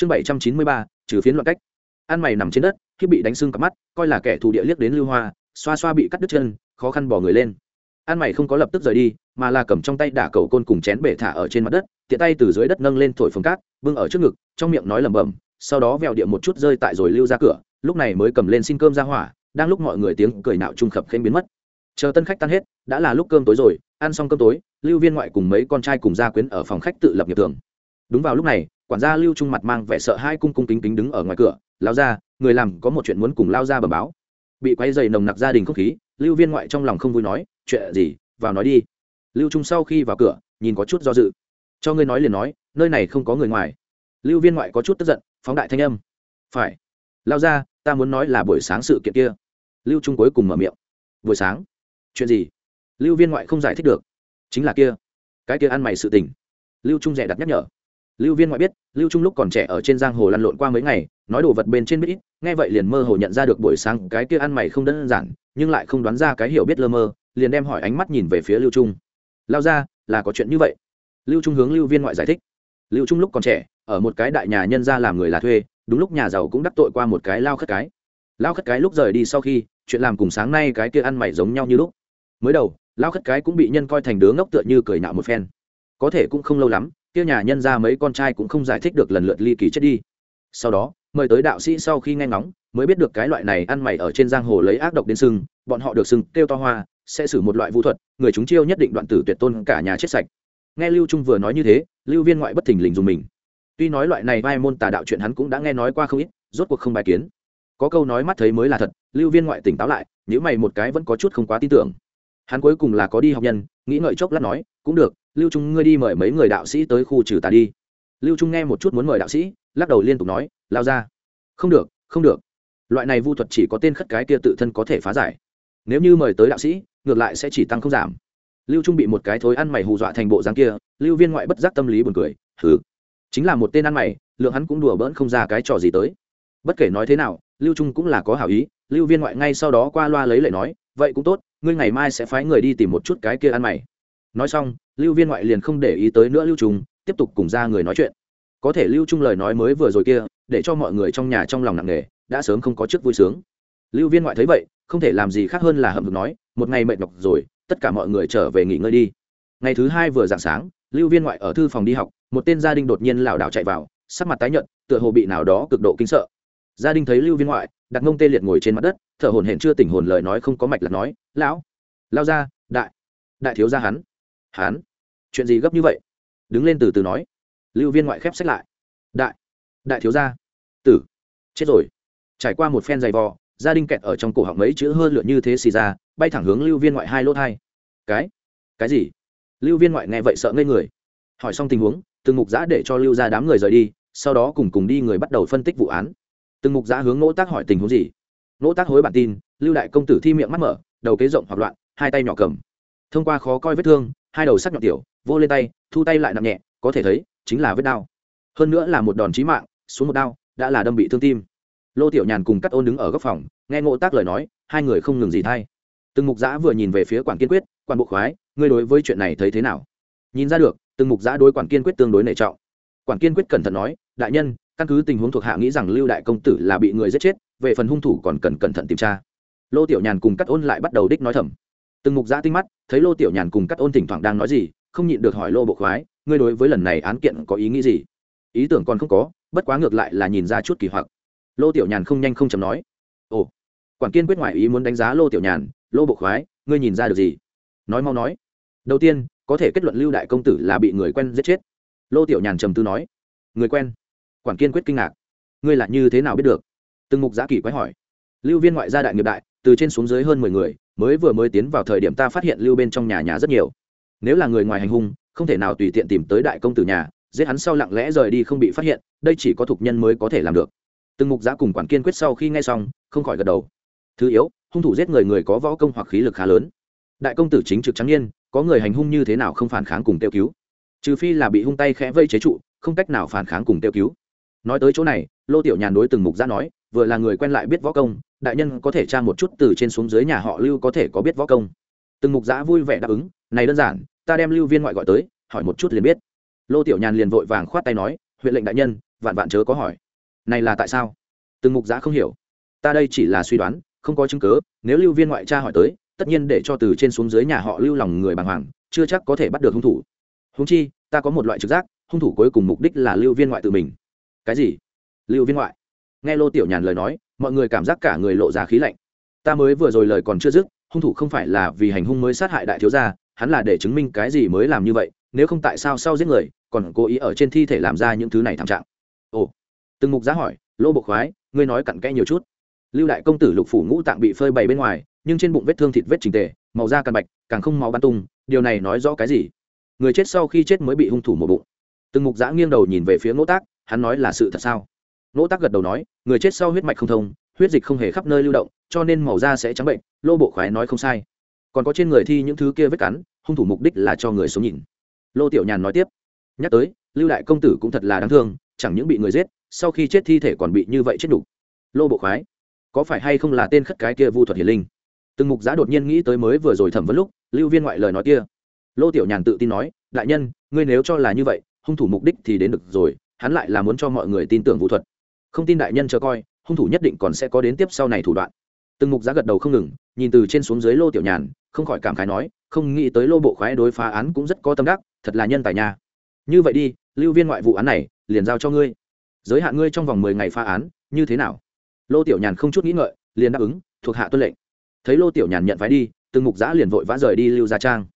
chương bảy trăm chín mươi ba, trừ phiến loạn cách. Ăn mày nằm trên đất, khi bị đánh sưng cặp mắt, coi là kẻ thù địa liếc đến lưu hoa, xoa xoa bị cắt đứt chân, khó khăn bỏ người lên. Ăn mày không có lập tức rời đi, mà là cầm trong tay đả cầu côn cùng chén bể thả ở trên mặt đất, tiện tay từ dưới đất nâng lên thổi phồng cát, bưng ở trước ngực, trong miệng nói lẩm bẩm, sau đó vèo địa một chút rơi tại rồi lưu ra cửa, lúc này mới cầm lên xin cơm ra hỏa, đang lúc mọi người tiếng cười nạo trung khập khênh biến mất. Chờ tân khách tan hết, đã là lúc cơm tối rồi, ăn xong cơm tối, lưu viên ngoại cùng mấy con trai cùng gia quyến ở phòng khách tự lập nghiệp tường đúng vào lúc này quản gia lưu trung mặt mang vẻ sợ hai cung cung kính kính đứng ở ngoài cửa lao ra người làm có một chuyện muốn cùng lao ra bờ báo. Bị quay dày nồng nặc gia đình không khí, lưu viên ngoại trong lòng không vui nói, chuyện gì? Vào nói đi. Lưu trung sau khi vào cửa, nhìn có chút do dự. Cho ngươi nói liền nói, nơi này không có người ngoài. Lưu viên ngoại có chút tức giận, phóng đại thanh âm. Phải. Lao ra ta muốn nói là buổi sáng sự kiện kia. Lưu trung cuối cùng mở miệng. Buổi sáng? Chuyện gì? Lưu viên ngoại không giải thích được. Chính là kia. Cái kia ăn mày sự tình. Lưu trung rẻ đặt nhắc nhở lưu viên ngoại biết, lưu trung lúc còn trẻ ở trên giang hồ lăn lộn qua mấy ngày, nói đồ vật bên trên biết ít, nghe vậy liền mơ hồ nhận ra được buổi sáng cái kia ăn mày không đơn giản, nhưng lại không đoán ra cái hiểu biết lơ mơ, liền đem hỏi ánh mắt nhìn về phía lưu trung. Lao ra là có chuyện như vậy? Lưu trung hướng lưu viên ngoại giải thích. Lưu trung lúc còn trẻ, ở một cái đại nhà nhân ra làm người là thuê, đúng lúc nhà giàu cũng đắc tội qua một cái lao khất cái. Lao khất cái lúc rời đi sau khi, chuyện làm cùng sáng nay cái kia ăn mày giống nhau như lúc. Mới đầu, lao khất cái cũng bị nhân coi thành đứa ngốc tựa như cười nạo một phen. Có thể cũng không lâu lắm kia nhà nhân ra mấy con trai cũng không giải thích được lần lượt ly kỳ chết đi. Sau đó, mời tới đạo sĩ sau khi nghe ngóng, mới biết được cái loại này ăn mày ở trên giang hồ lấy ác độc đến sưng bọn họ được sưng kêu to hoa, sẽ xử một loại vũ thuật, người chúng chiêu nhất định đoạn tử tuyệt tôn cả nhà chết sạch. Nghe lưu trung vừa nói như thế, lưu viên ngoại bất thình lình dùng mình. Tuy nói loại này vai môn tà đạo chuyện hắn cũng đã nghe nói qua không ít, rốt cuộc không bài kiến. Có câu nói mắt thấy mới là thật, lưu viên ngoại tỉnh táo lại nếu mày một cái vẫn có chút không quá tin tưởng. Hắn cuối cùng là có đi học nhân, nghĩ ngợi chốc lát nói cũng được lưu trung ngươi đi mời mấy người đạo sĩ tới khu trừ tà đi. Lưu trung nghe một chút muốn mời đạo sĩ lắc đầu liên tục nói lao ra. Không được không được. Loại này vu thuật chỉ có tên khất cái kia tự thân có thể phá giải. Nếu như mời tới đạo sĩ ngược lại sẽ chỉ tăng không giảm. Lưu trung bị một cái thối ăn mày hù dọa thành bộ dáng kia lưu viên ngoại bất giác tâm lý buồn cười thứ, chính là một tên ăn mày lượng hắn cũng đùa bỡn không ra cái trò gì tới. Bất kể nói thế nào lưu trung cũng là có hảo ý lưu viên ngoại ngay sau đó qua loa lấy lệ nói vậy cũng tốt ngươi ngày mai sẽ phái người đi tìm một chút cái kia ăn mày nói xong, lưu viên ngoại liền không để ý tới nữa lưu trung, tiếp tục cùng ra người nói chuyện. Có thể lưu trung lời nói mới vừa rồi kia, để cho mọi người trong nhà trong lòng nặng nề, đã sớm không có chức vui sướng. Lưu viên ngoại thấy vậy, không thể làm gì khác hơn là hậm hực nói, một ngày mệt nhọc rồi, tất cả mọi người trở về nghỉ ngơi đi. Ngày thứ hai vừa dạng sáng, lưu viên ngoại ở thư phòng đi học, một tên gia đình đột nhiên lảo đảo chạy vào, sắc mặt tái nhợt, tựa hồ bị nào đó cực độ kinh sợ. Gia đình thấy lưu viên ngoại, đặt ngông tê liệt ngồi trên mặt đất, thở hồn hển chưa tỉnh hồn lời nói không có mạch là nói, lão, lao ra đại đại thiếu gia hắn hán. Chuyện gì gấp như vậy? Đứng lên từ từ nói. Lưu viên ngoại khép sách lại. Đại đại thiếu gia. Tử, chết rồi. Trải qua một phen dày vò, gia đình kẹt ở trong cổ họng mấy chữ hơn lượn như thế xì ra, bay thẳng hướng lưu viên ngoại hai lỗ thai cái cái gì? Lưu viên ngoại nghe vậy sợ ngây người. Hỏi xong tình huống, từng mục giã để cho lưu ra đám người rời đi, sau đó cùng cùng đi người bắt đầu phân tích vụ án. Từng mục giã hướng nỗ tác hỏi tình huống gì? Nỗ tác hối bản tin, lưu đại công tử thi miệng mắt mở, đầu kế rộng hoặc loạn, hai tay nhỏ cầm. Thông qua khó coi vết thương hai đầu sắc nhọn tiểu, vô lên tay, thu tay lại nặng nhẹ, có thể thấy, chính là vết đao. Hơn nữa là một đòn chí mạng, xuống một đao, đã là đâm bị thương tim. Lô tiểu nhàn cùng cắt ôn đứng ở góc phòng, nghe ngộ tác lời nói, hai người không ngừng gì thay từng mục giã vừa nhìn về phía quản kiên quyết, quản bộ khoái, ngươi đối với chuyện này thấy thế nào? Nhìn ra được, từng mục giã đối quản kiên quyết tương đối nể trọng. Quản kiên quyết cẩn thận nói, đại nhân, căn cứ tình huống thuộc hạ nghĩ rằng lưu đại công tử là bị người giết chết, về phần hung thủ còn cần cẩn thận tìm tra. Lô tiểu nhàn cùng cắt ôn lại bắt đầu đích nói thầm từng mục giã tinh mắt, thấy lô tiểu nhàn cùng cắt ôn thỉnh thoảng đang nói gì, không nhịn được hỏi lô bộ khoái, ngươi đối với lần này án kiện có ý nghĩ gì? Ý tưởng còn không có, bất quá ngược lại là nhìn ra chút kỳ hoặc. Lô tiểu nhàn không nhanh không chầm nói. Ồ, quản kiên quyết ngoại ý muốn đánh giá lô tiểu nhàn, lô bộ khoái, ngươi nhìn ra được gì? Nói mau nói. Đầu tiên, có thể kết luận lưu đại công tử là bị người quen giết chết. Lô tiểu nhàn trầm tư nói. Người quen? Quản kiên quyết kinh ngạc. Ngươi là như thế nào biết được? Từng mục giã kỳ quái hỏi. Lưu viên ngoại gia đại nghiệp đại, từ trên xuống dưới hơn mười người mới vừa mới tiến vào thời điểm ta phát hiện lưu bên trong nhà nhà rất nhiều. Nếu là người ngoài hành hung, không thể nào tùy tiện tìm tới đại công tử nhà, giết hắn sau lặng lẽ rời đi không bị phát hiện, đây chỉ có thục nhân mới có thể làm được. Từng mục giã cùng quản kiên quyết sau khi nghe xong, không khỏi gật đầu. Thứ yếu, hung thủ giết người người có võ công hoặc khí lực khá lớn. Đại công tử chính trực trắng nhiên có người hành hung như thế nào không phản kháng cùng tiêu cứu. Trừ phi là bị hung tay khẽ vây chế trụ, không cách nào phản kháng cùng tiêu cứu. Nói tới chỗ này, lô tiểu nhàn đối từng mục giã nói, vừa là người quen lại biết võ công đại nhân có thể tra một chút từ trên xuống dưới nhà họ lưu có thể có biết võ công. Từng mục giã vui vẻ đáp ứng, này đơn giản, ta đem lưu viên ngoại gọi tới, hỏi một chút liền biết. Lô tiểu nhàn liền vội vàng khoát tay nói, huyện lệnh đại nhân, vạn vạn chớ có hỏi. Này là tại sao? Từng mục giã không hiểu. Ta đây chỉ là suy đoán, không có chứng cớ nếu lưu viên ngoại cha hỏi tới, tất nhiên để cho từ trên xuống dưới nhà họ lưu lòng người bàng hoàng, chưa chắc có thể bắt được hung thủ. Húng chi, ta có một loại trực giác, hung thủ cuối cùng mục đích là lưu viên ngoại tự mình. Cái gì? Lưu viên ngoại nghe lô tiểu nhàn lời nói, mọi người cảm giác cả người lộ ra khí lạnh. Ta mới vừa rồi lời còn chưa dứt, hung thủ không phải là vì hành hung mới sát hại đại thiếu gia, hắn là để chứng minh cái gì mới làm như vậy, nếu không tại sao sau giết người, còn cố ý ở trên thi thể làm ra những thứ này thảm trạng. Ồ, từng mục giá hỏi, lô bộ khoái, ngươi nói cặn kẽ nhiều chút. Lưu đại công tử lục phủ ngũ tạng bị phơi bày bên ngoài, nhưng trên bụng vết thương thịt vết trình tề, màu da cằn bạch, càng không máu bắn tung, điều này nói rõ cái gì? Người chết sau khi chết mới bị hung thủ một bụng. Từng mục giã nghiêng đầu nhìn về phía ngỗ tác, hắn nói là sự thật sao? Ngỗ tác gật đầu nói, người chết sau huyết mạch không thông, huyết dịch không hề khắp nơi lưu động, cho nên màu da sẽ trắng bệnh, lô bộ khoái nói không sai. Còn có trên người thi những thứ kia vết cắn, hung thủ mục đích là cho người sống nhìn. Lô tiểu nhàn nói tiếp, nhắc tới, lưu đại công tử cũng thật là đáng thương, chẳng những bị người giết, sau khi chết thi thể còn bị như vậy chết đủ. Lô bộ khoái, có phải hay không là tên khất cái kia vu thuật hiền linh? Từng mục giá đột nhiên nghĩ tới mới vừa rồi thẩm vấn lúc, lưu viên ngoại lời nói kia. Lô tiểu nhàn tự tin nói, đại nhân, ngươi nếu cho là như vậy, hung thủ mục đích thì đến được rồi, hắn lại là muốn cho mọi người tin tưởng vũ thuật không tin đại nhân chờ coi, hung thủ nhất định còn sẽ có đến tiếp sau này thủ đoạn. Từng mục giá gật đầu không ngừng, nhìn từ trên xuống dưới lô tiểu nhàn, không khỏi cảm khái nói, không nghĩ tới lô bộ khoái đối phá án cũng rất có tâm đắc, thật là nhân tài nha. Như vậy đi, lưu viên ngoại vụ án này, liền giao cho ngươi. Giới hạn ngươi trong vòng mười ngày phá án, như thế nào? Lô tiểu nhàn không chút nghĩ ngợi, liền đáp ứng, thuộc hạ tuân lệnh. Thấy lô tiểu nhàn nhận phái đi, từng mục giã liền vội vã rời đi lưu gia trang.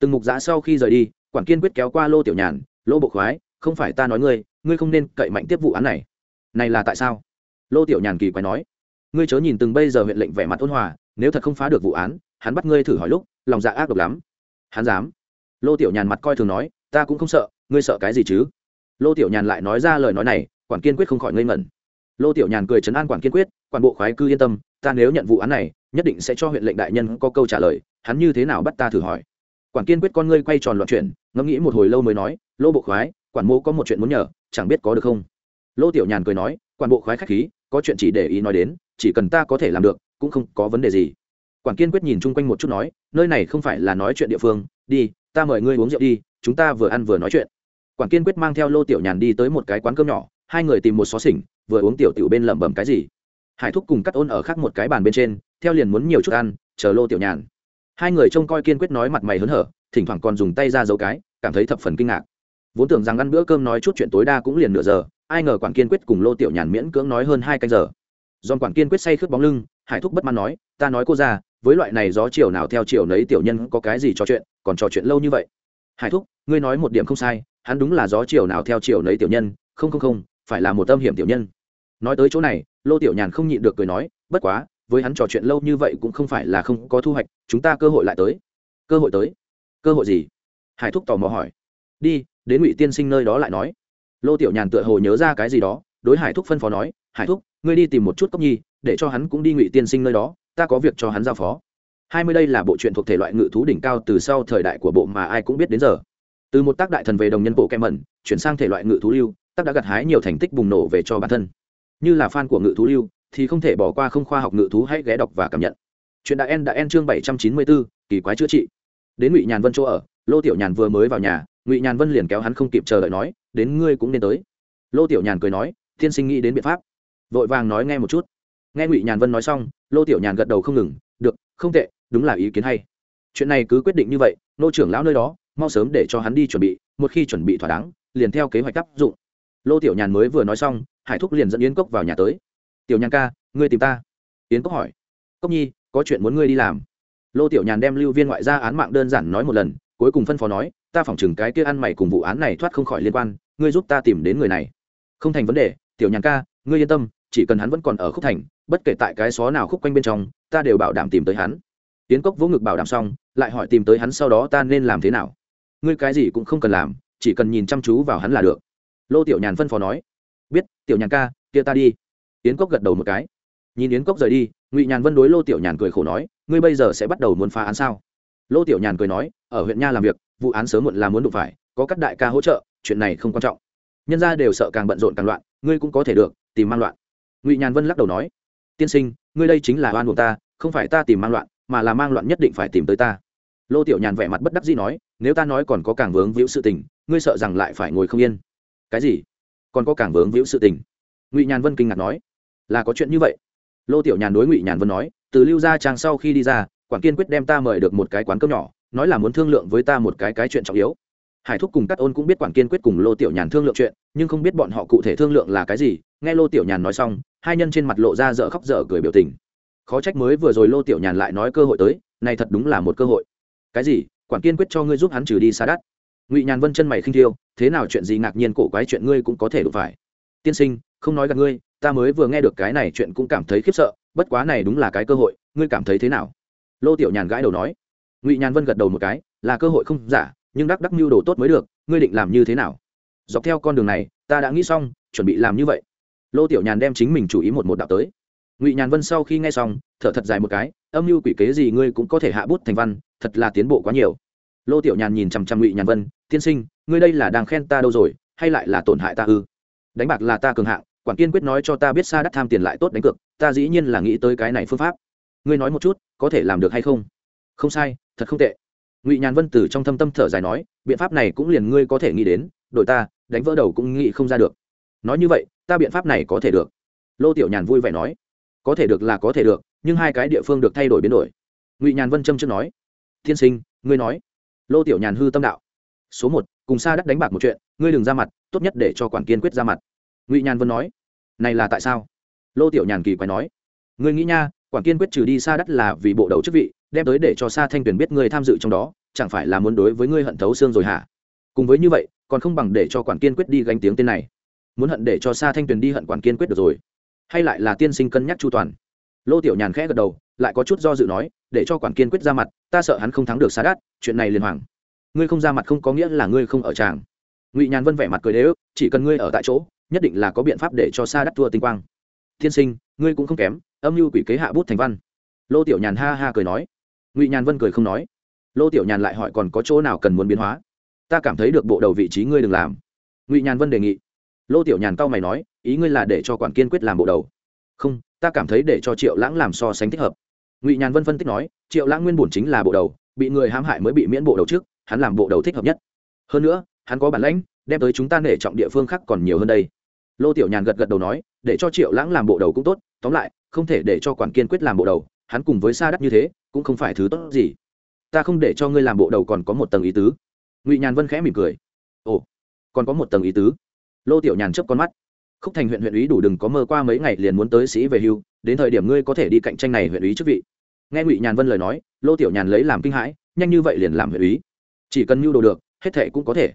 Từng mục giã sau khi rời đi, quản kiên quyết kéo qua lô tiểu nhàn, lô bộ khoái, không phải ta nói ngươi ngươi không nên cậy mạnh tiếp vụ án này này là tại sao? Lô tiểu nhàn kỳ quái nói. Ngươi chớ nhìn từng bây giờ huyện lệnh vẻ mặt ôn hòa, nếu thật không phá được vụ án, hắn bắt ngươi thử hỏi lúc, lòng dạ ác độc lắm. Hắn dám? Lô tiểu nhàn mặt coi thường nói. Ta cũng không sợ, ngươi sợ cái gì chứ? Lô tiểu nhàn lại nói ra lời nói này, quản kiên quyết không khỏi ngây ngẩn. Lô tiểu nhàn cười chấn an quản kiên quyết, quản bộ khoái cư yên tâm, ta nếu nhận vụ án này, nhất định sẽ cho huyện lệnh đại nhân có câu trả lời, hắn như thế nào bắt ta thử hỏi? Quản kiên quyết con ngươi quay tròn loạn chuyện ngẫm nghĩ một hồi lâu mới nói. Lô bộ khoái, quản mô có một chuyện muốn nhờ, chẳng biết có được không? Lô tiểu nhàn cười nói, quản bộ khoái khách khí, có chuyện chỉ để ý nói đến, chỉ cần ta có thể làm được, cũng không có vấn đề gì. Quản kiên quyết nhìn chung quanh một chút nói, nơi này không phải là nói chuyện địa phương, đi, ta mời ngươi uống rượu đi, chúng ta vừa ăn vừa nói chuyện. Quản kiên quyết mang theo lô tiểu nhàn đi tới một cái quán cơm nhỏ, hai người tìm một xó xỉnh, vừa uống tiểu tiểu bên lẩm bẩm cái gì. Hải thúc cùng cắt ôn ở khác một cái bàn bên trên, theo liền muốn nhiều chút ăn, chờ lô tiểu nhàn. Hai người trông coi kiên quyết nói mặt mày hớn hở, thỉnh thoảng còn dùng tay ra dấu cái, cảm thấy thập phần kinh ngạc. Vốn tưởng rằng ăn bữa cơm nói chút chuyện tối đa cũng liền nửa giờ ai ngờ quản kiên quyết cùng lô tiểu nhàn miễn cưỡng nói hơn hai canh giờ. Giòn quản kiên quyết say khướt bóng lưng, hải thúc bất mãn nói, ta nói cô ra, với loại này gió chiều nào theo chiều nấy tiểu nhân có cái gì trò chuyện, còn trò chuyện lâu như vậy. Hải thúc, ngươi nói một điểm không sai, hắn đúng là gió chiều nào theo chiều nấy tiểu nhân, không không không, phải là một tâm hiểm tiểu nhân. Nói tới chỗ này, lô tiểu nhàn không nhịn được cười nói, bất quá, với hắn trò chuyện lâu như vậy cũng không phải là không có thu hoạch, chúng ta cơ hội lại tới. Cơ hội tới? Cơ hội gì? Hải thúc tò mò hỏi. Đi, đến ngụy tiên sinh nơi đó lại nói lô tiểu nhàn tựa hồ nhớ ra cái gì đó, đối hải thúc phân phó nói, hải thúc, ngươi đi tìm một chút cốc nhi, để cho hắn cũng đi ngụy tiên sinh nơi đó, ta có việc cho hắn giao phó. Hai mươi đây là bộ truyện thuộc thể loại ngự thú đỉnh cao từ sau thời đại của bộ mà ai cũng biết đến giờ. Từ một tác đại thần về đồng nhân bộ kem mẩn, chuyển sang thể loại ngự thú lưu, tác đã gặt hái nhiều thành tích bùng nổ về cho bản thân. Như là fan của ngự thú lưu, thì không thể bỏ qua không khoa học ngự thú hãy ghé đọc và cảm nhận. Chuyện đại en đã en chương bảy trăm chín mươi bốn kỳ quái chữa trị. Đến ngụy nhàn vân chỗ ở, lô tiểu nhàn vừa mới vào nhà, ngụy nhàn vân liền kéo hắn không kịp chờ đợi nói đến ngươi cũng nên tới. Lô tiểu nhàn cười nói, tiên sinh nghĩ đến biện pháp. Vội vàng nói nghe một chút. Nghe ngụy nhàn vân nói xong, lô tiểu nhàn gật đầu không ngừng, được, không tệ, đúng là ý kiến hay. Chuyện này cứ quyết định như vậy, nô trưởng lão nơi đó, mau sớm để cho hắn đi chuẩn bị, một khi chuẩn bị thỏa đáng, liền theo kế hoạch áp dụng. Lô tiểu nhàn mới vừa nói xong, hải thúc liền dẫn yến cốc vào nhà tới. Tiểu nhàn ca, ngươi tìm ta. Yến cốc hỏi. Cốc nhi, có chuyện muốn ngươi đi làm. Lô tiểu nhàn đem lưu viên ngoại gia án mạng đơn giản nói một lần, cuối cùng phân phó nói ta phỏng chừng cái kia ăn mày cùng vụ án này thoát không khỏi liên quan, ngươi giúp ta tìm đến người này. Không thành vấn đề, tiểu nhàn ca, ngươi yên tâm, chỉ cần hắn vẫn còn ở khúc thành, bất kể tại cái xó nào khúc quanh bên trong, ta đều bảo đảm tìm tới hắn. Tiến cốc vỗ ngực bảo đảm xong, lại hỏi tìm tới hắn sau đó ta nên làm thế nào. Ngươi cái gì cũng không cần làm, chỉ cần nhìn chăm chú vào hắn là được. Lô tiểu nhàn phân phó nói. Biết, tiểu nhàn ca, kia ta đi. Yến cốc gật đầu một cái. Nhìn yến cốc rời đi, ngụy nhàn vân đối lô tiểu nhàn cười khổ nói, ngươi bây giờ sẽ bắt đầu muốn phá án sao? Lô tiểu nhàn cười nói, ở huyện nha làm việc vụ án sớm muộn là muốn đụng phải, có các đại ca hỗ trợ, chuyện này không quan trọng. Nhân ra đều sợ càng bận rộn càng loạn, ngươi cũng có thể được, tìm mang loạn. Ngụy nhàn vân lắc đầu nói, tiên sinh, ngươi đây chính là oan buộc ta, không phải ta tìm mang loạn, mà là mang loạn nhất định phải tìm tới ta. Lô tiểu nhàn vẻ mặt bất đắc dĩ nói, nếu ta nói còn có càng vướng víu sự tình, ngươi sợ rằng lại phải ngồi không yên. Cái gì? Còn có cảng vướng víu sự tình? Ngụy nhàn vân kinh ngạc nói, là có chuyện như vậy. Lô tiểu nhàn đối ngụy nhàn vân nói, từ lưu gia trang sau khi đi ra, quản kiên quyết đem ta mời được một cái quán cơm nhỏ nói là muốn thương lượng với ta một cái cái chuyện trọng yếu. Hải thúc cùng các ôn cũng biết quản kiên quyết cùng lô tiểu nhàn thương lượng chuyện, nhưng không biết bọn họ cụ thể thương lượng là cái gì. Nghe lô tiểu nhàn nói xong, hai nhân trên mặt lộ ra dở khóc dở cười biểu tình. Khó trách mới vừa rồi lô tiểu nhàn lại nói cơ hội tới, này thật đúng là một cơ hội. Cái gì? Quản kiên quyết cho ngươi giúp hắn trừ đi xa đắt ngụy nhàn vân chân mày khinh thiêu, thế nào chuyện gì ngạc nhiên cổ quái chuyện ngươi cũng có thể đụng phải. Tiên sinh, không nói gặp ngươi, ta mới vừa nghe được cái này chuyện cũng cảm thấy khiếp sợ, bất quá này đúng là cái cơ hội, ngươi cảm thấy thế nào? Lô tiểu nhàn gãi đầu nói ngụy nhàn vân gật đầu một cái, là cơ hội không giả, nhưng đắc đắc mưu đồ tốt mới được, ngươi định làm như thế nào? Dọc theo con đường này, ta đã nghĩ xong, chuẩn bị làm như vậy. Lô tiểu nhàn đem chính mình chủ ý một một đạo tới. Ngụy nhàn vân sau khi nghe xong, thở thật dài một cái, âm mưu quỷ kế gì ngươi cũng có thể hạ bút thành văn, thật là tiến bộ quá nhiều. Lô tiểu nhàn nhìn chằm chằm ngụy nhàn vân, tiên sinh, ngươi đây là đang khen ta đâu rồi, hay lại là tổn hại ta ư? Đánh bạc là ta cường hạng, quản kiên quyết nói cho ta biết xa đắt tham tiền lại tốt đánh cược, ta dĩ nhiên là nghĩ tới cái này phương pháp. Ngươi nói một chút, có thể làm được hay không? Không sai thật không tệ. Ngụy nhàn vân từ trong thâm tâm thở dài nói, biện pháp này cũng liền ngươi có thể nghĩ đến, đội ta, đánh vỡ đầu cũng nghĩ không ra được. Nói như vậy, ta biện pháp này có thể được. Lô tiểu nhàn vui vẻ nói, có thể được là có thể được, nhưng hai cái địa phương được thay đổi biến đổi. Ngụy nhàn vân châm trước nói, tiên sinh, ngươi nói. Lô tiểu nhàn hư tâm đạo, số một, cùng xa đắt đánh bạc một chuyện, ngươi đừng ra mặt, tốt nhất để cho quản kiên quyết ra mặt. Ngụy nhàn vân nói, này là tại sao? Lô tiểu nhàn kỳ quái nói, ngươi nghĩ nha, quản kiên quyết trừ đi xa đắt là vì bộ đầu chức vị đem tới để cho xa thanh tuyền biết ngươi tham dự trong đó chẳng phải là muốn đối với ngươi hận thấu xương rồi hả? Cùng với như vậy còn không bằng để cho quản kiên quyết đi gánh tiếng tên này. Muốn hận để cho xa thanh tuyền đi hận quản kiên quyết được rồi. Hay lại là tiên sinh cân nhắc chu toàn. Lô tiểu nhàn khẽ gật đầu lại có chút do dự nói để cho quản kiên quyết ra mặt ta sợ hắn không thắng được xa Đát, chuyện này liền hoàng ngươi không ra mặt không có nghĩa là ngươi không ở tràng. Ngụy nhàn vân vẻ mặt cười đế ức chỉ cần ngươi ở tại chỗ nhất định là có biện pháp để cho xa đắt thua tinh quang. Tiên sinh ngươi cũng không kém âm mưu quỷ kế hạ bút thành văn. Lô tiểu nhàn ha ha cười nói ngụy nhàn vân cười không nói lô tiểu nhàn lại hỏi còn có chỗ nào cần muốn biến hóa ta cảm thấy được bộ đầu vị trí ngươi đừng làm ngụy nhàn vân đề nghị lô tiểu nhàn cau mày nói ý ngươi là để cho quản kiên quyết làm bộ đầu không ta cảm thấy để cho triệu lãng làm so sánh thích hợp ngụy nhàn vân phân tích nói triệu lãng nguyên bổn chính là bộ đầu bị người hãm hại mới bị miễn bộ đầu trước hắn làm bộ đầu thích hợp nhất hơn nữa hắn có bản lãnh đem tới chúng ta nể trọng địa phương khác còn nhiều hơn đây lô tiểu nhàn gật gật đầu nói để cho triệu lãng làm bộ đầu cũng tốt tóm lại không thể để cho quản kiên quyết làm bộ đầu hắn cùng với sa đắc như thế cũng không phải thứ tốt gì. Ta không để cho ngươi làm bộ đầu còn có một tầng ý tứ. Ngụy nhàn vân khẽ mỉm cười. Ồ, còn có một tầng ý tứ. Lô tiểu nhàn chấp con mắt. Khúc thành huyện huyện ý đủ đừng có mơ qua mấy ngày liền muốn tới sĩ về hưu, đến thời điểm ngươi có thể đi cạnh tranh này huyện ý chức vị. Nghe ngụy nhàn vân lời nói, lô tiểu nhàn lấy làm kinh hãi, nhanh như vậy liền làm huyện ý. Chỉ cần mưu đồ được, hết thệ cũng có thể.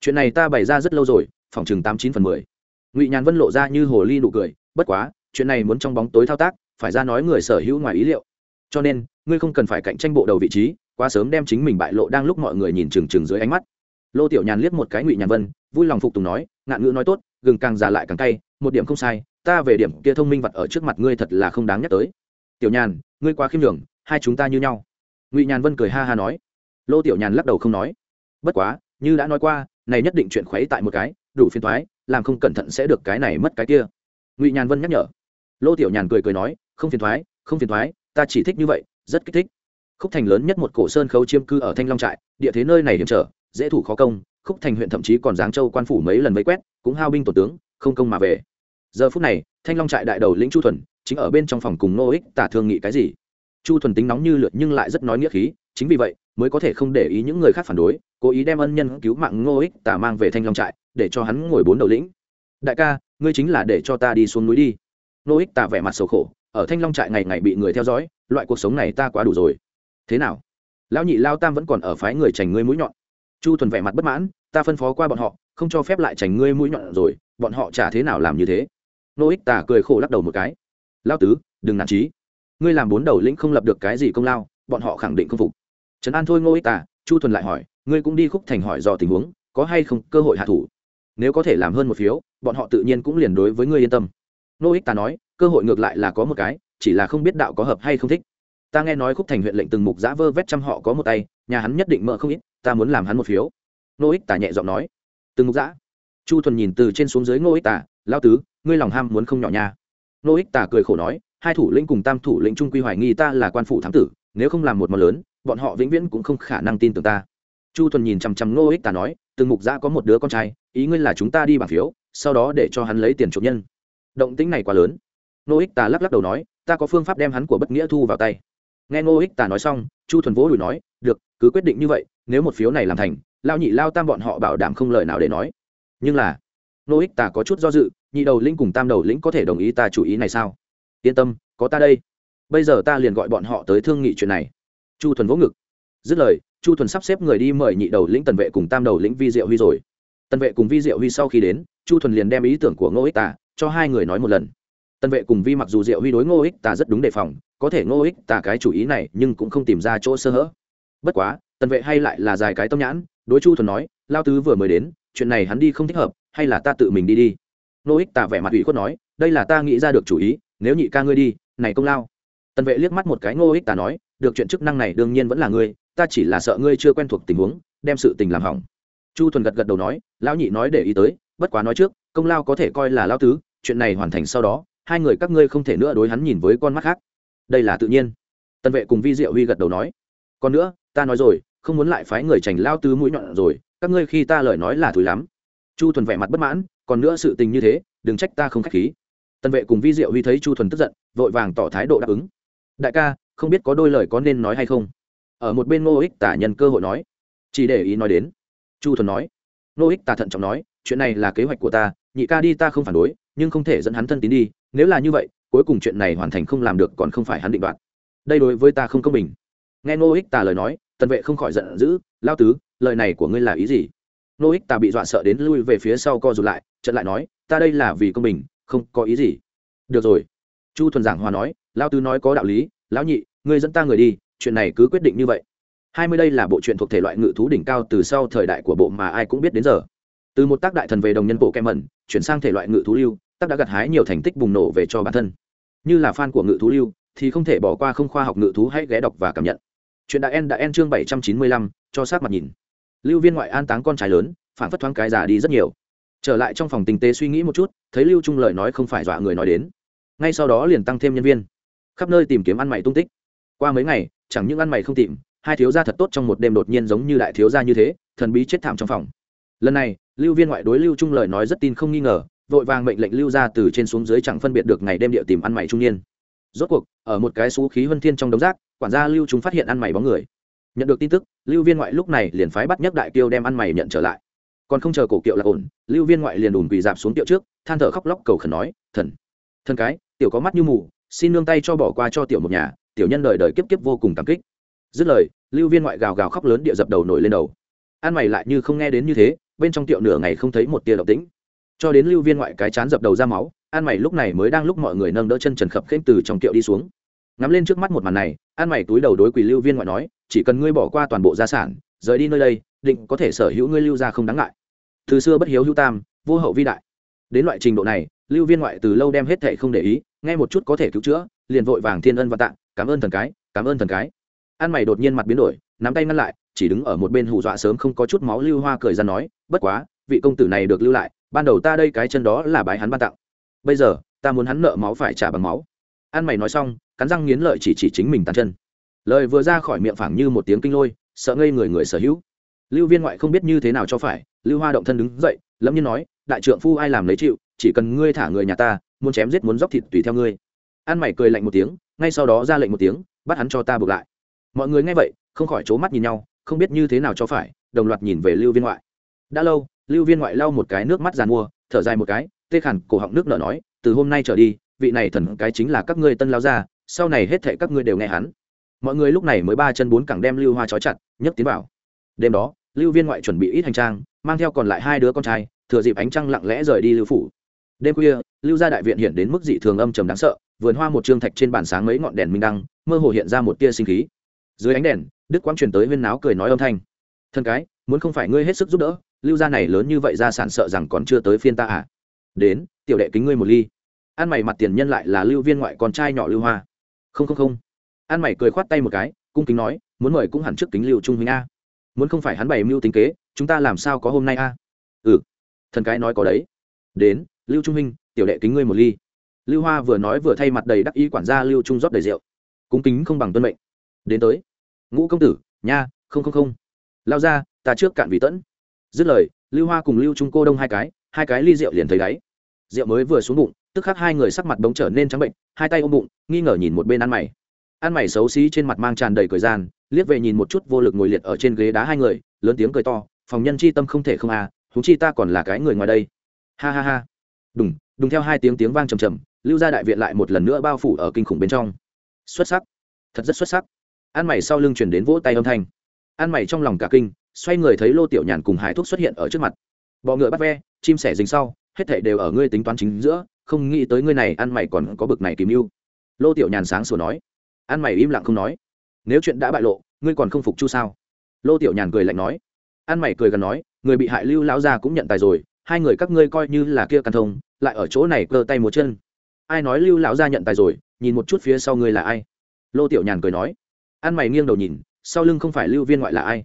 Chuyện này ta bày ra rất lâu rồi, phòng chừng tám chín phần mười. Ngụy nhàn vân lộ ra như hồ ly nụ cười, bất quá, chuyện này muốn trong bóng tối thao tác, phải ra nói người sở hữu ngoài ý liệu cho nên, ngươi không cần phải cạnh tranh bộ đầu vị trí, quá sớm đem chính mình bại lộ đang lúc mọi người nhìn trừng trừng dưới ánh mắt. Lô tiểu nhàn liếc một cái ngụy nhàn vân, vui lòng phục tùng nói, ngạn ngữ nói tốt, gừng càng già lại càng cay, một điểm không sai, ta về điểm kia thông minh vật ở trước mặt ngươi thật là không đáng nhắc tới. Tiểu nhàn, ngươi quá khiêm nhường, hai chúng ta như nhau. Ngụy nhàn vân cười ha ha nói. Lô tiểu nhàn lắc đầu không nói. Bất quá, như đã nói qua, này nhất định chuyện khuấy tại một cái, đủ phiền thoái làm không cẩn thận sẽ được cái này mất cái kia. Ngụy nhàn vân nhắc nhở. Lô tiểu nhàn cười cười nói, không phiền thoái không phiền thoái ta chỉ thích như vậy, rất kích thích. Khúc thành lớn nhất một cổ sơn khấu chiêm cư ở thanh long trại, địa thế nơi này hiểm trở, dễ thủ khó công, khúc thành huyện thậm chí còn giáng châu quan phủ mấy lần mấy quét, cũng hao binh tổ tướng, không công mà về. Giờ phút này, thanh long trại đại đầu lĩnh chu thuần, chính ở bên trong phòng cùng nô ích tả thương nghị cái gì? Chu thuần tính nóng như lượt nhưng lại rất nói nghĩa khí, chính vì vậy, mới có thể không để ý những người khác phản đối, cố ý đem ân nhân cứu mạng ngô ích tả mang về thanh long trại, để cho hắn ngồi bốn đầu lĩnh. Đại ca, ngươi chính là để cho ta đi xuống núi đi. Ngô ích tả vẻ mặt sầu khổ ở thanh long trại ngày ngày bị người theo dõi, loại cuộc sống này ta quá đủ rồi. Thế nào? Lão nhị lao tam vẫn còn ở phái người chành ngươi mũi nhọn. Chu thuần vẻ mặt bất mãn, ta phân phó qua bọn họ, không cho phép lại chành ngươi mũi nhọn rồi, bọn họ chả thế nào làm như thế. Nô ích tả cười khổ lắc đầu một cái. Lao tứ, đừng nản trí. Ngươi làm bốn đầu lĩnh không lập được cái gì công lao, bọn họ khẳng định không phục. Trấn an thôi ngô ích tả chu thuần lại hỏi, ngươi cũng đi khúc thành hỏi dò tình huống, có hay không cơ hội hạ thủ? Nếu có thể làm hơn một phiếu, bọn họ tự nhiên cũng liền đối với ngươi yên tâm. Nô ích tả nói cơ hội ngược lại là có một cái, chỉ là không biết đạo có hợp hay không thích. Ta nghe nói khúc thành huyện lệnh từng mục giã vơ vét trăm họ có một tay, nhà hắn nhất định mở không ít, ta muốn làm hắn một phiếu. Nô ích tả nhẹ giọng nói. Từng mục giã chu thuần nhìn từ trên xuống dưới ngô ích tả lao tứ, ngươi lòng ham muốn không nhỏ nha. Nô ích tả cười khổ nói, hai thủ lĩnh cùng tam thủ lĩnh trung quy hoài nghi ta là quan phủ thám tử, nếu không làm một món lớn, bọn họ vĩnh viễn cũng không khả năng tin tưởng ta. Chu thuần nhìn chằm chằm ngô ích tả nói, từng mục giã có một đứa con trai, ý ngươi là chúng ta đi bằng phiếu, sau đó để cho hắn lấy tiền chuộc nhân. Động tĩnh này quá lớn ngô ích tà lắc lắc đầu nói, ta có phương pháp đem hắn của bất nghĩa thu vào tay. Nghe ngô ích tà nói xong, chu thuần vỗ đùi nói, được, cứ quyết định như vậy, nếu một phiếu này làm thành lao nhị lao tam bọn họ bảo đảm không lời nào để nói. Nhưng là, ngô ích tà có chút do dự, nhị đầu lĩnh cùng tam đầu lĩnh có thể đồng ý ta chủ ý này sao? Yên tâm, có ta đây. Bây giờ ta liền gọi bọn họ tới thương nghị chuyện này. Chu thuần vỗ ngực. Dứt lời, chu thuần sắp xếp người đi mời nhị đầu lĩnh tần vệ cùng tam đầu lĩnh vi diệu huy rồi. Tần vệ cùng vi diệu huy sau khi đến, chu thuần liền đem ý tưởng của ngô ích tà cho hai người nói một lần. Tân vệ cùng vi mặc dù diệu huy đối ngô ích tà rất đúng đề phòng, có thể ngô ích tà cái chủ ý này nhưng cũng không tìm ra chỗ sơ hở. Bất quá Tân vệ hay lại là dài cái tâm nhãn, đối chu thuần nói, lao tứ vừa mới đến, chuyện này hắn đi không thích hợp, hay là ta tự mình đi đi. Ngô ích tà vẻ mặt ủy khuất nói, đây là ta nghĩ ra được chủ ý, nếu nhị ca ngươi đi, này công lao. Tân vệ liếc mắt một cái ngô ích tà nói, được chuyện chức năng này đương nhiên vẫn là ngươi, ta chỉ là sợ ngươi chưa quen thuộc tình huống, đem sự tình làm hỏng. Chu thuần gật gật đầu nói, lão nhị nói để ý tới, bất quá nói trước, công lao có thể coi là lao tứ, chuyện này hoàn thành sau đó hai người các ngươi không thể nữa đối hắn nhìn với con mắt khác. Đây là tự nhiên. Tân vệ cùng vi diệu huy gật đầu nói. Còn nữa, ta nói rồi, không muốn lại phái người trành lao tứ mũi nhọn rồi, các ngươi khi ta lời nói là thúi lắm. Chu thuần vẻ mặt bất mãn, còn nữa sự tình như thế, đừng trách ta không k h á c h khí. Tân vệ cùng vi diệu huy thấy chu thuần tức giận, vội vàng tỏ thái độ đáp ứng. Đại ca, không biết có đôi lời có nên nói hay không? Ở một bên ngô ích tả nhân cơ hội nói. Chỉ để ý nói đến. Chu thuần nói. Ngô ích tả thận trọng nói, chuyện này là kế hoạch của ta, nhị ca đi ta không phản đối, nhưng không thể dẫn hắn thân tín đi nếu là như vậy, cuối cùng chuyện này hoàn thành không làm được còn không phải hắn định đoạt. Đây đối với ta không công bình. Nghe nô ích tà lời nói, tần vệ không khỏi giận dữ lao tứ, lời này của ngươi là ý gì? Nô ích tà bị dọa sợ đến lui về phía sau co rụt lại trận lại nói, ta đây là vì công bình, không có ý gì. Được rồi. Chu thuần giảng hòa nói lao tứ nói có đạo lý, lão nhị, ngươi dẫn ta người đi, chuyện này cứ quyết định như vậy. Hai mươi đây là bộ truyện thuộc thể loại ngự thú đỉnh cao từ sau thời đại của bộ mà ai cũng biết đến giờ. Từ một tác đại thần về đồng nhân bộ kem mẩn, chuyển sang thể loại ngự thú lưu tác đã gặt hái nhiều thành tích bùng nổ về cho bản thân. Như là fan của ngự thú lưu, thì không thể bỏ qua không khoa học ngự thú hãy ghé đọc và cảm nhận. Chuyện đại en đã en chương bảy trăm chín mươi lăm, cho sát mặt nhìn. Lưu viên ngoại an táng con trai lớn phản phất thoáng cái già đi rất nhiều. Trở lại trong phòng tình tế suy nghĩ một chút, thấy lưu trung lời nói không phải dọa người nói đến. Ngay sau đó liền tăng thêm nhân viên. Khắp nơi tìm kiếm ăn mày tung tích. Qua mấy ngày, chẳng những ăn mày không tìm, hai thiếu gia thật tốt trong một đêm đột nhiên giống như đại thiếu gia như thế, thần bí chết thảm trong phòng. Lần này, lưu viên ngoại đối lưu trung lời nói rất tin không nghi ngờ vội vàng mệnh lệnh lưu ra từ trên xuống dưới chẳng phân biệt được ngày đêm địa tìm ăn mày trung niên. Rốt cuộc, ở một cái xú khí huân thiên trong đống rác, quản gia lưu chúng phát hiện ăn mày bóng người. Nhận được tin tức, lưu viên ngoại lúc này liền phái bắt nhất đại kiêu đem ăn mày nhận trở lại. Còn không chờ cổ kiệu là ổn, lưu viên ngoại liền ùn quỳ dạp xuống kiệu trước, than thở khóc lóc cầu khẩn nói, thần thần cái, tiểu có mắt như mù, xin nương tay cho bỏ qua cho tiểu một nhà, tiểu nhân đời đời kiếp kiếp vô cùng cảm kích. Dứt lời, lưu viên ngoại gào gào khóc lớn địa dập đầu nổi lên đầu. Ăn mày lại như không nghe đến như thế, bên trong tiệu nửa ngày không thấy một tia động tĩnh cho đến lưu viên ngoại cái chán dập đầu ra máu, an mày lúc này mới đang lúc mọi người nâng đỡ chân trần khập khênh từ trong tiệu đi xuống. Ngắm lên trước mắt một màn này, an mày túi đầu đối quỳ lưu viên ngoại nói, chỉ cần ngươi bỏ qua toàn bộ gia sản, rời đi nơi đây, định có thể sở hữu ngươi lưu ra không đáng ngại. Từ xưa bất hiếu hữu tam, vô hậu vi đại. Đến loại trình độ này, lưu viên ngoại từ lâu đem hết thệ không để ý, nghe một chút có thể cứu chữa, liền vội vàng thiên ân và tạng, cảm ơn thần cái, cảm ơn thần cái. An mày đột nhiên mặt biến đổi, nắm tay ngăn lại, chỉ đứng ở một bên hù dọa sớm không có chút máu lưu hoa cười ra nói, bất quá, vị công tử này được lưu lại ban đầu ta đây cái chân đó là bái hắn ban tặng. Bây giờ, ta muốn hắn nợ máu phải trả bằng máu. An mày nói xong, cắn răng nghiến lợi chỉ chỉ chính mình tàn chân. Lời vừa ra khỏi miệng phẳng như một tiếng kinh lôi, sợ ngây người người sở hữu. Lưu viên ngoại không biết như thế nào cho phải, lưu hoa động thân đứng dậy, lẫm nhiên nói, đại trượng phu ai làm lấy chịu, chỉ cần ngươi thả người nhà ta, muốn chém giết muốn dóc thịt tùy theo ngươi. An mày cười lạnh một tiếng, ngay sau đó ra lệnh một tiếng, bắt hắn cho ta buộc lại. Mọi người nghe vậy, không khỏi c mắt nhìn nhau, không biết như thế nào cho phải, đồng loạt nhìn về lưu viên ngoại. Đã lâu lưu viên ngoại lau một cái nước mắt giàn mua, thở dài một cái, tê khản cổ họng nước nở nói, từ hôm nay trở đi, vị này thần cái chính là các ngươi tân lao ra sau này hết thệ các ngươi đều nghe hắn. Mọi người lúc này mới ba chân bốn cẳng đem lưu hoa trói chặt, nhấc tiến vào. Đêm đó, lưu viên ngoại chuẩn bị ít hành trang, mang theo còn lại hai đứa con trai, thừa dịp ánh trăng lặng lẽ rời đi lưu phủ. Đêm khuya, lưu gia đại viện hiện đến mức dị thường âm trầm đáng sợ, vườn hoa một trương thạch trên bàn sáng mấy ngọn đèn minh đăng, mơ hồ hiện ra một tia sinh khí. Dưới ánh đèn, đức quang truyền tới huyên náo cười nói âm thanh. Thân cái, muốn không phải ngươi hết sức giúp đỡ lưu gia này lớn như vậy ra sản sợ rằng còn chưa tới phiên ta à? Đến, tiểu đệ kính ngươi một ly. Ăn mày mặt tiền nhân lại là lưu viên ngoại con trai nhỏ lưu hoa. Không không không. Ăn mày cười khoát tay một cái, cung kính nói, muốn mời cũng hẳn trước kính lưu trung huynh a. Muốn không phải hắn bày mưu tính kế, chúng ta làm sao có hôm nay a? Ừ. Thần cái nói có đấy. Đến, lưu trung huynh, tiểu đệ kính ngươi một ly. Lưu hoa vừa nói vừa thay mặt đầy đắc ý quản gia lưu trung rót đầy rượu. Cung kính không bằng tuân mệnh. Đến tới. Ngũ công tử, nha, không không không. Lao ra, ta trước cạn vì tẫn dứt lời, lưu hoa cùng lưu trung cô đông hai cái hai cái ly rượu liền thấy đáy. Rượu mới vừa xuống bụng, tức khắc hai người sắc mặt bỗng trở nên trắng bệnh, hai tay ôm bụng, nghi ngờ nhìn một bên ăn mày. Ăn mày xấu xí trên mặt mang tràn đầy cười gian, liếc về nhìn một chút vô lực ngồi liệt ở trên ghế đá hai người, lớn tiếng cười to, phòng nhân chi tâm không thể không à thú chi ta còn là cái người ngoài đây. Ha ha ha. Đùng đùng theo hai tiếng tiếng vang trầm trầm, lưu gia đại viện lại một lần nữa bao phủ ở kinh khủng bên trong. Xuất sắc. Thật rất xuất sắc. Ăn mày sau lưng chuyển đến vỗ tay âm thanh. Ăn mày trong lòng cả kinh xoay người thấy lô tiểu nhàn cùng hải thúc xuất hiện ở trước mặt. Bọ ngựa bắt ve, chim sẻ dính sau, hết thảy đều ở ngươi tính toán chính giữa, không nghĩ tới ngươi này ăn mày còn có bực này kìm mưu. Lô tiểu nhàn sáng sủa nói. Ăn mày im lặng không nói. Nếu chuyện đã bại lộ, ngươi còn không phục chu sao? Lô tiểu nhàn cười lạnh nói. Ăn mày cười gần nói, người bị hại lưu lão gia cũng nhận tài rồi, hai người các ngươi coi như là kia căn thông, lại ở chỗ này cơ tay múa chân. Ai nói lưu lão gia nhận tài rồi, nhìn một chút phía sau ngươi là ai? Lô tiểu nhàn cười nói. Ăn mày nghiêng đầu nhìn, sau lưng không phải lưu viên ngoại là ai?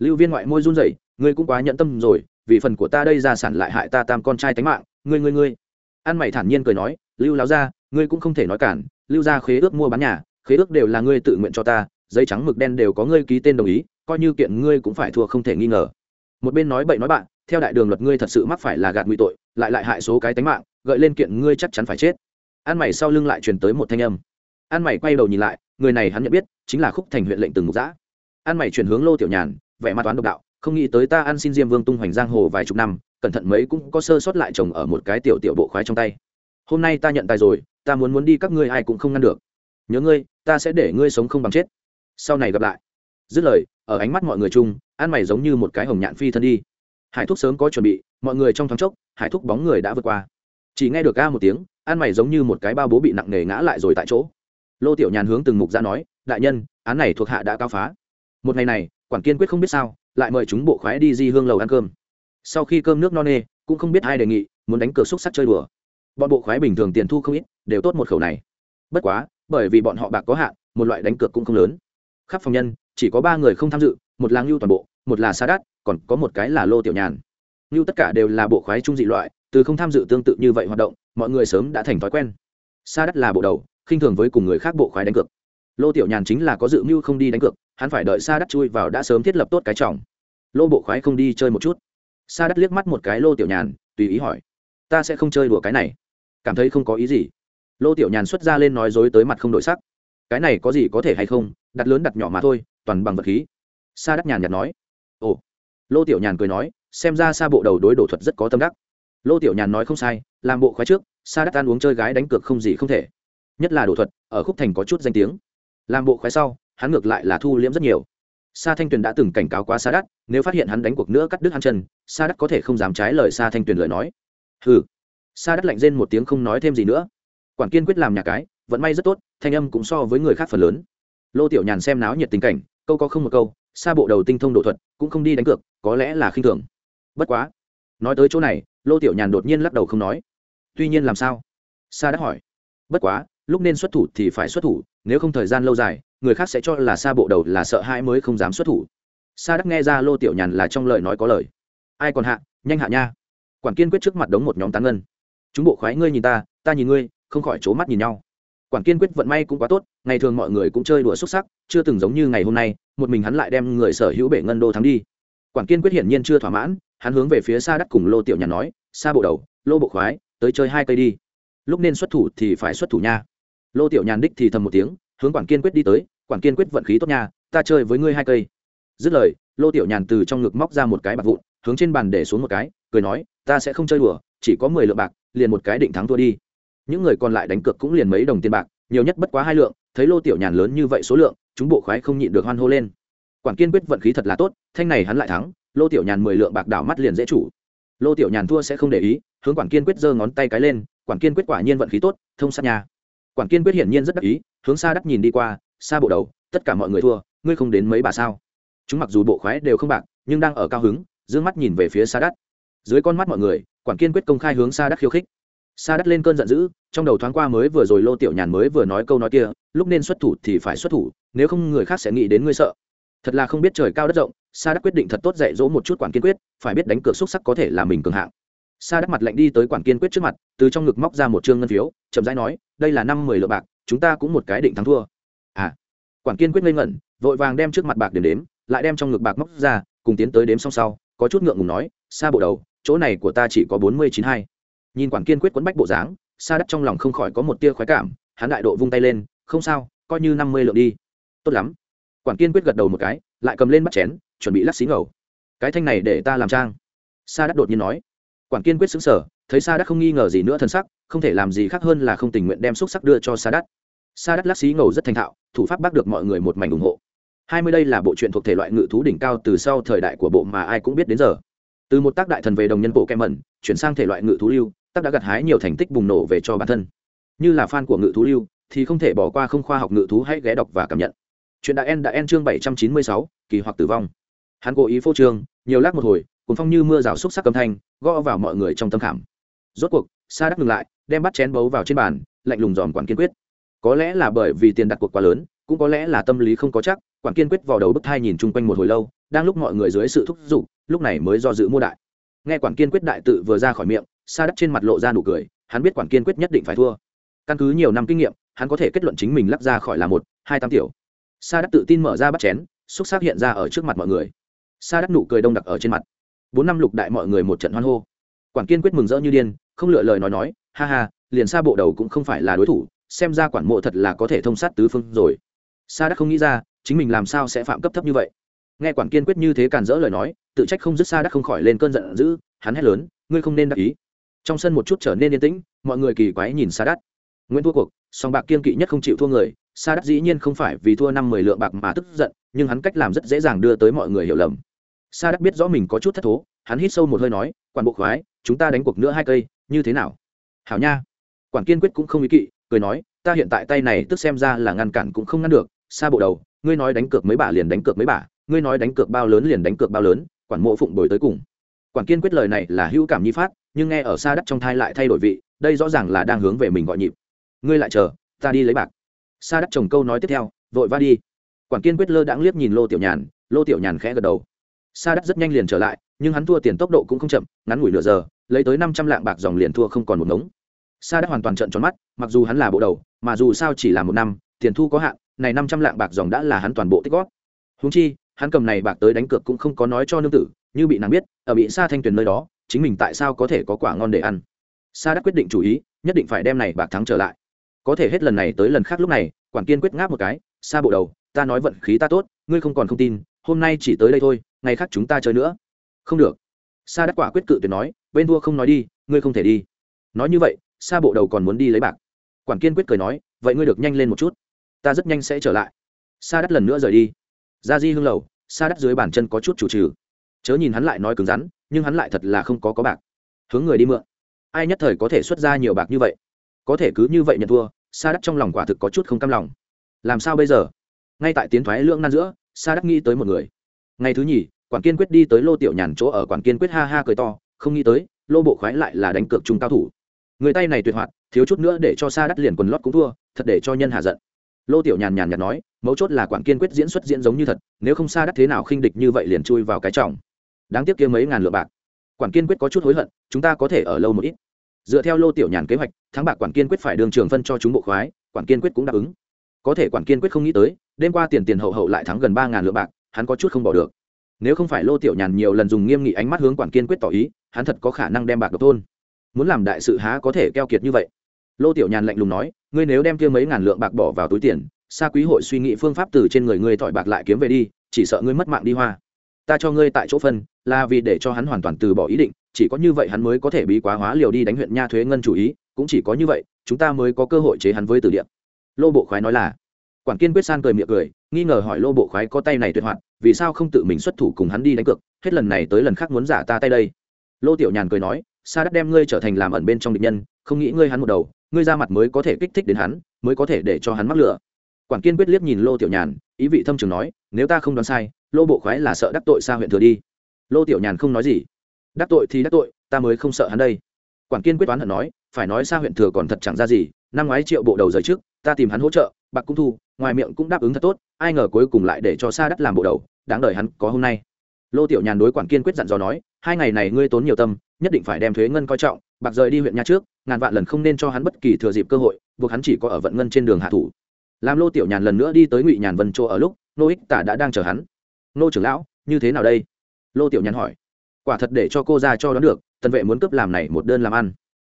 Lưu viên ngoại môi run rẩy, ngươi cũng quá nhận tâm rồi, vì phần của ta đây ra sản lại hại ta tam con trai tánh mạng, ngươi ngươi ngươi. Ăn mày thản nhiên cười nói, lưu lão gia, ngươi cũng không thể nói cản, lưu gia khế ước mua bán nhà, khế ước đều là ngươi tự nguyện cho ta, giấy trắng mực đen đều có ngươi ký tên đồng ý, coi như kiện ngươi cũng phải thua không thể nghi ngờ. Một bên nói bậy nói bạn, theo đại đường luật ngươi thật sự mắc phải là gạt nguy tội, lại lại hại số cái tánh mạng, gợi lên kiện ngươi chắc chắn phải chết. Ăn mày sau lưng lại truyền tới một thanh âm. Ăn mày quay đầu nhìn lại, người này hắn nhận biết, chính là khúc thành huyện lệnh từng mục giã ăn mày chuyển hướng lô tiểu nhàn vẻ mặt toán độc đạo, không nghĩ tới ta ăn xin diêm vương tung hoành giang hồ vài chục năm, cẩn thận mấy cũng có sơ sót lại chồng ở một cái tiểu tiểu bộ khoái trong tay. Hôm nay ta nhận tài rồi, ta muốn muốn đi các ngươi ai cũng không ngăn được. Nhớ ngươi, ta sẽ để ngươi sống không bằng chết. Sau này gặp lại. Dứt lời, ở ánh mắt mọi người chung, ăn mày giống như một cái hồng nhạn phi thân đi. Hải thúc sớm có chuẩn bị, mọi người trong thoáng chốc, hải thúc bóng người đã vượt qua. Chỉ nghe được ca một tiếng, ăn mày giống như một cái bao bố bị nặng nề ngã lại rồi tại chỗ. Lô tiểu nhàn hướng từng mục ra nói, đại nhân, án này thuộc hạ đã cao phá. Một ngày này quản kiên quyết không biết sao, lại mời chúng bộ khoái đi di hương lầu ăn cơm. Sau khi cơm nước no nê, cũng không biết ai đề nghị, muốn đánh cược xúc sắc chơi đùa. Bọn bộ khoái bình thường tiền thu không ít, đều tốt một khẩu này. Bất quá, bởi vì bọn họ bạc có hạn, một loại đánh cược cũng không lớn. Khắp phòng nhân, chỉ có ba người không tham dự, một là ngưu toàn bộ, một là sa đát, còn có một cái là lô tiểu nhàn. Ngưu tất cả đều là bộ khoái trung dị loại, từ không tham dự tương tự như vậy hoạt động, mọi người sớm đã thành thói quen. Sa đắt là bộ đầu, khinh thường với cùng người khác bộ khoái đánh cược lô tiểu nhàn chính là có dự mưu không đi đánh cược, hắn phải đợi sa đắt chui vào đã sớm thiết lập tốt cái trọng. Lô bộ khoái không đi chơi một chút. Sa đắt liếc mắt một cái lô tiểu nhàn, tùy ý hỏi, ta sẽ không chơi đùa cái này. Cảm thấy không có ý gì. Lô tiểu nhàn xuất ra lên nói dối tới mặt không đổi sắc. Cái này có gì có thể hay không? Đặt lớn đặt nhỏ mà thôi, toàn bằng vật khí. Sa đắt nhàn nhạt nói. Ồ. Lô tiểu nhàn cười nói, xem ra sa bộ đầu đối đổ thuật rất có tâm đắc. Lô tiểu nhàn nói không sai, làm bộ khoái trước, sa đắt ăn uống chơi gái đánh cược không gì không thể. Nhất là đổ thuật, ở khúc thành có chút danh tiếng làm bộ khoái sau, hắn ngược lại là thu liễm rất nhiều. Sa thanh tuyền đã từng cảnh cáo quá sa đắt nếu phát hiện hắn đánh cuộc nữa cắt đứt hắn chân, sa đắt có thể không dám trái lời sa thanh tuyền lời nói. Hừ. Sa đắt lạnh rên một tiếng không nói thêm gì nữa. Quản kiên quyết làm nhà cái vẫn may rất tốt, thanh âm cũng so với người khác phần lớn. Lô tiểu nhàn xem náo nhiệt tình cảnh, câu có không một câu, sa bộ đầu tinh thông độ thuật, cũng không đi đánh cược, có lẽ là khinh thường. Bất quá. Nói tới chỗ này, lô tiểu nhàn đột nhiên lắc đầu không nói. Tuy nhiên làm sao? Sa đã hỏi. Bất quá lúc nên xuất thủ thì phải xuất thủ, nếu không thời gian lâu dài, người khác sẽ cho là sa bộ đầu là sợ hãi mới không dám xuất thủ. Sa đắc nghe ra lô tiểu nhàn là trong lời nói có lời. Ai còn hạ, nhanh hạ nha. Quản kiên quyết trước mặt đống một nhóm tán ngân. Chúng bộ khoái ngươi nhìn ta ta nhìn ngươi, không khỏi c mắt nhìn nhau. Quản kiên quyết vận may cũng quá tốt, ngày thường mọi người cũng chơi đùa xuất sắc, chưa từng giống như ngày hôm nay, một mình hắn lại đem người sở hữu bể ngân đô thắng đi. Quản kiên quyết hiển nhiên chưa thỏa mãn, hắn hướng về phía xa đắt cùng lô tiểu nhàn nói xa bộ đầu, lô bộ khoái, tới chơi hai cây đi. Lúc nên xuất thủ thì phải xuất thủ nha lô tiểu nhàn đích thì thầm một tiếng, hướng quản kiên quyết đi tới, quản kiên quyết vận khí tốt nha, ta chơi với ngươi hai cây. Dứt lời, lô tiểu nhàn từ trong ngực móc ra một cái bạc vụn, hướng trên bàn để xuống một cái, cười nói, ta sẽ không chơi đùa, chỉ có mười lượng bạc, liền một cái định thắng thua đi. Những người còn lại đánh cược cũng liền mấy đồng tiền bạc, nhiều nhất bất quá hai lượng, thấy lô tiểu nhàn lớn như vậy số lượng, chúng bộ khoái không nhịn được hoan hô lên. Quản kiên quyết vận khí thật là tốt, thanh này hắn lại thắng, lô tiểu nhàn mười lượng bạc đảo mắt liền dễ chủ. Lô tiểu nhàn thua sẽ không để ý, hướng quản kiên quyết giơ ngón tay cái lên, quản kiên quyết quả nhiên vận khí tốt, thông sát nhà quản kiên quyết hiển nhiên rất đắc ý, hướng xa đắt nhìn đi qua, xa bộ đầu, tất cả mọi người thua, ngươi không đến mấy bà sao. Chúng mặc dù bộ khoái đều không bạc, nhưng đang ở cao hứng d mắt nhìn về phía xa đắt dưới con mắt mọi người, quản kiên quyết công khai hướng xa đắt khiêu khích. Xa đắt lên cơn giận dữ, trong đầu thoáng qua mới vừa rồi lô tiểu nhàn mới vừa nói câu nói kia, lúc nên xuất thủ thì phải xuất thủ, nếu không người khác sẽ nghĩ đến ngươi sợ. Thật là không biết trời cao đất rộng, sa đắc quyết định thật tốt dạy dỗ một chút quản kiên quyết, phải biết đánh cược xúc sắc có thể là mình cường hạng. Sa đắc mặt lạnh đi tới quản kiên quyết trước mặt, từ trong ngực móc ra một trương ngân phiếu, chậm rãi nói đây là năm mười lượng bạc, chúng ta cũng một cái định thắng thua. À quản kiên quyết ngây ngẩn, vội vàng đem trước mặt bạc điểm đếm, lại đem trong ngực bạc móc ra, cùng tiến tới đếm xong sau, có chút ngượng ngùng nói xa bộ đầu, chỗ này của ta chỉ có bốn mươi chín hai. Nhìn quản kiên quyết quấn bách bộ dáng, sa đắt trong lòng không khỏi có một tia khoái cảm, hắn đại độ vung tay lên, không sao, coi như năm mươi lượng đi. Tốt lắm. Quản kiên quyết gật đầu một cái, lại cầm lên bắt chén, chuẩn bị lắc xí ngầu. Cái thanh này để ta làm trang. Sa đắt đột nhiên nói. Quản kiên quyết xứng sở thấy sa đắt không nghi ngờ gì nữa thân sắc, không thể làm gì khác hơn là không tình nguyện đem xúc sắc đưa cho sa đắt sa đắt lắc xí ngầu rất thành thạo, thủ pháp bắt được mọi người một mảnh ủng hộ. Hai mươi đây là bộ truyện thuộc thể loại ngự thú đỉnh cao từ sau thời đại của bộ mà ai cũng biết đến giờ. Từ một tác đại thần về đồng nhân bộ kem mẩn, chuyển sang thể loại ngự thú lưu, tác đã gặt hái nhiều thành tích bùng nổ về cho bản thân. Như là fan của ngự thú lưu, thì không thể bỏ qua không khoa học ngự thú hãy ghé đọc và cảm nhận. Chuyện đã en đã en chương bảy trăm chín mươi sáu, kỳ hoặc tử vong. Hắn cố ý phô trương, nhiều lát một hồi cùng phong như mưa rào xúc sắc âm thanh, gõ vào mọi người trong tâm khảm rốt cuộc, sa đắc ngừng lại, đem bắt chén bấu vào trên bàn, lạnh lùng dòm quản kiên quyết. Có lẽ là bởi vì tiền đặt cuộc quá lớn, cũng có lẽ là tâm lý không có chắc, quản kiên quyết vào đầu bức thai nhìn chung quanh một hồi lâu, đang lúc mọi người dưới sự thúc giục, lúc này mới do dự mua đại. Nghe quản kiên quyết đại tự vừa ra khỏi miệng, sa đắc trên mặt lộ ra nụ cười, hắn biết quản kiên quyết nhất định phải thua. Căn cứ nhiều năm kinh nghiệm, hắn có thể kết luận chính mình lắc ra khỏi là một, hai tám tiểu. Sa đắc tự tin mở ra bắt chén, xúc xác hiện ra ở trước mặt mọi người. Sa đắc nụ cười đông đặc ở trên mặt. Bốn năm lục đại mọi người một trận hoan hô. Quản kiên quyết mừng rỡ như điên không lựa lời nói nói, ha ha, liền xa bộ đầu cũng không phải là đối thủ, xem ra quản mộ thật là có thể thông sát tứ phương rồi. Sa đắc không nghĩ ra, chính mình làm sao sẽ phạm cấp thấp như vậy. Nghe quản kiên quyết như thế càn dỡ lời nói, tự trách không dứt sa đắc không khỏi lên cơn giận dữ, hắn hét lớn, ngươi không nên đắc ý. Trong sân một chút trở nên yên tĩnh, mọi người kỳ quái nhìn sa đắc. Nguyễn thua cuộc, song bạc kiên kỵ nhất không chịu thua người, sa đắc dĩ nhiên không phải vì thua năm mười lượng bạc mà tức giận, nhưng hắn cách làm rất dễ dàng đưa tới mọi người hiểu lầm. Sa đắc biết rõ mình có chút thất thố, hắn hít sâu một hơi nói, quản bộ khoái, chúng ta đánh cuộc nữa hai cây như thế nào? Hảo nha. Quản kiên quyết cũng không ý kỵ cười nói ta hiện tại tay này tức xem ra là ngăn cản cũng không ngăn được xa bộ đầu ngươi nói đánh cược mấy bà liền đánh cược mấy bà, ngươi nói đánh cược bao lớn liền đánh cược bao lớn quản mộ phụng đổi tới cùng. Quản kiên quyết lời này là hữu cảm nhi phát nhưng nghe ở xa đất trong thai lại thay đổi vị đây rõ ràng là đang hướng về mình gọi nhịp. Ngươi lại chờ ta đi lấy bạc. Xa đất chồng câu nói tiếp theo vội va đi. Quản kiên quyết lơ đãng liếc nhìn lô tiểu nhàn lô tiểu nhàn khẽ gật đầu. Sa đất rất nhanh liền trở lại nhưng hắn thua tiền tốc độ cũng không chậm ngắn ngủi nửa giờ lấy tới năm trăm lạng bạc dòng liền thua không còn một ngống. Sa đã hoàn toàn trận tròn mắt, mặc dù hắn là bộ đầu, mà dù sao chỉ là một năm, tiền thu có hạn, này năm trăm lạng bạc dòng đã là hắn toàn bộ tích góp. Húng chi, hắn cầm này bạc tới đánh cược cũng không có nói cho nương tử, như bị nàng biết, ở bị sa thanh tuyền nơi đó, chính mình tại sao có thể có quả ngon để ăn. Sa đã quyết định chủ ý, nhất định phải đem này bạc thắng trở lại. Có thể hết lần này tới lần khác lúc này, quản kiên quyết ngáp một cái, sa bộ đầu, ta nói vận khí ta tốt, ngươi không còn không tin, hôm nay chỉ tới đây thôi, ngày khác chúng ta chơi nữa. Không được sa đắc quả quyết cự tuyệt nói, bên thua không nói đi, ngươi không thể đi. Nói như vậy, sa bộ đầu còn muốn đi lấy bạc. Quản kiên quyết cười nói, vậy ngươi được nhanh lên một chút, ta rất nhanh sẽ trở lại. Sa đắt lần nữa rời đi. Ra di hương lầu, sa đắt dưới bàn chân có chút chủ trừ. Chớ nhìn hắn lại nói cứng rắn, nhưng hắn lại thật là không có có bạc. Hướng người đi mượn. Ai nhất thời có thể xuất ra nhiều bạc như vậy? Có thể cứ như vậy nhận thua, sa đắt trong lòng quả thực có chút không cam lòng. Làm sao bây giờ? Ngay tại tiến thoái lưỡng nan giữa, sa đắc nghĩ tới một người. Ngày thứ nhì quản kiên quyết đi tới lô tiểu nhàn chỗ ở, quản kiên quyết ha ha cười to, không nghĩ tới, lô bộ khoái lại là đánh cược chung cao thủ. Người tay này tuyệt hoạt, thiếu chút nữa để cho sa đắt liền quần lót cũng thua, thật để cho nhân hạ giận. Lô tiểu nhàn nhàn nhạt nói, mấu chốt là quản kiên quyết diễn xuất diễn giống như thật, nếu không sa đắt thế nào khinh địch như vậy liền chui vào cái trọng. Đáng tiếc kia mấy ngàn lượng bạc. Quản kiên quyết có chút hối hận, chúng ta có thể ở lâu một ít. Dựa theo lô tiểu nhàn kế hoạch, thắng bạc quản kiên quyết phải đường trường phân cho chúng bộ khoái, quản kiên quyết cũng đáp ứng. Có thể quản kiên quyết không nghĩ tới, đêm qua tiền tiền hậu hậu lại thắng gần ba ngàn lượng bạc, hắn có chút không bỏ được nếu không phải lô tiểu nhàn nhiều lần dùng nghiêm nghị ánh mắt hướng quản kiên quyết tỏ ý, hắn thật có khả năng đem bạc độc thôn. Muốn làm đại sự há có thể keo kiệt như vậy? Lô tiểu nhàn lạnh lùng nói, ngươi nếu đem kia mấy ngàn lượng bạc bỏ vào túi tiền, xa quý hội suy nghĩ phương pháp từ trên người ngươi thỏi bạc lại kiếm về đi, chỉ sợ ngươi mất mạng đi hoa. Ta cho ngươi tại chỗ phân, là vì để cho hắn hoàn toàn từ bỏ ý định, chỉ có như vậy hắn mới có thể bí quá hóa liều đi đánh huyện nha thuế ngân chủ ý, cũng chỉ có như vậy, chúng ta mới có cơ hội chế hắn với từ địa. Lô bộ khoái nói là, quản kiên quyết san cười miệng cười, nghi ngờ hỏi lô bộ khoái có tay này tuyệt hoạt vì sao không tự mình xuất thủ cùng hắn đi đánh cược, hết lần này tới lần khác muốn giả ta tay đây. Lô tiểu nhàn cười nói, sa đất đem ngươi trở thành làm ẩn bên trong địch nhân, không nghĩ ngươi hắn một đầu, ngươi ra mặt mới có thể kích thích đến hắn, mới có thể để cho hắn mắc lửa. Quản kiên quyết liếc nhìn lô tiểu nhàn, ý vị thâm trường nói, nếu ta không đoán sai, lô bộ khoái là sợ đắc tội xa huyện thừa đi. Lô tiểu nhàn không nói gì. Đắc tội thì đắc tội, ta mới không sợ hắn đây. Quản kiên quyết toán hận nói, phải nói xa huyện thừa còn thật chẳng ra gì, năm ngoái triệu bộ đầu rời trước, ta tìm hắn hỗ trợ, bạc cũng thu, ngoài miệng cũng đáp ứng thật tốt ai ngờ cuối cùng lại để cho xa đất làm bộ đầu, đáng đời hắn có hôm nay. Lô tiểu nhàn đối quản kiên quyết dặn dò nói, hai ngày này ngươi tốn nhiều tâm, nhất định phải đem thuế ngân coi trọng, bạc rời đi huyện nhà trước, ngàn vạn lần không nên cho hắn bất kỳ thừa dịp cơ hội, buộc hắn chỉ có ở vận ngân trên đường hạ thủ. Làm lô tiểu nhàn lần nữa đi tới ngụy nhàn vân chỗ ở lúc, nô ích tả đã đang chờ hắn. Nô trưởng lão, như thế nào đây? Lô tiểu nhàn hỏi. Quả thật để cho cô ra cho đón được, tần vệ muốn cướp làm này một đơn làm ăn.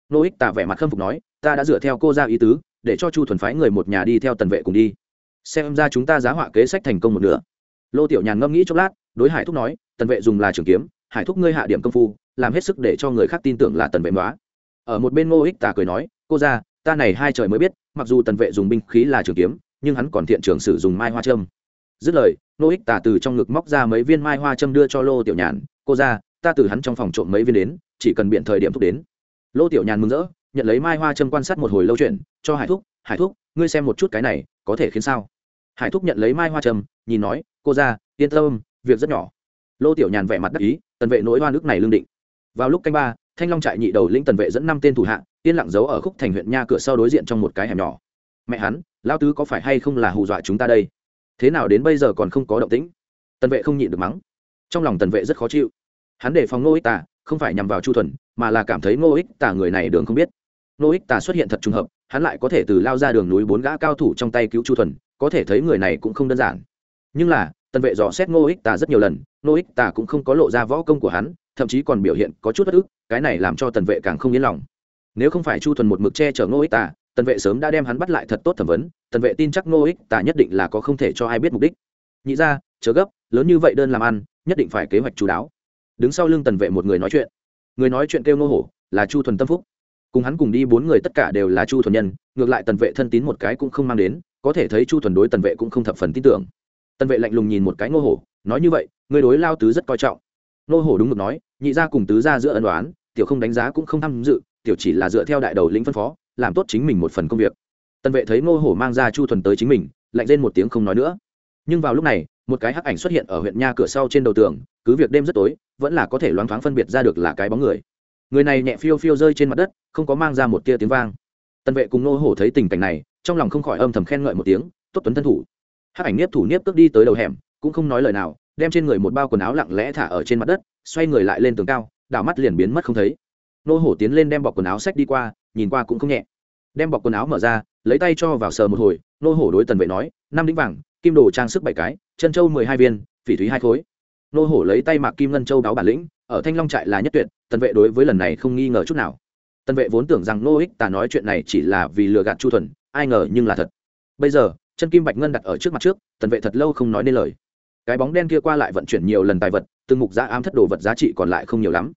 Nô ích tả vẻ mặt khâm phục nói, ta đã dựa theo cô ra ý tứ, để cho chu thuần phái người một nhà đi theo tần vệ cùng đi xem ra chúng ta giá họa kế sách thành công một nửa. Lô tiểu nhàn ngâm nghĩ chốc lát, đối hải thúc nói, tần vệ dùng là trường kiếm, hải thúc ngươi hạ điểm công phu, làm hết sức để cho người khác tin tưởng là tần vệ nói ở một bên ngô ích tà cười nói, cô ra ta này hai trời mới biết, mặc dù tần vệ dùng binh khí là trường kiếm, nhưng hắn còn thiện trường sử dùng mai hoa trâm dứt lời, ngô ích tà từ trong ngực móc ra mấy viên mai hoa trâm đưa cho lô tiểu nhàn, cô ra ta từ hắn trong phòng trộm mấy viên đến, chỉ cần biện thời điểm thúc đến. Lô tiểu nhàn mừng rỡ, nhận lấy mai hoa trâm quan sát một hồi lâu chuyện, cho hải thúc hải thúc, ngươi xem một chút cái này, có thể khiến sao? Hải thúc nhận lấy mai hoa trầm, nhìn nói cô ra yên tâm việc rất nhỏ. Lô tiểu nhàn vẻ mặt đắc ý tần vệ nỗi hoa nước này lương định. Vào lúc canh ba thanh long trại nhị đầu lĩnh tần vệ dẫn năm tên thủ hạ yên lặng giấu ở khúc thành huyện nha cửa sau đối diện trong một cái hẻm nhỏ. Mẹ hắn lao tứ có phải hay không là hù dọa chúng ta đây? Thế nào đến bây giờ còn không có động tĩnh? Tần vệ không nhịn được mắng. Trong lòng tần vệ rất khó chịu. Hắn đề phòng ngô ích Tả, không phải nhằm vào chu thuần mà là cảm thấy ngô ích Tả người này đường không biết. Ngô ích Tả xuất hiện thật trùng hợp hắn lại có thể từ lao ra đường núi bốn gã cao thủ trong tay cứu chu thuần có thể thấy người này cũng không đơn giản. Nhưng là, tần vệ dò xét ngô ích tà rất nhiều lần, ngô ích tà cũng không có lộ ra võ công của hắn, thậm chí còn biểu hiện có chút bất ức, cái này làm cho tần vệ càng không yên lòng. Nếu không phải chu thuần một mực che chở ngô ích tà, tần vệ sớm đã đem hắn bắt lại thật tốt thẩm vấn, tần vệ tin chắc ngô ích tà nhất định là có không thể cho ai biết mục đích. Nhị ra, chớ gấp, lớn như vậy đơn làm ăn, nhất định phải kế hoạch chú đáo. Đứng sau lưng tần vệ một người nói chuyện. Người nói chuyện kêu ngô hổ, là chu thuần tâm phúc cùng hắn cùng đi bốn người tất cả đều là chu thuần nhân, ngược lại tần vệ thân tín một cái cũng không mang đến, có thể thấy chu thuần đối tần vệ cũng không thập phần tin tưởng. Tần vệ lạnh lùng nhìn một cái ngô hổ, nói như vậy, người đối lao tứ rất coi trọng. Ngô hổ đúng mực nói, nhị ra cùng tứ ra giữa ân đoán tiểu không đánh giá cũng không tham dự, tiểu chỉ là dựa theo đại đầu lĩnh phân phó, làm tốt chính mình một phần công việc. Tần vệ thấy ngô hổ mang ra chu thuần tới chính mình, lạnh lên một tiếng không nói nữa. Nhưng vào lúc này, một cái hắc ảnh xuất hiện ở huyện nha cửa sau trên đầu tường, cứ việc đêm rất tối, vẫn là có thể loáng thoáng phân biệt ra được là cái bóng người người này nhẹ phiêu phiêu rơi trên mặt đất, không có mang ra một tia tiếng vang. Tần vệ cùng nô hổ thấy tình cảnh này, trong lòng không khỏi âm thầm khen ngợi một tiếng, tốt tuấn thân thủ. Hắc ảnh nếp thủ nếp cước đi tới đầu hẻm, cũng không nói lời nào, đem trên người một bao quần áo lặng lẽ thả ở trên mặt đất, xoay người lại lên tường cao, đảo mắt liền biến mất không thấy. Nô hổ tiến lên đem bọc quần áo sách đi qua, nhìn qua cũng không nhẹ. Đem bọc quần áo mở ra, lấy tay cho vào sờ một hồi nô hổ đối tần vệ nói, năm đĩnh vàng, kim đồ trang sức bảy cái, chân châu mười hai viên, phỉ thúy hai khối. Nô hổ lấy tay mạc kim ngân châu đáo bản lĩnh, ở thanh long trại là nhất tuyệt tần vệ đối với lần này không nghi ngờ chút nào. Tần vệ vốn tưởng rằng nô ích tà nói chuyện này chỉ là vì lừa gạt chu thuần, ai ngờ nhưng là thật. Bây giờ, chân kim bạch ngân đặt ở trước mặt trước, tần vệ thật lâu không nói nên lời. Cái bóng đen kia qua lại vận chuyển nhiều lần tài vật, từng mục giá ám thất đồ vật giá trị còn lại không nhiều lắm.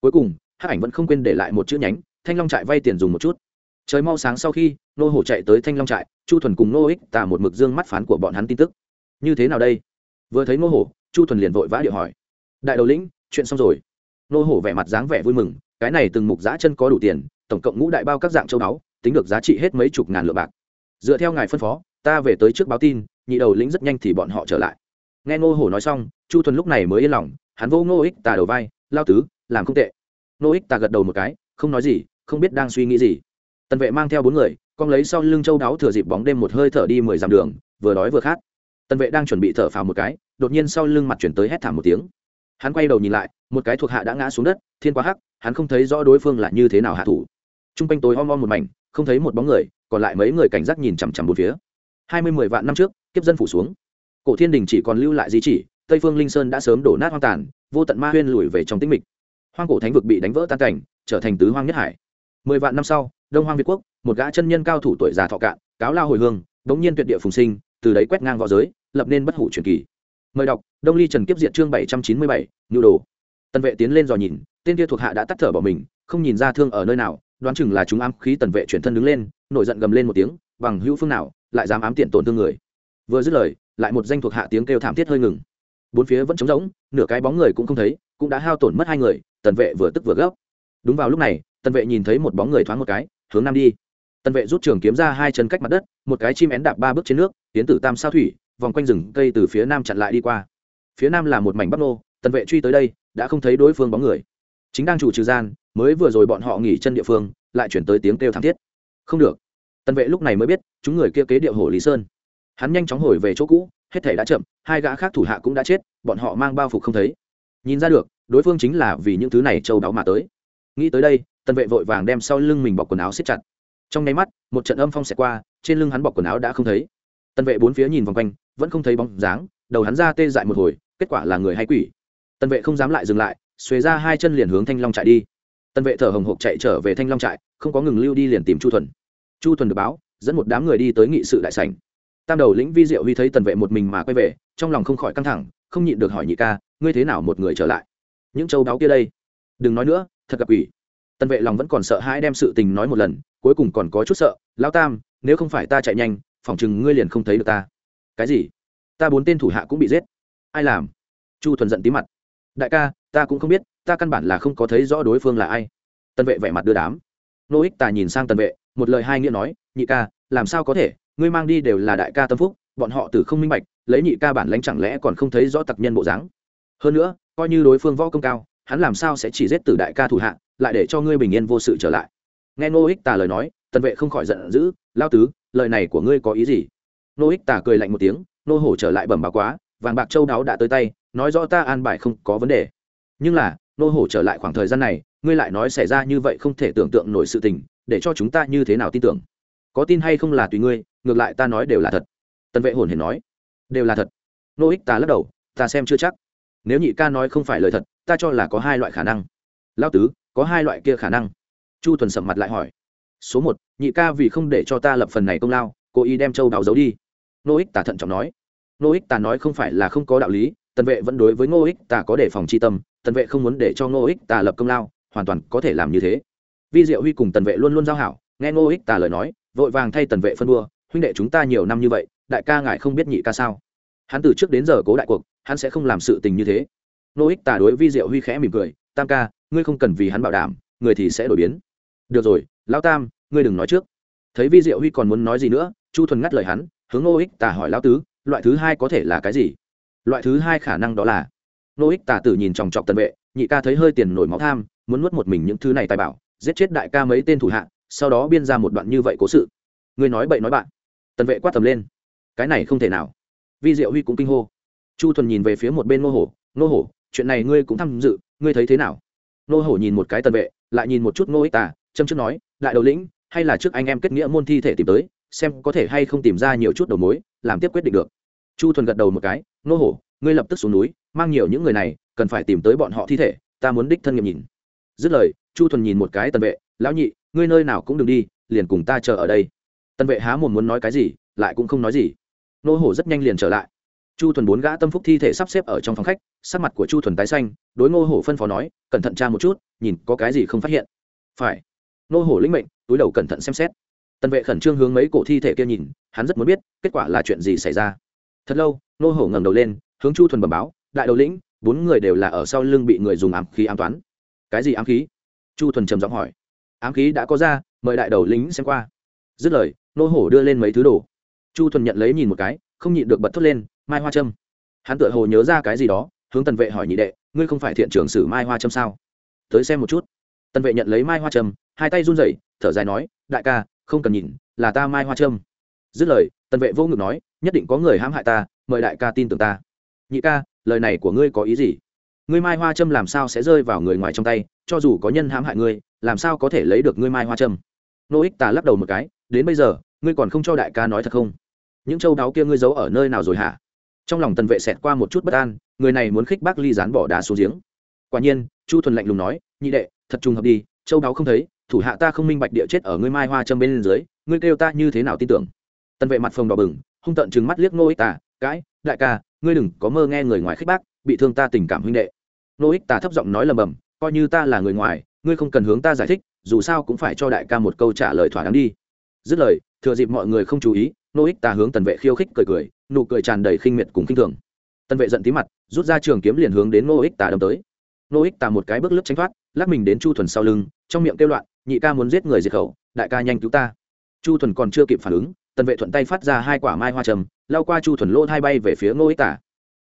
Cuối cùng hát ảnh vẫn không quên để lại một chữ nhánh, thanh long trại vay tiền dùng một chút. Trời mau sáng sau khi nô hổ chạy tới thanh long trại, chu thuần cùng nô ích tà một mực dương mắt phán của bọn hắn tin tức. Như thế nào đây? Vừa thấy nô hổ, chu thuần liền vội vã điệu hỏi. Đại đầu lĩnh, chuyện xong rồi nô hổ vẻ mặt dáng vẻ vui mừng, cái này từng mục giá chân có đủ tiền, tổng cộng ngũ đại bao các dạng châu báu, tính được giá trị hết mấy chục ngàn lượng bạc. Dựa theo ngài phân phó, ta về tới trước báo tin, nhị đầu lĩnh rất nhanh thì bọn họ trở lại. Nghe ngô hổ nói xong, chu thuần lúc này mới yên lòng, hắn vô ngô ích tà đầu vai, lao tứ, làm không tệ. Ngô ích tà gật đầu một cái, không nói gì, không biết đang suy nghĩ gì. Tần vệ mang theo bốn người, con lấy sau lưng châu đáo thừa dịp bóng đêm một hơi thở đi mười dặm đường, vừa đói vừa khát. Tần vệ đang chuẩn bị thở phào một cái, đột nhiên sau lưng mặt chuyển tới hét thảm một tiếng. Hắn quay đầu nhìn lại một cái thuộc hạ đã ngã xuống đất, thiên quá hắc, hắn không thấy rõ đối phương là như thế nào hạ thủ. T r u n g quanh tối om om một mảnh, không thấy một bóng người, còn lại mấy người cảnh giác nhìn chằm chằm một phía. Hai mươi mười vạn năm trước, kiếp dân phủ xuống. Cổ thiên đình chỉ còn lưu lại di chỉ, tây phương linh sơn đã sớm đổ nát hoang tàn, vô tận ma huyên lùi về trong tĩnh mịch. Hoang cổ thánh vực bị đánh vỡ tan cảnh, trở thành tứ hoang nhất hải. Mười vạn năm sau, đông hoang việt quốc, một gã chân nhân cao thủ tuổi già thọ cạn, cáo lao hồi hương, bỗng nhiên tuyệt địa phùng sinh, từ đấy quét ngang v õ giới, lập nên bất hủ truyền kỳ. Mời đọc, đông ly trần kiếp diện chương bảy trăm chín mươi bảy, nhu đồ tần vệ tiến lên dò nhìn, tên kia thuộc hạ đã tắt thở bỏ mình, không nhìn ra thương ở nơi nào, đoán chừng là chúng ám khí tần vệ chuyển thân đứng lên, nổi giận gầm lên một tiếng, bằng hữu phương nào, lại dám ám tiện tổn thương người. Vừa dứt lời, lại một danh thuộc hạ tiếng kêu thảm thiết hơi ngừng. Bốn phía vẫn trống rỗng, nửa cái bóng người cũng không thấy, cũng đã hao tổn mất hai người, tần vệ vừa tức vừa gấp. Đúng vào lúc này, tần vệ nhìn thấy một bóng người thoáng một cái, hướng nam đi. Tần vệ rút trường kiếm ra hai chân cách mặt đất, một cái chim én đạp ba bước trên nước, tiến tử tam sao thủy, vòng quanh rừng cây từ phía nam chặn lại đi qua. Phía nam là một mảnh bắc nô tần vệ truy tới đây, đã không thấy đối phương bóng người. Chính đang chủ trừ gian, mới vừa rồi bọn họ nghỉ chân địa phương, lại chuyển tới tiếng kêu thảm thiết. Không được. Tần vệ lúc này mới biết, chúng người kia kế điệu hồ lý sơn. Hắn nhanh chóng hồi về chỗ cũ, hết thể đã chậm, hai gã khác thủ hạ cũng đã chết, bọn họ mang bao phục không thấy. Nhìn ra được, đối phương chính là vì những thứ này châu đáo mà tới. Nghĩ tới đây, tần vệ vội vàng đem sau lưng mình bọc quần áo xếp chặt. Trong nháy mắt, một trận âm phong xẹt qua, trên lưng hắn bọc quần áo đã không thấy. Tần vệ bốn phía nhìn vòng quanh, vẫn không thấy bóng dáng, đầu hắn ra tê dại một hồi, kết quả là người hay quỷ tần vệ không dám lại dừng lại, xuề ra hai chân liền hướng thanh long chạy đi. Tần vệ thở hồng hộc chạy trở về thanh long trại, không có ngừng lưu đi liền tìm chu thuần. Chu thuần được báo, dẫn một đám người đi tới nghị sự đại sảnh. Tam đầu lĩnh vi diệu huy thấy tần vệ một mình mà quay về, trong lòng không khỏi căng thẳng, không nhịn được hỏi nhị ca, ngươi thế nào một người trở lại? Những châu đáo kia đây. Đừng nói nữa, thật gặp ủy tần vệ lòng vẫn còn sợ hãi đem sự tình nói một lần, cuối cùng còn có chút sợ lao tam, nếu không phải ta chạy nhanh, phỏng chừng ngươi liền không thấy được ta. Cái gì? Ta bốn tên thủ hạ cũng bị giết. Ai làm? Chu thuần giận tí mặt đại ca, ta cũng không biết, ta căn bản là không có thấy rõ đối phương là ai. Tần vệ vẻ mặt đưa đám. Nô ích tà nhìn sang tần vệ, một lời hai nghĩa nói, nhị ca, làm sao có thể? Ngươi mang đi đều là đại ca tâm phúc, bọn họ từ không minh bạch, lấy nhị ca bản lãnh chẳng lẽ còn không thấy rõ tặc nhân bộ dáng? Hơn nữa, coi như đối phương võ công cao, hắn làm sao sẽ chỉ giết từ đại ca thủ hạ, lại để cho ngươi bình yên vô sự trở lại? Nghe nô ích tà lời nói, tần vệ không khỏi giận dữ lao tứ, lời này của ngươi có ý gì? Nô ích tà cười lạnh một tiếng, nô hổ trở lại bẩm báo quá, vàng bạc châu đáo đã tới tay nói rõ ta an bài không có vấn đề. Nhưng là, nô hổ trở lại khoảng thời gian này, ngươi lại nói xảy ra như vậy không thể tưởng tượng nổi sự tình, để cho chúng ta như thế nào tin tưởng? Có tin hay không là tùy ngươi, ngược lại ta nói đều là thật. Tần vệ hồn hề nói. Đều là thật. Nô ích ta lắc đầu, ta xem chưa chắc. Nếu nhị ca nói không phải lời thật, ta cho là có hai loại khả năng. Lao tứ, có hai loại kia khả năng. Chu thuần sầm mặt lại hỏi. Số một, nhị ca vì không để cho ta lập phần này công lao, cố ý đem châu đào giấu đi. Nô ích tà thận trọng nói. Nô ích tà nói không phải là không có đạo lý tần vệ vẫn đối với ngô ích tà có đề phòng c tâm, tần vệ không muốn để cho ngô ích tà lập công lao, hoàn toàn có thể làm như thế. Vi diệu huy cùng tần vệ luôn luôn giao hảo, nghe ngô ích tà lời nói, vội vàng thay tần vệ phân đua huynh đệ chúng ta nhiều năm như vậy, đại ca ngại không biết nhị ca sao? Hắn từ trước đến giờ cố đại cuộc, hắn sẽ không làm sự tình như thế. Ngô ích tà đối vi diệu huy khẽ mỉm cười, tam ca, ngươi không cần vì hắn bảo đảm, người thì sẽ đổi biến. Được rồi lao tam, ngươi đừng nói trước. Thấy vi diệu huy còn muốn nói gì nữa, chu thuần ngắt lời hắn, hướng ngô ích tà hỏi lao tứ, loại thứ hai có thể là cái gì? Loại thứ hai khả năng đó là, Nô ích Tả tử nhìn chòng chọc tần vệ, nhị ca thấy hơi tiền nổi máu tham, muốn nuốt một mình những thứ này tài bảo, giết chết đại ca mấy tên thủ hạ, sau đó biên ra một đoạn như vậy cố sự. Ngươi nói bậy nói bạn. Tần vệ quát tầm lên. Cái này không thể nào. Vi diệu huy cũng kinh hô. Chu thuần nhìn về phía một bên nô hổ nô hổ, chuyện này ngươi cũng tham dự, ngươi thấy thế nào? Nô hổ nhìn một cái tần vệ, lại nhìn một chút nô ích Tả châm trước nói lại đầu lĩnh, hay là trước anh em kết nghĩa môn thi thể tìm tới, xem có thể hay không tìm ra nhiều chút đầu mối, làm tiếp quyết định được chu thuần gật đầu một cái, nô hổ, ngươi lập tức xuống núi, mang nhiều những người này, cần phải tìm tới bọn họ thi thể, ta muốn đích thân nghiệm nhìn. Dứt lời, chu thuần nhìn một cái tần vệ, lão nhị, ngươi nơi nào cũng đừng đi, liền cùng ta chờ ở đây. Tần vệ há mồm muốn nói cái gì, lại cũng không nói gì. Nô hổ rất nhanh liền trở lại. Chu thuần bốn gã tâm phúc thi thể sắp xếp ở trong phòng khách, sắc mặt của chu thuần tái xanh, đối ngô hổ phân phó nói, cẩn thận tra một chút, nhìn có cái gì không phát hiện. Phải. Nô hổ lĩnh mệnh, túi đầu cẩn thận xem xét. Tần vệ khẩn trương hướng mấy cổ thi thể kia nhìn, hắn rất muốn biết, kết quả là chuyện gì xảy ra thật lâu, nô hổ ngẩng đầu lên, hướng chu thuần bẩm báo, đại đầu lĩnh, bốn người đều là ở sau lưng bị người dùng ám khí ám toán. Cái gì ám khí? Chu thuần trầm giọng hỏi. Ám khí đã có ra, mời đại đầu lính xem qua. Dứt lời, nô hổ đưa lên mấy thứ đồ. Chu thuần nhận lấy nhìn một cái, không nhịn được bật thốt lên, mai hoa trâm. Hắn tựa hồ nhớ ra cái gì đó, hướng tần vệ hỏi nhị đệ, ngươi không phải thiện trưởng sử mai hoa trâm sao? Tới xem một chút. Tần vệ nhận lấy mai hoa trâm, hai tay run rẩy, thở dài nói, đại ca, không cần nhìn, là ta mai hoa trâm. Dứt lời tần vệ vô ngực nói, nhất định có người hãm hại ta, mời đại ca tin tưởng ta. Nhị ca, lời này của ngươi có ý gì? Ngươi mai hoa trâm làm sao sẽ rơi vào người ngoài trong tay, cho dù có nhân hãm hại ngươi, làm sao có thể lấy được ngươi mai hoa trâm? Nô ích tà lắc đầu một cái, đến bây giờ, ngươi còn không cho đại ca nói thật không? Những châu đáo kia ngươi giấu ở nơi nào rồi hả? Trong lòng tần vệ xẹt qua một chút bất an, người này muốn khích bác ly dán bỏ đá xuống giếng. Quả nhiên, chu thuần lạnh lùng nói, nhị đệ, thật trùng hợp đi, châu đáo không thấy, thủ hạ ta không minh bạch địa chết ở ngươi mai hoa trâm bên dưới, ngươi kêu ta như thế nào tin tưởng? Tần vệ mặt phồng đỏ bừng, hung tợn chừng mắt liếc nô ích tà, cãi, đại ca, ngươi đừng có mơ nghe người ngoài khích bác, bị thương ta tình cảm huynh đệ. Nô ích tà thấp giọng nói lầm bầm, coi như ta là người ngoài, ngươi không cần hướng ta giải thích, dù sao cũng phải cho đại ca một câu trả lời thỏa đáng đi. Dứt lời, thừa dịp mọi người không chú ý nô ích tà hướng tần vệ khiêu khích cười cười, nụ cười tràn đầy khinh miệt cùng khinh thường. Tần vệ giận tí mặt, rút ra trường kiếm liền hướng đến nô ích tà đâm tới. Nô ích tà một cái bước lướt tránh thoát, lắc mình đến chu thuần sau lưng, trong miệng kêu loạn, nhị ca muốn giết người diệt khẩu, đại ca nhanh cứu ta. Chu thuần còn chưa kịp phản ứng tần vệ thuận tay phát ra hai quả mai hoa trầm, lao qua chu thuần lô hai bay về phía Ngô ích tả.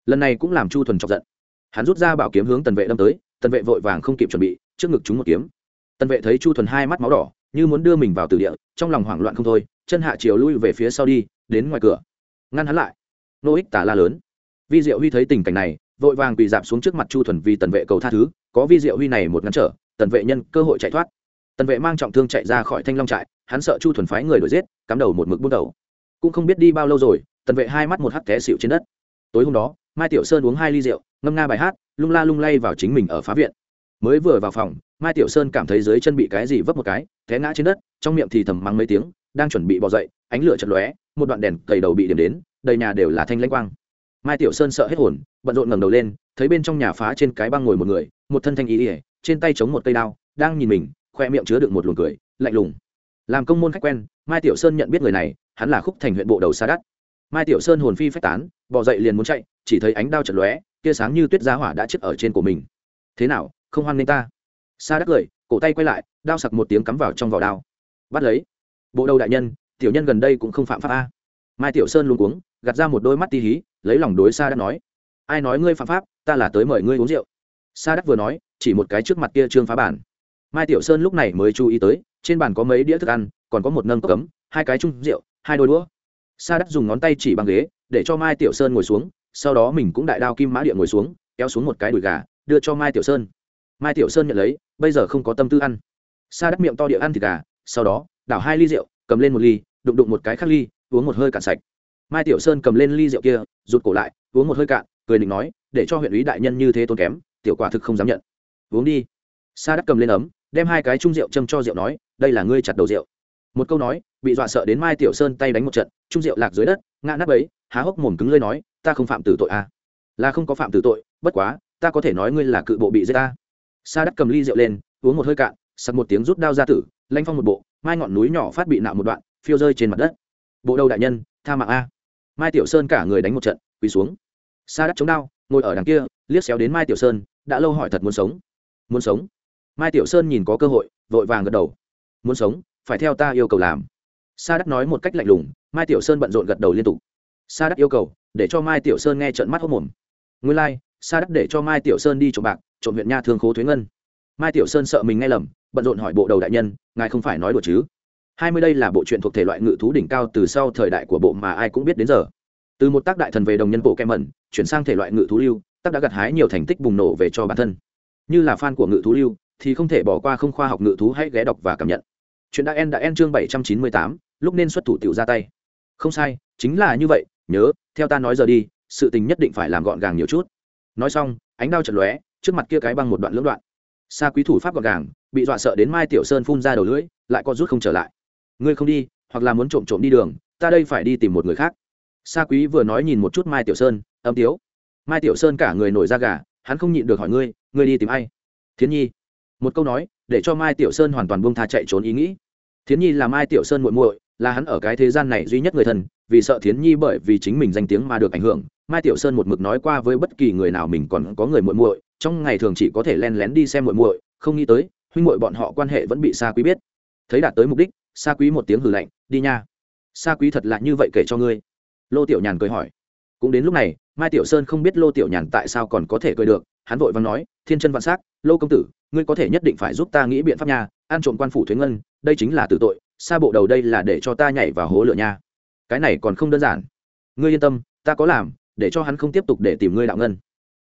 lần này cũng làm chu thuần chọc giận. Hắn rút ra bảo kiếm hướng tần vệ đâm tới, tần vệ vội vàng không kịp chuẩn bị, trước ngực chúng một kiếm. Tần vệ thấy chu thuần hai mắt máu đỏ, như muốn đưa mình vào tử địa, trong lòng hoảng loạn không thôi, chân hạ chiều lui về phía sau đi, đến ngoài cửa. Ngăn hắn lại. Nô ích tả la lớn. Vi diệu huy thấy tình cảnh này, vội vàng quỳ dạp xuống trước mặt chu thuần vì tần vệ cầu tha thứ, có vi diệu huy này một ngăn trở, tần vệ nhân cơ hội chạy thoát. Tần vệ mang trọng thương chạy ra khỏi thanh long trại hắn sợ chu thuần phái người đuổi giết, cắm đầu một mực buông đầu. Cũng không biết đi bao lâu rồi, tần vệ hai mắt một hắt té xịu trên đất. Tối hôm đó, mai tiểu sơn uống hai ly rượu, ngâm nga bài hát, lung la lung lay vào chính mình ở phá viện. Mới vừa vào phòng, mai tiểu sơn cảm thấy dưới chân bị cái gì vấp một cái, té ngã trên đất, trong miệng thì thầm mắng mấy tiếng, đang chuẩn bị bỏ dậy, ánh lửa chật lóe, một đoạn đèn cầy đầu bị điểm đến, đầy nhà đều là thanh lãnh quang. Mai tiểu sơn sợ hết hồn, bận rộn ngẩng đầu lên, thấy bên trong nhà phá trên cái băng ngồi một người, một thân thanh ý ỉa trên tay chống một cây đao, đang nhìn mình, khoe miệng chứa đựng một luồng cười, lạnh lùng làm công môn khách quen, mai tiểu sơn nhận biết người này, hắn là khúc thành huyện bộ đầu sa đắt mai tiểu sơn hồn phi phách tán bỏ dậy liền muốn chạy, chỉ thấy ánh đao chật lóe, tia sáng như tuyết giá hỏa đã chết ở trên của mình. Thế nào, không hoan nghênh ta? Sa đắt cười, cổ tay quay lại, đao sặc một tiếng cắm vào trong vỏ đao. Bắt lấy. Bộ đầu đại nhân, tiểu nhân gần đây cũng không phạm pháp a. Mai tiểu sơn luôn cuống, gạt ra một đôi mắt ti hí, lấy lòng đối sa đắt nói, ai nói ngươi phạm pháp, ta là tới mời ngươi uống rượu. Sa đắc vừa nói, chỉ một cái trước mặt kia trương phá bản mai tiểu sơn lúc này mới chú ý tới, trên bàn có mấy đĩa thức ăn, còn có một nâng cấm, hai cái chung rượu, hai đôi đũa. Sa đắt dùng ngón tay chỉ bằng ghế, để cho mai tiểu sơn ngồi xuống, sau đó mình cũng đại đao kim mã địa ngồi xuống, kéo xuống một cái đùi gà, đưa cho mai tiểu sơn. Mai tiểu sơn nhận lấy, bây giờ không có tâm tư ăn. Sa đắt miệng to địa ăn thịt gà, sau đó, đảo hai ly rượu, cầm lên một ly, đụng đụng một cái khác ly, uống một hơi cạn sạch. Mai tiểu sơn cầm lên ly rượu kia, rụt cổ lại, uống một hơi cạn, cười định nói, để cho huyện ủy đại nhân như thế tốn kém, tiểu quả thực không dám nhận. Uống đi. Sa đắt cầm lên ấm đem hai cái chung rượu châm cho rượu nói, đây là ngươi chặt đầu rượu. Một câu nói, bị dọa sợ đến mai tiểu sơn tay đánh một trận, chung rượu lạc dưới đất, ngã nắp ấy há hốc mồm cứng lơi nói, ta không phạm tử tội à. là không có phạm tử tội, bất quá, ta có thể nói ngươi là cự bộ bị giết ta. Sa đắc cầm ly rượu lên, uống một hơi cạn, sặc một tiếng rút đao ra tử, lanh phong một bộ, mai ngọn núi nhỏ phát bị nạo một đoạn, phiêu rơi trên mặt đất. Bộ đầu đại nhân, tha mạng a. Mai tiểu sơn cả người đánh một trận, quỳ xuống. Sa đắc chống đao, ngồi ở đằng kia, liếc xéo đến mai tiểu sơn, đã lâu hỏi thật muốn sống. Muốn sống? Mai tiểu sơn nhìn có cơ hội vội vàng gật đầu. Muốn sống phải theo ta yêu cầu làm. Sa đắc nói một cách lạnh lùng mai tiểu sơn bận rộn gật đầu liên tục. Sa đắc yêu cầu để cho mai tiểu sơn nghe trận mắt hốc mồm. Nguyên lai、like, sa đắc để cho mai tiểu sơn đi trộm bạc trộm huyện nha thương khố thuế ngân. Mai tiểu sơn sợ mình nghe lầm bận rộn hỏi bộ đầu đại nhân ngài không phải nói đùa chứ? Hai mươi đây là bộ truyện thuộc thể loại ngự thú đỉnh cao từ sau thời đại của bộ mà ai cũng biết đến giờ. Từ một tác đại thần về đồng nhân bộ kem mẩn chuyển sang thể loại ngự thú lưu tác đã gặt hái nhiều thành tích bùng nổ về cho bản thân. Như là fan của ngự thú lưu thì không thể bỏ qua không khoa học ngự thú, hãy ghé đọc và cảm nhận. Chuyện đã en đã en chương bảy trăm chín mươi tám, lúc nên xuất thủ tiểu ra tay. Không sai, chính là như vậy, nhớ, theo ta nói giờ đi, sự tình nhất định phải làm gọn gàng nhiều chút. Nói xong, ánh đao chật lóe, trước mặt kia cái băng một đoạn lưỡng đoạn. Xa quý thủ pháp gọn gàng, bị dọa sợ đến mai tiểu sơn phun ra đầu lưỡi, lại có rút không trở lại. Ngươi không đi, hoặc là muốn trộm trộm đi đường, ta đây phải đi tìm một người khác. Sa quý vừa nói nhìn một chút mai tiểu sơn, âm tiếu. Mai tiểu sơn cả người nổi da gà, hắn không nhịn được hỏi ngươi ngươi đi tìm ai? Thiến nhi một câu nói, để cho mai tiểu sơn hoàn toàn buông tha chạy trốn ý nghĩ. Thiến nhi là mai tiểu sơn muội muội, là hắn ở cái thế gian này duy nhất người thân, vì sợ thiến nhi bởi vì chính mình danh tiếng mà được ảnh hưởng, mai tiểu sơn một mực nói qua với bất kỳ người nào mình còn có người muội muội, trong ngày thường chỉ có thể len lén đi xem muội muội, không nghĩ tới, huynh muội bọn họ quan hệ vẫn bị sa quý biết. Thấy đạt tới mục đích, sa quý một tiếng hừ lạnh, đi nha. Sa quý thật là như vậy kể cho ngươi. Lô tiểu nhàn cười hỏi. Cũng đến lúc này, mai tiểu sơn không biết lô tiểu nhàn tại sao còn có thể cười được, hắn vội vàng nói, thiên chân vạn s á c lô công tử ngươi có thể nhất định phải giúp ta nghĩ biện pháp nha an trộm quan phủ thuế ngân, đây chính là tử tội xa bộ đầu đây là để cho ta nhảy vào hố lửa nha. Cái này còn không đơn giản. Ngươi yên tâm, ta có làm, để cho hắn không tiếp tục để tìm ngươi đạo ngân.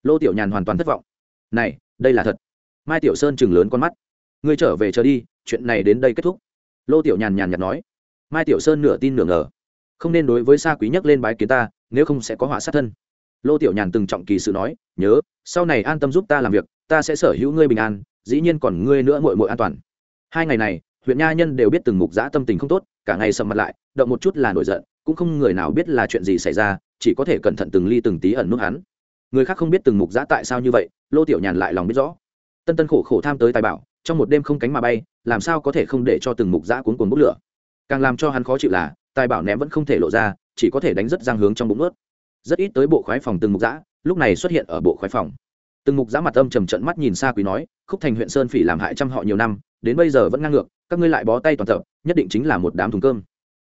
Lô tiểu nhàn hoàn toàn thất vọng. Này, đây là thật. Mai tiểu sơn chừng lớn con mắt. Ngươi trở về chờ đi, chuyện này đến đây kết thúc. Lô tiểu nhàn nhàn nhạt nói. Mai tiểu sơn nửa tin nửa ngờ. Không nên đối với sa quý nhắc lên bái kiến ta, nếu không sẽ có họa sát thân. Lô tiểu nhàn từng trọng kỳ sự nói, nhớ, sau này an tâm giúp ta làm việc, ta sẽ sở hữu ngươi bình an dĩ nhiên còn ngươi nữa mội mội an toàn. Hai ngày này, huyện nha nhân đều biết từng mục giã tâm tình không tốt, cả ngày sầm mặt lại, động một chút là nổi giận, cũng không người nào biết là chuyện gì xảy ra, chỉ có thể cẩn thận từng ly từng tí ẩn nút hắn. Người khác không biết từng mục giã tại sao như vậy, lô tiểu nhàn lại lòng biết rõ. Tân tân khổ khổ tham tới tài bảo, trong một đêm không cánh mà bay, làm sao có thể không để cho từng mục giã cuốn cuồng bốc lửa. Càng làm cho hắn khó chịu là, tài bảo ném vẫn không thể lộ ra, chỉ có thể đánh rất giang hướng trong bụng ướt rất ít tới bộ khoái phòng từng mục giã lúc này xuất hiện ở bộ khoái phòng từng mục giã mặt âm trầm trận mắt nhìn xa quý nói, khúc thành huyện sơn phỉ làm hại trăm họ nhiều năm, đến bây giờ vẫn ngang ngược, các ngươi lại bó tay toàn tập, nhất định chính là một đám thùng cơm.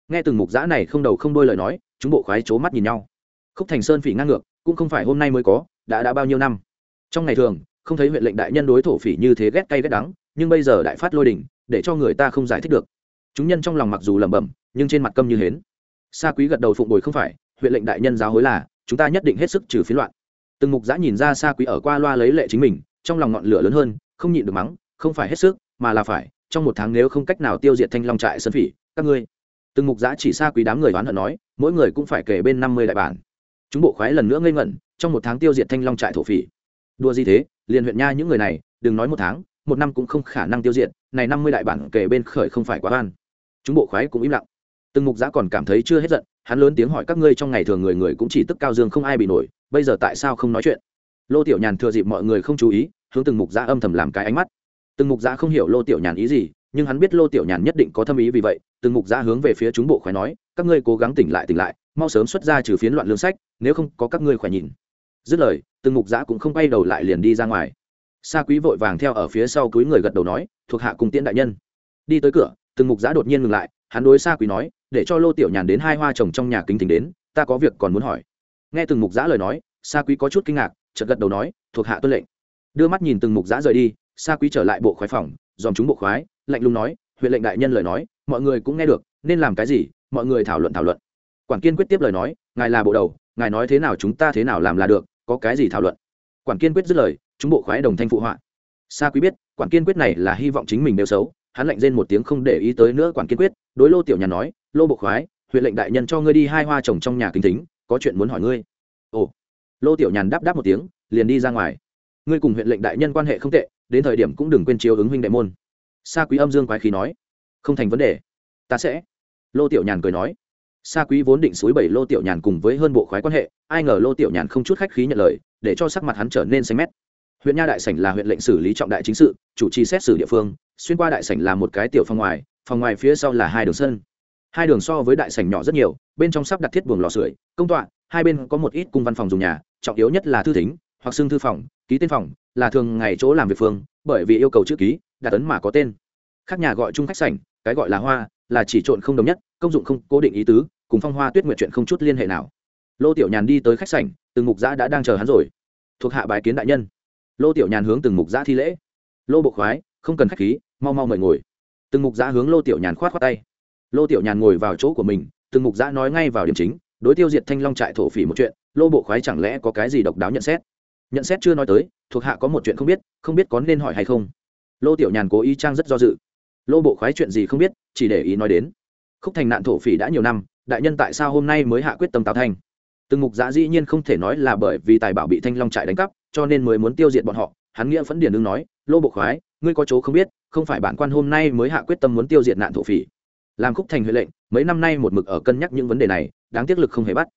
Nghe từng mục giã này không đầu không đôi lời nói, chúng bộ khoái c mắt nhìn nhau. Khúc thành sơn phỉ ngang ngược, cũng không phải hôm nay mới có, đã đã bao nhiêu năm. Trong ngày thường, không thấy huyện lệnh đại nhân đối thổ phỉ như thế ghét cay ghét đắng, nhưng bây giờ đại phát lôi đình, để cho người ta không giải thích được. Chúng nhân trong lòng mặc dù lẩm bẩm, nhưng trên mặt câm như hến. Sa quý gật đầu phụng bồi không phải, huyện lệnh đại nhân giáo hối là, chúng ta nhất định hết sức trừ phiến loạn từng mục giã nhìn ra sa quý ở qua loa lấy lệ chính mình, trong lòng ngọn lửa lớn hơn, không nhịn được mắng, không phải hết sức, mà là phải, trong một tháng nếu không cách nào tiêu diệt thanh long trại sơn phỉ, các ngươi. Từng mục giã chỉ xa quý đám người oán hận nói, mỗi người cũng phải kể bên năm mươi đại bản. Chúng bộ khoái lần nữa ngây ngẩn, trong một tháng tiêu diệt thanh long trại thổ phỉ. Đua gì thế, liền huyện nha những người này, đừng nói một tháng, một năm cũng không khả năng tiêu diệt, này năm mươi đại bản kể bên khởi không phải quá oan. Chúng bộ khoái cũng im lặng. Từng mục giã còn cảm thấy chưa hết giận hắn lớn tiếng hỏi các ngươi trong ngày thường người người cũng chỉ tức cao dương không ai bị nổi, bây giờ tại sao không nói chuyện? Lô tiểu nhàn thừa dịp mọi người không chú ý, hướng từng mục giã âm thầm làm cái ánh mắt. Từng mục giã không hiểu lô tiểu nhàn ý gì, nhưng hắn biết lô tiểu nhàn nhất định có thâm ý vì vậy, từng mục giã hướng về phía chúng bộ khoái nói, các ngươi cố gắng tỉnh lại tỉnh lại, mau sớm xuất ra trừ phiến loạn lương sách, nếu không có các ngươi khỏe nhìn. Dứt lời, từng mục giã cũng không quay đầu lại liền đi ra ngoài. Sa quý vội vàng theo ở phía sau túi người gật đầu nói, thuộc hạ cùng tiễn đại nhân. Đi tới cửa, từng mục giã đột nhiên ngừng lại, hắn đối sa quý nói để cho lô tiểu nhàn đến hai hoa trồng trong nhà kính tính đến, ta có việc còn muốn hỏi. Nghe từng mục giã lời nói, sa quý có chút kinh ngạc, chợt gật đầu nói, thuộc hạ tuân lệnh. Đưa mắt nhìn từng mục giã rời đi, sa quý trở lại bộ khoái phòng, dòm chúng bộ khoái, lạnh lùng nói, huyện lệnh đại nhân lời nói, mọi người cũng nghe được, nên làm cái gì, mọi người thảo luận thảo luận. Quản kiên quyết tiếp lời nói, ngài là bộ đầu, ngài nói thế nào chúng ta thế nào làm là được, có cái gì thảo luận? Quản kiên quyết dứt lời, chúng bộ khoái đồng thanh phụ họa. Sa quý biết, quản kiên quyết này là hy vọng chính mình đều xấu, hắn lạnh rên một tiếng không để ý tới nữa quản kiên quyết, đối lô tiểu nhàn nói lô bộ khoái, huyện lệnh đại nhân cho ngươi đi hai hoa trồng trong nhà kính thính, có chuyện muốn hỏi ngươi. Ồ. Lô tiểu nhàn đáp đáp một tiếng, liền đi ra ngoài. Ngươi cùng huyện lệnh đại nhân quan hệ không tệ, đến thời điểm cũng đừng quên chiếu ứng huynh đại môn. Sa quý âm dương quái khí nói. Không thành vấn đề. Ta sẽ. Lô tiểu nhàn cười nói. Sa quý vốn định suối bảy lô tiểu nhàn cùng với hơn bộ khoái quan hệ, ai ngờ lô tiểu nhàn không chút khách khí nhận lời, để cho sắc mặt hắn trở nên xanh mét. Huyện nha đại sảnh là huyện lệnh xử lý trọng đại chính sự, chủ trì xét xử địa phương, xuyên qua đại sảnh là một cái tiểu phòng ngoài phòng ngoài phía sau là hai đường sân hai đường so với đại sảnh nhỏ rất nhiều, bên trong sắp đặt thiết buồng lò sưởi, công tọa, hai bên có một ít cung văn phòng dùng nhà, trọng yếu nhất là thư thính, hoặc xưng thư phòng, ký tên phòng, là thường ngày chỗ làm việc phương, bởi vì yêu cầu chữ ký, đặt ấn mà có tên. Khác nhà gọi chung khách sảnh, cái gọi là hoa, là chỉ trộn không đồng nhất, công dụng không cố định ý tứ, cùng phong hoa tuyết nguyện chuyện không chút liên hệ nào. Lô tiểu nhàn đi tới khách sảnh, từng mục giã đã đang chờ hắn rồi. Thuộc hạ bài kiến đại nhân. Lô tiểu nhàn hướng từng mục giã thi lễ. Lô bộ khoái, không cần khách khí, mau mau mời ngồi. Từng mục giã hướng lô tiểu nhàn khoát khoát tay lô tiểu nhàn ngồi vào chỗ của mình, từng mục giã nói ngay vào điểm chính, đối tiêu diệt thanh long trại thổ phỉ một chuyện, lô bộ khoái chẳng lẽ có cái gì độc đáo nhận xét? Nhận xét chưa nói tới, thuộc hạ có một chuyện không biết không biết có nên hỏi hay không. Lô tiểu nhàn cố ý trang rất do dự. Lô bộ khoái chuyện gì không biết, chỉ để ý nói đến. Khúc thành nạn thổ phỉ đã nhiều năm, đại nhân tại sao hôm nay mới hạ quyết tâm tào thanh từng mục giã dĩ nhiên không thể nói là bởi vì tài bảo bị thanh long trại đánh cắp, cho nên mới muốn tiêu diệt bọn họ. Hắn nghĩa phẫn điền đương nói, lô bộ khoái, ngươi có chỗ không biết, không phải bản quan hôm nay mới hạ quyết tâm muốn tiêu diệt nạn thổ phỉ làm khúc thành huệ lệnh, mấy năm nay một mực ở cân nhắc những vấn đề này, đáng tiếc lực không hề bắt.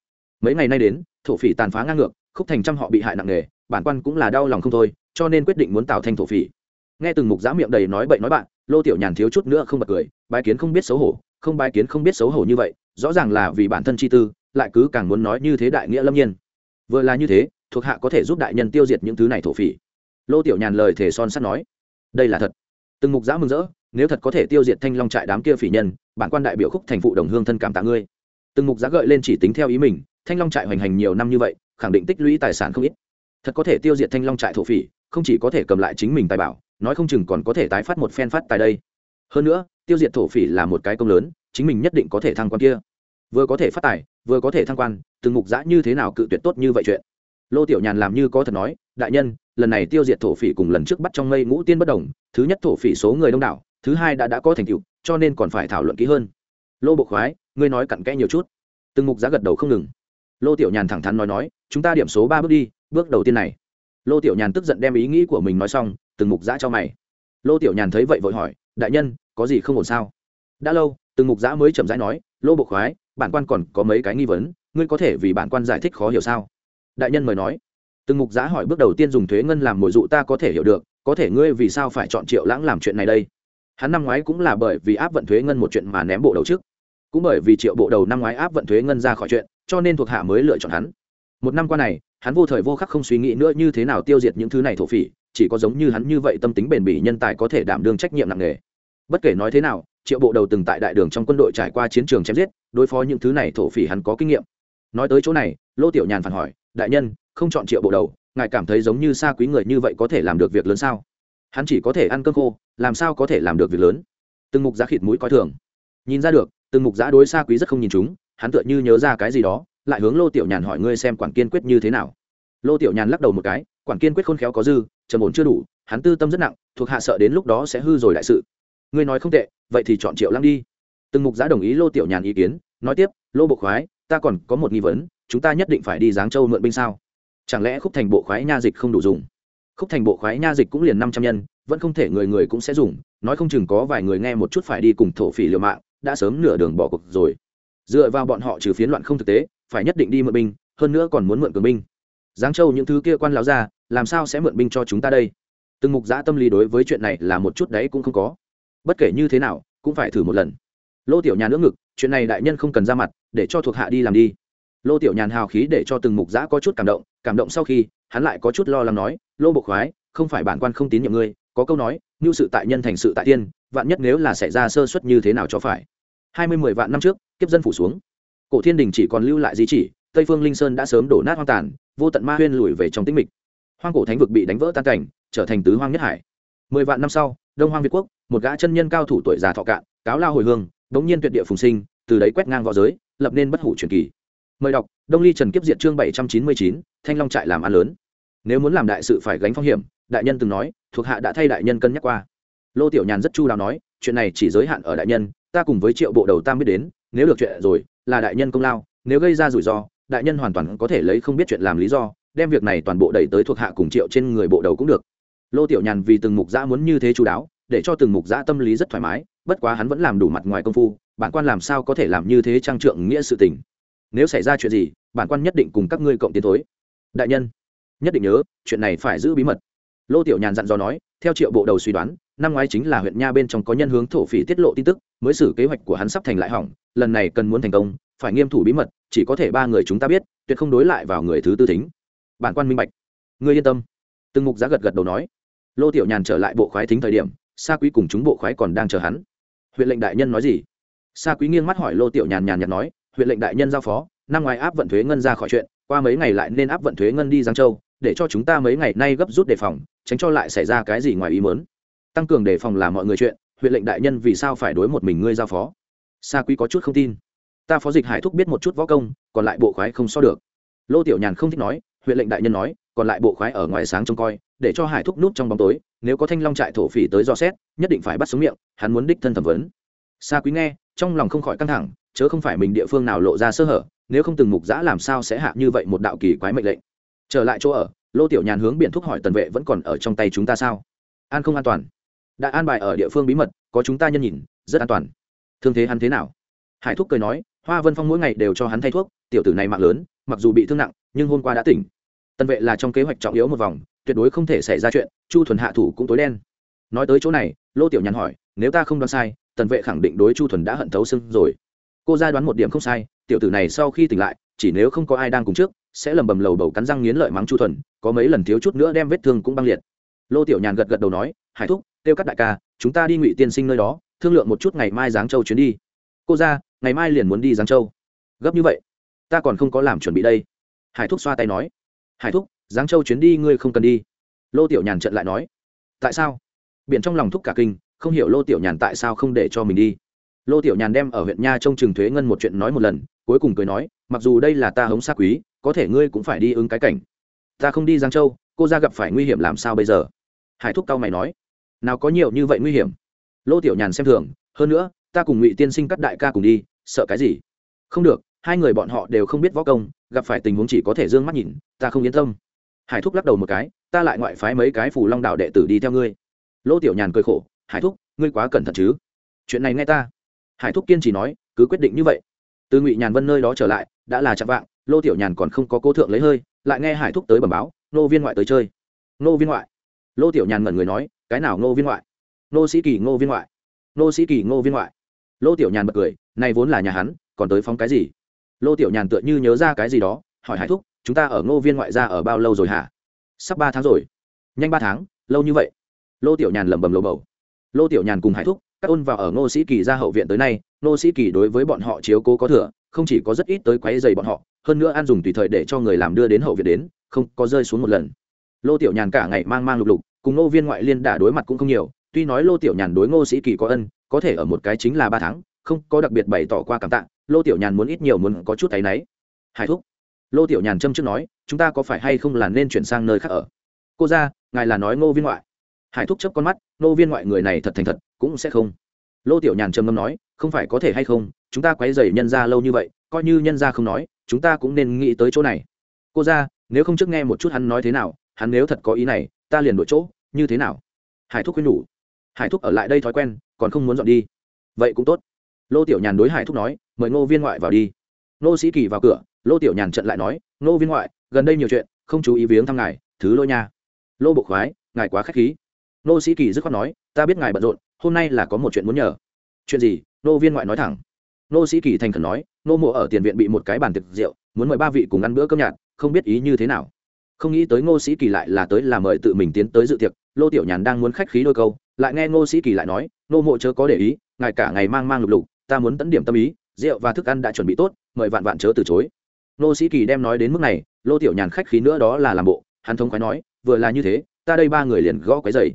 Mấy ngày nay đến, thổ phỉ tàn phá ngang ngược, khúc thành trăm họ bị hại nặng nề, bản quan cũng là đau lòng không thôi, cho nên quyết định muốn tạo thành thổ phỉ. Nghe từng mục giã miệng đầy nói bậy nói bạn, lô tiểu nhàn thiếu chút nữa không bật cười, Bái kiến không biết xấu hổ, không bái kiến không biết xấu hổ như vậy, rõ ràng là vì bản thân chi tư, lại cứ càng muốn nói như thế đại nghĩa lâm nhiên. Vừa là như thế, thuộc hạ có thể giúp đại nhân tiêu diệt những thứ này thổ phỉ. Lô tiểu nhàn lời thể son sắt nói, đây là thật. Từng mục giã mừng rỡ, nếu thật có thể tiêu diệt thanh long trại đám kia phỉ nhân bản quan đại biểu khúc thành phụ đồng hương thân cảm tạ ngươi. Từng mục giá gợi lên chỉ tính theo ý mình, thanh long trại hoành hành nhiều năm như vậy, khẳng định tích lũy tài sản không ít. Thật có thể tiêu diệt thanh long trại thổ phỉ, không chỉ có thể cầm lại chính mình tài bảo, nói không chừng còn có thể tái phát một phen phát tài đây. Hơn nữa, tiêu diệt thổ phỉ là một cái công lớn, chính mình nhất định có thể thăng quan kia. Vừa có thể phát tài, vừa có thể thăng quan, từng mục giã như thế nào cự tuyệt tốt như vậy chuyện. Lô tiểu nhàn làm như có thật nói, đại nhân, lần này tiêu diệt thổ phỉ cùng lần trước bắt trong mây ngũ tiên bất đồng, thứ nhất thổ phỉ số người đông đảo, thứ hai đã đã có thành tựu cho nên còn phải thảo luận kỹ hơn. Lô bộ khoái, ngươi nói cặn kẽ nhiều chút. Từng mục giá gật đầu không ngừng. Lô tiểu nhàn thẳng thắn nói nói, chúng ta điểm số ba bước đi, bước đầu tiên này. Lô tiểu nhàn tức giận đem ý nghĩ của mình nói xong, từng mục giã cho mày. Lô tiểu nhàn thấy vậy vội hỏi, đại nhân, có gì không ổn sao? Đã lâu, từng mục giã mới chậm rãi nói, lô bộ khoái, bản quan còn có mấy cái nghi vấn, ngươi có thể vì bản quan giải thích khó hiểu sao? Đại nhân mời nói. Từng mục giã hỏi bước đầu tiên dùng thuế ngân làm mồi dụ ta có thể hiểu được, có thể ngươi vì sao phải chọn triệu lãng làm chuyện này đây? Hắn năm ngoái cũng là bởi vì áp vận thuế ngân một chuyện mà ném bộ đầu trước. Cũng bởi vì triệu bộ đầu năm ngoái áp vận thuế ngân ra khỏi chuyện, cho nên thuộc hạ mới lựa chọn hắn. Một năm qua này, hắn vô thời vô khắc không suy nghĩ nữa như thế nào tiêu diệt những thứ này thổ phỉ, chỉ có giống như hắn như vậy tâm tính bền bỉ nhân tài có thể đảm đương trách nhiệm nặng nề. Bất kể nói thế nào, triệu bộ đầu từng tại đại đường trong quân đội trải qua chiến trường chém giết, đối phó những thứ này thổ phỉ hắn có kinh nghiệm. Nói tới chỗ này, lô tiểu nhàn phản hỏi, đại nhân, không chọn triệu bộ đầu, ngài cảm thấy giống như xa quý người như vậy có thể làm được việc lớn sao? Hắn chỉ có thể ăn cơm khô, làm sao có thể làm được việc lớn? Từng mục giá khịt mũi coi thường. Nhìn ra được, từng mục giá đối xa quý rất không nhìn chúng, hắn tựa như nhớ ra cái gì đó, lại hướng lô tiểu nhàn hỏi ngươi xem quản kiên quyết như thế nào. Lô tiểu nhàn lắc đầu một cái, quản kiên quyết khôn khéo có dư, trầm ổn chưa đủ, hắn tư tâm rất nặng, thuộc hạ sợ đến lúc đó sẽ hư rồi đại sự. Ngươi nói không tệ, vậy thì chọn triệu lăng đi. Từng mục giá đồng ý lô tiểu nhàn ý kiến, nói tiếp, lô bộ khoái, ta còn có một nghi vấn, chúng ta nhất định phải đi giáng châu mượn binh sao? Chẳng lẽ khúc thành bộ khoái nha dịch không đủ dùng? Khúc thành bộ khoái nha dịch cũng liền năm trăm nhân, vẫn không thể người người cũng sẽ dùng, nói không chừng có vài người nghe một chút phải đi cùng thổ phỉ liều mạng, đã sớm nửa đường bỏ cuộc rồi. Dựa vào bọn họ trừ phiến loạn không thực tế, phải nhất định đi mượn binh, hơn nữa còn muốn mượn cường binh. Giáng châu những thứ kia quan láo ra, làm sao sẽ mượn binh cho chúng ta đây? Từng mục giã tâm lý đối với chuyện này là một chút đấy cũng không có. Bất kể như thế nào, cũng phải thử một lần. Lô tiểu nhà nước ngực, chuyện này đại nhân không cần ra mặt, để cho thuộc hạ đi làm đi lô tiểu nhàn hào khí để cho từng mục giã có chút cảm động cảm động sau khi, hắn lại có chút lo lắng nói, lô bộ khoái, không phải bản quan không tín nhiệm ngươi, có câu nói, như sự tại nhân thành sự tại tiên, vạn nhất nếu là xảy ra sơ suất như thế nào cho phải? Hai mươi mười vạn năm trước, kiếp dân phủ xuống. Cổ thiên đình chỉ còn lưu lại di chỉ, tây phương linh sơn đã sớm đổ nát hoang tàn, vô tận ma huyên lùi về trong tĩnh mịch. Hoang cổ thánh vực bị đánh vỡ tan cảnh, trở thành tứ hoang nhất hải. Mười vạn năm sau, đông hoang việt quốc, một gã chân nhân cao thủ tuổi già thọ cạn, cáo lao hồi hương đống nhiên tuyệt địa phùng sinh, từ đấy quét ngang v õ giới, lập nên bất hủ truyền kỳ mời đọc, đông ly trần kiếp diệt chương bảy trăm chín mươi chín, thanh long trại làm ăn lớn. Nếu muốn làm đại sự phải gánh phong hiểm, đại nhân từng nói, thuộc hạ đã thay đại nhân cân nhắc qua. Lô tiểu nhàn rất chu đáo nói, chuyện này chỉ giới hạn ở đại nhân, ta cùng với triệu bộ đầu tam biết đến, nếu được chuyện rồi, là đại nhân công lao, nếu gây ra rủi ro, đại nhân hoàn toàn có thể lấy không biết chuyện làm lý do, đem việc này toàn bộ đẩy tới thuộc hạ cùng triệu trên người bộ đầu cũng được. Lô tiểu nhàn vì từng mục giã muốn như thế chú đáo, để cho từng mục giã tâm lý rất thoải mái, bất quá hắn vẫn làm đủ mặt ngoài công phu, bản quan làm sao có thể làm như thế trang trượng nghĩa sự tình nếu xảy ra chuyện gì, bản quan nhất định cùng các ngươi cộng tiến thối. Đại nhân, nhất định nhớ, chuyện này phải giữ bí mật. Lô tiểu nhàn dặn dò nói, theo triệu bộ đầu suy đoán, năm ngoái chính là huyện nha bên trong có nhân hướng thổ phỉ tiết lộ tin tức, mới xử kế hoạch của hắn sắp thành lại hỏng, lần này cần muốn thành công, phải nghiêm thủ bí mật, chỉ có thể ba người chúng ta biết, tuyệt không đối lại vào người thứ tư thính. Bản quan minh bạch. Ngươi yên tâm. Từng mục giá gật gật đầu nói. Lô tiểu nhàn trở lại bộ khoái thính thời điểm, sa quý cùng chúng bộ khoái còn đang chờ hắn. Huyện lệnh đại nhân nói gì? Sa quý nghiêng mắt hỏi lô tiểu nhàn nhàn nhạt nói huyện lệnh đại nhân giao phó, năm ngoài áp vận thuế ngân ra khỏi chuyện, qua mấy ngày lại nên áp vận thuế ngân đi giang châu, để cho chúng ta mấy ngày nay gấp rút đề phòng, tránh cho lại xảy ra cái gì ngoài ý mớn tăng cường đề phòng là mọi người chuyện, huyện lệnh đại nhân vì sao phải đối một mình ngươi giao phó? Sa quý có chút không tin. Ta phó dịch hải thúc biết một chút võ công, còn lại bộ khoái không so được. Lô tiểu nhàn không thích nói, huyện lệnh đại nhân nói, còn lại bộ khoái ở ngoài sáng trông coi, để cho hải thúc nút trong bóng tối, nếu có thanh long trại thổ phỉ tới do xét, nhất định phải bắt xuống miệng, hắn muốn đích thân thẩm vấn. Sa quý nghe, trong lòng không khỏi căng thẳng chớ không phải mình địa phương nào lộ ra sơ hở, nếu không từng mục giã làm sao sẽ hạ như vậy một đạo kỳ quái mệnh lệnh. Trở lại chỗ ở, lô tiểu nhàn hướng biển thuốc hỏi tần vệ vẫn còn ở trong tay chúng ta sao? An không an toàn? Đã an bài ở địa phương bí mật, có chúng ta nhân nhìn, rất an toàn. Thương thế hắn thế nào? Hải thúc cười nói, hoa vân phong mỗi ngày đều cho hắn thay thuốc, tiểu tử này mạng lớn, mặc dù bị thương nặng, nhưng hôm qua đã tỉnh. Tần vệ là trong kế hoạch trọng yếu một vòng, tuyệt đối không thể xảy ra chuyện, chu thuần hạ thủ cũng tối đen. Nói tới chỗ này, lô tiểu nhàn hỏi, nếu ta không đoán sai, tần vệ khẳng định đối chu thuần đã hận thấu xưng rồi cô ra đoán một điểm không sai, tiểu tử này sau khi tỉnh lại, chỉ nếu không có ai đang cùng trước, sẽ lầm bầm lầu bầu cắn răng nghiến lợi mắng chu thuần, có mấy lần thiếu chút nữa đem vết thương cũng băng liệt. Lô tiểu nhàn gật gật đầu nói, hải thúc, kêu các đại ca, chúng ta đi ngụy tiên sinh nơi đó, thương lượng một chút ngày mai giáng châu chuyến đi. Cô ra, ngày mai liền muốn đi giáng châu. Gấp như vậy? Ta còn không có làm chuẩn bị đây. Hải thúc xoa tay nói. Hải thúc, giáng châu chuyến đi ngươi không cần đi. Lô tiểu nhàn trận lại nói. Tại sao? Biển trong lòng thúc cả kinh, không hiểu lô tiểu nhàn tại sao không để cho mình đi lô tiểu nhàn đem ở huyện nha trông chừng thuế ngân một chuyện nói một lần, cuối cùng cười nói, mặc dù đây là ta hống xa quý, có thể ngươi cũng phải đi ứng cái cảnh. Ta không đi giang châu, cô ra gặp phải nguy hiểm làm sao bây giờ? Hải thúc cao mày nói, nào có nhiều như vậy nguy hiểm. Lô tiểu nhàn xem thường, hơn nữa, ta cùng ngụy tiên sinh cắt đại ca cùng đi, sợ cái gì? Không được, hai người bọn họ đều không biết võ công, gặp phải tình huống chỉ có thể d ư ơ n g mắt nhìn, ta không yên tâm. Hải thúc lắc đầu một cái, ta lại ngoại phái mấy cái phù long đạo đệ tử đi theo ngươi. Lô tiểu nhàn cười khổ, hải thúc, ngươi quá cẩn thận chứ? Chuyện này nghe ta hải thúc kiên chỉ nói, cứ quyết định như vậy. Từ ngụy nhàn vân nơi đó trở lại, đã là chạm vạng, lô tiểu nhàn còn không có cố thượng lấy hơi, lại nghe hải thúc tới bẩm báo nô viên ngoại tới chơi. Nô viên ngoại? Lô tiểu nhàn ngẩn người nói, cái nào nô viên ngoại? Nô sĩ kỳ ngô viên ngoại. Nô sĩ kỳ ngô viên ngoại. Lô tiểu nhàn bật cười, này vốn là nhà hắn, còn tới phóng cái gì? Lô tiểu nhàn tựa như nhớ ra cái gì đó, hỏi hải thúc, chúng ta ở ngô viên ngoại ra ở bao lâu rồi hả? Sắp ba tháng rồi. Nhanh ba tháng, lâu như vậy. Lô tiểu nhàn lẩm bẩm lồ bầu. Lô tiểu nhàn cùng hải thúc các ôn vào ở ngô sĩ kỳ ra hậu viện tới nay, ngô sĩ kỳ đối với bọn họ chiếu cố có thừa, không chỉ có rất ít tới quấy dày bọn họ, hơn nữa an dùng tùy thời để cho người làm đưa đến hậu viện đến, không có rơi xuống một lần. Lô tiểu nhàn cả ngày mang mang lục lục, cùng ngô viên ngoại liên đả đối mặt cũng không nhiều, tuy nói lô tiểu nhàn đối ngô sĩ kỳ có ân, có thể ở một cái chính là ba tháng, không có đặc biệt bày tỏ qua cảm tạ, lô tiểu nhàn muốn ít nhiều muốn có chút tay náy. Hải thúc, lô tiểu nhàn châm trước nói, chúng ta có phải hay không là nên chuyển sang nơi khác ở? Cô ra, ngài là nói ngô viên ngoại hải thúc chấp con mắt ngô viên ngoại người này thật thành thật, cũng sẽ không. Lô tiểu nhàn trầm ngâm nói, không phải có thể hay không, chúng ta quấy dày nhân ra lâu như vậy, coi như nhân ra không nói, chúng ta cũng nên nghĩ tới chỗ này. Cô ra nếu không trước nghe một chút hắn nói thế nào, hắn nếu thật có ý này, ta liền đổi chỗ, như thế nào? Hải thúc khuyên nhủ. Hải thúc ở lại đây thói quen, còn không muốn dọn đi. Vậy cũng tốt. Lô tiểu nhàn đối hải thúc nói, mời ngô viên ngoại vào đi. Ngô sĩ kỳ vào cửa, lô tiểu nhàn trận lại nói, ngô viên ngoại, gần đây nhiều chuyện, không chú ý viếng thăm ngài, thứ lôi nha. Lô bộ khoái, ngài quá k h á c h khí nô sĩ kỳ dứt khoát nói, ta biết ngài bận rộn, hôm nay là có một chuyện muốn nhờ. Chuyện gì? Nô viên ngoại nói thẳng. Nô sĩ kỳ thành khẩn nói, nô mộ ở tiền viện bị một cái bàn tiệc rượu, muốn mời ba vị cùng ăn bữa cơm nhạt, không biết ý như thế nào. Không nghĩ tới ngô sĩ kỳ lại là tới là mời tự mình tiến tới dự tiệc, lô tiểu nhàn đang muốn khách khí đôi câu, lại nghe ngô sĩ kỳ lại nói, nô mộ chớ có để ý, ngài cả ngày mang mang lục lục, ta muốn tấn điểm tâm ý, rượu và thức ăn đã chuẩn bị tốt, mời vạn vạn chớ từ chối. Nô sĩ kỳ đem nói đến mức này, lô tiểu nhàn khách khí nữa đó là làm bộ, hắn thống khoái nói, vừa là như thế, ta đây ba người liền gõ cái giày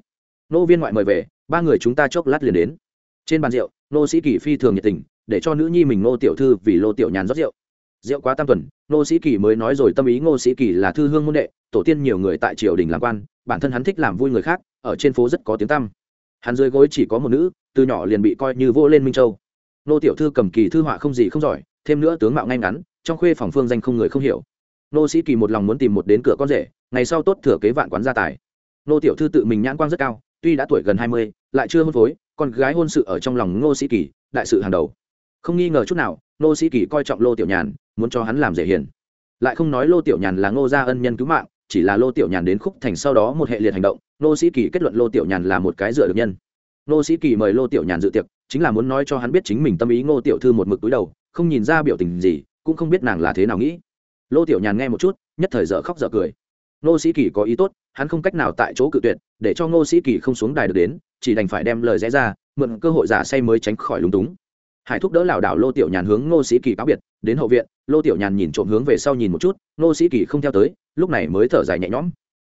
nô viên ngoại mời về, ba người chúng ta chốc lát liền đến. Trên bàn rượu, nô sĩ kỳ phi thường nhiệt tình, để cho nữ nhi mình nô tiểu thư vì lô tiểu nhàn rót rượu. Rượu quá tam tuần, nô sĩ kỳ mới nói rồi tâm ý ngô sĩ kỳ là thư hương môn đệ, tổ tiên nhiều người tại triều đình làm quan, bản thân hắn thích làm vui người khác, ở trên phố rất có tiếng tăm. Hắn dưới gối chỉ có một nữ, từ nhỏ liền bị coi như vô lên minh châu. Nô tiểu thư cầm kỳ thư họa không gì không giỏi, thêm nữa tướng mạo ngay ngắn, trong khuê phòng phương danh không người không hiểu. Nô sĩ kỳ một lòng muốn tìm một đến cửa con rể, ngày sau tốt thừa kế vạn quán gia tài. Nô tiểu thư tự mình nhãn quang rất cao tuy đã tuổi gần hai mươi, lại chưa hôn phối, con gái hôn sự ở trong lòng ngô sĩ kỳ, đại sự hàng đầu. Không nghi ngờ chút nào, Ngô sĩ kỳ coi trọng lô tiểu nhàn, muốn cho hắn làm dễ hiền. Lại không nói lô tiểu nhàn là ngô gia ân nhân cứu mạng, chỉ là lô tiểu nhàn đến khúc thành sau đó một hệ liệt hành động, Ngô sĩ kỳ kết luận lô tiểu nhàn là một cái dựa được nhân. Ngô sĩ kỳ mời lô tiểu nhàn dự tiệc, chính là muốn nói cho hắn biết chính mình tâm ý ngô tiểu thư một mực túi đầu, không nhìn ra biểu tình gì, cũng không biết nàng là thế nào nghĩ. Lô tiểu nhàn nghe một chút, nhất thời dở khóc dở cười. Nô sĩ kỳ có ý tốt hắn không cách nào tại chỗ cự tuyệt, để cho ngô sĩ kỳ không xuống đài được đến, chỉ đành phải đem lời rẽ ra, mượn cơ hội giả say mới tránh khỏi lúng túng. Hải thúc đỡ lảo đảo lô tiểu nhàn hướng ngô sĩ kỳ cáo biệt, đến hậu viện, lô tiểu nhàn nhìn trộm hướng về sau nhìn một chút, ngô sĩ kỳ không theo tới, lúc này mới thở dài nhẹ nhõm.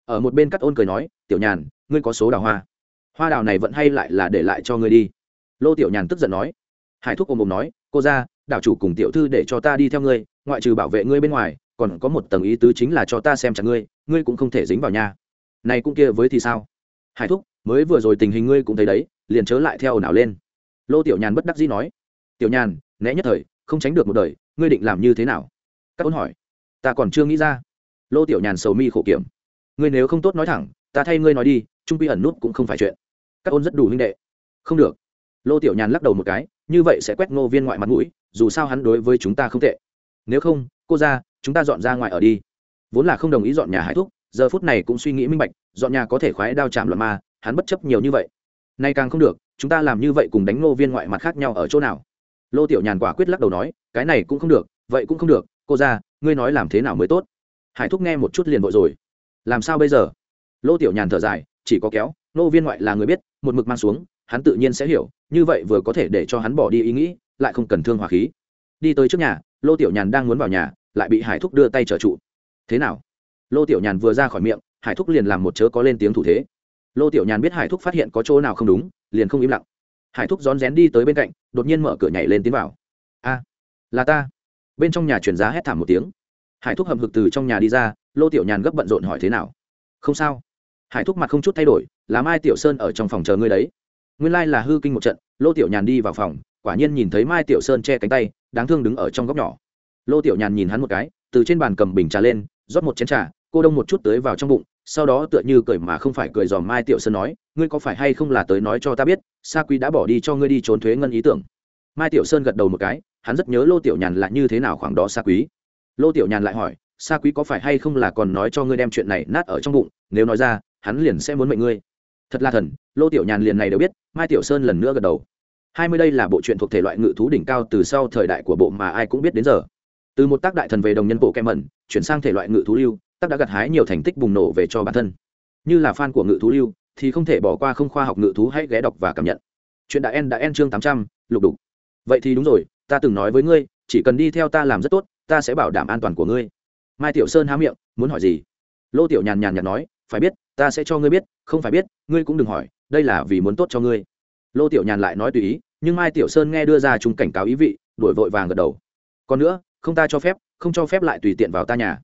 Ở một bên cắt ôn cười nói, tiểu nhàn, ngươi có số đào hoa? Hoa đào này vẫn hay lại là để lại cho ngươi đi. Lô tiểu nhàn tức giận nói. Hải thúc ôm ôm nói, cô ra đảo chủ cùng tiểu thư để cho ta đi theo ngươi, ngoại trừ bảo vệ ngươi bên ngoài, còn có một tầng ý tứ chính là cho ta xem chặt ngươi ngươi cũng không thể dính vào nhà này cũng kia với thì sao? Hải thúc, mới vừa rồi tình hình ngươi cũng thấy đấy, liền chớ lại theo nào lên. Lô tiểu nhàn bất đắc dĩ nói. Tiểu nhàn, né nhất thời, không tránh được một đời, ngươi định làm như thế nào? Các ôn hỏi. Ta còn chưa nghĩ ra. Lô tiểu nhàn sầu mi khổ kiểm. Ngươi nếu không tốt nói thẳng, ta thay ngươi nói đi, trung quy ẩn nút cũng không phải chuyện. Các ôn rất đủ huynh đệ. Không được. Lô tiểu nhàn lắc đầu một cái, như vậy sẽ quét ngô viên ngoại mặt mũi, dù sao hắn đối với chúng ta không tệ. Nếu không, cô ra, chúng ta dọn ra ngoài ở đi. Vốn là không đồng ý dọn nhà hải thúc giờ phút này cũng suy nghĩ minh bạch, dọn nhà có thể khoái đao chạm luận ma, hắn bất chấp nhiều như vậy. Nay càng không được, chúng ta làm như vậy cùng đánh ngô viên ngoại mặt khác nhau ở chỗ nào? Lô tiểu nhàn quả quyết lắc đầu nói, cái này cũng không được, vậy cũng không được, cô ra, ngươi nói làm thế nào mới tốt? Hải thúc nghe một chút liền vội rồi. Làm sao bây giờ? Lô tiểu nhàn thở dài, chỉ có kéo, Ngô viên ngoại là người biết, một mực mang xuống, hắn tự nhiên sẽ hiểu, như vậy vừa có thể để cho hắn bỏ đi ý nghĩ, lại không cần thương hòa khí. Đi tới trước nhà, lô tiểu nhàn đang muốn vào nhà, lại bị hải thúc đưa tay trở trụ. Thế nào? Lô tiểu nhàn vừa ra khỏi miệng, hải thúc liền làm một chớ có lên tiếng thủ thế. Lô tiểu nhàn biết hải thúc phát hiện có chỗ nào không đúng, liền không im lặng. Hải thúc rón rén đi tới bên cạnh, đột nhiên mở cửa nhảy lên tiến vào. A, là ta. Bên trong nhà chuyển giá hét thảm một tiếng. Hải thúc hầm hực từ trong nhà đi ra, lô tiểu nhàn gấp bận rộn hỏi thế nào. Không sao. Hải thúc mặt không chút thay đổi, là mai tiểu sơn ở trong phòng chờ ngươi đấy. Nguyên lai là hư kinh một trận, lô tiểu nhàn đi vào phòng, quả nhiên nhìn thấy mai tiểu sơn che cánh tay, đáng thương đứng ở trong góc nhỏ. Lô tiểu nhàn nhìn hắn một cái, từ trên bàn cầm bình trà lên, rót một chén trà cô đông một chút tới vào trong bụng, sau đó tựa như cười mà không phải cười dòm mai tiểu sơn nói, ngươi có phải hay không là tới nói cho ta biết, sa quý đã bỏ đi cho ngươi đi trốn thuế ngân ý tưởng? Mai tiểu sơn gật đầu một cái, hắn rất nhớ lô tiểu nhàn là như thế nào khoảng đó sa quý lô tiểu nhàn lại hỏi, sa quý có phải hay không là còn nói cho ngươi đem chuyện này nát ở trong bụng, nếu nói ra, hắn liền sẽ muốn mệnh ngươi. Thật là thần, lô tiểu nhàn liền này đều biết, mai tiểu sơn lần nữa gật đầu. Hai mươi đây là bộ truyện thuộc thể loại ngự thú đỉnh cao từ sau thời đại của bộ mà ai cũng biết đến giờ. Từ một tác đại thần về đồng nhân bộ kem mẩn, chuyển sang thể loại ngự thú lưu tác đã gặt hái nhiều thành tích bùng nổ về cho bản thân. Như là fan của ngự thú lưu, thì không thể bỏ qua không khoa học ngự thú hãy ghé đọc và cảm nhận. Chuyện đã en đã en chương tám trăm, lục đục. Vậy thì đúng rồi, ta từng nói với ngươi, chỉ cần đi theo ta làm rất tốt, ta sẽ bảo đảm an toàn của ngươi. Mai tiểu sơn há miệng, muốn hỏi gì? Lô tiểu nhàn nhàn nhạt nói, phải biết, ta sẽ cho ngươi biết, không phải biết, ngươi cũng đừng hỏi, đây là vì muốn tốt cho ngươi. Lô tiểu nhàn lại nói tùy ý, nhưng mai tiểu sơn nghe đưa ra chung cảnh cáo ý vị đổi vội vàng gật đầu. Còn nữa, không ta cho phép, không cho phép lại tùy tiện vào ta nhà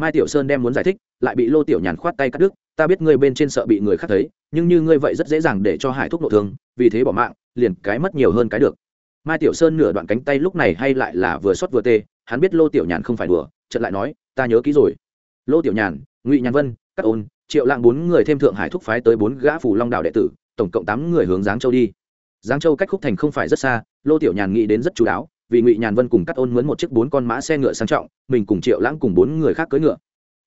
mai tiểu sơn đem muốn giải thích, lại bị lô tiểu nhàn khoát tay cắt đứt, ta biết ngươi bên trên sợ bị người khác thấy, nhưng như ngươi vậy rất dễ dàng để cho hải thúc nội thương, vì thế bỏ mạng, liền cái mất nhiều hơn cái được. Mai tiểu sơn nửa đoạn cánh tay lúc này hay lại là vừa xót vừa tê, hắn biết lô tiểu nhàn không phải đùa trận lại nói, ta nhớ kỹ rồi. Lô tiểu nhàn, ngụy nhàn vân các ôn, triệu lạng bốn người thêm thượng hải thúc phái tới bốn gã phủ long đảo đệ tử, tổng cộng tám người hướng giáng châu đi. Giáng châu cách khúc thành không phải rất xa, lô tiểu nhàn nghĩ đến rất chú đáo vì ngụy nhàn vân cùng cắt ôn mướn một chiếc bốn con mã xe ngựa sang trọng, mình cùng triệu lãng cùng bốn người khác cưỡi ngựa.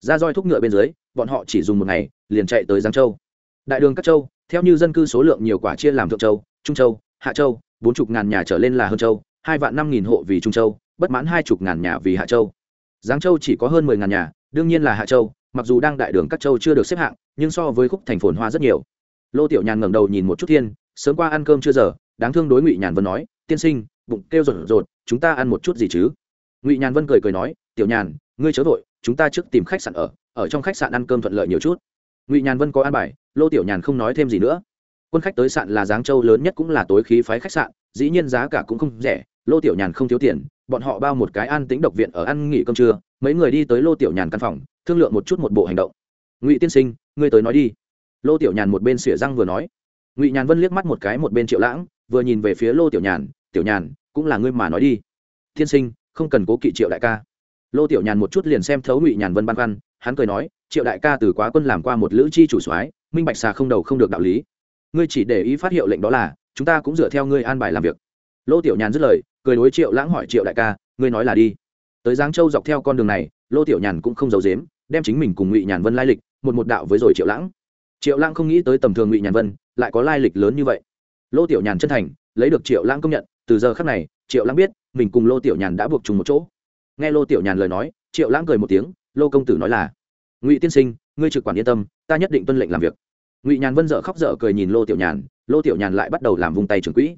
Ra roi thúc ngựa bên dưới, bọn họ chỉ dùng một ngày, liền chạy tới giáng châu. Đại đường các châu, theo như dân cư số lượng nhiều quả chia làm thượng châu, trung châu, hạ châu, bốn chục ngàn nhà trở lên là hơn châu, hai vạn năm nghìn hộ vì trung châu, bất mãn hai chục ngàn nhà vì hạ châu. Giáng châu chỉ có hơn mười ngàn nhà, đương nhiên là hạ châu, mặc dù đang đại đường các châu chưa được xếp hạng, nhưng so với khúc thành phồn hoa rất nhiều. Lô tiểu nhàn ngẩng đầu nhìn một chút thiên, sớm qua ăn cơm chưa giờ, đáng thương đối ngụy nhàn vân nói, tiên sinh bụng kêu rột rột, chúng ta ăn một chút gì chứ? Ngụy nhàn vân cười cười nói, tiểu nhàn, ngươi chớ vội, chúng ta trước tìm khách sạn ở ở trong khách sạn ăn cơm thuận lợi nhiều chút. Ngụy nhàn vân có ăn bài, lô tiểu nhàn không nói thêm gì nữa. Quân khách tới sạn là giáng châu lớn nhất cũng là tối khí phái khách sạn, dĩ nhiên giá cả cũng không rẻ, lô tiểu nhàn không thiếu tiền, bọn họ bao một cái an tính độc viện ở ăn nghỉ cơm trưa, mấy người đi tới lô tiểu nhàn căn phòng, thương lượng một chút một bộ hành động. Ngụy tiên sinh, ngươi tới nói đi. Lô tiểu nhàn một bên xỉa răng vừa nói. Ngụy nhàn vân liếc mắt một cái một bên triệu lãng, vừa nhìn về phía lô tiểu nhàn tiểu nhàn, cũng là ngươi mà nói đi. Tiên sinh, không cần cố kỵ triệu đại ca. Lô tiểu nhàn một chút liền xem thấu ngụy nhàn vân băn khoăn, hắn cười nói, triệu đại ca từ quá quân làm qua một lữ chi chủ soái, minh bạch xà không đầu không được đạo lý. Ngươi chỉ để ý phát hiệu lệnh đó là, chúng ta cũng dựa theo ngươi an bài làm việc. Lô tiểu nhàn dứt lời, cười đối triệu lãng hỏi triệu đại ca, ngươi nói là đi. Tới giáng châu dọc theo con đường này, lô tiểu nhàn cũng không giấu dếm đem chính mình cùng ngụy nhàn vân lai lịch, một một đạo với rồi triệu lãng. Triệu lãng không nghĩ tới tầm thường ngụy nhàn vân, lại có lai lịch lớn như vậy. Lô tiểu nhàn chân thành, lấy được triệu lãng công nhận từ giờ khắc này, triệu lãng biết, mình cùng lô tiểu nhàn đã buộc trùng một chỗ. Nghe lô tiểu nhàn lời nói, triệu lãng cười một tiếng, lô công tử nói là, ngụy tiên sinh, ngươi trực quản yên tâm, ta nhất định tuân lệnh làm việc. Ngụy nhàn vân dợ khóc dở cười nhìn lô tiểu nhàn, lô tiểu nhàn lại bắt đầu làm vùng tay trưởng quỹ.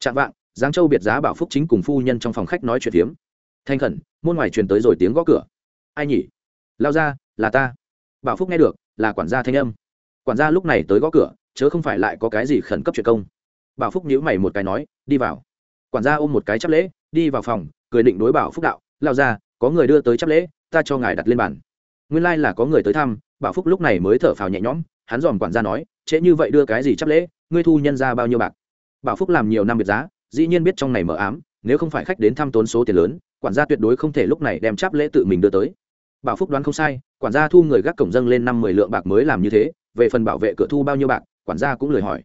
Chạm vạng giáng châu biệt giá bảo phúc chính cùng phu nhân trong phòng khách nói chuyện phiếm. Thanh khẩn, môn ngoài truyền tới rồi tiếng gõ cửa. Ai nhỉ? Lao ra là ta. Bảo phúc nghe được, là quản gia thanh âm. Quản gia lúc này tới gõ cửa, chớ không phải lại có cái gì khẩn cấp chuyện công. Bảo phúc nhíu mày một cái nói, đi vào quản gia ôm một cái chắp lễ, đi vào phòng, cười định đối bảo phúc đạo lao ra có người đưa tới chắp lễ, ta cho ngài đặt lên bàn. Nguyên lai、like、là có người tới thăm, bảo phúc lúc này mới thở phào nhẹ nhõm, hắn dòm quản gia nói, trễ như vậy đưa cái gì chắp lễ, ngươi thu nhân ra bao nhiêu bạc? Bảo phúc làm nhiều năm biệt giá, dĩ nhiên biết trong này mở ám, nếu không phải khách đến thăm tốn số tiền lớn, quản gia tuyệt đối không thể lúc này đem chắp lễ tự mình đưa tới. Bảo phúc đoán không sai, quản gia thu người gác cổng dâng lên năm mười lượng bạc mới làm như thế, về phần bảo vệ cửa thu bao nhiêu bạc, quản gia cũng lời hỏi.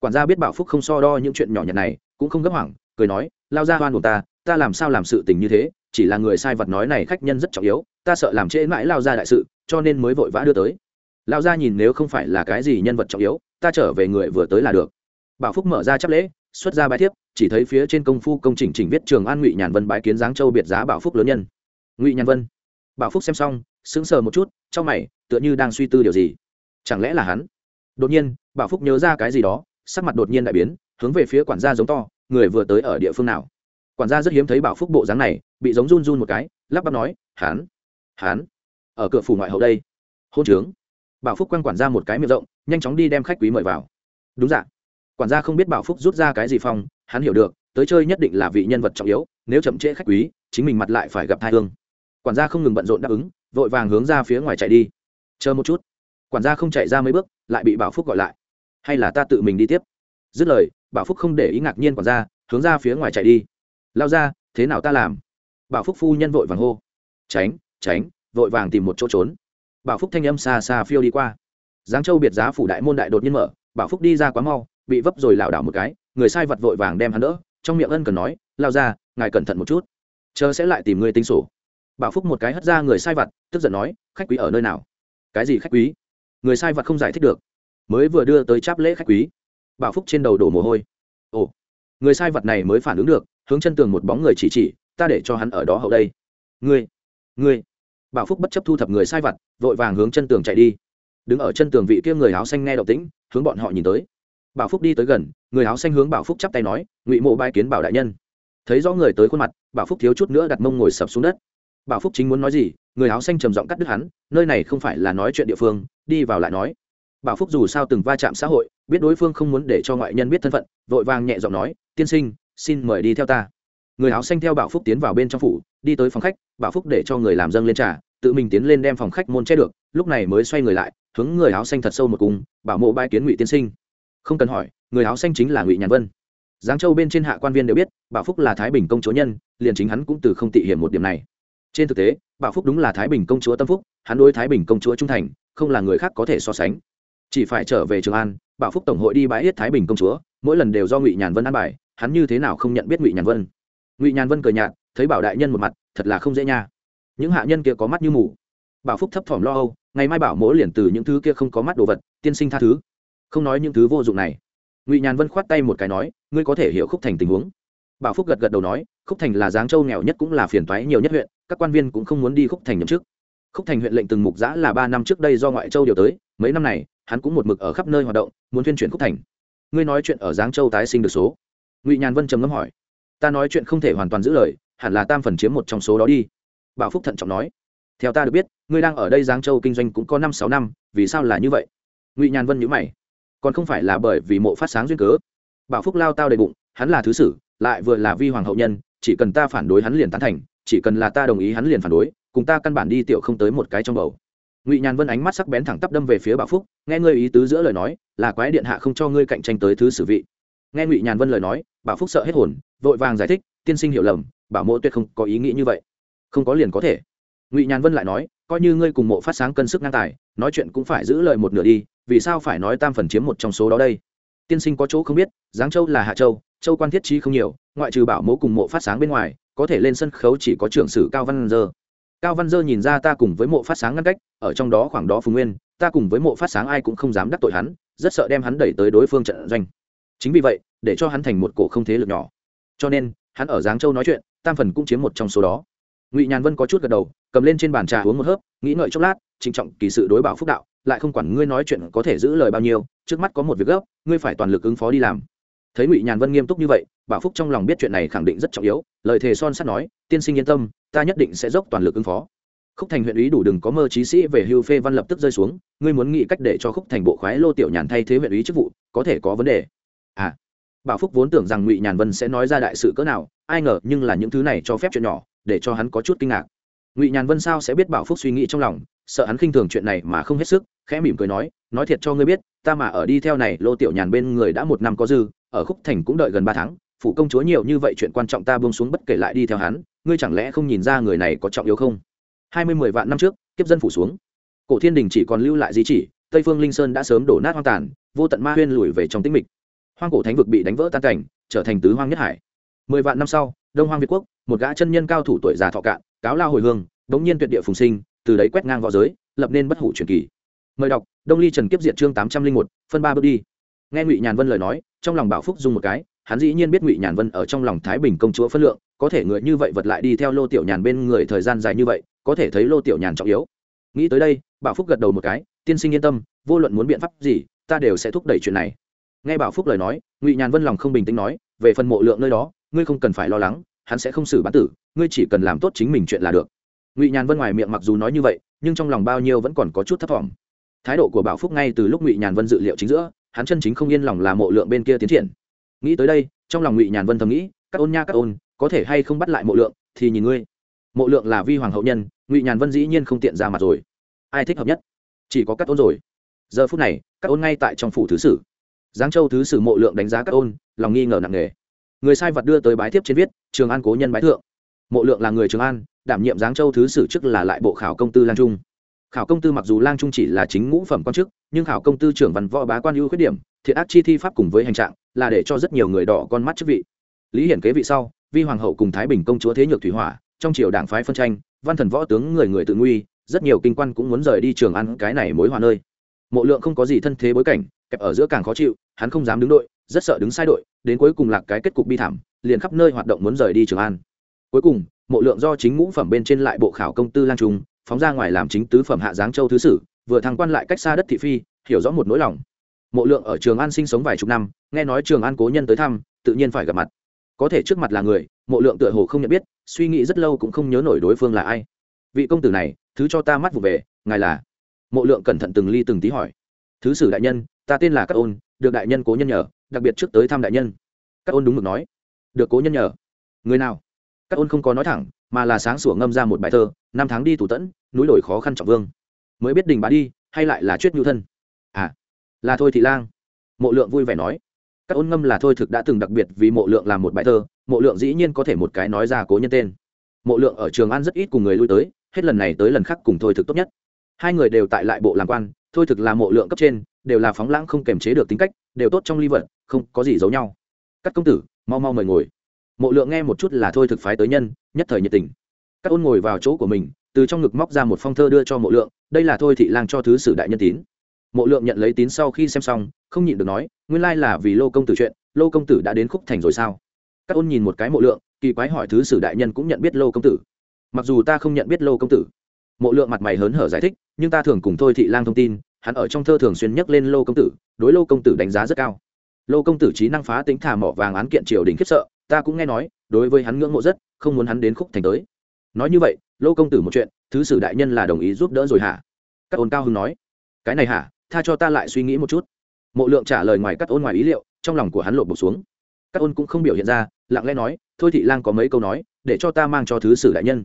Quản gia biết bảo phúc không so đo những chuyện nhỏ nhặt này, cũng không gấp hoảng cười nói, lao ra hoan của ta ta làm sao làm sự tình như thế, chỉ là người sai vật nói này khách nhân rất trọng yếu, ta sợ làm trễ mãi lao ra đại sự, cho nên mới vội vã đưa tới. Lao ra nhìn nếu không phải là cái gì nhân vật trọng yếu, ta trở về người vừa tới là được. Bảo phúc mở ra chấp lễ, xuất ra bài thiếp, chỉ thấy phía trên công phu công trình chỉnh viết trường an ngụy nhàn vân bái kiến giáng châu biệt giá bảo phúc lớn nhân. Ngụy nhàn vân. Bảo phúc xem xong, sững sờ một chút, trong mày, tựa như đang suy tư điều gì. Chẳng lẽ là hắn? Đột nhiên, bảo phúc nhớ ra cái gì đó, sắc mặt đột nhiên đại biến, hướng về phía quản gia giống to người vừa tới ở địa phương nào? Quản gia rất hiếm thấy bảo phúc bộ dáng này, bị giống run run một cái, lắp bắp nói, hán hán, ở cửa phủ ngoại hậu đây. Hôn trướng. Bảo phúc quăng quản gia một cái miệng rộng, nhanh chóng đi đem khách quý mời vào. Đúng dạ. Quản gia không biết bảo phúc rút ra cái gì phong, hắn hiểu được, tới chơi nhất định là vị nhân vật trọng yếu, nếu chậm trễ khách quý, chính mình mặt lại phải gặp thai hương. Quản gia không ngừng bận rộn đáp ứng, vội vàng hướng ra phía ngoài chạy đi. Chờ một chút. Quản gia không chạy ra mấy bước, lại bị bảo phúc gọi lại. Hay là ta tự mình đi tiếp? Dứt lời bảo phúc không để ý ngạc nhiên quản ra, hướng ra phía ngoài chạy đi. Lao ra thế nào ta làm? Bảo phúc phu nhân vội vàng hô. Tránh tránh vội vàng tìm một chỗ trốn. Bảo phúc thanh âm xa xa phiêu đi qua. Giáng châu biệt giá phủ đại môn đại đột nhiên mở bảo phúc đi ra quá mau bị vấp rồi lảo đảo một cái người sai vật vội vàng đem hắn đỡ trong miệng ân cần nói lao ra ngài cẩn thận một chút chờ sẽ lại tìm người tính sổ. Bảo phúc một cái hất ra người sai vật tức giận nói khách quý ở nơi nào? Cái gì khách quý? Người sai vật không giải thích được. Mới vừa đưa tới cháp lễ khách quý bảo phúc trên đầu đổ mồ hôi. Ồ, người sai vật này mới phản ứng được, hướng chân tường một bóng người chỉ chỉ, ta để cho hắn ở đó hậu đây. Ngươi ngươi. Bảo phúc bất chấp thu thập người sai vật, vội vàng hướng chân tường chạy đi. Đứng ở chân tường vị kia người áo xanh nghe động tĩnh, hướng bọn họ nhìn tới. Bảo phúc đi tới gần, người áo xanh hướng bảo phúc chắp tay nói, ngụy mộ bai kiến bảo đại nhân. Thấy rõ người tới khuôn mặt, bảo phúc thiếu chút nữa đặt mông ngồi sập xuống đất. Bảo phúc chính muốn nói gì, người áo xanh trầm giọng cắt đứt hắn, nơi này không phải là nói chuyện địa phương, đi vào lại nói bảo phúc dù sao từng va chạm xã hội, biết đối phương không muốn để cho ngoại nhân biết thân phận, vội vàng nhẹ giọng nói, tiên sinh, xin mời đi theo ta. Người áo xanh theo bảo phúc tiến vào bên trong phủ, đi tới phòng khách, bảo phúc để cho người làm dâng lên trà, tự mình tiến lên đem phòng khách môn che được, lúc này mới xoay người lại, hướng người áo xanh thật sâu một cung, bảo mộ bãi kiến ngụy tiên sinh. Không cần hỏi, người áo xanh chính là ngụy nhàn vân. Giáng châu bên trên hạ quan viên đều biết, bảo phúc là thái bình công chúa nhân, liền chính hắn cũng từ không tị hiểm một điểm này. Trên thực tế, bảo phúc đúng là thái bình công chúa tâm phúc, hắn đối thái bình công chúa trung thành, không là người khác có thể so sánh chỉ phải trở về trường an, bảo phúc tổng hội đi bãi yết thái bình công chúa, mỗi lần đều do ngụy nhàn vân ăn bài, hắn như thế nào không nhận biết ngụy nhàn vân? Ngụy nhàn vân cười nhạt, thấy bảo đại nhân một mặt, thật là không dễ nha. Những hạ nhân kia có mắt như mù. Bảo phúc thấp thỏm lo âu, ngày mai bảo mỗ liền từ những thứ kia không có mắt đồ vật, tiên sinh tha thứ. Không nói những thứ vô dụng này. Ngụy nhàn vân khoát tay một cái nói, ngươi có thể hiểu khúc thành tình huống. Bảo phúc gật gật đầu nói, khúc thành là giáng châu nghèo nhất cũng là phiền toái nhiều nhất huyện, các quan viên cũng không muốn đi khúc thành nhậm chức. Khúc thành huyện lệnh từng mục giã là ba năm trước đây do ngoại châu điều tới, mấy năm này hắn cũng một mực ở khắp nơi hoạt động, muốn tuyên truyền khúc thành. Ngươi nói chuyện ở giáng châu tái sinh được số. Ngụy nhàn vân trầm ngâm hỏi. Ta nói chuyện không thể hoàn toàn giữ lời, hẳn là tam phần chiếm một trong số đó đi. Bảo phúc thận trọng nói. Theo ta được biết, ngươi đang ở đây giáng châu kinh doanh cũng có năm sáu năm, vì sao là như vậy? Ngụy nhàn vân nhữ mày. Còn không phải là bởi vì mộ phát sáng duyên cớ. Bảo phúc lao tao đầy bụng, hắn là thứ sử, lại vừa là vi hoàng hậu nhân, chỉ cần ta phản đối hắn liền tán thành, chỉ cần là ta đồng ý hắn liền phản đối, cùng ta căn bản đi tiểu không tới một cái trong bầu ngụy nhàn vân ánh mắt sắc bén thẳng tắp đâm về phía bảo phúc nghe ngươi ý tứ giữa lời nói là quái điện hạ không cho ngươi cạnh tranh tới thứ sử vị nghe ngụy nhàn vân lời nói bảo phúc sợ hết hồn vội vàng giải thích tiên sinh hiểu lầm bảo mộ tuyệt không có ý nghĩ như vậy không có liền có thể ngụy nhàn vân lại nói coi như ngươi cùng mộ phát sáng cân sức ngang tài nói chuyện cũng phải giữ lời một nửa đi vì sao phải nói tam phần chiếm một trong số đó đây tiên sinh có chỗ không biết giáng châu là hạ châu châu quan thiết trí không nhiều ngoại trừ bảo mẫu cùng mộ phát sáng bên ngoài có thể lên sân khấu chỉ có trưởng sử cao văn dơ cao văn dơ nhìn ra ta cùng với mộ phát sáng ngăn cách, ở trong đó khoảng đó phù nguyên, ta cùng với mộ phát sáng ai cũng không dám đắc tội hắn, rất sợ đem hắn đẩy tới đối phương trận doanh. Chính vì vậy, để cho hắn thành một cổ không thế lực nhỏ. Cho nên, hắn ở giáng châu nói chuyện, tam phần cũng chiếm một trong số đó. Ngụy nhàn vân có chút gật đầu, cầm lên trên bàn trà uống một hớp, nghĩ ngợi chốc lát, trịnh trọng kỳ sự đối bảo phúc đạo, lại không quản ngươi nói chuyện có thể giữ lời bao nhiêu, trước mắt có một việc gấp, ngươi phải toàn lực ứng phó đi làm. Thấy ngụy nhàn vân nghiêm túc như vậy bảo phúc trong lòng biết chuyện này khẳng định rất trọng yếu, lời thề son sắt nói, tiên sinh yên tâm, ta nhất định sẽ dốc toàn lực ứng phó. Khúc thành huyện ý đủ đừng có mơ trí sĩ về hưu phê văn lập tức rơi xuống, ngươi muốn nghĩ cách để cho khúc thành bộ khoái lô tiểu nhàn thay thế huyện ý chức vụ, có thể có vấn đề. À bảo phúc vốn tưởng rằng ngụy nhàn vân sẽ nói ra đại sự cỡ nào, ai ngờ nhưng là những thứ này cho phép chuyện nhỏ, để cho hắn có chút kinh ngạc. Ngụy nhàn vân sao sẽ biết bảo phúc suy nghĩ trong lòng, sợ hắn khinh thường chuyện này mà không hết sức, khẽ mỉm cười nói nói thiệt cho ngươi biết, ta mà ở đi theo này, lô tiểu nhàn bên người đã một năm có dư, ở khúc thành cũng đợi gần ba tháng phụ công chúa nhiều như vậy chuyện quan trọng ta buông xuống bất kể lại đi theo hắn, ngươi chẳng lẽ không nhìn ra người này có trọng yếu không? Hai mươi mười vạn năm trước, kiếp dân phủ xuống. Cổ thiên đình chỉ còn lưu lại di chỉ, tây phương linh sơn đã sớm đổ nát hoang tàn, vô tận ma huyên lùi về trong tĩnh mịch. Hoang cổ thánh vực bị đánh vỡ tan cảnh, trở thành tứ hoang nhất hải. Mười vạn năm sau, đông hoang việt quốc, một gã chân nhân cao thủ tuổi già thọ cạn, cáo lao hồi hương, đống nhiên tuyệt địa phùng sinh, từ đấy quét ngang v õ giới, lập nên bất hủ truyền kỳ. Mời đọc, đông ly trần kiếp diệt chương tám trăm linh một, phân ba bước đi. Nghe ngụy nhàn vân lời nói, trong lòng bảo phúc dung một cái hắn dĩ nhiên biết ngụy nhàn vân ở trong lòng thái bình công chúa phân lượng, có thể người như vậy vật lại đi theo lô tiểu nhàn bên người thời gian dài như vậy, có thể thấy lô tiểu nhàn trọng yếu. Nghĩ tới đây, bảo phúc gật đầu một cái, tiên sinh yên tâm, vô luận muốn biện pháp gì, ta đều sẽ thúc đẩy chuyện này. Nghe bảo phúc lời nói, ngụy nhàn vân lòng không bình tĩnh nói, về phần mộ lượng nơi đó, ngươi không cần phải lo lắng, hắn sẽ không xử bán tử, ngươi chỉ cần làm tốt chính mình chuyện là được. Ngụy nhàn vân ngoài miệng mặc dù nói như vậy, nhưng trong lòng bao nhiêu vẫn còn có chút thấp t thái độ của bảo phúc ngay từ lúc ngụy nhàn vân dự liệu chính giữa, hắn chân chính không yên lòng là mộ lượng bên kia tiến triển nghĩ tới đây, trong lòng ngụy nhàn vân thầm nghĩ, các ôn nha, các ôn, có thể hay không bắt lại mộ lượng, thì nhìn ngươi. Mộ lượng là vi hoàng hậu nhân, ngụy nhàn vân dĩ nhiên không tiện ra mặt rồi. Ai thích hợp nhất? Chỉ có các ôn rồi. Giờ phút này, các ôn ngay tại trong phủ thứ sử. Giáng châu thứ sử mộ lượng đánh giá các ôn, lòng nghi ngờ nặng nề. Người sai vật đưa tới bái tiếp trên viết, trường an cố nhân bái thượng. Mộ lượng là người trường an, đảm nhiệm giáng châu thứ sử chức là lại bộ khảo công tư lang trung khảo công tư mặc dù lang trung chỉ là chính ngũ phẩm quan chức, nhưng khảo công tư trưởng văn võ bá quan ưu khuyết điểm, thiện ác chi thi pháp cùng với hành trạng, là để cho rất nhiều người đỏ con mắt chức vị. Lý hiển kế vị sau, vi hoàng hậu cùng thái bình công chúa thế nhược thủy hỏa, trong triều đảng phái phân tranh, văn thần võ tướng người người tự nguy, rất nhiều kinh quan cũng muốn rời đi trường ăn cái này mối hòa nơi. Mộ lượng không có gì thân thế bối cảnh, kẹp ở giữa càng khó chịu, hắn không dám đứng đội, rất sợ đứng sai đội, đến cuối cùng lạc cái kết cục bi thảm, liền khắp nơi hoạt động muốn rời đi trường an. Cuối cùng, mộ lượng do chính ngũ phẩm bên trên lại bộ khảo công tư lang trung phóng ra ngoài làm chính tứ phẩm hạ giáng châu thứ sử, vừa thăng quan lại cách xa đất thị phi, hiểu rõ một nỗi lòng. Mộ lượng ở trường an sinh sống vài chục năm, nghe nói trường an cố nhân tới thăm, tự nhiên phải gặp mặt. Có thể trước mặt là người, mộ lượng tựa hồ không nhận biết, suy nghĩ rất lâu cũng không nhớ nổi đối phương là ai. Vị công tử này, thứ cho ta mắt vụ về, ngài là? Mộ lượng cẩn thận từng ly từng tí hỏi. Thứ sử đại nhân, ta tên là các ôn, được đại nhân cố nhân nhờ, đặc biệt trước tới thăm đại nhân. Các ôn đúng mực nói. Được cố nhân nhờ. Người nào? Các ôn không có nói thẳng, mà là sáng sủa ngâm ra một bài thơ, năm tháng đi tù tẫn, núi đổi khó khăn trọng vương. Mới biết đình bá đi, hay lại là chuyết nhu thân? À là thôi thị lang. Mộ lượng vui vẻ nói. Các ôn ngâm là thôi thực đã từng đặc biệt vì mộ lượng làm một bài thơ, mộ lượng dĩ nhiên có thể một cái nói ra cố nhân tên. Mộ lượng ở trường an rất ít cùng người lui tới, hết lần này tới lần khác cùng thôi thực tốt nhất. Hai người đều tại lại bộ làm quan, thôi thực là mộ lượng cấp trên, đều là phóng lãng không kềm chế được tính cách, đều tốt trong ly vật, không có gì giấu nhau. Các công tử, mau mau mời ngồi mộ lượng nghe một chút là thôi thực phái tới nhân, nhất thời nhiệt tình. Các ôn ngồi vào chỗ của mình, từ trong ngực móc ra một phong thơ đưa cho mộ lượng, đây là thôi thị lang cho thứ sử đại nhân tín. Mộ lượng nhận lấy tín sau khi xem xong, không nhịn được nói, nguyên lai là vì lô công tử chuyện, lô công tử đã đến khúc thành rồi sao? Các ôn nhìn một cái mộ lượng, kỳ quái hỏi thứ sử đại nhân cũng nhận biết lô công tử. Mặc dù ta không nhận biết lô công tử. Mộ lượng mặt mày hớn hở giải thích, nhưng ta thường cùng thôi thị lang thông tin, hắn ở trong thơ thường xuyên nhắc lên lô công tử, đối lô công tử đánh giá rất cao. Lô công tử trí năng phá tính thả mỏ vàng án kiện triều đình khiếp sợ ta cũng nghe nói, đối với hắn ngưỡng mộ rất, không muốn hắn đến khúc thành tới. Nói như vậy, lô công tử một chuyện, thứ sử đại nhân là đồng ý giúp đỡ rồi hả? Các ôn cao hưng nói. Cái này hả? Tha cho ta lại suy nghĩ một chút. Mộ lượng trả lời ngoài các ôn ngoài ý liệu, trong lòng của hắn lột bột xuống. Các ôn cũng không biểu hiện ra, lặng lẽ nói, thôi thị lang có mấy câu nói, để cho ta mang cho thứ sử đại nhân.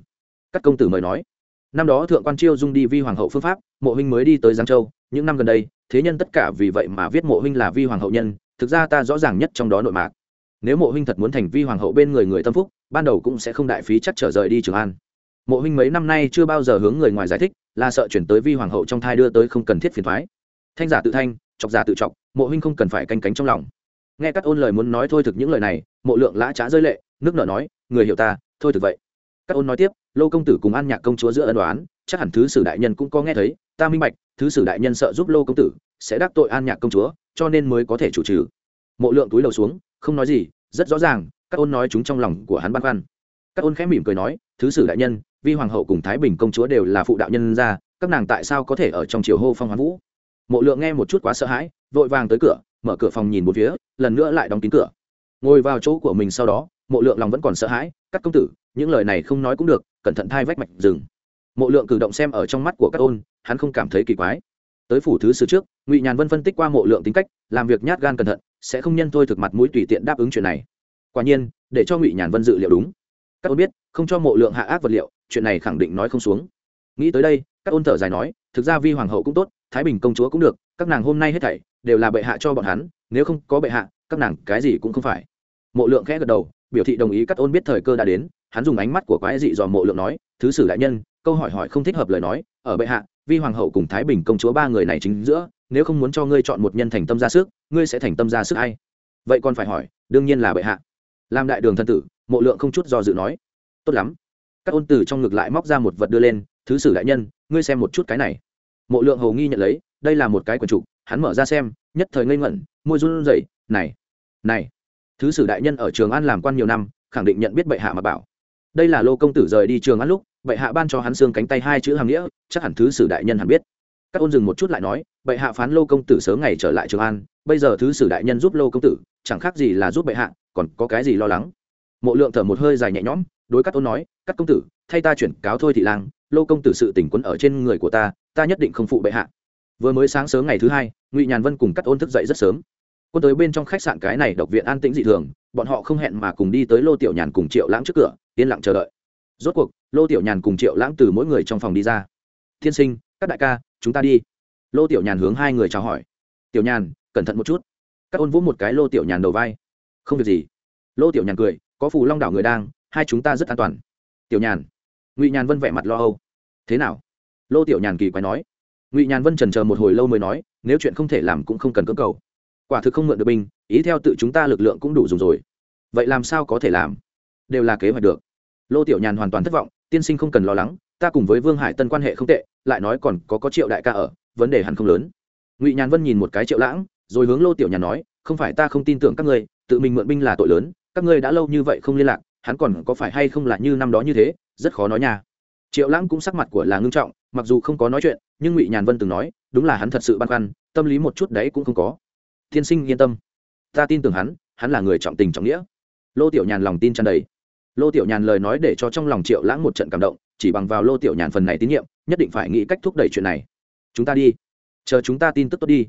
Các công tử mời nói. Năm đó thượng quan chiêu dung đi vi hoàng hậu phương pháp, mộ huynh mới đi tới giang châu. Những năm gần đây, thế nhân tất cả vì vậy mà viết mộ huynh là vi hoàng hậu nhân, thực ra ta rõ ràng nhất trong đó nội mạc nếu mộ huynh thật muốn thành vi hoàng hậu bên người người tâm phúc, ban đầu cũng sẽ không đại phí chắc trở rời đi trường an. Mộ huynh mấy năm nay chưa bao giờ hướng người ngoài giải thích, là sợ chuyển tới vi hoàng hậu trong thai đưa tới không cần thiết phiền thoái thanh giả tự thanh, chọc giả tự chọc, mộ huynh không cần phải canh cánh trong lòng. Nghe các ôn lời muốn nói thôi thực những lời này, mộ lượng lã trá rơi lệ, nước nợ nói, người hiểu ta, thôi thực vậy. Các ôn nói tiếp, lô công tử cùng an nhạc công chúa giữa ân đoán chắc hẳn thứ sử đại nhân cũng có nghe thấy, ta minh bạch, thứ sử đại nhân sợ giúp lô công tử sẽ đắc tội an nhạc công chúa, cho nên mới có thể chủ trừ. Mộ lượng túi đầu xuống không nói gì, rất rõ ràng, các ôn nói chúng trong lòng của hắn băn khoăn. Các ôn khẽ mỉm cười nói, thứ sử đại nhân, vi hoàng hậu cùng thái bình công chúa đều là phụ đạo nhân ra các nàng tại sao có thể ở trong triều hô phong hoán vũ? Mộ lượng nghe một chút quá sợ hãi, vội vàng tới cửa, mở cửa phòng nhìn một phía, lần nữa lại đóng kín cửa. Ngồi vào chỗ của mình sau đó, mộ lượng lòng vẫn còn sợ hãi, các công tử, những lời này không nói cũng được, cẩn thận thai vách mạch rừng. Mộ lượng cử động xem ở trong mắt của các ôn, hắn không cảm thấy kỳ quái. Tới phủ thứ sử trước, ngụy nhàn vân phân tích qua mộ lượng tính cách, làm việc nhát gan cẩn thận sẽ không nhân thôi thực mặt mũi tùy tiện đáp ứng chuyện này. Quả nhiên, để cho ngụy nhàn vân dự liệu đúng. Các ôn biết, không cho mộ lượng hạ ác vật liệu, chuyện này khẳng định nói không xuống. Nghĩ tới đây, các ôn thở dài nói, thực ra vi hoàng hậu cũng tốt, thái bình công chúa cũng được, các nàng hôm nay hết thảy, đều là bệ hạ cho bọn hắn, nếu không có bệ hạ, các nàng cái gì cũng không phải. Mộ lượng khẽ gật đầu, biểu thị đồng ý các ôn biết thời cơ đã đến, hắn dùng ánh mắt của quái dị dò mộ lượng nói, thứ sử đại nhân, câu hỏi hỏi không thích hợp lời nói, ở bệ hạ vi hoàng hậu cùng thái bình công chúa ba người này chính giữa, nếu không muốn cho ngươi chọn một nhân thành tâm ra sức, ngươi sẽ thành tâm ra sức hay vậy còn phải hỏi, đương nhiên là bệ hạ. Làm đại đường thân tử, mộ lượng không chút do dự nói. Tốt lắm. Các ôn tử trong ngực lại móc ra một vật đưa lên, thứ sử đại nhân, ngươi xem một chút cái này. Mộ lượng hầu nghi nhận lấy, đây là một cái quần trục hắn mở ra xem, nhất thời ngây ngẩn, môi run rẩy, này này, thứ sử đại nhân ở trường an làm quan nhiều năm, khẳng định nhận biết bệ hạ mà bảo. Đây là lô công tử rời đi trường an lúc bệ hạ ban cho hắn xương cánh tay hai chữ hàm nghĩa, chắc hẳn thứ sử đại nhân hẳn biết. Các ôn dừng một chút lại nói, bệ hạ phán lô công tử sớm ngày trở lại trường an, bây giờ thứ sử đại nhân giúp lô công tử, chẳng khác gì là giúp bệ hạ, còn có cái gì lo lắng? Mộ lượng thở một hơi dài nhẹ nhõm, đối các ôn nói, các công tử, thay ta chuyển cáo thôi thị lang, lô công tử sự tỉnh quấn ở trên người của ta ta nhất định không phụ bệ hạ. Vừa mới sáng sớm ngày thứ hai, ngụy nhàn vân cùng các ôn thức dậy rất sớm. Quân tới bên trong khách sạn cái này độc viện an tĩnh dị thường, bọn họ không hẹn mà cùng đi tới lô tiểu nhàn cùng triệu lãng trước cửa, yên lặng chờ đợi rốt cuộc, lô tiểu nhàn cùng triệu lãng từ mỗi người trong phòng đi ra. Thiên sinh, các đại ca, chúng ta đi. Lô tiểu nhàn hướng hai người chào hỏi. Tiểu nhàn, cẩn thận một chút. Các ôn vũ một cái lô tiểu nhàn đầu vai. Không việc gì. Lô tiểu nhàn cười, có phù long đảo người đang, hai chúng ta rất an toàn. Tiểu nhàn. Ngụy nhàn vân vẻ mặt lo âu. Thế nào? Lô tiểu nhàn kỳ quái nói. Ngụy nhàn vân trần chờ một hồi lâu mới nói, nếu chuyện không thể làm cũng không cần cưỡng cầu. Quả thực không mượn được binh, ý theo tự chúng ta lực lượng cũng đủ dùng rồi. Vậy làm sao có thể làm? Đều là kế hoạch được lô tiểu nhàn hoàn toàn thất vọng, tiên sinh không cần lo lắng, ta cùng với vương hải tân quan hệ không tệ, lại nói còn có có triệu đại ca ở, vấn đề hẳn không lớn. Ngụy nhàn vân nhìn một cái triệu lãng, rồi hướng lô tiểu nhàn nói, không phải ta không tin tưởng các ngươi, tự mình mượn binh là tội lớn, các ngươi đã lâu như vậy không liên lạc, hắn còn có phải hay không là như năm đó như thế, rất khó nói nha. Triệu lãng cũng sắc mặt của là ngưng trọng, mặc dù không có nói chuyện, nhưng ngụy nhàn vân từng nói, đúng là hắn thật sự băn khoăn, tâm lý một chút đấy cũng không có. Tiên sinh yên tâm, ta tin tưởng hắn hắn là người trọng tình trọng nghĩa. Lô tiểu nhàn lòng tin tràn đầy lô tiểu nhàn lời nói để cho trong lòng triệu lãng một trận cảm động, chỉ bằng vào lô tiểu nhàn phần này tín nhiệm, nhất định phải nghĩ cách thúc đẩy chuyện này. Chúng ta đi. Chờ chúng ta tin tức tốt đi.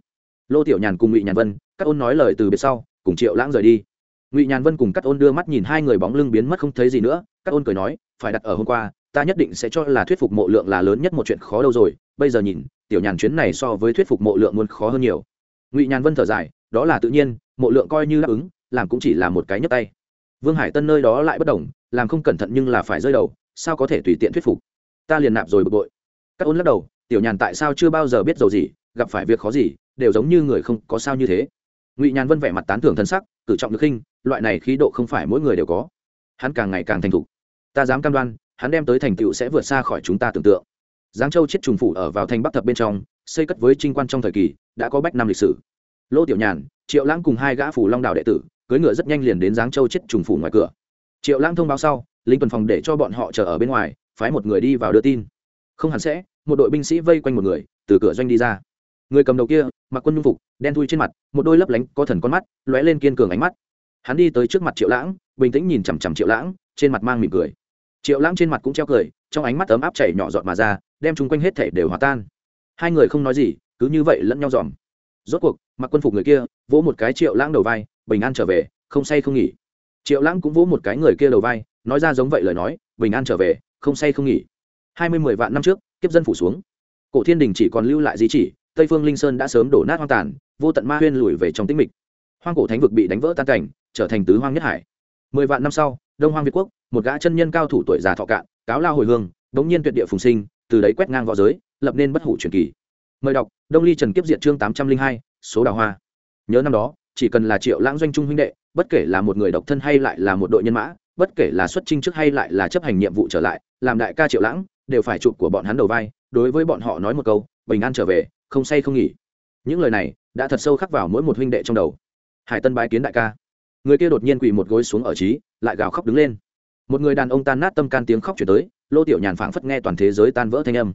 Lô tiểu nhàn cùng ngụy nhàn vân các ôn nói lời từ biệt sau, cùng triệu lãng rời đi. Ngụy nhàn vân cùng các ôn đưa mắt nhìn hai người bóng lưng biến mất không thấy gì nữa các ôn cười nói, phải đặt ở hôm qua, ta nhất định sẽ cho là thuyết phục mộ lượng là lớn nhất một chuyện khó đâu rồi, bây giờ nhìn, tiểu nhàn chuyến này so với thuyết phục mộ lượng muốn khó hơn nhiều. Ngụy nhàn vân thở dài, đó là tự nhiên, mộ lượng coi như đáp ứng, làm cũng chỉ là một cái nhấp tay vương hải tân nơi đó lại bất đồng, làm không cẩn thận nhưng là phải rơi đầu, sao có thể tùy tiện thuyết phục? Ta liền nạp rồi bực bội. Các ôn lắc đầu, tiểu nhàn tại sao chưa bao giờ biết dầu gì, gặp phải việc khó gì, đều giống như người không có sao như thế. Ngụy nhàn vân vẻ mặt tán thưởng thân sắc, cử trọng được khinh, loại này khí độ không phải mỗi người đều có. Hắn càng ngày càng thành thục. Ta dám cam đoan, hắn đem tới thành tựu sẽ vượt xa khỏi chúng ta tưởng tượng. Giáng châu chết trùng phủ ở vào thành bắc thập bên trong, xây cất với trinh quan trong thời kỳ, đã có bách năm lịch sử. Lô tiểu nhàn, triệu lãng cùng hai gã phủ long đảo đệ tử cưỡi ngựa rất nhanh liền đến giáng châu chết trùng phủ ngoài cửa. Triệu lãng thông báo sau lính tuần phòng để cho bọn họ chờ ở bên ngoài, phái một người đi vào đưa tin. Không hẳn sẽ, một đội binh sĩ vây quanh một người, từ cửa doanh đi ra. Người cầm đầu kia, mặc quân nhung phục, đen thui trên mặt, một đôi lấp lánh, có thần con mắt, lóe lên kiên cường ánh mắt. Hắn đi tới trước mặt triệu lãng, bình tĩnh nhìn chằm chằm triệu lãng, trên mặt mang mỉm cười. Triệu lãng trên mặt cũng treo cười, trong ánh mắt ấm áp chảy nhỏ giọt mà ra, đem chung quanh hết thể đều hòa tan. Hai người không nói gì, cứ như vậy lẫn nhau dòm. Rốt cuộc, mặc quân phục người kia, vỗ một cái triệu lãng đầu vai bình an trở về, không say không nghỉ. Triệu lãng cũng vỗ một cái người kia đầu vai, nói ra giống vậy lời nói, bình an trở về, không say không nghỉ. Hai mươi mười vạn năm trước, kiếp dân phủ xuống. Cổ thiên đình chỉ còn lưu lại di chỉ, tây phương linh sơn đã sớm đổ nát hoang tàn, vô tận ma huyên lùi về trong tĩnh mịch. Hoang cổ thánh vực bị đánh vỡ tan cảnh, trở thành tứ hoang nhất hải. Mười vạn năm sau, đông hoang việt quốc, một gã chân nhân cao thủ tuổi già thọ cạn, cáo lao hồi hương, đống nhiên tuyệt địa phùng sinh, từ đấy quét ngang v õ giới, lập nên bất hủ truyền kỳ. Mời đọc, đông ly trần kiếp diện chương tám trăm linh hai, số đào hoa. Nhớ năm đó chỉ cần là triệu lãng doanh trung huynh đệ, bất kể là một người độc thân hay lại là một đội nhân mã, bất kể là xuất trinh trước hay lại là chấp hành nhiệm vụ trở lại, làm đại ca triệu lãng, đều phải chụp của bọn hắn đầu vai, đối với bọn họ nói một câu, bình an trở về, không say không nghỉ. Những lời này đã thật sâu khắc vào mỗi một huynh đệ trong đầu. Hải tân bái kiến đại ca. Người kia đột nhiên quỳ một gối xuống ở trí, lại gào khóc đứng lên. Một người đàn ông tan nát tâm can tiếng khóc chuyển tới, lô tiểu nhàn phảng phất nghe toàn thế giới tan vỡ thanh âm.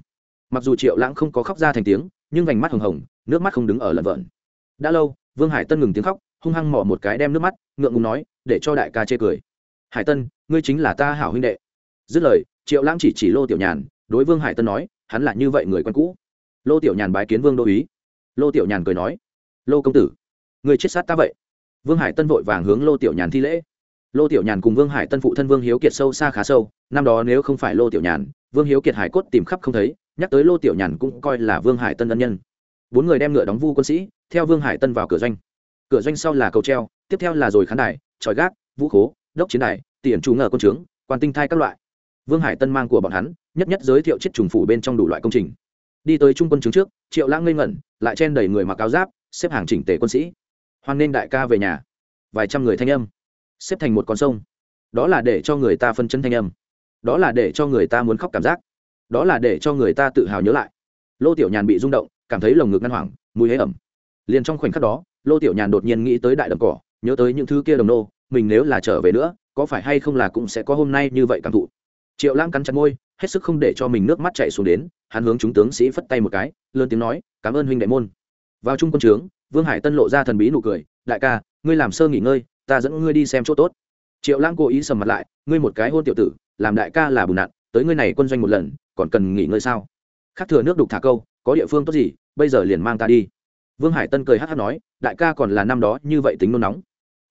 Mặc dù triệu lãng không có khóc ra thành tiếng, nhưng vành mắt hồng hồng, nước mắt không đứng ở lợn vợn. Đã lâu vương hải tân ngừng tiếng khóc, hung hăng mỏ một cái đem nước mắt, ngượng ngùng nói, để cho đại ca chê cười. Hải tân, ngươi chính là ta hảo huynh đệ. Dứt lời, triệu lãng chỉ chỉ lô tiểu nhàn, đối vương hải tân nói, hắn là như vậy người quen cũ. Lô tiểu nhàn bái kiến vương đô ý lô tiểu nhàn cười nói, lô công tử người chết sát ta vậy. Vương hải tân vội vàng hướng lô tiểu nhàn thi lễ. Lô tiểu nhàn cùng vương hải tân phụ thân vương hiếu kiệt sâu xa khá sâu, năm đó nếu không phải lô tiểu nhàn, vương hiếu kiệt hải cốt tìm khắp không thấy, nhắc tới lô tiểu nhàn cũng coi là vương hải tân ân nhân bốn người đem ngựa đóng vu quân sĩ, theo vương hải tân vào cửa doanh. Cửa doanh sau là cầu treo, tiếp theo là rồi khán đài, tròi gác, vũ khố, đốc chiến đài tiền chủ ngờ công trướng, quan tinh thai các loại. Vương hải tân mang của bọn hắn, nhất nhất giới thiệu chiếc trùng phủ bên trong đủ loại công trình. Đi tới trung quân trướng trước, triệu lãng ngây ngẩn, lại chen đầy người mặc áo giáp, xếp hàng chỉnh tề quân sĩ. Hoan nên đại ca về nhà. Vài trăm người thanh âm. Xếp thành một con sông. Đó là để cho người ta phân chân thanh âm. Đó là để cho người ta muốn khóc cảm giác. Đó là để cho người ta tự hào nhớ lại. Lô tiểu nhàn bị rung động cảm thấy lồng ngực ngăn hoảng, mùi hế ẩm. Liền trong khoảnh khắc đó, lô tiểu nhàn đột nhiên nghĩ tới đại đầm cỏ, nhớ tới những thứ kia đồng nô, mình nếu là trở về nữa, có phải hay không là cũng sẽ có hôm nay như vậy cảm thụ. Triệu lãng cắn chặt môi, hết sức không để cho mình nước mắt chạy xuống đến, hắn hướng chúng tướng sĩ phất tay một cái, lớn tiếng nói, cảm ơn huynh đại môn. Vào trung quân trướng, vương hải tân lộ ra thần bí nụ cười, đại ca, ngươi làm sơ nghỉ ngơi, ta dẫn ngươi đi xem chỗ tốt. Triệu lãng cố ý sầm mặt lại, ngươi một cái hôn tiểu tử, làm đại ca là bùn nặn, tới ngươi này quân doanh một lần, còn cần nghỉ ngơi sao? Khác thừa nước đục thả câu có địa phương tốt gì, bây giờ liền mang ta đi. Vương hải tân cười hát hát nói, đại ca còn là năm đó, như vậy tính nôn nóng.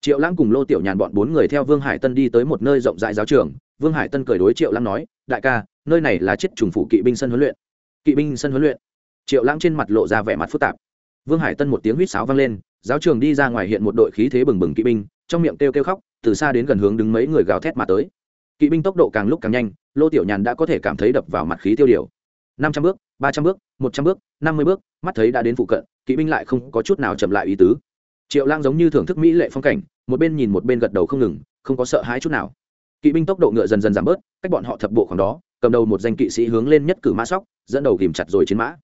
Triệu lãng cùng lô tiểu nhàn bọn bốn người theo vương hải tân đi tới một nơi rộng rãi giáo trường. Vương hải tân cười đối triệu lãng nói, đại ca, nơi này là chiếc trùng phủ kỵ binh sân huấn luyện. Kỵ binh sân huấn luyện? Triệu lãng trên mặt lộ ra vẻ mặt phức tạp. Vương hải tân một tiếng huýt sáo vang lên, giáo trường đi ra ngoài hiện một đội khí thế bừng bừng kỵ binh, trong miệng kêu kêu khóc, từ xa đến gần hướng đứng mấy người gào thét mà tới. Kỵ binh tốc độ càng lúc càng nhanh, lô tiểu nhàn đã có thể cảm thấy đập vào mặt khí tiêu điều. Năm trăm bước, ba trăm bước một trăm bước, năm mươi bước, mắt thấy đã đến phụ cận, kỵ binh lại không có chút nào chậm lại ý tứ. Triệu lang giống như thưởng thức mỹ lệ phong cảnh, một bên nhìn một bên gật đầu không ngừng, không có sợ hãi chút nào. Kỵ binh tốc độ ngựa dần dần giảm bớt, cách bọn họ thập bộ khoảng đó, cầm đầu một danh kỵ sĩ hướng lên nhất cử mã sóc, dẫn đầu kìm chặt rồi chiến mã.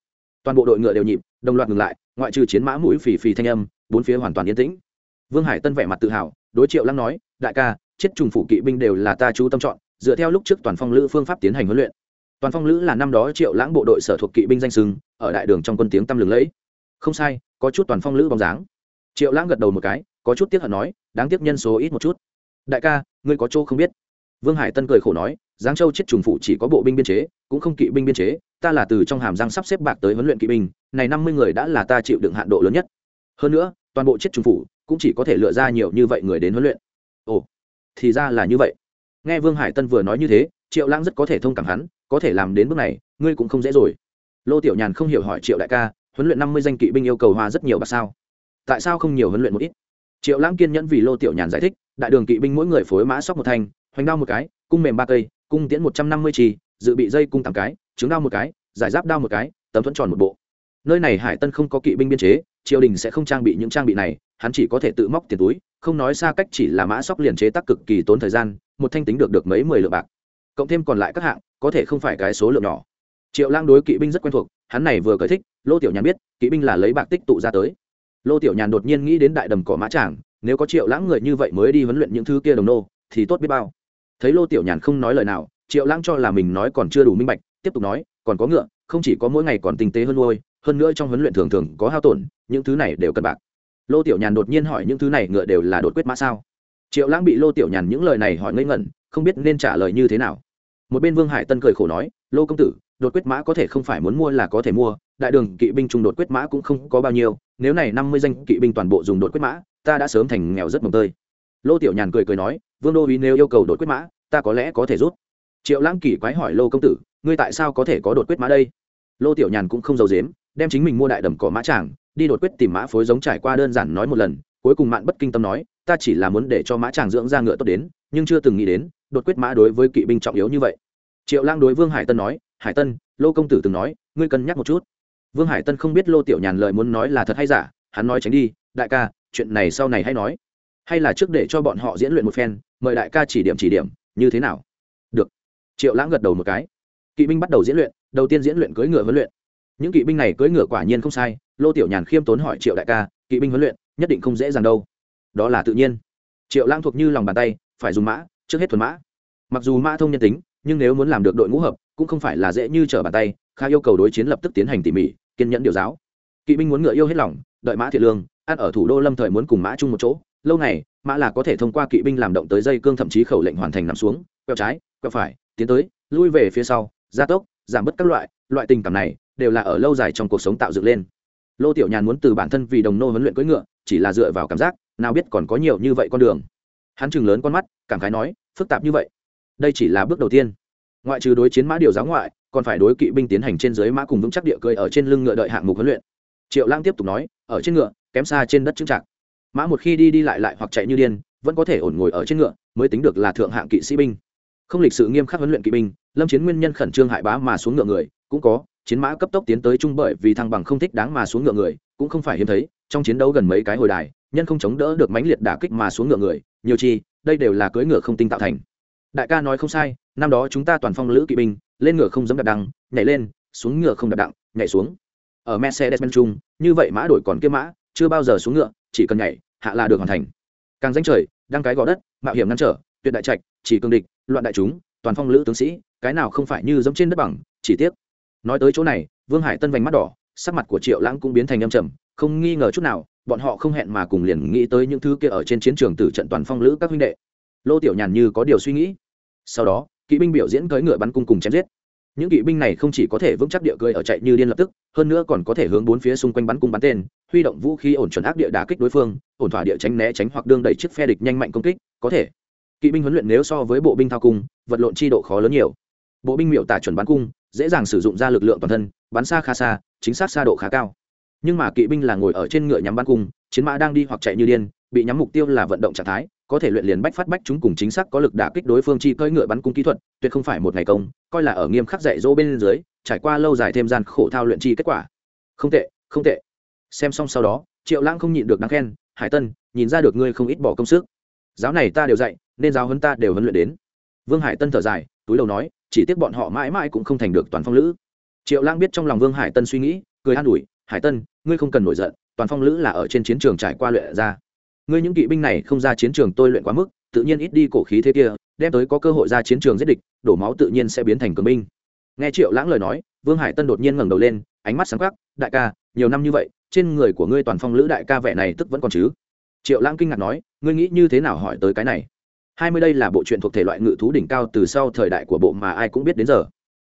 Toàn bộ đội ngựa đều nhịp, đồng loạt ngừng lại, ngoại trừ chiến mã mũi phì phì thanh âm, bốn phía hoàn toàn yên tĩnh. Vương hải tân vẻ mặt tự hào, đối triệu lăng nói, đại ca, chết trùng phủ kỵ binh đều là ta chú tâm chọn, dựa theo lúc trước toàn phong lữ phương pháp tiến hành huấn luyện toàn phong lữ là năm đó triệu lãng bộ đội sở thuộc kỵ binh danh sừng ở đại đường trong quân tiếng tăm lừng lẫy. Không sai, có chút toàn phong lữ bóng dáng. Triệu lãng gật đầu một cái, có chút tiếc hận nói, đáng tiếc nhân số ít một chút. Đại ca, ngươi có chỗ không biết. Vương hải tân cười khổ nói giáng châu chết trùng phụ chỉ có bộ binh biên chế, cũng không kỵ binh biên chế, ta là từ trong hàm giang sắp xếp bạc tới huấn luyện kỵ binh, này năm mươi người đã là ta chịu đựng hạn độ lớn nhất. Hơn nữa, toàn bộ chết trùng phụ cũng chỉ có thể lựa ra nhiều như vậy người đến huấn luyện. Ồ, thì ra là như vậy. Nghe vương hải tân vừa nói như thế, triệu lãng rất có thể thông cảm hắn có thể làm đến bước này, ngươi cũng không dễ rồi. Lô tiểu nhàn không hiểu hỏi triệu đại ca, huấn luyện năm mươi danh kỵ binh yêu cầu hoa rất nhiều bạc sao? Tại sao không nhiều huấn luyện một ít? Triệu lãng kiên nhẫn vì lô tiểu nhàn giải thích, đại đường kỵ binh mỗi người phối mã sóc một thanh, hoành đao một cái, cung mềm ba cây, cung tiễn một trăm năm mươi trì, dự bị dây cung tám cái, trứng đao một cái, giải giáp đao một cái, tấm thuẫn tròn một bộ. Nơi này hải tân không có kỵ binh biên chế, triều đình sẽ không trang bị những trang bị này, hắn chỉ có thể tự móc tiền túi, không nói xa cách chỉ là mã sóc liền chế tác cực kỳ tốn thời gian, một thanh tính được được mấy mười lượng bạc. Cộng thêm còn lại các hạng có thể không phải cái số lượng nhỏ. Triệu lang đối kỵ binh rất quen thuộc, hắn này vừa cởi thích, lô tiểu nhàn biết, kỵ binh là lấy bạc tích tụ ra tới. Lô tiểu nhàn đột nhiên nghĩ đến đại đầm cỏ mã tràng, nếu có triệu lãng người như vậy mới đi huấn luyện những thứ kia đồng nô, thì tốt biết bao. Thấy lô tiểu nhàn không nói lời nào, triệu lãng cho là mình nói còn chưa đủ minh bạch, tiếp tục nói, còn có ngựa, không chỉ có mỗi ngày còn tinh tế hơn nuôi, hơn nữa trong huấn luyện thường thường có hao tổn, những thứ này đều cần bạc. Lô tiểu nhàn đột nhiên hỏi những thứ này ngựa đều là đột quyết mã sao? Triệu lãng bị lô tiểu nhàn những lời này hỏi ngây ngẩn, không biết nên trả lời như thế nào một bên vương hải tân cười khổ nói, lô công tử, đột quyết mã có thể không phải muốn mua là có thể mua, đại đường kỵ binh trung đột quyết mã cũng không có bao nhiêu, nếu này năm mươi danh kỵ binh toàn bộ dùng đột quyết mã, ta đã sớm thành nghèo rất mồng tơi. Lô tiểu nhàn cười cười nói, vương đô uý nếu yêu cầu đột quyết mã, ta có lẽ có thể rút. Triệu lãng kỳ quái hỏi lô công tử, ngươi tại sao có thể có đột quyết mã đây? Lô tiểu nhàn cũng không giàu dếm đem chính mình mua đại đầm cỏ mã tràng, đi đột quyết tìm mã phối giống trải qua đơn giản nói một lần, cuối cùng mạn bất kinh tâm nói, ta chỉ là muốn để cho mã tràng dưỡng ra ngựa tốt đến, nhưng chưa từng nghĩ đến đột quyết mã đối với kỵ binh trọng yếu như vậy. Triệu lang đối vương hải tân nói, hải tân, lô công tử từng nói, ngươi cân nhắc một chút. Vương hải tân không biết lô tiểu nhàn lời muốn nói là thật hay giả, hắn nói tránh đi, đại ca, chuyện này sau này hay nói. Hay là trước để cho bọn họ diễn luyện một phen, mời đại ca chỉ điểm chỉ điểm, như thế nào? Được. Triệu lãng gật đầu một cái. Kỵ binh bắt đầu diễn luyện, đầu tiên diễn luyện cưỡi ngựa huấn luyện. Những kỵ binh này cưỡi ngựa quả nhiên không sai, lô tiểu nhàn khiêm tốn hỏi triệu đại ca, kỵ binh huấn luyện, nhất định không dễ dàng đâu. Đó là tự nhiên. Triệu lãng thuộc như lòng bàn tay, phải dùng mã trước hết thuần mã. Mặc dù mã thông nhân tính, nhưng nếu muốn làm được đội ngũ hợp, cũng không phải là dễ như trở bàn tay kha yêu cầu đối chiến lập tức tiến hành tỉ mỉ, kiên nhẫn điều giáo. Kỵ binh muốn ngựa yêu hết lòng, đợi mã thiện lương, ăn ở thủ đô lâm thời muốn cùng mã chung một chỗ, lâu này mã là có thể thông qua kỵ binh làm động tới dây cương thậm chí khẩu lệnh hoàn thành nằm xuống, quẹo trái, quẹo phải, tiến tới, lui về phía sau, gia tốc, giảm bớt các loại loại tình cảm này đều là ở lâu dài trong cuộc sống tạo dựng lên. Lô tiểu nhàn muốn từ bản thân vì đồng nô huấn luyện cưỡi ngựa, chỉ là dựa vào cảm giác, nào biết còn có nhiều như vậy con đường hắn chừng lớn con mắt, cảm khái nói, phức tạp như vậy? Đây chỉ là bước đầu tiên. Ngoại trừ đối chiến mã điều giáo ngoại, còn phải đối kỵ binh tiến hành trên dưới mã cùng vững chắc địa cười ở trên lưng ngựa đợi hạng mục huấn luyện. Triệu lang tiếp tục nói, ở trên ngựa, kém xa trên đất trưng trạc mã một khi đi đi lại lại hoặc chạy như điên, vẫn có thể ổn ngồi ở trên ngựa, mới tính được là thượng hạng kỵ sĩ binh. Không lịch sự nghiêm khắc huấn luyện kỵ binh, lâm chiến nguyên nhân khẩn trương hại bá mà xuống ngựa người, cũng có, chiến mã cấp tốc tiến tới trung bởi vì thăng bằng không thích đáng mà xuống ngựa người, cũng không phải hiếm thấy, trong chiến đấu gần mấy cái hồi đài, nhân không chống đỡ được mãnh liệt đả kích mà xuống ngựa người nhiều chi đây đều là cưỡi ngựa không tinh tạo thành. Đại ca nói không sai năm đó chúng ta toàn phong lữ kỵ binh lên ngựa không dám đạp đăng nhảy lên xuống ngựa không đạp đặng nhảy xuống. Ở mercedes benz trung, như vậy mã đổi còn kia mã chưa bao giờ xuống ngựa chỉ cần nhảy hạ là được hoàn thành. Càng danh trời đăng cái gò đất mạo hiểm ngăn trở tuyệt đại trạch chỉ cương địch loạn đại chúng toàn phong lữ tướng sĩ cái nào không phải như giống trên đất bằng chỉ tiếc. Nói tới chỗ này vương hải tân vành mắt đỏ sắc mặt của triệu lãng cũng biến thành âm trầm không nghi ngờ chút nào bọn họ không hẹn mà cùng liền nghĩ tới những thứ kia ở trên chiến trường tử trận toàn phong lữ các huynh đệ. Lô tiểu nhàn như có điều suy nghĩ. Sau đó, kỵ binh biểu diễn cưỡi ngựa bắn cung cùng chém giết. Những kỵ binh này không chỉ có thể vững chắc địa cưỡi ở chạy như điên lập tức, hơn nữa còn có thể hướng bốn phía xung quanh bắn cung bắn tên, huy động vũ khí ổn chuẩn ác địa đả kích đối phương, ổn thỏa địa tránh né tránh hoặc đương đẩy chiếc phe địch nhanh mạnh công kích, có thể. Kỵ binh huấn luyện nếu so với bộ binh thao cung, vật lộn chi độ khó lớn nhiều. Bộ binh miểu tả chuẩn bắn cung, dễ dàng sử dụng ra lực lượng toàn thân, bắn xa khá xa, chính xác xa độ khá cao nhưng mà kỵ binh là ngồi ở trên ngựa nhắm bắn cung, chiến mã đang đi hoặc chạy như điên, bị nhắm mục tiêu là vận động trạng thái, có thể luyện liền bách phát bách chúng cùng chính xác có lực đả kích đối phương chi cưỡi ngựa bắn cung kỹ thuật, tuyệt không phải một ngày công, coi là ở nghiêm khắc dạy dỗ bên dưới, trải qua lâu dài thêm gian khổ thao luyện chi kết quả. Không tệ không tệ. Xem xong sau đó, triệu lãng không nhịn được đáng khen, hải tân, nhìn ra được ngươi không ít bỏ công sức. Giáo này ta đều dạy, nên giáo hơn ta đều huấn luyện đến. Vương hải tân thở dài, túi đầu nói, chỉ tiếc bọn họ mãi mãi cũng không thành được toàn phong lữ. Triệu lãng biết trong lòng vương hải tân suy nghĩ, cười an ủi hải tân, ngươi không cần nổi giận, toàn phong lữ là ở trên chiến trường trải qua luyện ra. Ngươi những kỵ binh này không ra chiến trường tôi luyện quá mức, tự nhiên ít đi cổ khí thế kia, đem tới có cơ hội ra chiến trường giết địch, đổ máu tự nhiên sẽ biến thành cường binh. Nghe triệu lãng lời nói, vương hải tân đột nhiên ngẩng đầu lên, ánh mắt sáng khắc đại ca, nhiều năm như vậy, trên người của ngươi toàn phong lữ đại ca vẻ này tức vẫn còn chứ? Triệu lãng kinh ngạc nói, ngươi nghĩ như thế nào hỏi tới cái này? Hai mươi đây là bộ truyện thuộc thể loại ngự thú đỉnh cao từ sau thời đại của bộ mà ai cũng biết đến giờ.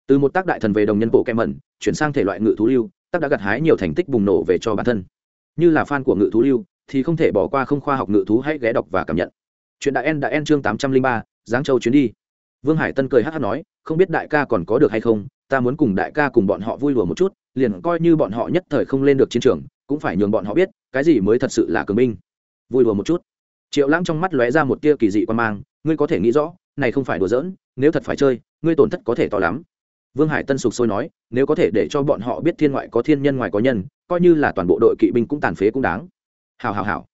Từ một tác đại thần về đồng nhân bộ kem mẩn chuyển sang thể loại ngự thú lưu tác đã gặt hái nhiều thành tích bùng nổ về cho bản thân. Như là fan của ngự thú lưu, thì không thể bỏ qua không khoa học ngự thú hãy ghé đọc và cảm nhận. Chuyện đại en đã en chương tám trăm linh ba, giáng châu chuyến đi. Vương hải tân cười hát hát nói, không biết đại ca còn có được hay không, ta muốn cùng đại ca cùng bọn họ vui lùa một chút, liền coi như bọn họ nhất thời không lên được chiến trường, cũng phải nhường bọn họ biết, cái gì mới thật sự là cường binh. Vui lùa một chút. Triệu lãng trong mắt lóe ra một tia kỳ dị quan mang, ngươi có thể nghĩ rõ, này không phải đùa giỡn, nếu thật phải chơi, ngươi tổn thất có thể to lắm vương hải tân sục sôi nói, nếu có thể để cho bọn họ biết thiên ngoại có thiên nhân ngoài có nhân, coi như là toàn bộ đội kỵ binh cũng tàn phế cũng đáng. Hào hào hào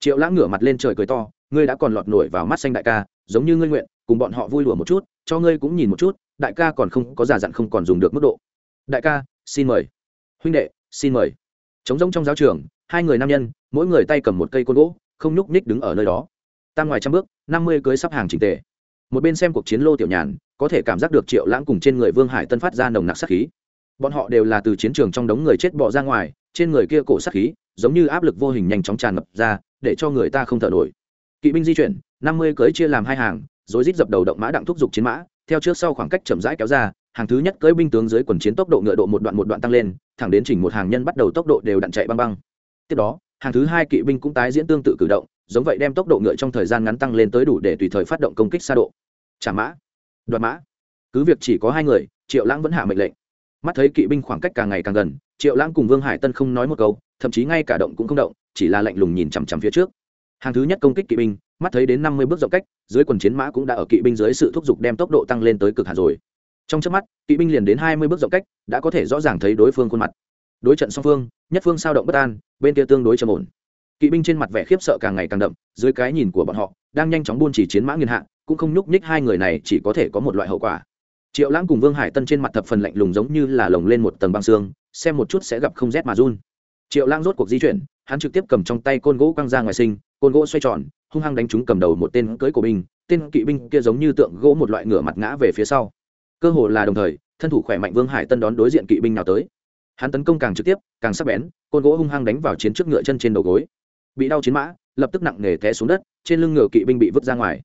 triệu lãng ngửa mặt lên trời cười to, ngươi đã còn lọt nổi vào mắt xanh đại ca, giống như ngươi nguyện, cùng bọn họ vui lùa một chút, cho ngươi cũng nhìn một chút, đại ca còn không có giả dặn không còn dùng được mức độ. Đại ca, xin mời. Huynh đệ, xin mời. Trống rỗng trong giáo trường, hai người nam nhân, mỗi người tay cầm một cây côn gỗ, không nhúc nhích đứng ở nơi đó. Tam ngoài trăm bước, năm mươi cưới sắp hàng trình tề. Một bên xem cuộc chiến lô tiểu nhàn có thể cảm giác được triệu lãng cùng trên người vương hải tân phát ra nồng nặc sát khí bọn họ đều là từ chiến trường trong đống người chết bỏ ra ngoài trên người kia cổ sát khí giống như áp lực vô hình nhanh chóng tràn ngập ra để cho người ta không thở nổi kỵ binh di chuyển năm mươi cưới chia làm hai hàng rồi rít dập đầu động mã đặng thúc giục chiến mã theo trước sau khoảng cách chậm rãi kéo ra hàng thứ nhất cưỡi binh tướng dưới quần chiến tốc độ ngựa độ một đoạn một đoạn tăng lên thẳng đến chỉnh một hàng nhân bắt đầu tốc độ đều đặn chạy băng băng tiếp đó hàng thứ hai kỵ binh cũng tái diễn tương tự cử động giống vậy đem tốc độ ngựa trong thời gian ngắn tăng lên tới đủ để tùy thời phát động công kích xa độ trả mã đoạt mã. Cứ việc chỉ có hai người, triệu lãng vẫn hạ mệnh lệnh. Mắt thấy kỵ binh khoảng cách càng ngày càng gần, triệu lãng cùng vương hải tân không nói một câu, thậm chí ngay cả động cũng không động, chỉ là lạnh lùng nhìn chằm chằm phía trước. Hàng thứ nhất công kích kỵ binh, mắt thấy đến năm mươi bước rộng cách, dưới quần chiến mã cũng đã ở kỵ binh dưới sự thúc giục đem tốc độ tăng lên tới cực hạn rồi. Trong trước mắt, kỵ binh liền đến hai mươi bước rộng cách, đã có thể rõ ràng thấy đối phương khuôn mặt. Đối trận song phương, nhất phương sao động bất an, bên kia tương đối trầm ổn. Kỵ binh trên mặt vẻ khiếp sợ càng ngày càng đậm, dưới cái nhìn của bọn họ, đang nhanh chóng buôn chỉ chiến mã nghiền hạ cũng không nhúc nhích hai người này chỉ có thể có một loại hậu quả. Triệu lãng cùng vương hải tân trên mặt thập phần lạnh lùng giống như là lồng lên một tầng băng xương, xem một chút sẽ gặp không rét mà run. Triệu lãng rốt cuộc di chuyển, hắn trực tiếp cầm trong tay côn gỗ quăng ra ngoài sinh, côn gỗ xoay tròn, hung hăng đánh trúng cầm đầu một tên cưỡi của binh, tên kỵ binh kia giống như tượng gỗ một loại ngửa mặt ngã về phía sau. Cơ hồ là đồng thời, thân thủ khỏe mạnh vương hải tân đón đối diện kỵ binh nào tới. Hắn tấn công càng trực tiếp, càng sắc bén, côn gỗ hung hăng đánh vào chiến trước ngựa chân trên đầu gối. Bị đau chiến mã, lập tức nặng nề té xuống đất, trên lưng ngựa kỵ binh bị vứt ra ngoài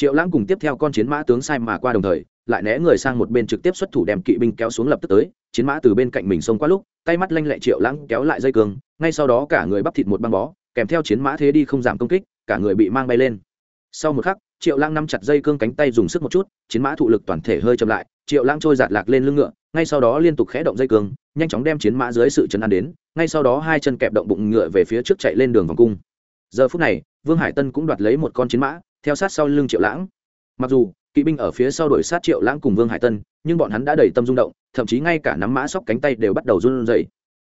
triệu lãng cùng tiếp theo con chiến mã tướng sai mà qua đồng thời, lại né người sang một bên trực tiếp xuất thủ đem kỵ binh kéo xuống lập tức tới. Chiến mã từ bên cạnh mình xông qua lúc, tay mắt lanh lẹ triệu lãng kéo lại dây cường, ngay sau đó cả người bắp thịt một băng bó, kèm theo chiến mã thế đi không giảm công kích, cả người bị mang bay lên. Sau một khắc, triệu lãng nắm chặt dây cương cánh tay dùng sức một chút, chiến mã thụ lực toàn thể hơi chậm lại, triệu lãng trôi giạt lạc lên lưng ngựa, ngay sau đó liên tục khẽ động dây cương nhanh chóng đem chiến mã dưới sự chấn an đến, ngay sau đó hai chân kẹp động bụng ngựa về phía trước chạy lên đường vòng cung. Giờ phút này, vương hải tân cũng đoạt lấy một con chiến mã theo sát sau lưng triệu lãng. Mặc dù, kỵ binh ở phía sau đuổi sát triệu lãng cùng vương hải tân, nhưng bọn hắn đã đầy tâm rung động, thậm chí ngay cả nắm mã sóc cánh tay đều bắt đầu run rẩy.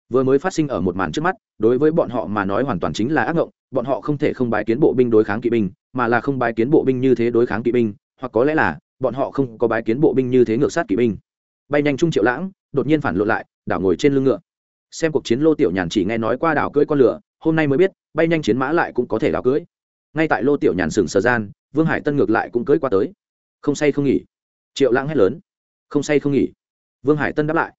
Vừa mới phát sinh ở một màn trước mắt, đối với bọn họ mà nói hoàn toàn chính là ác ngộng, bọn họ không thể không bái kiến bộ binh đối kháng kỵ binh, mà là không bái kiến bộ binh như thế đối kháng kỵ binh, hoặc có lẽ là, bọn họ không có bái kiến bộ binh như thế ngược sát kỵ binh. Bay nhanh trung triệu lãng, đột nhiên phản lộ lại, đảo ngồi trên lưng ngựa. Xem cuộc chiến lô tiểu nhàn chỉ nghe nói qua đảo cưỡi con lửa, hôm nay mới biết, bay nhanh chiến mã lại cũng có thể đảo cưỡi ngay tại lô tiểu nhàn sừng sờ gian, vương hải tân ngược lại cũng cưỡi qua tới. Không say không nghỉ. Triệu lãng hét lớn. Không say không nghỉ. Vương hải tân đáp lại.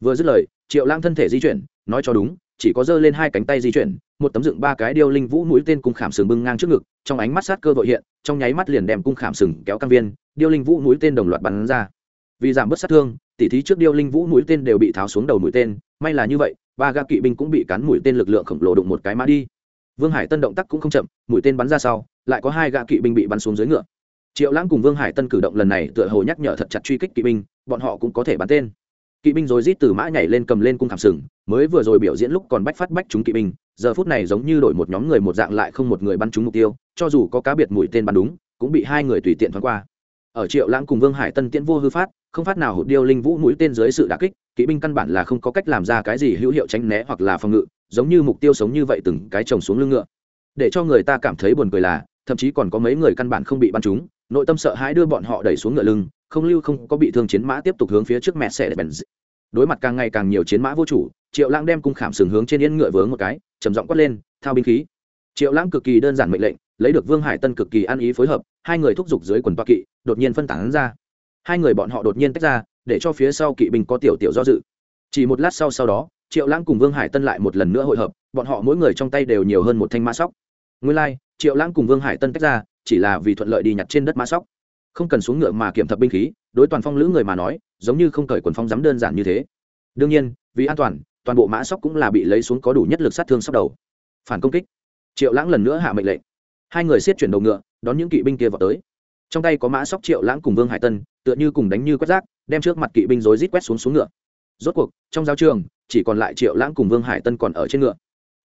Vừa dứt lời, triệu lãng thân thể di chuyển, nói cho đúng, chỉ có giơ lên hai cánh tay di chuyển, một tấm dựng ba cái điêu linh vũ mũi tên cung khảm sừng bưng ngang trước ngực, trong ánh mắt sát cơ vội hiện, trong nháy mắt liền đem cung khảm sừng kéo căng viên, điêu linh vũ mũi tên đồng loạt bắn ra. Vì giảm bớt sát thương, tỉ thí trước điêu linh vũ mũi tên đều bị tháo xuống đầu mũi tên, may là như vậy, ba ga kỵ binh cũng bị cắn mũi tên lực lượng khổng lồ đụng một cái mã đi vương hải tân động tác cũng không chậm, mũi tên bắn ra sau, lại có hai gã kỵ binh bị bắn xuống dưới ngựa. Triệu lãng cùng vương hải tân cử động lần này tựa hồ nhắc nhở thật chặt truy kích kỵ binh, bọn họ cũng có thể bắn tên. Kỵ binh rồi rít từ mã nhảy lên cầm lên cung khảm sừng, mới vừa rồi biểu diễn lúc còn bách phát bách chúng kỵ binh, giờ phút này giống như đổi một nhóm người một dạng lại không một người bắn trúng mục tiêu, cho dù có cá biệt mũi tên bắn đúng, cũng bị hai người tùy tiện thoáng qua. Ở triệu lãng cùng vương hải tân tiễn vô hư phát không phát nào hụt điêu linh vũ mũi tên dưới sự đả kích, kỵ binh căn bản là không có cách làm ra cái gì hữu hiệu tránh né hoặc là phòng ngự, giống như mục tiêu sống như vậy từng cái trồng xuống lưng ngựa. Để cho người ta cảm thấy buồn cười là, thậm chí còn có mấy người căn bản không bị bắn trúng, nội tâm sợ hãi đưa bọn họ đẩy xuống ngựa lưng, không lưu không có bị thương chiến mã tiếp tục hướng phía trước mẹ xe bèn đối mặt càng ngày càng nhiều chiến mã vô chủ, triệu lãng đem cung khảm sừng hướng trên yên ngựa vướng một cái, trầm giọng quát lên, thao binh khí. Triệu lãng cực kỳ đơn giản mệnh lệnh, lấy được vương hải tân cực kỳ ăn ý phối hợp, hai người thúc giục dưới quần toa kỵ, đột nhiên phân tán ra hai người bọn họ đột nhiên tách ra để cho phía sau kỵ binh có tiểu tiểu do dự. Chỉ một lát sau sau đó triệu lãng cùng vương hải tân lại một lần nữa hội hợp bọn họ mỗi người trong tay đều nhiều hơn một thanh mã sóc. Nguyên lai、like, triệu lãng cùng vương hải tân tách ra chỉ là vì thuận lợi đi nhặt trên đất mã sóc. Không cần xuống ngựa mà kiểm thập binh khí đối toàn phong lữ người mà nói giống như không cởi quần phong dám đơn giản như thế. Đương nhiên vì an toàn toàn bộ mã sóc cũng là bị lấy xuống có đủ nhất lực sát thương sóc đầu. Phản công kích. Triệu lãng lần nữa hạ mệnh lệnh. Hai người xiết chuyển đầu ngựa đón những kỵ binh kia vào tới trong tay có mã sóc triệu lãng cùng vương hải tân, tựa như cùng đánh như quét rác, đem trước mặt kỵ binh rối rít quét xuống xuống ngựa. Rốt cuộc, trong giao trường, chỉ còn lại triệu lãng cùng vương hải tân còn ở trên ngựa.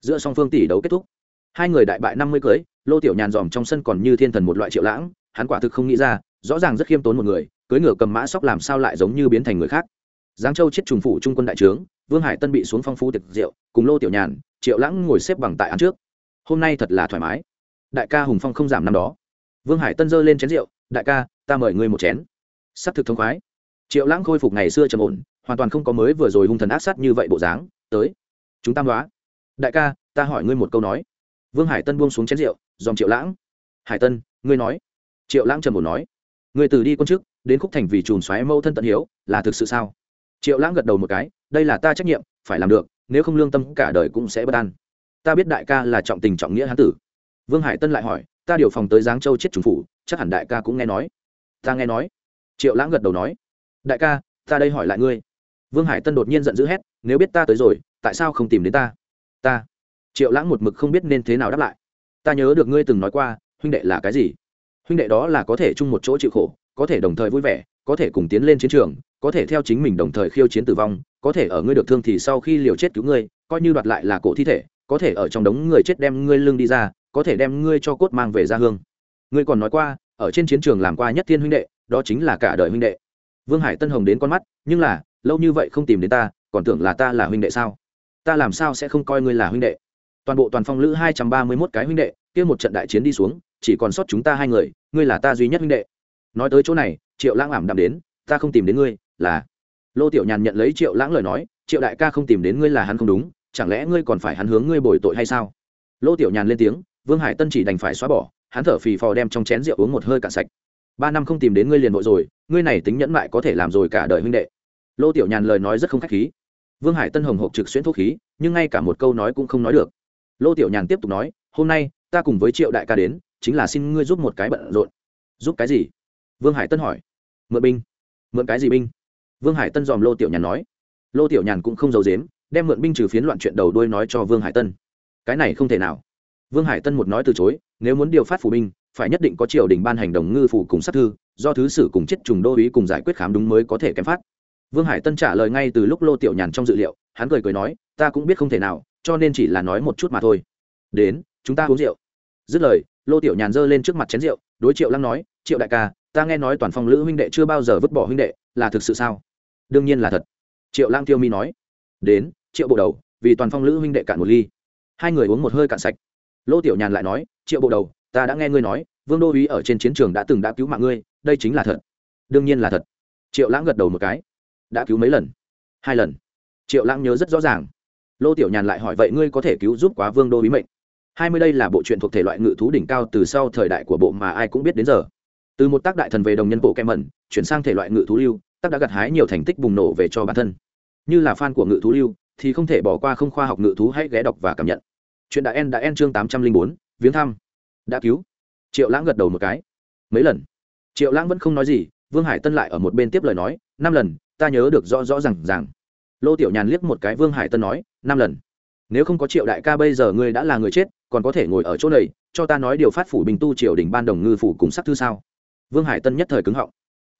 Giữa song phương tỷ đấu kết thúc. Hai người đại bại năm mươi cưới, lô tiểu nhàn dòm trong sân còn như thiên thần một loại triệu lãng, hắn quả thực không nghĩ ra, rõ ràng rất khiêm tốn một người, cưới ngựa cầm mã sóc làm sao lại giống như biến thành người khác. Giáng châu chết trùng phủ trung quân đại trướng, vương hải tân bị xuống phong phú tiệc rượu, cùng lô tiểu nhàn, triệu lãng ngồi xếp bằng tại án trước. Hôm nay thật là thoải mái. Đại ca hùng phong không giảm năm đó vương hải tân giơ lên chén rượu, đại ca, ta mời ngươi một chén. S ắ c thực thông khoái. Triệu lãng khôi phục ngày xưa trầm ổn, hoàn toàn không có mới vừa rồi hung thần ác sát như vậy bộ dáng, tới, chúng tam đoá. Đại ca, ta hỏi ngươi một câu nói. Vương hải tân buông xuống chén rượu, dòm triệu lãng. Hải tân, ngươi nói. Triệu lãng trầm ổn nói. Người từ đi quân chức, đến khúc thành vì chùm xoáy mâu thân tận hiếu, là thực sự sao? Triệu lãng gật đầu một cái, đây là ta trách nhiệm, phải làm được, nếu không lương tâm cả đời cũng sẽ bất an. Ta biết đại ca là trọng tình trọng nghĩa hán tử. Vương hải tân lại hỏi ta điều phòng tới giáng châu chết trùng phủ, chắc hẳn đại ca cũng nghe nói. Ta nghe nói. Triệu lãng gật đầu nói. Đại ca, ta đây hỏi lại ngươi. Vương hải tân đột nhiên giận dữ hét, nếu biết ta tới rồi, tại sao không tìm đến ta? Ta. Triệu lãng một mực không biết nên thế nào đáp lại. Ta nhớ được ngươi từng nói qua, huynh đệ là cái gì? Huynh đệ đó là có thể chung một chỗ chịu khổ, có thể đồng thời vui vẻ, có thể cùng tiến lên chiến trường, có thể theo chính mình đồng thời khiêu chiến tử vong, có thể ở ngươi được thương thì sau khi liều chết cứu ngươi, coi như đoạt lại là cổ thi thể, có thể ở trong đống người chết đem ngươi lưng đi ra có thể đem ngươi cho cốt mang về ra hương. Ngươi còn nói qua, ở trên chiến trường làm qua nhất thiên huynh đệ, đó chính là cả đời huynh đệ. Vương hải tân hồng đến con mắt, nhưng là, lâu như vậy không tìm đến ta, còn tưởng là ta là huynh đệ sao? Ta làm sao sẽ không coi ngươi là huynh đệ? Toàn bộ toàn phong lữ hai trăm ba mươi mốt cái huynh đệ, kia một trận đại chiến đi xuống, chỉ còn sót chúng ta hai người, ngươi là ta duy nhất huynh đệ. Nói tới chỗ này, triệu lãng ảm đạm đến, ta không tìm đến ngươi, là. Lô tiểu nhàn nhận lấy triệu lãng lời nói, triệu đại ca không tìm đến ngươi là hắn không đúng, chẳng lẽ ngươi còn phải hắn hướng ngươi bồi tội hay sao? Lô tiểu nhàn lên tiếng vương hải tân chỉ đành phải xóa bỏ, hắn thở phì phò đem trong chén rượu uống một hơi cạn sạch. Ba năm không tìm đến ngươi liền vội rồi, ngươi này tính nhẫn mại có thể làm rồi cả đời huynh đệ. Lô tiểu nhàn lời nói rất không k h á c h khí. Vương hải tân hồng hộp trực xuyên thuốc khí, nhưng ngay cả một câu nói cũng không nói được. Lô tiểu nhàn tiếp tục nói, hôm nay, ta cùng với triệu đại ca đến, chính là xin ngươi giúp một cái bận rộn. Giúp cái gì? Vương hải tân hỏi. Mượn binh. Mượn cái gì binh? Vương hải tân dòm lô tiểu nhàn nói. Lô tiểu nhàn cũng không giấu dếm đem mượn binh trừ phiến loạn chuyện đầu đuôi nói cho vương hải tân. Cái này không thể nào vương hải tân một nói từ chối, nếu muốn điều phát phủ binh, phải nhất định có triều đình ban hành đồng ngư phủ cùng sát thư, do thứ sử cùng chết trùng đô ý cùng giải quyết khám đúng mới có thể kém phát. Vương hải tân trả lời ngay từ lúc lô tiểu nhàn trong dự liệu, hắn cười cười nói, ta cũng biết không thể nào, cho nên chỉ là nói một chút mà thôi. Đến, chúng ta uống rượu. Dứt lời, lô tiểu nhàn giơ lên trước mặt chén rượu, đối triệu lăng nói, triệu đại ca, ta nghe nói toàn phong lữ huynh đệ chưa bao giờ vứt bỏ huynh đệ, là thực sự sao? Đương nhiên là thật. Triệu lang tiêu mi nói, đến, triệu bộ đầu, vì toàn phong lữ huynh đệ cạn một ly. Hai người uống một hơi cạn sạch lô tiểu nhàn lại nói, triệu bộ đầu, ta đã nghe ngươi nói, vương đô uý ở trên chiến trường đã từng đã cứu mạng ngươi, đây chính là thật. Đương nhiên là thật. Triệu lãng gật đầu một cái. Đã cứu mấy lần? Hai lần. Triệu lãng nhớ rất rõ ràng. Lô tiểu nhàn lại hỏi, vậy ngươi có thể cứu giúp quá vương đô bí mệnh? Hai mươi đây là bộ truyện thuộc thể loại ngự thú đỉnh cao từ sau thời đại của bộ mà ai cũng biết đến giờ. Từ một tác đại thần về đồng nhân bộ kem mẩn, chuyển sang thể loại ngự thú lưu, tác đã gặt hái nhiều thành tích bùng nổ về cho bản thân. Như là fan của ngự thú lưu, thì không thể bỏ qua không khoa học ngự thú hãy ghé đọc và cảm nhận chuyện đã en đã en chương tám trăm linh bốn, viếng thăm. Đã cứu. Triệu lãng gật đầu một cái. Mấy lần? Triệu lãng vẫn không nói gì, vương hải tân lại ở một bên tiếp lời nói, năm lần, ta nhớ được rõ rõ r à n g rằng lô tiểu nhàn liếc một cái vương hải tân nói, năm lần. Nếu không có triệu đại ca bây giờ ngươi đã là người chết, còn có thể ngồi ở chỗ này, cho ta nói điều phát phủ bình tu triều đình ban đồng ngư phủ cùng sắc thư sao? Vương hải tân nhất thời cứng họng.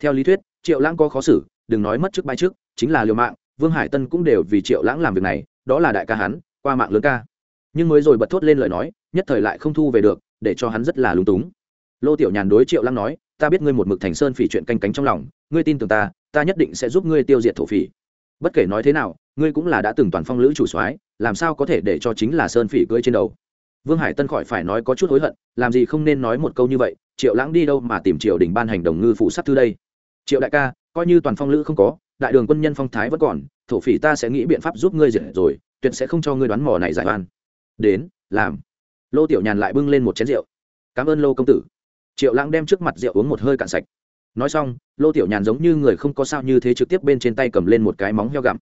Theo lý thuyết, triệu lãng có khó xử, đừng nói mất trước bay trước chính là liều mạng, vương hải tân cũng đều vì triệu lãng làm việc này, đó là đại ca hắn, qua mạng lớn ca nhưng mới rồi bật thốt lên lời nói, nhất thời lại không thu về được, để cho hắn rất là lúng túng. Lô tiểu nhàn đối triệu lăng nói, ta biết ngươi một mực thành sơn phỉ chuyện canh cánh trong lòng, ngươi tin tưởng ta ta nhất định sẽ giúp ngươi tiêu diệt thổ phỉ. Bất kể nói thế nào, ngươi cũng là đã từng toàn phong lữ chủ soái, làm sao có thể để cho chính là sơn phỉ cưỡi trên đầu? Vương hải tân khỏi phải nói có chút hối hận, làm gì không nên nói một câu như vậy, triệu lãng đi đâu mà tìm triệu đình ban hành đồng ngư phụ sát thư đây? Triệu đại ca, coi như toàn phong lữ không có, đại đường quân nhân phong thái vẫn còn, thổ phỉ ta sẽ nghĩ biện pháp giúp ngươi diệt rồi, tuyệt sẽ không cho ngươi đoán mò này giải oan đến, làm. Lô tiểu nhàn lại bưng lên một chén rượu. Cảm ơn lô công tử. Triệu lãng đem trước mặt rượu uống một hơi cạn sạch. Nói xong, lô tiểu nhàn giống như người không có sao như thế trực tiếp bên trên tay cầm lên một cái móng heo gặm.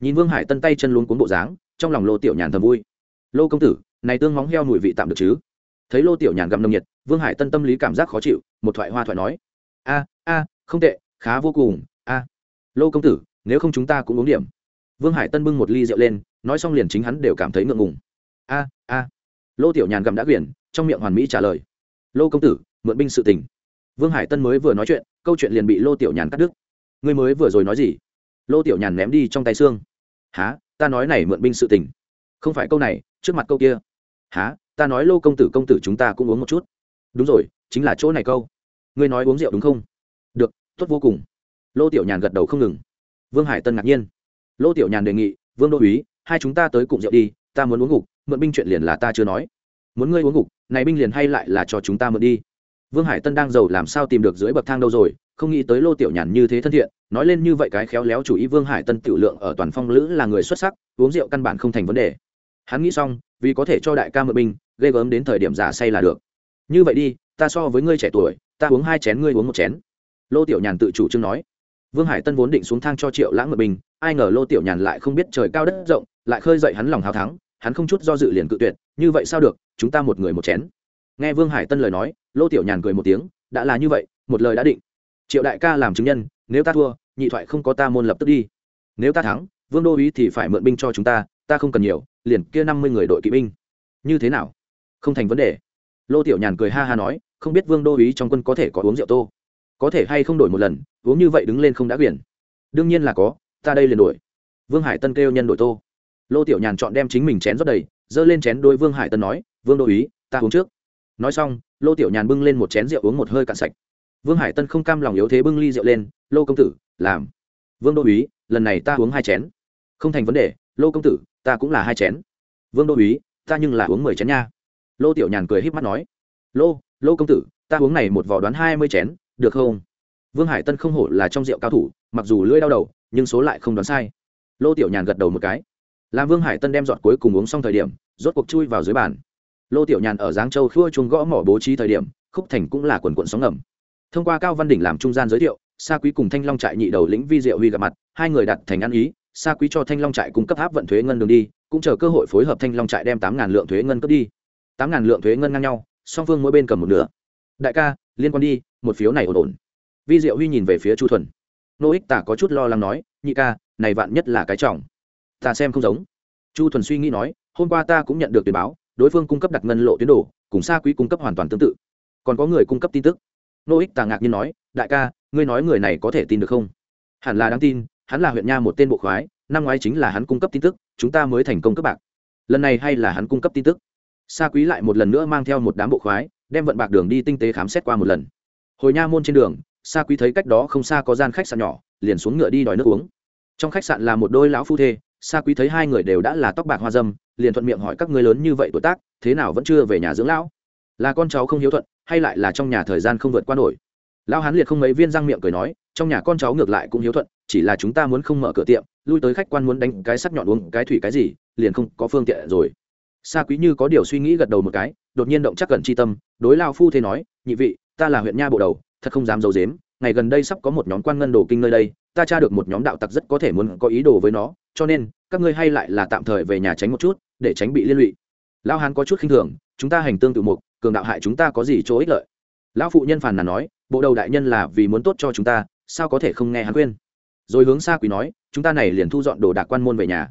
Nhìn vương hải tân tay chân luôn cuốn bộ dáng, trong lòng lô tiểu nhàn thầm vui. Lô công tử, này tương móng heo mùi vị tạm được chứ? Thấy lô tiểu nhàn gặm nồng nhiệt, vương hải tân tâm lý cảm giác khó chịu, một thoại hoa thoại nói. A a, không tệ, khá vô cùng, a. Lô công tử, nếu không chúng ta cũng uống điểm. Vương hải tân bưng một ly rượu lên, nói xong liền chính hắn đều cảm thấy ngượng ngùng a a. Lô tiểu nhàn gầm đã quyển, trong miệng hoàn mỹ trả lời. Lô công tử, mượn binh sự tình. Vương hải tân mới vừa nói chuyện, câu chuyện liền bị lô tiểu nhàn cắt đứt. Ngươi mới vừa rồi nói gì? Lô tiểu nhàn ném đi trong tay xương. Há ta nói này mượn binh sự tình. Không phải câu này, trước mặt câu kia. Há ta nói lô công tử công tử chúng ta cũng uống một chút. Đúng rồi, chính là chỗ này câu. Ngươi nói uống rượu đúng không? Được, tốt vô cùng. Lô tiểu nhàn gật đầu không ngừng. Vương hải tân ngạc nhiên. Lô tiểu nhàn đề nghị, vương đô uý hai chúng ta tới cụm rượu đi, ta muốn uống ngục mượn binh chuyện liền là ta chưa nói. Muốn ngươi uống ngục, này binh liền hay lại là cho chúng ta mượn đi. Vương hải tân đang giàu làm sao tìm được dưới bậc thang đâu rồi, không nghĩ tới lô tiểu nhàn như thế thân thiện, nói lên như vậy cái khéo léo chủ ý vương hải tân tiểu lượng ở toàn phong lữ là người xuất sắc, uống rượu căn bản không thành vấn đề. Hắn nghĩ xong, vì có thể cho đại ca mượn binh, ghê gớm đến thời điểm giả say là được. Như vậy đi, ta so với ngươi trẻ tuổi, ta uống hai chén ngươi uống một chén. Lô tiểu nhàn tự chủ trương nói. Vương hải tân vốn định xuống thang cho triệu lãng mượn binh, ai ngờ lô tiểu nhàn lại không biết trời cao đất rộng, lại khơi dậy hắn lòng hào thắng hắn không chút do dự liền cự tuyệt, như vậy sao được, chúng ta một người một chén. Nghe vương hải tân lời nói, lô tiểu nhàn cười một tiếng, đã là như vậy, một lời đã định. Triệu đại ca làm chứng nhân, nếu ta thua, nhị thoại không có ta môn lập tức đi. Nếu ta thắng, vương đô ý thì phải mượn binh cho chúng ta ta không cần nhiều, liền kia năm mươi người đội kỵ binh. Như thế nào? Không thành vấn đề. Lô tiểu nhàn cười ha ha nói, không biết vương đô ý trong quân có thể có uống rượu tô? Có thể hay không đổi một lần, uống như vậy đứng lên không đã quyển đương nhiên là có, ta đây liền đổi. Vương hải tân kêu nhân đổi tô lô tiểu nhàn chọn đem chính mình chén rót đầy, giơ lên chén đôi vương hải tân nói, vương đô ý, ta uống trước. Nói xong, lô tiểu nhàn bưng lên một chén rượu uống một hơi cạn sạch. Vương hải tân không cam lòng yếu thế bưng ly rượu lên, lô công tử, làm. Vương đô úy lần này ta uống hai chén. Không thành vấn đề, lô công tử, ta cũng là hai chén. Vương đô úy ta nhưng là uống mười chén nha. Lô tiểu nhàn cười h í p mắt nói, lô lô công tử, ta uống này một vỏ đoán hai mươi chén, được không? Vương hải tân không hổ là trong rượu cao thủ, mặc dù lưỡi đau đầu, nhưng số lại không đoán sai. Lô tiểu nhàn gật đầu một cái làm vương hải tân đem dọn cuối cùng uống xong thời điểm, rốt cuộc chui vào dưới bàn. Lô tiểu nhàn ở giáng châu khua chuông gõ mỏ bố trí thời điểm, khúc thành cũng là quần quận sóng ngầm. Thông qua cao văn đỉnh làm trung gian giới thiệu, sa quý cùng thanh long trại nhị đầu lĩnh vi diệu huy gặp mặt, hai người đặt thành ăn ý, sa quý cho thanh long trại cung cấp áp vận thuế ngân đường đi, cũng chờ cơ hội phối hợp thanh long trại đem tám ngàn lượng thuế ngân cấp đi. Tám ngàn lượng thuế ngân ngang nhau, song phương mỗi bên cầm một nửa. Đại ca, liên quan đi, một phiếu này ổn ổn. Vi diệu huy nhìn về phía chu thuần. Nô ích tả có chút lo lắng nói, nhị ca, này vạn nhất là cái trọng ta xem không giống. Chu thuần suy nghĩ nói, hôm qua ta cũng nhận được tuyển báo, đối phương cung cấp đặt ngân lộ tuyến đồ, cùng sa quý cung cấp hoàn toàn tương tự. Còn có người cung cấp tin tức. Nô ích tà ngạc nhiên nói, đại ca, ngươi nói người này có thể tin được không? Hẳn là đáng tin, hắn là huyện nha một tên bộ khoái, năm ngoái chính là hắn cung cấp tin tức, chúng ta mới thành công cấp bạc. Lần này hay là hắn cung cấp tin tức? Sa quý lại một lần nữa mang theo một đám bộ khoái, đem vận bạc đường đi tinh tế khám xét qua một lần. Hồi nha môn trên đường, sa quý thấy cách đó không xa có gian khách sạn nhỏ, liền xuống ngựa đi đòi nước uống. Trong khách sạn là một đôi lão phu thê sa quý thấy hai người đều đã là tóc bạc hoa dâm, liền thuận miệng hỏi các người lớn như vậy tuổi tác, thế nào vẫn chưa về nhà dưỡng lão? Là con cháu không hiếu thuận, hay lại là trong nhà thời gian không vượt qua nổi? Lão hán liệt không mấy viên răng miệng cười nói, trong nhà con cháu ngược lại cũng hiếu thuận, chỉ là chúng ta muốn không mở cửa tiệm, lui tới khách quan muốn đánh cái sắc nhọn uống cái thủy cái gì, liền không có phương tiện rồi. Sa quý như có điều suy nghĩ gật đầu một cái, đột nhiên động chắc gần chi tâm, đối lao phu thế nói, nhị vị, ta là huyện nha bộ đầu, thật không dám d i ấ u dếm ngày gần đây sắp có một nhóm quan ngân đồ kinh nơi đây, ta tra được một nhóm đạo tặc rất có thể muốn có ý đồ với nó cho nên, các ngươi hay lại là tạm thời về nhà tránh một chút, để tránh bị liên lụy. Lao hán có chút khinh thường, chúng ta hành tương tự mục, cường đạo hại chúng ta có gì chỗ ích lợi? Lão phụ nhân phàn nàn nói, bộ đầu đại nhân là vì muốn tốt cho chúng ta, sao có thể không nghe hắn khuyên? Rồi hướng xa quý nói, chúng ta này liền thu dọn đồ đạc quan môn về nhà.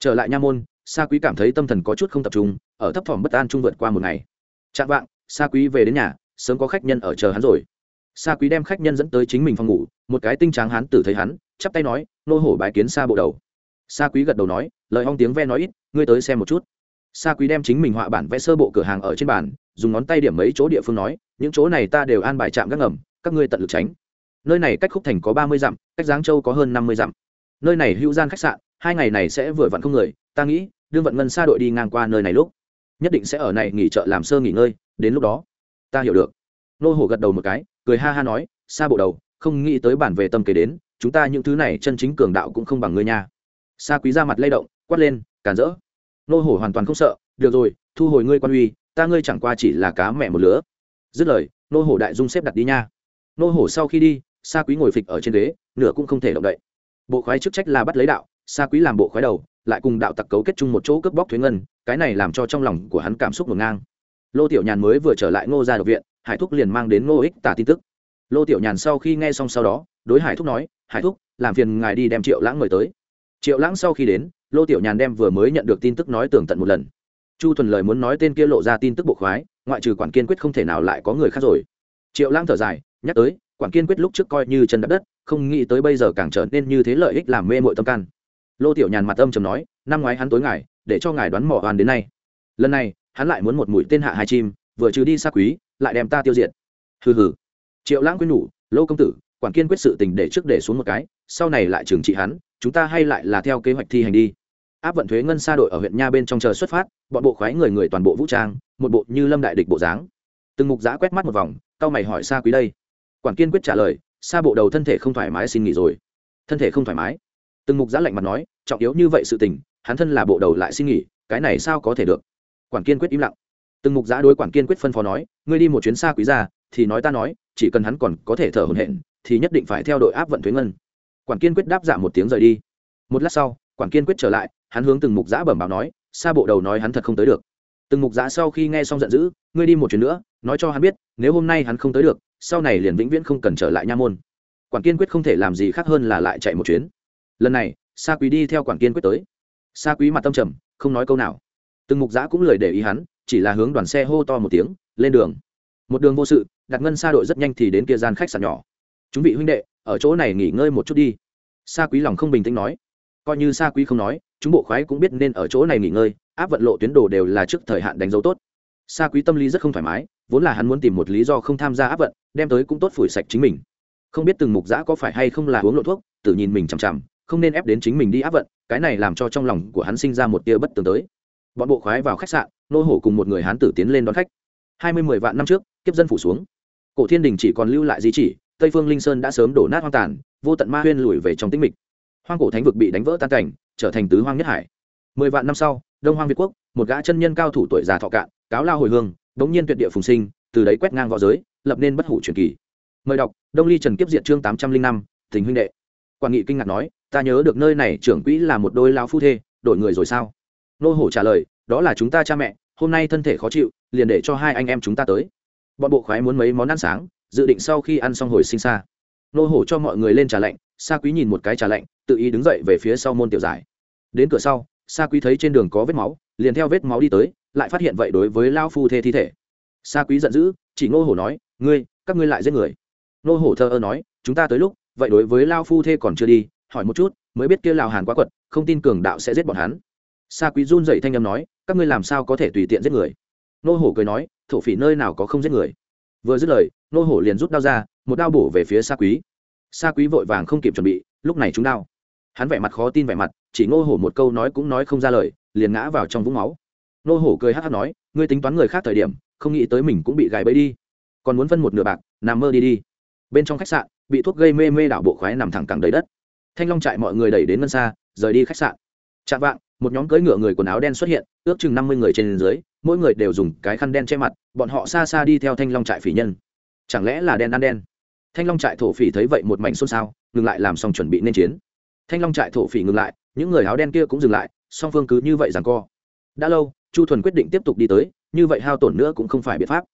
Trở lại nha môn xa quý cảm thấy tâm thần có chút không tập trung, ở thấp thỏm bất an trung vượt qua một ngày. Chạm vạng xa quý về đến nhà, sớm có khách nhân ở chờ hắn rồi. Xa quý đem khách nhân dẫn tới chính mình phòng ngủ, một cái tinh tráng hắn tử thấy hắn, chắp tay nói, nô hổ bái kiến xa bộ đầu. Sa quý gật đầu nói, lời hong tiếng ve nói ít, ngươi tới xem một chút. Sa quý đem chính mình họa bản vẽ sơ bộ cửa hàng ở trên bàn, dùng ngón tay điểm mấy chỗ địa phương nói, những chỗ này ta đều an bài chạm các ngầm, các ngươi tận lực tránh. Nơi này cách khúc thành có ba mươi dặm, cách giáng châu có hơn năm mươi dặm. Nơi này hữu gian khách sạn, hai ngày này sẽ vừa vặn không người, ta nghĩ, đương vận ngân xa đội đi ngang qua nơi này lúc, nhất định sẽ ở này nghỉ chợ làm sơ nghỉ ngơi, đến lúc đó, ta hiểu được. Nô hổ gật đầu một cái, cười ha ha nói xa bộ đầu, không nghĩ tới bản về tâm kế đến, chúng ta những thứ này chân chính cường đạo cũng không bằng ngươi nha sa quý ra mặt lay động, quát lên cản rỡ. Nô hổ hoàn toàn không sợ, được rồi, thu hồi ngươi quan uy, ta ngươi chẳng qua chỉ là cá mẹ một lứa. Dứt lời, nô hổ đại dung xếp đặt đi nha. Nô hổ sau khi đi, sa quý ngồi phịch ở trên ghế, nửa cũng không thể động đậy. Bộ khoái chức trách là bắt lấy đạo, sa quý làm bộ khoái đầu, lại cùng đạo tặc cấu kết chung một chỗ cướp bóc thuế ngân, cái này làm cho trong lòng của hắn cảm xúc ngổn ngang. Lô tiểu nhàn mới vừa trở lại ngô ra độc viện, hải thúc liền mang đến ngô ích tả tin tức. Lô tiểu nhàn sau khi nghe xong sau đó, đối hải thúc nói, hải thúc, làm phiền ngài đi đem triệu lãng mời tới triệu lãng sau khi đến, lô tiểu nhàn đem vừa mới nhận được tin tức nói tường tận một lần. Chu thuần lời muốn nói tên kia lộ ra tin tức bộ khoái, ngoại trừ quản kiên quyết không thể nào lại có người khác rồi. Triệu lãng thở dài, nhắc tới, quản kiên quyết lúc trước coi như chân đất đất, không nghĩ tới bây giờ càng trở nên như thế lợi ích làm mê mội tâm can. Lô tiểu nhàn mặt âm chầm nói, năm ngoái hắn tối ngài, để cho ngài đoán mỏ oan đến nay. Lần này, hắn lại muốn một mũi tên hạ hai chim, vừa trừ đi xa quý, lại đem ta tiêu diệt. Hừ hừ. Triệu lãng quyết nhủ, lô công tử, quản kiên quyết sự tình để trước để xuống một cái, sau này lại trừng trị hắn chúng ta hay lại là theo kế hoạch thi hành đi. Áp vận thuế ngân xa đội ở huyện nha bên trong chờ xuất phát, bọn bộ khoái người người toàn bộ vũ trang, một bộ như lâm đại địch bộ dáng. Từng mục giã quét mắt một vòng tao mày hỏi xa quý đây. Quản kiên quyết trả lời xa bộ đầu thân thể không thoải mái xin nghỉ rồi. Thân thể không thoải mái. Từng mục giã lạnh mặt nói, trọng yếu như vậy sự tình, hắn thân là bộ đầu lại xin nghỉ, cái này sao có thể được? Quản kiên quyết im lặng. Từng mục giã đối quản kiên quyết phân phó nói, ngươi đi một chuyến xa quý ra, thì nói ta nói, chỉ cần hắn còn có thể thở hổn hển, thì nhất định phải theo đội áp vận thuế ngân quản kiên quyết đáp dạ một tiếng rời đi. Một lát sau, quản kiên quyết trở lại, hắn hướng từng mục giã bẩm báo nói xa bộ đầu nói hắn thật không tới được. Từng mục giã sau khi nghe xong giận dữ, ngươi đi một chuyến nữa, nói cho hắn biết, nếu hôm nay hắn không tới được, sau này liền vĩnh viễn không cần trở lại nha môn. Quản kiên quyết không thể làm gì khác hơn là lại chạy một chuyến. Lần này, sa quý đi theo quản kiên quyết tới. Sa quý mặt tâm trầm, không nói câu nào. Từng mục giã cũng lười để ý hắn, chỉ là hướng đoàn xe hô to một tiếng, lên đường. Một đường vô sự, đặt ngân xa đội rất nhanh thì đến kia gian khách sạn nhỏ. Chúng vị huynh đệ ở chỗ này nghỉ ngơi một chút đi. Sa quý lòng không bình tĩnh nói. Coi như sa quý không nói, chúng bộ khoái cũng biết nên ở chỗ này nghỉ ngơi, áp vận lộ tuyến đồ đều là trước thời hạn đánh dấu tốt. Sa quý tâm lý rất không thoải mái, vốn là hắn muốn tìm một lý do không tham gia áp vận, đem tới cũng tốt phủi sạch chính mình. Không biết từng mục giã có phải hay không là uống lộ thuốc, tự nhìn mình chằm chằm, không nên ép đến chính mình đi áp vận, cái này làm cho trong lòng của hắn sinh ra một tia bất tường tới. Bọn bộ khoái vào khách sạn, nô hổ cùng một người hán tử tiến lên đón khách. Hai mươi mười vạn năm trước, kiếp dân phủ xuống. Cổ thiên đình chỉ còn lưu lại di chỉ tây phương linh sơn đã sớm đổ nát hoang tàn, vô tận ma huyên lùi về trong tĩnh mịch. Hoang cổ thánh vực bị đánh vỡ tan cảnh, trở thành tứ hoang nhất hải. Mười vạn năm sau, đông hoang việt quốc, một gã chân nhân cao thủ tuổi già thọ cạn, cáo lao hồi hương, bỗng nhiên tuyệt địa phùng sinh, từ đấy quét ngang v õ giới, lập nên bất hủ truyền kỳ. Mời đọc, đông ly trần kiếp diện chương tám trăm linh năm, tình huynh đệ. Quản nghị kinh ngạc nói, ta nhớ được nơi này trưởng quỹ là một đôi lao phu thê, đổi người rồi sao? Nô hổ trả lời, đó là chúng ta cha mẹ, hôm nay thân thể khó chịu, liền để cho hai anh em chúng ta tới. Bọn bộ khoái muốn mấy món ăn sáng dự định sau khi ăn xong hồi sinh xa. Nô hổ cho mọi người lên trà lạnh, sa quý nhìn một cái trà lạnh, tự ý đứng dậy về phía sau môn tiểu giải. Đến cửa sau, sa quý thấy trên đường có vết máu, liền theo vết máu đi tới, lại phát hiện vậy đối với lao phu thê thi thể. Sa quý giận dữ, chỉ nô hổ nói, ngươi, các ngươi lại giết người. Nô hổ thơ ơ nói, chúng ta tới lúc, vậy đối với lao phu thê còn chưa đi, hỏi một chút, mới biết kia lào hàn quá quật, không tin cường đạo sẽ giết bọn hắn. Sa quý run dậy thanh âm nói, các ngươi làm sao có thể tùy tiện giết người? Nô hổ cười nói, thổ phỉ nơi nào có không giết người? Vừa dứt lời nô hổ liền rút đao ra, một đao bổ về phía sa quý. Sa quý vội vàng không kịp chuẩn bị, lúc này chúng đao. Hắn vẻ mặt khó tin vẻ mặt, chỉ ngô hổ một câu nói cũng nói không ra lời, liền ngã vào trong vũng máu. Nô hổ cười hát hát nói, ngươi tính toán người khác thời điểm, không nghĩ tới mình cũng bị gài bẫy đi. Còn muốn phân một nửa bạc, nằm mơ đi đi. Bên trong khách sạn, bị thuốc gây mê mê đảo bộ khoái nằm thẳng cẳng đầy đất. Thanh long trại mọi người đẩy đến ngân xa, rời đi khách sạn. Chạm vạng, một nhóm cưỡi ngựa người quần áo đen xuất hiện, ước chừng năm mươi người trên dưới, mỗi người đều dùng cái khăn đen che mặt, bọn họ xa xa đi theo thanh long trại phỉ nhân chẳng lẽ là đen ăn đen? Thanh long trại thổ phỉ thấy vậy một mảnh xôn xao, ngừng lại làm xong chuẩn bị nên chiến. Thanh long trại thổ phỉ ngừng lại, những người áo đen kia cũng dừng lại, song phương cứ như vậy rằng co. Đã lâu, chu thuần quyết định tiếp tục đi tới, như vậy hao tổn nữa cũng không phải biện pháp.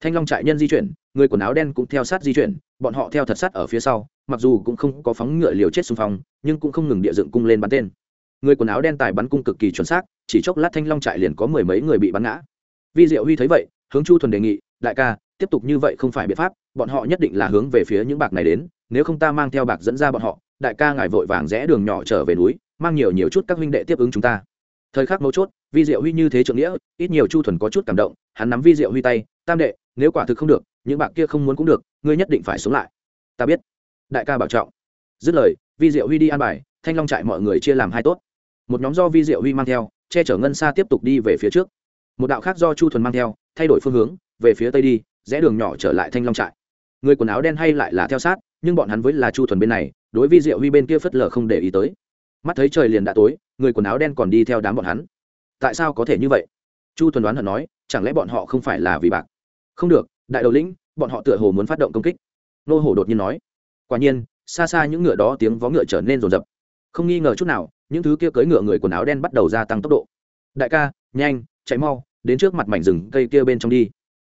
Thanh long trại nhân di chuyển, người quần áo đen cũng theo sát di chuyển, bọn họ theo thật sát ở phía sau, mặc dù cũng không có phóng ngựa liều chết xung phong, nhưng cũng không ngừng địa dựng cung lên bắn tên. Người quần áo đen tài bắn cung cực kỳ chuẩn xác, chỉ chốc lát thanh long trại liền có mười mấy người bị bắn ngã. Vi diệu huy thấy vậy, hướng chu thuần đề nghị, đại ca tiếp tục như vậy không phải biện pháp, bọn họ nhất định là hướng về phía những bạc này đến, nếu không ta mang theo bạc dẫn ra bọn họ, đại ca ngài vội vàng rẽ đường nhỏ trở về núi, mang nhiều nhiều chút các huynh đệ tiếp ứng chúng ta. Thời khắc mấu chốt, vi diệu huy như thế trượng nghĩa, ít nhiều chu thuần có chút cảm động, hắn nắm vi diệu huy tay, tam đệ, nếu quả thực không được, những bạc kia không muốn cũng được, ngươi nhất định phải sống lại. Ta biết. Đại ca bảo trọng. Dứt lời, vi diệu huy đi an bài, thanh long trại mọi người chia làm hai tốt. Một nhóm do vi diệu huy mang theo, che chở ngân xa tiếp tục đi về phía trước. Một đạo khác do chu thuần mang theo, thay đổi phương hướng, về phía tây đi rẽ đường nhỏ trở lại thanh long trại. Người quần áo đen hay lại là theo sát, nhưng bọn hắn với là chu thuần bên này, đối vi diệu huy bên kia phất lờ không để ý tới. Mắt thấy trời liền đã tối, người quần áo đen còn đi theo đám bọn hắn. Tại sao có thể như vậy? Chu thuần đoán hận nói, chẳng lẽ bọn họ không phải là vì bạc? Không được, đại đầu lĩnh, bọn họ tựa hồ muốn phát động công kích. Nô hổ đột nhiên nói, quả nhiên, xa xa những ngựa đó tiếng vó ngựa trở nên rồn rập. Không nghi ngờ chút nào, những thứ kia cưỡi ngựa người quần áo đen bắt đầu gia tăng tốc độ. Đại ca, nhanh, chạy mau, đến trước mặt mảnh rừng cây kia bên trong đi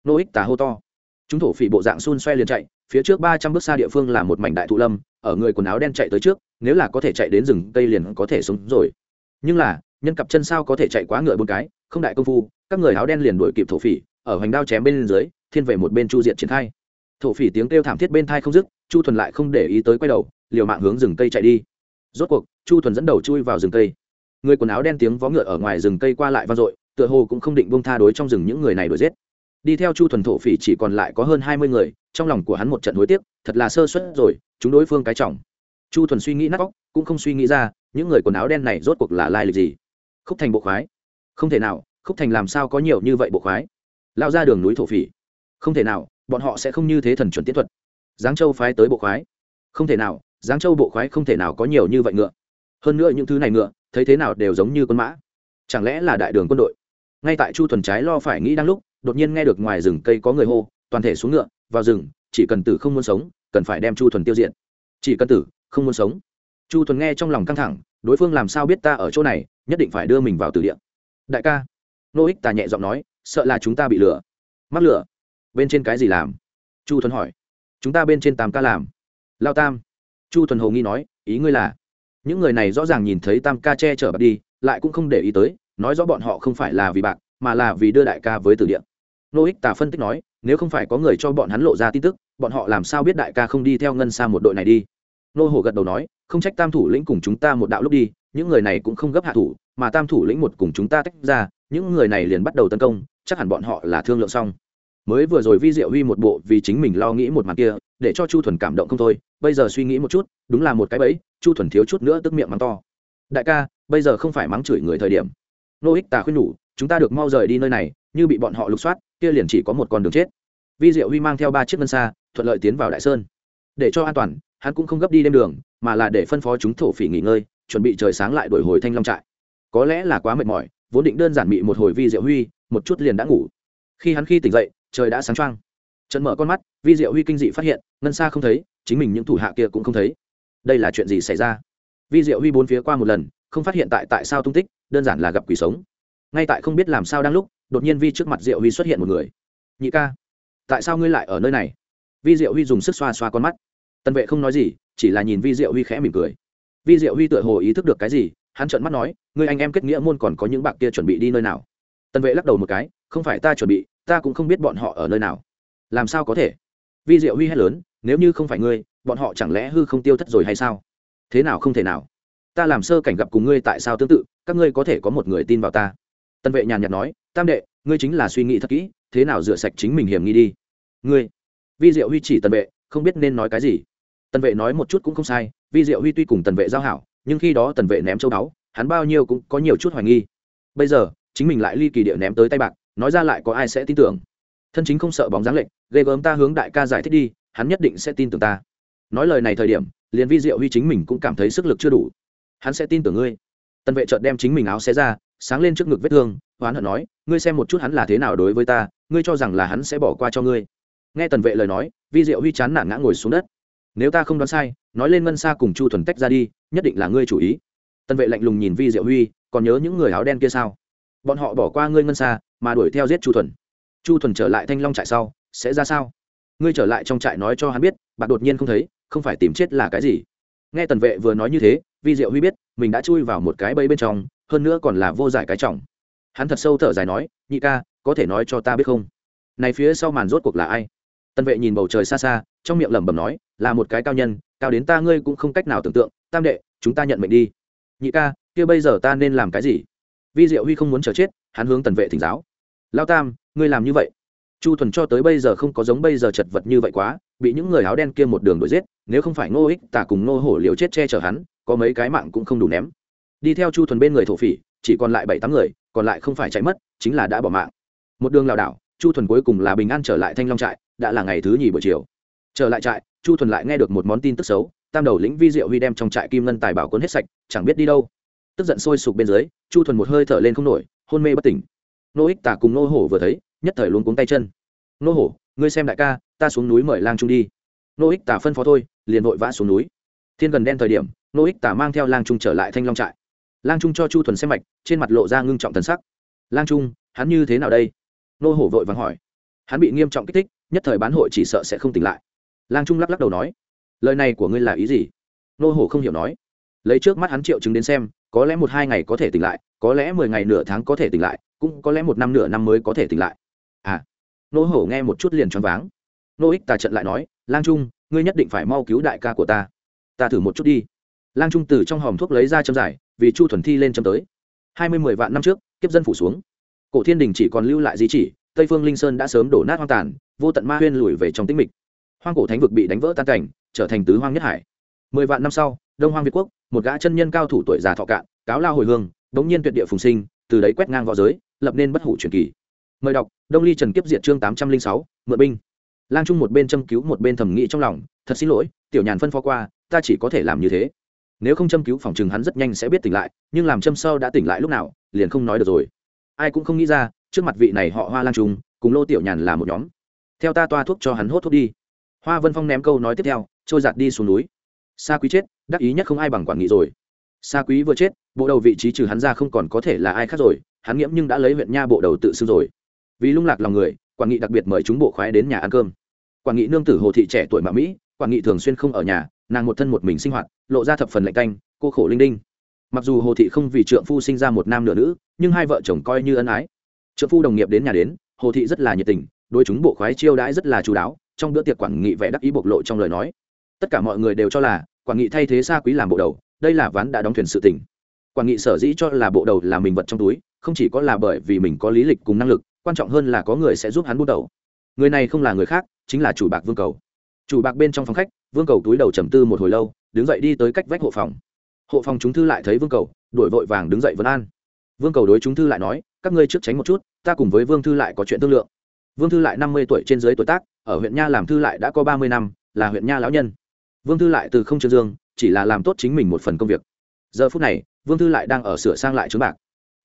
nô ích tà hô to. Chúng thổ phỉ bộ dạng xun xoe liền chạy, phía trước ba trăm bước xa địa phương là một mảnh đại thụ lâm, ở người quần áo đen chạy tới trước, nếu là có thể chạy đến rừng cây liền có thể sống rồi. Nhưng là, nhân cặp chân sao có thể chạy quá ngựa bốn cái, không đại công phu, các người áo đen liền đuổi kịp thổ phỉ, ở hoành đao chém bên dưới, thiên về một bên chu diện triển khai. Thổ phỉ tiếng kêu thảm thiết bên thai không dứt, chu thuần lại không để ý tới quay đầu, liều mạng hướng rừng cây chạy đi. Rốt cuộc, chu thuần dẫn đầu chui vào rừng cây. Người quần áo đen tiếng vó ngựa ở ngoài rừng cây qua lại vang dội, tựa hồ cũng không định bông tha đối trong rừng những người này đuổi giết đi theo chu thuần thổ phỉ chỉ còn lại có hơn hai mươi người, trong lòng của hắn một trận hối tiếc, thật là sơ suất rồi, chúng đối phương cái trọng. Chu thuần suy nghĩ nát óc, cũng không suy nghĩ ra, những người quần áo đen này rốt cuộc là lai lịch gì? Khúc thành bộ khoái. Không thể nào, khúc thành làm sao có nhiều như vậy bộ khoái? Lao ra đường núi thổ phỉ. Không thể nào, bọn họ sẽ không như thế thần chuẩn tiến thuật. Giáng châu phái tới bộ khoái. Không thể nào, giáng châu bộ khoái không thể nào có nhiều như vậy ngựa. Hơn nữa những thứ này ngựa, thấy thế nào đều giống như quân mã. Chẳng lẽ là đại đường quân đội? Ngay tại chu thuần trái lo phải nghĩ đang lúc đột nhiên nghe được ngoài rừng cây có người hô, toàn thể xuống ngựa, vào rừng, chỉ cần tử không muốn sống, cần phải đem chu thuần tiêu diệt. Chỉ cần tử, không muốn sống. Chu thuần nghe trong lòng căng thẳng, đối phương làm sao biết ta ở chỗ này, nhất định phải đưa mình vào từ địa. Đại ca, nô ích tà nhẹ giọng nói, sợ là chúng ta bị lừa. Mắc lừa. Bên trên cái gì làm? Chu thuần hỏi. Chúng ta bên trên tam ca làm. Lao tam. Chu thuần hồ nghi nói, ý ngươi là? Những người này rõ ràng nhìn thấy tam ca che chở bạc đi, lại cũng không để ý tới, nói rõ bọn họ không phải là vì bạc mà là vì đưa đại ca với từ địa. Nô ích tà phân tích nói, nếu không phải có người cho bọn hắn lộ ra tin tức, bọn họ làm sao biết đại ca không đi theo ngân xa một đội này đi? Nô hồ gật đầu nói, không trách tam thủ lĩnh cùng chúng ta một đạo lúc đi, những người này cũng không gấp hạ thủ, mà tam thủ lĩnh một cùng chúng ta tách ra, những người này liền bắt đầu tấn công, chắc hẳn bọn họ là thương lượng xong. Mới vừa rồi vi diệu huy một bộ vì chính mình lo nghĩ một màn kia, để cho chu thuần cảm động không thôi, bây giờ suy nghĩ một chút, đúng là một cái bẫy, chu thuần thiếu chút nữa tức miệng mắng to. Đại ca, bây giờ không phải mắng chửi người thời điểm. Nô ích tà khuyên nhủ chúng ta được mau rời đi nơi này, như bị bọn họ lục soát, kia liền chỉ có một con đường chết. Vi diệu huy mang theo ba chiếc ngân xa, thuận lợi tiến vào đại sơn. Để cho an toàn, hắn cũng không gấp đi đêm đường, mà là để phân phó chúng thổ phỉ nghỉ ngơi, chuẩn bị trời sáng lại đổi hồi thanh long trại. Có lẽ là quá mệt mỏi, vốn định đơn giản bị một hồi vi diệu huy, một chút liền đã ngủ. Khi hắn khi tỉnh dậy, trời đã sáng trăng trận mở con mắt, vi diệu huy kinh dị phát hiện, ngân xa không thấy, chính mình những thủ hạ kia cũng không thấy. Đây là chuyện gì xảy ra? Vi diệu huy bốn phía qua một lần, không phát hiện tại tại sao tung tích, đơn giản là gặp quỷ sống ngay tại không biết làm sao đang lúc, đột nhiên vi trước mặt diệu huy xuất hiện một người. Nhị ca, tại sao ngươi lại ở nơi này? Vi diệu huy dùng sức xoa xoa con mắt. Tân vệ không nói gì, chỉ là nhìn vi diệu huy khẽ mỉm cười. Vi diệu huy tựa hồ ý thức được cái gì, hắn trợn mắt nói, ngươi anh em kết nghĩa môn còn có những bạc kia chuẩn bị đi nơi nào? Tân vệ lắc đầu một cái, không phải ta chuẩn bị, ta cũng không biết bọn họ ở nơi nào. Làm sao có thể? Vi diệu huy hét lớn, nếu như không phải ngươi, bọn họ chẳng lẽ hư không tiêu thất rồi hay sao? Thế nào không thể nào? Ta làm sơ cảnh gặp cùng ngươi tại sao tương tự, các ngươi có thể có một người tin vào ta tân vệ nhàn nhạt nói, tam đệ, ngươi chính là suy nghĩ thật kỹ, thế nào rửa sạch chính mình hiểm nghi đi? Ngươi? Vi diệu huy chỉ tân vệ, không biết nên nói cái gì. Tân vệ nói một chút cũng không sai, vi diệu huy tuy cùng tần vệ giao hảo, nhưng khi đó tần vệ ném châu báu, hắn bao nhiêu cũng có nhiều chút hoài nghi. Bây giờ, chính mình lại ly kỳ địa ném tới tay bạc, nói ra lại có ai sẽ tin tưởng? Thân chính không sợ bóng dáng lệnh ghê gớm ta hướng đại ca giải thích đi, hắn nhất định sẽ tin tưởng ta. Nói lời này thời điểm, liền vi diệu huy chính mình cũng cảm thấy sức lực chưa đủ. Hắn sẽ tin tưởng ngươi. Tần vệ chợt đem chính mình áo xé ra sáng lên trước ngực vết thương hoán hận nói, ngươi xem một chút hắn là thế nào đối với ta, ngươi cho rằng là hắn sẽ bỏ qua cho ngươi. Nghe tần vệ lời nói, vi diệu huy chán nản ngã ngồi xuống đất. Nếu ta không đoán sai, nói lên ngân xa cùng chu thuần tách ra đi, nhất định là ngươi chủ ý. Tần vệ lạnh lùng nhìn vi diệu huy, còn nhớ những người áo đen kia sao? Bọn họ bỏ qua ngươi ngân xa, mà đuổi theo giết chu thuần. Chu thuần trở lại thanh long trại sau, sẽ ra sao? Ngươi trở lại trong trại nói cho hắn biết, bạn đột nhiên không thấy, không phải tìm chết là cái gì. Nghe tần vệ vừa nói như thế, vi diệu huy biết, mình đã chui vào một cái bẫy bên trong hơn nữa còn là vô giải cái trọng. Hắn thật sâu thở dài nói, nhị ca, có thể nói cho ta biết không? Này phía sau màn rốt cuộc là ai? Tần vệ nhìn bầu trời xa xa, trong miệng lẩm bẩm nói, là một cái cao nhân, cao đến ta ngươi cũng không cách nào tưởng tượng, tam đệ, chúng ta nhận mệnh đi. Nhị ca, kia bây giờ ta nên làm cái gì? Vi diệu huy không muốn chờ chết, hắn hướng tần vệ thỉnh giáo. Lao tam, ngươi làm như vậy. Chu thuần cho tới bây giờ không có giống bây giờ chật vật như vậy quá, bị những người áo đen kia một đường đuổi giết, nếu không phải ngô ích tả cùng ngô hổ liều chết che chở hắn, có mấy cái mạng cũng không đủ ném đi theo chu thuần bên người thổ phỉ, chỉ còn lại bảy tám người, còn lại không phải chạy mất, chính là đã bỏ mạng. Một đường lảo đảo, chu thuần cuối cùng là bình an trở lại thanh long trại, đã là ngày thứ nhì buổi chiều. Trở lại trại, chu thuần lại nghe được một món tin tức xấu, tam đầu lĩnh vi diệu huy đem trong trại kim ngân tài bảo cuốn hết sạch, chẳng biết đi đâu. Tức giận sôi sục bên dưới, chu thuần một hơi thở lên không nổi, hôn mê bất tỉnh. Nô ích tả cùng nô hổ vừa thấy, nhất thời luôn cuống tay chân. Nô hổ, ngươi xem đại ca, ta xuống núi mời lang trung đi. Nô ích tả phân phó thôi, liền vội vã xuống núi. Thiên gần đen thời điểm, nô ích tả mang theo lang trung trở lại thanh long trại lang trung cho chu thuần xem mạch, trên mặt lộ ra ngưng trọng thần sắc. Lang trung, hắn như thế nào đây? Nô hổ vội vàng hỏi. Hắn bị nghiêm trọng kích thích, nhất thời bán hội chỉ sợ sẽ không tỉnh lại. Lang trung lắc lắc đầu nói. Lời này của ngươi là ý gì? Nô hổ không hiểu nói. Lấy trước mắt hắn triệu chứng đến xem, có lẽ một hai ngày có thể tỉnh lại, có lẽ mười ngày nửa tháng có thể tỉnh lại, cũng có lẽ một năm nửa năm mới có thể tỉnh lại. À. Nô hổ nghe một chút liền choáng váng. Nô ích tà trận lại nói, lang trung, ngươi nhất định phải mau cứu đại ca của ta. Ta thử một chút đi. Lang trung từ trong hòm thuốc lấy ra châm giải vì chu thuần thi lên châm tới. Hai mươi mười vạn năm trước, kiếp dân phủ xuống. Cổ thiên đình chỉ còn lưu lại di chỉ, tây phương linh sơn đã sớm đổ nát hoang tàn, vô tận ma huyên lùi về trong tĩnh mịch. Hoang cổ thánh vực bị đánh vỡ tan cảnh, trở thành tứ hoang nhất hải. Mười vạn năm sau, đông hoang việt quốc, một gã chân nhân cao thủ tuổi già thọ cạn, cáo lao hồi hương, đống nhiên tuyệt địa phùng sinh, từ đấy quét ngang v õ giới, lập nên bất hủ truyền kỳ. Mời đọc, đông ly trần kiếp diệt chương tám trăm linh sáu, mượn binh. Lang trung một bên châm cứu một bên thầm nghĩ trong lòng, thật xin lỗi, tiểu nhàn phân phó qua, ta chỉ có thể làm như thế nếu không châm cứu phòng chừng hắn rất nhanh sẽ biết tỉnh lại, nhưng làm châm sâu đã tỉnh lại lúc nào, liền không nói được rồi. Ai cũng không nghĩ ra, trước mặt vị này họ hoa lang trung, cùng lô tiểu nhàn là một nhóm. Theo ta toa thuốc cho hắn hốt thuốc đi. Hoa vân phong ném câu nói tiếp theo, trôi giạt đi xuống núi. Sa quý chết, đắc ý nhất không ai bằng quản nghị rồi. Sa quý vừa chết, bộ đầu vị trí trừ hắn ra không còn có thể là ai khác rồi, hắn nghiễm nhưng đã lấy huyện nha bộ đầu tự xưng rồi. Vì lung lạc lòng người, quản nghị đặc biệt mời chúng bộ khoái đến nhà ăn cơm. Quản nghị nương tử hồ thị trẻ tuổi mà mỹ, quản nghị thường xuyên không ở nhà nàng một thân một mình sinh hoạt, lộ ra thập phần lạnh canh, cô khổ linh đinh. Mặc dù hồ thị không vì trượng phu sinh ra một nam nửa nữ, nhưng hai vợ chồng coi như ân ái. Trượng phu đồng nghiệp đến nhà đến, hồ thị rất là nhiệt tình đôi chúng bộ khoái chiêu đãi rất là chú đáo, trong bữa tiệc quản nghị vẽ đắc ý bộc lộ trong lời nói. Tất cả mọi người đều cho là quản nghị thay thế xa quý làm bộ đầu, đây là ván đã đóng thuyền sự tình. Quản nghị sở dĩ cho là bộ đầu là mình vật trong túi, không chỉ có là bởi vì mình có lý lịch cùng năng lực, quan trọng hơn là có người sẽ giúp hắn bút đầu. Người này không là người khác, chính là chủ bạc vương cầu chủ bạc bên trong phòng khách vương cầu túi đầu trầm tư một hồi lâu đứng dậy đi tới cách vách hộ phòng hộ phòng chúng thư lại thấy vương cầu đuổi vội vàng đứng dậy vấn an vương cầu đối chúng thư lại nói các ngươi trước tránh một chút ta cùng với vương thư lại có chuyện thương lượng vương thư lại năm mươi tuổi trên dưới tuổi tác ở huyện nha làm thư lại đã có ba mươi năm là huyện nha lão nhân vương thư lại từ không trương dương chỉ là làm tốt chính mình một phần công việc giờ phút này vương thư lại đang ở sửa sang lại trướng bạc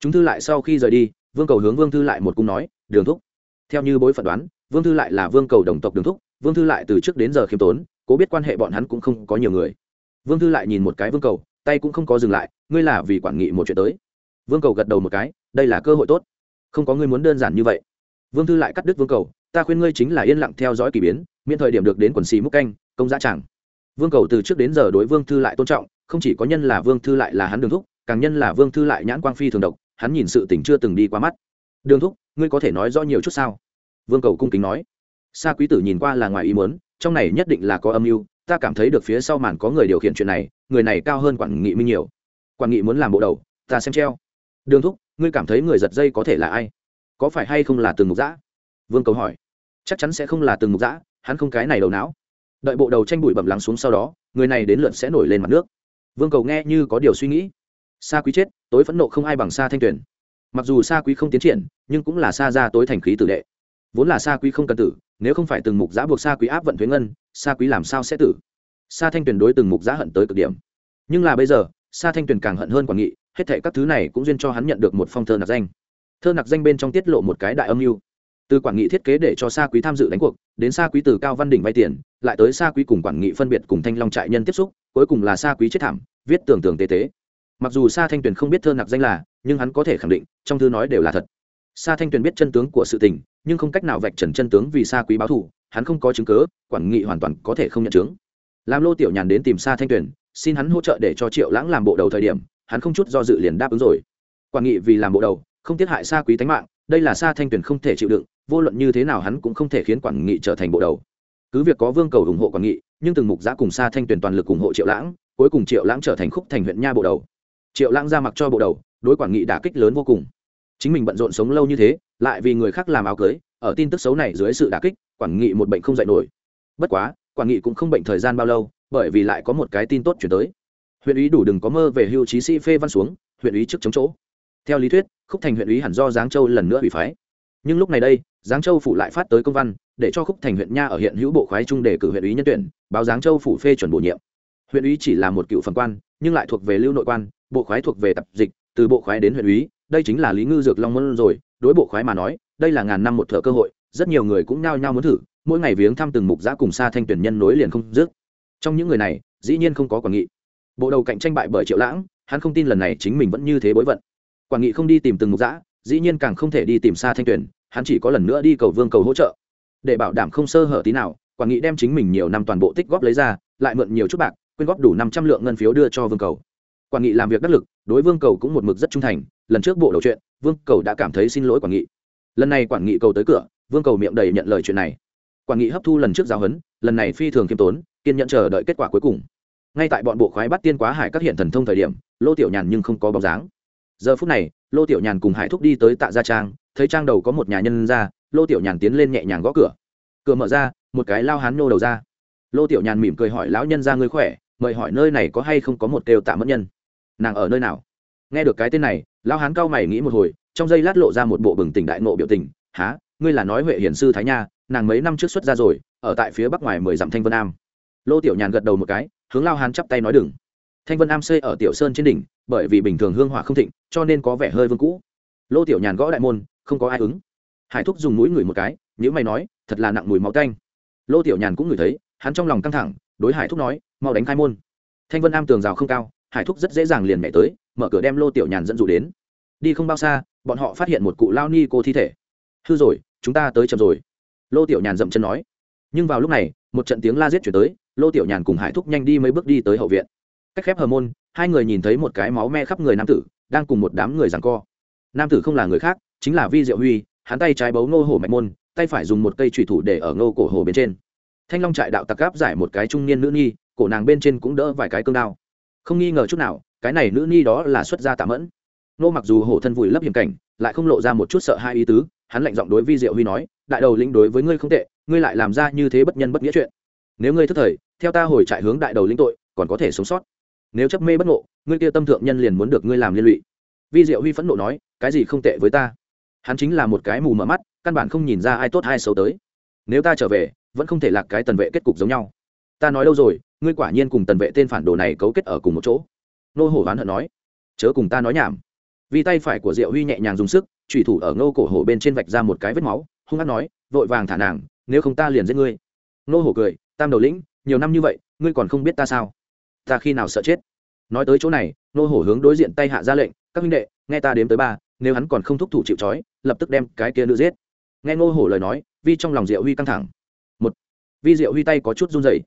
chúng thư lại sau khi rời đi vương cầu hướng vương thư lại một cung nói đường thúc theo như bối phận đoán vương thư lại là vương cầu đồng tộc đường thúc vương thư lại từ trước đến giờ khiêm tốn, cố biết quan hệ bọn hắn cũng không có nhiều người. Vương thư lại nhìn một cái vương cầu, tay cũng không có dừng lại, ngươi là vì quản nghị một chuyện tới. Vương cầu gật đầu một cái, đây là cơ hội tốt. Không có ngươi muốn đơn giản như vậy. Vương thư lại cắt đứt vương cầu, ta khuyên ngươi chính là yên lặng theo dõi k ỳ biến, miễn thời điểm được đến quần xì múc canh, công giá chẳng. Vương cầu từ trước đến giờ đối vương thư lại tôn trọng, không chỉ có nhân là vương thư lại là hắn đường thúc, càng nhân là vương thư lại nhãn quang phi thường độc, hắn nhìn sự tình chưa từng đi qua mắt. Đường thúc, ngươi có thể nói rõ nhiều chút sao? Vương cầu cung kính nói sa quý tử nhìn qua là ngoài ý muốn, trong này nhất định là có âm mưu, ta cảm thấy được phía sau màn có người điều khiển chuyện này, người này cao hơn quản nghị minh nhiều. Quản nghị muốn làm bộ đầu, ta xem treo. Đường thúc, ngươi cảm thấy người giật dây có thể là ai? Có phải hay không là từng mục giã vương cầu hỏi. Chắc chắn sẽ không là từng mục giã hắn không cái này đầu não. Đợi bộ đầu tranh bụi bẩm lắng xuống sau đó, người này đến lượt sẽ nổi lên mặt nước. Vương cầu nghe như có điều suy nghĩ. Sa quý chết, tối phẫn nộ không ai bằng sa thanh tuyển mặc dù sa quý không tiến triển, nhưng cũng là sa ra tối thành khí tử đệ. Vốn là sa quý không cần tử nếu không phải từng mục giã buộc sa quý áp vận thuế ngân, sa quý làm sao sẽ tử? Sa thanh Tuyền đối từng mục giã hận tới cực điểm. Nhưng là bây giờ, sa thanh Tuyền càng hận hơn quản nghị, hết thệ các thứ này cũng duyên cho hắn nhận được một phong thơ nặc danh. Thơ nặc danh bên trong tiết lộ một cái đại âm mưu. Từ quản nghị thiết kế để cho sa quý tham dự đánh cuộc, đến sa quý từ cao văn đỉnh vay tiền, lại tới sa quý cùng quản nghị phân biệt cùng thanh long trại nhân tiếp xúc, cuối cùng là sa quý chết thảm, viết tưởng tưởng tế tế. Mặc dù sa thanh tuyền không biết thơ nặc danh là, nhưng hắn có thể khẳng định, trong thư nói đều là thật sa thanh tuyền biết chân tướng của sự tình nhưng không cách nào vạch trần chân tướng vì sa quý báo thủ, hắn không có chứng cớ quản nghị hoàn toàn có thể không nhận chứng. Làm lô tiểu nhàn đến tìm sa thanh tuyền xin hắn hỗ trợ để cho triệu lãng làm bộ đầu thời điểm hắn không chút do dự liền đáp ứng rồi. Quản nghị vì làm bộ đầu không tiết hại sa quý tánh mạng đây là sa thanh tuyền không thể chịu đựng vô luận như thế nào hắn cũng không thể khiến quản nghị trở thành bộ đầu. Cứ việc có vương cầu ủng hộ quản nghị nhưng từng mục giã cùng sa thanh tuyền toàn lực ủng hộ triệu lãng cuối cùng triệu lãng trở thành khúc thành huyện nha bộ đầu. Triệu lãng ra mặc cho bộ đầu đối quản nghị đả kích lớn vô cùng chính mình bận rộn sống lâu như thế, lại vì người khác làm áo cưới, ở tin tức xấu này dưới sự đả kích, quản nghị một bệnh không dạy nổi. Bất quá, quản nghị cũng không bệnh thời gian bao lâu, bởi vì lại có một cái tin tốt chuyển tới. Huyện ủy đủ đừng có mơ về hưu trí sĩ phê văn xuống, huyện ủy trước chống chỗ. Theo lý thuyết, khúc thành huyện ủy hẳn do giáng châu lần nữa bị phái. Nhưng lúc này đây, giáng châu phủ lại phát tới công văn, để cho khúc thành huyện nha ở hiện hữu bộ khoái trung để cử huyện ủy nhân tuyển, báo giáng châu phủ phê chuẩn bổ nhiệm. Huyện ủy chỉ là một cựu phần quan, nhưng lại thuộc về lưu nội quan, bộ khoái thuộc về tập dịch, từ bộ khoái đến huyện ủy đây chính là lý ngư dược long môn rồi, đối bộ khoái mà nói, đây là ngàn năm một thợ cơ hội, rất nhiều người cũng nhao nhao muốn thử, mỗi ngày viếng thăm từng mục giã cùng xa thanh tuyển nhân nối liền không dứt. Trong những người này, dĩ nhiên không có quản nghị. Bộ đầu cạnh tranh bại bởi triệu lãng, hắn không tin lần này chính mình vẫn như thế bối vận. Quản nghị không đi tìm từng mục giã, dĩ nhiên càng không thể đi tìm xa thanh tuyển, hắn chỉ có lần nữa đi cầu vương cầu hỗ trợ. Để bảo đảm không sơ hở tí nào, quản nghị đem chính mình nhiều năm toàn bộ tích góp lấy ra, lại mượn nhiều chút bạc, quyên góp đủ năm trăm lượng ngân phiếu đưa cho vương cầu. Quản nghị làm việc đắc lực, đối vương cầu cũng một mực rất trung thành lần trước bộ đầu chuyện, vương cầu đã cảm thấy xin lỗi quản nghị. Lần này quản nghị cầu tới cửa, vương cầu miệng đầy nhận lời chuyện này. Quản nghị hấp thu lần trước giáo huấn, lần này phi thường khiêm tốn, kiên nhận chờ đợi kết quả cuối cùng. Ngay tại bọn bộ khoái bắt tiên quá hải các hiện thần thông thời điểm, lô tiểu nhàn nhưng không có bóng dáng. Giờ phút này, lô tiểu nhàn cùng hải thúc đi tới tạ gia trang, thấy trang đầu có một nhà nhân ra, lô tiểu nhàn tiến lên nhẹ nhàng gõ cửa. Cửa mở ra, một cái lao hán nô đầu ra. Lô tiểu nhàn mỉm cười hỏi, lão nhân ra ngươi khỏe? Mời hỏi nơi này có hay không có một kêu tạ mất nhân? Nàng ở nơi nào? Nghe được cái tên này lão hán cao mày nghĩ một hồi, trong giây lát lộ ra một bộ bừng tỉnh đại nộ biểu tình. Há ngươi là nói huệ hiển sư thái nha, nàng mấy năm trước xuất ra rồi, ở tại phía bắc ngoài mười dặm thanh vân am. Lô tiểu nhàn gật đầu một cái, hướng lao hán chắp tay nói đừng. Thanh vân am xây ở tiểu sơn trên đỉnh, bởi vì bình thường hương hỏa không thịnh, cho nên có vẻ hơi vương cũ. Lô tiểu nhàn gõ đại môn, không có ai ứng. Hải thúc dùng mũi ngửi một cái nhữ mày nói, thật là nặng mùi máu canh. lô tiểu nhàn cũng ngửi thấy, hắn trong lòng căng thẳng, đối hải thúc nói, mau đánh khai môn. Thanh vân am tường rào không cao hải thúc rất dễ dàng liền mẹ tới, mở cửa đem lô tiểu nhàn dẫn dụ đến. Đi không bao xa, bọn họ phát hiện một cụ lao ni cô thi thể. Hư rồi, chúng ta tới chậm rồi. Lô tiểu nhàn dậm chân nói. Nhưng vào lúc này, một trận tiếng la giết chuyển tới, lô tiểu nhàn cùng hải thúc nhanh đi mấy bước đi tới hậu viện. Cách khép hờ môn, hai người nhìn thấy một cái máu me khắp người nam tử, đang cùng một đám người rằng co. Nam tử không là người khác, chính là vi diệu huy, hắn tay trái bấu ngô hổ mạch môn, tay phải dùng một cây trùy thủ để ở ngô cổ hồ bên trên. Thanh long trại đạo tặc gáp giải một cái trung niên nữ nhi, cổ nàng bên trên cũng đỡ vài cái cương đao không nghi ngờ chút nào, cái này nữ nhi đó là xuất gia tạ mẫn. Nô mặc dù hổ thân vùi lấp hiểm cảnh, lại không lộ ra một chút sợ hai ý tứ, hắn lạnh giọng đối vi diệu huy nói, đại đầu lĩnh đối với ngươi không tệ, ngươi lại làm ra như thế bất nhân bất nghĩa chuyện. Nếu ngươi thất thời, theo ta hồi trại hướng đại đầu lĩnh tội, còn có thể sống sót. Nếu chấp mê bất ngộ, ngươi kia tâm thượng nhân liền muốn được ngươi làm liên lụy. Vi diệu huy phẫn nộ nói, cái gì không tệ với ta? Hắn chính là một cái mù mở mắt, căn bản không nhìn ra ai tốt ai xấu tới. Nếu ta trở về, vẫn không thể lạc cái tần vệ kết cục giống nhau ta nói đâu rồi, ngươi quả nhiên cùng tần vệ tên phản đồ này cấu kết ở cùng một chỗ. Nô hổ oán hận nói, chớ cùng ta nói nhảm. Vì tay phải của diệu huy nhẹ nhàng dùng sức trùy thủ ở ngô cổ hổ bên trên vạch ra một cái vết máu, hung hát nói, vội vàng thả nàng, nếu không ta liền giết ngươi. Nô hổ cười, tam đầu lĩnh, nhiều năm như vậy, ngươi còn không biết ta sao? Ta khi nào sợ chết? Nói tới chỗ này, nô hổ hướng đối diện tay hạ ra lệnh, các huynh đệ, nghe ta đếm tới ba, nếu hắn còn không thúc thủ chịu trói, lập tức đem cái kia nữ giết. Nghe nô hổ lời nói, vi trong lòng diệu huy căng thẳng. Một, vi diệu huy tay có chút run rẩy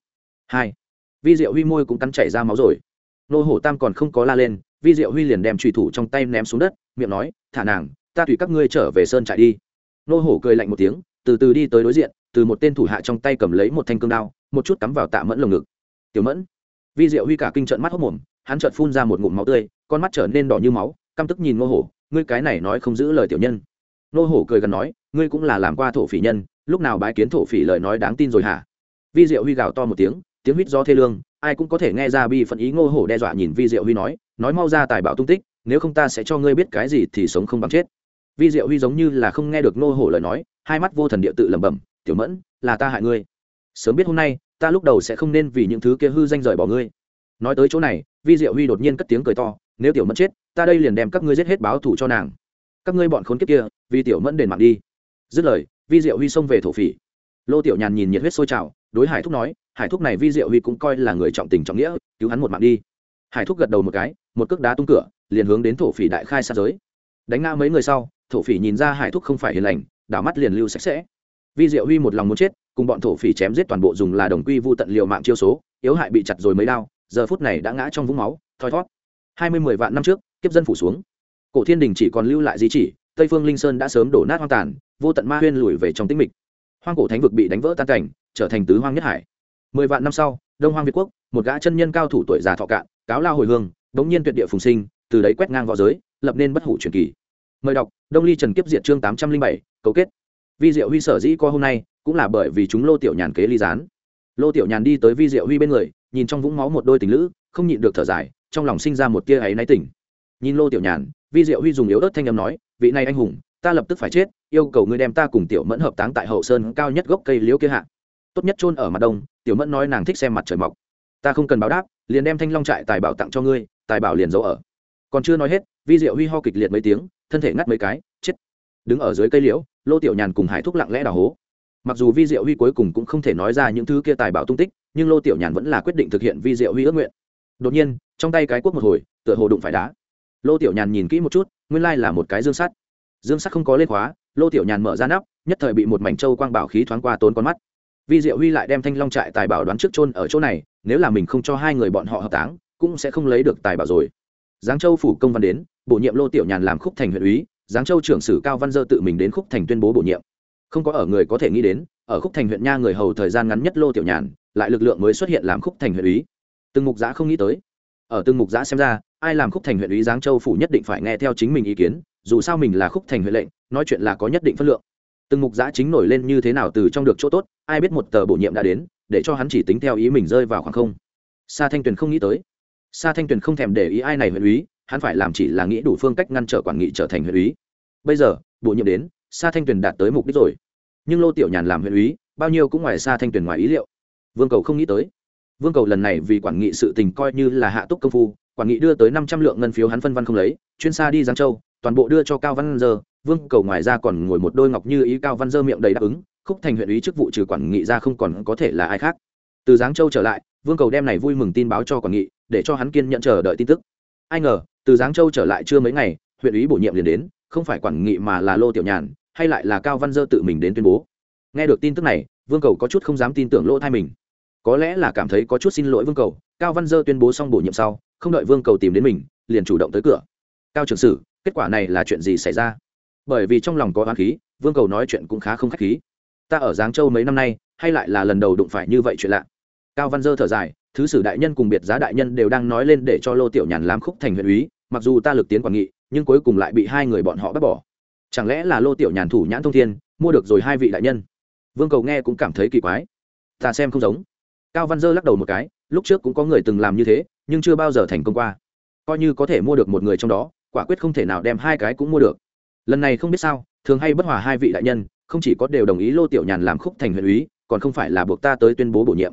hai, vi diệu huy môi cũng cắn chảy ra máu rồi. Nô hổ tam còn không có la lên, vi diệu huy liền đem trùy thủ trong tay ném xuống đất, miệng nói, thả nàng, ta tùy các ngươi trở về sơn trại đi. Nô hổ cười lạnh một tiếng, từ từ đi tới đối diện, từ một tên thủ hạ trong tay cầm lấy một thanh cương đao, một chút cắm vào tạ mẫn lồng ngực. Tiểu mẫn. Vi diệu huy cả kinh trận mắt hốc mồm, hắn trợn phun ra một ngụm máu tươi, con mắt trở nên đỏ như máu, căm tức nhìn nô hổ, ngươi cái này nói không giữ lời tiểu nhân. Nô hổ cười gần nói, ngươi cũng là làm qua thổ phỉ nhân, lúc nào bái kiến thổ phỉ lời nói đáng tin rồi hả? Vi diệu huy gào to một tiếng tiếng huýt do thê lương, ai cũng có thể nghe ra bi phận ý ngô hổ đe dọa nhìn vi diệu huy nói nói mau ra tài bảo tung tích, nếu không ta sẽ cho ngươi biết cái gì thì sống không bằng chết. Vi diệu huy giống như là không nghe được ngô hổ lời nói, hai mắt vô thần địa tự lẩm bẩm, tiểu mẫn, là ta hại ngươi. Sớm biết hôm nay, ta lúc đầu sẽ không nên vì những thứ kia hư danh rời bỏ ngươi. Nói tới chỗ này, vi diệu huy đột nhiên cất tiếng cười to, nếu tiểu mẫn chết, ta đây liền đem các ngươi giết hết báo thù cho nàng. Các ngươi bọn khốn kiếp kia, vì tiểu mẫn đền mạng đi. Dứt lời, vi diệu huy xông về thổ phỉ. Lô tiểu nhàn nhìn nhiệt huyết sôi trào, đối hải thúc nói hải thúc này vi diệu huy cũng coi là người trọng tình trọng nghĩa, cứu hắn một mạng đi. Hải thúc gật đầu một cái, một cước đá tung cửa, liền hướng đến thổ phỉ đại khai xa giới. Đánh ngã mấy người sau, thổ phỉ nhìn ra hải thúc không phải hiền lành, đảo mắt liền lưu sạch sẽ. Vi diệu huy một lòng muốn chết, cùng bọn thổ phỉ chém giết toàn bộ dùng là đồng quy vu tận liều mạng chiêu số, yếu hại bị chặt rồi mới đao, giờ phút này đã ngã trong vũng máu, thoi thót. Hai mươi mười vạn năm trước, kiếp dân phủ xuống. Cổ thiên đình chỉ còn lưu lại di chỉ, tây phương linh sơn đã sớm đổ nát hoang tàn, vô tận ma huyên lùi về trong tĩnh mịch. Hoang cổ thánh vực bị đánh vỡ tan cảnh, trở thành tứ hoang nhất hải mười vạn năm sau, đông hoang việt quốc, một gã chân nhân cao thủ tuổi già thọ cạn, cáo lao hồi hương bỗng nhiên tuyệt địa phùng sinh, từ đấy quét ngang v õ giới, lập nên bất hủ truyền kỳ. Mời đọc, đông ly trần kiếp diệt chương tám trăm linh bảy, cấu kết. Vi diệu huy sở dĩ co hôm nay, cũng là bởi vì chúng lô tiểu nhàn kế ly gián. Lô tiểu nhàn đi tới vi diệu huy bên người, nhìn trong vũng máu một đôi tình lữ, không nhịn được thở dài, trong lòng sinh ra một tia ấy náy tỉnh. Nhìn lô tiểu nhàn, vi diệu huy dùng yếu ớt thanh âm nói, vị này anh hùng, ta lập tức phải chết, yêu cầu ngươi đem ta cùng tiểu mẫn hợp táng tại hậu sơn cao nhất gốc cây liễu kia hạ. Tốt nhất chôn ở mặt đông tiểu mẫn nói nàng thích xem mặt trời mọc. Ta không cần báo đáp, liền đem thanh long trại tài bảo tặng cho ngươi, tài bảo liền giấu ở. Còn chưa nói hết, vi diệu huy ho kịch liệt mấy tiếng, thân thể ngắt mấy cái, chết. Đứng ở dưới cây liễu, lô tiểu nhàn cùng hải thúc lặng lẽ đào hố. Mặc dù vi diệu huy cuối cùng cũng không thể nói ra những thứ kia tài bảo tung tích, nhưng lô tiểu nhàn vẫn là quyết định thực hiện vi diệu huy ước nguyện. Đột nhiên, trong tay cái cuốc một hồi, tựa hồ đụng phải đá. Lô tiểu nhàn nhìn kỹ một chút, nguyên lai là một cái dương sắt. Dương sắt không có lên khóa, lô tiểu nhàn mở ra nắp, nhất thời bị một mảnh trâu quang bảo khí thoáng qua tốn con mắt vi diệu huy lại đem thanh long trại tài bảo đoán trước chôn ở chỗ này, nếu là mình không cho hai người bọn họ hợp táng, cũng sẽ không lấy được tài bảo rồi. Giáng châu phủ công văn đến, bổ nhiệm lô tiểu nhàn làm khúc thành huyện úy, giáng châu trưởng sử cao văn dơ tự mình đến khúc thành tuyên bố bổ nhiệm. Không có ở người có thể nghĩ đến, ở khúc thành huyện nha người hầu thời gian ngắn nhất lô tiểu nhàn, lại lực lượng mới xuất hiện làm khúc thành huyện úy. Từng mục giã không nghĩ tới. Ở từng mục giã xem ra, ai làm khúc thành huyện úy giáng châu phủ nhất định phải nghe theo chính mình ý kiến, dù sao mình là khúc thành huyện lệnh, nói chuyện là có nhất định phân lượng từng mục giã chính nổi lên như thế nào từ trong được chỗ tốt, ai biết một tờ bổ nhiệm đã đến, để cho hắn chỉ tính theo ý mình rơi vào khoảng không. Sa thanh tuyền không nghĩ tới. Sa thanh tuyền không thèm để ý ai này huyện úy, hắn phải làm chỉ là nghĩ đủ phương cách ngăn trở quản nghị trở thành huyện úy. Bây giờ, bổ nhiệm đến, sa thanh tuyền đạt tới mục đích rồi. Nhưng lô tiểu nhàn làm huyện úy, bao nhiêu cũng ngoài sa thanh tuyền ngoài ý liệu. Vương cầu không nghĩ tới. Vương cầu lần này vì quản nghị sự tình coi như là hạ túc công phu, quản nghị đưa tới năm trăm lượng ngân phiếu hắn phân văn không lấy, chuyên xa đi giang châu toàn bộ đưa cho cao văn dơ, vương cầu ngoài ra còn ngồi một đôi ngọc như ý cao văn dơ miệng đầy đáp ứng, khúc thành huyện ý chức vụ trừ quản nghị ra không còn có thể là ai khác. Từ giáng châu trở lại, vương cầu đem này vui mừng tin báo cho quản nghị, để cho hắn kiên nhận chờ đợi tin tức. Ai ngờ, từ giáng châu trở lại chưa mấy ngày, huyện ý bổ nhiệm liền đến, không phải quản nghị mà là lô tiểu nhàn, hay lại là cao văn dơ tự mình đến tuyên bố. Nghe được tin tức này, vương cầu có chút không dám tin tưởng lỗ thai mình có lẽ là cảm thấy có chút xin lỗi vương cầu, cao văn dơ tuyên bố xong bổ nhiệm sau, không đợi vương cầu tìm đến mình, liền chủ động tới cửa. Cao trưởng sử kết quả này là chuyện gì xảy ra? Bởi vì trong lòng có oán khí, vương cầu nói chuyện cũng khá không k h á c h khí. Ta ở giáng châu mấy năm nay, hay lại là lần đầu đụng phải như vậy chuyện lạ. Cao văn dơ thở dài, thứ sử đại nhân cùng biệt giá đại nhân đều đang nói lên để cho lô tiểu nhàn làm khúc thành huyện úy, mặc dù ta lực tiến quản nghị, nhưng cuối cùng lại bị hai người bọn họ bắt bỏ. Chẳng lẽ là lô tiểu nhàn thủ nhãn thông thiên, mua được rồi hai vị đại nhân? Vương cầu nghe cũng cảm thấy kỳ quái. Ta xem không giống. Cao văn dơ lắc đầu một cái, lúc trước cũng có người từng làm như thế, nhưng chưa bao giờ thành công qua. Coi như có thể mua được một người trong đó quả quyết không thể nào đem hai cái cũng mua được. Lần này không biết sao, thường hay bất hòa hai vị đại nhân, không chỉ có đều đồng ý lô tiểu nhàn làm khúc thành huyện úy, còn không phải là buộc ta tới tuyên bố bổ nhiệm.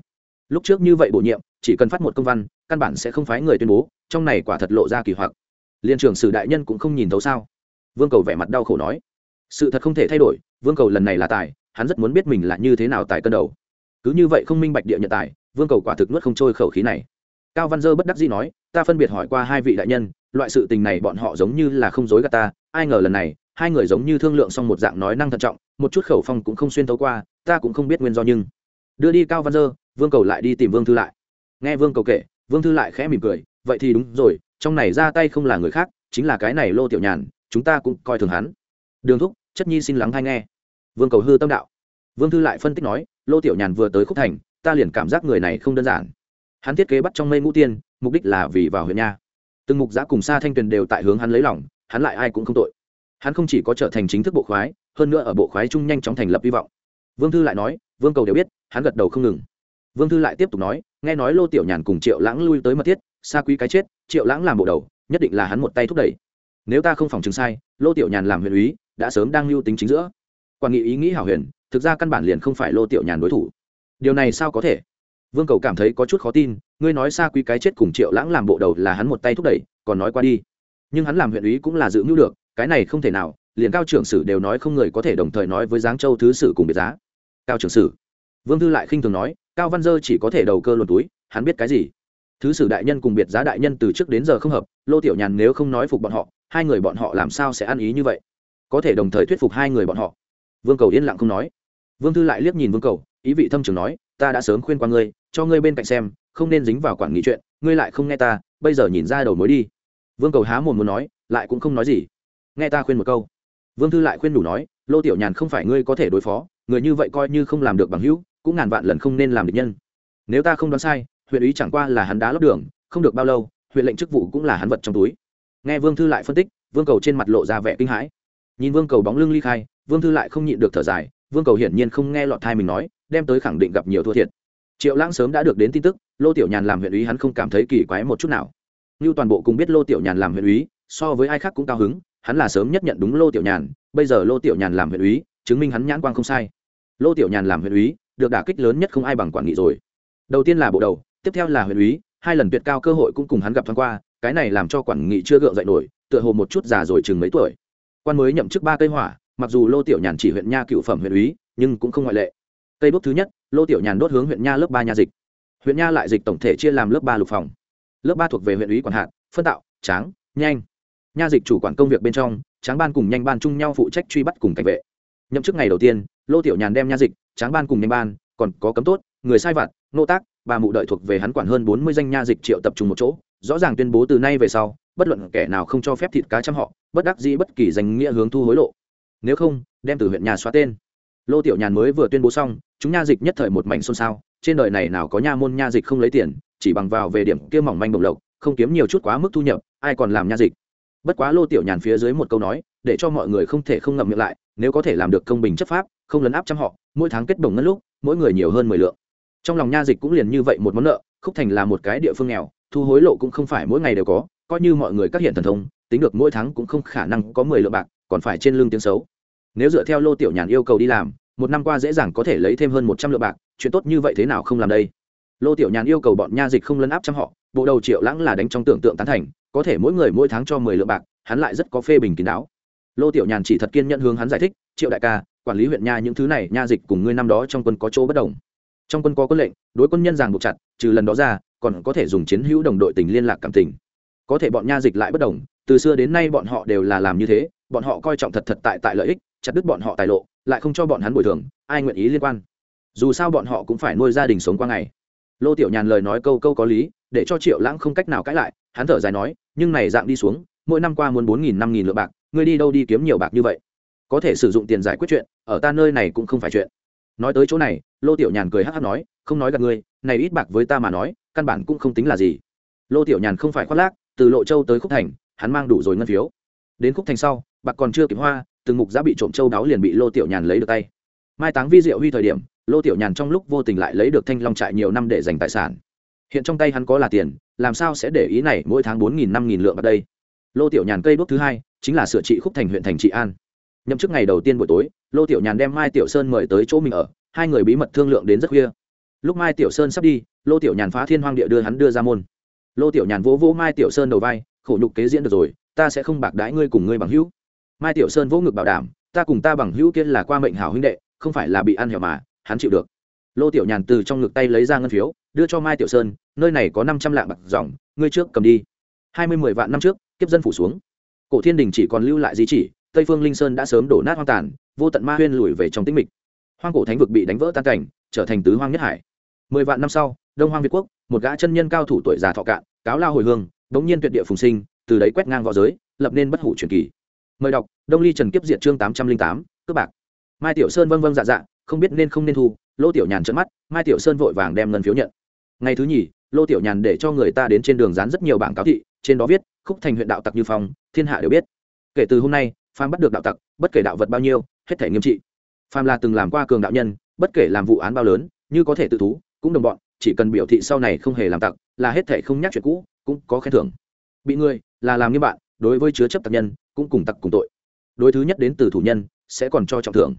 Lúc trước như vậy bổ nhiệm, chỉ cần phát một công văn, căn bản sẽ không phái người tuyên bố, trong này quả thật lộ ra kỳ hoặc. Liên trưởng sử đại nhân cũng không nhìn thấu sao? Vương cầu vẻ mặt đau khổ nói. Sự thật không thể thay đổi, vương cầu lần này là tài, hắn rất muốn biết mình là như thế nào tài cân đầu. Cứ như vậy không minh bạch địa nhận tài, vương cầu quả thực nuốt không trôi khẩu khí này. Cao văn dơ bất đắc dĩ nói, ta phân biệt hỏi qua hai vị đại nhân loại sự tình này bọn họ giống như là không dối gạt ta, ai ngờ lần này, hai người giống như thương lượng xong một dạng nói năng thận trọng, một chút khẩu phong cũng không xuyên tấu qua, ta cũng không biết nguyên do nhưng. Đưa đi cao văn dơ, vương cầu lại đi tìm vương thư lại. Nghe vương cầu kể, vương thư lại khẽ mỉm cười, vậy thì đúng rồi, trong này ra tay không là người khác, chính là cái này lô tiểu nhàn, chúng ta cũng coi thường hắn. Đường thúc, chất nhi xin lắng hay nghe. Vương cầu hư tâm đạo. Vương thư lại phân tích nói, lô tiểu nhàn vừa tới khúc thành, ta liền cảm giác người này không đơn giản. Hắn thiết kế bắt trong mây ngũ tiên, mục đích là vì vào huyện nha từng mục giã cùng xa thanh tuyền đều tại hướng hắn lấy lòng, hắn lại ai cũng không tội. Hắn không chỉ có trở thành chính thức bộ khoái, hơn nữa ở bộ khoái trung nhanh chóng thành lập hy vọng. Vương thư lại nói, vương cầu đều biết, hắn gật đầu không ngừng. Vương thư lại tiếp tục nói, nghe nói lô tiểu nhàn cùng triệu lãng lui tới mật thiết xa quý cái chết, triệu lãng làm bộ đầu, nhất định là hắn một tay thúc đẩy. Nếu ta không phòng chứng sai, lô tiểu nhàn làm huyện úy, đã sớm đang lưu tính chính giữa. Quan nghị ý nghĩ hảo huyền, thực ra căn bản liền không phải lô tiểu nhàn đối thủ. Điều này sao có thể? Vương cầu cảm thấy có chút khó tin, ngươi nói xa quý cái chết cùng triệu lãng làm bộ đầu là hắn một tay thúc đẩy, còn nói qua đi. Nhưng hắn làm huyện úy cũng là giữ ngữ được, cái này không thể nào, liền cao trưởng sử đều nói không người có thể đồng thời nói với giáng châu thứ sử cùng biệt giá. Cao trưởng sử. Vương thư lại khinh thường nói, cao văn dơ chỉ có thể đầu cơ luồn túi, hắn biết cái gì? Thứ sử đại nhân cùng biệt giá đại nhân từ trước đến giờ không hợp, lô tiểu nhàn nếu không nói phục bọn họ, hai người bọn họ làm sao sẽ ăn ý như vậy? Có thể đồng thời thuyết phục hai người bọn họ. Vương cầu yên lặng không nói. Vương thư lại liếc nhìn vương cầu ý vị thâm trường nói, ta đã sớm khuyên qua ngươi, cho ngươi bên cạnh xem, không nên dính vào quản nghị chuyện, ngươi lại không nghe ta, bây giờ nhìn ra đầu mối đi. Vương cầu há mồm muốn nói, lại cũng không nói gì. Nghe ta khuyên một câu. Vương thư lại khuyên đủ nói, lô tiểu nhàn không phải ngươi có thể đối phó, người như vậy coi như không làm được bằng hữu, cũng ngàn vạn lần không nên làm địch nhân. Nếu ta không đoán sai, huyện ý chẳng qua là hắn đá lót đường, không được bao lâu, huyện lệnh chức vụ cũng là hắn vật trong túi. Nghe vương thư lại phân tích, vương cầu trên mặt lộ ra vẻ kinh hãi. Nhìn vương cầu bóng lưng ly khai, vương thư lại không nhịn được thở dài, vương cầu hiển nhiên không nghe lọt thai mình nói đem tới khẳng định gặp nhiều thua thiệt. Triệu lãng sớm đã được đến tin tức lô tiểu nhàn làm huyện úy hắn không cảm thấy kỳ quái một chút nào. Như toàn bộ cùng biết lô tiểu nhàn làm huyện úy, so với ai khác cũng cao hứng hắn là sớm nhất nhận đúng lô tiểu nhàn bây giờ lô tiểu nhàn làm huyện úy, chứng minh hắn nhãn quang không sai. Lô tiểu nhàn làm huyện úy, được đả kích lớn nhất không ai bằng quản nghị rồi. Đầu tiên là bộ đầu tiếp theo là huyện úy, hai lần tuyệt cao cơ hội cũng cùng hắn gặp thoáng qua cái này làm cho quản nghị chưa gượng dậy nổi tựa hồ một chút già rồi chừng mấy tuổi. Quan mới nhậm chức ba cây hỏa mặc dù lô tiểu nhàn chỉ huyện nha cựu phẩm huyện úy nhưng cũng không ngoại lệ cây đốt thứ nhất, lô tiểu nhàn đốt hướng huyện nha lớp ba nha dịch. Huyện nha lại dịch tổng thể chia làm lớp ba lục phòng. Lớp ba thuộc về huyện ủy quản hạt, phân tạo, tráng, nhanh. Nha dịch chủ quản công việc bên trong, tráng ban cùng nhanh ban chung nhau phụ trách truy bắt cùng cảnh vệ. Nhậm chức ngày đầu tiên, lô tiểu nhàn đem nha dịch, tráng ban cùng nhanh ban, còn có cấm tốt, người sai vặt, nô tác bà mụ đợi thuộc về hắn quản hơn bốn mươi danh nha dịch triệu tập trung một chỗ, rõ ràng tuyên bố từ nay về sau, bất luận kẻ nào không cho phép thịt cá chăm họ, bất đắc dĩ bất kỳ danh nghĩa hướng thu hối lộ. Nếu không, đem từ huyện nhà xóa tên. Lô tiểu nhàn mới vừa tuyên bố xong chúng nha dịch nhất thời một mảnh xôn xao, trên đời này nào có nha môn nha dịch không lấy tiền, chỉ bằng vào về điểm kia mỏng manh đồng lộc, không kiếm nhiều chút quá mức thu nhập, ai còn làm nha dịch? Bất quá lô tiểu nhàn phía dưới một câu nói, để cho mọi người không thể không ngậm miệng lại, nếu có thể làm được công bình chấp pháp, không lấn áp trăm họ, mỗi tháng kết đồng ngân lúc, mỗi người nhiều hơn mười lượng. Trong lòng nha dịch cũng liền như vậy một món nợ, khúc thành là một cái địa phương nghèo, thu hối lộ cũng không phải mỗi ngày đều có, coi như mọi người các hiện thần thông, tính được mỗi tháng cũng không khả năng có mười lượng bạc, còn phải trên lương tiếng xấu. Nếu dựa theo lô tiểu nhàn yêu cầu đi làm một năm qua dễ dàng có thể lấy thêm hơn một trăm lượng bạc, chuyện tốt như vậy thế nào không làm đây? Lô tiểu nhàn yêu cầu bọn nha dịch không lấn áp trăm họ, bộ đầu triệu lãng là đánh trong tưởng tượng tán thành, có thể mỗi người mỗi tháng cho mười lượng bạc, hắn lại rất có phê bình kín đáo. Lô tiểu nhàn chỉ thật kiên nhận hướng hắn giải thích, triệu đại ca, quản lý huyện nha những thứ này, nha dịch cùng ngươi năm đó trong quân có chỗ bất đồng. Trong quân có quân lệnh, đối quân nhân ràng buộc chặt, trừ lần đó ra, còn có thể dùng chiến hữu đồng đội tình liên lạc cảm tình. Có thể bọn nha dịch lại bất đồng, từ xưa đến nay bọn họ đều là làm như thế, bọn họ coi trọng thật thật tại tại lợi ích chặt đứt bọn họ tài lộ, lại không cho bọn hắn bồi thường, ai nguyện ý liên quan? Dù sao bọn họ cũng phải nuôi gia đình sống qua ngày. Lô tiểu nhàn lời nói câu câu có lý, để cho triệu lãng không cách nào cãi lại, hắn thở dài nói, nhưng này dạng đi xuống, mỗi năm qua muốn bốn nghìn năm nghìn lượng bạc, ngươi đi đâu đi kiếm nhiều bạc như vậy? Có thể sử dụng tiền giải quyết chuyện, ở ta nơi này cũng không phải chuyện. Nói tới chỗ này, lô tiểu nhàn cười hắc hắc nói, không nói gặp ngươi, này ít bạc với ta mà nói, căn bản cũng không tính là gì. Lô tiểu nhàn không phải khoác lác, từ lộ châu tới khúc thành, hắn mang đủ rồi ngân phiếu. Đến khúc thành sau, bạc còn chưa kịp hoa từng mục giá bị trộm châu đáo liền bị lô tiểu nhàn lấy được tay. Mai táng vi diệu huy thời điểm, lô tiểu nhàn trong lúc vô tình lại lấy được thanh long trại nhiều năm để dành tài sản. Hiện trong tay hắn có là tiền, làm sao sẽ để ý này, mỗi tháng bốn nghìn, năm nghìn lượng vào đây? Lô tiểu nhàn cây đốt thứ hai, chính là sửa trị khúc thành huyện thành trị an. Nhậm chức ngày đầu tiên buổi tối, lô tiểu nhàn đem mai tiểu sơn mời tới chỗ mình ở, hai người bí mật thương lượng đến rất khuya. Lúc mai tiểu sơn sắp đi, lô tiểu nhàn phá thiên hoang địa đưa hắn đưa ra môn. Lô tiểu nhàn vỗ vỗ mai tiểu sơn đầu vai, khổ nhục kế diễn được rồi, ta sẽ không bạc đãi ngươi cùng ngươi bằng hữu mai tiểu sơn vỗ ngực bảo đảm, ta cùng ta bằng hữu kiên là qua mệnh hảo huynh đệ, không phải là bị ăn hẻo mà, hắn chịu được. Lô tiểu nhàn từ trong ngực tay lấy ra ngân phiếu, đưa cho mai tiểu sơn, nơi này có năm trăm lạng bạc dòng, ngươi trước cầm đi. Hai mươi mười vạn năm trước, kiếp dân phủ xuống. Cổ thiên đình chỉ còn lưu lại di chỉ, tây phương linh sơn đã sớm đổ nát hoang tàn, vô tận ma huyên lùi về trong tĩnh mịch. Hoang cổ thánh vực bị đánh vỡ tan cảnh, trở thành tứ hoang nhất hải. Mười vạn năm sau, đông hoang việt quốc, một gã chân nhân cao thủ tuổi già thọ cạn, cáo lao hồi hương, bỗng nhiên tuyệt địa phùng sinh, từ đấy quét ngang v õ giới, lập nên bất hủ truyền kỳ mời đọc, đông ly trần kiếp diệt chương tám trăm linh tám, cướp bạc. Mai tiểu sơn vâng vâng dạ dạ không biết nên không nên thu, lô tiểu nhàn trận mắt, mai tiểu sơn vội vàng đem ngân phiếu nhận. Ngày thứ nhì, lô tiểu nhàn để cho người ta đến trên đường dán rất nhiều bảng cáo thị, trên đó viết, khúc thành huyện đạo tặc như phong, thiên hạ đều biết. Kể từ hôm nay, phàm bắt được đạo tặc, bất kể đạo vật bao nhiêu, hết thể nghiêm trị. Phàm là từng làm qua cường đạo nhân, bất kể làm vụ án bao lớn, như có thể tự thú, cũng đồng bọn, chỉ cần biểu thị sau này không hề làm tặc, là hết thể không nhắc chuyện cũ, cũng có khen thưởng. Bị người, là làm như bạn, đối với chứa chấp tặc nhân cũng cùng tặc cùng tội. Đối thứ nhất đến từ thủ nhân, sẽ còn cho trọng thưởng.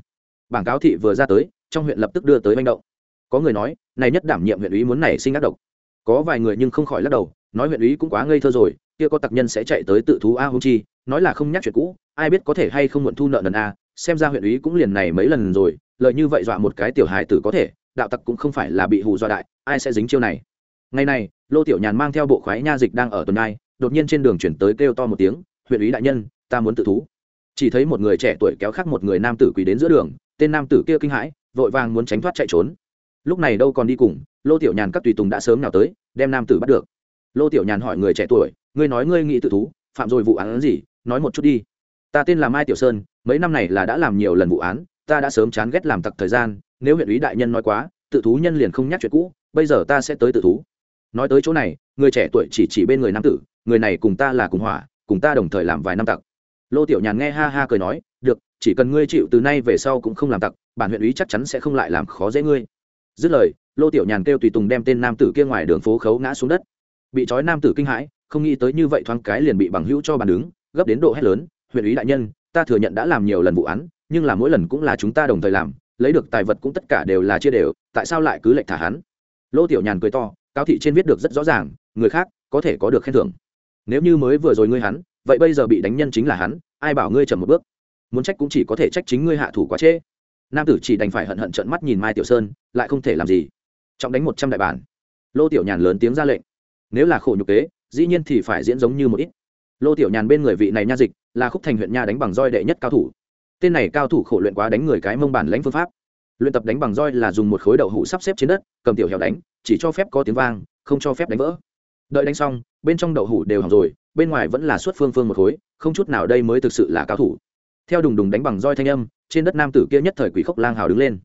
Bảng cáo thị vừa ra tới, trong huyện lập tức đưa tới manh động. Có người nói, này nhất đảm nhiệm huyện ủy muốn này sinh ác độc. Có vài người nhưng không khỏi lắc đầu, nói huyện ủy cũng quá ngây thơ rồi, kia có tặc nhân sẽ chạy tới tự thú a hung chi, nói là không nhắc chuyện cũ, ai biết có thể hay không muộn thu nợ nần a, xem ra huyện ủy cũng liền này mấy lần rồi, lợi như vậy dọa một cái tiểu hài tử có thể, đạo tặc cũng không phải là bị hù dọa đại, ai sẽ dính chiêu này. Ngày này, lô tiểu nhàn mang theo bộ khoái nha dịch đang ở tuần nay đột nhiên trên đường chuyển tới kêu to một tiếng, huyện ủy đại nhân ta muốn tự thú. Chỉ thấy một người trẻ tuổi kéo khác một người nam tử quỳ đến giữa đường, tên nam tử kia kinh hãi, vội vàng muốn tránh thoát chạy trốn. Lúc này đâu còn đi cùng, lô tiểu nhàn các tùy tùng đã sớm nào tới, đem nam tử bắt được. Lô tiểu nhàn hỏi người trẻ tuổi, ngươi nói ngươi nghĩ tự thú, phạm rồi vụ án gì? Nói một chút đi. Ta tên là mai tiểu sơn, mấy năm này là đã làm nhiều lần vụ án, ta đã sớm chán ghét làm tặc thời gian, nếu huyện ủy đại nhân nói quá, tự thú nhân liền không nhắc chuyện cũ, bây giờ ta sẽ tới tự thú. Nói tới chỗ này, người trẻ tuổi chỉ chỉ bên người nam tử, người này cùng ta là cùng hỏa, cùng ta đồng thời làm vài năm tặc lô tiểu nhàn nghe ha ha cười nói, được, chỉ cần ngươi chịu từ nay về sau cũng không làm tặc, bản huyện ý chắc chắn sẽ không lại làm khó dễ ngươi. Dứt lời, lô tiểu nhàn kêu tùy tùng đem tên nam tử kia ngoài đường phố khấu ngã xuống đất. Bị trói nam tử kinh hãi, không nghĩ tới như vậy thoáng cái liền bị bằng hữu cho bàn đứng, gấp đến độ hét lớn, huyện ý đại nhân, ta thừa nhận đã làm nhiều lần vụ án, nhưng là mỗi lần cũng là chúng ta đồng thời làm, lấy được tài vật cũng tất cả đều là chia đều, tại sao lại cứ lệnh thả hắn? Lô tiểu nhàn cười to cao thị trên viết được rất rõ ràng, người khác có thể có được khen thưởng. Nếu như mới vừa rồi ngươi hắn vậy bây giờ bị đánh nhân chính là hắn, ai bảo ngươi chậm một bước? Muốn trách cũng chỉ có thể trách chính ngươi hạ thủ quá trễ. Nam tử chỉ đành phải hận hận trợn mắt nhìn mai tiểu sơn, lại không thể làm gì. Trọng đánh một trăm đại bản. Lô tiểu nhàn lớn tiếng ra lệnh. Nếu là khổ nhục kế, dĩ nhiên thì phải diễn giống như một ít. Lô tiểu nhàn bên người vị này nha dịch, là khúc thành huyện nha đánh bằng roi đệ nhất cao thủ. Tên này cao thủ khổ luyện quá đánh người cái mông bản lãnh phương pháp. Luyện tập đánh bằng roi là dùng một khối đậu hũ sắp xếp trên đất, cầm tiểu hẻo đánh, chỉ cho phép có tiếng vang, không cho phép đánh vỡ. Đợi đánh xong, bên trong đậu hũ đều hỏng rồi bên ngoài vẫn là suốt phương phương một khối, không chút nào đây mới thực sự là cao thủ. Theo đùng đùng đánh bằng roi thanh âm, trên đất nam tử kia nhất thời quỷ khốc lang hào đứng lên.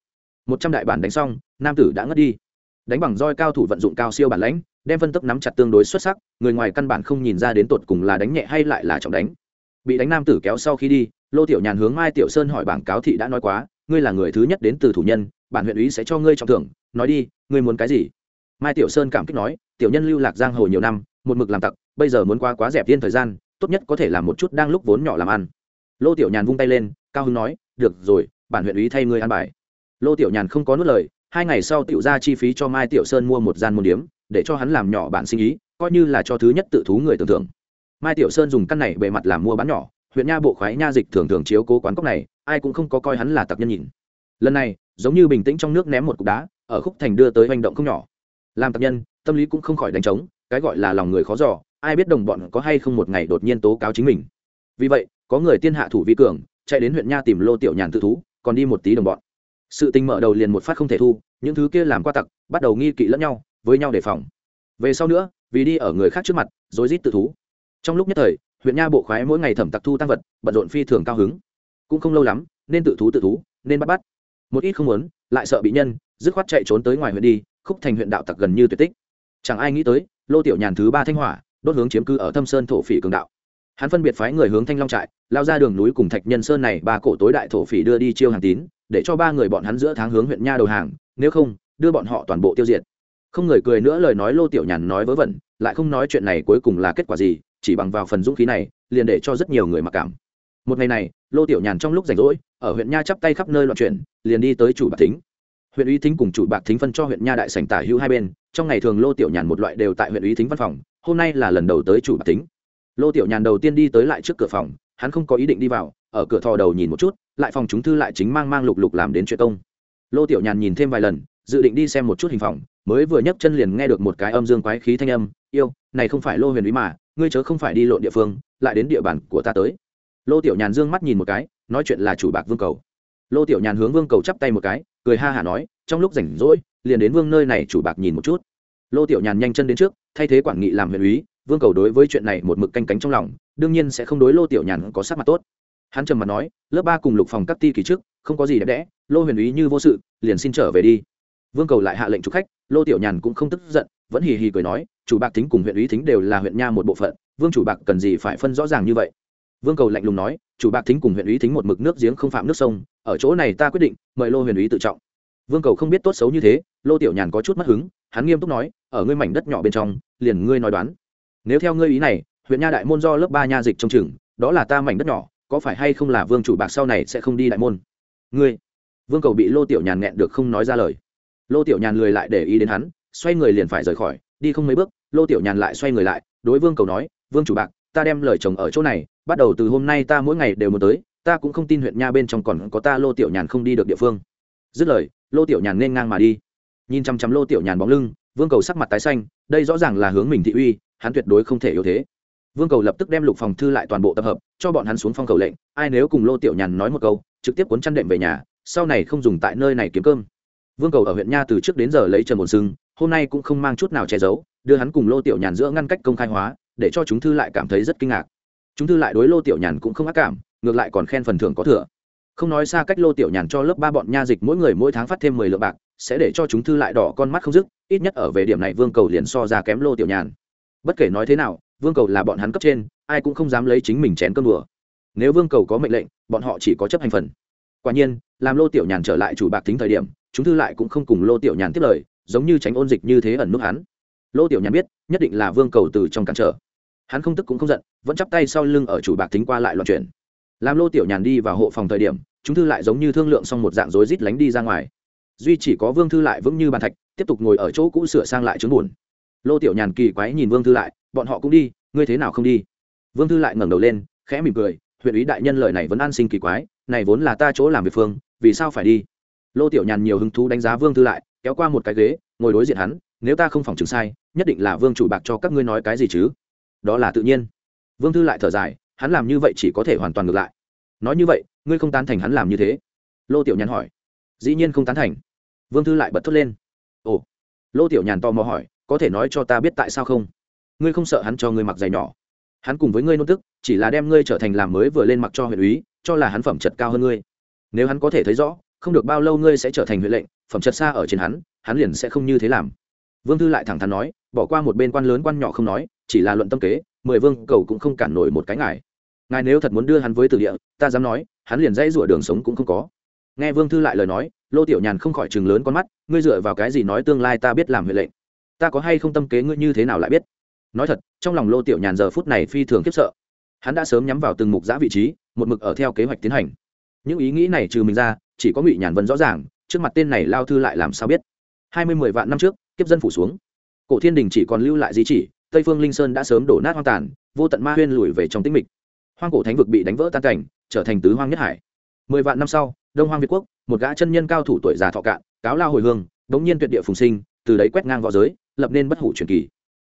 Một trăm đại bản đánh xong, nam tử đã ngất đi. Đánh bằng roi cao thủ vận dụng cao siêu bản lãnh, đem phân tức nắm chặt tương đối xuất sắc, người ngoài căn bản không nhìn ra đến tột cùng là đánh nhẹ hay lại là trọng đánh. Bị đánh nam tử kéo sau khi đi, lô tiểu nhàn hướng mai tiểu sơn hỏi bảng cáo thị đã nói quá, ngươi là người thứ nhất đến từ thủ nhân, bản huyện ủy sẽ cho ngươi trọng thưởng, nói đi, ngươi muốn cái gì? Mai tiểu sơn cảm kích nói, tiểu nhân lưu lạc giang hồ nhiều năm, một mực làm tặc bây giờ muốn qua quá dẹp tiên thời gian, tốt nhất có thể làm một chút đang lúc vốn nhỏ làm ăn. Lô tiểu nhàn vung tay lên, cao hưng nói, được rồi, bản huyện ý thay ngươi ăn bài. Lô tiểu nhàn không có nuốt lời, hai ngày sau tiểu ra chi phí cho mai tiểu sơn mua một gian môn điếm, để cho hắn làm nhỏ bản sinh ý, coi như là cho thứ nhất tự thú người tưởng tượng. Mai tiểu sơn dùng căn này bề mặt làm mua bán nhỏ, huyện nha bộ khoái nha dịch thường thường chiếu cố quán cốc này, ai cũng không có coi hắn là tặc nhân nhìn. Lần này, giống như bình tĩnh trong nước ném một cục đá, ở khúc thành đưa tới hành động không nhỏ. Làm tặc nhân, tâm lý cũng không khỏi đánh trống, cái gọi là lòng người khó dò ai biết đồng bọn có hay không một ngày đột nhiên tố cáo chính mình. Vì vậy, có người tiên hạ thủ vi cường, chạy đến huyện nha tìm lô tiểu nhàn tự thú, còn đi một tí đồng bọn. Sự tình mở đầu liền một phát không thể thu, những thứ kia làm qua tặc, bắt đầu nghi kỵ lẫn nhau, với nhau đề phòng. Về sau nữa, vì đi ở người khác trước mặt, rối rít tự thú. Trong lúc nhất thời, huyện nha bộ khoái mỗi ngày thẩm tặc thu tăng vật, bận rộn phi thường cao hứng. Cũng không lâu lắm, nên tự thú tự thú, nên bắt bắt. Một ít không muốn, lại sợ bị nhân, dứt khoát chạy trốn tới ngoài huyện đi, khúc thành huyện đạo tặc gần như tuyệt tích. Chẳng ai nghĩ tới, lô tiểu nhàn thứ ba thanh hỏa đốt hướng chiếm cư ở thâm sơn thổ phỉ cường đạo. Hắn phân biệt phái người hướng thanh long trại, lao ra đường núi cùng thạch nhân sơn này, ba cổ tối đại thổ phỉ đưa đi chiêu hàng tín, để cho ba người bọn hắn giữa tháng hướng huyện nha đầu hàng, nếu không, đưa bọn họ toàn bộ tiêu diệt. Không người cười nữa lời nói lô tiểu nhàn nói vớ vẩn, lại không nói chuyện này cuối cùng là kết quả gì, chỉ bằng vào phần dũng khí này, liền để cho rất nhiều người mặc cảm. Một ngày này, lô tiểu nhàn trong lúc rảnh rỗi, ở huyện nha chắp tay khắp nơi loạn chuyển, liền đi tới chủ bạc thính. Huyện ủy thính cùng chủ bạc thính phân cho huyện nha đại sảnh tả hữu hai bên trong ngày thường lô tiểu nhàn một loại đều tại huyện ủy thính văn phòng, hôm nay là lần đầu tới chủ bạc tính. lô tiểu nhàn đầu tiên đi tới lại trước cửa phòng, hắn không có ý định đi vào, ở cửa thò đầu nhìn một chút, lại phòng chúng thư lại chính mang mang lục lục làm đến chuyện công. Lô tiểu nhàn nhìn thêm vài lần, dự định đi xem một chút hình phòng, mới vừa nhấc chân liền nghe được một cái âm dương quái khí thanh âm, yêu, này không phải lô huyền ý mà, ngươi chớ không phải đi lộn địa phương, lại đến địa bàn của ta tới. Lô tiểu nhàn dương mắt nhìn một cái, nói chuyện là chủ bạc vương cầu lô tiểu nhàn hướng vương cầu chắp tay một cái, cười ha hả nói, trong lúc rảnh rỗi, liền đến vương nơi này chủ bạc nhìn một chút. Lô tiểu nhàn nhanh chân đến trước, thay thế quản nghị làm huyện úy, vương cầu đối với chuyện này một mực canh cánh trong lòng, đương nhiên sẽ không đối lô tiểu nhàn có sắc mặt tốt. Hắn trầm mặt nói, lớp ba cùng lục phòng các ti kỳ trước, không có gì đẹp đẽ, lô huyền úy như vô sự, liền xin trở về đi. Vương cầu lại hạ lệnh chủ khách, lô tiểu nhàn cũng không tức giận, vẫn hì hì cười nói, chủ bạc thính cùng huyện úy thính đều là huyện nha một bộ phận, vương chủ bạc cần gì phải phân rõ ràng như vậy vương cầu lạnh lùng nói, chủ bạc thính cùng huyện ý thính một mực nước giếng không phạm nước sông, ở chỗ này ta quyết định, mời lô huyện ý tự trọng. Vương cầu không biết tốt xấu như thế, lô tiểu nhàn có chút mất hứng, hắn nghiêm túc nói, ở ngươi mảnh đất nhỏ bên trong, liền ngươi nói đoán. Nếu theo ngươi ý này, huyện nha đại môn do lớp ba nha dịch trong chừng, đó là ta mảnh đất nhỏ, có phải hay không là vương chủ bạc sau này sẽ không đi đại môn? Ngươi? Vương cầu bị lô tiểu nhàn nghẹn được không nói ra lời. Lô tiểu nhàn lười lại để ý đến hắn, xoay người liền phải rời khỏi, đi không mấy bước, lô tiểu nhàn lại xoay người lại, đối vương cầu nói, vương chủ bạc, ta đem lời chồng ở chỗ này bắt đầu từ hôm nay ta mỗi ngày đều muốn tới, ta cũng không tin huyện nha bên trong còn có ta lô tiểu nhàn không đi được địa phương. Dứt lời, lô tiểu nhàn nên ngang mà đi. Nhìn chăm chăm lô tiểu nhàn bóng lưng, vương cầu sắc mặt tái xanh, đây rõ ràng là hướng mình thị uy, hắn tuyệt đối không thể yếu thế. Vương cầu lập tức đem lục phòng thư lại toàn bộ tập hợp, cho bọn hắn xuống phong cầu lệnh, ai nếu cùng lô tiểu nhàn nói một câu, trực tiếp cuốn chăn đệm về nhà, sau này không dùng tại nơi này kiếm cơm. Vương cầu ở huyện nha từ trước đến giờ lấy trần một sưng hôm nay cũng không mang chút nào che giấu, đưa hắn cùng lô tiểu nhàn giữa ngăn cách công khai hóa, để cho chúng thư lại cảm thấy rất kinh ngạc chúng thư lại đối lô tiểu nhàn cũng không ác cảm, ngược lại còn khen phần thưởng có thừa. Không nói xa cách lô tiểu nhàn cho lớp ba bọn nha dịch mỗi người mỗi tháng phát thêm mười lượng bạc, sẽ để cho chúng thư lại đỏ con mắt không dứt, ít nhất ở về điểm này vương cầu liền so ra kém lô tiểu nhàn. Bất kể nói thế nào, vương cầu là bọn hắn cấp trên, ai cũng không dám lấy chính mình chén cơm đùa. Nếu vương cầu có mệnh lệnh, bọn họ chỉ có chấp hành phần. Quả nhiên, làm lô tiểu nhàn trở lại chủ bạc tính thời điểm, chúng thư lại cũng không cùng lô tiểu nhàn tiếp lời, giống như tránh ôn dịch như thế ẩn nút hắn. Lô tiểu nhàn biết, nhất định là vương cầu từ trong cản trở hắn không tức cũng không giận, vẫn chắp tay sau lưng ở chủ bạc tính qua lại loạn chuyển. Làm lô tiểu nhàn đi vào hộ phòng thời điểm, chúng thư lại giống như thương lượng xong một dạng rối rít lánh đi ra ngoài. Duy chỉ có vương thư lại vững như bàn thạch, tiếp tục ngồi ở chỗ cũ sửa sang lại trứng buồn. Lô tiểu nhàn kỳ quái nhìn vương thư lại, bọn họ cũng đi, ngươi thế nào không đi? Vương thư lại ngẩng đầu lên, khẽ mỉm cười, huyện ý đại nhân lời này vẫn an sinh kỳ quái, này vốn là ta chỗ làm việc phương, vì sao phải đi? Lô tiểu nhàn nhiều hứng thú đánh giá vương thư lại, kéo qua một cái ghế, ngồi đối diện hắn, nếu ta không phòng chứng sai, nhất định là vương chủ bạc cho các ngươi nói cái gì chứ? Đó là tự nhiên. Vương thư lại thở dài, hắn làm như vậy chỉ có thể hoàn toàn ngược lại. Nói như vậy, ngươi không tán thành hắn làm như thế? Lô tiểu nhàn hỏi. Dĩ nhiên không tán thành. Vương thư lại bật thốt lên. Ồ. Lô tiểu nhàn tò mò hỏi, có thể nói cho ta biết tại sao không? Ngươi không sợ hắn cho ngươi mặc giày nhỏ? Hắn cùng với ngươi nôn tức, chỉ là đem ngươi trở thành làm mới vừa lên mặc cho huyện úy, cho là hắn phẩm chất cao hơn ngươi. Nếu hắn có thể thấy rõ, không được bao lâu ngươi sẽ trở thành huyện lệnh, phẩm chất xa ở trên hắn hắn liền sẽ không như thế làm vương thư lại thẳng thắn nói, bỏ qua một bên quan lớn quan nhỏ không nói, chỉ là luận tâm kế, mười vương cầu cũng không cản nổi một cái ngài. Ngài nếu thật muốn đưa hắn với từ địa, ta dám nói, hắn liền dãy rủa đường sống cũng không có. Nghe vương thư lại lời nói, lô tiểu nhàn không khỏi chừng lớn con mắt, ngươi dựa vào cái gì nói tương lai ta biết làm huệ lệnh. Ta có hay không tâm kế ngươi như thế nào lại biết? Nói thật, trong lòng lô tiểu nhàn giờ phút này phi thường khiếp sợ. Hắn đã sớm nhắm vào từng mục giã vị trí, một mực ở theo kế hoạch tiến hành. Những ý nghĩ này trừ mình ra, chỉ có ngụy nhàn vân rõ ràng, trước mặt tên này lao thư lại làm sao biết? Hai mươi mười vạn năm trước kiếp dân phủ xuống. Cổ thiên đình chỉ còn lưu lại di chỉ, tây phương linh sơn đã sớm đổ nát hoang tàn, vô tận ma huyên lùi về trong tĩnh mịch. Hoang cổ thánh vực bị đánh vỡ tan cảnh, trở thành tứ hoang nhất hải. Mười vạn năm sau, đông hoang việt quốc, một gã chân nhân cao thủ tuổi già thọ cạn, cáo lao hồi hương bỗng nhiên tuyệt địa phùng sinh, từ đấy quét ngang v õ giới, lập nên bất hủ truyền kỳ.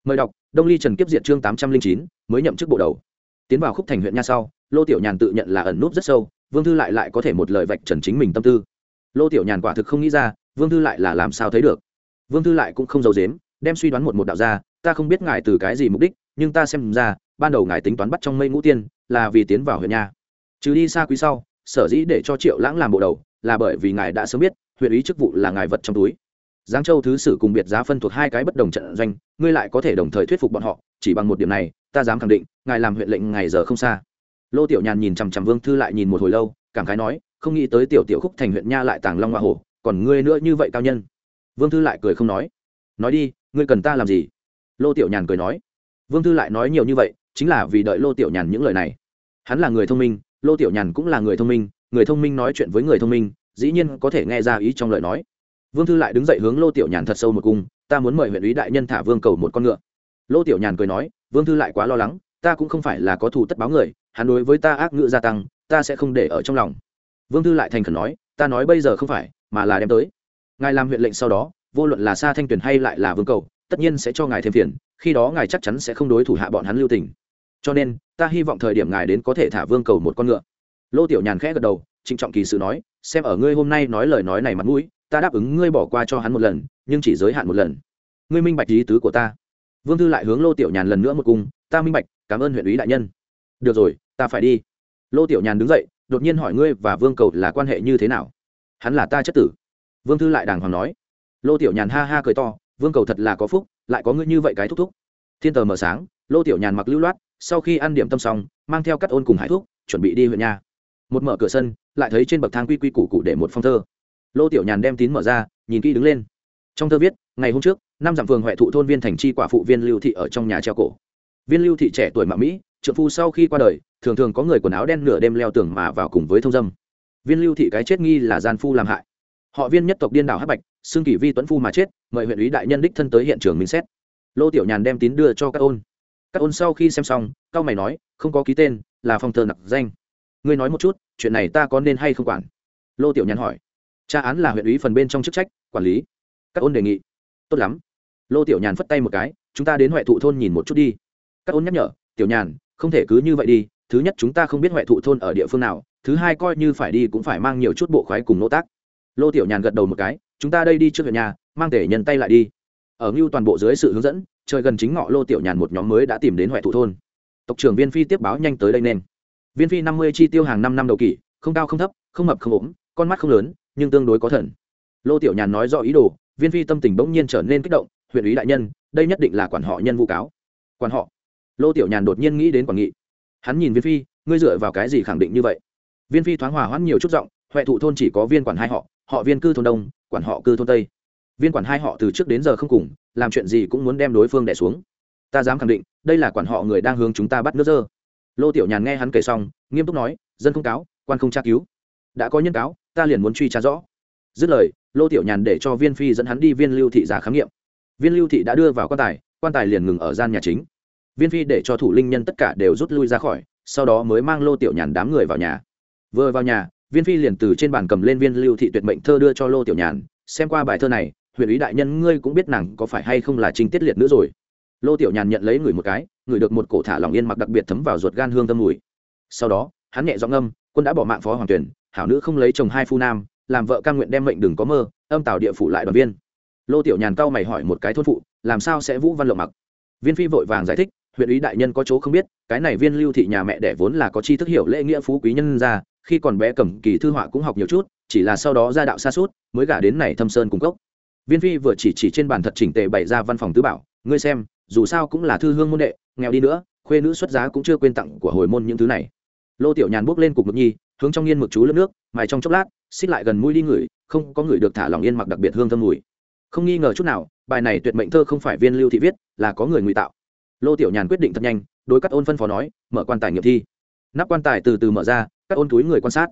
Mời đọc, đông ly trần kiếp diện chương tám trăm linh chín, mới nhậm chức bộ đầu. Tiến vào khúc thành huyện nha sau, lô tiểu nhàn tự nhận là ẩn núp rất sâu, vương thư lại lại có thể một lời vạch trần chính mình tâm tư. Lô tiểu nhàn quả thực không nghĩ ra, vương thư lại là làm sao thấy được vương thư lại cũng không giấu dếm đem suy đoán một một đạo ra, ta không biết ngài từ cái gì mục đích, nhưng ta xem ra, ban đầu ngài tính toán bắt trong mây ngũ tiên, là vì tiến vào huyện nha. Trừ đi xa quý sau, sở dĩ để cho triệu lãng làm bộ đầu, là bởi vì ngài đã sớm biết, huyện ý chức vụ là ngài vật trong túi. Giáng châu thứ sử cùng biệt giá phân thuộc hai cái bất đồng trận doanh, ngươi lại có thể đồng thời thuyết phục bọn họ, chỉ bằng một điểm này, ta dám khẳng định, ngài làm huyện lệnh ngày giờ không xa. Lô tiểu nhàn nhìn chằm chằm vương thư lại nhìn một hồi lâu, cảm khái nói, không nghĩ tới tiểu tiểu khúc thành huyện nha lại tàng long hoa hổ, còn ngươi nữa như vậy cao nhân vương thư lại cười không nói. Nói đi, ngươi cần ta làm gì? Lô tiểu nhàn cười nói. Vương thư lại nói nhiều như vậy, chính là vì đợi lô tiểu nhàn những lời này. Hắn là người thông minh, lô tiểu nhàn cũng là người thông minh, người thông minh nói chuyện với người thông minh, dĩ nhiên có thể nghe ra ý trong lời nói. Vương thư lại đứng dậy hướng lô tiểu nhàn thật sâu một cung, ta muốn mời huyện ý đại nhân thả vương cầu một con ngựa. Lô tiểu nhàn cười nói, vương thư lại quá lo lắng, ta cũng không phải là có thù tất báo người, hắn đối với ta ác ngữ gia tăng, ta sẽ không để ở trong lòng. Vương thư lại thành khẩn nói, ta nói bây giờ không phải, mà là đem tới ngài làm huyện lệnh sau đó, vô luận là xa thanh tuyển hay lại là vương cầu, tất nhiên sẽ cho ngài thêm phiền, khi đó ngài chắc chắn sẽ không đối thủ hạ bọn hắn lưu tình. Cho nên, ta hy vọng thời điểm ngài đến có thể thả vương cầu một con ngựa. Lô tiểu nhàn khẽ gật đầu, trịnh trọng kỳ sự nói, xem ở ngươi hôm nay nói lời nói này mặt mũi, ta đáp ứng ngươi bỏ qua cho hắn một lần, nhưng chỉ giới hạn một lần. Ngươi minh bạch ý tứ của ta. Vương thư lại hướng lô tiểu nhàn lần nữa một cung, ta minh bạch, cảm ơn huyện ủy đại nhân. Được rồi, ta phải đi. Lô tiểu nhàn đứng dậy, đột nhiên hỏi ngươi và vương cầu là quan hệ như thế nào? Hắn là ta chất tử vương thư lại đàng hoàng nói. Lô tiểu nhàn ha ha cười to, vương cầu thật là có phúc, lại có ngươi như vậy cái thúc thúc. Thiên tờ mở sáng, lô tiểu nhàn mặc lưu loát, sau khi ăn điểm tâm xong, mang theo cắt ôn cùng hải thúc, chuẩn bị đi huyện nhà. Một mở cửa sân, lại thấy trên bậc thang quy quy củ cụ để một phong thơ. Lô tiểu nhàn đem tín mở ra, nhìn kỹ đứng lên. Trong thơ viết, ngày hôm trước, năm dặm phường huệ thụ thôn viên thành chi quả phụ viên lưu thị ở trong nhà treo cổ. Viên lưu thị trẻ tuổi mạ mỹ trợ phu sau khi qua đời, thường thường có người quần áo đen nửa đêm leo tường mà vào cùng với thông dâm. Viên lưu thị cái chết nghi là gian phu làm hại họ viên nhất tộc điên đảo hắc bạch, xương kỷ vi tuấn phu mà chết, mời huyện ủy đại nhân đích thân tới hiện trường minh xét. Lô tiểu nhàn đem tín đưa cho các ôn. Các ôn sau khi xem xong, cao mày nói, không có ký tên, là phong thờ nặc danh. Ngươi nói một chút, chuyện này ta có nên hay không quản? Lô tiểu nhàn hỏi. Tra án là huyện ủy phần bên trong chức trách, quản lý. Các ôn đề nghị. Tốt lắm. Lô tiểu nhàn phất tay một cái, chúng ta đến huệ thụ thôn nhìn một chút đi. Các ôn nhắc nhở, tiểu nhàn, không thể cứ như vậy đi, thứ nhất chúng ta không biết huệ thụ thôn ở địa phương nào, thứ hai coi như phải đi cũng phải mang nhiều chút bộ khoái cùng nỗ tác lô tiểu nhàn gật đầu một cái, chúng ta đây đi trước huyện nhà, mang thể nhân tay lại đi. Ở ngưu toàn bộ dưới sự hướng dẫn, trời gần chính ngọ lô tiểu nhàn một nhóm mới đã tìm đến huệ thụ thôn. Tộc trưởng viên phi tiếp báo nhanh tới đây nên. Viên phi năm mươi chi tiêu hàng năm năm đầu kỷ, không cao không thấp, không mập không ốm, con mắt không lớn, nhưng tương đối có thần. Lô tiểu nhàn nói rõ ý đồ, viên phi tâm tình bỗng nhiên trở nên kích động, huyện ủy đại nhân, đây nhất định là quản họ nhân vụ cáo. Quản họ? Lô tiểu nhàn đột nhiên nghĩ đến quản nghị. Hắn nhìn viên phi, ngươi dựa vào cái gì khẳng định như vậy? Viên phi thoáng hòa hoãn nhiều chút giọng huệ thụ thôn chỉ có viên quản hai họ họ viên cư thôn đông, quản họ cư thôn tây. Viên quản hai họ từ trước đến giờ không cùng, làm chuyện gì cũng muốn đem đối phương đẻ xuống. Ta dám khẳng định, đây là quản họ người đang hướng chúng ta bắt nước dơ. Lô tiểu nhàn nghe hắn kể xong, nghiêm túc nói, dân không cáo, quan không tra cứu. Đã có nhân cáo, ta liền muốn truy tra rõ. Dứt lời, lô tiểu nhàn để cho viên phi dẫn hắn đi viên lưu thị giả khám nghiệm. Viên lưu thị đã đưa vào quan tài quan tài liền ngừng ở gian nhà chính. Viên phi để cho thủ linh nhân tất cả đều rút lui ra khỏi, sau đó mới mang lô tiểu nhàn đám người vào nhà. Vừa vào nhà viên phi liền từ trên bàn cầm lên viên lưu thị tuyệt mệnh thơ đưa cho lô tiểu nhàn, xem qua bài thơ này huyện ý đại nhân ngươi cũng biết nàng có phải hay không là trinh tiết liệt nữa rồi. Lô tiểu nhàn nhận lấy người một cái, người được một cổ thả lòng yên mặc đặc biệt thấm vào ruột gan hương tâm mùi. Sau đó, hắn nhẹ giọng âm quân đã bỏ mạng phó hoàng tuyển, hảo nữ không lấy chồng hai phu nam, làm vợ căn nguyện đem mệnh đừng có mơ, âm tạo địa phủ lại đoàn viên. Lô tiểu nhàn cau mày hỏi một cái thôn phụ, làm sao sẽ vũ văn lộng mặc? Viên phi vội vàng giải thích huyện ý đại nhân có chỗ không biết, cái này viên lưu thị nhà mẹ đẻ vốn là có chi thức hiểu lễ nghĩa phú quý nhân ra khi còn bé cầm kỳ thư họa cũng học nhiều chút, chỉ là sau đó ra đạo xa suốt, mới gả đến này thâm sơn cung cốc. Viên phi vừa chỉ chỉ trên bàn thật chỉnh tề bày ra văn phòng tứ bảo, ngươi xem, dù sao cũng là thư hương môn đệ, nghèo đi nữa, khuê nữ xuất giá cũng chưa quên tặng của hồi môn những thứ này. Lô tiểu nhàn bước lên cục mực nhi, hướng trong yên mực chú lớp nước, mài trong chốc lát, xích lại gần mũi đi ngửi, không có người được thả lòng yên mặc đặc biệt hương thơm mùi. Không nghi ngờ chút nào, bài này tuyệt mệnh thơ không phải viên lưu thị viết, là có người ngụy tạo lô tiểu nhàn quyết định thật nhanh, đối các ôn phân phó nói, mở quan tài nghiệm thi. Nắp quan tài từ từ mở ra, các ôn túi người quan sát.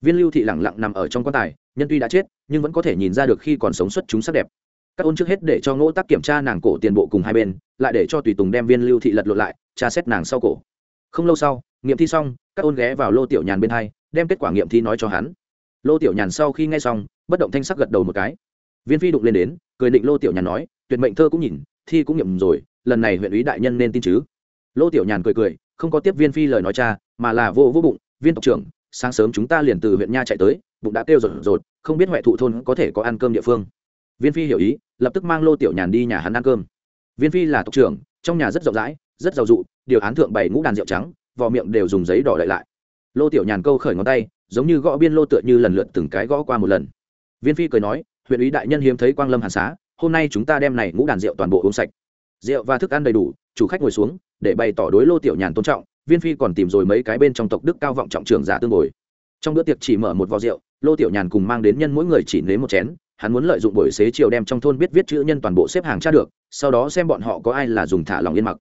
Viên lưu thị lẳng lặng nằm ở trong quan tài, nhân tuy đã chết, nhưng vẫn có thể nhìn ra được khi còn sống xuất chúng sắc đẹp. Các ôn trước hết để cho ngỗ tác kiểm tra nàng cổ tiền bộ cùng hai bên, lại để cho tùy tùng đem viên lưu thị lật lộn lại, tra xét nàng sau cổ. Không lâu sau, nghiệm thi xong, các ôn ghé vào lô tiểu nhàn bên hai, đem kết quả nghiệm thi nói cho hắn. Lô tiểu nhàn sau khi nghe xong, bất động thanh sắc gật đầu một cái. Viên phi đụng lên đến, cười định lô tiểu nhàn nói, tuyệt mệnh thơ cũng nhìn thi cũng nghiệm rồi, lần này huyện ủy đại nhân nên tin chứ? Lô tiểu nhàn cười cười, không có tiếp viên phi lời nói cha, mà là vô vô bụng, viên tộc trưởng, sáng sớm chúng ta liền từ huyện nha chạy tới, bụng đã kêu rột rột, không biết huệ thụ thôn có thể có ăn cơm địa phương. Viên phi hiểu ý, lập tức mang lô tiểu nhàn đi nhà hắn ăn cơm. Viên phi là tộc trưởng, trong nhà rất rộng rãi, rất giàu dụ, điều án thượng bày ngũ đàn rượu trắng vò miệng đều dùng giấy đỏ đậy lại. Lô tiểu nhàn câu khởi ngón tay, giống như gõ biên lô tựa như lần lượt từng cái gõ qua một lần. Viên phi cười nói, huyện ủy đại nhân hiếm thấy quang lâm hàn xá hôm nay chúng ta đem này ngũ đàn rượu toàn bộ uống sạch. Rượu và thức ăn đầy đủ, chủ khách ngồi xuống, để bày tỏ đối lô tiểu nhàn tôn trọng, viên phi còn tìm rồi mấy cái bên trong tộc đức cao vọng trọng trưởng giả tương bồi. Trong bữa tiệc chỉ mở một vò rượu, lô tiểu nhàn cùng mang đến nhân mỗi người chỉ nếm một chén, hắn muốn lợi dụng buổi xế chiều đem trong thôn biết viết chữ nhân toàn bộ xếp hàng tra được, sau đó xem bọn họ có ai là dùng thả lòng yên mặc.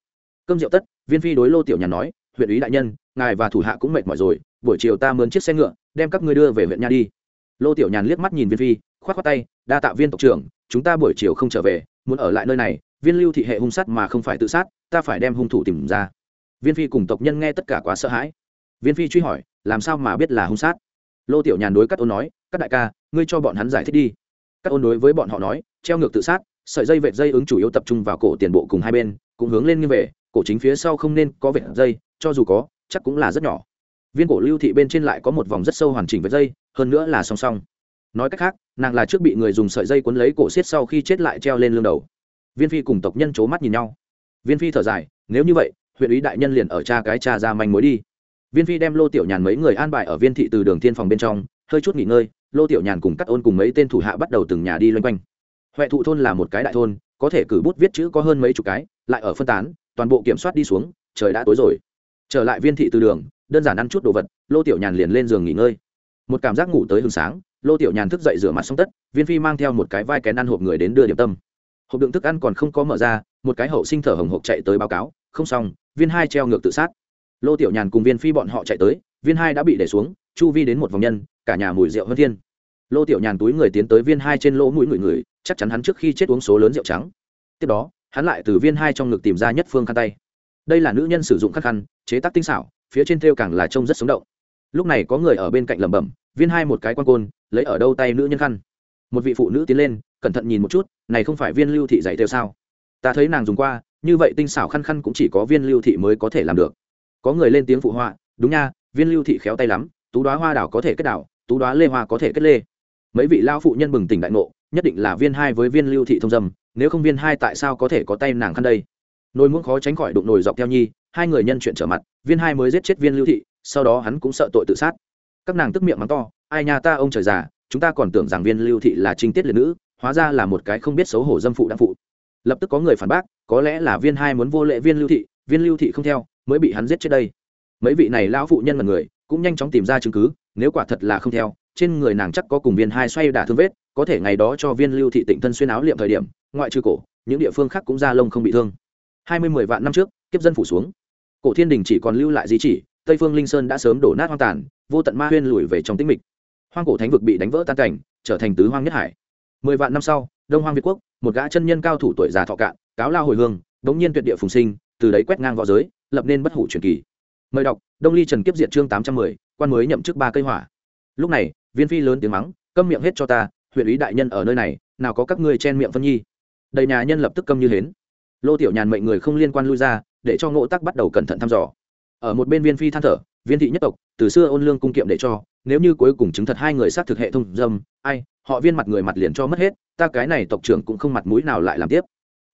Cơm rượu tất, viên phi đối lô tiểu nhàn nói, huyện ủy đại nhân, ngài và thủ hạ cũng mệt mỏi rồi, buổi chiều ta mướn chiếc xe ngựa, đem các ngươi đưa về huyện nha đi. Lô tiểu nhàn liếc mắt nhìn viên phi khoát khoát tay, đa tạ viên tộc trưởng, chúng ta buổi chiều không trở về, muốn ở lại nơi này, viên lưu thị hệ hung sát mà không phải tự sát, ta phải đem hung thủ tìm ra. Viên phi cùng tộc nhân nghe tất cả quá sợ hãi. Viên phi truy hỏi, làm sao mà biết là hung sát? Lô tiểu nhàn đối các ôn nói các đại ca, ngươi cho bọn hắn giải thích đi. Các ôn đối với bọn họ nói, treo ngược tự sát, sợi dây vệt dây ứng chủ yếu tập trung vào cổ tiền bộ cùng hai bên, cũng hướng lên như về, cổ chính phía sau không nên có vệt dây, cho dù có, chắc cũng là rất nhỏ. Viên cổ lưu thị bên trên lại có một vòng rất sâu hoàn chỉnh vệt dây, hơn nữa là song song nói cách khác, nàng là trước bị người dùng sợi dây cuốn lấy cổ xiết sau khi chết lại treo lên lưng đầu. Viên phi cùng tộc nhân c h ố mắt nhìn nhau. Viên phi thở dài, nếu như vậy, huyện ủy đại nhân liền ở cha cái cha ra manh mối đi. Viên phi đem lô tiểu nhàn mấy người an bài ở viên thị từ đường thiên phòng bên trong, hơi chút nghỉ ngơi, lô tiểu nhàn cùng cắt ôn cùng mấy tên thủ hạ bắt đầu từng nhà đi loanh quanh. Huệ thụ thôn là một cái đại thôn, có thể cử bút viết chữ có hơn mấy chục cái, lại ở phân tán, toàn bộ kiểm soát đi xuống, trời đã tối rồi. Trở lại viên thị từ đường, đơn giản ăn chút đồ vật, lô tiểu nhàn liền lên giường nghỉ ngơi. Một cảm giác ngủ tới hừng sáng lô tiểu nhàn thức dậy rửa mặt xong tất, viên phi mang theo một cái vai kén ăn hộp người đến đưa điểm tâm. Hộp đựng thức ăn còn không có mở ra, một cái hậu sinh thở hồng hộp chạy tới báo cáo, không xong, viên hai treo ngược tự sát. Lô tiểu nhàn cùng viên phi bọn họ chạy tới, viên hai đã bị để xuống, chu vi đến một vòng nhân, cả nhà mùi rượu hơn thiên. Lô tiểu nhàn túi người tiến tới viên hai trên lỗ mũi người người, chắc chắn hắn trước khi chết uống số lớn rượu trắng. Tiếp đó, hắn lại từ viên hai trong ngực tìm ra nhất phương khăn tay. Đây là nữ nhân sử dụng khăn khăn, chế tác tinh xảo, phía trên thêu càng là trông rất sống động. Lúc này có người ở bên cạnh lẩm bẩm, viên hai một cái quan côn lấy ở đâu tay nữ nhân khăn. Một vị phụ nữ tiến lên, cẩn thận nhìn một chút, này không phải viên lưu thị dạy theo sao? Ta thấy nàng dùng qua, như vậy tinh xảo khăn khăn cũng chỉ có viên lưu thị mới có thể làm được. Có người lên tiếng phụ họa, đúng nha, viên lưu thị khéo tay lắm, tú đoá hoa đảo có thể kết đảo, tú đoá lê hoa có thể kết lê. Mấy vị lao phụ nhân bừng tỉnh đại ngộ, nhất định là viên hai với viên lưu thị thông dâm, nếu không viên hai tại sao có thể có tay nàng khăn đây? Nồi muốn khó tránh khỏi đụng nồi dọc theo nhi, hai người nhân chuyện trở mặt, viên hai mới giết chết viên lưu thị, sau đó hắn cũng sợ tội tự sát. Các nàng tức miệng mắng to ai nhà ta ông trời già, chúng ta còn tưởng rằng viên lưu thị là trinh tiết liệt nữ, hóa ra là một cái không biết xấu hổ dâm phụ đăng phụ. Lập tức có người phản bác, có lẽ là viên hai muốn vô lệ viên lưu thị, viên lưu thị không theo, mới bị hắn giết chết đây. Mấy vị này lão phụ nhân là người, cũng nhanh chóng tìm ra chứng cứ, nếu quả thật là không theo, trên người nàng chắc có cùng viên hai xoay đả thương vết, có thể ngày đó cho viên lưu thị tịnh thân xuyên áo liệm thời điểm, ngoại trừ cổ, những địa phương khác cũng ra lông không bị thương. Hai mươi mười vạn năm trước, kiếp dân phủ xuống. Cổ thiên đình chỉ còn lưu lại di chỉ, tây phương linh sơn đã sớm đổ nát hoang tàn, vô tận ma huyên lùi về trong tĩnh mịch hoang cổ thánh vực bị đánh vỡ tan cảnh, trở thành tứ hoang nhất hải. Mười vạn năm sau, đông hoang việt quốc, một gã chân nhân cao thủ tuổi già thọ cạn, cáo lao hồi hương, đống nhiên tuyệt địa phùng sinh, từ đấy quét ngang v õ giới, lập nên bất hủ truyền kỳ. Mời đọc, đông ly trần kiếp diệt chương tám trăm mười, quan mới nhậm chức ba cây hỏa. Lúc này, viên phi lớn tiếng mắng, câm miệng hết cho ta, huyện ý đại nhân ở nơi này, nào có các ngươi chen miệng phân nhi. Đầy nhà nhân lập tức câm như hến. Lô tiểu nhàn mệnh người không liên quan lui ra, để cho ngộ tắc bắt đầu cẩn thận thăm dò. Ở một bên viên phi than thở, viên thị nhất tộc, từ xưa ôn lương cung kiệm để cho nếu như cuối cùng chứng thật hai người xác thực hệ thông dâm, ai, họ viên mặt người mặt liền cho mất hết, ta cái này tộc trưởng cũng không mặt mũi nào lại làm tiếp.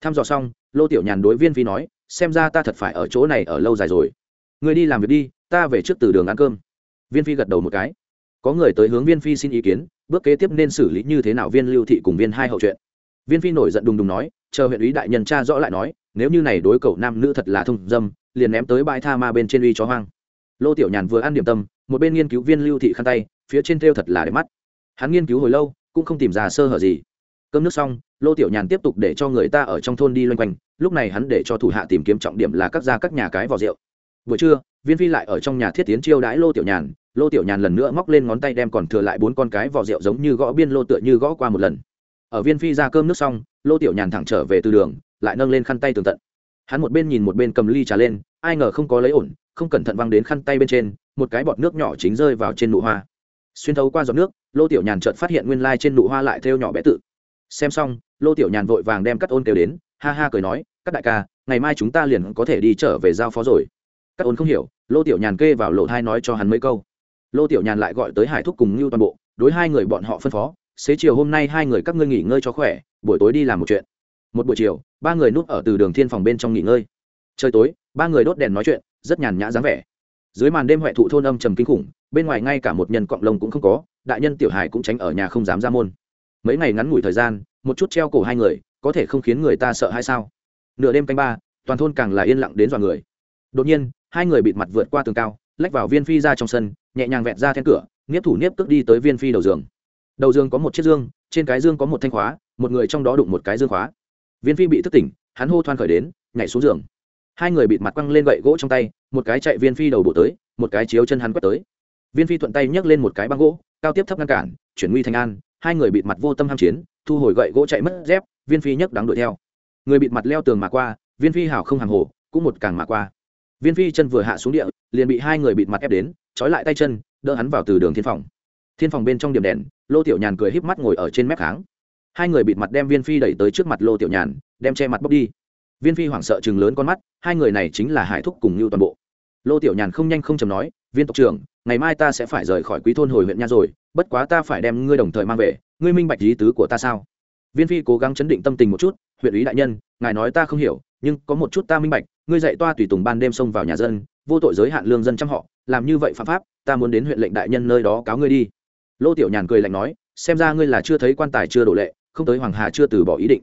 Thăm dò xong, lô tiểu nhàn đối viên phi nói, xem ra ta thật phải ở chỗ này ở lâu dài rồi. Người đi làm việc đi, ta về trước từ đường ăn cơm. Viên phi gật đầu một cái. Có người tới hướng viên phi xin ý kiến, bước kế tiếp nên xử lý như thế nào viên lưu thị cùng viên hai hậu chuyện. Viên phi nổi giận đùng đùng nói, chờ huyện ý đại nhân cha rõ lại nói, nếu như này đối cậu nam nữ thật là thông dâm, liền ném tới bãi tha ma bên trên uy chó hoang. Lô tiểu nhàn vừa ăn điểm tâm một bên nghiên cứu viên lưu thị khăn tay, phía trên thêu thật là đẹp mắt. Hắn nghiên cứu hồi lâu, cũng không tìm ra sơ hở gì. Cơm nước xong, lô tiểu nhàn tiếp tục để cho người ta ở trong thôn đi loanh quanh, lúc này hắn để cho thủ hạ tìm kiếm trọng điểm là các gia các nhà cái vỏ rượu. Buổi trưa, viên phi lại ở trong nhà thiết tiến chiêu đãi lô tiểu nhàn, lô tiểu nhàn lần nữa móc lên ngón tay đem còn thừa lại bốn con cái vỏ rượu giống như gõ biên lô tựa như gõ qua một lần. Ở viên phi ra cơm nước xong, lô tiểu nhàn thẳng trở về từ đường, lại nâng lên khăn tay tường tận. Hắn một bên nhìn một bên cầm ly trà lên, ai ngờ không có lấy ổn, không cẩn thận văng đến khăn tay bên trên một cái bọt nước nhỏ chính rơi vào trên nụ hoa. Xuyên thấu qua giọt nước, lô tiểu nhàn chợt phát hiện nguyên lai trên nụ hoa lại thêu nhỏ bé tự. Xem xong, lô tiểu nhàn vội vàng đem cắt ôn kêu đến, ha ha cười nói các đại ca, ngày mai chúng ta liền có thể đi trở về giao phó rồi. Cắt ôn không hiểu, lô tiểu nhàn kê vào lộ thai nói cho hắn mấy câu. Lô tiểu nhàn lại gọi tới hải thúc cùng ngưu toàn bộ, đối hai người bọn họ phân phó, xế chiều hôm nay hai người các ngươi nghỉ ngơi cho khỏe, buổi tối đi làm một chuyện. Một buổi chiều, ba người núp ở từ đường thiên phòng bên trong nghỉ ngơi. Trời tối, ba người đốt đèn nói chuyện, rất nhàn nhã dáng vẻ dưới màn đêm huệ thụ thôn âm trầm kinh khủng, bên ngoài ngay cả một nhân cọng lông cũng không có, đại nhân tiểu hải cũng tránh ở nhà không dám ra môn. Mấy ngày ngắn ngủi thời gian, một chút treo cổ hai người, có thể không khiến người ta sợ hay sao? Nửa đêm canh ba, toàn thôn càng là yên lặng đến dọa người. Đột nhiên, hai người bịt mặt vượt qua tường cao, lách vào viên phi ra trong sân, nhẹ nhàng vẹn ra then cửa, nghiếp thủ nếp tức đi tới viên phi đầu giường. Đầu giường có một chiếc dương, trên cái dương có một thanh khóa, một người trong đó đụng một cái dương khóa. Viên phi bị thức tỉnh, hắn hô thoan khởi đến, nhảy xuống giường hai người bịt mặt quăng lên gậy gỗ trong tay, một cái chạy viên phi đầu bộ tới, một cái chiếu chân hắn quét tới. Viên phi thuận tay nhấc lên một cái băng gỗ, cao tiếp thấp ngăn cản, chuyển nguy thành an, hai người bịt mặt vô tâm ham chiến, thu hồi gậy gỗ chạy mất dép, viên phi nhấc đáng đuổi theo. Người bịt mặt leo tường mà qua, viên phi hảo không hàng hồ, cũng một càng mà qua. Viên phi chân vừa hạ xuống địa, liền bị hai người bịt mặt ép đến, trói lại tay chân, đỡ hắn vào từ đường thiên phòng. Thiên phòng bên trong điểm đèn, lô tiểu nhàn cười híp mắt ngồi ở trên mép kháng hai người bịt mặt đem viên phi đẩy tới trước mặt lô tiểu nhàn, đem che mặt bốc đi viên phi hoảng sợ chừng lớn con mắt, hai người này chính là hải thúc cùng như toàn bộ. Lô tiểu nhàn không nhanh không chầm nói, viên tộc trưởng, ngày mai ta sẽ phải rời khỏi quý thôn hồi huyện nha rồi, bất quá ta phải đem ngươi đồng thời mang về, ngươi minh bạch lý tứ của ta sao? Viên phi cố gắng chấn định tâm tình một chút, huyện ý đại nhân, ngài nói ta không hiểu, nhưng có một chút ta minh bạch, ngươi dạy toa tùy tùng ban đêm xông vào nhà dân, vô tội giới hạn lương dân trăm họ, làm như vậy phạm pháp, ta muốn đến huyện lệnh đại nhân nơi đó cáo ngươi đi. Lô tiểu nhàn cười lạnh nói, xem ra ngươi là chưa thấy quan tài chưa đổ lệ, không tới hoàng hà chưa từ bỏ ý định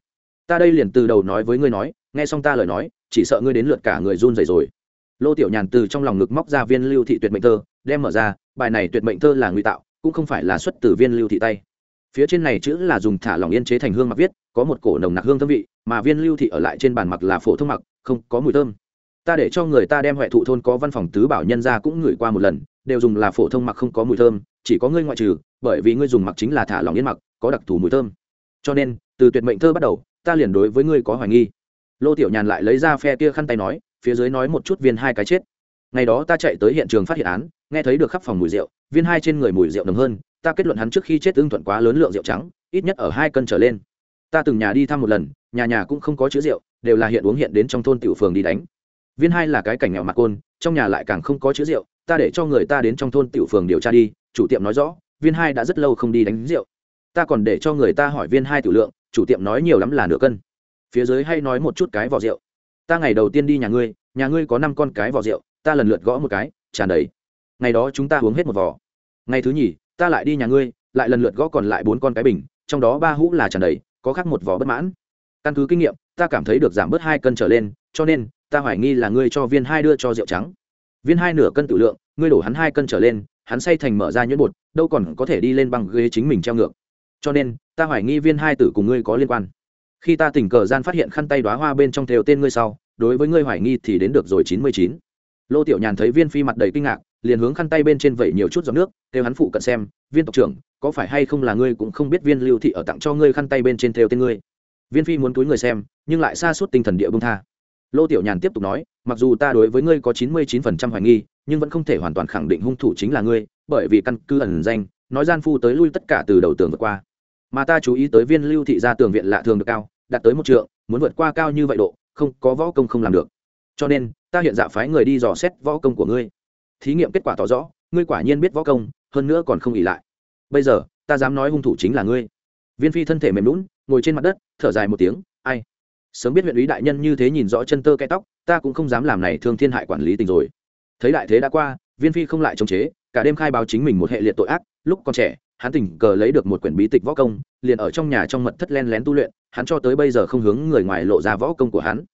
ta đây liền từ đầu nói với ngươi nói, nghe xong ta lời nói, chỉ sợ ngươi đến lượt cả người run rẩy rồi. Lô tiểu nhàn từ trong lòng ngực móc ra viên lưu thị tuyệt mệnh thơ, đem mở ra, bài này tuyệt mệnh thơ là ngụy tạo, cũng không phải là xuất từ viên lưu thị tay. Phía trên này chữ là dùng thả lòng yên chế thành hương mặc viết, có một cổ nồng nặc hương thơm vị, mà viên lưu thị ở lại trên bàn mặc là phổ thông mặc, không có mùi thơm. Ta để cho người ta đem huệ thụ thôn có văn phòng tứ bảo nhân ra cũng ngửi qua một lần, đều dùng là phổ thông mặc không có mùi thơm, chỉ có ngươi ngoại trừ, bởi vì ngươi dùng mặc chính là thả lòng yên mặc, có đặc thù mùi thơm. Cho nên, từ tuyệt mệnh thơ bắt đầu ta liền đối với ngươi có hoài nghi. Lô tiểu nhàn lại lấy ra phe kia khăn tay nói, phía dưới nói một chút viên hai cái chết. Ngày đó ta chạy tới hiện trường phát hiện án, nghe thấy được khắp phòng mùi rượu, viên hai trên người mùi rượu nồng hơn, ta kết luận hắn trước khi chết ưng thuận quá lớn lượng rượu trắng, ít nhất ở hai cân trở lên. Ta từng nhà đi thăm một lần, nhà nhà cũng không có chữ rượu, đều là hiện uống hiện đến trong thôn tiểu phường đi đánh. Viên hai là cái cảnh nghèo mặt côn, trong nhà lại càng không có chữ rượu, ta để cho người ta đến trong thôn tiểu phường điều tra đi, chủ tiệm nói rõ, viên hai đã rất lâu không đi đánh rượu. Ta còn để cho người ta hỏi viên hai tiểu lượng chủ tiệm nói nhiều lắm là nửa cân. Phía dưới hay nói một chút cái vỏ rượu. Ta ngày đầu tiên đi nhà ngươi nhà ngươi có năm con cái vỏ rượu, ta lần lượt gõ một cái, tràn đầy. Ngày đó chúng ta uống hết một vỏ ngày thứ nhì, ta lại đi nhà ngươi, lại lần lượt gõ còn lại bốn con cái bình, trong đó ba hũ là tràn đầy, có khác một vỏ bất mãn. Căn cứ kinh nghiệm, ta cảm thấy được giảm bớt hai cân trở lên, cho nên, ta hoài nghi là ngươi cho viên hai đưa cho rượu trắng. Viên hai nửa cân tự lượng, ngươi đổ hắn hai cân trở lên, hắn say thành mở ra nhuyễn bột, đâu còn có thể đi lên bằng ghế chính mình treo ngược cho nên, ta hoài nghi viên hai tử cùng ngươi có liên quan. Khi ta tình cờ gian phát hiện khăn tay đoá hoa bên trong thều tên ngươi sau, đối với ngươi hoài nghi thì đến được rồi chín mươi chín. Lô tiểu nhàn thấy viên phi mặt đầy kinh ngạc, liền hướng khăn tay bên trên vẩy nhiều chút giọt nước, kêu hắn phụ cận xem, viên tộc trưởng, có phải hay không là ngươi cũng không biết viên lưu thị ở tặng cho ngươi khăn tay bên trên thêu tên ngươi? Viên phi muốn túi người xem, nhưng lại xa suốt tinh thần địa bông tha. Lô tiểu nhàn tiếp tục nói, mặc dù ta đối với ngươi có chín mươi chín phần trăm hoài nghi, nhưng vẫn không thể hoàn toàn khẳng định hung thủ chính là ngươi, bởi vì căn cứ ẩn danh, nói gian phu tới lui tất cả từ đầu tường vượt qua mà ta chú ý tới viên lưu thị ra tường viện lạ thường được cao, đạt tới một trượng, muốn vượt qua cao như vậy độ, không, có võ công không làm được. Cho nên, ta hiện dạ phái người đi dò xét võ công của ngươi. Thí nghiệm kết quả tỏ rõ, ngươi quả nhiên biết võ công, hơn nữa còn không ỉ lại. Bây giờ, ta dám nói hung thủ chính là ngươi. Viên phi thân thể mềm lún ngồi trên mặt đất, thở dài một tiếng, ai? Sớm biết huyện ý đại nhân như thế nhìn rõ chân tơ cái tóc, ta cũng không dám làm này thương thiên hại quản lý tình rồi. Thấy đại thế đã qua, viên phi không lại chống chế, cả đêm khai báo chính mình một hệ liệt tội ác, lúc còn trẻ hắn tình cờ lấy được một quyển bí tịch võ công, liền ở trong nhà trong mật thất len lén tu luyện, hắn cho tới bây giờ không hướng người ngoài lộ ra võ công của hắn.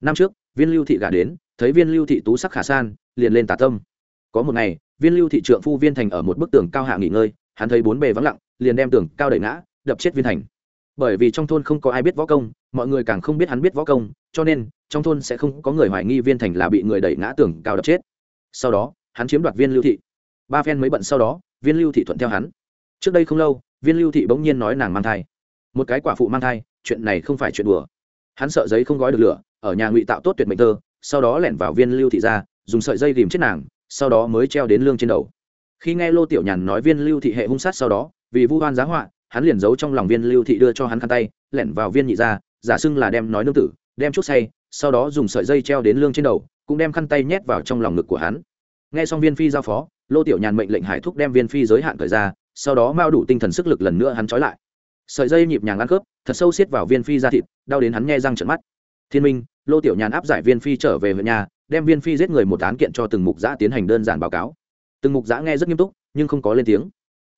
Năm trước, viên lưu thị gả đến, thấy viên lưu thị tú sắc khả san, liền lên tà tâm. Có một ngày, viên lưu thị trượng phu viên thành ở một bức tường cao hạ nghỉ ngơi, hắn thấy bốn bề vắng lặng, liền đem tường cao đẩy ngã, đập chết viên thành. Bởi vì trong thôn không có ai biết võ công, mọi người càng không biết hắn biết võ công, cho nên trong thôn sẽ không có người hoài nghi viên thành là bị người đẩy ngã tường cao đập chết. Sau đó, hắn chiếm đoạt viên lưu thị. Ba phen mới bận sau đó, viên lưu thị thuận theo hắn trước đây không lâu, viên lưu thị bỗng nhiên nói nàng mang thai. Một cái quả phụ mang thai, chuyện này không phải chuyện đùa. Hắn sợ giấy không gói được lửa, ở nhà ngụy tạo tốt tuyệt mệnh thơ, sau đó lẻn vào viên lưu thị ra, dùng sợi dây ghìm chết nàng, sau đó mới treo đến lương trên đầu. Khi nghe lô tiểu nhàn nói viên lưu thị hệ hung sát sau đó, vì vu hoan giá họa, hắn liền giấu trong lòng viên lưu thị đưa cho hắn khăn tay, lẻn vào viên nhị ra giả xưng là đem nói nương tử, đem chút say, sau đó dùng sợi dây treo đến lương trên đầu, cũng đem khăn tay nhét vào trong lòng ngực của hắn. Nghe xong viên phi giao phó, lô tiểu nhàn mệnh lệnh hải thúc đem viên phi giới hạn thời ra sau đó mao đủ tinh thần sức lực lần nữa hắn trói lại. Sợi dây nhịp nhàng ăn khớp, thật sâu xiết vào viên phi ra thịt, đau đến hắn nghe răng trận mắt. Thiên minh, lô tiểu nhàn áp giải viên phi trở về huyện nhà, đem viên phi giết người một án kiện cho từng mục giã tiến hành đơn giản báo cáo. Từng mục giã nghe rất nghiêm túc, nhưng không có lên tiếng.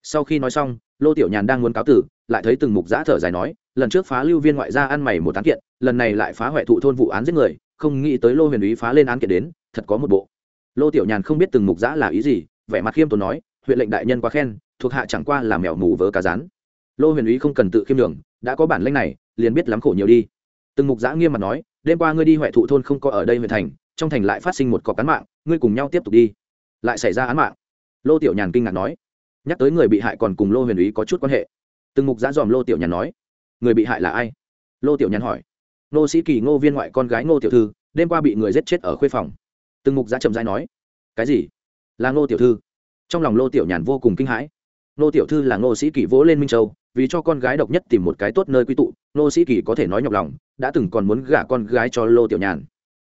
Sau khi nói xong, lô tiểu nhàn đang muốn cáo tử, lại thấy từng mục giã thở dài nói, lần trước phá lưu viên ngoại gia ăn mày một án kiện, lần này lại phá huệ thụ thôn vụ án giết người, không nghĩ tới lô huyền úy phá lên án kiện đến, thật có một bộ. Lô tiểu nhàn không biết từng mục giã là ý gì, vẻ mặt khiêm tốn nói huyện lệnh đại nhân quá khen, thuộc hạ chẳng qua là mèo mù vớ cá rán. Lô huyền ý không cần tự khiêm đường đã có bản lanh này, liền biết lắm khổ nhiều đi. Từng mục giã nghiêm mặt nói, đêm qua ngươi đi huệ thụ thôn không có ở đây huyện thành, trong thành lại phát sinh một cọc án mạng, ngươi cùng nhau tiếp tục đi. Lại xảy ra án mạng. Lô tiểu nhàn kinh ngạc nói, nhắc tới người bị hại còn cùng lô huyền ý có chút quan hệ. Từng mục giã dòm lô tiểu nhàn nói, người bị hại là ai? Lô tiểu nhàn hỏi nô sĩ kỳ, ngô viên ngoại, con gái ngô tiểu thư, đêm qua bị người giết chết ở khuê phòng. Từng mục giã chậm dãi nói, cái gì? Là ngô tiểu thư? Trong lòng lô tiểu nhàn vô cùng kinh hãi. Nô tiểu thư là ngô sĩ kỳ vỗ lên minh châu, vì cho con gái độc nhất tìm một cái tốt nơi quy tụ, ngô sĩ kỳ có thể nói nhọc lòng, đã từng còn muốn gả con gái cho lô tiểu nhàn.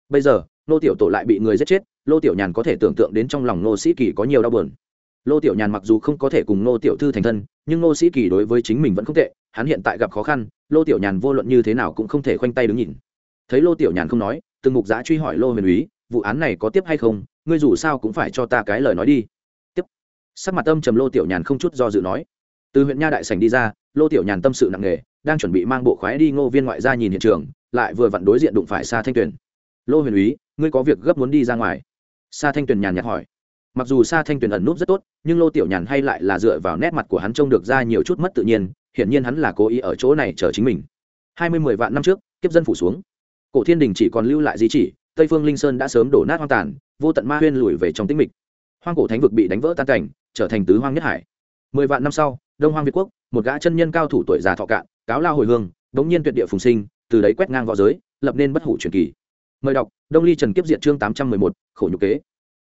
Bây giờ, lô tiểu tổ lại bị người giết chết, lô tiểu nhàn có thể tưởng tượng đến trong lòng ngô sĩ kỳ có nhiều đau buồn. Lô tiểu nhàn mặc dù không có thể cùng ngô tiểu thư thành thân, nhưng ngô sĩ kỳ đối với chính mình vẫn không tệ, hắn hiện tại gặp khó khăn, lô tiểu nhàn vô luận như thế nào cũng không thể khoanh tay đứng nhìn. Thấy lô tiểu nhàn không nói, từng mục giã truy hỏi lô huyền úy, vụ án này có tiếp hay không? Ngươi dù sao cũng phải cho ta cái lời nói đi sắc mặt tâm trầm lô tiểu nhàn không chút do dự nói. Từ huyện nha đại sảnh đi ra, lô tiểu nhàn tâm sự nặng nề, đang chuẩn bị mang bộ khoái đi ngô viên ngoại ra nhìn hiện trường, lại vừa vặn đối diện đụng phải xa thanh tuyền. Lô huyền úy, ngươi có việc gấp muốn đi ra ngoài. Sa thanh tuyền nhàn nhạt hỏi. Mặc dù sa thanh tuyền ẩn núp rất tốt, nhưng lô tiểu nhàn hay lại là dựa vào nét mặt của hắn trông được ra nhiều chút mất tự nhiên, hiển nhiên hắn là cố ý ở chỗ này chờ chính mình. Hai mươi mười vạn năm trước, kiếp dân phủ xuống. Cổ thiên đình chỉ còn lưu lại di chỉ, tây phương linh sơn đã sớm đổ nát hoang tàn, vô tận ma huyên lùi về trong tĩnh mịch. Hoang cổ thánh vực bị đánh vỡ tan cảnh trở thành tứ hoang nhất hải. Mười vạn năm sau, đông hoang việt quốc, một gã chân nhân cao thủ tuổi già thọ cạn, cáo lao hồi hương, đống nhiên tuyệt địa phùng sinh, từ đấy quét ngang võ giới, lập nên bất hủ truyền kỳ. Mời đọc, đông ly trần kiếp diện chương tám trăm mười một, khổ nhục kế.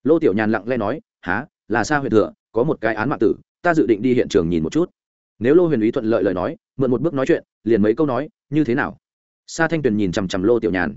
Lô tiểu nhàn lặng lẽ nói há là sao huyện thừa, có một cái án mạng tử, ta dự định đi hiện trường nhìn một chút. Nếu lô huyền ý thuận lợi lời nói, mượn một bước nói chuyện, liền mấy câu nói, như thế nào? Sa thanh tuyền nhìn chằm chằm lô tiểu nhàn.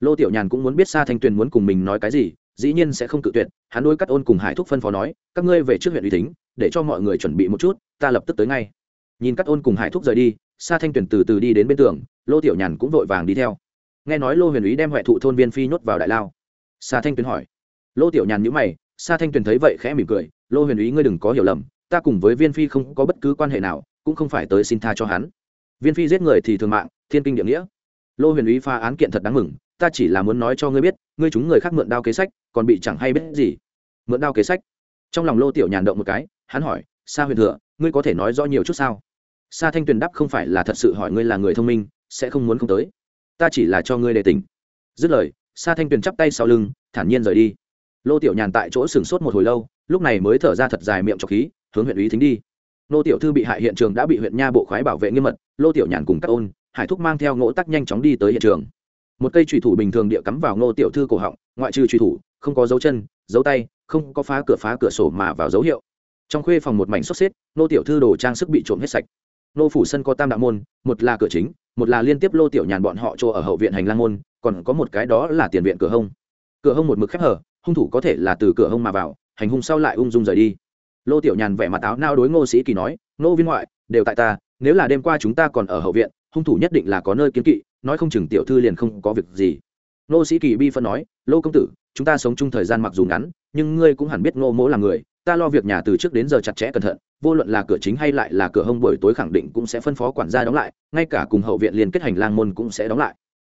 Lô tiểu nhàn cũng muốn biết sa thanh tuyền muốn cùng mình nói cái gì dĩ nhiên sẽ không cự tuyệt, hắn đôi cắt ôn cùng hải thúc phân phó nói, các ngươi về trước huyện uy tín để cho mọi người chuẩn bị một chút, ta lập tức tới ngay. Nhìn cắt ôn cùng hải thúc rời đi, sa thanh tuyền từ từ đi đến bên tường, lô tiểu nhàn cũng vội vàng đi theo. Nghe nói lô huyền ý đem huệ thụ thôn viên phi nhốt vào đại lao. Sa thanh tuyền hỏi. Lô tiểu nhàn nhữ mày, sa thanh tuyền thấy vậy khẽ mỉm cười, lô huyền ý ngươi đừng có hiểu lầm, ta cùng với viên phi không có bất cứ quan hệ nào, cũng không phải tới xin tha cho hắn. Viên phi giết người thì thường mạng, thiên kinh địa nghĩa. Lô huyền ý pha án kiện thật đáng mừng ta chỉ là muốn nói cho ngươi biết, ngươi chúng người khác mượn đao kế sách, còn bị chẳng hay biết gì. Mượn đao kế sách? Trong lòng lô tiểu nhàn động một cái, hắn hỏi, sa huyền thừa, ngươi có thể nói rõ nhiều chút sao? Sa thanh tuyền đáp không phải là thật sự hỏi ngươi là người thông minh, sẽ không muốn không tới. Ta chỉ là cho ngươi đề tình. Dứt lời, sa thanh tuyền chắp tay sau lưng, thản nhiên rời đi. Lô tiểu nhàn tại chỗ sửng sốt một hồi lâu, lúc này mới thở ra thật dài miệng trọc khí, hướng huyện ý thính đi. Lô tiểu thư bị hại hiện trường đã bị huyện nha bộ khoái bảo vệ nghiêm mật, lô tiểu nhàn cùng các ôn, hải thúc mang theo ngỗ tắc nhanh chóng đi tới hiện trường một cây trùy thủ bình thường địa cắm vào ngô tiểu thư cổ họng, ngoại trừ trùy thủ, không có dấu chân, dấu tay, không có phá cửa phá cửa sổ mà vào dấu hiệu. Trong khuê phòng một mảnh sốt xếp nô tiểu thư đồ trang sức bị trộm hết sạch. Nô phủ sân có tam đạo môn, một là cửa chính, một là liên tiếp lô tiểu nhàn bọn họ chỗ ở hậu viện hành lang môn, còn có một cái đó là tiền viện cửa hông. Cửa hông một mực khép hở, hung thủ có thể là từ cửa hông mà vào, hành hung sau lại ung dung rời đi. Lô tiểu nhàn vẻ mặt áo nao đối ngô sĩ kỳ nói nô viên ngoại, đều tại ta, nếu là đêm qua chúng ta còn ở hậu viện, hung thủ nhất định là có nơi kiến kỵ nói không chừng tiểu thư liền không có việc gì. Nô sĩ kỳ bi phân nói, lô công tử, chúng ta sống chung thời gian mặc dù ngắn, nhưng ngươi cũng hẳn biết ngô mỗ là người, ta lo việc nhà từ trước đến giờ chặt chẽ cẩn thận, vô luận là cửa chính hay lại là cửa hông buổi tối khẳng định cũng sẽ phân phó quản gia đóng lại, ngay cả cùng hậu viện liên kết hành lang môn cũng sẽ đóng lại.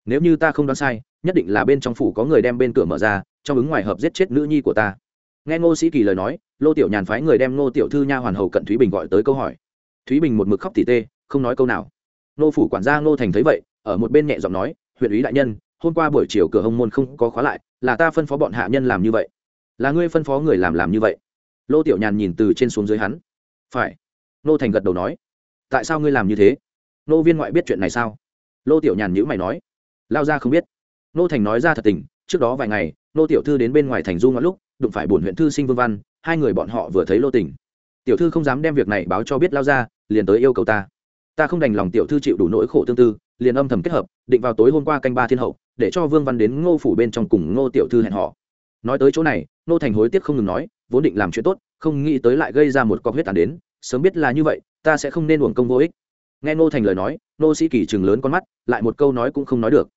Nếu như ta không đoán sai, nhất định là bên trong phủ có người đem bên cửa mở ra, trong ứng ngoài hợp giết chết nữ nhi của ta. Nghe ngô sĩ kỳ lời nói, lô tiểu nhàn phái người đem ngô tiểu thư nha hoàn hầu cận thúy bình gọi tới câu hỏi. Thúy bình một mực khóc tỉ tê, không nói câu nào. Nô phủ quản gia ngô thành thấy vậy ở một bên nhẹ giọng nói huyện ủy đại nhân hôm qua buổi chiều cửa hông môn không có khóa lại là ta phân phó bọn hạ nhân làm như vậy. Là ngươi phân phó người làm làm như vậy? Lô tiểu nhàn nhìn từ trên xuống dưới hắn. Phải. Nô thành gật đầu nói. Tại sao ngươi làm như thế? Nô viên ngoại biết chuyện này sao? Lô tiểu nhàn nhữ mày nói. Lao ra không biết. Nô thành nói ra thật tình trước đó vài ngày nô tiểu thư đến bên ngoài thành du ngoại lúc đụng phải bổn huyện thư sinh vương văn hai người bọn họ vừa thấy lô Tỉnh, tiểu thư không dám đem việc này báo cho biết lao ra liền tới yêu cầu ta. Ta không đành lòng tiểu thư chịu đủ nỗi khổ tương tư liền âm thầm kết hợp, định vào tối hôm qua canh ba thiên hậu, để cho vương văn đến ngô phủ bên trong cùng ngô tiểu thư hẹn họ nói tới chỗ này, Ngô thành hối tiếc không ngừng nói, vốn định làm chuyện tốt, không nghĩ tới lại gây ra một cọc huyết tàn đến, sớm biết là như vậy, ta sẽ không nên uổng công vô ích. Nghe Ngô thành lời nói, Ngô sĩ kỳ chừng lớn con mắt, lại một câu nói cũng không nói được.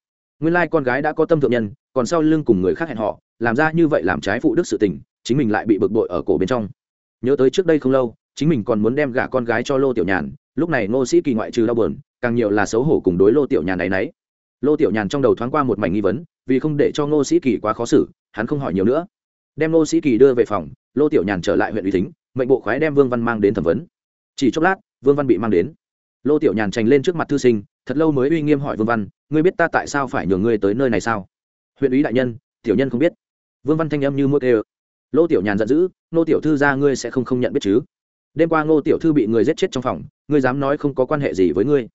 Nguyên lai con gái đã có tâm thượng nhân, còn sau lưng cùng người khác hẹn họ làm ra như vậy làm trái phụ đức sự tình, chính mình lại bị bực bội ở cổ bên trong. Nhớ tới trước đây không lâu, chính mình còn muốn đem gả con gái cho lô tiểu nhàn, lúc này Ngô sĩ kỳ ngoại trừ đau buồn càng nhiều là xấu hổ cùng đối lô tiểu nhàn này nấy lô tiểu nhàn trong đầu thoáng qua một mảnh nghi vấn, vì không để cho ngô sĩ kỳ quá khó xử, hắn không hỏi nhiều nữa. Đem ngô sĩ kỳ đưa về phòng, lô tiểu nhàn trở lại huyện uy tín, mệnh bộ khoái đem vương văn mang đến thẩm vấn. Chỉ chốc lát, vương văn bị mang đến. Lô tiểu nhàn trành lên trước mặt thư sinh, thật lâu mới uy nghiêm hỏi vương văn, ngươi biết ta tại sao phải nhường ngươi tới nơi này sao? Huyện ủy đại nhân, tiểu nhân không biết. Vương văn thanh âm như mua kê lô tiểu nhàn giận dữ nô tiểu thư ra ngươi sẽ không không nhận biết chứ? Đêm qua ngô tiểu thư bị người giết chết trong phòng, ngươi dám nói không có quan hệ gì với ngươi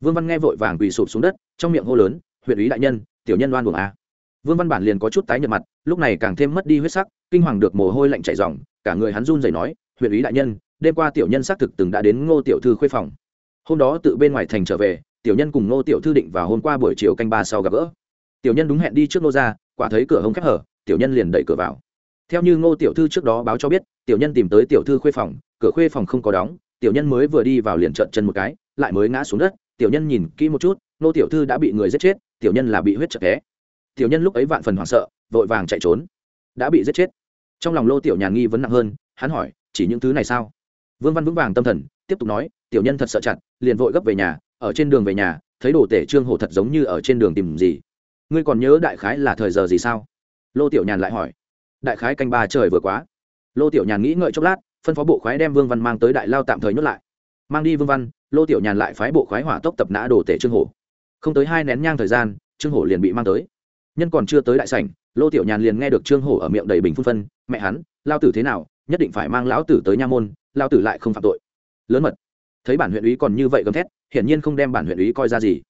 vương văn nghe vội vàng quỳ sụp xuống đất, trong miệng hô lớn, huyện Ý đại nhân, tiểu nhân đoan buồng a. Vương văn bản liền có chút tái nhợt mặt, lúc này càng thêm mất đi huyết sắc, kinh hoàng được mồ hôi lạnh chảy ròng, cả người hắn run rẩy nói, huyện Ý đại nhân, đêm qua tiểu nhân xác thực từng đã đến ngô tiểu thư khuê phòng. Hôm đó tự bên ngoài thành trở về, tiểu nhân cùng ngô tiểu thư định vào hôm qua buổi chiều canh ba sau gặp gỡ. Tiểu nhân đúng hẹn đi trước Ngô ra, quả thấy cửa hông khép hở, tiểu nhân liền đẩy cửa vào. Theo như ngô tiểu thư trước đó báo cho biết, tiểu nhân tìm tới tiểu thư khuê phòng, cửa khuê phòng không có đóng, tiểu nhân mới vừa đi vào liền trợn chân một cái, lại mới ngã xuống đất tiểu nhân nhìn kỹ một chút, nô tiểu thư đã bị người giết chết, tiểu nhân là bị huyết chật té. Tiểu nhân lúc ấy vạn phần hoảng sợ, vội vàng chạy trốn. Đã bị giết chết. Trong lòng lô tiểu nhàn nghi vấn nặng hơn, hắn hỏi, chỉ những thứ này sao? Vương văn vững vàng tâm thần, tiếp tục nói, tiểu nhân thật sợ chặt, liền vội gấp về nhà, ở trên đường về nhà, thấy đồ tể trương hổ thật giống như ở trên đường tìm gì. Ngươi còn nhớ đại khái là thời giờ gì sao? Lô tiểu nhàn lại hỏi. Đại khái canh ba trời vừa quá. Lô tiểu nhàn nghĩ ngợi chốc lát, phân phó bộ khoái đem vương văn mang tới đại lao tạm thời nhốt lại. Mang đi, vương văn lô tiểu nhàn lại phái bộ khoái hỏa tốc tập nã đồ tể trương hổ. Không tới hai nén nhang thời gian, trương hổ liền bị mang tới. Nhân còn chưa tới đại sảnh, lô tiểu nhàn liền nghe được trương hổ ở miệng đầy bình phun phân, mẹ hắn, lao tử thế nào, nhất định phải mang lão tử tới nha môn, lao tử lại không phạm tội. Lớn mật. Thấy bản huyện úy còn như vậy gầm thét, hiển nhiên không đem bản huyện úy coi ra gì.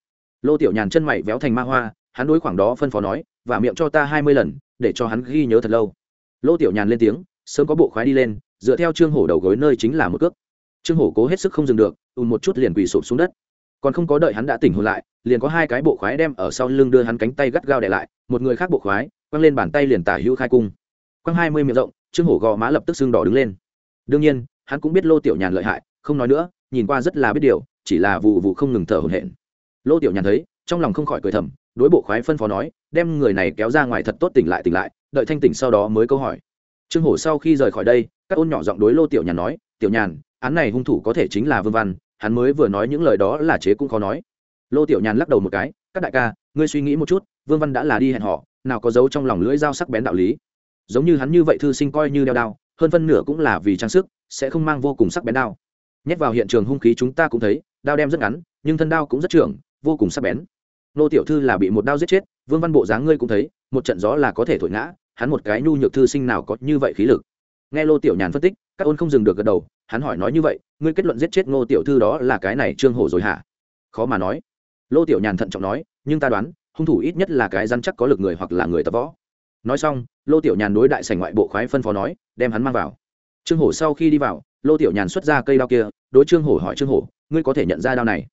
Lô tiểu nhàn chân mày véo thành ma hoa, hắn đối khoảng đó phân phó nói và miệng cho ta hai mươi lần, để cho hắn ghi nhớ thật lâu. Lô tiểu nhàn lên tiếng, sớm có bộ khoái đi lên, dựa theo trương hổ đầu gối nơi chính là một cước. Trương hổ cố hết sức không dừng được ùn một chút liền quỳ sụp xuống đất. Còn không có đợi hắn đã tỉnh hồn lại, liền có hai cái bộ khoái đem ở sau lưng đưa hắn cánh tay gắt gao để lại, một người khác bộ khoái, quăng lên bàn tay liền tả hữu khai cung. Quăng hai mươi miệng rộng, trương hổ gò má lập tức xương đỏ đứng lên. Đương nhiên, hắn cũng biết lô tiểu nhàn lợi hại, không nói nữa, nhìn qua rất là biết điều, chỉ là vụ vụ không ngừng thở hổn hển. Lô tiểu nhàn thấy, trong lòng không khỏi cười thầm, đối bộ khoái phân phó nói, đem người này kéo ra ngoài thật tốt tỉnh lại tỉnh lại, đợi thanh tỉnh sau đó mới câu hỏi. Trương hổ sau khi rời khỏi đây, các ôn nhỏ giọng đối lô tiểu nhàn nói, tiểu nhàn án này hung thủ có thể chính là vương văn, hắn mới vừa nói những lời đó là chế cũng khó nói. Lô tiểu nhàn lắc đầu một cái, các đại ca, ngươi suy nghĩ một chút, vương văn đã là đi hẹn họ, nào có dấu trong lòng lưỡi dao sắc bén đạo lý. Giống như hắn như vậy thư sinh coi như đeo đao, hơn phân nửa cũng là vì trang sức, sẽ không mang vô cùng sắc bén đao. Nhét vào hiện trường hung khí chúng ta cũng thấy, đao đem rất ngắn, nhưng thân đao cũng rất trưởng, vô cùng sắc bén. Nô tiểu thư là bị một đao giết chết, vương văn bộ dáng ngươi cũng thấy, một trận gió là có thể thổi ngã, hắn một cái nhu nhược thư sinh nào có như vậy khí lực. Nghe lô tiểu nhàn phân tích, các ôn không dừng được gật đầu hắn hỏi nói như vậy, ngươi kết luận giết chết ngô tiểu thư đó là cái này trương hổ rồi hả? Khó mà nói. Lô tiểu nhàn thận trọng nói, nhưng ta đoán, hung thủ ít nhất là cái răn chắc có lực người hoặc là người tập võ. Nói xong, lô tiểu nhàn đối đại sảnh ngoại bộ khoái phân phó nói, đem hắn mang vào. Trương hổ sau khi đi vào, lô tiểu nhàn xuất ra cây đao kia, đối trương hổ hỏi, trương hổ, ngươi có thể nhận ra đao này?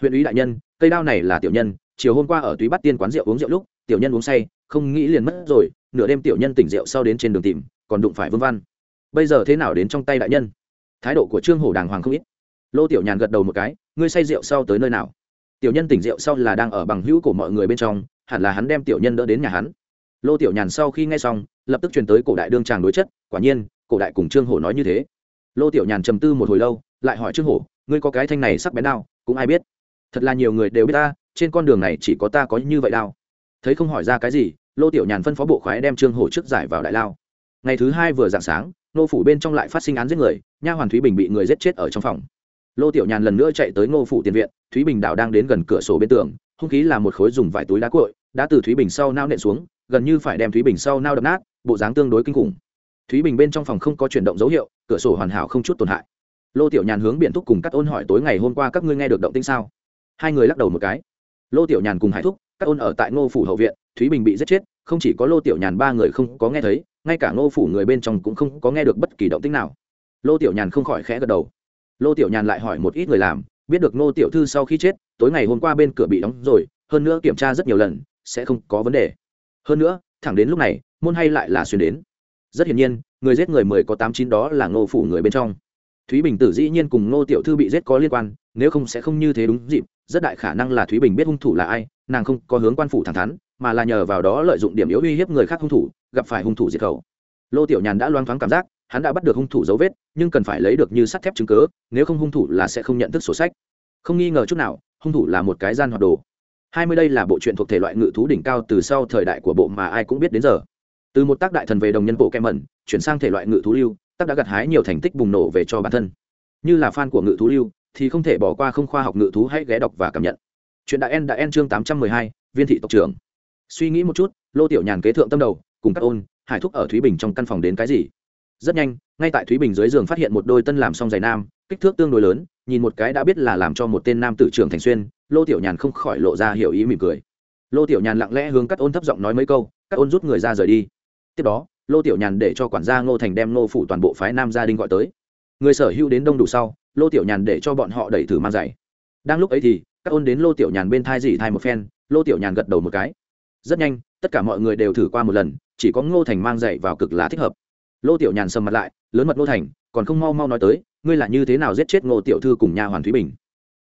Huyện ủy đại nhân, cây đao này là tiểu nhân, chiều hôm qua ở túy bắt tiên quán rượu uống rượu lúc, tiểu nhân uống say, không nghĩ liền mất rồi, nửa đêm tiểu nhân tỉnh rượu sau đến trên đường tìm, còn đụng phải vương văn. Bây giờ thế nào đến trong tay đại nhân? Thái độ của trương hổ đàng hoàng không ít. Lô tiểu nhàn gật đầu một cái, ngươi say rượu sau tới nơi nào? Tiểu nhân tỉnh rượu sau là đang ở bằng hữu của mọi người bên trong, hẳn là hắn đem tiểu nhân đỡ đến nhà hắn. Lô tiểu nhàn sau khi nghe xong, lập tức truyền tới cổ đại đương tràng đối chất, quả nhiên, cổ đại cùng trương hổ nói như thế. Lô tiểu nhàn trầm tư một hồi lâu, lại hỏi trương hổ, ngươi có cái thanh này sắc bén đao, cũng ai biết? Thật là nhiều người đều biết ta, trên con đường này chỉ có ta có như vậy đao. Thấy không hỏi ra cái gì, lô tiểu nhàn phân phó bộ khoái đem trương hổ trước giải vào đại lao. Ngày thứ hai vừa dạng sáng nô phủ bên trong lại phát sinh án giết người, nha hoàn thúy bình bị người giết chết ở trong phòng. Lô tiểu nhàn lần nữa chạy tới ngô phủ tiền viện, thúy bình đảo đang đến gần cửa sổ bên tường, hung khí là một khối dùng vải túi đá cội đã từ thúy bình sau nao nện xuống, gần như phải đem thúy bình sau nao đập nát, bộ dáng tương đối kinh khủng. Thúy bình bên trong phòng không có chuyển động dấu hiệu, cửa sổ hoàn hảo không chút tổn hại. Lô tiểu nhàn hướng biện thúc cùng các ôn hỏi tối ngày hôm qua các ngươi nghe được động tĩnh sao? Hai người lắc đầu một cái. Lô tiểu nhàn cùng hải thúc các ôn ở tại ngô phủ hậu viện, thúy bình bị giết chết, không chỉ có lô tiểu nhàn ba người không có nghe thấy ngay cả ngô phủ người bên trong cũng không có nghe được bất kỳ động tĩnh nào. Lô tiểu nhàn không khỏi khẽ gật đầu. Lô tiểu nhàn lại hỏi một ít người làm, biết được ngô tiểu thư sau khi chết, tối ngày hôm qua bên cửa bị đóng rồi, hơn nữa kiểm tra rất nhiều lần, sẽ không có vấn đề. Hơn nữa, thẳng đến lúc này, môn hay lại là xuyên đến. Rất hiển nhiên, người giết người mười có tám chín đó là ngô phủ người bên trong. Thúy bình tử dĩ nhiên cùng ngô tiểu thư bị giết có liên quan, nếu không sẽ không như thế đúng dịp, rất đại khả năng là thúy bình biết hung thủ là ai, nàng không có hướng quan phủ thẳng thắn, mà là nhờ vào đó lợi dụng điểm yếu uy hiếp người khác hung thủ gặp phải hung thủ diệt khẩu. Lô tiểu nhàn đã loang thoáng cảm giác, hắn đã bắt được hung thủ dấu vết, nhưng cần phải lấy được như sắt thép chứng cớ nếu không hung thủ là sẽ không nhận thức sổ sách. Không nghi ngờ chút nào, hung thủ là một cái gian hoạt đồ. Hai mươi đây là bộ truyện thuộc thể loại ngự thú đỉnh cao từ sau thời đại của bộ mà ai cũng biết đến giờ. Từ một tác đại thần về đồng nhân bộ kem mẩn, chuyển sang thể loại ngự thú lưu, tác đã gặt hái nhiều thành tích bùng nổ về cho bản thân. Như là fan của ngự thú lưu, thì không thể bỏ qua không khoa học ngự thú hãy ghé đọc và cảm nhận. Chuyện đại en đã en chương tám trăm mười hai, viên thị tộc trưởng. Suy nghĩ một chút, lô tiểu nhàn kế thượng tâm đầu cùng các ôn, hải thúc ở thúy bình trong căn phòng đến cái gì? Rất nhanh, ngay tại thúy bình dưới giường phát hiện một đôi tân làm xong giày nam, kích thước tương đối lớn, nhìn một cái đã biết là làm cho một tên nam tử trưởng thành xuyên, lô tiểu nhàn không khỏi lộ ra hiểu ý mỉm cười. Lô tiểu nhàn lặng lẽ hướng các ôn thấp giọng nói mấy câu, các ôn rút người ra rời đi. Tiếp đó, lô tiểu nhàn để cho quản gia ngô thành đem ngô phủ toàn bộ phái nam gia đình gọi tới. Người sở hữu đến đông đủ sau, lô tiểu nhàn để cho bọn họ đẩy thử mang giày. Đang lúc ấy thì, các ôn đến lô tiểu nhàn bên thai dỉ thai một phen, lô tiểu nhàn gật đầu một cái. Rất nhanh tất cả mọi người đều thử qua một lần, chỉ có ngô thành mang dạy vào cực là thích hợp. Lô tiểu nhàn sầm mặt lại, lớn mật ngô thành, còn không mau mau nói tới, ngươi là như thế nào giết chết ngô tiểu thư cùng nhà hoàn thúy bình?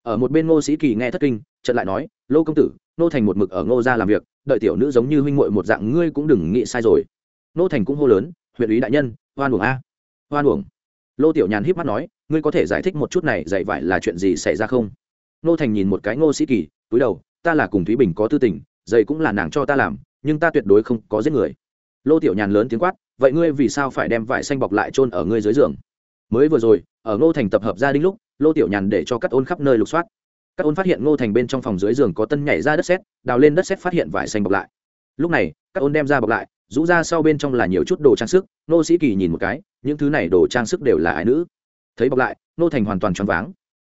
Ở một bên ngô sĩ kỳ nghe thất kinh trận lại nói, lô công tử, ngô thành một mực ở ngô ra làm việc, đợi tiểu nữ giống như huynh muội một dạng, ngươi cũng đừng nghĩ sai rồi. Ngô thành cũng hô lớn, huyện ý đại nhân, hoan uổng a, hoan uổng. Lô tiểu nhàn híp mắt nói, ngươi có thể giải thích một chút này, dạy vải là chuyện gì xảy ra không? Ngô thành nhìn một cái ngô sĩ kỳ, túi đầu, ta là cùng thúy bình có tư tình, dạy cũng là nàng cho ta làm nhưng ta tuyệt đối không có giết người. Lô tiểu nhàn lớn tiếng quát vậy ngươi vì sao phải đem vải xanh bọc lại chôn ở ngươi dưới giường? Mới vừa rồi ở ngô thành tập hợp gia đình lúc lô tiểu nhàn để cho các ôn khắp nơi lục soát. Các ôn phát hiện ngô thành bên trong phòng dưới giường có tân nhảy ra đất xét đào lên đất xét phát hiện vải xanh bọc lại. Lúc này các ôn đem ra bọc lại rũ ra sau bên trong là nhiều chút đồ trang sức nô sĩ kỳ nhìn một cái những thứ này đồ trang sức đều là ái nữ. Thấy bọc lại nô thành hoàn toàn choáng váng.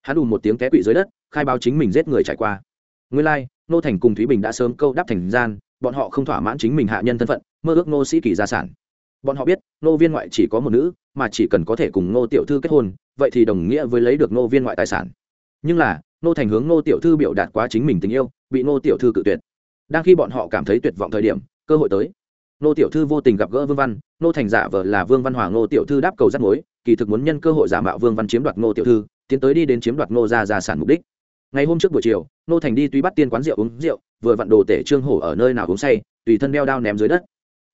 Hắn đùn một tiếng té quỵ dưới đất khai báo chính mình giết người trải qua. Nguyên lai、like, nô thành cùng thúy bình đã sớm câu đáp thành gian bọn họ không thỏa mãn chính mình hạ nhân thân phận, mơ ước nô sĩ kỳ gia sản. Bọn họ biết nô viên ngoại chỉ có một nữ, mà chỉ cần có thể cùng nô tiểu thư kết hôn, vậy thì đồng nghĩa với lấy được nô viên ngoại tài sản. Nhưng là nô thành hướng nô tiểu thư biểu đạt quá chính mình tình yêu, bị nô tiểu thư cự tuyệt. Đang khi bọn họ cảm thấy tuyệt vọng thời điểm, cơ hội tới. Nô tiểu thư vô tình gặp gỡ vương văn nô thành giả vờ là vương văn hòa nô tiểu thư đáp cầu rắt mối, kỳ thực muốn nhân cơ hội giả mạo vương văn chiếm đoạt nô tiểu thư, tiến tới đi đến chiếm đoạt nô ra gia sản mục đích. Ngày hôm trước buổi chiều nô thành đi tuy bắt tiên quán rượu uống rượu vừa vặn đồ tể trương hổ ở nơi nào uống say, tùy thân đeo đao ném dưới đất.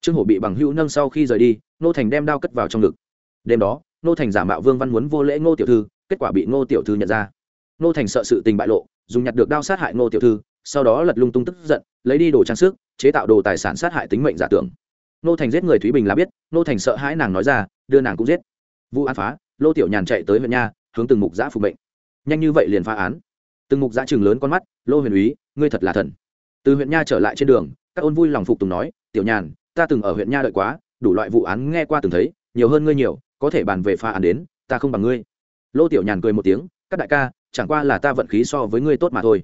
Trương hổ bị bằng hữu nâng sau khi rời đi nô thành đem đao cất vào trong ngực. Đêm đó nô thành giả mạo vương văn muốn vô lễ ngô tiểu thư, kết quả bị ngô tiểu thư nhận ra. Nô thành sợ sự tình bại lộ, dùng nhặt được đao sát hại ngô tiểu thư, sau đó lật lung tung tức giận, lấy đi đồ trang sức, chế tạo đồ tài sản sát hại tính mệnh giả tưởng. Nô thành giết người thúy bình là biết nô thành sợ hãi nàng nói ra, đưa nàng cũng giết. Vụ án phá, lô tiểu nhàn chạy tới huyện nha, hướng từng mục giã phục mệnh. Nhanh như vậy liền phá án. Từng mục giã chừng lớn con mắt, lô huyền úy, ngươi thật là thần từ huyện nha trở lại trên đường, các ôn vui lòng phục tùng nói, tiểu nhàn, ta từng ở huyện nha đợi quá, đủ loại vụ án nghe qua từng thấy, nhiều hơn ngươi nhiều, có thể bàn về phá án đến, ta không bằng ngươi. Lô tiểu nhàn cười một tiếng, các đại ca, chẳng qua là ta vận khí so với ngươi tốt mà thôi.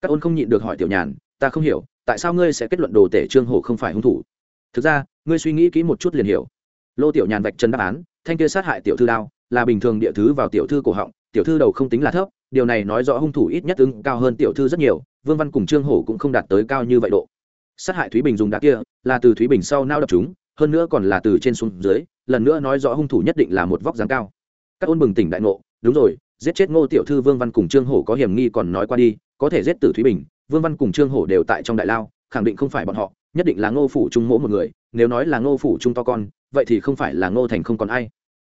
Các ôn không nhịn được hỏi tiểu nhàn, ta không hiểu, tại sao ngươi sẽ kết luận đồ tể trương hổ không phải hung thủ? Thực ra, ngươi suy nghĩ kỹ một chút liền hiểu. Lô tiểu nhàn vạch chân đáp án, thanh kia sát hại tiểu thư đao, là bình thường địa thứ vào tiểu thư cổ họng, tiểu thư đầu không tính là thấp, điều này nói rõ hung thủ ít nhất ứng cao hơn tiểu thư rất nhiều vương văn cùng trương hổ cũng không đạt tới cao như vậy độ. Sát hại thúy bình dùng đá kia, là từ thúy bình sau nao đập chúng, hơn nữa còn là từ trên xuống dưới, lần nữa nói rõ hung thủ nhất định là một vóc dáng cao. Các ôn bừng tỉnh đại ngộ, đúng rồi, giết chết ngô tiểu thư vương văn cùng trương hổ có hiểm nghi còn nói qua đi, có thể giết tử thúy bình, vương văn cùng trương hổ đều tại trong đại lao, khẳng định không phải bọn họ, nhất định là ngô phủ trung mỗ một người, nếu nói là ngô phủ trung to con, vậy thì không phải là ngô thành không còn ai.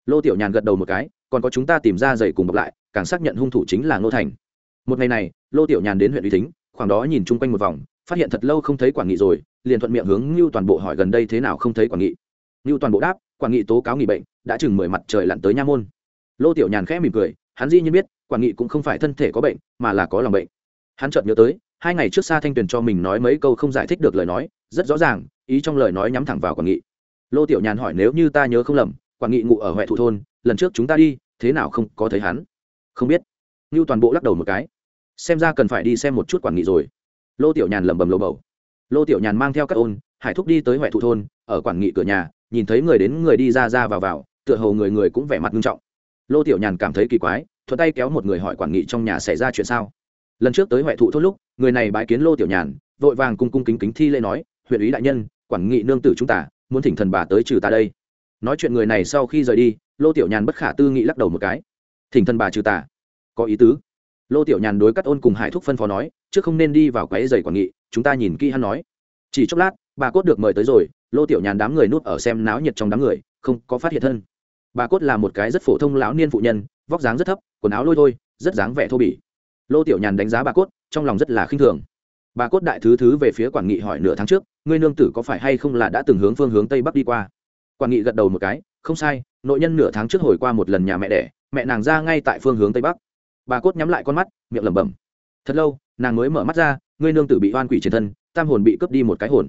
Lô tiểu nhàn gật đầu một cái, còn có chúng ta tìm ra giày cùng bọc lại, càng xác nhận hung thủ chính là ngô thành. Một ngày này, lô tiểu nhàn đến huyện uy tín khoảng đó nhìn chung quanh một vòng, phát hiện thật lâu không thấy quản nghị rồi, liền thuận miệng hướng ngưu toàn bộ hỏi gần đây thế nào không thấy quản nghị. Ngưu toàn bộ đáp, quản nghị tố cáo nghỉ bệnh, đã chừng mười mặt trời lặn tới nha môn. Lô tiểu nhàn khẽ mỉm cười, hắn dĩ nhiên biết, quản nghị cũng không phải thân thể có bệnh, mà là có lòng bệnh. Hắn chợt nhớ tới, hai ngày trước xa thanh tuyền cho mình nói mấy câu không giải thích được lời nói, rất rõ ràng, ý trong lời nói nhắm thẳng vào quản nghị. Lô tiểu nhàn hỏi nếu như ta nhớ không lầm, quản nghị ngụ ở huệ thủ thôn, lần trước chúng ta đi, thế nào không có thấy hắn? Không biết. Như toàn bộ lắc đầu một cái xem ra cần phải đi xem một chút quản nghị rồi. Lô tiểu nhàn lẩm bẩm lồ bầu. Lô tiểu nhàn mang theo các ôn, hải thúc đi tới huệ thụ thôn, ở quản nghị cửa nhà, nhìn thấy người đến người đi ra ra vào vào, tựa hồ người người cũng vẻ mặt nghiêm trọng. Lô tiểu nhàn cảm thấy kỳ quái, thuận tay kéo một người hỏi quản nghị trong nhà xảy ra chuyện sao. Lần trước tới huệ thụ thôn lúc, người này bái kiến lô tiểu nhàn, vội vàng cung cung kính kính thi lễ nói, huyện ý đại nhân, quản nghị nương tử chúng ta, muốn thỉnh thần bà tới trừ ta đây. Nói chuyện người này sau khi rời đi, lô tiểu nhàn bất khả tư nghị lắc đầu một cái. Thỉnh thần bà trừ tà có ý tứ lô tiểu nhàn đối cắt ôn cùng hải thúc phân phó nói chứ không nên đi vào quáy giày quản nghị, chúng ta nhìn kỹ hắn nói. Chỉ chốc lát, bà cốt được mời tới rồi, lô tiểu nhàn đám người nút ở xem náo nhiệt trong đám người, không có phát hiện thân. Bà cốt là một cái rất phổ thông lão niên phụ nhân, vóc dáng rất thấp, quần áo lôi thôi, rất dáng vẻ thô bỉ. Lô tiểu nhàn đánh giá bà cốt, trong lòng rất là khinh thường. Bà cốt đại thứ thứ về phía quản nghị hỏi nửa tháng trước, ngươi nương tử có phải hay không là đã từng hướng phương hướng tây bắc đi qua? Quản nghị gật đầu một cái, không sai, nội nhân nửa tháng trước hồi qua một lần nhà mẹ đẻ, mẹ nàng ra ngay tại phương hướng tây bắc bà cốt nhắm lại con mắt, miệng lẩm bẩm. Thật lâu, nàng mới mở mắt ra, ngươi nương tử bị oan quỷ trên thân, tam hồn bị cướp đi một cái hồn.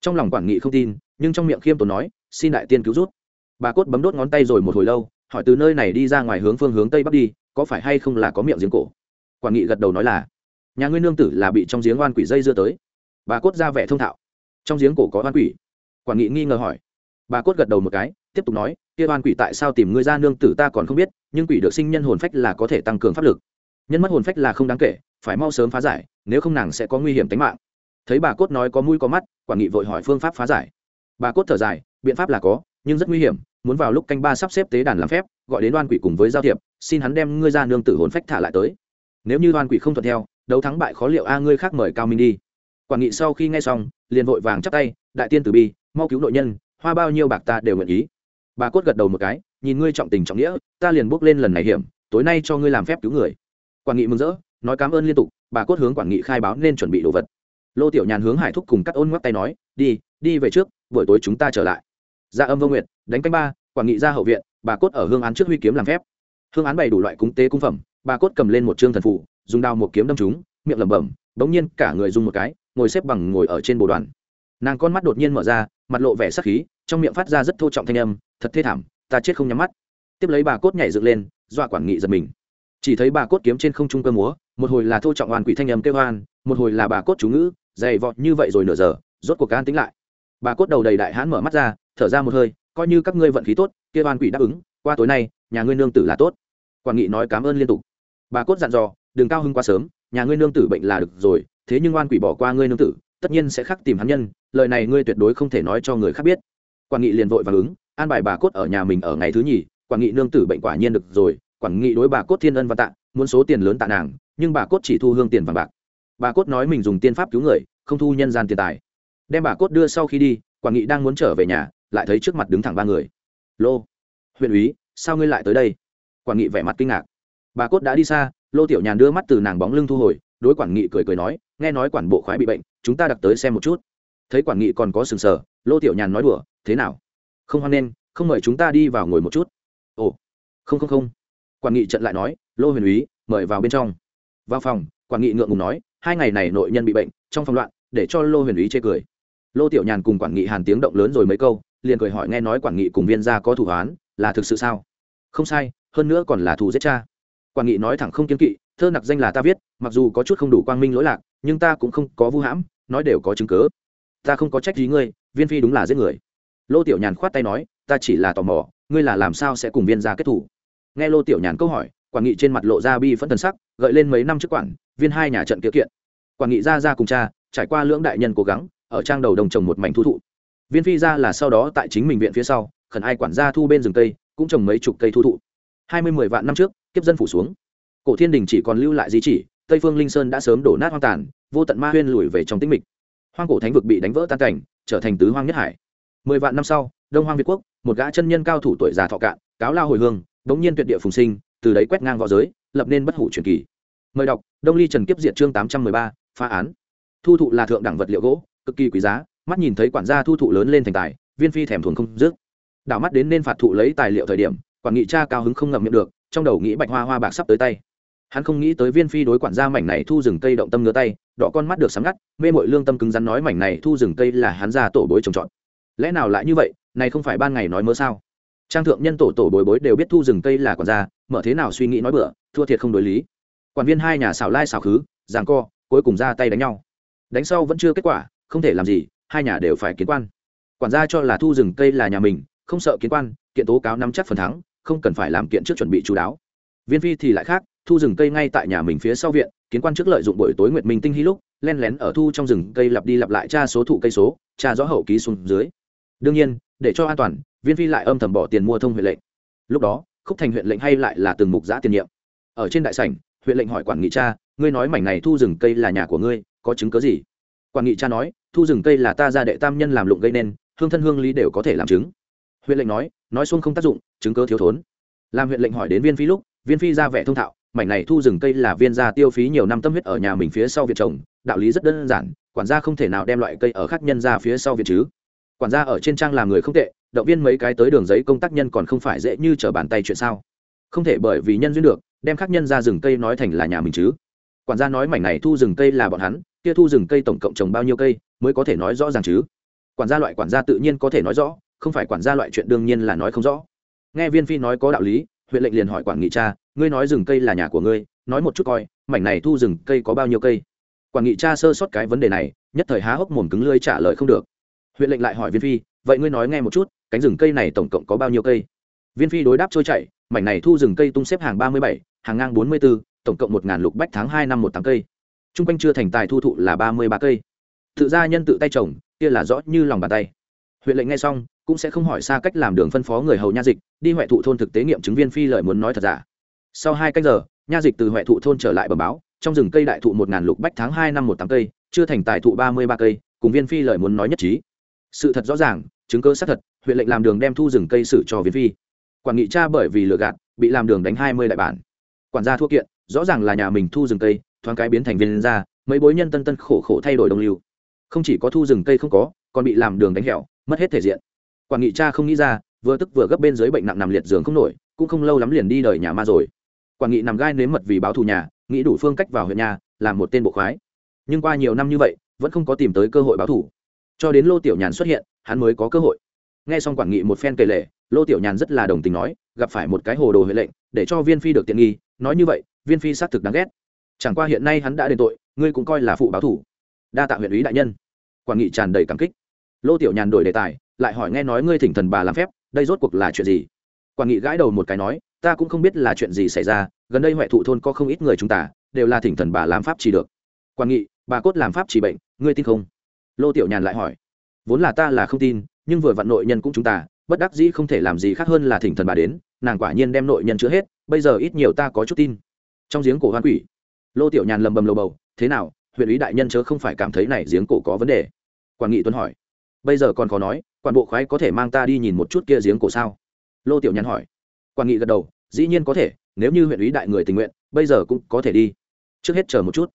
Trong lòng quản nghị không tin, nhưng trong miệng khiêm tốn nói, xin đại tiên cứu rút. Bà cốt bấm đốt ngón tay rồi một hồi lâu, hỏi từ nơi này đi ra ngoài hướng phương hướng tây bắc đi, có phải hay không là có miệng giếng cổ? Quản nghị gật đầu nói là, nhà ngươi nương tử là bị trong giếng oan quỷ dây dưa tới. Bà cốt ra vẻ thông thạo, trong giếng cổ có oan quỷ. Quản nghị nghi ngờ hỏi. Bà cốt gật đầu một cái, tiếp tục nói kia oan quỷ tại sao tìm ngươi ra nương tử ta còn không biết, nhưng quỷ được sinh nhân hồn phách là có thể tăng cường pháp lực. Nhân mất hồn phách là không đáng kể, phải mau sớm phá giải, nếu không nàng sẽ có nguy hiểm tính mạng. Thấy bà cốt nói có mũi có mắt, quản nghị vội hỏi phương pháp phá giải. Bà cốt thở dài, biện pháp là có, nhưng rất nguy hiểm, muốn vào lúc canh ba sắp xếp tế đàn làm phép, gọi đến oan quỷ cùng với giao thiệp, xin hắn đem ngươi ra nương tử hồn phách thả lại tới. Nếu như oan quỷ không thuận theo, đấu thắng bại khó liệu a, ngươi khác mời cao minh đi. Quản nghị sau khi nghe xong, liền vội vàng chắp tay, đại tiên tử bi, mau cứu nội nhân, hoa bao nhiêu bạc ta đều nguyện ý bà cốt gật đầu một cái, nhìn ngươi trọng tình trọng nghĩa, ta liền bước lên lần này hiểm, tối nay cho ngươi làm phép cứu người. Quản nghị mừng rỡ, nói cảm ơn liên tục, bà cốt hướng quản nghị khai báo nên chuẩn bị đồ vật. Lô tiểu nhàn hướng hải thúc cùng cắt ôn ngoắc tay nói, đi đi về trước, buổi tối chúng ta trở lại. Ra âm vô nguyện đánh canh ba, quản nghị ra hậu viện, bà cốt ở hương án trước huy kiếm làm phép. Hương án bày đủ loại cúng tế cung phẩm, bà cốt cầm lên một trương thần phủ dùng đao một kiếm đâm chúng, miệng lẩm bẩm, bỗng nhiên cả người dùng một cái, ngồi xếp bằng ngồi ở trên bồ đoàn. Nàng con mắt đột nhiên mở ra, mặt lộ vẻ sắc khí, trong miệng phát ra rất thô trọng thanh âm thật thê thảm, ta chết không nhắm mắt. Tiếp lấy bà cốt nhảy dựng lên, dọa quản nghị giật mình. Chỉ thấy bà cốt kiếm trên không trung cơ múa, một hồi là thô trọng oan quỷ thanh âm kêu hoan một hồi là bà cốt chú ngữ, dày vọt như vậy rồi nửa giờ, rốt cuộc can tính lại. Bà cốt đầu đầy đại hãn mở mắt ra, thở ra một hơi, coi như các ngươi vận khí tốt, kia oan quỷ đáp ứng, qua tối nay, nhà ngươi nương tử là tốt. Quản nghị nói cảm ơn liên tục. Bà cốt dặn dò, đừng cao hưng quá sớm, nhà ngươi nương tử bệnh là được rồi, thế nhưng oan quỷ bỏ qua ngươi nương tử, tất nhiên sẽ khắc tìm hắn nhân, lời này ngươi tuyệt đối không thể nói cho người khác biết. Quản nghị liền vội và ứng an bài bà cốt ở nhà mình ở ngày thứ nhì, quản nghị nương tử bệnh quả nhiên được rồi, quản nghị đối bà cốt thiên ân và tạ, muốn số tiền lớn tạ nàng, nhưng bà cốt chỉ thu hương tiền vàng bạc. Bà cốt nói mình dùng tiên pháp cứu người, không thu nhân gian tiền tài. Đem bà cốt đưa sau khi đi, quản nghị đang muốn trở về nhà, lại thấy trước mặt đứng thẳng ba người. Lô, huyện úy, sao ngươi lại tới đây? Quản nghị vẻ mặt kinh ngạc. Bà cốt đã đi xa, lô tiểu nhàn đưa mắt từ nàng bóng lưng thu hồi, đối quản nghị cười cười nói, nghe nói quản bộ khoái bị bệnh, chúng ta đặc tới xem một chút. Thấy quản nghị còn có sừng sờ, lô tiểu nhàn nói đùa, thế nào? Không hoan nghênh, không mời chúng ta đi vào ngồi một chút. Ồ, không không không. Quản nghị trận lại nói, lô huyền úy, mời vào bên trong. Vào phòng, quản nghị ngượng ngùng nói, hai ngày này nội nhân bị bệnh, trong phòng loạn, để cho lô huyền úy chê cười. Lô tiểu nhàn cùng quản nghị hàn tiếng động lớn rồi mấy câu, liền cười hỏi nghe nói quản nghị cùng viên gia có thủ hoán, là thực sự sao? Không sai, hơn nữa còn là thù giết cha. Quản nghị nói thẳng không kiên kỵ, thơ nặc danh là ta viết, mặc dù có chút không đủ quang minh lỗi lạc, nhưng ta cũng không có vu hãm, nói đều có chứng cớ ta không có trách gì ngươi, viên phi đúng là giết người lô tiểu nhàn khoát tay nói, ta chỉ là tò mò, ngươi là làm sao sẽ cùng viên gia kết thủ? Nghe lô tiểu nhàn câu hỏi, quản nghị trên mặt lộ ra bi phẫn thần sắc, gợi lên mấy năm trước quản, viên hai nhà trận kia kiện. Quản nghị ra ra cùng cha, trải qua lưỡng đại nhân cố gắng, ở trang đầu đồng trồng một mảnh thu thụ. Viên phi ra là sau đó tại chính mình viện phía sau, khẩn ai quản gia thu bên rừng cây, cũng trồng mấy chục cây thu thụ. Hai mươi mười vạn năm trước, kiếp dân phủ xuống. Cổ thiên đình chỉ còn lưu lại di chỉ, tây phương linh sơn đã sớm đổ nát hoang tàn, vô tận ma huyên lùi về trong tĩnh mịch. Hoang cổ thánh vực bị đánh vỡ tan cảnh, trở thành tứ hoang nhất hải mười vạn năm sau, đông hoang việt quốc, một gã chân nhân cao thủ tuổi già thọ cạn, cáo lao hồi hương, đống nhiên tuyệt địa phùng sinh, từ đấy quét ngang v õ giới, lập nên bất hủ truyền kỳ. Mời đọc, đông ly trần kiếp diệt chương tám trăm mười ba, phá án. Thu thụ là thượng đẳng vật liệu gỗ, cực kỳ quý giá, mắt nhìn thấy quản gia thu thụ lớn lên thành tài, viên phi thèm thuồng không dứt. Đảo mắt đến nên phạt thụ lấy tài liệu thời điểm, quản nghị cha cao hứng không ngậm miệng được, trong đầu nghĩ bạch hoa hoa bạc sắp tới tay. Hắn không nghĩ tới viên phi đối quản gia mảnh này thu rừng cây động tâm ngứa tay, đỏ con mắt được sắm ngắt, mê mội lương tâm cứng rắn nói mảnh này thu rừng cây là hắn ra tổ bối trồng trọt lẽ nào lại như vậy, này không phải ban ngày nói mơ sao? Trang thượng nhân tổ tổ bối bối đều biết thu rừng cây là quản gia, mở thế nào suy nghĩ nói bựa thua thiệt không đối lý. Quản viên hai nhà xảo lai xảo khứ, giằng co, cuối cùng ra tay đánh nhau. Đánh sau vẫn chưa kết quả, không thể làm gì, hai nhà đều phải kiến quan. Quản gia cho là thu rừng cây là nhà mình, không sợ kiến quan, kiện tố cáo nắm chắc phần thắng, không cần phải làm kiện trước chuẩn bị chú đáo. Viên phi thì lại khác, thu rừng cây ngay tại nhà mình phía sau viện, kiến quan trước lợi dụng buổi tối nguyệt minh tinh hy lúc, len lén ở thu trong rừng cây lặp đi lặp lại tra số thụ cây số, tra rõ hậu ký xuống dưới đương nhiên, để cho an toàn, viên phi lại âm thầm bỏ tiền mua thông huyện lệnh. Lúc đó, khúc thành huyện lệnh hay lại là từng mục giã tiền nhiệm. Ở trên đại sảnh huyện lệnh hỏi quản nghị cha, ngươi nói mảnh này thu rừng cây là nhà của ngươi, có chứng cớ gì? Quản nghị cha nói, thu rừng cây là ta ra đệ tam nhân làm lụng gây nên, hương thân hương lý đều có thể làm chứng. Huyện lệnh nói nói xuông không tác dụng, chứng cớ thiếu thốn. Làm huyện lệnh hỏi đến viên phi lúc, viên phi ra vẻ thông thạo, mảnh này thu rừng cây là viên gia tiêu phí nhiều năm tâm huyết ở nhà mình phía sau viện trồng, đạo lý rất đơn giản, quản gia không thể nào đem loại cây ở khác nhân ra phía sau viện chứ quản gia ở trên trang làm người không tệ, động viên mấy cái tới đường giấy công tác nhân còn không phải dễ như trở bàn tay chuyện sao? Không thể bởi vì nhân duyên được, đem khác nhân ra rừng cây nói thành là nhà mình chứ. Quản gia nói mảnh này thu rừng cây là bọn hắn, kia thu rừng cây tổng cộng trồng bao nhiêu cây, mới có thể nói rõ ràng chứ? Quản gia loại quản gia tự nhiên có thể nói rõ, không phải quản gia loại chuyện đương nhiên là nói không rõ. Nghe viên phi nói có đạo lý, huyện lệnh liền hỏi quản nghị cha, ngươi nói rừng cây là nhà của ngươi, nói một chút coi, mảnh này thu rừng cây có bao nhiêu cây? Quản nghị cha sơ sót cái vấn đề này, nhất thời há hốc mồm cứng lưỡi trả lời không được huyện lệnh lại hỏi viên phi, vậy ngươi nói nghe một chút, cánh rừng cây này tổng cộng có bao nhiêu cây? Viên phi đối đáp trôi chảy, mảnh này thu rừng cây tung xếp hàng ba mươi bảy, hàng ngang bốn mươi b ố tổng cộng một ngàn lục bách tháng hai năm một tám cây. T r u n g quanh chưa thành tài thu thụ là ba mươi ba cây. Tự ra nhân tự tay trồng, kia là rõ như lòng bàn tay. Huyện lệnh nghe xong, cũng sẽ không hỏi xa cách làm đường phân phó người hầu nha dịch, đi huệ thụ thôn thực tế nghiệm chứng viên phi lời muốn nói thật giả. Sau hai canh giờ, nha dịch từ huệ thụ thôn trở lại bờ báo, trong rừng cây đại thụ một ngàn lục bách tháng hai năm một tám cây, chưa thành tài thụ ba mươi ba cây, cùng viên phi lời muốn nói nhất trí sự thật rõ ràng, chứng cơ xác thật, huyện lệnh làm đường đem thu rừng cây xử cho viên phi. Quản nghị cha bởi vì lừa gạt, bị làm đường đánh hai mươi đại bản. Quản gia thua kiện, rõ ràng là nhà mình thu rừng cây, thoáng cái biến thành viên ra mấy bối nhân tân tân khổ khổ thay đổi đồng lưu. Không chỉ có thu rừng cây không có, còn bị làm đường đánh hẻo mất hết thể diện. Quản nghị cha không nghĩ ra, vừa tức vừa gấp bên dưới bệnh nặng nằm liệt giường không nổi, cũng không lâu lắm liền đi đời nhà ma rồi. Quản nghị nằm gai nếm mật vì báo thù nhà, nghĩ đủ phương cách vào huyện nhà, làm một tên bộ khoái. Nhưng qua nhiều năm như vậy, vẫn không có tìm tới cơ hội báo thù cho đến lô tiểu nhàn xuất hiện, hắn mới có cơ hội. Nghe xong quản nghị một phen kể lệ lô tiểu nhàn rất là đồng tình nói, gặp phải một cái hồ đồ huệ lệnh, để cho viên phi được tiện nghi, nói như vậy, viên phi xác thực đáng ghét. Chẳng qua hiện nay hắn đã đền tội, ngươi cũng coi là phụ báo thủ. Đa tạ huyện ủy đại nhân. Quản nghị tràn đầy cảm kích. Lô tiểu nhàn đổi đề tài, lại hỏi nghe nói ngươi thỉnh thần bà làm phép, đây rốt cuộc là chuyện gì? Quản nghị gãi đầu một cái nói, ta cũng không biết là chuyện gì xảy ra, gần đây huệ thụ thôn có không ít người chúng ta, đều là thỉnh thần bà làm pháp chỉ được. Quản nghị, bà cốt làm pháp chỉ bệnh, ngươi tin không? Lô tiểu nhàn lại hỏi, vốn là ta là không tin, nhưng vừa vặn nội nhân cũng chúng ta, bất đắc dĩ không thể làm gì khác hơn là thỉnh thần bà đến, nàng quả nhiên đem nội nhân chữa hết, bây giờ ít nhiều ta có chút tin. Trong giếng cổ hoan quỷ, lô tiểu nhàn lầm bầm lầu bầu, thế nào, huyện ý đại nhân chớ không phải cảm thấy này giếng cổ có vấn đề? Quản nghị tuấn hỏi, bây giờ còn khó nói, quản bộ khoái có thể mang ta đi nhìn một chút kia giếng cổ sao? Lô tiểu nhàn hỏi, quản nghị gật đầu, dĩ nhiên có thể, nếu như huyện ý đại người tình nguyện, bây giờ cũng có thể đi. Trước hết chờ một chút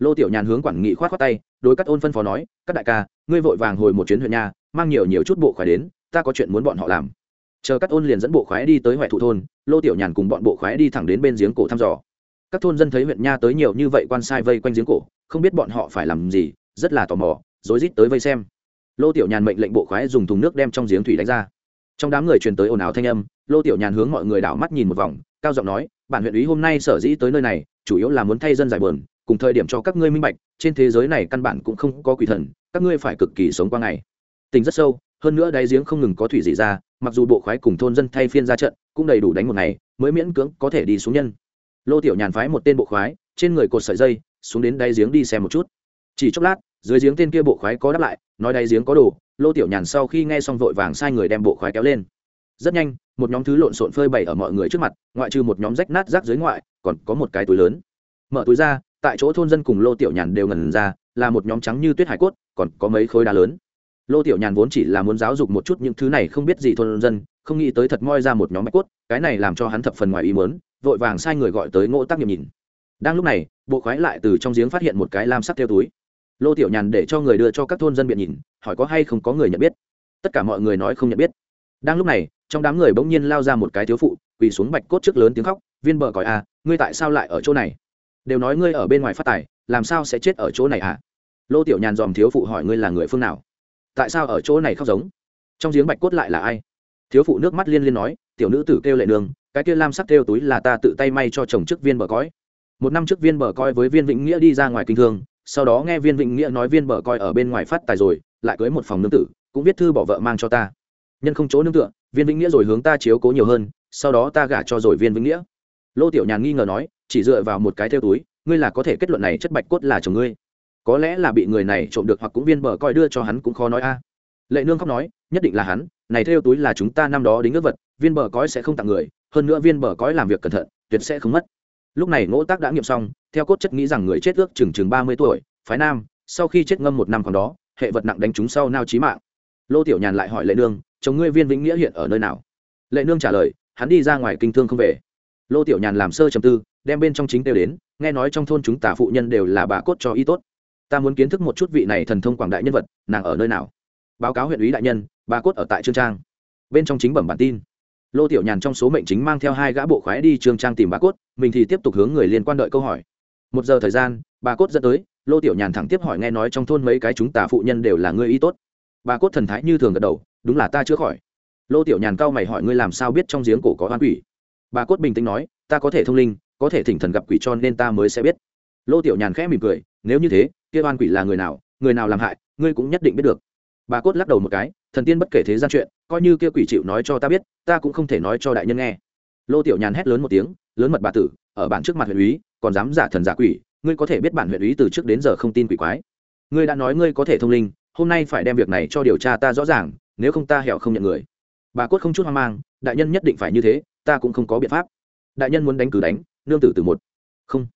lô tiểu nhàn hướng quản nghị khoát khoát tay, đối các ôn phân phó nói, các đại ca, ngươi vội vàng hồi một chuyến huyện nhà mang nhiều nhiều chút bộ khoái đến, ta có chuyện muốn bọn họ làm. Chờ các ôn liền dẫn bộ khoái đi tới huệ thụ thôn, lô tiểu nhàn cùng bọn bộ khoái đi thẳng đến bên giếng cổ thăm dò. Các thôn dân thấy huyện nha tới nhiều như vậy quan sai vây quanh giếng cổ, không biết bọn họ phải làm gì, rất là tò mò, rối rít tới vây xem. Lô tiểu nhàn mệnh lệnh bộ khoái dùng thùng nước đem trong giếng thủy đánh ra. Trong đám người truyền tới ồn ào thanh âm, lô tiểu nhàn hướng mọi người đảo mắt nhìn một vòng, cao giọng nói, bản huyện ủy hôm nay sở dĩ tới nơi này, chủ yếu là muốn thay dân giải bờn cùng thời điểm cho các ngươi minh bạch, trên thế giới này căn bản cũng không có quỷ thần, các ngươi phải cực kỳ sống qua ngày. Tình rất sâu, hơn nữa đáy giếng không ngừng có thủy dị ra, mặc dù bộ khoái cùng thôn dân thay phiên ra trận, cũng đầy đủ đánh một ngày, mới miễn cưỡng có thể đi xuống nhân. Lô tiểu nhàn phái một tên bộ khoái, trên người cột sợi dây, xuống đến đáy giếng đi xem một chút. Chỉ chốc lát, dưới giếng tên kia bộ khoái có đáp lại, nói đáy giếng có đồ, lô tiểu nhàn sau khi nghe xong vội vàng sai người đem bộ khoái kéo lên. Rất nhanh, một nhóm thứ lộn xộn phơi bày ở mọi người trước mặt, ngoại trừ một nhóm rách nát rác dưới ngoại, còn có một cái túi lớn. Mở túi ra tại chỗ thôn dân cùng lô tiểu nhàn đều ngần ra, là một nhóm trắng như tuyết hải cốt, còn có mấy khối đá lớn. Lô tiểu nhàn vốn chỉ là muốn giáo dục một chút những thứ này không biết gì thôn dân, không nghĩ tới thật moi ra một nhóm mạch cốt, cái này làm cho hắn thập phần ngoài ý mớn vội vàng sai người gọi tới ngỗ tác nghiệm nhìn. Đang lúc này, bộ khoái lại từ trong giếng phát hiện một cái lam sắc theo túi. Lô tiểu nhàn để cho người đưa cho các thôn dân biện nhìn, hỏi có hay không có người nhận biết. Tất cả mọi người nói không nhận biết. Đang lúc này, trong đám người bỗng nhiên lao ra một cái thiếu phụ, quỳ xuống bạch cốt trước lớn tiếng khóc, viên bờ còi à ngươi tại sao lại ở chỗ này? Đều nói ngươi ở bên ngoài phát tài, làm sao sẽ chết ở chỗ này à lô tiểu nhàn dòm thiếu phụ hỏi ngươi là người phương nào? Tại sao ở chỗ này khóc giống? Trong giếng bạch cốt lại là ai? Thiếu phụ nước mắt liên liên nói, tiểu nữ tử kêu lệ nương, cái kia lam sắc kêu túi là ta tự tay may cho chồng trước viên bờ cõi. Một năm trước viên bờ coi với viên vĩnh nghĩa đi ra ngoài kinh thương, sau đó nghe viên vĩnh nghĩa nói viên bờ coi ở bên ngoài phát tài rồi, lại cưới một phòng nương tử, cũng viết thư bỏ vợ mang cho ta. Nhân không chỗ nương tựa, viên vĩnh nghĩa rồi hướng ta chiếu cố nhiều hơn, sau đó ta gả cho rồi viên vĩnh nghĩa. Lô tiểu nhàn nghi ngờ nói chỉ dựa vào một cái theo túi, ngươi là có thể kết luận này chất bạch cốt là chồng ngươi. Có lẽ là bị người này trộm được hoặc cũng viên bờ coi đưa cho hắn cũng khó nói a. Lệ nương khóc nói, nhất định là hắn, này theo túi là chúng ta năm đó đính ước vật, viên bờ cõi sẽ không tặng người, hơn nữa viên bờ cõi làm việc cẩn thận, tuyệt sẽ không mất. Lúc này ngỗ tác đã nghiệm xong, theo cốt chất nghĩ rằng người chết ước chừng chừng ba mươi tuổi, phái nam, sau khi chết ngâm một năm còn đó, hệ vật nặng đánh chúng sau nao trí mạng. Lô tiểu nhàn lại hỏi lệ nương, chồng ngươi viên vĩnh nghĩa hiện ở nơi nào? Lệ nương trả lời, hắn đi ra ngoài kinh thương không về. Lô tiểu nhàn làm sơ trầm tư đem bên trong chính tiêu đến, nghe nói trong thôn chúng tả phụ nhân đều là bà cốt cho y tốt. Ta muốn kiến thức một chút vị này thần thông quảng đại nhân vật, nàng ở nơi nào? Báo cáo huyện ủy đại nhân, bà cốt ở tại trương trang. Bên trong chính bẩm bản tin. Lô tiểu nhàn trong số mệnh chính mang theo hai gã bộ khoái đi trương trang tìm bà cốt, mình thì tiếp tục hướng người liên quan đợi câu hỏi. Một giờ thời gian, bà cốt dẫn tới, lô tiểu nhàn thẳng tiếp hỏi nghe nói trong thôn mấy cái chúng tà phụ nhân đều là người y tốt. Bà cốt thần thái như thường gật đầu, đúng là ta chữa khỏi. Lô tiểu nhàn cao mày hỏi ngươi làm sao biết trong giếng cổ có oan quỷ? Bà cốt bình tĩnh nói, ta có thể thông linh có thể thỉnh thần gặp quỷ cho nên ta mới sẽ biết. Lô tiểu nhàn khẽ mỉm cười, nếu như thế, kia oan quỷ là người nào người nào làm hại, ngươi cũng nhất định biết được. Bà cốt lắc đầu một cái, thần tiên bất kể thế gian chuyện, coi như kia quỷ chịu nói cho ta biết, ta cũng không thể nói cho đại nhân nghe. Lô tiểu nhàn hét lớn một tiếng, lớn mật bà tử, ở bản trước mặt huyện úy, còn dám giả thần giả quỷ, ngươi có thể biết bản huyện úy từ trước đến giờ không tin quỷ quái. Ngươi đã nói ngươi có thể thông linh, hôm nay phải đem việc này cho điều tra ta rõ ràng, nếu không ta hẹo không nhận người. Bà cốt không chút hoang mang, đại nhân nhất định phải như thế, ta cũng không có biện pháp. Đại nhân muốn đánh cử đánh nương tử từ một. Không.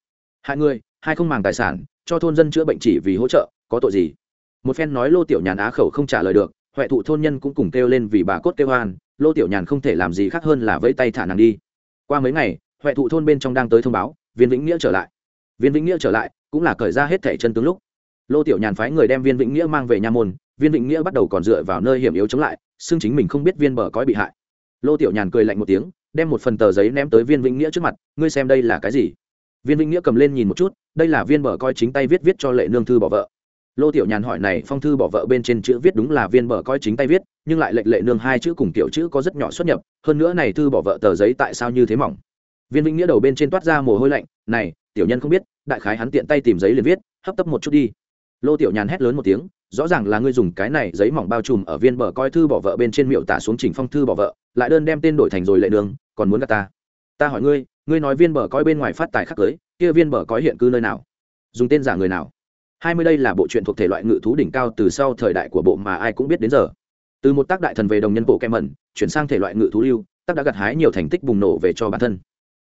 Hai người, hai không màng tài sản, cho thôn dân chữa bệnh chỉ vì hỗ trợ, có tội gì? Một phen nói lô tiểu nhàn á khẩu không trả lời được, huệ thụ thôn nhân cũng cùng kêu lên vì bà cốt kêu hoan lô tiểu nhàn không thể làm gì khác hơn là vẫy tay thả nàng đi. Qua mấy ngày, huệ thụ thôn bên trong đang tới thông báo, viên vĩnh nghĩa trở lại. Viên vĩnh nghĩa trở lại cũng là cởi ra hết thẻ chân tướng lúc. Lô tiểu nhàn phái người đem viên vĩnh nghĩa mang về nha môn, viên vĩnh nghĩa bắt đầu còn dựa vào nơi hiểm yếu chống lại, xưng chính mình không biết viên bờ cõi bị hại. Lô tiểu nhàn cười lạnh một tiếng đem một phần tờ giấy ném tới viên vĩnh nghĩa trước mặt, ngươi xem đây là cái gì? Viên vĩnh nghĩa cầm lên nhìn một chút, đây là viên bờ coi chính tay viết viết cho lệ nương thư bỏ vợ. Lô tiểu nhàn hỏi này, phong thư bỏ vợ bên trên chữ viết đúng là viên bờ coi chính tay viết, nhưng lại lệnh lệ nương hai chữ cùng kiểu chữ có rất nhỏ xuất nhập, hơn nữa này thư bỏ vợ tờ giấy tại sao như thế mỏng? Viên vĩnh nghĩa đầu bên trên toát ra mồ hôi lạnh, này, tiểu nhân không biết, đại khái hắn tiện tay tìm giấy liền viết, hấp tấp một chút đi. Lô tiểu nhàn hét lớn một tiếng, rõ ràng là ngươi dùng cái này giấy mỏng bao trùm ở viên bờ coi thư bỏ vợ bên trên miệu tả xuống trình phong thư bỏ vợ, lại đơn đem tên đổi thành rồi lệ đường còn muốn gặp ta? Ta hỏi ngươi ngươi nói viên bờ coi bên ngoài phát tài khắc cưới, kia viên bờ coi hiện cư nơi nào? Dùng tên giả người nào? Hai mươi đây là bộ truyện thuộc thể loại ngự thú đỉnh cao từ sau thời đại của bộ mà ai cũng biết đến giờ. Từ một tác đại thần về đồng nhân bộ kem mẩn, chuyển sang thể loại ngự thú lưu, tác đã gặt hái nhiều thành tích bùng nổ về cho bản thân.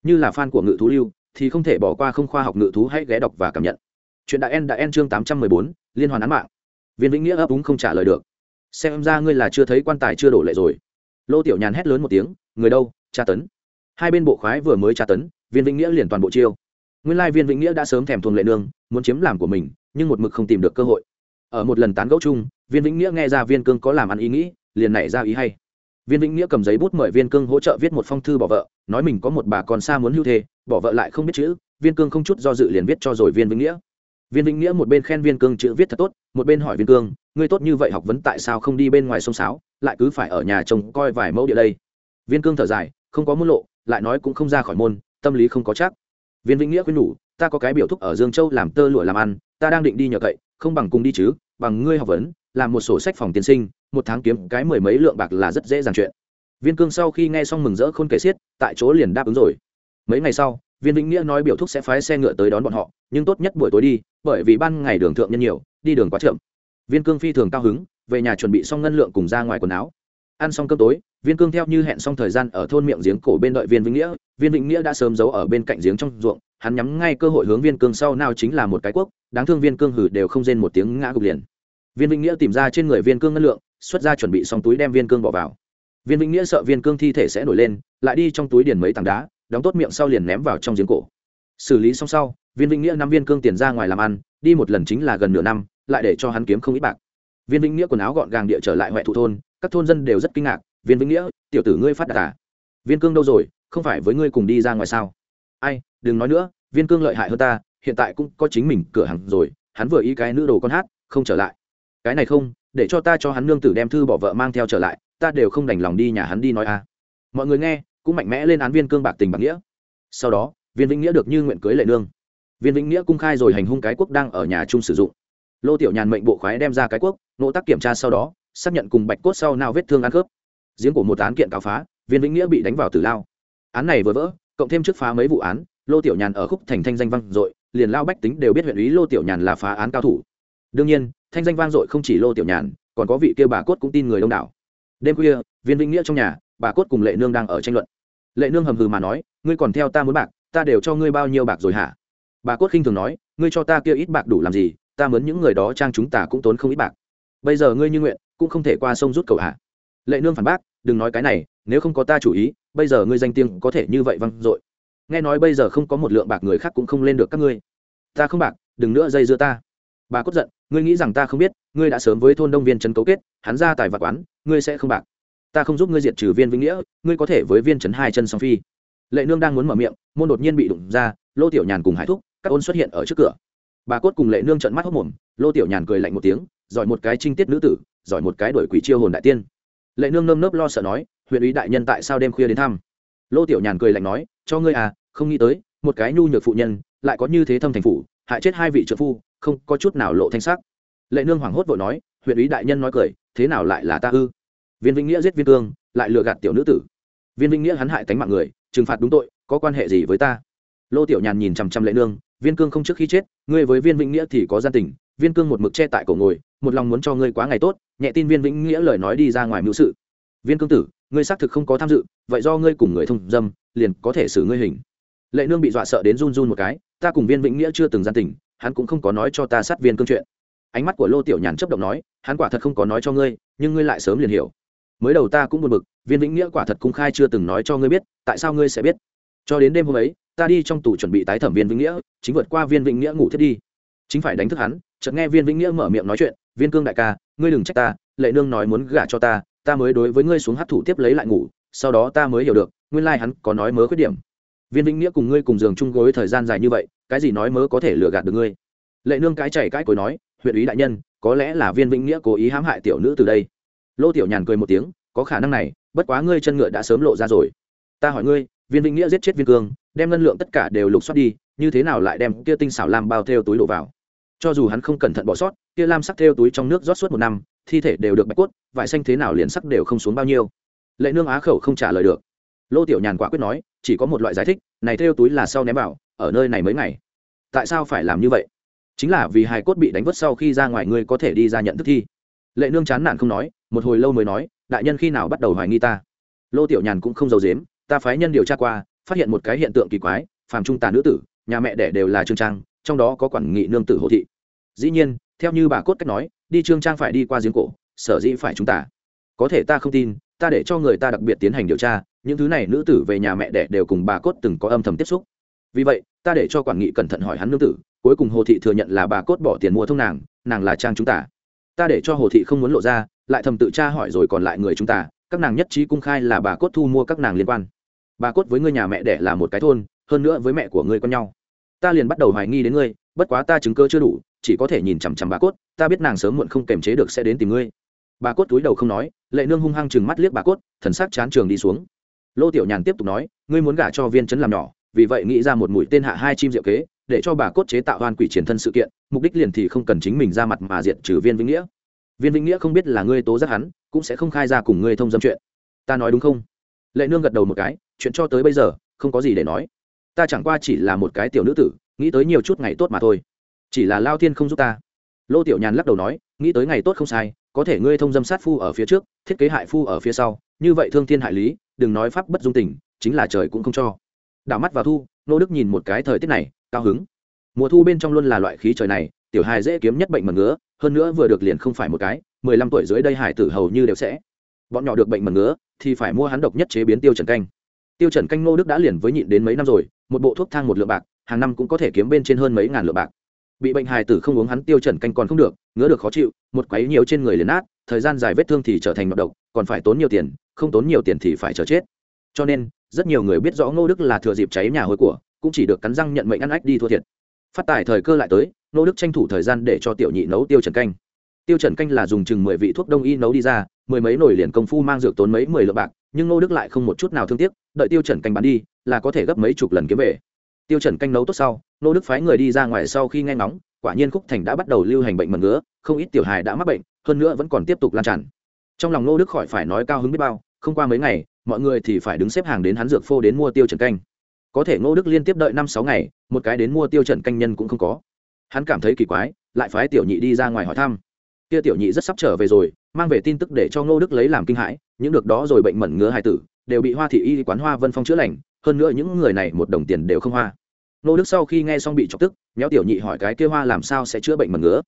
Như là fan của ngự thú lưu, thì không thể bỏ qua không khoa học ngự thú hãy ghé đọc và cảm nhận. Chuyện đại en đã en chương tám trăm mười bốn, liên hoàn án mạng. Viên vĩnh nghĩa ấp úng không trả lời được. Xem ra ngươi là chưa thấy quan tài chưa đổ lệ rồi. Lô tiểu nhàn hét lớn một tiếng, người đâu? Tra tấn. Hai bên bộ khoái vừa mới tra tấn, viên vĩnh nghĩa liền toàn bộ chiêu. Nguyên lai viên vĩnh nghĩa đã sớm thèm thuồng lệ nương, muốn chiếm làm của mình, nhưng một mực không tìm được cơ hội. Ở một lần tán gẫu chung, viên vĩnh nghĩa nghe ra viên cương có làm ăn ý nghĩ, liền nảy ra ý hay. Viên vĩnh nghĩa cầm giấy bút mời viên cương hỗ trợ viết một phong thư bỏ vợ, nói mình có một bà con xa muốn hưu thê, bỏ vợ lại không biết chữ, viên cương không chút do dự liền viết cho rồi viên vĩnh nghĩa. Viên vĩnh nghĩa một bên khen viên cương chữ viết thật tốt, một bên hỏi viên cương, ngươi tốt như vậy học vấn tại sao không đi bên ngoài sông sáo, lại cứ phải ở nhà trông coi vài mẫu địa đây? Viên cương thở dài không có môn lộ, lại nói cũng không ra khỏi môn, tâm lý không có chắc. Viên vĩnh nghĩa khuyên nhủ, ta có cái biểu thúc ở dương châu làm tơ lụa làm ăn, ta đang định đi nhờ cậy, không bằng cùng đi chứ, bằng ngươi học vấn, làm một sổ sách phòng tiên sinh, một tháng kiếm cái mười mấy lượng bạc là rất dễ dàng chuyện. Viên cương sau khi nghe xong mừng rỡ khôn kể xiết, tại chỗ liền đáp ứng rồi. Mấy ngày sau, viên vĩnh nghĩa nói biểu thúc sẽ phái xe ngựa tới đón bọn họ, nhưng tốt nhất buổi tối đi, bởi vì ban ngày đường thượng nhân nhiều, đi đường quá chậm. Viên cương phi thường cao hứng, về nhà chuẩn bị xong ngân lượng cùng ra ngoài quần áo ăn xong cơm tối, viên cương theo như hẹn xong thời gian ở thôn miệng giếng cổ bên đợi viên vĩnh nghĩa. Viên vĩnh nghĩa đã sớm giấu ở bên cạnh giếng trong ruộng, hắn nhắm ngay cơ hội hướng viên cương sau nào chính là một cái quốc, đáng thương viên cương hử đều không rên một tiếng ngã gục liền. Viên vĩnh nghĩa tìm ra trên người viên cương ngân lượng, xuất ra chuẩn bị xong túi đem viên cương bỏ vào. Viên vĩnh nghĩa sợ viên cương thi thể sẽ nổi lên, lại đi trong túi điền mấy tảng đá, đóng tốt miệng sau liền ném vào trong giếng cổ. Xử lý xong sau, viên vĩnh nghĩa năm viên cương tiền ra ngoài làm ăn, đi một lần chính là gần nửa năm, lại để cho hắn kiếm không ít bạc. Viên vĩnh nghĩa quần áo gọn gàng địa trở lại huệ thụ thôn các thôn dân đều rất kinh ngạc, viên vĩnh nghĩa, tiểu tử ngươi phát đạt à? Viên cương đâu rồi? Không phải với ngươi cùng đi ra ngoài sao? Ai, đừng nói nữa, viên cương lợi hại hơn ta, hiện tại cũng có chính mình cửa hàng rồi, hắn vừa ý cái nữ đồ con hát, không trở lại. Cái này không, để cho ta cho hắn nương tử đem thư bỏ vợ mang theo trở lại, ta đều không đành lòng đi nhà hắn đi nói à. Mọi người nghe, cũng mạnh mẽ lên án viên cương bạc tình bạc nghĩa. Sau đó, viên vĩnh nghĩa được như nguyện cưới lệ nương. Viên vĩnh nghĩa cung khai rồi hành hung cái quốc đang ở nhà chung sử dụng. Lô tiểu nhàn mệnh bộ khoái đem ra cái quốc, nỗ tác kiểm tra sau đó xác nhận cùng bạch cốt sau nào vết thương ăn khớp. Giếng của một án kiện cáo phá, viên vĩnh nghĩa bị đánh vào tử lao. Án này vừa vỡ, cộng thêm trước phá mấy vụ án, lô tiểu nhàn ở khúc thành thanh danh vang dội, liền lao bách tính đều biết huyện ý lô tiểu nhàn là phá án cao thủ. Đương nhiên, thanh danh vang dội không chỉ lô tiểu nhàn, còn có vị kia bà cốt cũng tin người đông đảo. Đêm khuya, viên vĩnh nghĩa trong nhà, bà cốt cùng lệ nương đang ở tranh luận. Lệ nương hầm hừ mà nói, ngươi còn theo ta muốn bạc, ta đều cho ngươi bao nhiêu bạc rồi hả? Bà cốt khinh thường nói, ngươi cho ta kia ít bạc đủ làm gì, ta mướn những người đó trang chúng ta cũng tốn không ít bạc bây giờ ngươi như nguyện, cũng không thể qua sông rút cầu hạ lệ nương phản bác, đừng nói cái này, nếu không có ta chủ ý, bây giờ ngươi danh tiếng có thể như vậy văng dội. Nghe nói bây giờ không có một lượng bạc người khác cũng không lên được các ngươi. Ta không bạc, đừng nữa dây dưa ta. Bà cốt giận, ngươi nghĩ rằng ta không biết, ngươi đã sớm với thôn đông viên trấn cấu kết, hắn ra tài vật quán, ngươi sẽ không bạc. Ta không giúp ngươi diệt trừ viên vĩnh nghĩa, ngươi có thể với viên trấn hai chân song phi. Lệ nương đang muốn mở miệng, môn đột nhiên bị đụng ra, lô tiểu nhàn cùng hải thúc, các ôn xuất hiện ở trước cửa. Bà cốt cùng lệ nương trận mắt hốc mồm, lô tiểu nhàn cười lạnh một tiếng giỏi một cái trinh tiết nữ tử, giỏi một cái đổi quỷ chiêu hồn đại tiên. Lệ nương nơm nớp lo sợ nói huyện ý đại nhân tại sao đêm khuya đến thăm? Lô tiểu nhàn cười lạnh nói, cho ngươi à không nghĩ tới, một cái nhu nhược phụ nhân, lại có như thế thâm thành phủ, hại chết hai vị trợ phu, không có chút nào lộ thanh sắc. Lệ nương hoảng hốt vội nói huyện ý đại nhân nói cười, thế nào lại là ta ư? Viên vĩnh nghĩa giết viên cương, lại lừa gạt tiểu nữ tử. Viên vĩnh nghĩa hắn hại tánh mạng người, trừng phạt đúng tội, có quan hệ gì với ta? Lô tiểu nhàn nhìn chằm chằm lệ nương, viên cương không trước khi chết, ngươi với viên vĩnh nghĩa thì có gian tình, viên cương một mực che tại cổ ngồi một lòng muốn cho ngươi quá ngày tốt, nhẹ tin viên vĩnh nghĩa lời nói đi ra ngoài mưu sự. Viên cương tử, ngươi xác thực không có tham dự, vậy do ngươi cùng người thông dâm, liền có thể xử ngươi hình. Lệ nương bị dọa sợ đến run run một cái, ta cùng viên vĩnh nghĩa chưa từng gian tình, hắn cũng không có nói cho ta sát viên cương chuyện. Ánh mắt của lô tiểu nhàn chấp động nói, hắn quả thật không có nói cho ngươi, nhưng ngươi lại sớm liền hiểu. Mới đầu ta cũng buồn bực, viên vĩnh nghĩa quả thật cung khai chưa từng nói cho ngươi biết, tại sao ngươi sẽ biết? Cho đến đêm hôm ấy, ta đi trong tủ chuẩn bị tái thẩm viên vĩnh nghĩa, chính vượt qua viên vĩnh nghĩa ngủ thiết đi. Chính phải đánh thức hắn, chợt nghe viên vĩnh nghĩa mở miệng nói chuyện viên cương đại ca, ngươi đừng trách ta, lệ nương nói muốn gả cho ta ta mới đối với ngươi xuống hát thủ tiếp lấy lại ngủ, sau đó ta mới hiểu được, nguyên lai hắn có nói mớ khuyết điểm. Viên vĩnh nghĩa cùng ngươi cùng giường chung gối thời gian dài như vậy, cái gì nói mớ có thể lừa gạt được ngươi? Lệ nương cái chảy cái cối nói, huyện ý đại nhân, có lẽ là viên vĩnh nghĩa cố ý hãm hại tiểu nữ từ đây. Lô tiểu nhàn cười một tiếng, có khả năng này, bất quá ngươi chân ngựa đã sớm lộ ra rồi. Ta hỏi ngươi, viên vĩnh nghĩa giết chết viên cương, đem ngân lượng tất cả đều lục soát đi, như thế nào lại đem kia tinh xảo làm bao theo túi đổ vào? Cho dù hắn không cẩn thận bỏ sót, kia lam sắc theo túi trong nước rót suốt một năm, thi thể đều được bạch cốt, vải xanh thế nào liền sắc đều không xuống bao nhiêu. Lệ nương á khẩu không trả lời được. Lô tiểu nhàn quả quyết nói, chỉ có một loại giải thích, này theo túi là sau ném vào, ở nơi này mấy ngày. Tại sao phải làm như vậy? Chính là vì hài cốt bị đánh vứt sau khi ra ngoài ngươi có thể đi ra nhận thức thi. Lệ nương chán nản không nói, một hồi lâu mới nói, đại nhân khi nào bắt đầu hoài nghi ta? Lô tiểu nhàn cũng không giấu dếm ta phái nhân điều tra qua, phát hiện một cái hiện tượng kỳ quái, phàm trung tà nữ tử, nhà mẹ đẻ đều là trương trang trong đó có quản nghị nương tử hồ thị. Dĩ nhiên, theo như bà cốt cách nói, đi trương trang phải đi qua giếng cổ, sở dĩ phải chúng ta. Có thể ta không tin, ta để cho người ta đặc biệt tiến hành điều tra, những thứ này nữ tử về nhà mẹ đẻ đều cùng bà cốt từng có âm thầm tiếp xúc. Vì vậy, ta để cho quản nghị cẩn thận hỏi hắn nương tử, cuối cùng hồ thị thừa nhận là bà cốt bỏ tiền mua thông nàng nàng là trang chúng ta. Ta để cho hồ thị không muốn lộ ra, lại thầm tự tra hỏi rồi còn lại người chúng ta, các nàng nhất trí cung khai là bà cốt thu mua các nàng liên quan. Bà cốt với người nhà mẹ đẻ là một cái thôn, hơn nữa với mẹ của ngươi con nhau ta liền bắt đầu hoài nghi đến ngươi, bất quá ta chứng cơ chưa đủ, chỉ có thể nhìn chằm chằm bà cốt, ta biết nàng sớm muộn không kềm chế được sẽ đến tìm ngươi. Bà cốt túi đầu không nói, lệ nương hung hăng chừng mắt liếc bà cốt, thần sắc chán trường đi xuống. Lô tiểu nhàn tiếp tục nói, ngươi muốn gả cho viên chấn làm nhỏ, vì vậy nghĩ ra một mũi tên hạ hai chim diệu kế, để cho bà cốt chế tạo hoàn quỷ triển thân sự kiện, mục đích liền thì không cần chính mình ra mặt mà diệt trừ viên vĩnh nghĩa. Viên vĩnh nghĩa không biết là ngươi tố giác hắn, cũng sẽ không khai ra cùng ngươi thông dâm chuyện. Ta nói đúng không? Lệ nương gật đầu một cái, chuyện cho tới bây giờ, không có gì để nói ta chẳng qua chỉ là một cái tiểu nữ tử, nghĩ tới nhiều chút ngày tốt mà thôi. Chỉ là lao thiên không giúp ta. Lô tiểu nhàn lắc đầu nói, nghĩ tới ngày tốt không sai, có thể ngươi thông dâm sát phu ở phía trước, thiết kế hại phu ở phía sau, như vậy thương thiên hại lý, đừng nói pháp bất dung tình, chính là trời cũng không cho. Đảo mắt vào thu, nô đức nhìn một cái thời tiết này, cao hứng. Mùa thu bên trong luôn là loại khí trời này, tiểu hài dễ kiếm nhất bệnh mật ngứa, hơn nữa vừa được liền không phải một cái, mười lăm tuổi dưới đây hải tử hầu như đều sẽ. Bọn nhỏ được bệnh mật ngứa, thì phải mua hắn độc nhất chế biến tiêu trần canh. Tiêu trần canh nô đức đã liền với nhịn đến mấy năm rồi một bộ thuốc thang một lượng bạc, hàng năm cũng có thể kiếm bên trên hơn mấy ngàn lượng bạc. Bị bệnh hài tử không uống hắn tiêu trần canh còn không được, ngứa được khó chịu, một quấy nhiều trên người liền nát, thời gian dài vết thương thì trở thành nọc độc, còn phải tốn nhiều tiền, không tốn nhiều tiền thì phải chờ chết. Cho nên, rất nhiều người biết rõ ngô đức là thừa dịp cháy nhà hối của, cũng chỉ được cắn răng nhận mệnh ăn ách đi thua thiệt. Phát tài thời cơ lại tới, Ngô đức tranh thủ thời gian để cho tiểu nhị nấu tiêu trần canh. Tiêu trần canh là dùng chừng mười vị thuốc đông y nấu đi ra, mười mấy nồi liền công phu mang dược tốn mấy mười lượng bạc, nhưng Ngô đức lại không một chút nào thương tiếc, đợi tiêu trần canh bán đi là có thể gấp mấy chục lần kiếm về. Tiêu trần canh nấu tốt sau, nô đức phái người đi ra ngoài sau khi nghe ngóng, quả nhiên khúc thành đã bắt đầu lưu hành bệnh mẩn ngứa, không ít tiểu hài đã mắc bệnh, hơn nữa vẫn còn tiếp tục lan tràn. Trong lòng nô đức khỏi phải nói cao hứng biết bao, không qua mấy ngày, mọi người thì phải đứng xếp hàng đến hắn dược phô đến mua tiêu trần canh. Có thể Nô đức liên tiếp đợi năm sáu ngày, một cái đến mua tiêu trần canh nhân cũng không có. Hắn cảm thấy kỳ quái, lại phái tiểu nhị đi ra ngoài hỏi thăm. Kia tiểu nhị rất sắp trở về rồi, mang về tin tức để cho Nô đức lấy làm kinh hãi, những được đó rồi bệnh mẩn ngứa hài tử đều bị hoa thị y quán hoa vân phong chữa lành, hơn nữa những người này một đồng tiền đều không hoa. Nô đức sau khi nghe xong bị chọc tức, méo tiểu nhị hỏi cái kia hoa làm sao sẽ chữa bệnh mẩn ngứa?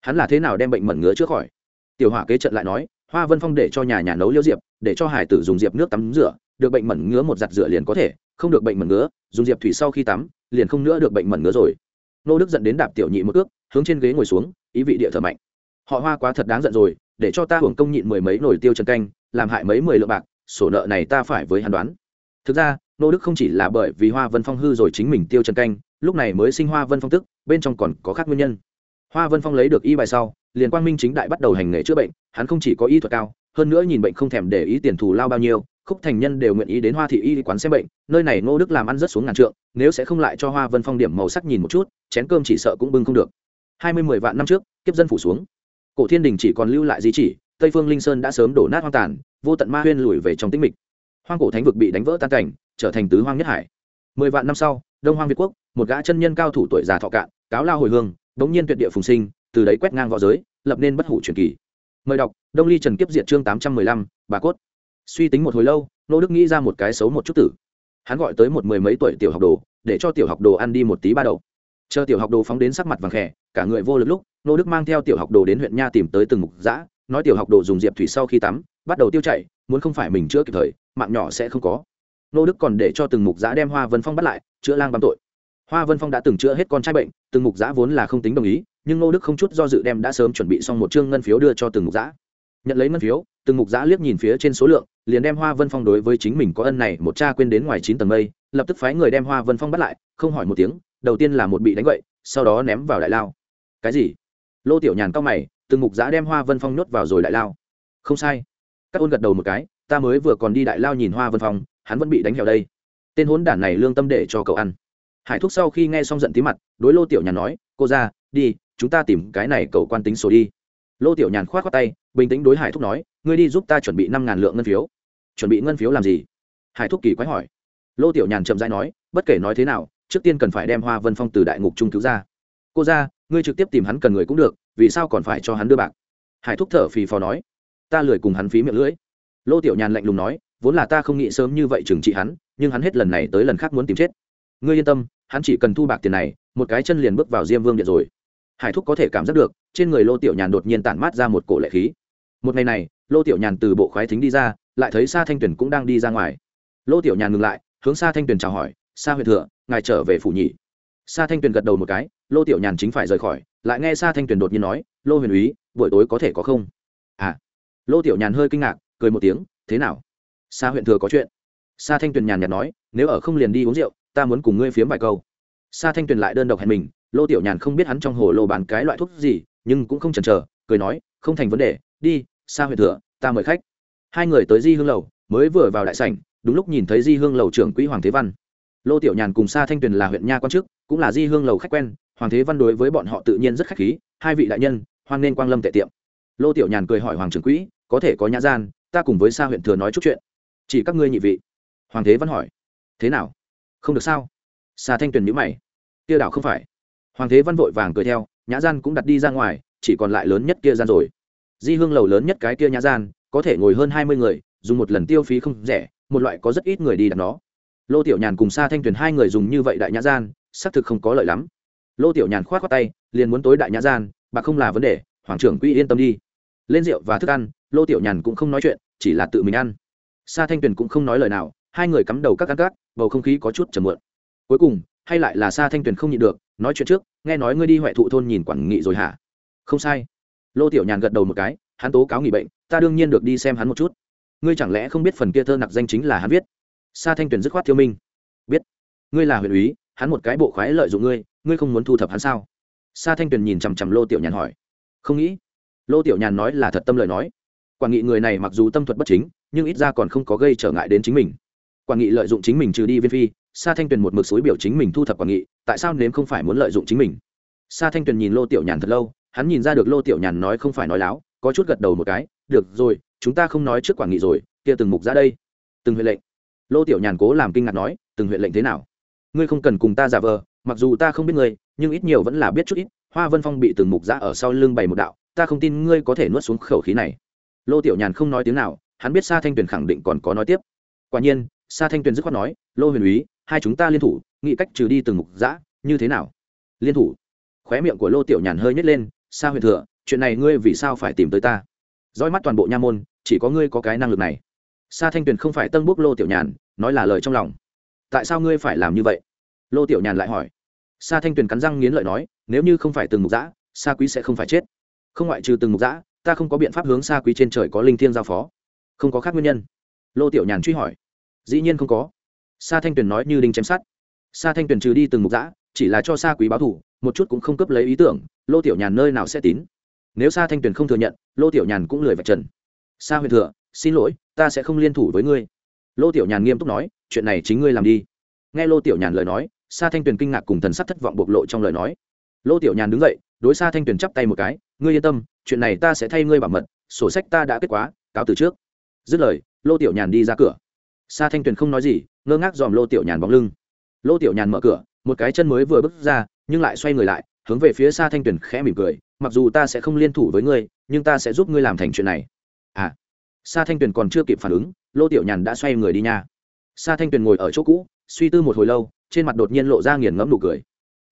Hắn là thế nào đem bệnh mẩn ngứa chữa khỏi? Tiểu hỏa kế trận lại nói, hoa vân phong để cho nhà nhà nấu liêu diệp, để cho hải tử dùng diệp nước tắm rửa, được bệnh mẩn ngứa một giặt rửa liền có thể, không được bệnh mẩn ngứa, dùng diệp thủy sau khi tắm, liền không nữa được bệnh mẩn ngứa rồi. Nô đức dẫn đến đạp tiểu nhị một ước hướng trên ghế ngồi xuống, ý vị địa thở mạnh. Họ hoa quá thật đáng giận rồi, để cho ta hưởng công nhịn mười mấy nồi tiêu trần canh, làm hại mấy mười lượng bạc sổ nợ này ta phải với hắn đoán. Thực ra, nô đức không chỉ là bởi vì hoa vân phong hư rồi chính mình tiêu trần canh, lúc này mới sinh hoa vân phong tức, bên trong còn có khác nguyên nhân. Hoa vân phong lấy được y bài sau, liền quang minh chính đại bắt đầu hành nghề chữa bệnh, hắn không chỉ có y thuật cao, hơn nữa nhìn bệnh không thèm để ý tiền thù lao bao nhiêu, khúc thành nhân đều nguyện ý đến hoa thị y quán xem bệnh, nơi này ngô đức làm ăn rất xuống ngàn trượng, nếu sẽ không lại cho hoa vân phong điểm màu sắc nhìn một chút, chén cơm chỉ sợ cũng bưng không được. Hai mươi mười vạn năm trước, kiếp dân phủ xuống. Cổ thiên đình chỉ còn lưu lại di chỉ tây phương linh sơn đã sớm đổ nát hoang tàn, vô tận ma huyên lùi về trong tĩnh mịch. Hoang cổ thánh vực bị đánh vỡ tan cảnh, trở thành tứ hoang nhất hải. Mười vạn năm sau, đông hoang việt quốc, một gã chân nhân cao thủ tuổi già thọ cạn, cáo lao hồi hương, bỗng nhiên tuyệt địa phùng sinh, từ đấy quét ngang v õ giới, lập nên bất hủ truyền kỳ. Mời đọc, đông ly trần kiếp diệt chương tám trăm mười lăm, bà cốt. Suy tính một hồi lâu, nô đức nghĩ ra một cái xấu một chút tử. Hắn gọi tới một mười mấy tuổi tiểu học đồ, để cho tiểu học đồ ăn đi một tí ba đầu chờ tiểu học đồ phóng đến sắc mặt vàng khẽ cả người vô lực lúc, nô đức mang theo tiểu học đồ đến huyện nha tìm tới từng mục giã nói tiểu học đồ dùng diệp thủy sau khi tắm, bắt đầu tiêu chảy, muốn không phải mình chữa kịp thời, mạng nhỏ sẽ không có. Nô đức còn để cho từng mục giã đem hoa vân phong bắt lại, chữa lang băm tội. Hoa vân phong đã từng chữa hết con trai bệnh, từng mục giã vốn là không tính đồng ý, nhưng nô đức không chút do dự đem đã sớm chuẩn bị xong một chương ngân phiếu đưa cho từng mục giã. Nhận lấy ngân phiếu, từng mục giã liếc nhìn phía trên số lượng, liền đem hoa vân phong đối với chính mình có ân này một cha quên đến ngoài chín tầng mây, lập tức phái người đem hoa vân phong bắt lại, không hỏi một tiếng, đầu tiên là một bị đánh gậy, sau đó ném vào đại lao. Cái gì? Lô tiểu nhàn cao mày từng mục giã đem hoa vân phong nhốt vào rồi đại lao. Không sai. Các ôn gật đầu một cái, ta mới vừa còn đi đại lao nhìn hoa vân phong, hắn vẫn bị đánh hẻo đây. Tên hốn đản này lương tâm để cho cậu ăn. Hải thúc sau khi nghe xong giận tí mặt, đối lô tiểu nhàn nói, cô ra, đi, chúng ta tìm cái này cậu quan tính sổ đi. Lô tiểu nhàn k h o á t khoác tay, bình tĩnh đối hải thúc nói, ngươi đi giúp ta chuẩn bị năm ngàn lượng ngân phiếu. Chuẩn bị ngân phiếu làm gì? Hải thúc kỳ quái hỏi. Lô tiểu nhàn chậm dãi nói, bất kể nói thế nào, trước tiên cần phải đem hoa vân phong từ đại ngục trung cứu ra. Cô ra, ngươi trực tiếp tìm hắn cần người cũng được vì sao còn phải cho hắn đưa bạc? Hải thúc thở phì phò nói. Ta lười cùng hắn phí miệng lưỡi. Lô tiểu nhàn lạnh lùng nói, vốn là ta không nghĩ sớm như vậy trừng trị hắn, nhưng hắn hết lần này tới lần khác muốn tìm chết. Ngươi yên tâm, hắn chỉ cần thu bạc tiền này, một cái chân liền bước vào diêm vương điện rồi. Hải thúc có thể cảm giác được, trên người lô tiểu nhàn đột nhiên tản mát ra một cổ lệ khí. Một ngày này, lô tiểu nhàn từ bộ khoái thính đi ra, lại thấy sa thanh tuyền cũng đang đi ra ngoài. Lô tiểu nhàn ngừng lại, hướng sa thanh tuyền chào hỏi, sa huyện thừa, ngài trở về phủ nhị sa thanh tuyền gật đầu một cái lô tiểu nhàn chính phải rời khỏi, lại nghe sa thanh tuyền đột nhiên nói, lô huyền úy, buổi tối có thể có không? À. Lô tiểu nhàn hơi kinh ngạc, cười một tiếng, thế nào? Sa huyện thừa có chuyện. Sa thanh tuyền nhàn nhạt nói, nếu ở không liền đi uống rượu, ta muốn cùng ngươi phiếm vài câu. Sa thanh tuyền lại đơn độc hẹn mình, lô tiểu nhàn không biết hắn trong hồ lô bán cái loại thuốc gì, nhưng cũng không chần chờ, cười nói, không thành vấn đề, đi, sa huyện thừa, ta mời khách. Hai người tới di hương lầu, mới vừa vào đại sảnh, đúng lúc nhìn thấy di hương lầu trưởng quỹ hoàng thế văn. Lô tiểu nhàn cùng sa thanh tuyền là huyện nha quan chức, cũng là di hương lầu khách quen hoàng thế văn đối với bọn họ tự nhiên rất khách khí, hai vị đại nhân, hoan nên quang lâm tệ tiệm. Lô tiểu nhàn cười hỏi hoàng trưởng quỹ, có thể có nhã gian, ta cùng với sa huyện thừa nói chút chuyện. Chỉ các ngươi nhị vị. Hoàng thế văn hỏi. Thế nào? Không được sao? Sa thanh tuyền nhữ mày. Kia đảo không phải. Hoàng thế văn vội vàng cười theo, nhã gian cũng đặt đi ra ngoài, chỉ còn lại lớn nhất kia gian rồi. Di hương lầu lớn nhất cái kia nhã gian, có thể ngồi hơn hai mươi người, dùng một lần tiêu phí không rẻ, một loại có rất ít người đi đặt nó. Lô tiểu nhàn cùng sa thanh tuyền hai người dùng như vậy đại nhã gian, xác thực không có lợi lắm lô tiểu nhàn khoát khoát tay, liền muốn tối đại nhã gian bạc không là vấn đề, hoàng trưởng quỹ yên tâm đi. Lên rượu và thức ăn, lô tiểu nhàn cũng không nói chuyện, chỉ là tự mình ăn. Sa thanh tuyền cũng không nói lời nào, hai người cắm đầu các ăn các bầu không khí có chút chầm mượn cuối cùng, hay lại là sa thanh tuyền không nhịn được, nói chuyện trước, nghe nói ngươi đi huệ thụ thôn nhìn quản nghị rồi hả? Không sai. Lô tiểu nhàn gật đầu một cái, hắn tố cáo nghỉ bệnh, ta đương nhiên được đi xem hắn một chút. Ngươi chẳng lẽ không biết phần kia thơ nặc danh chính là hắn viết? Sa thanh tuyền dứt khoát thiêu minh. Biết. Ngươi là huyện úy hắn một cái bộ khoái lợi dụng ngươi ngươi không muốn thu thập hắn sao? Sa thanh tuyền nhìn chằm chằm lô tiểu nhàn hỏi. Không nghĩ. Lô tiểu nhàn nói là thật tâm lời nói. Quản nghị người này mặc dù tâm thuật bất chính, nhưng ít ra còn không có gây trở ngại đến chính mình. Quản nghị lợi dụng chính mình trừ đi viên phi, sa thanh tuyền một mực suối biểu chính mình thu thập quản nghị, tại sao nếm không phải muốn lợi dụng chính mình? Sa thanh tuyền nhìn lô tiểu nhàn thật lâu, hắn nhìn ra được lô tiểu nhàn nói không phải nói láo, có chút gật đầu một cái, được rồi, chúng ta không nói trước quản nghị rồi, kia từng mục ra đây. Từng huyện lệnh. Lô tiểu nhàn cố làm kinh ngạc nói, từng huyện lệnh thế nào? Ngươi không cần cùng ta giả vờ, mặc dù ta không biết ngươi, nhưng ít nhiều vẫn là biết chút ít. Hoa vân phong bị từng mục giã ở sau lưng bày một đạo, ta không tin ngươi có thể nuốt xuống khẩu khí này. Lô tiểu nhàn không nói tiếng nào, hắn biết sa thanh tuyền khẳng định còn có nói tiếp. Quả nhiên, sa thanh tuyền dứt khoát nói, lô huyền úy, hai chúng ta liên thủ, nghĩ cách trừ đi từng mục giã, như thế nào? Liên thủ. Khóe miệng của lô tiểu nhàn hơi nhét lên, sa huyền thừa, chuyện này ngươi vì sao phải tìm tới ta? Roi mắt toàn bộ nha môn, chỉ có ngươi có cái năng lực này. Sa thanh tuyền không phải tân bốc lô tiểu nhàn, nói là lời trong lòng. Tại sao ngươi phải làm như vậy? Lô tiểu nhàn lại hỏi. Sa thanh tuyền cắn răng nghiến lợi nói, nếu như không phải từng mục giã sa quý sẽ không phải chết. Không ngoại trừ từng mục giã ta không có biện pháp hướng sa quý trên trời có linh thiêng giao phó. Không có khác nguyên nhân. Lô tiểu nhàn truy hỏi. Dĩ nhiên không có. Sa thanh tuyền nói như đinh chém sát sa thanh tuyền trừ đi từng mục giã chỉ là cho sa quý báo thủ một chút cũng không cấp lấy ý tưởng, lô tiểu nhàn nơi nào sẽ tín? Nếu sa thanh tuyền không thừa nhận, lô tiểu nhàn cũng lười vạch trần. Sa huyền thừa, xin lỗi, ta sẽ không liên thủ với ngươi. Lô tiểu nhàn nghiêm túc nói, chuyện này chính ngươi làm đi. Nghe lô tiểu nhàn lời nói sa thanh tuyền kinh ngạc cùng thần sắc thất vọng bộc lộ trong lời nói. Lô tiểu nhàn đứng dậy, đối sa thanh tuyền chắp tay một cái, ngươi yên tâm, chuyện này ta sẽ thay ngươi bảo mật, sổ sách ta đã kết quá, cáo từ trước. Dứt lời, lô tiểu nhàn đi ra cửa. Sa thanh tuyền không nói gì, ngơ ngác dòm lô tiểu nhàn bóng lưng. Lô tiểu nhàn mở cửa, một cái chân mới vừa bước ra, nhưng lại xoay người lại, hướng về phía sa thanh tuyền khẽ mỉm cười, mặc dù ta sẽ không liên thủ với ngươi, nhưng ta sẽ giúp ngươi làm thành chuyện này. À. Sa thanh tuyền còn chưa kịp phản ứng, lô tiểu nhàn đã xoay người đi nha. Sa thanh tuyền ngồi ở chỗ cũ suy tư một hồi lâu, trên mặt đột nhiên lộ ra nghiền ngẫm nụ cười.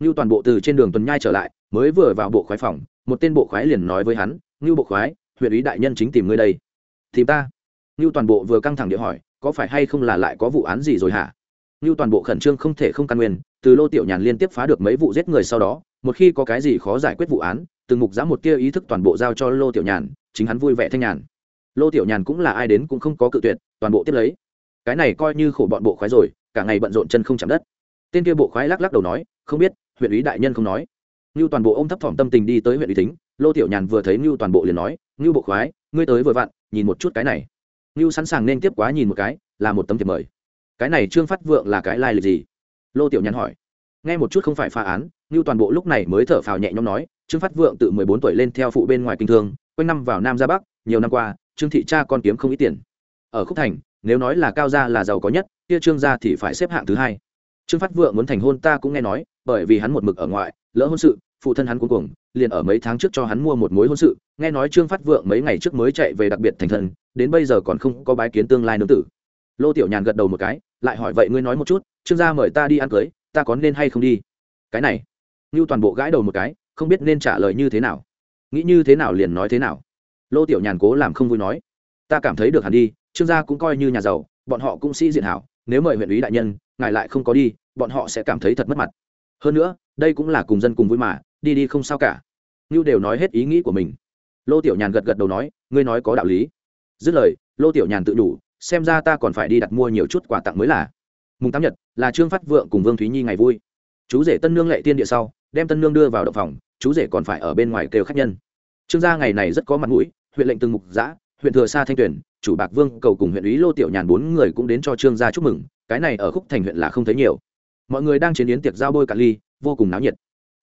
Ngưu toàn bộ từ trên đường tuần nhai trở lại, mới vừa vào bộ khoái phòng, một tên bộ khoái liền nói với hắn, ngưu bộ khoái, huyện ý đại nhân chính tìm ngươi đây. Tìm ta? Ngưu toàn bộ vừa căng thẳng địa hỏi, có phải hay không là lại có vụ án gì rồi hả? Ngưu toàn bộ khẩn trương không thể không căn nguyên, từ lô tiểu nhàn liên tiếp phá được mấy vụ giết người sau đó, một khi có cái gì khó giải quyết vụ án, từng mục giã một tia ý thức toàn bộ giao cho lô tiểu nhàn, chính hắn vui vẻ thanh nhàn. Lô tiểu nhàn cũng là ai đến cũng không có cự tuyệt, toàn bộ tiếp lấy. Cái này coi như khổ bọn bộ khoái rồi cả ngày bận rộn chân không chạm đất. Tên kia bộ khoái lắc lắc đầu nói, không biết, huyện ủy đại nhân không nói. Ngưu toàn bộ ông thấp thỏm tâm tình đi tới huyện ủy tính lô tiểu nhàn vừa thấy ngưu toàn bộ liền nói, ngưu bộ khoái, ngươi tới vừa vặn, nhìn một chút cái này. Ngưu sẵn sàng nên tiếp quá nhìn một cái, là một tấm thiệp mời. Cái này trương phát vượng là cái lai lịch gì? Lô tiểu nhàn hỏi. Nghe một chút không phải phá án. Ngưu toàn bộ lúc này mới thở phào nhẹ nhõm nói, trương phát vượng từ mười bốn tuổi lên theo phụ bên ngoài kinh thương, quanh năm vào nam ra bắc, nhiều năm qua, trương thị cha con kiếm không ít tiền. Ở khúc thành nếu nói là cao gia là giàu có nhất, kia trương gia thì phải xếp hạng thứ hai. Trương phát vượng muốn thành hôn ta cũng nghe nói, bởi vì hắn một mực ở ngoại, lỡ hôn sự, phụ thân hắn cuối cùng liền ở mấy tháng trước cho hắn mua một mối hôn sự, nghe nói trương phát vượng mấy ngày trước mới chạy về đặc biệt thành thân, đến bây giờ còn không có bái kiến tương lai nương tử. Lô tiểu nhàn gật đầu một cái, lại hỏi vậy ngươi nói một chút, trương gia mời ta đi ăn cưới, ta có nên hay không đi? Cái này như toàn bộ gãi đầu một cái, không biết nên trả lời như thế nào. Nghĩ như thế nào liền nói thế nào. Lô tiểu nhàn cố làm không vui nói, ta cảm thấy được hẳn đi trương gia cũng coi như nhà giàu, bọn họ cũng sĩ diện hảo, nếu mời huyện ủy đại nhân, ngài lại không có đi, bọn họ sẽ cảm thấy thật mất mặt. Hơn nữa, đây cũng là cùng dân cùng vui mà, đi đi không sao cả. Như đều nói hết ý nghĩ của mình. Lô tiểu nhàn gật gật đầu nói, ngươi nói có đạo lý. Dứt lời, lô tiểu nhàn tự đủ, xem ra ta còn phải đi đặt mua nhiều chút quà tặng mới là. Mùng tám nhật, là trương phát vượng cùng vương thúy nhi ngày vui. Chú rể tân nương lệ tiên địa sau, đem tân nương đưa vào động phòng, chú rể còn phải ở bên ngoài kêu khách nhân. Trương gia ngày này rất có mặt mũi, huyện lệnh từng mục giã huyện thừa sa thanh tuyển chủ bạc vương cầu cùng huyện ý lô tiểu nhàn bốn người cũng đến cho trương gia chúc mừng, cái này ở khúc thành huyện là không thấy nhiều. Mọi người đang chiến yến tiệc giao bôi cả ly, vô cùng náo nhiệt.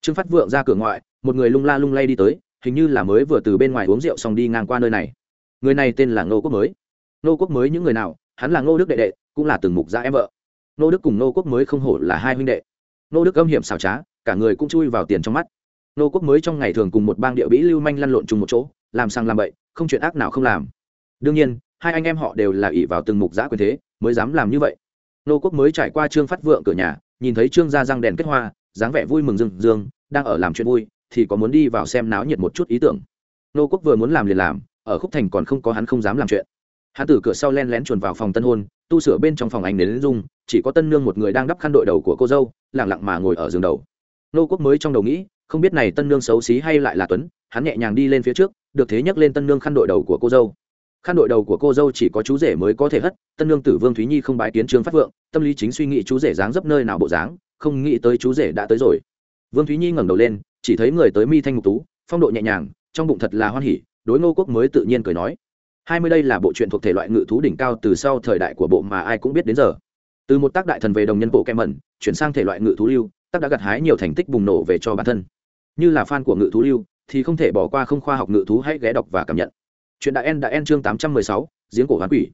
Trương phát vượng ra cửa ngoại, một người lung la lung lay đi tới, hình như là mới vừa từ bên ngoài uống rượu xong đi ngang qua nơi này. Người này tên là ngô quốc mới. Ngô quốc mới những người nào, hắn là ngô đức đệ đệ, cũng là từng mục gia em vợ. Ngô đức cùng ngô quốc mới không hổ là hai huynh đệ. Ngô đức âm hiểm xảo trá, cả người cũng chui vào tiền trong mắt. Ngô quốc mới trong ngày thường cùng một bang địa bĩ lưu manh lăn lộn chung một chỗ, làm sang làm bậy, không chuyện ác nào không làm. Đương nhiên hai anh em họ đều là ỷ vào từng mục giã quyền thế, mới dám làm như vậy. Nô quốc mới trải qua trương phát vượng cửa nhà, nhìn thấy trương gia răng đèn kết hoa, dáng vẻ vui mừng rừng dương đang ở làm chuyện vui, thì có muốn đi vào xem náo nhiệt một chút ý tưởng. Nô quốc vừa muốn làm liền làm, ở khúc thành còn không có hắn không dám làm chuyện. Hắn từ cửa sau len lén chuồn vào phòng tân hôn, tu sửa bên trong phòng anh đến dung, chỉ có tân nương một người đang đắp khăn đội đầu của cô dâu lẳng lặng mà ngồi ở giường đầu. Nô quốc mới trong đầu nghĩ, không biết này tân nương xấu xí hay lại là tuấn, hắn nhẹ nhàng đi lên phía trước, được thế nhấc lên tân nương khăn đội đầu của cô dâu khăn đội đầu của cô dâu chỉ có chú rể mới có thể hất, tân lương tử vương thúy nhi không bái kiến trương phát vượng, tâm lý chính suy nghĩ chú rể dáng dấp nơi nào bộ dáng, không nghĩ tới chú rể đã tới rồi. Vương thúy nhi ngẩng đầu lên, chỉ thấy người tới mi thanh ngục tú, phong độ nhẹ nhàng, trong bụng thật là hoan hỉ, đối ngô quốc mới tự nhiên cười nói. Hai mươi đây là bộ truyện thuộc thể loại ngự thú đỉnh cao từ sau thời đại của bộ mà ai cũng biết đến giờ. Từ một tác đại thần về đồng nhân bộ kem mẩn, chuyển sang thể loại ngự thú lưu, tác đã gặt hái nhiều thành tích bùng nổ về cho bản thân. Như là fan của ngự thú lưu, thì không thể bỏ qua không khoa học ngự thú hãy ghé đọc và cảm nhận chuyện đại en đại en chương tám trăm mười sáu, giếng cổ hoán quỷ.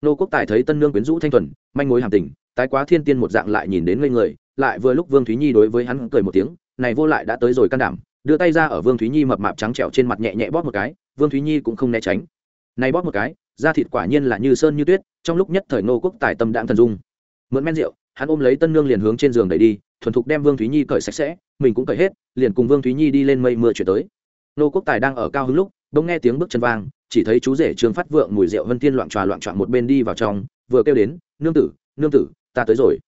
Nô quốc tài thấy tân nương quyến rũ thanh thuần, manh mối hàm tình, tái quá thiên tiên một dạng lại nhìn đến ngây người, lại vừa lúc vương thúy nhi đối với hắn cười một tiếng, này vô lại đã tới rồi can đảm, đưa tay ra ở vương thúy nhi mập mạp trắng trẻo trên mặt nhẹ nhẹ bóp một cái, vương thúy nhi cũng không né tránh. Này bóp một cái, da thịt quả nhiên là như sơn như tuyết, trong lúc nhất thời nô quốc tài tâm đạm thần dung. Mượn men rượu, hắn ôm lấy tân nương liền hướng trên giường đẩy đi, thuần thục đem vương thúy nhi cởi sạch sẽ, mình cũng cởi hết, liền cùng vương thúy nhi đi lên mây mưa chuyển tới. Nô quốc tài đang ở cao hứng lúc, bỗng nghe tiếng bước chân vang chỉ thấy chú rể trương phát vượng mùi rượu vân tiên loạn tròa loạn trọn một bên đi vào trong, vừa kêu đến, nương tử nương tử, ta tới rồi.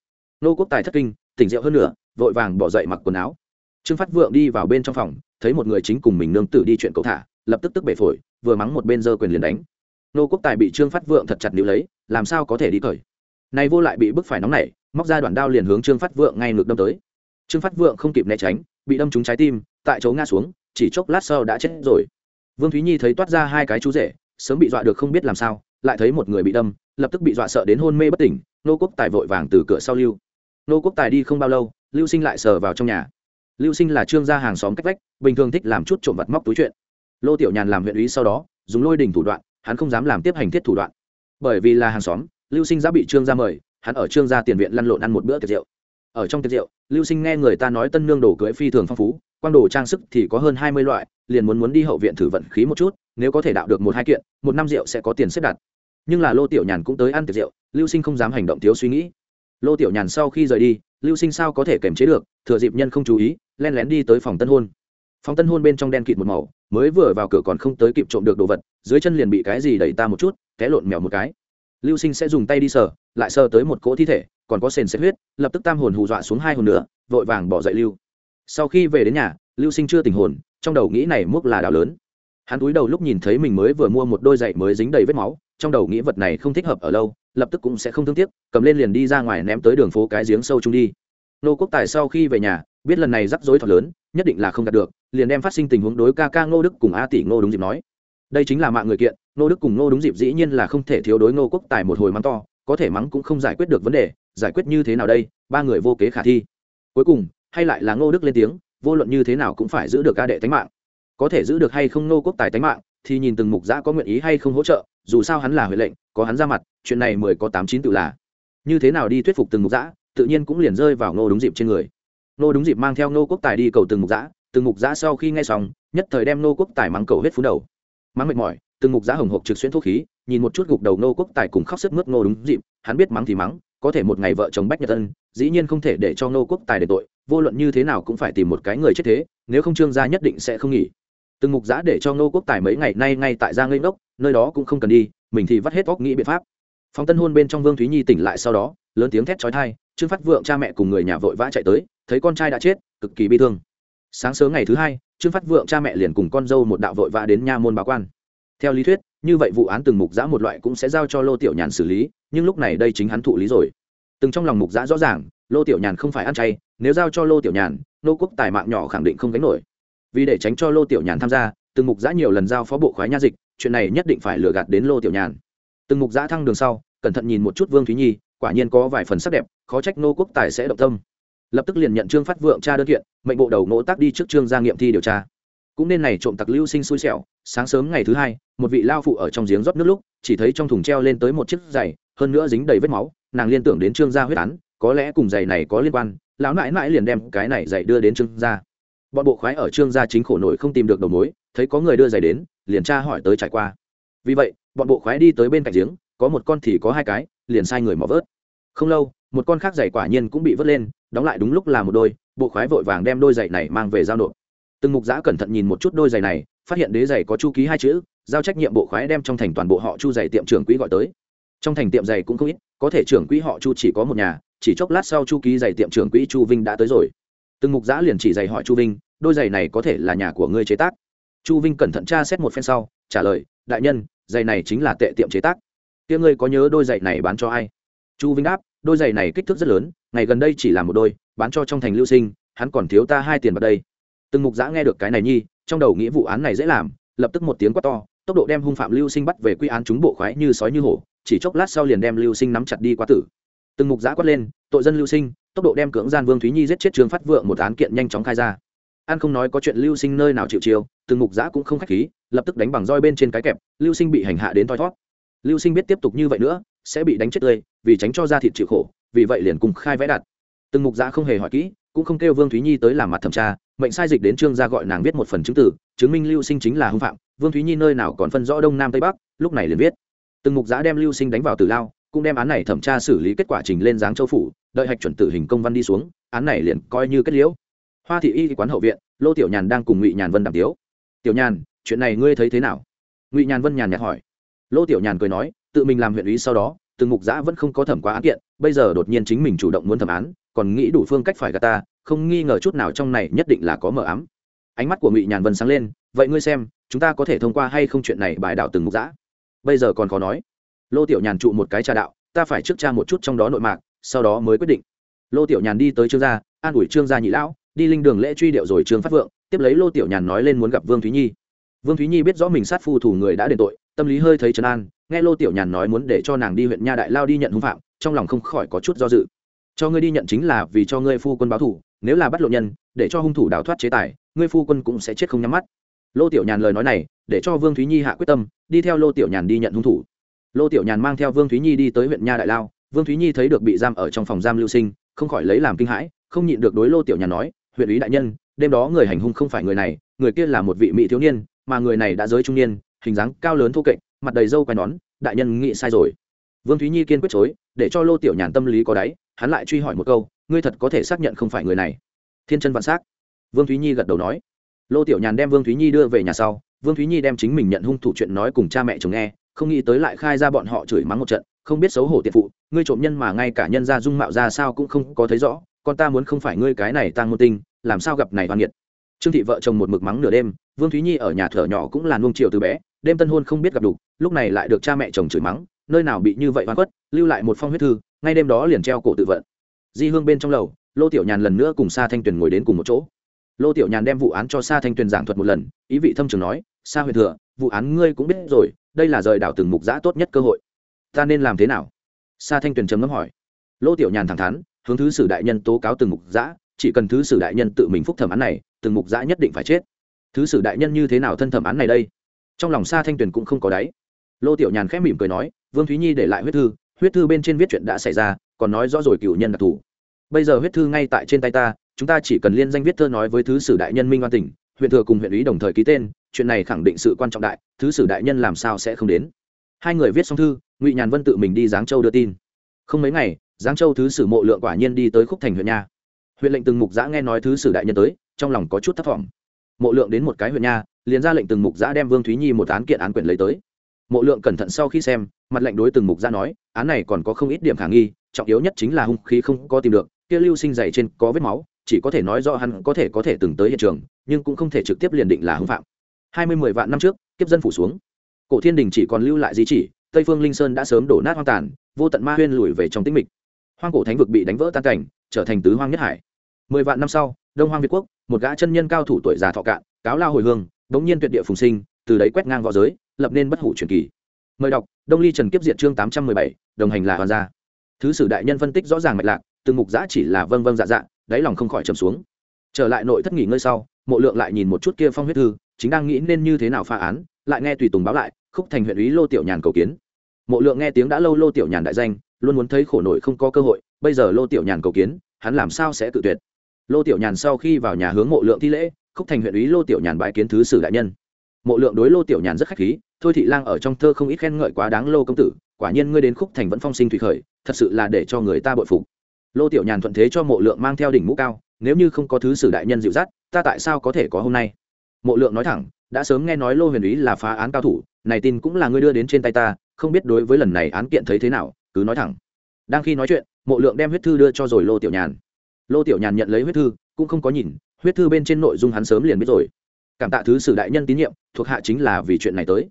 Nô quốc tài thất kinh, tỉnh rượu hơn nữa vội vàng bỏ dậy mặc quần áo. Trương phát vượng đi vào bên trong phòng, thấy một người chính cùng mình nương tử đi chuyện cậu thả, lập tức tức bể phổi, vừa mắng một bên giơ quyền liền đánh. Nô quốc tài bị trương phát vượng thật chặt níu lấy, làm sao có thể đi cởi? Nay vô lại bị bức phải nóng nảy, móc ra đoạn đao liền hướng trương phát vượng ngay ngược đâm tới. Trương phát vượng không kịp né tránh, bị đâm trúng trái tim, tại chỗ ngã xuống, chỉ chốc lát sau đã chết rồi vương thúy nhi thấy toát ra hai cái chú rể, sớm bị dọa được không biết làm sao, lại thấy một người bị đâm, lập tức bị dọa sợ đến hôn mê bất tỉnh, nô quốc tài vội vàng từ cửa sau lưu. Nô quốc tài đi không bao lâu, lưu sinh lại sờ vào trong nhà. Lưu sinh là trương gia hàng xóm cách vách, bình thường thích làm chút trộm vặt móc túi chuyện. Lô tiểu nhàn làm huyện ý sau đó, dùng lôi đình thủ đoạn, hắn không dám làm tiếp hành thiết thủ đoạn. Bởi vì là hàng xóm, lưu sinh đã bị trương gia mời, hắn ở trương gia tiền viện lăn lộn ăn một bữa tiệc rượu. Ở trong tiệc rượu, lưu sinh nghe người ta nói tân nương đồ cưới phi thường phong phú quang đồ trang sức thì có hơn hai mươi loại, liền muốn muốn đi hậu viện thử vận khí một chút, nếu có thể đạo được một hai kiện, một năm rượu sẽ có tiền xếp đặt. Nhưng là lô tiểu nhàn cũng tới ăn tiệc rượu, lưu sinh không dám hành động thiếu suy nghĩ. Lô tiểu nhàn sau khi rời đi, lưu sinh sao có thể kềm chế được, thừa dịp nhân không chú ý, len lén đi tới phòng tân hôn. Phòng tân hôn bên trong đen kịt một màu, mới vừa vào cửa còn không tới kịp trộm được đồ vật, dưới chân liền bị cái gì đẩy ta một chút, té lộn mèo một cái. Lưu sinh sẽ dùng tay đi sờ, lại sờ tới một cỗ thi thể, còn có sền sệt huyết, lập tức tam hồn hù dọa xuống hai hồn nữa, vội vàng bỏ dậy lưu sau khi về đến nhà, lưu sinh chưa tình hồn, trong đầu nghĩ này múc là đảo lớn. Hắn túi đầu lúc nhìn thấy mình mới vừa mua một đôi giày mới dính đầy vết máu, trong đầu nghĩ vật này không thích hợp ở lâu, lập tức cũng sẽ không thương tiếc, cầm lên liền đi ra ngoài ném tới đường phố cái giếng sâu chung đi. Nô quốc tài sau khi về nhà, biết lần này rắc rối thật lớn, nhất định là không đạt được, liền đem phát sinh tình huống đối ca ca ngô đức cùng a tỷ ngô đúng dịp nói. Đây chính là mạng người kiện, ngô đức cùng ngô đúng dịp dĩ nhiên là không thể thiếu đối ngô quốc tài một hồi mắng to, có thể mắng cũng không giải quyết được vấn đề, giải quyết như thế nào đây, ba người vô kế khả thi. Cuối cùng hay lại là ngô đức lên tiếng, vô luận như thế nào cũng phải giữ được ca đệ tánh mạng. Có thể giữ được hay không ngô quốc tài tánh mạng, thì nhìn từng mục giã có nguyện ý hay không hỗ trợ, dù sao hắn là huệ lệnh, có hắn ra mặt, chuyện này mười có tám chín tự là. Như thế nào đi thuyết phục từng mục giã, tự nhiên cũng liền rơi vào ngô đúng dịp trên người. Ngô đúng dịp mang theo ngô quốc tài đi cầu từng mục giã, từng mục giã sau khi nghe xong, nhất thời đem ngô quốc tài mắng cầu hết phú đầu. Mắng mệt mỏi, từng mục giã hồng hộp trực xuyên thuốc khí, nhìn một chút gục đầu ngô quốc tài cùng khóc sức mướt ngô đúng dịp, hắn biết mắng thì mắng, có thể một ngày vợ chồng bách nhật ân dĩ nhiên không thể để cho ngô quốc tài để tội vô luận như thế nào cũng phải tìm một cái người chết thế, nếu không trương gia nhất định sẽ không nghỉ. Từng mục giã để cho ngô quốc tài mấy ngày nay ngay tại gia ngây ngốc, nơi đó cũng không cần đi, mình thì vắt hết góc nghĩ biện pháp. Phòng tân hôn bên trong vương thúy nhi tỉnh lại sau đó, lớn tiếng thét trói thai trương phát vượng cha mẹ cùng người nhà vội vã chạy tới, thấy con trai đã chết, cực kỳ bi thương. Sáng sớm ngày thứ hai, trương phát vượng cha mẹ liền cùng con dâu một đạo vội vã đến nha môn báo quan. Theo lý thuyết, như vậy vụ án từng mục giã một loại cũng sẽ giao cho lô tiểu nhàn xử lý, nhưng lúc này đây chính hắn thụ lý rồi. Từng trong lòng mục giã rõ ràng lô tiểu nhàn không phải ăn chay, nếu giao cho lô tiểu nhàn, nô quốc tài mạng nhỏ khẳng định không gánh nổi. Vì để tránh cho lô tiểu nhàn tham gia, từng mục giã nhiều lần giao phó bộ khoái nha dịch, chuyện này nhất định phải lừa gạt đến lô tiểu nhàn. Từng mục giã thăng đường sau, cẩn thận nhìn một chút vương thúy nhi, quả nhiên có vài phần sắc đẹp, khó trách nô quốc tài sẽ động tâm. Lập tức liền nhận trương phát vượng tra đơn kiện, mệnh bộ đầu ngỗ tác đi trước trương gia nghiệm thi điều tra. Cũng nên này trộm tặc lưu sinh xui xẻo, sáng sớm ngày thứ hai, một vị lao phụ ở trong giếng rót nước lúc, chỉ thấy trong thùng treo lên tới một chiếc giày, hơn nữa dính đầy vết máu, nàng liên tưởng đến trương gia huyết án có lẽ cùng giày này có liên quan, lão nãi nãi liền đem cái này giày đưa đến trương gia. Bọn bộ khoái ở trương gia chính khổ nổi không tìm được đầu mối, thấy có người đưa giày đến, liền tra hỏi tới trải qua. Vì vậy, bọn bộ khoái đi tới bên cạnh giếng, có một con thì có hai cái, liền sai người mò vớt. Không lâu, một con khác giày quả nhiên cũng bị vớt lên, đóng lại đúng lúc là một đôi, bộ khoái vội vàng đem đôi giày này mang về giao nộp. Từng mục giã cẩn thận nhìn một chút đôi giày này, phát hiện đế giày có chu ký hai chữ, giao trách nhiệm bộ khoái đem trong thành toàn bộ họ chu giày tiệm trưởng quỹ gọi tới. Trong thành tiệm giày cũng không ít, có thể trưởng quỹ họ chu chỉ có một nhà chỉ chốc lát sau chu ký giày tiệm trưởng quỹ chu vinh đã tới rồi. Từng mục giã liền chỉ giày hỏi chu vinh, đôi giày này có thể là nhà của ngươi chế tác? Chu vinh cẩn thận tra xét một phen sau, trả lời, đại nhân, giày này chính là tệ tiệm chế tác. Tiếng ngươi có nhớ đôi giày này bán cho ai? Chu vinh đáp, đôi giày này kích thước rất lớn, ngày gần đây chỉ là một đôi, bán cho trong thành lưu sinh, hắn còn thiếu ta hai tiền vào đây. Từng mục giã nghe được cái này nhi, trong đầu nghĩ vụ án này dễ làm, lập tức một tiếng quát to, tốc độ đem hung phạm lưu sinh bắt về quy án chúng bộ khoái như sói như hổ, chỉ chốc lát sau liền đem lưu sinh nắm chặt đi qua tử từng mục giã quát lên tội dân lưu sinh tốc độ đem cưỡng gian vương thúy nhi giết chết trương phát vượng một án kiện nhanh chóng khai ra. An không nói có chuyện lưu sinh nơi nào chịu chiều, từng mục giã cũng không khách khí lập tức đánh bằng roi bên trên cái kẹp lưu sinh bị hành hạ đến thoi thót. Lưu sinh biết tiếp tục như vậy nữa sẽ bị đánh chết tươi vì tránh cho ra thịt chịu khổ vì vậy liền cùng khai vẽ đặt. Từng mục giã không hề hỏi kỹ cũng không kêu vương thúy nhi tới làm mặt thẩm tra mệnh sai dịch đến trương gia gọi nàng viết một phần chứng tử chứng minh lưu sinh chính là hưng phạm vương thúy nhi nơi nào còn phân rõ đông nam tây bắc lúc này liền viết. Từng mục giã đem lưu sinh đánh vào tử lao cũng đem án này thẩm tra xử lý kết quả trình lên giáng châu phủ, đợi hạch chuẩn tử hình công văn đi xuống, án này liền coi như kết liễu. Hoa thị y quán hậu viện, lô tiểu nhàn đang cùng ngụy nhàn vân đàm tiếu. Tiểu nhàn, chuyện này ngươi thấy thế nào? Ngụy nhàn vân nhàn nhạt hỏi. Lô tiểu nhàn cười nói, tự mình làm huyện ý sau đó, từng mục giã vẫn không có thẩm quá án kiện, bây giờ đột nhiên chính mình chủ động muốn thẩm án, còn nghĩ đủ phương cách phải gạt ta, không nghi ngờ chút nào trong này nhất định là có mờ ám. Ánh mắt của ngụy nhàn vân sáng lên, vậy ngươi xem, chúng ta có thể thông qua hay không chuyện này bài đạo từng mục giã? Bây giờ còn khó nói lô tiểu nhàn trụ một cái trà đạo, ta phải trước tra một chút trong đó nội mạc, sau đó mới quyết định. Lô tiểu nhàn đi tới trương gia, an ủi trương gia nhị lão, đi linh đường lễ truy điệu rồi trương phát vượng, tiếp lấy lô tiểu nhàn nói lên muốn gặp vương thúy nhi. Vương thúy nhi biết rõ mình sát phu thủ người đã đền tội, tâm lý hơi thấy trấn an, nghe lô tiểu nhàn nói muốn để cho nàng đi huyện nha đại lao đi nhận hung phạm, trong lòng không khỏi có chút do dự. Cho ngươi đi nhận chính là vì cho ngươi phu quân báo thủ, nếu là bắt lộ nhân, để cho hung thủ đào thoát chế tài, ngươi phu quân cũng sẽ chết không nhắm mắt. Lô tiểu nhàn lời nói này, để cho vương thúy nhi hạ quyết tâm, đi theo lô tiểu nhàn đi nhận hung thủ lô tiểu nhàn mang theo vương thúy nhi đi tới huyện nha đại lao. Vương thúy nhi thấy được bị giam ở trong phòng giam lưu sinh, không khỏi lấy làm kinh hãi, không nhịn được đối lô tiểu nhàn nói, huyện ý đại nhân, đêm đó người hành hung không phải người này, người kia là một vị mỹ thiếu niên, mà người này đã giới trung niên, hình dáng cao lớn thô kệch, mặt đầy râu quai nón, đại nhân nghĩ sai rồi. Vương thúy nhi kiên quyết chối, để cho lô tiểu nhàn tâm lý có đáy, hắn lại truy hỏi một câu, ngươi thật có thể xác nhận không phải người này? Thiên chân vạn s á c vương thúy nhi gật đầu nói. Lô tiểu nhàn đem vương thúy nhi đưa về nhà sau. Vương thúy nhi đem chính mình nhận hung thủ chuyện nói cùng cha mẹ chồng nghe không nghĩ tới lại khai ra bọn họ chửi mắng một trận, không biết xấu hổ tiện phụ, ngươi trộm nhân mà ngay cả nhân ra dung mạo ra sao cũng không có thấy rõ, con ta muốn không phải ngươi cái này tăng môn tinh, làm sao gặp này oan nghiệt. Trương thị vợ chồng một mực mắng nửa đêm, vương thúy nhi ở nhà thở nhỏ cũng là nuông chiều từ bé, đêm tân hôn không biết gặp đủ, lúc này lại được cha mẹ chồng chửi mắng, nơi nào bị như vậy oan khuất, lưu lại một phong huyết thư, ngay đêm đó liền treo cổ tự vận. Di hương bên trong lầu, lô tiểu nhàn lần nữa cùng sa thanh tuyền ngồi đến cùng một chỗ. Lô tiểu nhàn đem vụ án cho sa thanh tuyền giảng thuật một lần, ý vị thâm trường nói, sa huyền thừa, vụ án ngươi cũng biết rồi đây là rời đảo từng mục giã tốt nhất cơ hội. Ta nên làm thế nào? Sa thanh tuyền trầm ngâm hỏi. Lô tiểu nhàn thẳng thắn, hướng thứ sử đại nhân tố cáo từng mục giã, chỉ cần thứ sử đại nhân tự mình phúc thẩm án này, từng mục giã nhất định phải chết. Thứ sử đại nhân như thế nào thân thẩm án này đây? Trong lòng sa thanh tuyền cũng không có đáy. Lô tiểu nhàn khẽ mỉm cười nói, vương thúy nhi để lại huyết thư huyết thư bên trên viết chuyện đã xảy ra, còn nói rõ rồi cựu nhân đặc thù. Bây giờ huyết thư ngay tại trên tay ta, chúng ta chỉ cần liên danh viết thơ nói với thứ sử đại nhân minh oan tỉnh, huyện thừa cùng huyện ý đồng thời ký tên chuyện này khẳng định sự quan trọng đại, thứ sử đại nhân làm sao sẽ không đến. Hai người viết xong thư, ngụy nhàn vân tự mình đi giáng châu đưa tin. Không mấy ngày, giáng châu thứ sử mộ lượng quả nhiên đi tới khúc thành huyện nha. Huyện lệnh từng mục giã nghe nói thứ sử đại nhân tới, trong lòng có chút thất vọng. Mộ lượng đến một cái huyện nha, liền ra lệnh từng mục giã đem vương thúy nhi một án kiện án quyền lấy tới. Mộ lượng cẩn thận sau khi xem, mặt lệnh đối từng mục giã nói, án này còn có không ít điểm khả nghi, trọng yếu nhất chính là hung khí không có tìm được, kia lưu sinh dày trên có vết máu, chỉ có thể nói do hắn có thể có thể từng tới hiện trường, nhưng cũng không thể trực tiếp liền định là hung phạm hai mươi mười vạn năm trước, kiếp dân phủ xuống. Cổ thiên đình chỉ còn lưu lại di chỉ, tây phương linh sơn đã sớm đổ nát hoang tàn, vô tận ma huyên lùi về trong tĩnh mịch. Hoang cổ thánh vực bị đánh vỡ tan cảnh, trở thành tứ hoang nhất hải. Mười vạn năm sau, đông hoang việt quốc, một gã chân nhân cao thủ tuổi già thọ cạn, cáo lao hồi hương, đống nhiên tuyệt địa phùng sinh, từ đấy quét ngang v õ giới, lập nên bất hủ truyền kỳ. Mời đọc, đông ly trần kiếp diệt chương tám trăm mười bảy, đồng hành là hoàn gia. Thứ sử đại nhân phân tích rõ ràng mạch lạc, từng mục giã chỉ là vâng vâng dạ dạ đáy lòng không khỏi trầm xuống. Trở lại nội thất nghỉ ngơi sau, mộ lượng lại nhìn một chút kia phong huyết thư chính đang nghĩ nên như thế nào phá án, lại nghe tùy tùng báo lại, khúc thành huyện ý lô tiểu nhàn cầu kiến. Mộ lượng nghe tiếng đã lâu lô tiểu nhàn đại danh, luôn muốn thấy khổ nổi không có cơ hội, bây giờ lô tiểu nhàn cầu kiến, hắn làm sao sẽ tự tuyệt? Lô tiểu nhàn sau khi vào nhà hướng mộ lượng thi lễ, khúc thành huyện ý lô tiểu nhàn bãi kiến thứ sử đại nhân. Mộ lượng đối lô tiểu nhàn rất khách khí, thôi thị lang ở trong thơ không ít khen ngợi quá đáng lô công tử, quả nhiên ngươi đến khúc thành vẫn phong sinh thủy khởi, thật sự là để cho người ta bội phục. Lô tiểu nhàn thuận thế cho mộ lượng mang theo đỉnh mũ cao, nếu như không có thứ sử đại nhân dịu dắt, ta tại sao có thể có hôm nay? Mộ lượng nói thẳng, đã sớm nghe nói lô huyền ý là phá án cao thủ, này tin cũng là ngươi đưa đến trên tay ta, không biết đối với lần này án kiện thấy thế nào, cứ nói thẳng. Đang khi nói chuyện, mộ lượng đem huyết thư đưa cho rồi lô tiểu nhàn. Lô tiểu nhàn nhận lấy huyết thư, cũng không có nhìn, huyết thư bên trên nội dung hắn sớm liền biết rồi. Cảm tạ thứ sử đại nhân tín nhiệm, thuộc hạ chính là vì chuyện này tới.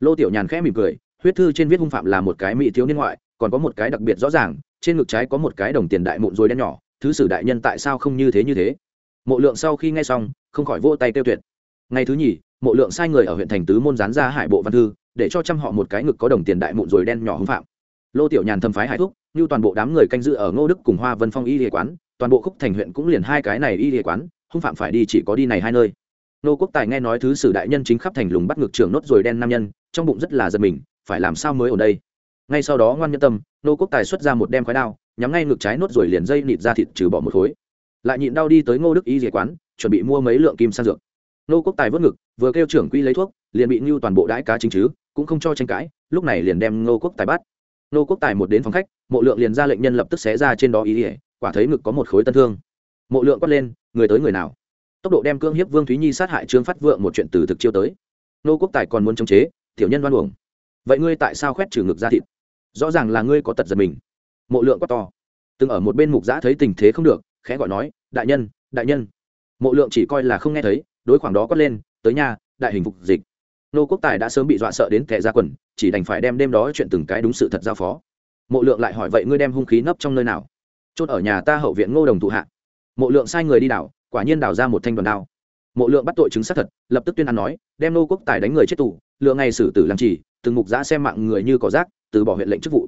Lô tiểu nhàn khẽ mỉm cười, huyết thư trên viết hung phạm là một cái mỹ thiếu niên ngoại, còn có một cái đặc biệt rõ ràng, trên ngực trái có một cái đồng tiền đại mụn rồi đen nhỏ, thứ sử đại nhân tại sao không như thế như thế? Mộ lượng sau khi nghe xong, không khỏi vỗ tay tiêu tuyệt ngày thứ nhì, mộ lượng sai người ở huyện thành tứ môn gián ra hải bộ văn thư, để cho trăm họ một cái ngực có đồng tiền đại mụn rồi đen nhỏ hưng phạm. Lô tiểu nhàn thâm phái hải thúc, như toàn bộ đám người canh giữ ở ngô đức cùng hoa vân phong y địa quán, toàn bộ khúc thành huyện cũng liền hai cái này y địa quán hung phạm phải đi chỉ có đi này hai nơi. Nô quốc tài nghe nói thứ sử đại nhân chính khắp thành lùng bắt ngực trưởng nốt rồi đen nam nhân, trong bụng rất là giật mình, phải làm sao mới ở đây? Ngay sau đó ngoan nhân tâm nô quốc tài xuất ra một đem khói đao, nhắm ngay ngực trái nốt rồi liền dây nịt ra thịt trừ bỏ một khối. Lại nhịn đau đi tới ngô đức y dề quán, chuẩn bị mua mấy lượng kim sang dược nô quốc tài vớt ngực, vừa kêu trưởng quỹ lấy thuốc, liền bị ngưu toàn bộ đãi cá chính chứ, cũng không cho tranh cãi, lúc này liền đem nô quốc tài bắt. Nô quốc tài một đến phòng khách, mộ lượng liền ra lệnh nhân lập tức xé ra trên đó ý ỉa quả thấy ngực có một khối tân thương. Mộ lượng quát lên, người tới người nào? Tốc độ đem cưỡng hiếp vương thúy nhi sát hại trương phát vượng một chuyện từ thực chiêu tới. Nô quốc tài còn muốn chống chế, tiểu nhân đoan uổng. Vậy ngươi tại sao khoét trừ ngực ra thịt? Rõ ràng là ngươi có tật giật mình. Mộ lượng quát to. Từng ở một bên mục giã thấy tình thế không được, khẽ gọi nói, đại nhân đại nhân. Mộ lượng chỉ coi là không nghe thấy đối khoảng đó quát lên, tới nhà đại hình phục dịch. Nô quốc tài đã sớm bị dọa sợ đến kẻ ra quần, chỉ đành phải đem đêm đó chuyện từng cái đúng sự thật giao phó. Mộ lượng lại hỏi, vậy ngươi đem hung khí nấp trong nơi nào? Chốt ở nhà ta hậu viện ngô đồng thụ hạ. Mộ lượng sai người đi đảo, quả nhiên đảo ra một thanh đoàn đao. Mộ lượng bắt tội chứng xác thật, lập tức tuyên án nói, đem nô quốc tài đánh người chết tù lượng ngày xử tử làm chỉ, từng mục giã xem mạng người như cỏ rác, từ bỏ huyện lệnh chức vụ.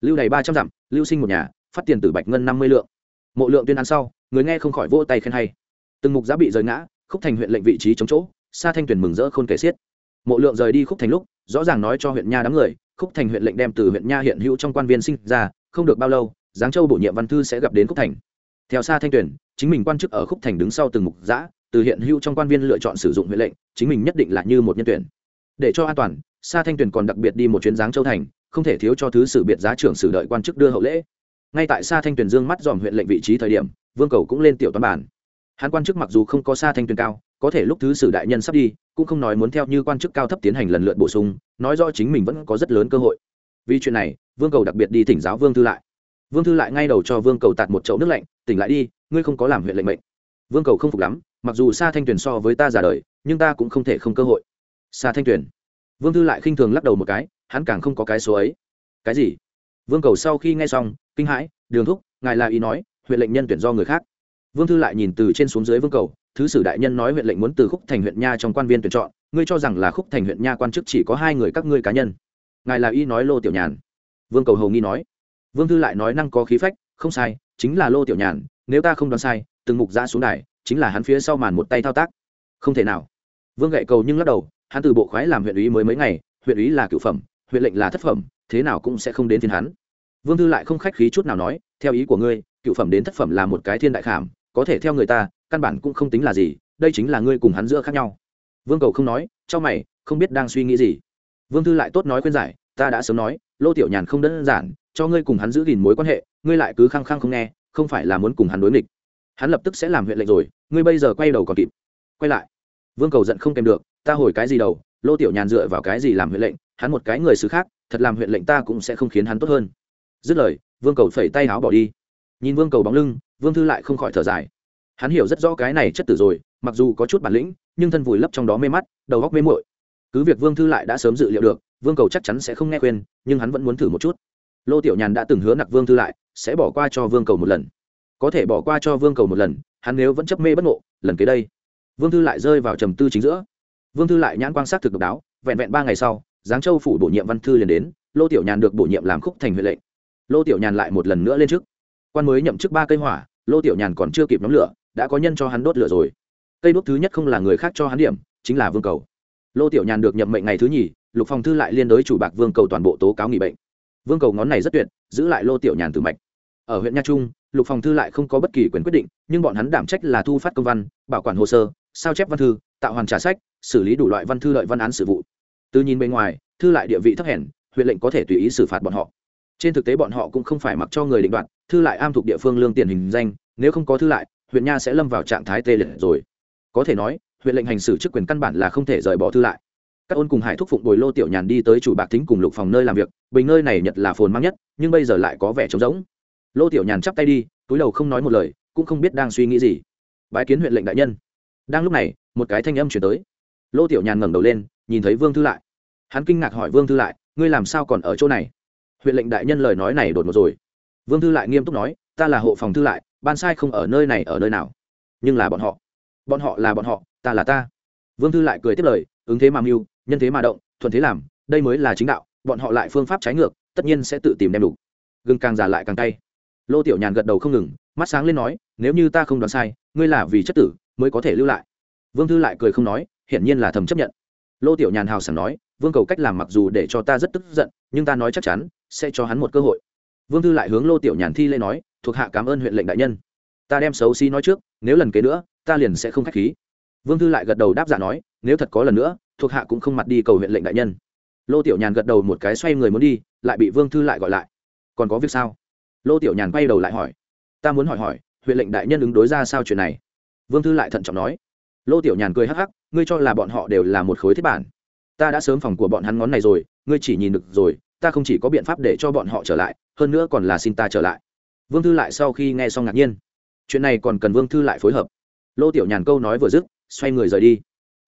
Lưu này ba trăm dặm, lưu sinh một nhà, phát tiền từ bạch ngân năm mươi lượng. Mộ lượng tuyên án sau, người nghe không khỏi vỗ tay khen hay. Từng mục giã bị rời ngã khúc thành huyện lệnh vị trí chống chỗ xa thanh Tuyền mừng rỡ khôn kể xiết. Mộ lượng rời đi khúc thành lúc, rõ ràng nói cho huyện nha đám người, khúc thành huyện lệnh đem từ huyện nha hiện hữu trong quan viên sinh ra, không được bao lâu, giáng châu bổ nhiệm văn thư sẽ gặp đến khúc thành. Theo xa thanh tuyển chính mình quan chức ở khúc thành đứng sau từng mục giã, từ hiện hữu trong quan viên lựa chọn sử dụng huyện lệnh, chính mình nhất định là như một nhân tuyển. Để cho an toàn xa thanh tuyển còn đặc biệt đi một chuyến giáng châu thành, không thể thiếu cho thứ sử biệt giá trưởng sử đợi quan chức đưa hậu lễ. Ngay tại xa thanh tuyển dương mắt dòm huyện lệnh vị trí thời điểm, vương cầu cũng lên tiểu toán bản hắn quan chức mặc dù không có xa thanh tuyển cao, có thể lúc thứ sử đại nhân sắp đi, cũng không nói muốn theo như quan chức cao thấp tiến hành lần lượt bổ sung, nói rõ chính mình vẫn có rất lớn cơ hội. Vì chuyện này, vương cầu đặc biệt đi thỉnh giáo vương thư lại. Vương thư lại ngay đầu cho vương cầu tạt một chậu nước lạnh, tỉnh lại đi, ngươi không có làm huyện lệnh mệnh. Vương cầu không phục lắm, mặc dù xa thanh tuyền so với ta già đời, nhưng ta cũng không thể không cơ hội. Xa thanh tuyền. Vương thư lại khinh thường lắc đầu một cái, hắn càng không có cái số ấy. Cái gì? Vương cầu sau khi nghe xong, kinh hãi, đường thúc, ngài là ý nói, huyện lệnh nhân tuyển do người khác vương thư lại nhìn từ trên xuống dưới vương cầu, thứ sử đại nhân nói huyện lệnh muốn từ khúc thành huyện nha trong quan viên tuyển chọn, ngươi cho rằng là khúc thành huyện nha quan chức chỉ có hai người các ngươi cá nhân? Ngài là y nói lô tiểu nhàn. Vương cầu hầu nghi nói. Vương thư lại nói năng có khí phách, không sai, chính là lô tiểu nhàn, nếu ta không đoán sai, từng mục ra xuống đài, chính là hắn phía sau màn một tay thao tác. Không thể nào. Vương gậy cầu nhưng lắc đầu, hắn từ bộ khoái làm huyện ủy mới mấy ngày, huyện ủy là cựu phẩm, huyện lệnh là thất phẩm, thế nào cũng sẽ không đến thiên hắn. Vương thư lại không khách khí chút nào nói, theo ý của ngươi cựu phẩm đến thất phẩm là một cái thiên đại khảm có thể theo người ta, căn bản cũng không tính là gì, đây chính là ngươi cùng hắn giữa khác nhau. Vương cầu không nói cho mày, không biết đang suy nghĩ gì. Vương thư lại tốt nói khuyên giải, ta đã sớm nói, lô tiểu nhàn không đơn giản, cho ngươi cùng hắn giữ gìn mối quan hệ, ngươi lại cứ khăng khăng không nghe, không phải là muốn cùng hắn đối nghịch. Hắn lập tức sẽ làm huyện lệnh rồi, ngươi bây giờ quay đầu còn kịp. Quay lại. Vương cầu giận không kèm được, ta hồi cái gì đầu, lô tiểu nhàn dựa vào cái gì làm huyện lệnh, hắn một cái người xứ khác, thật làm huyện lệnh ta cũng sẽ không khiến hắn tốt hơn. Dứt lời, vương cầu phẩy tay áo bỏ đi. Nhìn vương cầu bóng lưng vương thư lại không khỏi thở dài. Hắn hiểu rất rõ cái này chất tử rồi, mặc dù có chút bản lĩnh, nhưng thân vùi lấp trong đó mê mắt, đầu góc mê mội cứ việc vương thư lại đã sớm dự liệu được, vương cầu chắc chắn sẽ không nghe khuyên, nhưng hắn vẫn muốn thử một chút. Lô tiểu nhàn đã từng hứa nặc vương thư lại, sẽ bỏ qua cho vương cầu một lần. Có thể bỏ qua cho vương cầu một lần, hắn nếu vẫn chấp mê bất ngộ, lần kế đây, vương thư lại rơi vào trầm tư chính giữa. Vương thư lại nhãn quan sát thực độc đáo, vẹn vẹn ba ngày sau, giáng châu phủ bổ nhiệm văn thư liền đến, lô tiểu nhàn được bổ nhiệm làm khúc thành huệ lệnh. Lô tiểu nhàn lại một lần nữa lên trước quan mới nhậm chức ba cây hỏa lô tiểu nhàn còn chưa kịp nhóm lửa, đã có nhân cho hắn đốt lửa rồi. Cây đốt thứ nhất không là người khác cho hắn điểm, chính là vương cầu. Lô tiểu nhàn được nhậm mệnh ngày thứ nhì, lục phòng thư lại liên đối chủ bạc vương cầu toàn bộ tố cáo nghỉ bệnh. Vương cầu ngón này rất tuyệt, giữ lại lô tiểu nhàn từ mạch. Ở huyện nha trung, lục phòng thư lại không có bất kỳ quyền quyết định, nhưng bọn hắn đảm trách là thu phát công văn, bảo quản hồ sơ, sao chép văn thư, tạo hoàn trả sách, xử lý đủ loại văn thư lợi văn án sự vụ. Từ nhìn bên ngoài, thư lại địa vị thấp hèn, huyện lệnh có thể tùy ý xử phạt bọn họ trên thực tế bọn họ cũng không phải mặc cho người định đoạt, thư lại am thuộc địa phương lương tiền hình danh, nếu không có thư lại, huyện nha sẽ lâm vào trạng thái tê liệt rồi. Có thể nói, huyện lệnh hành xử chức quyền căn bản là không thể rời bỏ thư lại. Các ôn cùng hải thúc phụng bồi lô tiểu nhàn đi tới chủ bạc thính cùng lục phòng nơi làm việc, bình nơi này nhật là phồn mang nhất, nhưng bây giờ lại có vẻ trống rỗng. Lô tiểu nhàn chắp tay đi, túi đầu không nói một lời, cũng không biết đang suy nghĩ gì. Bái kiến huyện lệnh đại nhân. Đang lúc này, một cái thanh âm chuyển tới. Lô tiểu nhàn ngẩng đầu lên, nhìn thấy vương thư lại. Hắn kinh ngạc hỏi vương thư lại, ngươi làm sao còn ở chỗ này? Huyện lệnh đại nhân lời nói này đột ngột rồi. Vương thư lại nghiêm túc nói, ta là hộ phòng thư lại, ban sai không ở nơi này ở nơi nào? Nhưng là bọn họ. Bọn họ là bọn họ, ta là ta. Vương thư lại cười tiếp lời, ứng thế mà mưu, nhân thế mà động, thuận thế làm, đây mới là chính đạo, bọn họ lại phương pháp trái ngược, tất nhiên sẽ tự tìm đem đủ. Gừng càng già lại càng tay lô tiểu nhàn gật đầu không ngừng, mắt sáng lên nói, nếu như ta không đoán sai, ngươi là vì chất tử mới có thể lưu lại. Vương thư lại cười không nói, hiển nhiên là thầm chấp nhận. Lô tiểu nhàn hào sảng nói vương cầu cách làm mặc dù để cho ta rất tức giận, nhưng ta nói chắc chắn, sẽ cho hắn một cơ hội. Vương thư lại hướng lô tiểu nhàn thi lê nói, thuộc hạ cảm ơn huyện lệnh đại nhân. Ta đem xấu xí nói trước, nếu lần kế nữa, ta liền sẽ không k h á c h khí. Vương thư lại gật đầu đáp giả nói, nếu thật có lần nữa, thuộc hạ cũng không mặt đi cầu huyện lệnh đại nhân. Lô tiểu nhàn gật đầu một cái xoay người muốn đi, lại bị vương thư lại gọi lại. Còn có việc sao? Lô tiểu nhàn quay đầu lại hỏi. Ta muốn hỏi hỏi, huyện lệnh đại nhân ứng đối ra sao chuyện này? Vương thư lại thận trọng nói. Lô tiểu nhàn cười hắc hắc, ngươi cho là bọn họ đều là một khối thiết bản ta đã sớm phòng của bọn hắn ngón này rồi, ngươi chỉ nhìn được rồi, ta không chỉ có biện pháp để cho bọn họ trở lại, hơn nữa còn là xin ta trở lại. Vương thư lại sau khi nghe xong ngạc nhiên. Chuyện này còn cần vương thư lại phối hợp. Lô tiểu nhàn câu nói vừa dứt, xoay người rời đi.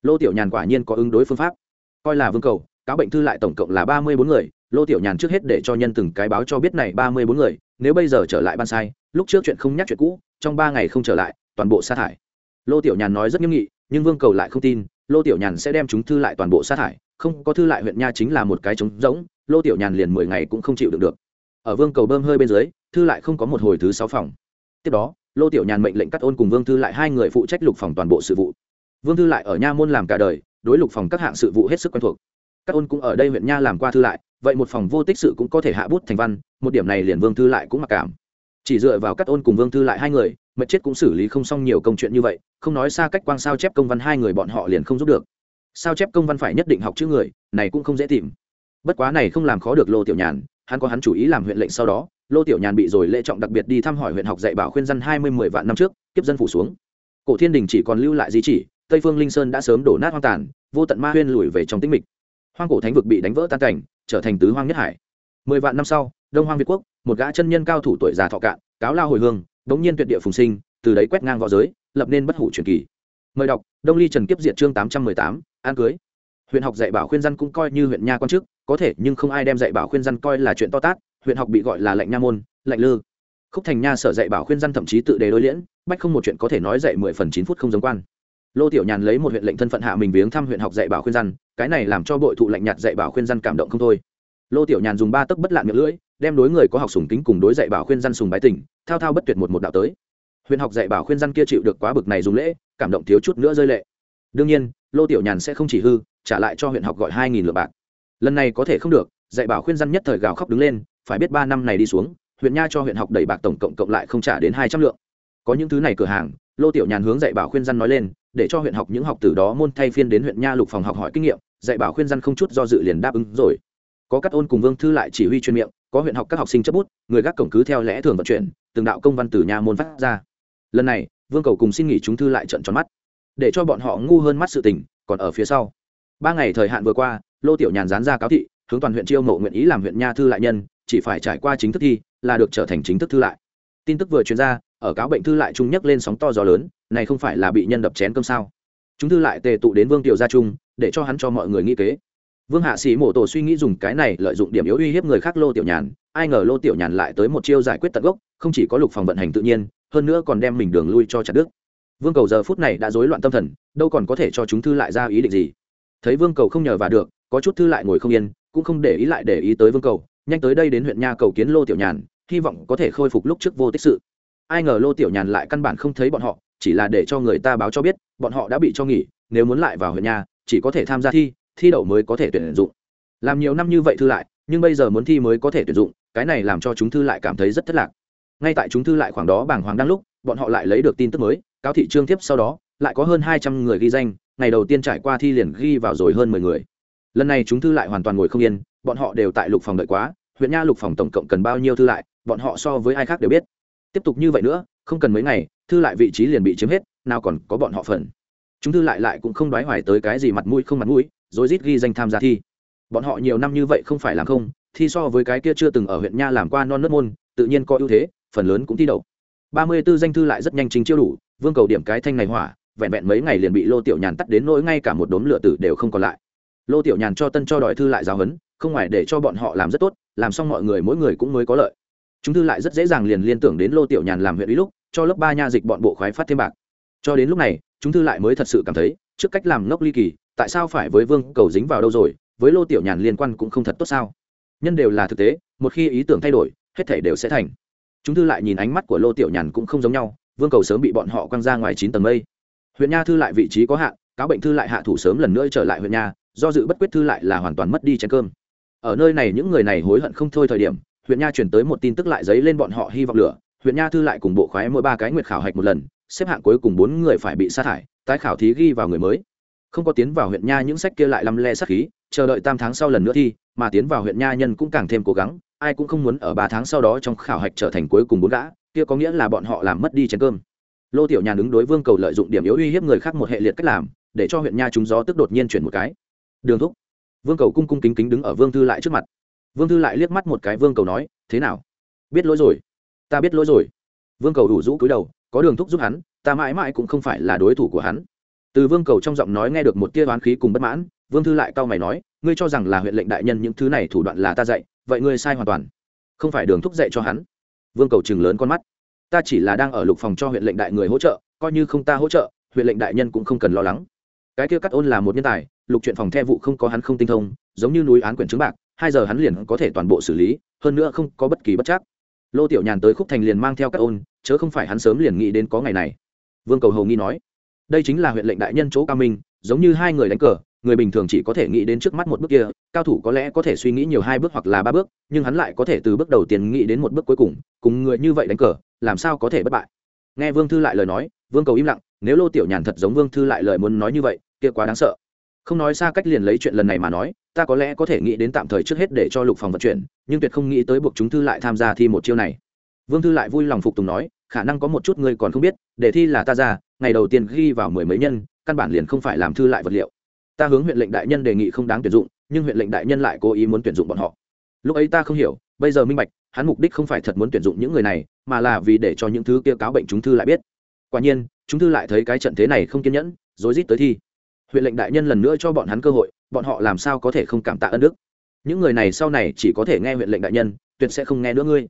Lô tiểu nhàn quả nhiên có ứng đối phương pháp. Coi là vương cầu, cáo bệnh thư lại tổng cộng là ba mươi bốn người, lô tiểu nhàn trước hết để cho nhân từng cái báo cho biết này ba mươi bốn người, nếu bây giờ trở lại ban sai, lúc trước chuyện không nhắc chuyện cũ, trong ba ngày không trở lại, toàn bộ sa thải. Lô tiểu nhàn nói rất nghiêm nghị, nhưng vương cầu lại không tin lô tiểu nhàn sẽ đem chúng thư lại toàn bộ sát thải, không có thư lại huyện nha chính là một cái trống rỗng, lô tiểu nhàn liền mười ngày cũng không chịu được được. Ở vương cầu bơm hơi bên dưới, thư lại không có một hồi thứ sáu phòng. Tiếp đó, lô tiểu nhàn mệnh lệnh cắt ôn cùng vương thư lại hai người phụ trách lục phòng toàn bộ sự vụ. Vương thư lại ở nha môn làm cả đời, đối lục phòng các hạng sự vụ hết sức quen thuộc. Các ôn cũng ở đây huyện nha làm qua thư lại, vậy một phòng vô tích sự cũng có thể hạ bút thành văn, một điểm này liền vương thư lại cũng mặc cảm. Chỉ dựa vào các ôn cùng vương thư lại hai người mệt chết cũng xử lý không xong nhiều công chuyện như vậy, không nói xa cách quang sao chép công văn hai người bọn họ liền không giúp được. Sao chép công văn phải nhất định học chữ người, này cũng không dễ tìm. Bất quá này không làm khó được lô tiểu nhàn, hắn có hắn chủ ý làm huyện lệnh sau đó, lô tiểu nhàn bị rồi lễ trọng đặc biệt đi thăm hỏi huyện học dạy bảo khuyên dân hai mươi mười vạn năm trước, kiếp dân phủ xuống. Cổ thiên đình chỉ còn lưu lại di chỉ, tây phương linh sơn đã sớm đổ nát hoang tàn, vô tận ma huyên lùi về trong tĩnh mịch. Hoang cổ thánh vực bị đánh vỡ tan cảnh, trở thành tứ hoang nhất hải. Mười vạn năm sau, đông hoang việt quốc, một gã chân nhân cao thủ tuổi già thọ cạn, cáo lao hồi hương đống nhiên tuyệt địa phùng sinh, từ đấy quét ngang võ giới, lập nên bất hủ truyền kỳ. Mời đọc, đông ly trần kiếp diệt chương tám trăm mười tám, an cưới. Huyện học dạy bảo khuyên dân cũng coi như huyện nha quan chức có thể nhưng không ai đem dạy bảo khuyên dân coi là chuyện to tát, huyện học bị gọi là lệnh nha môn, lệnh lư. Khúc thành nha sở dạy bảo khuyên dân thậm chí tự đề đối liễn, bách không một chuyện có thể nói dạy mười phần chín phút không giống quan. Lô tiểu nhàn lấy một huyện lệnh thân phận hạ mình viếng thăm huyện học dạy bảo khuyên dân, cái này làm cho bội thụ lệnh nhạt dạy bảo khuyên dân cảm động không thôi. Lô tiểu nhàn dùng ba tấc bất lạn miệng lưỡi đem đối người có học sùng kính cùng đối dạy bảo khuyên dân sùng bái tình, thao thao bất tuyệt một một đạo tới. Huyện học dạy bảo khuyên dân kia chịu được quá bực này dùng lễ, cảm động thiếu chút nữa rơi lệ. Đương nhiên, lô tiểu nhàn sẽ không chỉ hư, trả lại cho huyện học gọi hai nghìn lượng bạc. Lần này có thể không được, dạy bảo khuyên dân nhất thời gào khóc đứng lên, phải biết ba năm này đi xuống, huyện nha cho huyện học đẩy bạc tổng cộng cộng lại không trả đến hai trăm lượng. Có những thứ này cửa hàng, lô tiểu nhàn hướng dạy bảo khuyên dân nói lên, để cho huyện học những học từ đó môn thay phiên đến huyện nha lục phòng học hỏi kinh nghiệm, dạy bảo khuyên dân không chút do dự liền đáp ứng rồi. Có các ôn cùng vương thư lại chỉ huy chuyên miệng có huyện học các học sinh chấp bút, người gác cổng cứ theo lẽ thường vận chuyển, từng đạo công văn từ nhà môn phát ra. Lần này, vương cầu cùng xin nghỉ chúng thư lại trận tròn mắt, để cho bọn họ ngu hơn mắt sự tình còn ở phía sau. Ba ngày thời hạn vừa qua, lô tiểu nhàn dán ra cáo thị, hướng toàn huyện chiêu mộ nguyện ý làm huyện nha thư lại nhân, chỉ phải trải qua chính thức thi là được trở thành chính thức thư lại. Tin tức vừa truyền ra, ở cáo bệnh thư lại trung nhấc lên sóng to gió lớn, này không phải là bị nhân đập chén cơm sao? Chúng thư lại tề tụ đến vương tiểu gia trung, để cho hắn cho mọi người nghĩ kế vương hạ sĩ mổ tổ suy nghĩ dùng cái này lợi dụng điểm yếu uy hiếp người khác lô tiểu nhàn, ai ngờ lô tiểu nhàn lại tới một chiêu giải quyết tận gốc, không chỉ có lục phòng vận hành tự nhiên, hơn nữa còn đem mình đường lui cho chặt đức vương cầu giờ phút này đã rối loạn tâm thần, đâu còn có thể cho chúng thư lại ra ý định gì. Thấy vương cầu không nhờ vào được, có chút thư lại ngồi không yên, cũng không để ý lại để ý tới vương cầu, nhanh tới đây đến huyện nha cầu kiến lô tiểu nhàn, hy vọng có thể khôi phục lúc trước vô tích sự. Ai ngờ lô tiểu nhàn lại căn bản không thấy bọn họ, chỉ là để cho người ta báo cho biết, bọn họ đã bị cho nghỉ, nếu muốn lại vào huyện nhà chỉ có thể tham gia thi thi đậu mới có thể tuyển dụng. Làm nhiều năm như vậy thư lại, nhưng bây giờ muốn thi mới có thể tuyển dụng, cái này làm cho chúng thư lại cảm thấy rất thất lạc. Ngay tại chúng thư lại khoảng đó bảng hoàng đang lúc, bọn họ lại lấy được tin tức mới, cáo thị trương tiếp sau đó, lại có hơn hai trăm người ghi danh, ngày đầu tiên trải qua thi liền ghi vào rồi hơn mười người. Lần này chúng thư lại hoàn toàn ngồi không yên, bọn họ đều tại lục phòng đợi quá, huyện nha lục phòng tổng cộng cần bao nhiêu thư lại, bọn họ so với ai khác đều biết. Tiếp tục như vậy nữa, không cần mấy ngày, thư lại vị trí liền bị chiếm hết, nào còn có bọn họ phần. Chúng thư lại lại cũng không đoái hoài tới cái gì mặt mũi không mặt mũi rồi rít ghi danh tham gia thi. Bọn họ nhiều năm như vậy không phải làm không, thi so với cái kia chưa từng ở huyện nha làm qua non nớt môn, tự nhiên có ưu thế, phần lớn cũng thi đậu. Ba mươi 34 danh thư lại rất nhanh trình chiêu đủ, vương cầu điểm cái thanh này hỏa, vẹn vẹn mấy ngày liền bị lô tiểu nhàn tắt đến nỗi ngay cả một đốm lửa tử đều không còn lại. Lô tiểu nhàn cho tân cho đòi thư lại giáo huấn, không ngoài để cho bọn họ làm rất tốt, làm xong mọi người mỗi người cũng mới có lợi. Chúng thư lại rất dễ dàng liền liên tưởng đến lô tiểu nhàn làm huyện ý lúc, cho lớp ba nha dịch bọn bộ khoái phát thêm bạc. Cho đến lúc này, chúng thư lại mới thật sự cảm thấy, trước cách làm ngốc ly kỳ tại sao phải với vương cầu dính vào đâu rồi, với lô tiểu nhàn liên quan cũng không thật tốt sao? Nhân đều là thực tế, một khi ý tưởng thay đổi, hết thể đều sẽ thành. Chúng thư lại nhìn ánh mắt của lô tiểu nhàn cũng không giống nhau, vương cầu sớm bị bọn họ quăng ra ngoài chín tầng mây. Huyện nha thư lại vị trí có hạn, cáo bệnh thư lại hạ thủ sớm lần nữa trở lại huyện nha, do dự bất quyết thư lại là hoàn toàn mất đi chén cơm. Ở nơi này những người này hối hận không thôi thời điểm, huyện nha chuyển tới một tin tức lại giấy lên bọn họ hy vọng lửa. Huyện nha thư lại cùng bộ khoái mỗi ba cái nguyệt khảo hạch một lần, xếp hạng cuối cùng bốn người phải bị sa thải, tái khảo thí ghi vào người mới không có tiến vào huyện nha những sách kia lại lăm le sát khí, chờ đợi tam tháng sau lần nữa thi, mà tiến vào huyện nha nhân cũng càng thêm cố gắng, ai cũng không muốn ở ba tháng sau đó trong khảo hạch trở thành cuối cùng bốn gã, kia có nghĩa là bọn họ làm mất đi chén cơm. Lô tiểu nhàn ứng đối vương cầu lợi dụng điểm yếu uy hiếp người khác một hệ liệt cách làm, để cho huyện nha chúng gió tức đột nhiên chuyển một cái. Đường thúc. Vương cầu cung cung kính kính đứng ở vương thư lại trước mặt. Vương thư lại liếc mắt một cái vương cầu nói, thế nào? Biết lỗi rồi. Ta biết lỗi rồi. Vương cầu đủ rũ cúi đầu, có đường thúc giúp hắn, ta mãi mãi cũng không phải là đối thủ của hắn từ vương cầu trong giọng nói nghe được một tia oán khí cùng bất mãn, vương thư lại cau mày nói, ngươi cho rằng là huyện lệnh đại nhân những thứ này thủ đoạn là ta dạy, vậy ngươi sai hoàn toàn. Không phải đường thúc dạy cho hắn. Vương cầu chừng lớn con mắt. Ta chỉ là đang ở lục phòng cho huyện lệnh đại người hỗ trợ, coi như không ta hỗ trợ, huyện lệnh đại nhân cũng không cần lo lắng. Cái kia cắt ôn là một nhân tài, lục chuyện phòng the vụ không có hắn không tinh thông, giống như núi án quyển chứng bạc, hai giờ hắn liền có thể toàn bộ xử lý, hơn nữa không có bất kỳ bất chắc. Lô tiểu nhàn tới khúc thành liền mang theo các ôn, chớ không phải hắn sớm liền nghĩ đến có ngày này. Vương cầu hầu nghi nói đây chính là huyện lệnh đại nhân chỗ cao minh, giống như hai người đánh cờ, người bình thường chỉ có thể nghĩ đến trước mắt một bước kia, cao thủ có lẽ có thể suy nghĩ nhiều hai bước hoặc là ba bước, nhưng hắn lại có thể từ bước đầu tiên nghĩ đến một bước cuối cùng cùng người như vậy đánh cờ, làm sao có thể bất bại? Nghe vương thư lại lời nói, vương cầu im lặng, nếu lô tiểu nhàn thật giống vương thư lại lời muốn nói như vậy, kia quá đáng sợ. Không nói xa cách liền lấy chuyện lần này mà nói, ta có lẽ có thể nghĩ đến tạm thời trước hết để cho lục phòng vận chuyển, nhưng tuyệt không nghĩ tới buộc chúng thư lại tham gia thi một chiêu này. Vương thư lại vui lòng phục tùng nói, khả năng có một chút ngươi còn không biết, để thi là ta ra ngày đầu tiên ghi vào mười mấy nhân, căn bản liền không phải làm thư lại vật liệu. Ta hướng huyện lệnh đại nhân đề nghị không đáng tuyển dụng, nhưng huyện lệnh đại nhân lại cố ý muốn tuyển dụng bọn họ. Lúc ấy ta không hiểu, bây giờ minh bạch, hắn mục đích không phải thật muốn tuyển dụng những người này, mà là vì để cho những thứ kia cáo bệnh chúng thư lại biết. Quả nhiên, chúng thư lại thấy cái trận thế này không kiên nhẫn, rối rít tới thi. Huyện lệnh đại nhân lần nữa cho bọn hắn cơ hội, bọn họ làm sao có thể không cảm tạ ân đức? Những người này sau này chỉ có thể nghe huyện lệnh đại nhân, tuyệt sẽ không nghe nữa ngươi.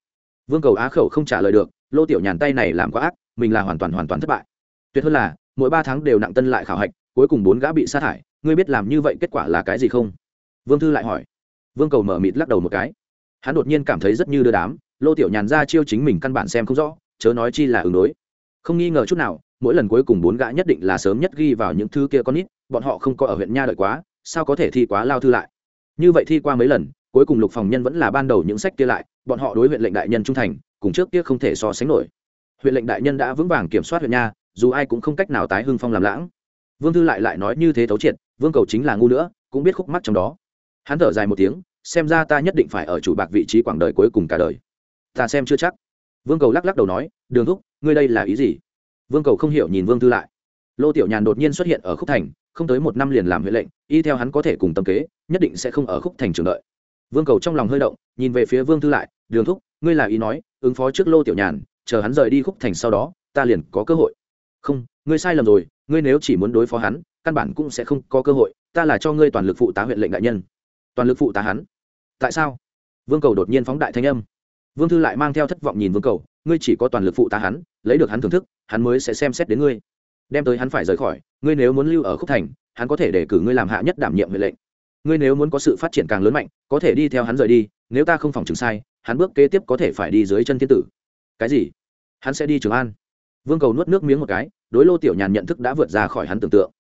Vương cầu á khẩu không trả lời được, lô tiểu nhàn tay này làm quá ác, mình là hoàn toàn hoàn toàn thất bại tuyệt hơn là, mỗi ba tháng đều nặng tân lại khảo hạch, cuối cùng bốn gã bị sa thải, ngươi biết làm như vậy kết quả là cái gì không? Vương thư lại hỏi. Vương cầu mở mịt lắc đầu một cái. Hắn đột nhiên cảm thấy rất như đưa đám, lô tiểu nhàn ra chiêu chính mình căn bản xem không rõ, chớ nói chi là ứng đối. Không nghi ngờ chút nào, mỗi lần cuối cùng bốn gã nhất định là sớm nhất ghi vào những thứ kia con nít, bọn họ không có ở huyện nha đợi quá, sao có thể thi quá lao thư lại? Như vậy thi qua mấy lần, cuối cùng lục phòng nhân vẫn là ban đầu những sách kia lại, bọn họ đối huyện lệnh đại nhân trung thành, cùng trước kia không thể so sánh nổi. Huyện lệnh đại nhân đã vững vàng kiểm soát huyện nha dù ai cũng không cách nào tái hưng phong làm lãng. Vương thư lại lại nói như thế thấu triệt, vương cầu chính là ngu nữa, cũng biết khúc mắt trong đó. Hắn thở dài một tiếng, xem ra ta nhất định phải ở chủ bạc vị trí quảng đời cuối cùng cả đời. Ta xem chưa chắc. Vương cầu lắc lắc đầu nói, đường thúc, ngươi đây là ý gì? Vương cầu không hiểu nhìn vương thư lại. Lô tiểu nhàn đột nhiên xuất hiện ở khúc thành, không tới một năm liền làm huệ lệnh, y theo hắn có thể cùng tâm kế, nhất định sẽ không ở khúc thành trường đợi. Vương cầu trong lòng hơi động, nhìn về phía vương thư lại, đường thúc, ngươi là ý nói, ứng phó trước lô tiểu nhàn, chờ hắn rời đi khúc thành sau đó, ta liền có cơ hội không, ngươi sai lầm rồi, ngươi nếu chỉ muốn đối phó hắn, căn bản cũng sẽ không có cơ hội, ta là cho ngươi toàn lực phụ tá huyện lệnh đại nhân. Toàn lực phụ tá hắn? Tại sao? Vương cầu đột nhiên phóng đại thanh âm. Vương thư lại mang theo thất vọng nhìn vương cầu, ngươi chỉ có toàn lực phụ tá hắn, lấy được hắn thưởng thức, hắn mới sẽ xem xét đến ngươi. Đem tới hắn phải rời khỏi, ngươi nếu muốn lưu ở khúc thành, hắn có thể để cử ngươi làm hạ nhất đảm nhiệm huệ lệnh. Ngươi nếu muốn có sự phát triển càng lớn mạnh, có thể đi theo hắn rời đi, nếu ta không phòng chứng sai, hắn bước kế tiếp có thể phải đi dưới chân thiên tử. Cái gì? Hắn sẽ đi trường an vương cầu nuốt nước miếng một cái, đối lô tiểu nhàn nhận thức đã vượt ra khỏi hắn tưởng tượng.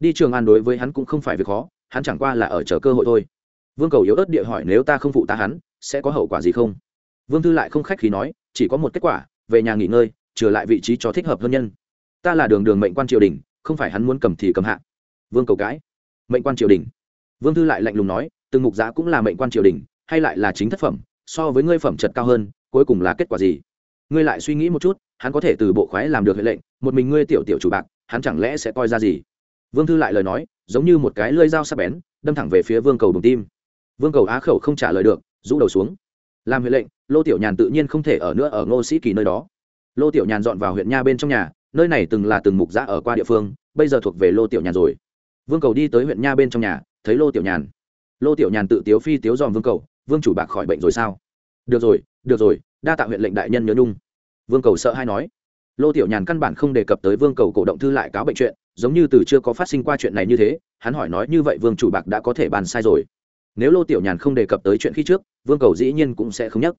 Đi trường an đối với hắn cũng không phải việc khó, hắn chẳng qua là ở chờ cơ hội thôi. Vương cầu yếu ớt địa hỏi nếu ta không phụ ta hắn, sẽ có hậu quả gì không? Vương thư lại không khách khí nói, chỉ có một kết quả, về nhà nghỉ ngơi, trở lại vị trí cho thích hợp hơn nhân. Ta là đường đường mệnh quan triều đình, không phải hắn muốn cầm thì cầm hạ. Vương cầu cãi. Mệnh quan triều đình. Vương thư lại lạnh lùng nói, từng mục giá cũng là mệnh quan triều đình, hay lại là chính thất phẩm, so với ngươi phẩm trật cao hơn, cuối cùng là kết quả gì? Ngươi lại suy nghĩ một chút, hắn có thể từ bộ khoái làm được huệ lệnh, một mình ngươi tiểu tiểu chủ bạc, hắn chẳng lẽ sẽ coi ra gì? Vương thư lại lời nói, giống như một cái lơi dao sắp bén, đâm thẳng về phía vương cầu bùng tim. Vương cầu á khẩu không trả lời được, rũ đầu xuống. Làm huệ lệnh, lô tiểu nhàn tự nhiên không thể ở nữa ở ngô sĩ kỳ nơi đó. Lô tiểu nhàn dọn vào huyện nha bên trong nhà, nơi này từng là từng mục giã ở qua địa phương, bây giờ thuộc về lô tiểu nhàn rồi. Vương cầu đi tới huyện nha bên trong nhà, thấy lô tiểu nhàn. Lô tiểu nhàn tự tiếu phi tiếu dòm vương cầu, vương chủ bạc khỏi bệnh rồi sao? Được rồi được rồi đa tạ huyện lệnh đại nhân nhớ nhung. Vương cầu sợ hay nói. Lô tiểu nhàn căn bản không đề cập tới vương cầu cổ động thư lại cáo bệnh chuyện, giống như từ chưa có phát sinh qua chuyện này như thế, hắn hỏi nói như vậy vương chủ bạc đã có thể bàn sai rồi. Nếu lô tiểu nhàn không đề cập tới chuyện khi trước, vương cầu dĩ nhiên cũng sẽ không nhắc.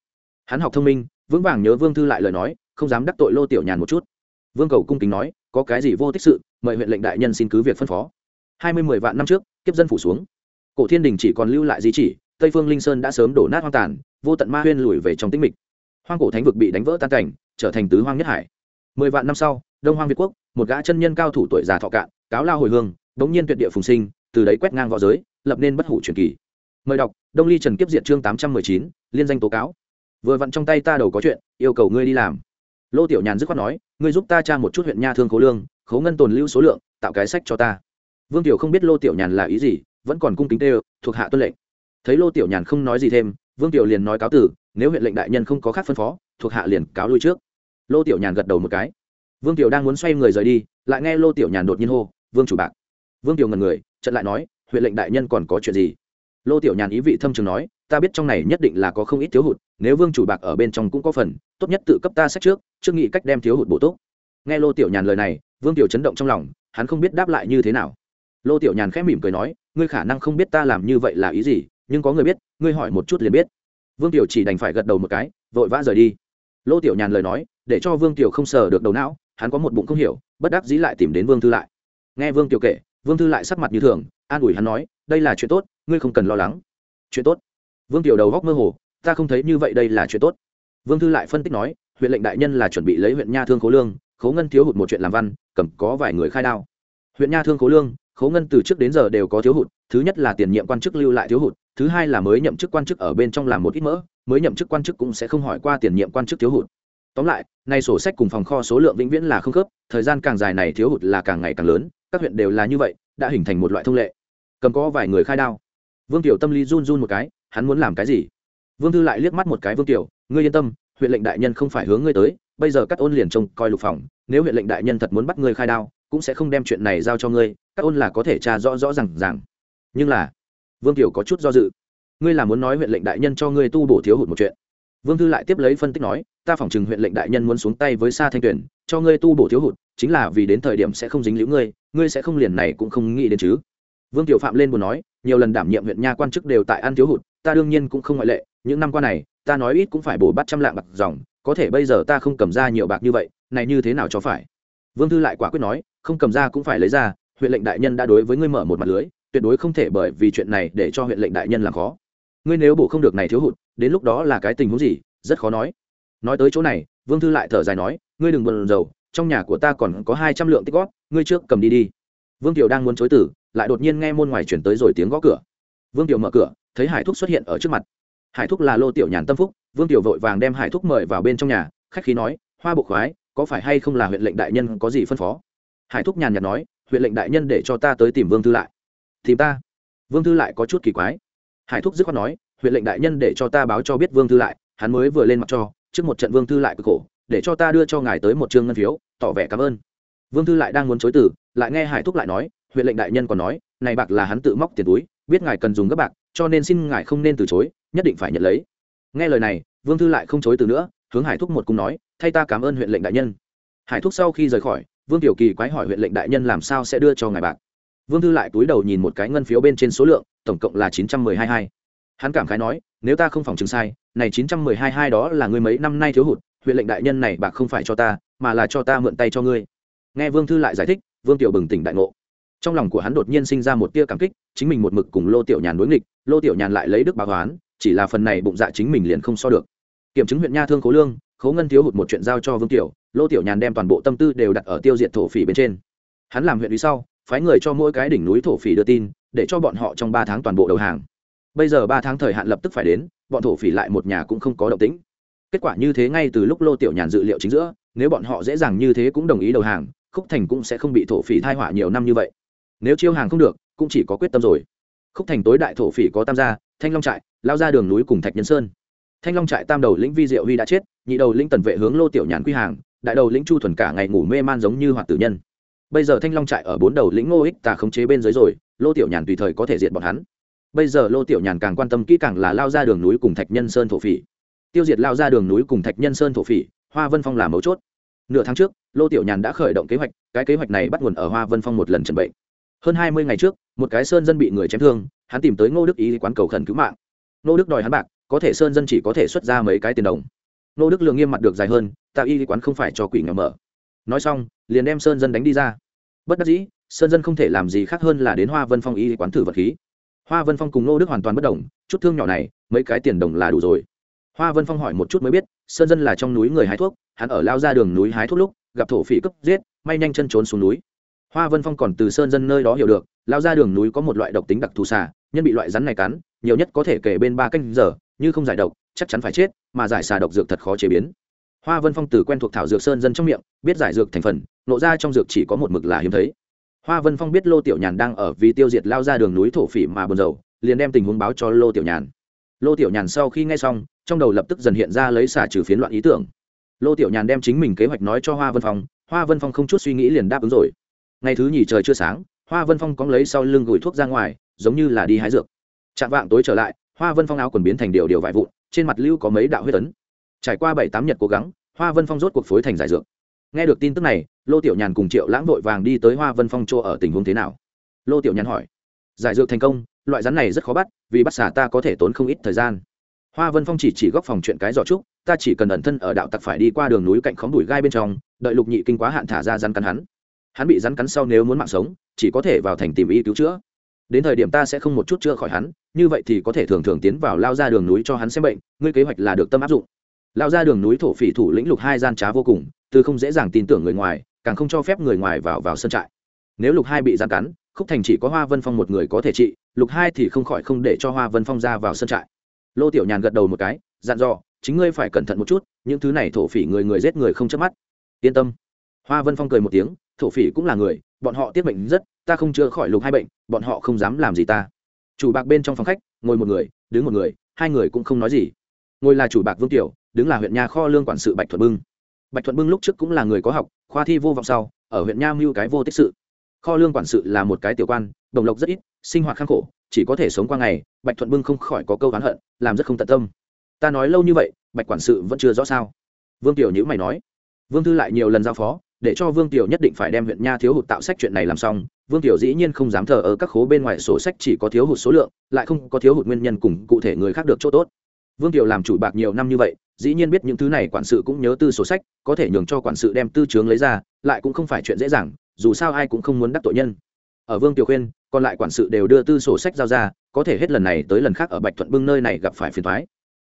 Hắn học thông minh, vững vàng nhớ vương thư lại lời nói, không dám đắc tội lô tiểu nhàn một chút. Vương cầu cung kính nói, có cái gì vô tích sự, mời huyện lệnh đại nhân xin cứ việc phân phó. Hai mươi mười vạn năm trước, kiếp dân phủ xuống. Cổ thiên đình chỉ còn lưu lại di chỉ, tây phương linh sơn đã sớm đổ nát hoang tàn, vô tận ma huyên lùi về trong tĩnh mịch hoang cổ thánh vực bị đánh vỡ tan cảnh, trở thành tứ hoang nhất hải. Mười vạn năm sau, đông hoang việt quốc, một gã chân nhân cao thủ tuổi già thọ cạn, cáo lao hồi hương bỗng nhiên tuyệt địa phùng sinh, từ đấy quét ngang v õ giới, lập nên bất hủ truyền kỳ. Mời đọc, đông ly trần kiếp diệt chương tám trăm mười chín, liên danh tố cáo. Vừa vặn trong tay ta đầu có chuyện, yêu cầu ngươi đi làm. Lô tiểu nhàn dứt khoát nói, ngươi giúp ta tra một chút huyện nha thương khố lương, khấu ngân tồn lưu số lượng, tạo cái sách cho ta. Vương tiểu không biết lô tiểu nhàn là ý gì, vẫn còn cung kính tê thuộc hạ tuân lệnh. Thấy lô tiểu nhàn không nói gì thêm, vương tiểu liền nói cáo tử nếu huyện lệnh đại nhân không có khác phân phó, thuộc hạ liền cáo lui trước. Lô tiểu nhàn gật đầu một cái. Vương tiểu đang muốn xoay người rời đi, lại nghe lô tiểu nhàn đột nhiên hô, vương chủ bạc. Vương tiểu ngần người trận lại nói, huyện lệnh đại nhân còn có chuyện gì? Lô tiểu nhàn ý vị thâm trường nói, ta biết trong này nhất định là có không ít thiếu hụt, nếu vương chủ bạc ở bên trong cũng có phần, tốt nhất tự cấp ta sách trước trước nghĩ cách đem thiếu hụt bổ túc. Nghe lô tiểu nhàn lời này, vương tiểu chấn động trong lòng, hắn không biết đáp lại như thế nào. Lô tiểu nhàn khẽ mỉm cười nói, ngươi khả năng không biết ta làm như vậy là ý gì, nhưng có người biết, ngươi hỏi một chút liền biết vương tiểu chỉ đành phải gật đầu một cái, vội vã rời đi. Lô tiểu nhàn lời nói, để cho vương tiểu không sờ được đầu não, hắn có một bụng không hiểu, bất đắc dĩ lại tìm đến vương thư lại. Nghe vương tiểu kể, vương thư lại sắc mặt như thường, an ủi hắn nói, đây là chuyện tốt, ngươi không cần lo lắng. Chuyện tốt? Vương tiểu đầu góc mơ hồ, ta không thấy như vậy đây là chuyện tốt. Vương thư lại phân tích nói, huyện lệnh đại nhân là chuẩn bị lấy huyện nha thương khố lương, khố ngân thiếu hụt một chuyện làm văn, cầm có vài người khai đao. Huyện nha thương khố lương khố ngân từ trước đến giờ đều có thiếu hụt, thứ nhất là tiền nhiệm quan chức lưu lại thiếu hụt, thứ hai là mới nhậm chức quan chức ở bên trong làm một ít mỡ, mới nhậm chức quan chức cũng sẽ không hỏi qua tiền nhiệm quan chức thiếu hụt. Tóm lại, nay sổ sách cùng phòng kho số lượng vĩnh viễn là không khớp, thời gian càng dài này thiếu hụt là càng ngày càng lớn, các huyện đều là như vậy, đã hình thành một loại thông lệ. Cầm có vài người khai đao. Vương tiểu tâm lý run run một cái, hắn muốn làm cái gì? Vương thư lại liếc mắt một cái vương tiểu, ngươi yên tâm, huyện lệnh đại nhân không phải hướng ngươi tới, bây giờ cắt ôn liền trông coi lục phòng, nếu huyện lệnh đại nhân thật muốn bắt ngươi khai đao, cũng sẽ không đem chuyện này giao cho ngươi các ôn là có thể tra rõ rõ r à n g rằng nhưng là, vương tiểu có chút do dự. Ngươi là muốn nói huyện lệnh đại nhân cho ngươi tu bổ thiếu hụt một chuyện. Vương thư lại tiếp lấy phân tích nói, ta phỏng chừng huyện lệnh đại nhân muốn xuống tay với sa thanh tuyển cho ngươi tu bổ thiếu hụt, chính là vì đến thời điểm sẽ không dính liễu ngươi ngươi sẽ không liền này cũng không nghĩ đến chứ. Vương tiểu phạm lên buồn nói, nhiều lần đảm nhiệm huyện nha quan chức đều tại ăn thiếu hụt, ta đương nhiên cũng không ngoại lệ, những năm qua này, ta nói ít cũng phải bổ bắt trăm lạng bạc dòng, có thể bây giờ ta không cầm ra nhiều bạc như vậy, này như thế nào cho phải? Vương thư lại quả quyết nói, không cầm ra cũng phải lấy ra huyện lệnh đại nhân đã đối với ngươi mở một mặt lưới, tuyệt đối không thể bởi vì chuyện này để cho huyện lệnh đại nhân làm khó. Ngươi nếu bổ không được này thiếu hụt, đến lúc đó là cái tình huống gì, rất khó nói. Nói tới chỗ này, vương thư lại thở dài nói, ngươi đừng buồn rầu, trong nhà của ta còn có hai trăm lượng tích góp, ngươi trước cầm đi đi. Vương tiểu đang muốn chối tử lại đột nhiên nghe môn ngoài chuyển tới rồi tiếng gõ cửa. Vương tiểu mở cửa, thấy hải thúc xuất hiện ở trước mặt. Hải thúc là lô tiểu nhàn tâm phúc, vương tiểu vội vàng đem hải thúc mời vào bên trong nhà, khách khí nói, hoa bộ khoái, có phải hay không là huyện lệnh đại nhân có gì phân phó? Hải thúc nhàn nhạt nói huyện lệnh đại nhân để cho ta tới tìm vương thư lại. Tìm ta? Vương thư lại có chút kỳ quái. Hải thúc dứt khoát nói, huyện lệnh đại nhân để cho ta báo cho biết vương thư lại, hắn mới vừa lên mặt cho, trước một trận vương thư lại cực khổ, để cho ta đưa cho ngài tới một chương ngân phiếu, tỏ vẻ cảm ơn. Vương thư lại đang muốn chối từ, lại nghe hải thúc lại nói, huyện lệnh đại nhân còn nói, này bạc là hắn tự móc tiền túi, biết ngài cần dùng các bạc, cho nên xin ngài không nên từ chối, nhất định phải nhận lấy. Nghe lời này, vương thư lại không chối từ nữa, hướng hải thúc một cung nói, thay ta cảm ơn huyện lệnh đại nhân. Hải thúc sau khi rời khỏi vương tiểu kỳ quái hỏi huyện lệnh đại nhân làm sao sẽ đưa cho ngài bạc. Vương thư lại túi đầu nhìn một cái ngân phiếu bên trên số lượng, tổng cộng là chín trăm mười hai hai. Hắn cảm khái nói, nếu ta không phòng chứng sai, này chín trăm mười hai hai đó là người mấy năm nay thiếu hụt, huyện lệnh đại nhân này bạc không phải cho ta, mà là cho ta mượn tay cho ngươi. Nghe vương thư lại giải thích, vương tiểu bừng tỉnh đại ngộ. Trong lòng của hắn đột nhiên sinh ra một tia cảm kích, chính mình một mực cùng lô tiểu nhàn đối nghịch, lô tiểu nhàn lại lấy đức báo toán chỉ là phần này bụng dạ chính mình liền không so được. Kiểm chứng huyện nha thương cố lương khố ngân thiếu hụt một chuyện giao cho vương tiểu, lô tiểu nhàn đem toàn bộ tâm tư đều đặt ở tiêu diệt thổ phỉ bên trên. Hắn làm huyện ủy sau, phái người cho mỗi cái đỉnh núi thổ phỉ đưa tin, để cho bọn họ trong ba tháng toàn bộ đầu hàng. Bây giờ ba tháng thời hạn lập tức phải đến, bọn thổ phỉ lại một nhà cũng không có động tĩnh. Kết quả như thế ngay từ lúc lô tiểu nhàn dự liệu chính giữa, nếu bọn họ dễ dàng như thế cũng đồng ý đầu hàng, khúc thành cũng sẽ không bị thổ phỉ thai họa nhiều năm như vậy. Nếu chiêu hàng không được, cũng chỉ có quyết tâm rồi. Khúc thành tối đại thổ phỉ có tam gia, thanh long trại, lao ra đường núi cùng thạch nhân sơn thanh long trại tam đầu lĩnh vi diệu huy đã chết, nhị đầu lĩnh tần vệ hướng lô tiểu nhàn quy hàng, đại đầu lĩnh chu thuần cả ngày ngủ mê man giống như hoạt tử nhân. Bây giờ thanh long trại ở bốn đầu lĩnh ngô ích tà khống chế bên dưới rồi, lô tiểu nhàn tùy thời có thể diệt bọn hắn. Bây giờ lô tiểu nhàn càng quan tâm kỹ càng là lao ra đường núi cùng thạch nhân sơn thổ phỉ. Tiêu diệt lao ra đường núi cùng thạch nhân sơn thổ phỉ, hoa vân phong là mấu chốt. Nửa tháng trước, lô tiểu nhàn đã khởi động kế hoạch, cái kế hoạch này bắt nguồn ở hoa vân phong một lần trần bệnh. Hơn hai mươi ngày trước, một cái sơn dân bị người chém thương, hắn tìm tới ngô đức ý quán cầu khẩn cứu mạng. Ngô đức đòi hắn bạc có thể sơn dân chỉ có thể xuất ra mấy cái tiền đồng. Nô đức lượng nghiêm mặt được dài hơn tạo y quán không phải cho quỷ nghèo mở. Nói xong, liền đem sơn dân đánh đi ra. Bất đắc dĩ, sơn dân không thể làm gì khác hơn là đến hoa vân phong y quán thử vật khí. Hoa vân phong cùng nô đức hoàn toàn bất đồng, chút thương nhỏ này, mấy cái tiền đồng là đủ rồi. Hoa vân phong hỏi một chút mới biết, sơn dân là trong núi người hái thuốc, hắn ở lao ra đường núi hái thuốc lúc, gặp thổ phỉ cấp giết, may nhanh chân trốn xuống núi. Hoa vân phong còn từ sơn dân nơi đó hiểu được, lao ra đường núi có một loại độc tính đặc thù xà, nhân bị loại rắn này cắn, nhiều nhất có thể kể bên ba canh giờ như không giải độc, chắc chắn phải chết, mà giải xà độc dược thật khó chế biến. Hoa vân phong từ quen thuộc thảo dược sơn dân trong miệng, biết giải dược thành phần, nộ ra trong dược chỉ có một mực là hiếm thấy. Hoa vân phong biết lô tiểu nhàn đang ở vì tiêu diệt lao ra đường núi thổ phỉ mà buồn rầu, liền đem tình huống báo cho lô tiểu nhàn. Lô tiểu nhàn sau khi nghe xong, trong đầu lập tức dần hiện ra lấy xả trừ phiến loạn ý tưởng. Lô tiểu nhàn đem chính mình kế hoạch nói cho hoa vân phong, hoa vân phong không chút suy nghĩ liền đáp ứng rồi. Ngày thứ nhì trời chưa sáng, hoa vân phong cóng lấy sau lưng gửi thuốc ra ngoài, giống như là đi hái dược. Chạm vạng tối trở lại hoa vân phong áo quần biến thành điều điều vải vụn, trên mặt lưu có mấy đạo huyết ấn. Trải qua bảy tám nhật cố gắng, hoa vân phong rốt cuộc phối thành giải dược. Nghe được tin tức này, lô tiểu nhàn cùng triệu lãng vội vàng đi tới hoa vân phong chỗ ở tình huống thế nào? Lô tiểu nhàn hỏi. Giải dược thành công, loại rắn này rất khó bắt, vì bắt xả ta có thể tốn không ít thời gian. Hoa vân phong chỉ chỉ góc phòng chuyện cái giỏ trúc, ta chỉ cần ẩn thân ở đạo tặc phải đi qua đường núi cạnh khóm đùi gai bên trong, đợi lục nhị kinh quá hạn thả ra rắn cắn hắn. Hắn bị rắn cắn sau nếu muốn mạng sống, chỉ có thể vào thành tìm y cứu chữa đến thời điểm ta sẽ không một chút chữa khỏi hắn, như vậy thì có thể thường thường tiến vào lao ra đường núi cho hắn xem bệnh, ngươi kế hoạch là được tâm áp dụng. Lao ra đường núi thổ phỉ thủ lĩnh lục hai gian trá vô cùng, từ không dễ dàng tin tưởng người ngoài, càng không cho phép người ngoài vào vào sân trại. Nếu lục hai bị gian cắn, khúc thành chỉ có hoa vân phong một người có thể trị, lục hai thì không khỏi không để cho hoa vân phong ra vào sân trại. Lô tiểu nhàn gật đầu một cái, dặn dò, chính ngươi phải cẩn thận một chút, những thứ này thổ phỉ người người giết người không chớp mắt. Yên tâm. Hoa vân phong cười một tiếng, thổ phỉ cũng là người bọn họ tiết bệnh rất, ta không chữa khỏi lục hai bệnh, bọn họ không dám làm gì ta. Chủ bạc bên trong phòng khách, ngồi một người, đứng một người, hai người cũng không nói gì. Ngồi là chủ bạc vương tiểu, đứng là huyện nha kho lương quản sự bạch thuận bưng. Bạch thuận bưng lúc trước cũng là người có học, khoa thi vô vọng sau, ở huyện nha mưu cái vô tích sự. Kho lương quản sự là một cái tiểu quan, đồng lộc rất ít, sinh hoạt khang khổ, chỉ có thể sống qua ngày, bạch thuận bưng không khỏi có câu oán hận, làm rất không tận tâm. Ta nói lâu như vậy, bạch quản sự vẫn chưa rõ sao? Vương tiểu nhữ mày nói. Vương thư lại nhiều lần giao phó để cho vương tiểu nhất định phải đem huyện nha thiếu hụt tạo sách chuyện này làm xong. Vương tiểu dĩ nhiên không dám thờ ở các khố bên ngoài sổ sách chỉ có thiếu hụt số lượng, lại không có thiếu hụt nguyên nhân cùng cụ thể người khác được chỗ tốt. Vương tiểu làm chủ bạc nhiều năm như vậy, dĩ nhiên biết những thứ này quản sự cũng nhớ tư sổ sách, có thể nhường cho quản sự đem tư chướng lấy ra, lại cũng không phải chuyện dễ dàng, dù sao ai cũng không muốn đắc tội nhân. Ở vương tiểu khuyên, còn lại quản sự đều đưa tư sổ sách giao ra, có thể hết lần này tới lần khác ở bạch thuận bưng nơi này gặp phải phiền thoái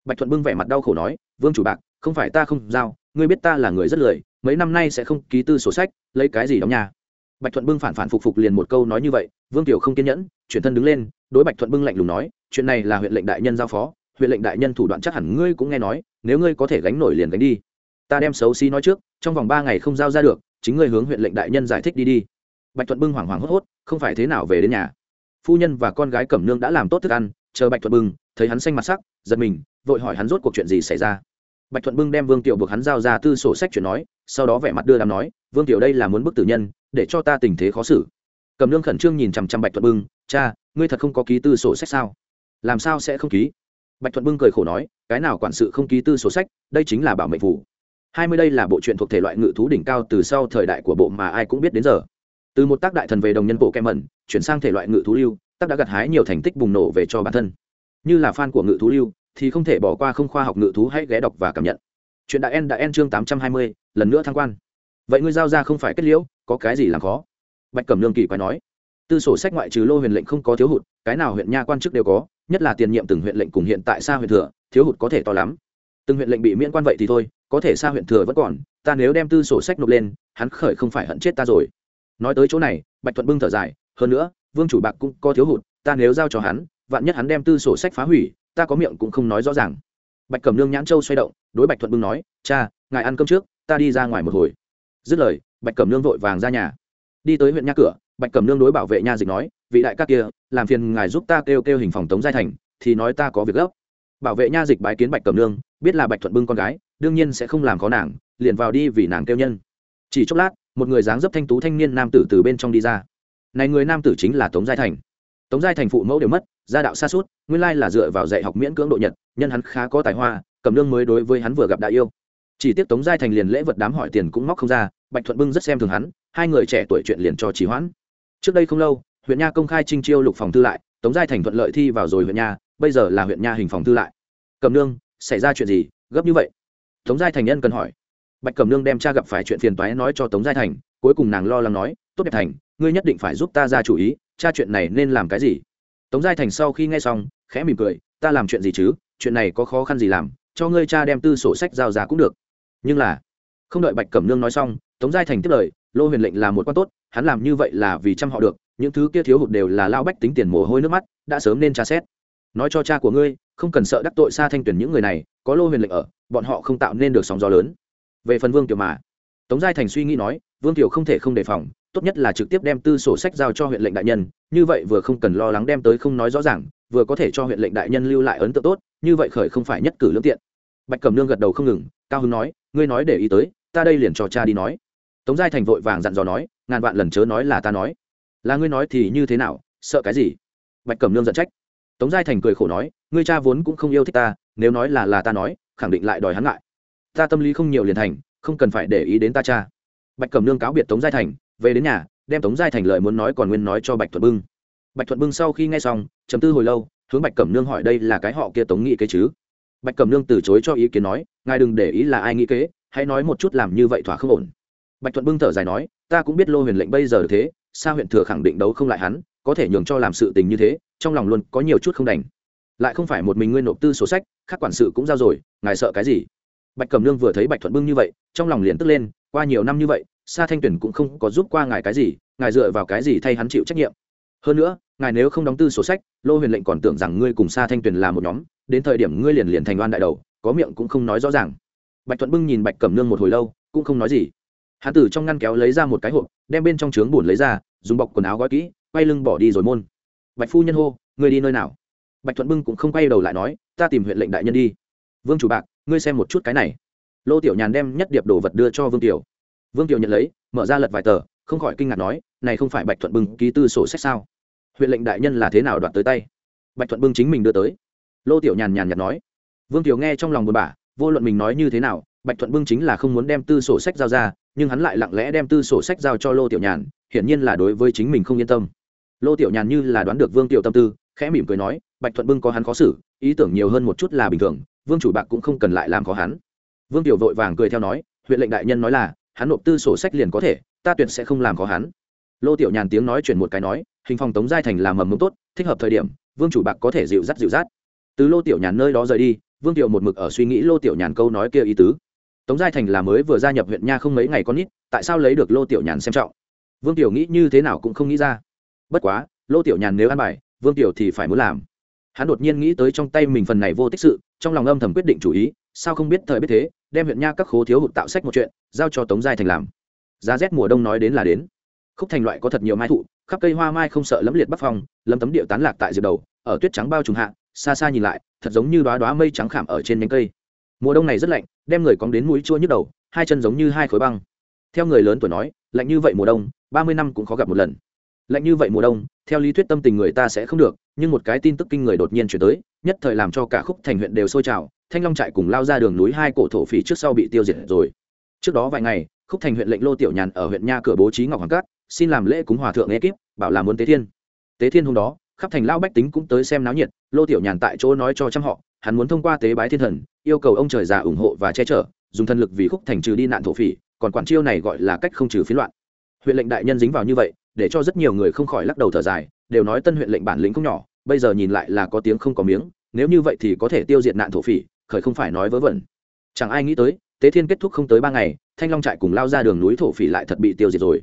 bạch thuận bưng vẻ mặt đau khổ nói, vương chủ bạc, không phải ta không giao, ngươi biết ta là người rất lười mấy năm nay sẽ không ký tư sổ sách, lấy cái gì đóng nhà? Bạch thuận bưng phản phản phục phục liền một câu nói như vậy, vương tiểu không kiên nhẫn, chuyển thân đứng lên, đối bạch thuận bưng lạnh lùng nói, chuyện này là huyện lệnh đại nhân giao phó, huyện lệnh đại nhân thủ đoạn chắc hẳn ngươi cũng nghe nói, nếu ngươi có thể gánh nổi liền gánh đi. Ta đem xấu xí nói trước, trong vòng ba ngày không giao ra được, chính ngươi hướng huyện lệnh đại nhân giải thích đi đi. Bạch thuận bưng hoảng hoảng hốt hốt, không phải thế nào về đến nhà. Phu nhân và con gái cẩm nương đã làm tốt thức ăn, chờ bạch thuận bưng, thấy hắn xanh mặt sắc, giật mình, vội hỏi hắn rốt cuộc chuyện gì xảy ra bạch thuận bưng đem vương tiểu buộc hắn giao ra tư sổ sách chuyển nói, sau đó vẻ mặt đưa đàm nói, vương tiểu đây là muốn bức tử nhân, để cho ta tình thế khó xử. Cầm lương khẩn trương nhìn chằm chằm bạch thuận bưng, cha, ngươi thật không có ký tư sổ sách sao? Làm sao sẽ không ký? Bạch thuận bưng cười khổ nói, cái nào quản sự không ký tư sổ sách, đây chính là bảo mệnh phủ. Hai mươi đây là bộ truyện thuộc thể loại ngự thú đỉnh cao từ sau thời đại của bộ mà ai cũng biết đến giờ. Từ một tác đại thần về đồng nhân bộ kem mẩn, chuyển sang thể loại ngự thú lưu, tác đã gặt hái nhiều thành tích bùng nổ về cho bản thân. Như là fan của ngự thú lưu thì không thể bỏ qua không khoa học ngự thú hãy ghé đọc và cảm nhận. Chuyện đại en đã en chương tám trăm hai mươi, lần nữa thăng quan. Vậy ngươi giao ra không phải kết liễu, có cái gì làm khó? Bạch cẩm lương kỳ quái nói. Tư sổ sách ngoại trừ lô huyền lệnh không có thiếu hụt, cái nào huyện nha quan chức đều có, nhất là tiền nhiệm từng huyện lệnh cùng hiện tại xa huyện thừa, thiếu hụt có thể to lắm. Từng huyện lệnh bị miễn quan vậy thì thôi, có thể xa huyện thừa vẫn còn, ta nếu đem tư sổ sách nộp lên, hắn khởi không phải hận chết ta rồi. Nói tới chỗ này, bạch thuận bưng thở dài, hơn nữa, vương chủ bạc cũng có thiếu hụt, ta nếu giao cho hắn, vạn nhất hắn đem tư sổ sách phá hủy ta có miệng cũng không nói rõ ràng. Bạch Cẩm nương nhãn châu xoay động, đối bạch thuận bưng nói, cha, ngài ăn cơm trước, ta đi ra ngoài một hồi. Dứt lời, bạch Cẩm nương vội vàng ra nhà. Đi tới huyện nha cửa, bạch Cẩm nương đối bảo vệ nha dịch nói, vị đại các kia, làm phiền ngài giúp ta kêu kêu hình phòng tống giai thành, thì nói ta có việc gấp. Bảo vệ nha dịch bái kiến bạch Cẩm nương, biết là bạch thuận bưng con gái, đương nhiên sẽ không làm khó nàng, liền vào đi vì nàng kêu nhân. Chỉ chốc lát, một người dáng dấp thanh tú thanh niên nam tử từ bên trong đi ra. Này người nam tử chính là tống giai thành. Tống giai thành phụ mẫu đều mất gia đạo xa suốt, nguyên lai là dựa vào dạy học miễn cưỡng độ nhật, nhân hắn khá có tài hoa cẩm lương mới đối với hắn vừa gặp đại yêu. Chỉ tiếc tống giai thành liền lễ vật đám hỏi tiền cũng móc không ra, bạch thuận bưng rất xem thường hắn, hai người trẻ tuổi chuyện liền cho trì hoãn. Trước đây không lâu, huyện nha công khai trinh chiêu lục phòng thư lại, tống giai thành thuận lợi thi vào rồi huyện nha, bây giờ là huyện nha hình phòng thư lại. Cẩm nương xảy ra chuyện gì, gấp như vậy? Tống giai thành nhân cần hỏi. Bạch cẩm nương đem cha gặp phải chuyện phiền toái nói cho tống giai thành, cuối cùng nàng lo lắng nói, tốt đẹp thành, ngươi nhất định phải giúp ta ra chủ ý, cha chuyện này nên làm cái gì? Tống giai thành sau khi nghe xong, khẽ mỉm cười, ta làm chuyện gì chứ? Chuyện này có khó khăn gì làm? Cho ngươi cha đem tư sổ sách giao ra cũng được. Nhưng là, không đợi bạch cẩm nương nói xong, tống giai thành tiếp lời, lô huyền lệnh là một quan tốt, hắn làm như vậy là vì chăm họ được, những thứ kia thiếu hụt đều là lao bách tính tiền mồ hôi nước mắt, đã sớm nên tra xét. Nói cho cha của ngươi, không cần sợ đắc tội xa thanh tuyển những người này, có lô huyền lệnh ở, bọn họ không tạo nên được sóng gió lớn. Về phần vương tiểu mà, tống giai thành suy nghĩ nói, vương tiểu không thể không đề phòng tốt nhất là trực tiếp đem tư sổ sách giao cho huyện lệnh đại nhân, như vậy vừa không cần lo lắng đem tới không nói rõ ràng, vừa có thể cho huyện lệnh đại nhân lưu lại ấn tượng tốt, như vậy khởi không phải nhất cử lương tiện. Bạch cẩm nương gật đầu không ngừng, cao hưng nói, ngươi nói để ý tới, ta đây liền cho cha đi nói. Tống giai thành vội vàng dặn dò nói, ngàn vạn lần chớ nói là ta nói. Là ngươi nói thì như thế nào, sợ cái gì? Bạch cẩm nương giận trách. Tống giai thành cười khổ nói, ngươi cha vốn cũng không yêu thích ta, nếu nói là là ta nói, khẳng định lại đòi hắn lại. Ta tâm lý không nhiều liền thành, không cần phải để ý đến ta cha. Bạch cẩm nương cáo biệt tống giai thành về đến nhà, đem tống giai thành lời muốn nói còn nguyên nói cho bạch thuận bưng. Bạch thuận bưng sau khi nghe xong chấm tư hồi lâu, hướng bạch cẩm nương hỏi đây là cái họ kia tống nghị kế chứ? Bạch cẩm nương từ chối cho ý kiến nói, ngài đừng để ý là ai nghĩ kế, hãy nói một chút làm như vậy thỏa không ổn. Bạch thuận bưng thở dài nói, ta cũng biết lô huyền lệnh bây giờ thế, sa huyện thừa khẳng định đấu không lại hắn, có thể nhường cho làm sự tình như thế, trong lòng luôn có nhiều chút không đành. Lại không phải một mình nguyên nộp tư sổ sách, khác quản sự cũng giao rồi, ngài sợ cái gì? Bạch cẩm nương vừa thấy bạch thuận bưng như vậy, trong lòng liền tức lên, qua nhiều năm như vậy sa thanh tuyển cũng không có giúp qua ngài cái gì, ngài dựa vào cái gì thay hắn chịu trách nhiệm? Hơn nữa, ngài nếu không đóng tư sổ sách, lô huyền lệnh còn tưởng rằng ngươi cùng sa thanh tuyền là một nhóm, đến thời điểm ngươi liền liền thành oan đại đầu, có miệng cũng không nói rõ ràng. Bạch thuận bưng nhìn bạch cẩm nương một hồi lâu, cũng không nói gì. Hán tử trong ngăn kéo lấy ra một cái hộp, đem bên trong trướng bùn lấy ra, dùng bọc quần áo gói kỹ, quay lưng bỏ đi rồi môn. Bạch phu nhân hô, ngươi đi nơi nào? Bạch thuận bưng cũng không quay đầu lại nói, ta tìm huyện lệnh đại nhân đi. Vương chủ bạc, ngươi xem một chút cái này. Lô tiểu nhàn đem nhất điệp đồ vật đưa cho vương tiểu vương tiểu nhận lấy, mở ra lật vài tờ, không khỏi kinh ngạc nói, này không phải bạch thuận bưng ký tư sổ sách sao? Huyện lệnh đại nhân là thế nào đoạt tới tay? Bạch thuận bưng chính mình đưa tới. Lô tiểu nhàn nhàn nhạt nói, vương tiểu nghe trong lòng buồn bã, vô luận mình nói như thế nào, bạch thuận bưng chính là không muốn đem tư sổ sách giao ra, nhưng hắn lại lặng lẽ đem tư sổ sách giao cho lô tiểu nhàn, hiển nhiên là đối với chính mình không yên tâm. Lô tiểu nhàn như là đoán được vương tiểu tâm tư, khẽ mỉm cười nói, bạch thuận bưng có hắn khó xử, ý tưởng nhiều hơn một chút là bình thường, vương chủ bạc cũng không cần lại làm khó hắn. Vương tiểu vội vàng cười theo nói, huyện lệnh đại nhân nói là hắn nộp tư sổ sách liền có thể, ta tuyệt sẽ không làm khó hắn. Lô tiểu nhàn tiếng nói chuyển một cái nói, hình phòng tống giai thành làm mầm mông tốt, thích hợp thời điểm, vương chủ bạc có thể dịu dắt dịu dắt. Từ lô tiểu nhàn nơi đó rời đi, vương tiểu một mực ở suy nghĩ lô tiểu nhàn câu nói kia ý tứ. Tống giai thành là mới vừa gia nhập huyện nha không mấy ngày con nít, tại sao lấy được lô tiểu nhàn xem trọng? Vương tiểu nghĩ như thế nào cũng không nghĩ ra. Bất quá, lô tiểu nhàn nếu ăn bài, vương tiểu thì phải muốn làm. Hắn đột nhiên nghĩ tới trong tay mình phần này vô tích sự, trong lòng âm thầm quyết định chủ ý sao không biết thời biết thế, đem huyện nha các khố thiếu hụt tạo sách một chuyện, giao cho tống giai thành làm. Giá rét mùa đông nói đến là đến. Khúc thành loại có thật nhiều mai thụ, khắp cây hoa mai không sợ lẫm liệt bắc phong, lấm tấm điệu tán lạc tại diệp đầu, ở tuyết trắng bao trùng hạ, xa xa nhìn lại, thật giống như đoá đoá mây trắng khảm ở trên nhánh cây. Mùa đông này rất lạnh, đem người cóng đến mũi chua nhức đầu, hai chân giống như hai khối băng. Theo người lớn tuổi nói, lạnh như vậy mùa đông, ba mươi năm cũng khó gặp một lần. Lạnh như vậy mùa đông, theo lý thuyết tâm tình người ta sẽ không được, nhưng một cái tin tức kinh người đột nhiên chuyển tới, nhất thời làm cho cả khúc thành huyện đều sôi trào thanh long trại cùng lao ra đường núi hai cổ thổ phỉ trước sau bị tiêu diệt rồi. Trước đó vài ngày, khúc thành huyện lệnh lô tiểu nhàn ở huyện nha cửa bố trí ngọc hoàng cát, xin làm lễ cúng hòa thượng ekip bảo là muốn tế thiên. Tế thiên hôm đó, khắp thành lao bách tính cũng tới xem náo nhiệt, lô tiểu nhàn tại chỗ nói cho trăm họ, hắn muốn thông qua tế bái thiên thần, yêu cầu ông trời già ủng hộ và che chở, dùng thần lực vì khúc thành trừ đi nạn thổ phỉ, còn quản chiêu này gọi là cách không trừ phiến loạn. Huyện lệnh đại nhân dính vào như vậy, để cho rất nhiều người không khỏi lắc đầu thở dài, đều nói tân huyện lệnh bản lĩnh không nhỏ, bây giờ nhìn lại là có tiếng không có miếng, nếu như vậy thì có thể tiêu diệt nạn thổ phỉ khởi không phải nói vớ vẩn. Chẳng ai nghĩ tới, tế thiên kết thúc không tới ba ngày, thanh long trại cùng lao ra đường núi thổ phỉ lại thật bị tiêu diệt rồi.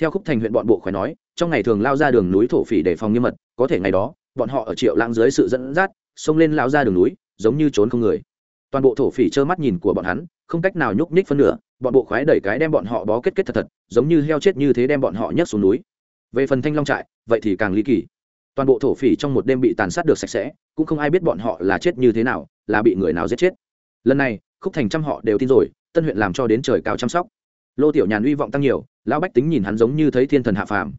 Theo khúc thành huyện bọn bộ khỏe nói, trong ngày thường lao ra đường núi thổ phỉ để phòng nghiêm mật, có thể ngày đó, bọn họ ở triệu lãng dưới sự dẫn dắt, xông lên lao ra đường núi, giống như trốn không người. Toàn bộ thổ phỉ trơ mắt nhìn của bọn hắn, không cách nào nhúc nhích phân nửa, bọn bộ khoái đẩy cái đem bọn họ bó kết kết thật thật, giống như heo chết như thế đem bọn họ nhấc xuống núi. Về phần thanh long trại, vậy thì càng ly kỳ. Toàn bộ thổ phỉ trong một đêm bị tàn sát được sạch sẽ, cũng không ai biết bọn họ là chết như thế nào là bị người nào giết chết. Lần này, khúc thành trăm họ đều tin rồi, tân huyện làm cho đến trời cao chăm sóc. Lô tiểu nhàn uy vọng tăng nhiều, lão bách tính nhìn hắn giống như thấy thiên thần hạ phàm.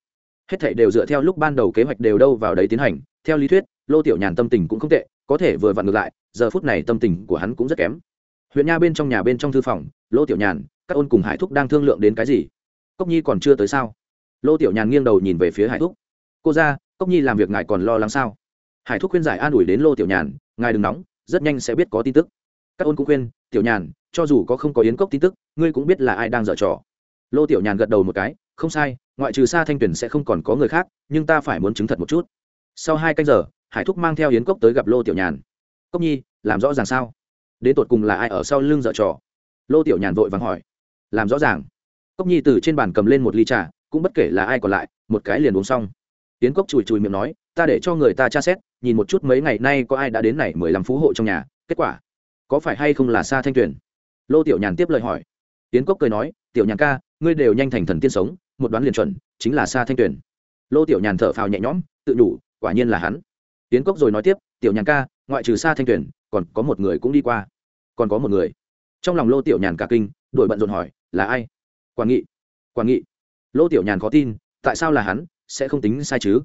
Hết thảy đều dựa theo lúc ban đầu kế hoạch đều đâu vào đấy tiến hành. Theo lý thuyết, lô tiểu nhàn tâm tình cũng không tệ, có thể vừa vặn ngược lại, giờ phút này tâm tình của hắn cũng rất kém. Huyện nha bên trong nhà bên trong thư phòng, lô tiểu nhàn, các ôn cùng hải thúc đang thương lượng đến cái gì? Cốc nhi còn chưa tới sao? Lô tiểu nhàn nghiêng đầu nhìn về phía hải thúc. Cô ra, cốc nhi làm việc ngài còn lo lắng sao? Hải thúc khuyên giải an ủi đến lô tiểu nhàn, ngài đừng nóng rất nhanh sẽ biết có tin tức. Các ôn cũng khuyên, tiểu nhàn, cho dù có không có yến cốc tin tức, ngươi cũng biết là ai đang dở trò. Lô tiểu nhàn gật đầu một cái, không sai, ngoại trừ xa thanh tuyển sẽ không còn có người khác, nhưng ta phải muốn chứng thật một chút. Sau hai canh giờ, hải thúc mang theo yến cốc tới gặp lô tiểu nhàn. Cốc nhi, làm rõ ràng sao? Đến tột cùng là ai ở sau lưng dở trò? Lô tiểu nhàn vội vàng hỏi. Làm rõ ràng. Cốc nhi từ trên bàn cầm lên một ly trà, cũng bất kể là ai còn lại, một cái liền uống xong. Yến cốc chùi chùi miệng nói, ta để cho người ta tra xét nhìn một chút mấy ngày nay có ai đã đến này mười lăm phú hộ trong nhà, kết quả, có phải hay không là xa thanh tuyển lô tiểu nhàn tiếp lời hỏi. Tiến cốc cười nói, tiểu nhàn ca, ngươi đều nhanh thành thần tiên sống, một đoán liền chuẩn, chính là xa thanh tuyển lô tiểu nhàn thở phào nhẹ nhõm, tự nhủ, quả nhiên là hắn. Tiến cốc rồi nói tiếp, tiểu nhàn ca, ngoại trừ xa thanh tuyển còn có một người cũng đi qua, còn có một người. Trong lòng lô tiểu nhàn cả kinh, đổi bận rộn hỏi, là ai? Quản nghị. Quản nghị. Lô tiểu nhàn khó tin, tại sao là hắn? Sẽ không tính sai chứ?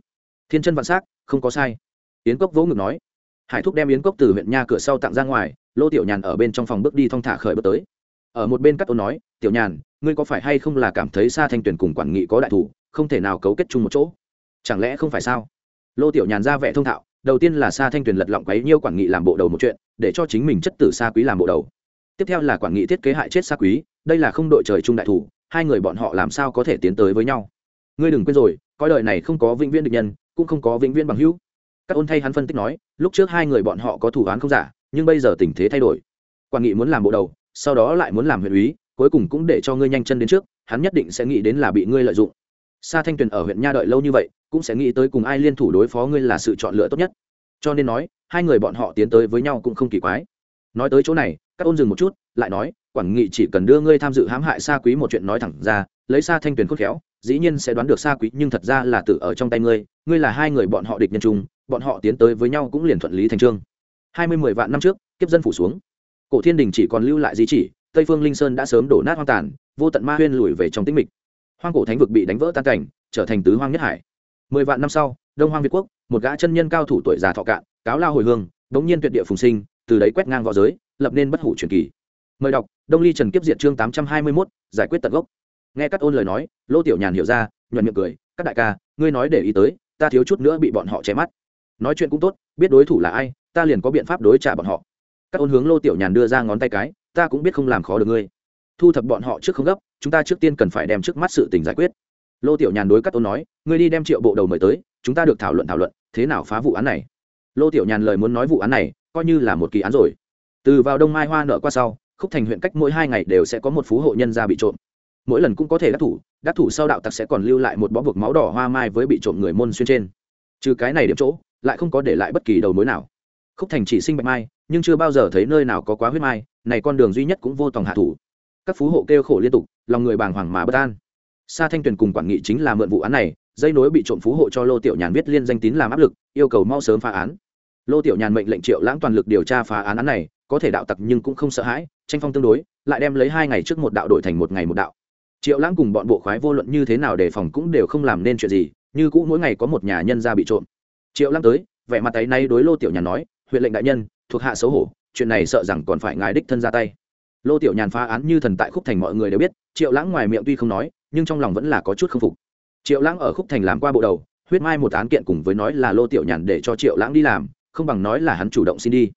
Thiên chân vạn s á c không có sai yến cốc vỗ ngực nói. Hải thúc đem yến cốc từ huyện nha cửa sau tặng ra ngoài, lô tiểu nhàn ở bên trong phòng bước đi thong thả khởi bước tới. Ở một bên cắt ôn nói, tiểu nhàn, ngươi có phải hay không là cảm thấy xa thanh tuyển cùng quản nghị có đại thủ không thể nào cấu kết chung một chỗ? Chẳng lẽ không phải sao? Lô tiểu nhàn ra vẻ thông thạo, đầu tiên là xa thanh tuyển lật lọng quấy nhiêu quản nghị làm bộ đầu một chuyện, để cho chính mình chất tử xa quý làm bộ đầu. Tiếp theo là quản nghị thiết kế hại chết xa quý, đây là không đội trời chung đại thủ hai người bọn họ làm sao có thể tiến tới với nhau? Ngươi đừng quên rồi coi đời này không có vĩnh viễn địch nhân, cũng không có vĩnh viễn bằng hữu các ôn thay hắn phân tích nói, lúc trước hai người bọn họ có thủ án không giả, nhưng bây giờ tình thế thay đổi. Quản nghị muốn làm bộ đầu, sau đó lại muốn làm huyện úy, cuối cùng cũng để cho ngươi nhanh chân đến trước, hắn nhất định sẽ nghĩ đến là bị ngươi lợi dụng. Sa thanh tuyền ở huyện nha đợi lâu như vậy, cũng sẽ nghĩ tới cùng ai liên thủ đối phó ngươi là sự chọn lựa tốt nhất. Cho nên nói, hai người bọn họ tiến tới với nhau cũng không kỳ quái. Nói tới chỗ này, các ôn dừng một chút, lại nói, quản nghị chỉ cần đưa ngươi tham dự hãm hại sa quý một chuyện nói thẳng ra, lấy sa thanh tuyền khôn khéo, dĩ nhiên sẽ đoán được sa quý nhưng thật ra là tự ở trong tay ngươi ngươi là hai người bọn họ địch nhân chung bọn họ tiến tới với nhau cũng liền thuận lý thành trương. Hai mươi mười vạn năm trước, kiếp dân phủ xuống. Cổ thiên đình chỉ còn lưu lại di chỉ, tây phương linh sơn đã sớm đổ nát hoang tàn, vô tận ma huyên lùi về trong tĩnh mịch. Hoang cổ thánh vực bị đánh vỡ tan cảnh, trở thành tứ hoang nhất hải. Mười vạn năm sau, đông hoang việt quốc, một gã chân nhân cao thủ tuổi già thọ cạn, cáo lao hồi hương, đống nhiên tuyệt địa phùng sinh, từ đấy quét ngang v õ giới, lập nên bất hủ truyền kỳ. Mời đọc, đông ly trần kiếp diệt chương tám trăm hai mươi mốt, giải quyết tận gốc. Nghe các ôn lời nói, lô tiểu nhàn hiểu ra, nhuận miệng cười các đại ca, ngươi nói để ý tới, ta thiếu chút nữa bị bọn họ che mắt nói chuyện cũng tốt, biết đối thủ là ai, ta liền có biện pháp đối trả bọn họ. Các ôn hướng lô tiểu nhàn đưa ra ngón tay cái, ta cũng biết không làm khó được ngươi. Thu thập bọn họ trước không gấp, chúng ta trước tiên cần phải đem trước mắt sự tình giải quyết. Lô tiểu nhàn đối các ôn nói, ngươi đi đem triệu bộ đầu mời tới, chúng ta được thảo luận thảo luận, thế nào phá vụ án này? Lô tiểu nhàn lời muốn nói vụ án này, coi như là một kỳ án rồi. Từ vào đông mai hoa nợ qua sau, khúc thành huyện cách mỗi hai ngày đều sẽ có một phú hộ nhân ra bị trộm. Mỗi lần cũng có thể đắc thủ đắc thủ sau đạo tặc sẽ còn lưu lại một bó buộc máu đỏ hoa mai với bị trộm người môn xuyên trên. Trừ cái này điểm chỗ lại không có để lại bất kỳ đầu mối nào. Khúc thành chỉ sinh bạch mai, nhưng chưa bao giờ thấy nơi nào có quá huyết mai, này con đường duy nhất cũng vô tòng hạ thủ. Các phú hộ kêu khổ liên tục, lòng người bàng hoàng mà bất an. Sa thanh tuyền cùng quản nghị chính là mượn vụ án này, dây nối bị trộm phú hộ cho lô tiểu nhàn viết liên danh tín làm áp lực, yêu cầu mau sớm phá án. Lô tiểu nhàn mệnh lệnh triệu lãng toàn lực điều tra phá án án này, có thể đạo tặc nhưng cũng không sợ hãi, tranh phong tương đối, lại đem lấy hai ngày trước một đạo đổi thành một ngày một đạo. Triệu lãng cùng bọn bộ khoái vô luận như thế nào đề phòng cũng đều không làm nên chuyện gì, như cũ mỗi ngày có một nhà nhân ra bị trộm triệu lãng tới, vẻ mặt tay nay đối lô tiểu nhàn nói, huyện lệnh đại nhân, thuộc hạ xấu hổ, chuyện này sợ rằng còn phải ngài đích thân ra tay. Lô tiểu nhàn phá án như thần tại khúc thành mọi người đều biết, triệu lãng ngoài miệng tuy không nói, nhưng trong lòng vẫn là có chút k phục. Triệu lãng ở khúc thành làm qua bộ đầu, huyết mai một án kiện cùng với nói là lô tiểu nhàn để cho triệu lãng đi làm, không bằng nói là hắn chủ động xin đi.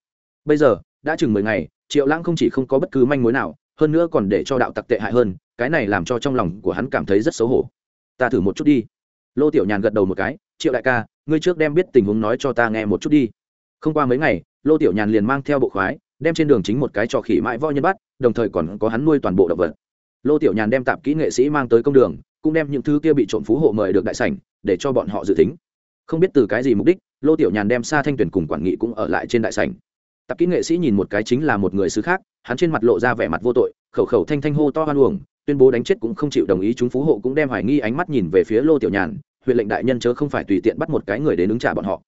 Bây giờ, đã chừng mười ngày, triệu lãng không chỉ không có bất cứ manh mối nào, hơn nữa còn để cho đạo tặc tệ hại hơn, cái này làm cho trong lòng của hắn cảm thấy rất xấu hổ. Ta thử một chút đi. Lô tiểu nhàn gật đầu một cái, triệu đại ca ngươi trước đem biết tình huống nói cho ta nghe một chút đi. Không qua mấy ngày, lô tiểu nhàn liền mang theo bộ khoái, đem trên đường chính một cái trò khỉ mãi voi nhân bắt, đồng thời còn có hắn nuôi toàn bộ động vật. Lô tiểu nhàn đem tạp kỹ nghệ sĩ mang tới công đường, cũng đem những thứ kia bị trộm phú hộ mời được đại sảnh, để cho bọn họ dự tính. Không biết từ cái gì mục đích, lô tiểu nhàn đem xa thanh tuyển cùng quản nghị cũng ở lại trên đại sảnh. Tạp kỹ nghệ sĩ nhìn một cái chính là một người xứ khác, hắn trên mặt lộ ra vẻ mặt vô tội, khẩu khẩu thanh thanh hô to hoan uổng, tuyên bố đánh chết cũng không chịu đồng ý chúng phú hộ cũng đem hoài nghi ánh mắt nhìn về phía lô tiểu nhàn huyện lệnh đại nhân chớ không phải tùy tiện bắt một cái người đến ứng trả bọn họ.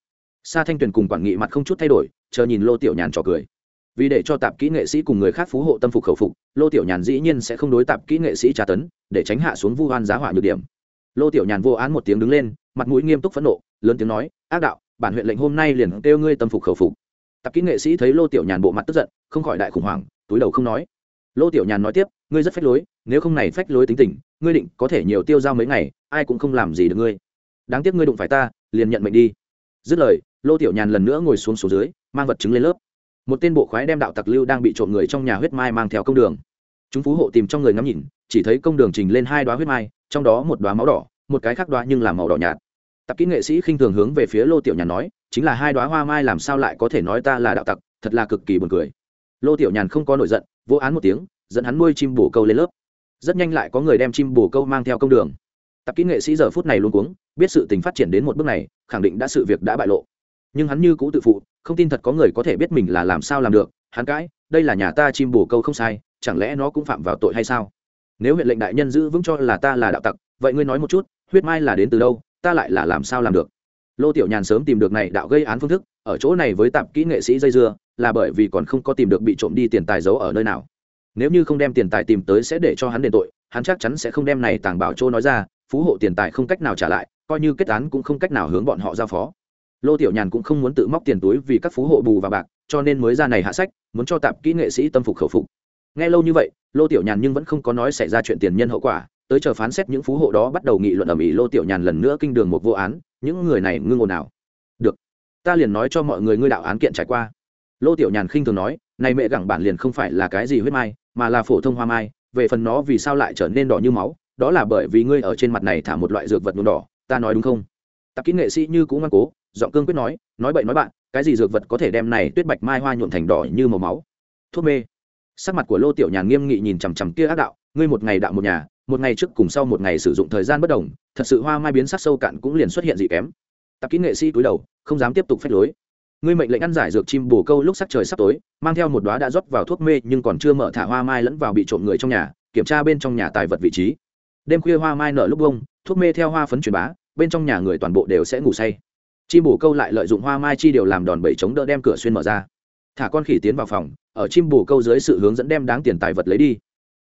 Sa thanh tuyền cùng quản nghị mặt không chút thay đổi, chờ nhìn lô tiểu nhàn trò cười. Vì để cho tạp kỹ nghệ sĩ cùng người khác phú hộ tâm phục khẩu phục, lô tiểu nhàn dĩ nhiên sẽ không đối tạp kỹ nghệ sĩ tra tấn, để tránh hạ xuống vu hoan giá hỏa nhược điểm. Lô tiểu nhàn vô án một tiếng đứng lên, mặt mũi nghiêm túc phẫn nộ, lớn tiếng nói, ác đạo, bản huyện lệnh hôm nay liền kêu ngươi tâm phục khẩu phục. Tạp kỹ nghệ sĩ thấy lô tiểu nhàn bộ mặt tức giận, không khỏi đại khủng hoảng, túi đầu không nói. Lô tiểu nhàn nói tiếp, ngươi rất phách lối, nếu không này phách lối tính tình, ngươi định có thể nhiều tiêu dao mấy ngày, ai cũng không làm gì được ngươi đáng tiếc ngươi đụng phải ta, liền nhận mệnh đi. Dứt lời, lô tiểu nhàn lần nữa ngồi xuống số dưới, mang vật chứng lên lớp. Một tên bộ khoái đem đạo tặc lưu đang bị trộm người trong nhà huyết mai mang theo công đường. Chúng phú hộ tìm trong người ngắm nhìn, chỉ thấy công đường trình lên hai đoá huyết mai, trong đó một đoá máu đỏ, một cái khác đoá nhưng là màu đỏ nhạt. Tạp kỹ nghệ sĩ khinh thường hướng về phía lô tiểu nhàn nói, chính là hai đoá hoa mai làm sao lại có thể nói ta là đạo tặc, thật là cực kỳ buồn cười. Lô tiểu nhàn không có nổi giận, vô án một tiếng, dẫn hắn nuôi chim bồ câu lên lớp. Rất nhanh lại có người đem chim bồ câu mang theo công đường tạp kỹ nghệ sĩ giờ phút này luôn cuống, biết sự tình phát triển đến một bước này, khẳng định đã sự việc đã bại lộ. Nhưng hắn như cũ tự phụ, không tin thật có người có thể biết mình là làm sao làm được, hắn cãi, đây là nhà ta chim bồ câu không sai, chẳng lẽ nó cũng phạm vào tội hay sao? Nếu huyện lệnh đại nhân giữ vững cho là ta là đạo tặc, vậy ngươi nói một chút, huyết mai là đến từ đâu, ta lại là làm sao làm được? Lô tiểu nhàn sớm tìm được này đạo gây án phương thức, ở chỗ này với tạp kỹ nghệ sĩ dây dưa, là bởi vì còn không có tìm được bị trộm đi tiền tài giấu ở nơi nào. Nếu như không đem tiền tài tìm tới sẽ để cho hắn đền tội, hắn chắc chắn sẽ không đem này tàng bảo chỗ nói ra phú hộ tiền tài không cách nào trả lại, coi như kết án cũng không cách nào hướng bọn họ giao phó. Lô tiểu nhàn cũng không muốn tự móc tiền túi vì các phú hộ bù và bạc, cho nên mới ra này hạ sách, muốn cho tạp kỹ nghệ sĩ tâm phục khẩu phục. Nghe lâu như vậy, lô tiểu nhàn nhưng vẫn không có nói xảy ra chuyện tiền nhân hậu quả, tới chờ phán xét những phú hộ đó bắt đầu nghị luận ở ĩ lô tiểu nhàn lần nữa kinh đường một vô án, những người này ngưng ồn nào được, ta liền nói cho mọi người ngươi đạo án kiện trải qua. Lô tiểu nhàn khinh thường nói, này mẹ gẳng bản liền không phải là cái gì huyết mai, mà là phổ thông hoa mai, về phần nó vì sao lại trở nên đỏ như máu đó là bởi vì ngươi ở trên mặt này thả một loại dược vật nhuộm đỏ, ta nói đúng không? Tạp kỹ nghệ sĩ như cũng ngoan cố, giọng cương quyết nói nói bậy nói bạn, cái gì dược vật có thể đem này tuyết bạch mai hoa nhuộm thành đỏ như màu máu? Thuốc mê. Sắc mặt của lô tiểu nhàn nghiêm nghị nhìn chằm chằm kia ác đạo, ngươi một ngày đạo một nhà, một ngày trước cùng sau một ngày sử dụng thời gian bất đồng, thật sự hoa mai biến sắc sâu cạn cũng liền xuất hiện dị kém. Tạp kỹ nghệ sĩ cúi đầu, không dám tiếp tục phép lối. Ngươi mệnh lệnh ăn giải dược chim bồ câu lúc sắc trời sắp tối, mang theo một đoá đã rót vào thuốc mê nhưng còn chưa mở thả hoa mai lẫn vào bị trộm người trong nhà, kiểm tra bên trong nhà tài vật vị trí đêm khuya hoa mai nở lúc bông, thuốc mê theo hoa phấn truyền bá, bên trong nhà người toàn bộ đều sẽ ngủ say. Chim bồ câu lại lợi dụng hoa mai chi điều làm đòn bẩy chống đỡ đem cửa xuyên mở ra. Thả con khỉ tiến vào phòng, ở chim bồ câu dưới sự hướng dẫn đem đáng tiền tài vật lấy đi.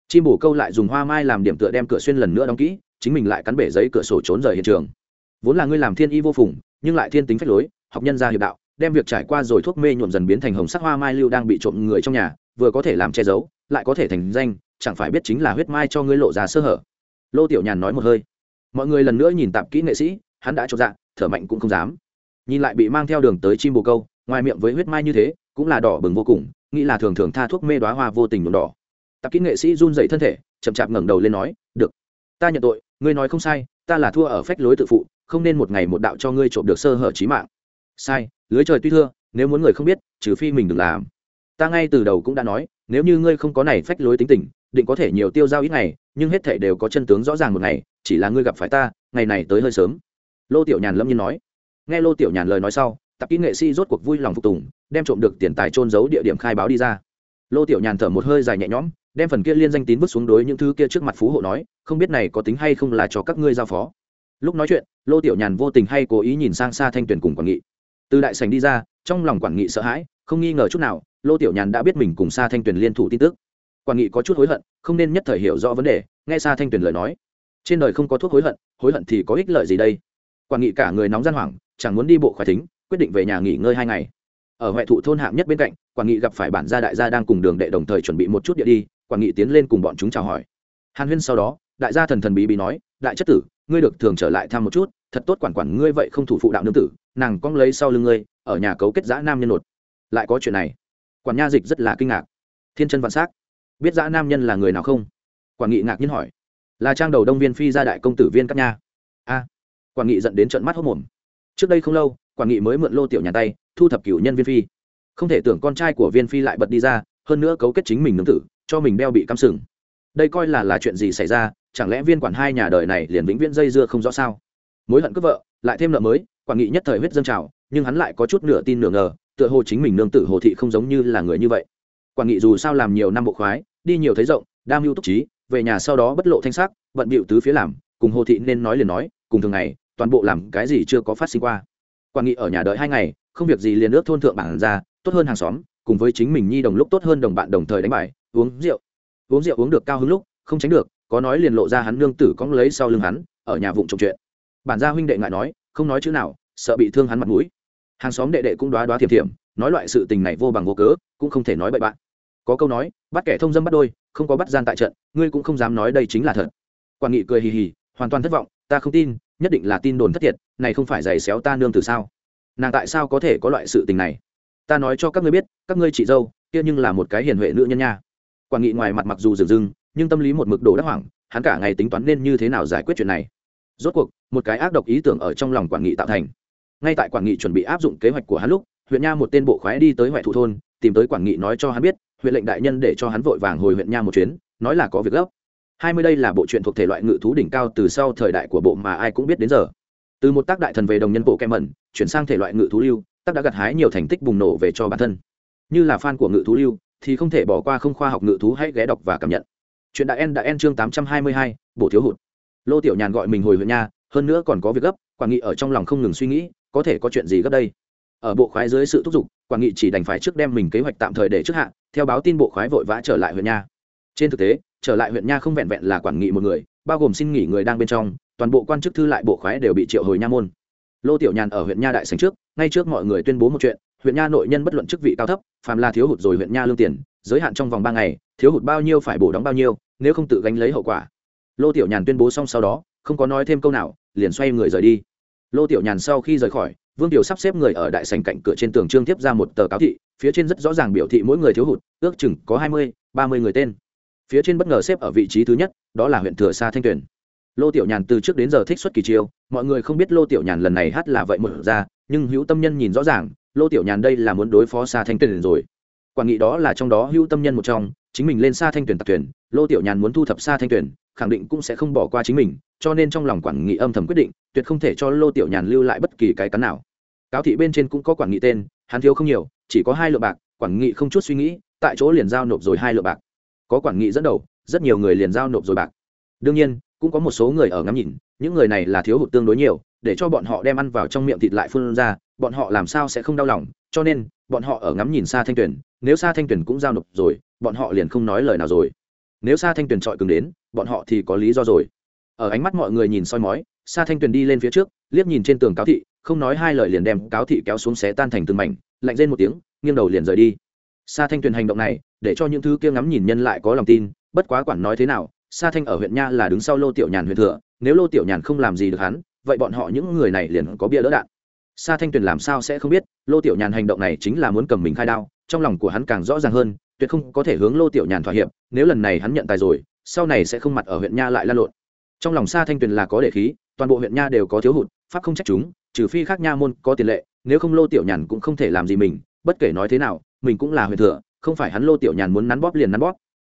Chim bồ câu lại dùng hoa mai làm điểm tựa đem cửa xuyên lần nữa đóng kỹ, chính mình lại cắn bể giấy cửa sổ trốn rời hiện trường. Vốn là ngươi làm thiên y vô phùng, nhưng lại thiên tính phách lối, học nhân gia hiệp đạo, đem việc trải qua rồi thuốc mê nhuộm dần biến thành hồng sắc hoa mai lưu đang bị trộm người trong nhà, vừa có thể làm che giấu, lại có thể thành danh, chẳng phải biết chính là huyết mai cho ngươi lộ ra sơ hở lô tiểu nhàn nói một hơi. Mọi người lần nữa nhìn tạp kỹ nghệ sĩ, hắn đã cho dạ thở mạnh cũng không dám. Nhìn lại bị mang theo đường tới chim bồ câu, ngoài miệng với huyết mai như thế, cũng là đỏ bừng vô cùng, nghĩ là thường thường tha thuốc mê đoá hoa vô tình nhuộm đỏ. Tạp kỹ nghệ sĩ run dậy thân thể, chậm chạp ngẩng đầu lên nói, được, ta nhận tội, ngươi nói không sai, ta là thua ở phách lối tự phụ, không nên một ngày một đạo cho ngươi trộm được sơ hở trí mạng. Sai, lưới trời tuy thưa, nếu muốn người không biết, trừ phi mình được làm. Ta ngay từ đầu cũng đã nói, nếu như ngươi không có này phách lối tính tình định có thể nhiều tiêu giao ít ngày, nhưng hết thể đều có chân tướng rõ ràng một ngày, chỉ là ngươi gặp phải ta, ngày này tới hơi sớm. Lô tiểu nhàn lâm nhiên nói. Nghe lô tiểu nhàn lời nói sau tạp kỹ nghệ sĩ rốt cuộc vui lòng phục tùng, đem trộm được tiền tài trôn giấu địa điểm khai báo đi ra. Lô tiểu nhàn thở một hơi dài nhẹ nhõm, đem phần kia liên danh tín vứt xuống đối những thứ kia trước mặt phú hộ nói, không biết này có tính hay không là cho các ngươi giao phó. Lúc nói chuyện, lô tiểu nhàn vô tình hay cố ý nhìn sang xa thanh tuyển cùng quản nghị. Từ đại sành đi ra, trong lòng quản nghị sợ hãi, không nghi ngờ chút nào, lô tiểu nhàn đã biết mình cùng xa thanh tuyển liên thủ tin tức quản nghị có chút hối hận, không nên nhất thời hiểu rõ vấn đề, nghe xa thanh Tuyền lời nói. Trên đời không có thuốc hối hận hối hận thì có ích lợi gì đây? Quản nghị cả người nóng gian hoảng, chẳng muốn đi bộ khỏi thính, quyết định về nhà nghỉ ngơi hai ngày. Ở huệ thụ thôn hạng nhất bên cạnh, quản nghị gặp phải bản gia đại gia đang cùng đường đệ đồng thời chuẩn bị một chút địa đi, quản nghị tiến lên cùng bọn chúng chào hỏi. Hàn huyên sau đó, đại gia thần thần bí bí nói, đại chất tử, ngươi được thường trở lại thăm một chút, thật tốt quản quản ngươi vậy không thủ phụ đạo nương tử, nàng cong lấy sau lưng ngươi, ở nhà cấu kết giã nam nhân nột. Lại có chuyện này. Quản nha dịch rất là kinh ngạc. Thiên chân vạn s á c biết dã nam nhân là người nào không? Quản nghị ngạc nhiên hỏi. Là trang đầu đông viên phi gia đại công tử viên các nha. A. Quản nghị dẫn đến trận mắt hốc mồm trước đây không lâu, quản nghị mới mượn lô tiểu nhà tay, thu thập cửu nhân viên phi. Không thể tưởng con trai của viên phi lại bật đi ra, hơn nữa cấu kết chính mình nương tử, cho mình đeo bị cắm sừng. Đây coi là là chuyện gì xảy ra, chẳng lẽ viên quản hai nhà đời này liền vĩnh viễn dây dưa không rõ sao? Mối hận cướp vợ, lại thêm nợ mới, quản nghị nhất thời huyết dân trào, nhưng hắn lại có chút nửa tin nửa ngờ, tựa hồ chính mình nương tử hồ thị không giống như là người như vậy. Quản nghị dù sao làm nhiều năm bộ khoái đi nhiều thấy rộng đam mưu túc trí về nhà sau đó bất lộ thanh sắc bận bịu tứ phía làm cùng hồ thị nên nói liền nói cùng thường ngày toàn bộ làm cái gì chưa có phát sinh qua. Quản nghị ở nhà đợi hai ngày không việc gì liền ước thôn thượng bản ra tốt hơn hàng xóm cùng với chính mình nhi đồng lúc tốt hơn đồng bạn đồng thời đánh bài uống rượu. Uống rượu uống được cao hứng lúc không tránh được có nói liền lộ ra hắn nương tử cóng lấy sau lưng hắn ở nhà vụng trồng chuyện. Bản gia huynh đệ ngại nói không nói chữ nào sợ bị thương hắn mặt mũi. Hàng xóm đệ đệ cũng đoá đoá thiệp thiệp, nói loại sự tình này vô bằng vô cớ cũng không thể nói bậy bạn có câu nói, bắt kẻ thông dâm bắt đôi, không có bắt gian tại trận, ngươi cũng không dám nói đây chính là thật. Quản nghị cười hì hì, hoàn toàn thất vọng, ta không tin, nhất định là tin đồn thất thiệt, này không phải giày xéo ta nương từ sao? Nàng tại sao có thể có loại sự tình này? Ta nói cho các ngươi biết, các ngươi chị dâu, kia nhưng là một cái hiền huệ nữ nhân nha. Quản nghị ngoài mặt mặc dù dừng dưng, nhưng tâm lý một mực đổ đắc hoảng, hắn cả ngày tính toán nên như thế nào giải quyết chuyện này. Rốt cuộc, một cái ác độc ý tưởng ở trong lòng quản nghị tạo thành. Ngay tại quản nghị chuẩn bị áp dụng kế hoạch của hắn lúc, huyện nha một tên bộ khoái đi tới huệ thủ thôn, tìm tới quản nghị nói cho hắn biết huyện lệnh đại nhân để cho hắn vội vàng hồi huyện nha một chuyến, nói là có việc gấp. Hai mươi đây là bộ truyện thuộc thể loại ngự thú đỉnh cao từ sau thời đại của bộ mà ai cũng biết đến giờ. Từ một tác đại thần về đồng nhân bộ kem mẩn chuyển sang thể loại ngự thú lưu, tác đã gặt hái nhiều thành tích bùng nổ về cho bản thân. Như là fan của ngự thú lưu, thì không thể bỏ qua không khoa học ngự thú hãy ghé đọc và cảm nhận. Chuyện đại en đã en chương tám trăm hai mươi hai bộ thiếu hụt. Lô tiểu nhàn gọi mình hồi huyện nha, hơn nữa còn có việc gấp quản nghị ở trong lòng không ngừng suy nghĩ, có thể có chuyện gì gấp đây? Ở bộ khoái dưới sự thúc giục quản nghị chỉ đành phải trước đem mình kế hoạch tạm thời để trước hạn theo báo tin bộ khoái vội vã trở lại huyện nha. Trên thực tế, trở lại huyện nha không vẹn vẹn là quản nghị một người, bao gồm xin nghỉ người đang bên trong, toàn bộ quan chức thư lại bộ khoái đều bị triệu hồi nha môn. Lô tiểu nhàn ở huyện nha đại sành trước, ngay trước mọi người tuyên bố một chuyện, huyện nha nội nhân bất luận chức vị cao thấp, phàm là thiếu hụt rồi huyện nha lương tiền, giới hạn trong vòng ba ngày, thiếu hụt bao nhiêu phải bổ đóng bao nhiêu, nếu không tự gánh lấy hậu quả. Lô tiểu nhàn tuyên bố xong sau đó, không có nói thêm câu nào, liền xoay người rời đi. Lô tiểu nhàn sau khi rời khỏi vương tiểu sắp xếp người ở đại sành cạnh cửa trên tường trương tiếp ra một tờ cáo thị, phía trên rất rõ ràng biểu thị mỗi người thiếu hụt, ước chừng có hai mươi, ba mươi người tên. Phía trên bất ngờ xếp ở vị trí thứ nhất, đó là huyện thừa sa thanh tuyền. Lô tiểu nhàn từ trước đến giờ thích xuất kỳ chiêu, mọi người không biết lô tiểu nhàn lần này hát là vậy một ra, nhưng hữu tâm nhân nhìn rõ ràng, lô tiểu nhàn đây là muốn đối phó sa thanh tuyền rồi. Quả nghị đó là trong đó hữu tâm nhân một trong, chính mình lên sa thanh tuyển tập tuyển lô tiểu nhàn muốn thu thập sa thanh tuyển khẳng định cũng sẽ không bỏ qua chính mình, cho nên trong lòng quản nghị âm thầm quyết định, tuyệt không thể cho lô tiểu nhàn lưu lại bất kỳ cái cắn nào cáo thị bên trên cũng có quản nghị tên, hắn thiếu không nhiều, chỉ có hai lượng bạc, quản nghị không chút suy nghĩ, tại chỗ liền giao nộp rồi hai lượng bạc. Có quản nghị dẫn đầu, rất nhiều người liền giao nộp rồi bạc. Đương nhiên, cũng có một số người ở ngắm nhìn, những người này là thiếu hụt tương đối nhiều, để cho bọn họ đem ăn vào trong miệng thịt lại phun ra, bọn họ làm sao sẽ không đau lòng, cho nên, bọn họ ở ngắm nhìn xa thanh tuyển nếu xa thanh tuyển cũng giao nộp rồi, bọn họ liền không nói lời nào rồi. Nếu xa thanh tuyển trọi cứng đến, bọn họ thì có lý do rồi. Ở ánh mắt mọi người nhìn soi mói xa thanh tuyển đi lên phía trước, liếc nhìn trên tường cáo thị không nói hai lời liền đem cáo thị kéo xuống xé tan thành từng mảnh, lạnh lên một tiếng, nghiêng đầu liền rời đi. Sa thanh tuyền hành động này, để cho những thứ kia ngắm nhìn nhân lại có lòng tin, bất quá quản nói thế nào, sa thanh ở huyện nha là đứng sau lô tiểu nhàn huyện thừa, nếu lô tiểu nhàn không làm gì được hắn, vậy bọn họ những người này liền có bia đỡ đạn. Sa thanh tuyền làm sao sẽ không biết, lô tiểu nhàn hành động này chính là muốn cầm mình khai đao, trong lòng của hắn càng rõ ràng hơn, tuyệt không có thể hướng lô tiểu nhàn thỏa hiệp, nếu lần này hắn nhận tài rồi, sau này sẽ không mặt ở huyện nha lại lan lộn. Trong lòng sa thanh tuyền là có để khí, toàn bộ huyện nha đều có thiếu hụt, pháp không trách chúng trừ phi khác nha môn có tiền lệ, nếu không lô tiểu nhàn cũng không thể làm gì mình, bất kể nói thế nào, mình cũng là huyện thừa, không phải hắn lô tiểu nhàn muốn nắn bóp liền nắn bóp.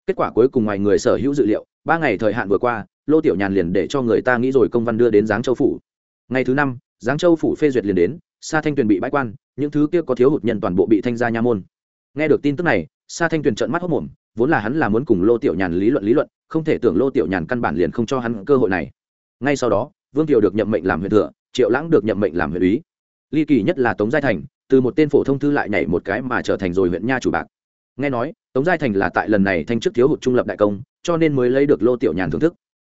Kết quả cuối cùng ngoài người sở hữu dự liệu, ba ngày thời hạn vừa qua, lô tiểu nhàn liền để cho người ta nghĩ rồi công văn đưa đến giáng châu phủ. Ngày thứ năm, giáng châu phủ phê duyệt liền đến, sa thanh tuyền bị bãi quan, những thứ kia có thiếu hụt nhân toàn bộ bị thanh gia nha môn. Nghe được tin tức này, sa thanh tuyền trợn mắt hốc mồm, vốn là hắn là muốn cùng lô tiểu nhàn lý luận lý luận, không thể tưởng lô tiểu nhàn căn bản liền không cho hắn cơ hội này. Ngay sau đó, vương kiều được nhậm mệnh làm huyện thừa triệu lãng được nhậm mệnh làm huyện úy. Ly kỳ nhất là tống giai thành, từ một tên phổ thông thư lại nhảy một cái mà trở thành rồi huyện nha chủ bạc. Nghe nói, tống giai thành là tại lần này thanh chức thiếu hụt trung lập đại công, cho nên mới lấy được lô tiểu nhàn thưởng thức.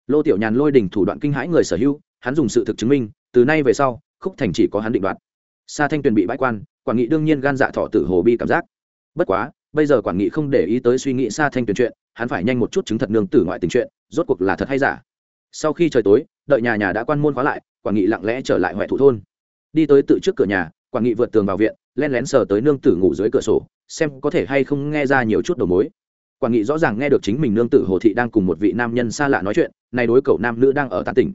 Lô tiểu nhàn lôi đình thủ đoạn kinh hãi người sở hữu, hắn dùng sự thực chứng minh, từ nay về sau, khúc thành chỉ có hắn định đoạt. Sa thanh tuyền bị bãi quan, quản nghị đương nhiên gan dạ thọ tử hồ bi cảm giác. Bất quá, bây giờ quản nghị không để ý tới suy nghĩ sa thanh tuyền chuyện, hắn phải nhanh một chút chứng thật nương tử ngoại tình chuyện, rốt cuộc là thật hay giả. Sau khi trời tối, đợi nhà nhà đã quan môn khóa lại quản nghị lặng lẽ trở lại huệ thủ thôn. Đi tới tự trước cửa nhà quản nghị vượt tường vào viện, len lén sờ tới nương tử ngủ dưới cửa sổ, xem có thể hay không nghe ra nhiều chút đầu mối. Quản nghị rõ ràng nghe được chính mình nương tử hồ thị đang cùng một vị nam nhân xa lạ nói chuyện, nay đối cậu nam nữ đang ở tán tỉnh.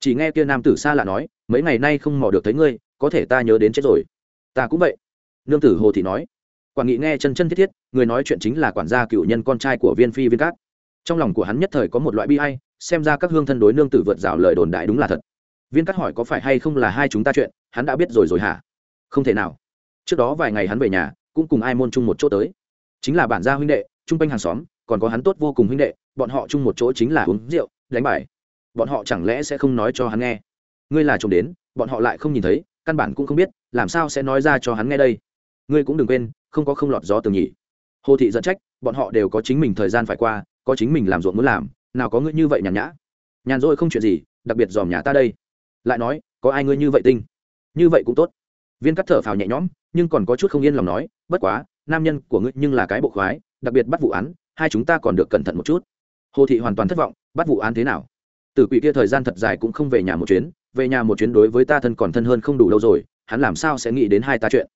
Chỉ nghe kia nam tử xa lạ nói, mấy ngày nay không mò được thấy ngươi, có thể ta nhớ đến chết rồi. Ta cũng vậy, nương tử hồ thị nói. Quản nghị nghe chân chân thiết thiết, người nói chuyện chính là quản gia cựu nhân con trai của viên phi viên cát. Trong lòng của hắn nhất thời có một loại bi hay xem ra các hương thân đối nương tử vượt rào lời đồn đại đúng là thật viên cát hỏi có phải hay không là hai chúng ta chuyện, hắn đã biết rồi rồi hả? Không thể nào. Trước đó vài ngày hắn về nhà, cũng cùng ai môn chung một chỗ tới. Chính là bản gia huynh đệ, chung quanh hàng xóm, còn có hắn tốt vô cùng huynh đệ, bọn họ chung một chỗ chính là uống rượu, đánh bài. Bọn họ chẳng lẽ sẽ không nói cho hắn nghe? Ngươi là chồng đến, bọn họ lại không nhìn thấy, căn bản cũng không biết, làm sao sẽ nói ra cho hắn nghe đây? Ngươi cũng đừng quên, không có không lọt gió tường nhỉ. Hồ thị dẫn trách, bọn họ đều có chính mình thời gian phải qua, có chính mình làm ruộng muốn làm, nào có ngươi như vậy nhàn nhã. Nhàn rỗi không chuyện gì, đặc biệt dòm nhà ta đây lại nói, có ai ngươi như vậy tinh? Như vậy cũng tốt. Viên cắt thở phào nhẹ nhõm, nhưng còn có chút không yên lòng nói, bất quá, nam nhân của ngươi nhưng là cái bộ khoái, đặc biệt bắt vụ án, hai chúng ta còn được cẩn thận một chút. Hồ thị hoàn toàn thất vọng, bắt vụ án thế nào? Tử quỷ kia thời gian thật dài cũng không về nhà một chuyến, về nhà một chuyến đối với ta thân còn thân hơn không đủ lâu rồi, hắn làm sao sẽ nghĩ đến hai ta chuyện?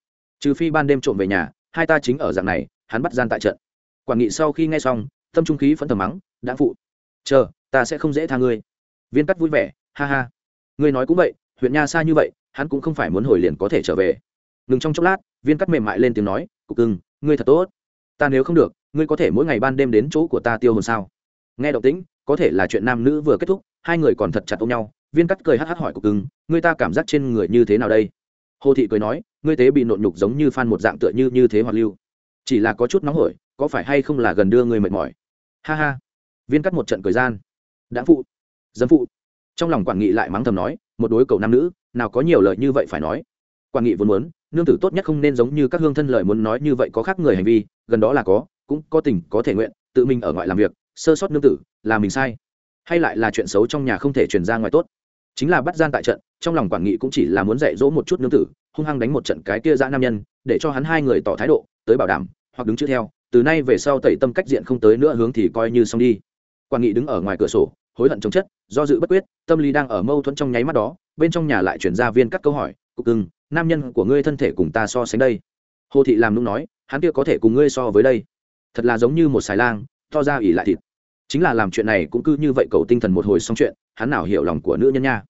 Trừ phi ban đêm trộm về nhà, hai ta chính ở dạng này, hắn bắt gian tại trận. Quản nghị sau khi nghe xong, tâm trung khí phẫn thầm mắng, đã phụ, chờ, ta sẽ không dễ tha ngươi. Viên cắt vui vẻ, ha ha ngươi nói cũng vậy, huyện nha xa như vậy, hắn cũng không phải muốn hồi liền có thể trở về. Ngừng trong chốc lát, viên cắt mềm mại lên tiếng nói, cục cưng, ngươi thật tốt. Ta nếu không được, ngươi có thể mỗi ngày ban đêm đến chỗ của ta tiêu hồn sao? Nghe động tĩnh, có thể là chuyện nam nữ vừa kết thúc, hai người còn thật chặt ôm nhau. Viên cắt cười hắt hắt hỏi cục cưng, ngươi ta cảm giác trên người như thế nào đây? Hồ thị cười nói, ngươi tế bị nộn nhục giống như phan một dạng tựa như như thế hoạt lưu. Chỉ là có chút nóng hổi, có phải hay không là gần đưa người mệt mỏi? Ha ha. Viên cắt một trận cười gian. Đã phụ, dâm phụ trong lòng quản nghị lại mắng thầm nói, một đối cầu nam nữ, nào có nhiều lời như vậy phải nói. Quản nghị vốn muốn, nương tử tốt nhất không nên giống như các hương thân lời muốn nói như vậy có khác người hành vi, gần đó là có, cũng có tình, có thể nguyện, tự mình ở ngoại làm việc, sơ sót nương tử, là mình sai. Hay lại là chuyện xấu trong nhà không thể truyền ra ngoài tốt. Chính là bắt gian tại trận, trong lòng quản nghị cũng chỉ là muốn dạy dỗ một chút nương tử, hung hăng đánh một trận cái kia dã nam nhân, để cho hắn hai người tỏ thái độ, tới bảo đảm, hoặc đứng chữ theo, từ nay về sau tẩy tâm cách diện không tới nữa hướng thì coi như xong đi. Quản nghị đứng ở ngoài cửa sổ hối hận chống chất, do dự bất quyết, tâm lý đang ở mâu thuẫn trong nháy mắt đó, bên trong nhà lại chuyển ra viên cắt câu hỏi, cục cưng, nam nhân của ngươi thân thể cùng ta so sánh đây? Hồ thị làm nung nói, hắn kia có thể cùng ngươi so với đây? Thật là giống như một xài lang, to ra ỉ lại thịt. Chính là làm chuyện này cũng cứ như vậy cầu tinh thần một hồi xong chuyện, hắn nào hiểu lòng của nữ nhân nha.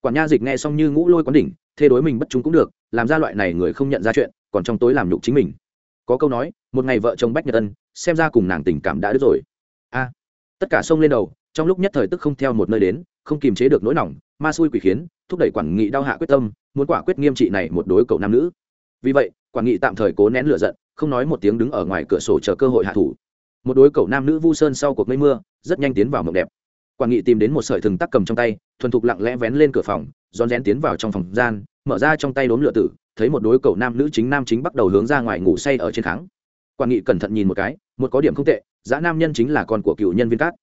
Quản nha dịch nghe xong như ngũ lôi quán đỉnh, thê đối mình bất chúng cũng được, làm ra loại này người không nhận ra chuyện, còn trong tối làm nhục chính mình. Có câu nói, một ngày vợ chồng bách nhật ân, xem ra cùng nàng tình cảm đã đứt rồi. A. Tất cả sông lên đầu trong lúc nhất thời tức không theo một nơi đến, không kiềm chế được nỗi lòng ma xui quỷ khiến, thúc đẩy quản nghị đau hạ quyết tâm, muốn quả quyết nghiêm trị này một đối cậu nam nữ. Vì vậy, quản nghị tạm thời cố nén lửa giận, không nói một tiếng đứng ở ngoài cửa sổ chờ cơ hội hạ thủ. Một đối cậu nam nữ vu sơn sau cuộc mây mưa, rất nhanh tiến vào mộng đẹp. Quản nghị tìm đến một sợi thừng tắc cầm trong tay, thuần thục lặng lẽ vén lên cửa phòng, rón rén tiến vào trong phòng gian, mở ra trong tay đốm lửa tử, thấy một đối cậu nam nữ chính nam chính bắt đầu hướng ra ngoài ngủ say ở trên kháng. Quản nghị cẩn thận nhìn một cái, một có điểm không tệ giá nam nhân chính là con của cựu nhân viên cát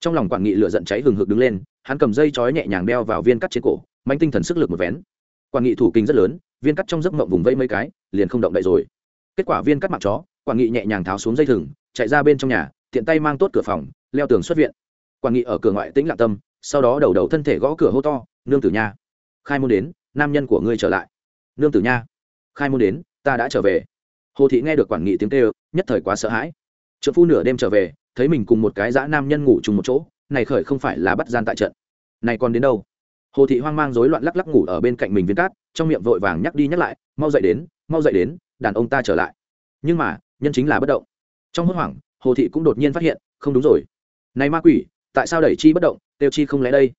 trong lòng quản nghị lửa giận cháy hừng hực đứng lên, hắn cầm dây chói nhẹ nhàng đeo vào viên cắt trên cổ manh tinh thần sức lực một vén. Quản nghị thủ kinh rất lớn, viên cắt trong giấc mộng vùng vây mấy cái, liền không động đậy rồi. Kết quả viên cắt mặc chó quản nghị nhẹ nhàng tháo xuống dây thừng, chạy ra bên trong nhà, tiện tay mang tốt cửa phòng, leo tường xuất viện. Quản nghị ở cửa ngoại tĩnh lặng tâm, sau đó đầu đầu thân thể gõ cửa hô to, nương tử nha, khai môn đến, nam nhân của ngươi trở lại. Nương tử nha, khai môn đến, ta đã trở về. Hồ thị nghe được quản nghị tiếng kêu, nhất thời quá sợ hãi. Trợ phu nửa đêm trở về thấy mình cùng một cái dã nam nhân ngủ chung một chỗ, này khởi không phải là bắt gian tại trận. Này còn đến đâu? Hồ thị hoang mang rối loạn lắc lắc ngủ ở bên cạnh mình viên cát, trong miệng vội vàng nhắc đi nhắc lại, mau dậy đến, mau dậy đến, đàn ông ta trở lại. Nhưng mà, nhân chính là bất động. Trong hốt hoảng, hồ thị cũng đột nhiên phát hiện, không đúng rồi. Này ma quỷ, tại sao đẩy chi bất động, tiêu chi không lẽ đây?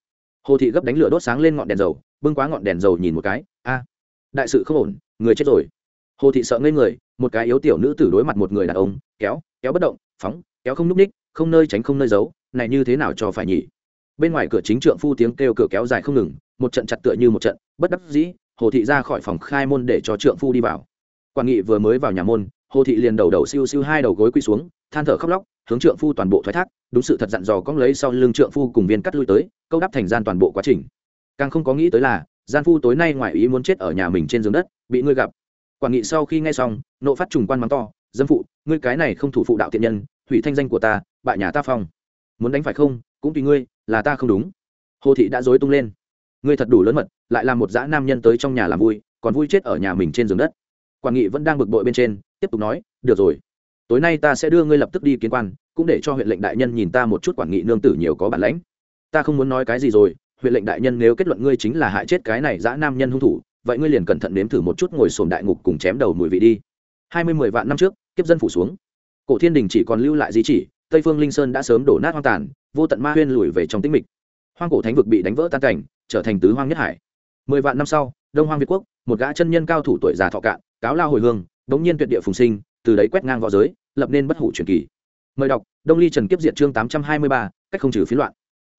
Hồ thị gấp đánh lửa đốt sáng lên ngọn đèn dầu, bưng quá ngọn đèn dầu nhìn một cái, a, đại sự không ổn, người chết rồi. Hồ thị sợ ngây người, một cái yếu tiểu nữ tử đối mặt một người đàn ông, kéo kéo bất động, phóng kéo không núp ních, không nơi tránh không nơi giấu, này như thế nào cho phải nhỉ? Bên ngoài cửa chính trượng phu tiếng kêu cửa kéo dài không ngừng, một trận chặt tựa như một trận, bất đắc dĩ, hồ thị ra khỏi phòng khai môn để cho trượng phu đi vào. Quản nghị vừa mới vào nhà môn, hồ thị liền đầu đầu siêu siêu hai đầu gối quỳ xuống, than thở khóc lóc, hướng trượng phu toàn bộ thoái thác, đúng sự thật dặn dò cóng lấy sau lưng trượng phu cùng viên cắt lui tới, câu đắp thành gian toàn bộ quá trình. Càng không có nghĩ tới là, gian phu tối nay ngoài ý muốn chết ở nhà mình trên giường đất, bị ngươi gặp. Quản nghị sau khi nghe xong, nộ phát trùng quan mắng to, dâm phụ, ngươi cái này không thủ phụ đạo thiện nhân hủy thanh danh của ta, bại nhà ta phong. Muốn đánh phải không, cũng tùy ngươi, là ta không đúng. Hồ thị đã dối tung lên. Ngươi thật đủ lớn mật, lại làm một dã nam nhân tới trong nhà làm vui, còn vui chết ở nhà mình trên giường đất. Quản nghị vẫn đang bực bội bên trên, tiếp tục nói, được rồi, tối nay ta sẽ đưa ngươi lập tức đi kiến quan, cũng để cho huyện lệnh đại nhân nhìn ta một chút quản nghị nương tử nhiều có bản lãnh. Ta không muốn nói cái gì rồi, huyện lệnh đại nhân nếu kết luận ngươi chính là hại chết cái này dã nam nhân hung thủ, vậy ngươi liền cẩn thận nếm thử một chút ngồi sồn đại ngục cùng chém đầu mùi vị đi. Hai mươi mười vạn năm trước, kiếp dân phủ xuống cổ thiên đình chỉ còn lưu lại di chỉ, tây phương linh sơn đã sớm đổ nát hoang tàn, vô tận ma huyên lùi về trong tĩnh mịch. Hoang cổ thánh vực bị đánh vỡ tan cảnh, trở thành tứ hoang nhất hải. Mười vạn năm sau, đông hoang việt quốc, một gã chân nhân cao thủ tuổi già thọ cạn, cáo lao hồi hương, bỗng nhiên tuyệt địa phùng sinh, từ đấy quét ngang v õ giới, lập nên bất hủ truyền kỳ. Mời đọc, đông ly trần kiếp diện chương tám trăm hai mươi ba, cách không trừ phiến loạn.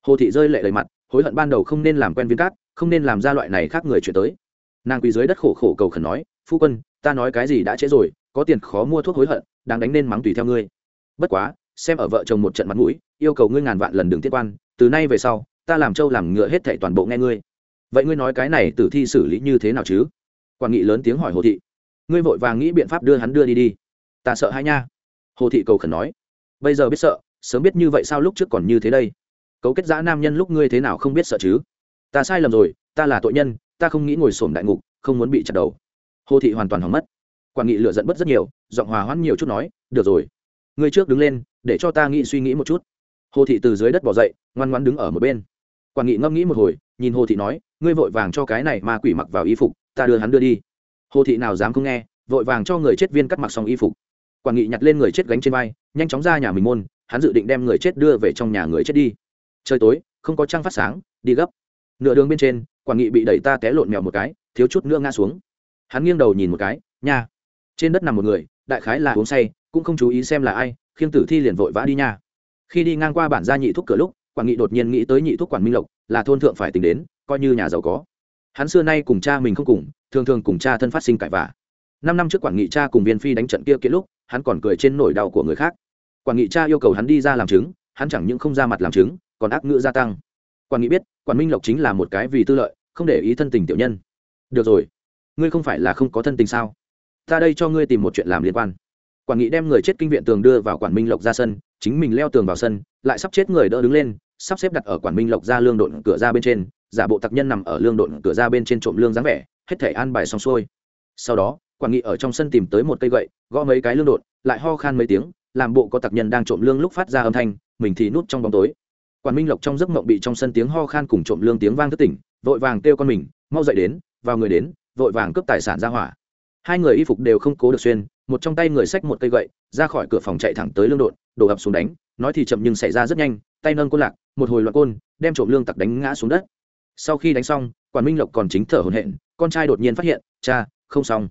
Hồ thị rơi lệ đầy mặt, hối hận ban đầu không nên làm quen viên cát, không nên làm ra loại này khác người chuyển tới. Nàng quỳ dưới đất khổ khổ cầu khẩn nói, phu quân, ta nói cái gì đã trễ rồi, có tiền khó mua thuốc hối hận đang đánh nên mắng tùy theo ngươi. Bất quá, xem ở vợ chồng một trận mặt mũi, yêu cầu ngươi ngàn vạn lần đừng tiết quan, từ nay về sau, ta làm trâu làm ngựa hết thảy toàn bộ nghe ngươi. Vậy ngươi nói cái này tử thi xử lý như thế nào chứ? Quản nghị lớn tiếng hỏi hồ thị. Ngươi vội vàng nghĩ biện pháp đưa hắn đưa đi đi. Ta sợ hai nha. Hồ thị cầu khẩn nói. Bây giờ biết sợ, sớm biết như vậy sao lúc trước còn như thế đây? Cấu kết giã nam nhân lúc ngươi thế nào không biết sợ chứ? Ta sai lầm rồi, ta là tội nhân, ta không nghĩ ngồi sổm đại ngục, không muốn bị chặt đầu. Hồ thị hoàn toàn hỏng mất. Quản nghị lựa dẫn bất rất nhiều giọng hòa hoãn nhiều chút nói, được rồi, ngươi trước đứng lên, để cho ta nghĩ suy nghĩ một chút. Hồ thị từ dưới đất bỏ dậy, ngoan ngoan đứng ở một bên. Quản nghị ngâm nghĩ một hồi, nhìn hồ thị nói, ngươi vội vàng cho cái này ma quỷ mặc vào y phục, ta đưa hắn đưa đi. Hồ thị nào dám không nghe, vội vàng cho người chết viên cắt mặc xong y phục. Quản nghị nhặt lên người chết gánh trên vai, nhanh chóng ra nhà mình môn, hắn dự định đem người chết đưa về trong nhà người chết đi. Trời tối, không có trăng phát sáng, đi gấp. Nửa đường bên trên, quản nghị bị đẩy ta té lộn mèo một cái, thiếu chút nữa ngã xuống. Hắn nghiêng đầu nhìn một cái, nha. Trên đất nằm một người đại khái là uống say, cũng không chú ý xem là ai khiêng tử thi liền vội vã đi nha. Khi đi ngang qua bản gia nhị thuốc cửa lúc, quản nghị đột nhiên nghĩ tới nhị thuốc quản minh lộc, là thôn thượng phải tính đến, coi như nhà giàu có. Hắn xưa nay cùng cha mình không cùng, thường thường cùng cha thân phát sinh cãi vả năm năm trước quản nghị cha cùng viên phi đánh trận kia kia lúc, hắn còn cười trên nỗi đau của người khác. Quản nghị cha yêu cầu hắn đi ra làm chứng, hắn chẳng những không ra mặt làm chứng, còn ác ngữ gia tăng. Quản nghị biết, quản minh lộc chính là một cái vì tư lợi, không để ý thân tình tiểu nhân. Được rồi, ngươi không phải là không có thân tình sao? Ta đây cho ngươi tìm một chuyện làm liên quan. Quản nghị đem người chết kinh viện tường đưa vào quản minh lộc ra sân, chính mình leo tường vào sân, lại sắp chết người đỡ đứng lên, sắp xếp đặt ở quản minh lộc ra lương độn cửa ra bên trên, giả bộ tặc nhân nằm ở lương độn cửa ra bên trên trộm lương dáng vẻ, hết thể an bài xong xuôi. Sau đó, quản nghị ở trong sân tìm tới một cây gậy, gõ mấy cái lương độn, lại ho khan mấy tiếng, làm bộ có tặc nhân đang trộm lương lúc phát ra âm thanh, mình thì núp trong bóng tối. Quản minh lộc trong giấc mộng bị trong sân tiếng ho khan cùng trộm lương tiếng vang thức tỉnh, vội vàng kêu con mình, mau dậy đến, vào người đến, vội vàng cướp tài sản ra hỏa hai người y phục đều không cố được xuyên một trong tay người xách một cây gậy ra khỏi cửa phòng chạy thẳng tới lương đột đổ ập xuống đánh nói thì chậm nhưng xảy ra rất nhanh tay nâng côn lạc một hồi loạn côn đem trộm lương tặc đánh ngã xuống đất. Sau khi đánh xong quản minh lộc còn chính thở hổn hển con trai đột nhiên phát hiện cha không xong.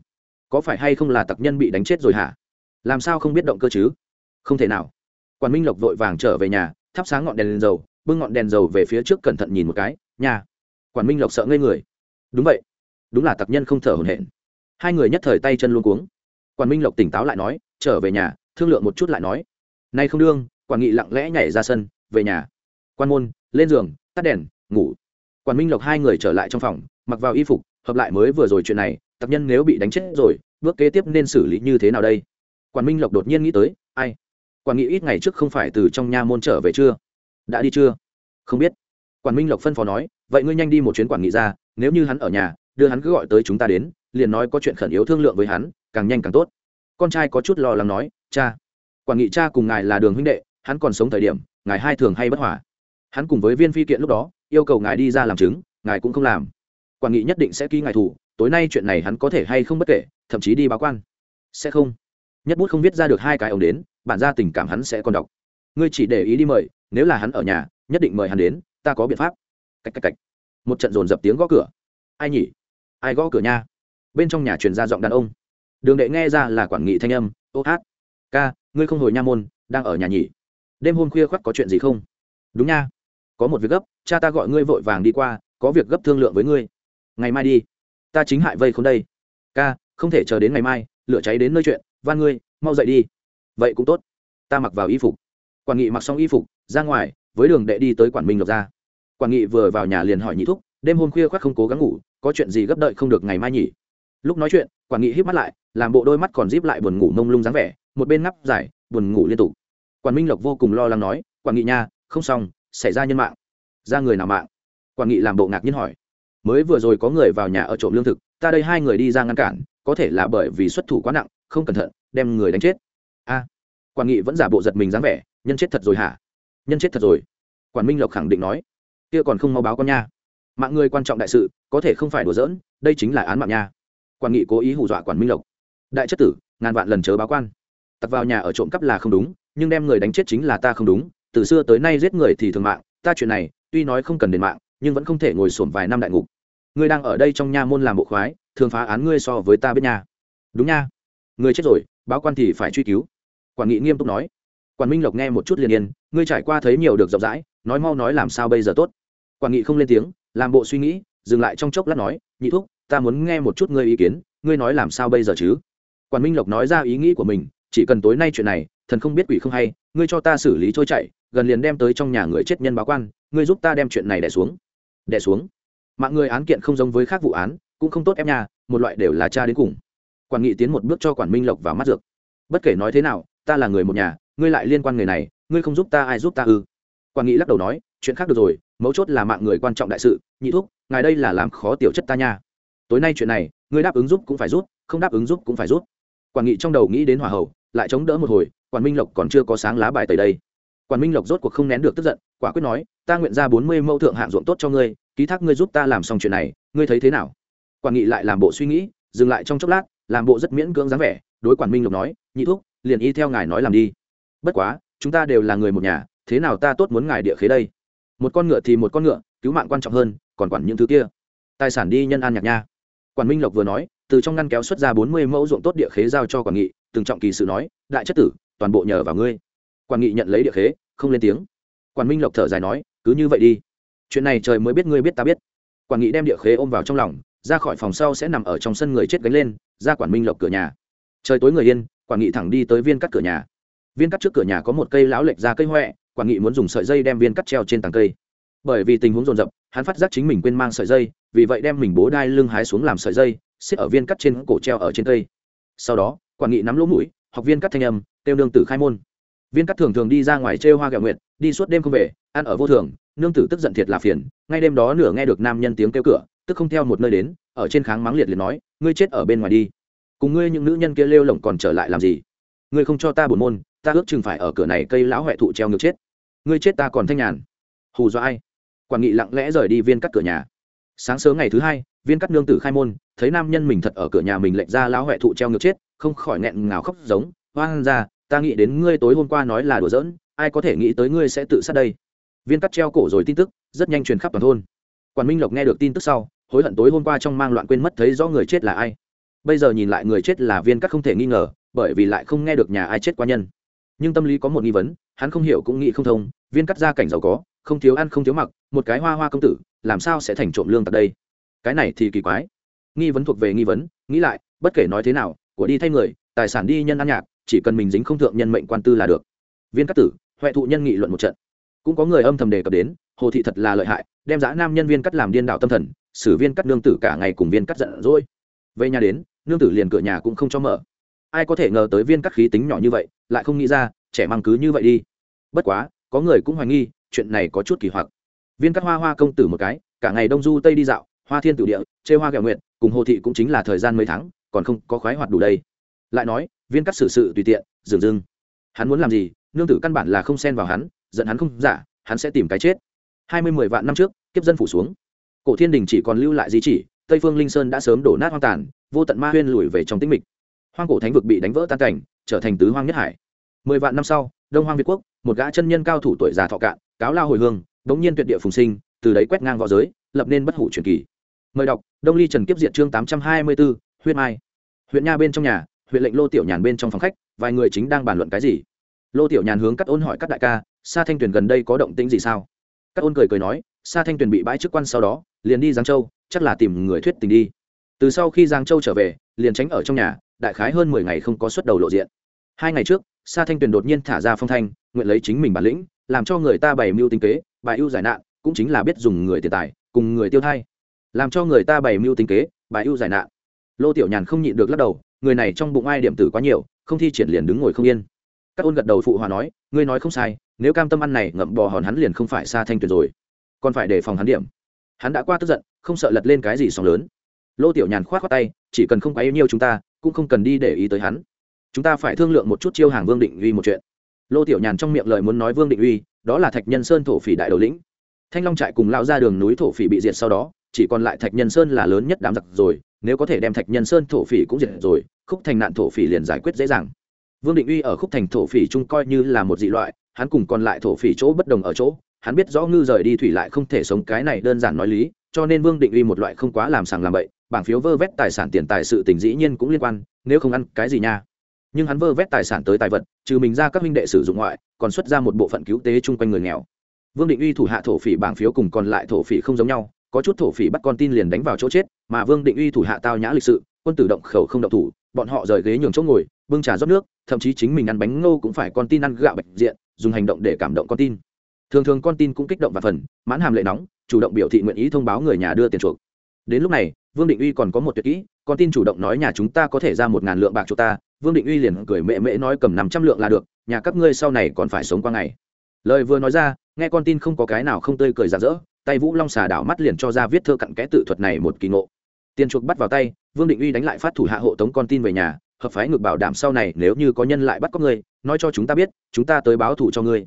Có phải hay không là tặc nhân bị đánh chết rồi hả? Làm sao không biết động cơ chứ? Không thể nào. Quản minh lộc vội vàng trở về nhà thắp sáng ngọn đèn, đèn dầu bưng ngọn đèn dầu về phía trước cẩn thận nhìn một cái nhà. Quản minh lộc sợ ngây người. Đúng vậy. Đúng là tặc nhân không thở hổn hển hai người nhất thời tay chân luôn cuống. Quản minh lộc tỉnh táo lại nói, trở về nhà, thương lượng một chút lại nói. Nay không đương, quản nghị lặng lẽ nhảy ra sân, về nhà. Quan môn, lên giường, tắt đèn, ngủ. Quản minh lộc hai người trở lại trong phòng, mặc vào y phục, hợp lại mới vừa rồi chuyện này, tập nhân nếu bị đánh chết rồi, bước kế tiếp nên xử lý như thế nào đây? Quản minh lộc đột nhiên nghĩ tới, ai? Quản nghị ít ngày trước không phải từ trong nha môn trở về chưa? Đã đi chưa? Không biết. Quản minh lộc phân phó nói, vậy ngươi nhanh đi một chuyến quản nghị ra, nếu như hắn ở nhà, đưa hắn cứ gọi tới chúng ta đến liền nói có chuyện khẩn yếu thương lượng với hắn, càng nhanh càng tốt. Con trai có chút lo lắng nói, cha, quản nghị cha cùng ngài là đường huynh đệ, hắn còn sống thời điểm, ngài hai thường hay bất hòa. Hắn cùng với viên phi kiện lúc đó, yêu cầu ngài đi ra làm chứng, ngài cũng không làm. Quản nghị nhất định sẽ ký ngài thủ, tối nay chuyện này hắn có thể hay không bất kể, thậm chí đi báo quan. Sẽ không. Nhất bút không viết ra được hai cái ông đến, bản ra tình cảm hắn sẽ còn đọc. Ngươi chỉ để ý đi mời, nếu là hắn ở nhà, nhất định mời hắn đến, ta có biện pháp. Cách cách cách. Một trận dồn dập tiếng gõ cửa. Ai nhỉ? Ai gõ cửa nha? Bên trong nhà truyền ra giọng đàn ông. Đường đệ nghe ra là quản nghị thanh âm, ô hát, ca, ngươi không hồi nha môn, đang ở nhà nhỉ? Đêm hôm khuya khoắt có chuyện gì không? Đúng nha, có một việc gấp, cha ta gọi ngươi vội vàng đi qua, có việc gấp thương lượng với ngươi. Ngày mai đi, ta chính hại vây không đây. Ca, không thể chờ đến ngày mai, lửa cháy đến nơi chuyện, van ngươi, mau dậy đi. Vậy cũng tốt, ta mặc vào y phục. Quản nghị mặc xong y phục, ra ngoài, với đường đệ đi tới quản minh lộc ra quản nghị vừa vào nhà liền hỏi nhị thúc, đêm hôm khuya khoác không cố gắng ngủ, có chuyện gì gấp đợi không được ngày mai nhỉ? Lúc nói chuyện quản nghị híp mắt lại làm bộ đôi mắt còn díp lại buồn ngủ mông lung dáng vẻ một bên ngắp giải buồn ngủ liên tục. Quản minh lộc vô cùng lo lắng nói quản nghị nha không xong xảy ra nhân mạng. Ra người nào mạng? Quản nghị làm bộ ngạc nhiên hỏi. Mới vừa rồi có người vào nhà ở trộm lương thực ta đây hai người đi ra ngăn cản có thể là bởi vì xuất thủ quá nặng không cẩn thận đem người đánh chết. A. À, quản nghị vẫn giả bộ giật mình dáng vẻ nhân chết thật rồi hả? Nhân chết thật rồi. Quản minh lộc khẳng định nói. Kia còn không mau báo con nha. Mạng người quan trọng đại sự có thể không phải đùa giỡn đây chính là án mạng nha quản nghị cố ý hù dọa quản minh lộc. Đại chất tử, ngàn vạn lần chớ báo quan. Tặc vào nhà ở trộm cắp là không đúng, nhưng đem người đánh chết chính là ta không đúng, từ xưa tới nay giết người thì thường mạng, ta chuyện này, tuy nói không cần đền mạng, nhưng vẫn không thể ngồi sổm vài năm đại ngục. Ngươi đang ở đây trong nha môn làm bộ khoái, thường phá án ngươi so với ta biết nha. Đúng nha. Người chết rồi, báo quan thì phải truy cứu. Quản nghị nghiêm túc nói. Quản minh lộc nghe một chút liền yên, ngươi trải qua thấy nhiều được rộng rãi, nói mau nói làm sao bây giờ tốt. Quản nghị không lên tiếng, làm bộ suy nghĩ, dừng lại trong chốc lát nói, nhị thúc ta muốn nghe một chút ngươi ý kiến ngươi nói làm sao bây giờ chứ? Quản minh lộc nói ra ý nghĩ của mình chỉ cần tối nay chuyện này thần không biết quỷ không hay ngươi cho ta xử lý trôi chạy, gần liền đem tới trong nhà người chết nhân báo quan ngươi giúp ta đem chuyện này đẻ xuống. Đẻ xuống? Mạng người án kiện không giống với khác vụ án cũng không tốt ép nhà một loại đều là cha đến cùng. Quản nghị tiến một bước cho quản minh lộc vào mắt dược. Bất kể nói thế nào ta là người một nhà ngươi lại liên quan người này ngươi không giúp ta ai giúp ta ư? Quản nghị lắc đầu nói chuyện khác được rồi mấu chốt là mạng người quan trọng đại sự nhị thúc ngài đây là làm khó tiểu chất ta nha tối nay chuyện này, ngươi đáp ứng giúp cũng phải rút không đáp ứng giúp cũng phải rút quản nghị trong đầu nghĩ đến hòa hậu lại chống đỡ một hồi, quản minh lộc còn chưa có sáng lá bài tới đây. Quản minh lộc rốt cuộc không nén được tức giận, quả quyết nói, ta nguyện ra bốn mươi mẫu thượng hạng ruộng tốt cho ngươi, ký thác ngươi giúp ta làm xong chuyện này, ngươi thấy thế nào? Quản nghị lại làm bộ suy nghĩ, dừng lại trong chốc lát, làm bộ rất miễn cưỡng dáng vẻ, đối quản minh lộc nói, nhị thúc, liền y theo ngài nói làm đi. Bất quá, chúng ta đều là người một nhà, thế nào ta tốt muốn ngài địa khế đây? Một con ngựa thì một con ngựa, cứu mạng quan trọng hơn, còn quản những thứ kia. Tài sản đi nhân an nhạc nha quản minh lộc vừa nói, từ trong ngăn kéo xuất ra bốn mươi mẫu ruộng tốt địa khế giao cho quản nghị, từng trọng kỳ sự nói, đại chất tử, toàn bộ nhờ vào ngươi. Quản nghị nhận lấy địa khế, không lên tiếng. Quản minh lộc thở dài nói, cứ như vậy đi. Chuyện này trời mới biết ngươi biết ta biết. Quản nghị đem địa khế ôm vào trong lòng, ra khỏi phòng sau sẽ nằm ở trong sân người chết gánh lên, ra quản minh lộc cửa nhà. Trời tối người yên, quản nghị thẳng đi tới viên cắt cửa nhà. Viên cắt trước cửa nhà có một cây lão lệch ra cây huệ quản nghị muốn dùng sợi dây đem viên cắt treo trên tàng cây bởi vì tình huống rồn rập hắn phát giác chính mình quên mang sợi dây, vì vậy đem mình bố đai lưng hái xuống làm sợi dây xếp ở viên cắt trên cổ treo ở trên cây. Sau đó, quản nghị nắm lỗ mũi, học viên cắt thanh âm, kêu nương tử khai môn. Viên cắt thường thường đi ra ngoài trêu hoa gạo nguyện đi suốt đêm không về, ăn ở vô thường, nương tử tức giận thiệt là phiền, ngay đêm đó nửa nghe được nam nhân tiếng kêu cửa, tức không theo một nơi đến, ở trên kháng mắng liệt liền nói, ngươi chết ở bên ngoài đi. Cùng ngươi những nữ nhân kia lêu lỏng còn trở lại làm gì? Ngươi không cho ta buồn môn, ta ước chừng phải ở cửa này cây lão huệ thụ treo ngược chết. Ngươi chết ta còn thanh nhàn. Hù do ai? Quản nghị lặng lẽ rời đi viên cắt cửa nhà. Sáng sớm ngày thứ hai, viên cắt nương tử khai môn, thấy nam nhân mình thật ở cửa nhà mình lệnh ra lão huệ thụ treo ngược chết, không khỏi nghẹn ngào khóc giống. Hoang ra, ta nghĩ đến ngươi tối hôm qua nói là đùa giỡn, ai có thể nghĩ tới ngươi sẽ tự sát đây? Viên cắt treo cổ rồi tin tức, rất nhanh truyền khắp toàn thôn. Quản minh lộc nghe được tin tức sau, hối hận tối hôm qua trong mang loạn quên mất thấy rõ người chết là ai. Bây giờ nhìn lại người chết là viên cắt không thể nghi ngờ, bởi vì lại không nghe được nhà ai chết qua nhân. Nhưng tâm lý có một nghi vấn, hắn không hiểu cũng nghĩ không thông, viên cắt gia cảnh giàu có, không thiếu ăn không thiếu mặc một cái hoa hoa công tử, làm sao sẽ thành trộm lương tại đây? Cái này thì kỳ quái. Nghi vấn thuộc về nghi vấn, nghĩ lại, bất kể nói thế nào, của đi thay người, tài sản đi nhân ăn nhạc, chỉ cần mình dính không thượng nhân mệnh quan tư là được. Viên cắt tử, huệ thụ nhân nghị luận một trận. Cũng có người âm thầm đề cập đến, hồ thị thật là lợi hại, đem giã nam nhân viên cắt làm điên đạo tâm thần, xử viên cắt nương tử cả ngày cùng viên cắt giận dỗi. Về nhà đến, nương tử liền cửa nhà cũng không cho mở. Ai có thể ngờ tới viên cắt khí tính nhỏ như vậy, lại không nghĩ ra, trẻ mang cứ như vậy đi. Bất quá, có người cũng hoài nghi, chuyện này có chút kỳ hoặc viên cắt hoa hoa công tử một cái, cả ngày đông du tây đi dạo, hoa thiên tử địa, chê hoa kẹo nguyện cùng hồ thị cũng chính là thời gian mấy tháng, còn không có khoái hoạt đủ đây. Lại nói, viên cắt xử sự tùy tiện, dừng dưng. Hắn muốn làm gì? Nương tử căn bản là không xen vào hắn, giận hắn không giả, hắn sẽ tìm cái chết. Hai mươi mười vạn năm trước, kiếp dân phủ xuống. Cổ thiên đình chỉ còn lưu lại di chỉ, tây phương linh sơn đã sớm đổ nát hoang tàn, vô tận ma huyên lùi về trong tĩnh mịch. Hoang cổ thánh vực bị đánh vỡ tan cảnh, trở thành tứ hoang nhất hải. Mười vạn năm sau, đông hoang việt quốc, một gã chân nhân cao thủ tuổi già thọ cạn, cáo lao hồi hương bỗng nhiên tuyệt địa phùng sinh, từ đấy quét ngang v õ giới, lập nên bất hủ truyền kỳ. Mời đọc, đông ly trần kiếp diệt chương tám trăm hai mươi b ố huyết mai. Huyện nha bên trong nhà, huyện lệnh lô tiểu nhàn bên trong phòng khách, vài người chính đang bàn luận cái gì? Lô tiểu nhàn hướng cắt ôn hỏi các đại ca, sa thanh tuyền gần đây có động tĩnh gì sao? Các ôn cười cười nói, sa thanh tuyền bị bãi chức quan sau đó, liền đi giang châu, chắc là tìm người thuyết tình đi. Từ sau khi giang châu trở về, liền tránh ở trong nhà, đại khái hơn mười ngày không có xuất đầu lộ diện. Hai ngày trước, sa thanh tuyền đột nhiên thả ra phong thanh, nguyện lấy chính mình bản lĩnh làm cho người ta bày mưu tính kế, bài ưu giải nạn, cũng chính là biết dùng người tiền tài, cùng người tiêu thay làm cho người ta bày mưu tính kế, bài ưu giải nạn. Lô tiểu nhàn không nhịn được lắc đầu, người này trong bụng ai điểm tử quá nhiều, không thi triển liền đứng ngồi không yên. Các ôn gật đầu phụ hòa nói, ngươi nói không sai, nếu cam tâm ăn này, ngậm bò hòn hắn liền không phải xa thanh tuyệt rồi. Còn phải đề phòng hắn điểm. Hắn đã qua tức giận, không sợ lật lên cái gì sóng lớn. Lô tiểu nhàn k h o á t khoác tay, chỉ cần không quá yêu nhiều chúng ta, cũng không cần đi để ý tới hắn. Chúng ta phải thương lượng một chút chiêu hàng vương định uy một chuyện lô tiểu nhàn trong miệng lời muốn nói vương định uy, đó là thạch nhân sơn thổ phỉ đại đầu lĩnh. Thanh long trại cùng lao ra đường núi thổ phỉ bị diệt sau đó, chỉ còn lại thạch nhân sơn là lớn nhất đám giặc rồi, nếu có thể đem thạch nhân sơn thổ phỉ cũng diệt rồi, khúc thành nạn thổ phỉ liền giải quyết dễ dàng. Vương định uy ở khúc thành thổ phỉ chung coi như là một dị loại, hắn cùng còn lại thổ phỉ chỗ bất đồng ở chỗ, hắn biết rõ ngư rời đi thủy lại không thể sống cái này đơn giản nói lý, cho nên vương định uy một loại không quá làm sàng làm bậy, bảng phiếu vơ vét tài sản tiền tài sự tình dĩ nhiên cũng liên quan, nếu không ăn cái gì nha nhưng hắn vơ vét tài sản tới tài vật, trừ mình ra các minh đệ sử dụng ngoại, còn xuất ra một bộ phận cứu tế chung quanh người nghèo. Vương định uy thủ hạ thổ phỉ bảng phiếu cùng còn lại thổ phỉ không giống nhau, có chút thổ phỉ bắt con tin liền đánh vào chỗ chết, mà vương định uy thủ hạ tao nhã lịch sự, quân tử động khẩu không động thủ, bọn họ rời ghế nhường chỗ ngồi, bưng trà rót nước, thậm chí chính mình ăn bánh ngô cũng phải con tin ăn gạo bạch diện, dùng hành động để cảm động con tin. Thường thường con tin cũng kích động và phần, mãn hàm lệ nóng, chủ động biểu thị nguyện ý thông báo người nhà đưa tiền chuộc. Đến lúc này, vương định uy còn có một tuyệt kỹ, con tin chủ động nói nhà chúng ta có thể ra một ngàn lượng bạc cho ta vương định uy liền cười mẹ mễ nói cầm năm trăm lượng là được nhà các ngươi sau này còn phải sống qua ngày. Lời vừa nói ra nghe con tin không có cái nào không tươi cười rạ rỡ tay vũ long xà đảo mắt liền cho ra viết thơ cặn kẽ tự thuật này một kỳ ngộ. Tiền chuộc bắt vào tay vương định uy đánh lại phát thủ hạ hộ tống con tin về nhà hợp phái ngược bảo đảm sau này nếu như có nhân lại bắt cóc ngươi nói cho chúng ta biết chúng ta tới báo thủ cho ngươi.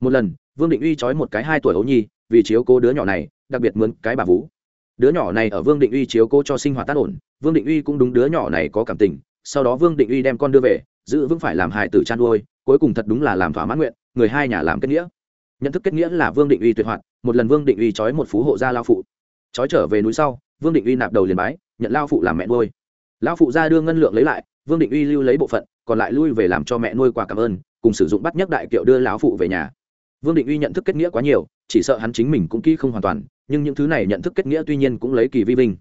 Một lần vương định uy trói một cái hai tuổi ấu nhi vì chiếu cố đứa nhỏ này đặc biệt mướn cái bà Vũ, đứa nhỏ này ở vương định uy chiếu cố cho sinh hoạt tác ổn vương định uy cũng đúng đứa nhỏ này có cảm tình sau đó vương định uy đem con đưa về, giữ vững phải làm hài tử chăn nuôi, cuối cùng thật đúng là làm thỏa mãn nguyện, người hai nhà làm kết nghĩa. Nhận thức kết nghĩa là vương định uy tuyệt hoạt, một lần vương định uy trói một phú hộ gia lao phụ. Trói trở về núi sau, vương định uy nạp đầu liền bái, nhận lao phụ làm mẹ nuôi. Lao phụ ra đưa ngân lượng lấy lại, vương định uy lưu lấy bộ phận, còn lại lui về làm cho mẹ nuôi quà cảm ơn, cùng sử dụng bắt nhất đại kiệu đưa lão phụ về nhà. Vương định uy nhận thức kết nghĩa quá nhiều, chỉ sợ hắn chính mình cũng kỹ không hoàn toàn, nhưng những thứ này nhận thức kết nghĩa tuy nhiên cũng lấy kỳ vi vinh.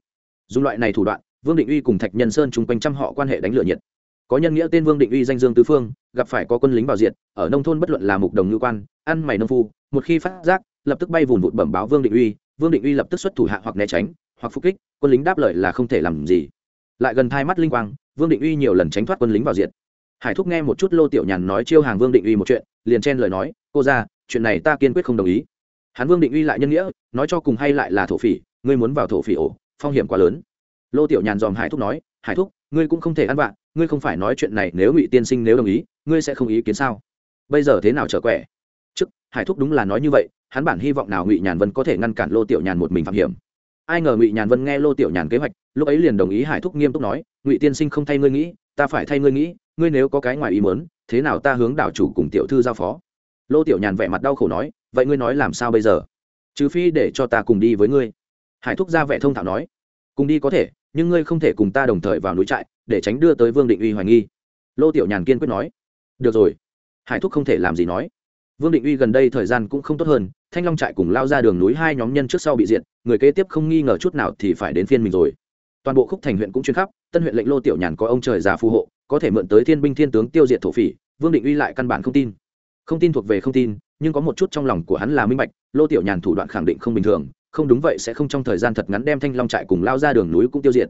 Dùng loại này thủ đoạn vương định uy cùng thạch nhân sơn chung quanh trăm họ quan hệ đánh lửa nhiệt. Có nhân nghĩa tên vương định uy danh dương tứ phương, gặp phải có quân lính bảo diệt, ở nông thôn bất luận là mục đồng ngư quan, ăn mày nông phu, một khi phát giác, lập tức bay vùn vụt bẩm báo vương định uy, vương định uy lập tức xuất thủ hạ hoặc né tránh, hoặc phục kích, quân lính đáp lời là không thể làm gì. Lại gần thai mắt linh quang, vương định uy nhiều lần tránh thoát quân lính vào diện hải thúc nghe một chút lô tiểu nhàn nói chiêu hàng vương định uy một chuyện, liền chen lời nói, cô ra chuyện này ta kiên quyết không đồng ý. Hắn vương định uy lại nhân nghĩa, nói cho cùng hay lại là thổ phỉ, ngươi muốn vào thổ phỉ ổ, phong hiểm quá lớn lô tiểu nhàn dòm hải thúc nói hải thúc ngươi cũng không thể ăn vạ ngươi không phải nói chuyện này nếu ngụy tiên sinh nếu đồng ý ngươi sẽ không ý kiến sao? Bây giờ thế nào trở quẻ? Chức, hải thúc đúng là nói như vậy hắn bản hy vọng nào ngụy nhàn vân có thể ngăn cản lô tiểu nhàn một mình phạm hiểm. Ai ngờ ngụy nhàn vân nghe lô tiểu nhàn kế hoạch lúc ấy liền đồng ý hải thúc nghiêm túc nói ngụy tiên sinh không thay ngươi nghĩ ta phải thay ngươi nghĩ ngươi nếu có cái ngoài ý mớn thế nào ta hướng đảo chủ cùng tiểu thư giao phó? Lô tiểu nhàn vẻ mặt đau khổ nói vậy ngươi nói làm sao bây giờ? Trừ phi để cho ta cùng đi với ngươi. Hải thúc ra vẻ thông thạo nói cùng đi có thể nhưng ngươi không thể cùng ta đồng thời vào núi trại, để tránh đưa tới vương định uy hoài nghi. Lô tiểu nhàn kiên quyết nói. Được rồi. Hải thúc không thể làm gì nói. Vương định uy gần đây thời gian cũng không tốt hơn, thanh long trại cùng lao ra đường núi hai nhóm nhân trước sau bị diện người kế tiếp không nghi ngờ chút nào thì phải đến phiên mình rồi. Toàn bộ khúc thành huyện cũng chuyên khắp, tân huyện lệnh lô tiểu nhàn có ông trời già phù hộ, có thể mượn tới thiên binh thiên tướng tiêu diệt thổ phỉ, vương định uy lại căn bản không tin. Không tin thuộc về không tin, nhưng có một chút trong lòng của hắn là minh bạch, lô tiểu nhàn thủ đoạn khẳng định không bình thường không đúng vậy sẽ không trong thời gian thật ngắn đem thanh long trại cùng lao ra đường núi cũng tiêu diệt.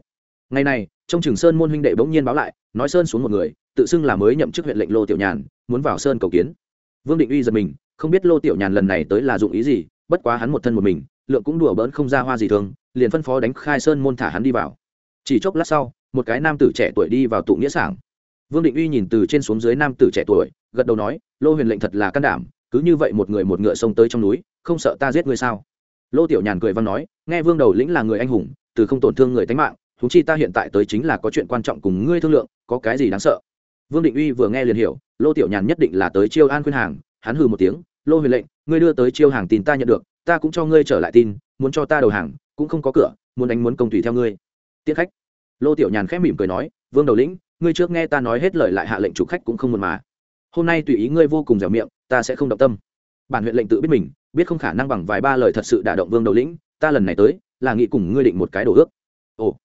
Ngày này, trong trường sơn môn huynh đệ bỗng nhiên báo lại, nói sơn xuống một người, tự xưng là mới nhậm chức huyện lệnh lô tiểu nhàn, muốn vào sơn cầu kiến. Vương định uy giật mình, không biết lô tiểu nhàn lần này tới là dụng ý gì, bất quá hắn một thân một mình, lượng cũng đùa bỡn không ra hoa gì thường, liền phân phó đánh khai sơn môn thả hắn đi vào. Chỉ chốc lát sau, một cái nam tử trẻ tuổi đi vào tụ nghĩa sảng. Vương định uy nhìn từ trên xuống dưới nam tử trẻ tuổi, gật đầu nói, lô huyền lệnh thật là can đảm, cứ như vậy một người một ngựa xông tới trong núi, không sợ ta giết ngươi sao? Lô tiểu nhàn cười văn nói, nghe vương đầu lĩnh là người anh hùng, từ không tổn thương người tánh mạng thú chi ta hiện tại tới chính là có chuyện quan trọng cùng ngươi thương lượng, có cái gì đáng sợ? Vương định uy vừa nghe liền hiểu, lô tiểu nhàn nhất định là tới chiêu an khuyên hàng, hắn hừ một tiếng, lô huyền lệnh, ngươi đưa tới chiêu hàng tin ta nhận được, ta cũng cho ngươi trở lại tin, muốn cho ta đầu hàng, cũng không có cửa, muốn đánh muốn công tùy theo ngươi. Tiết khách. Lô tiểu nhàn khẽ mỉm cười nói, vương đầu lĩnh, ngươi trước nghe ta nói hết lời lại hạ lệnh chủ khách cũng không muốn mà. Hôm nay tùy ý ngươi vô cùng dẻo miệng, ta sẽ không động tâm. Bản huyện lệnh tự biết mình biết không khả năng bằng vài ba lời thật sự đả động vương đầu lĩnh, ta lần này tới, là nghĩ cùng ngươi định một cái đồ ước. Ồ.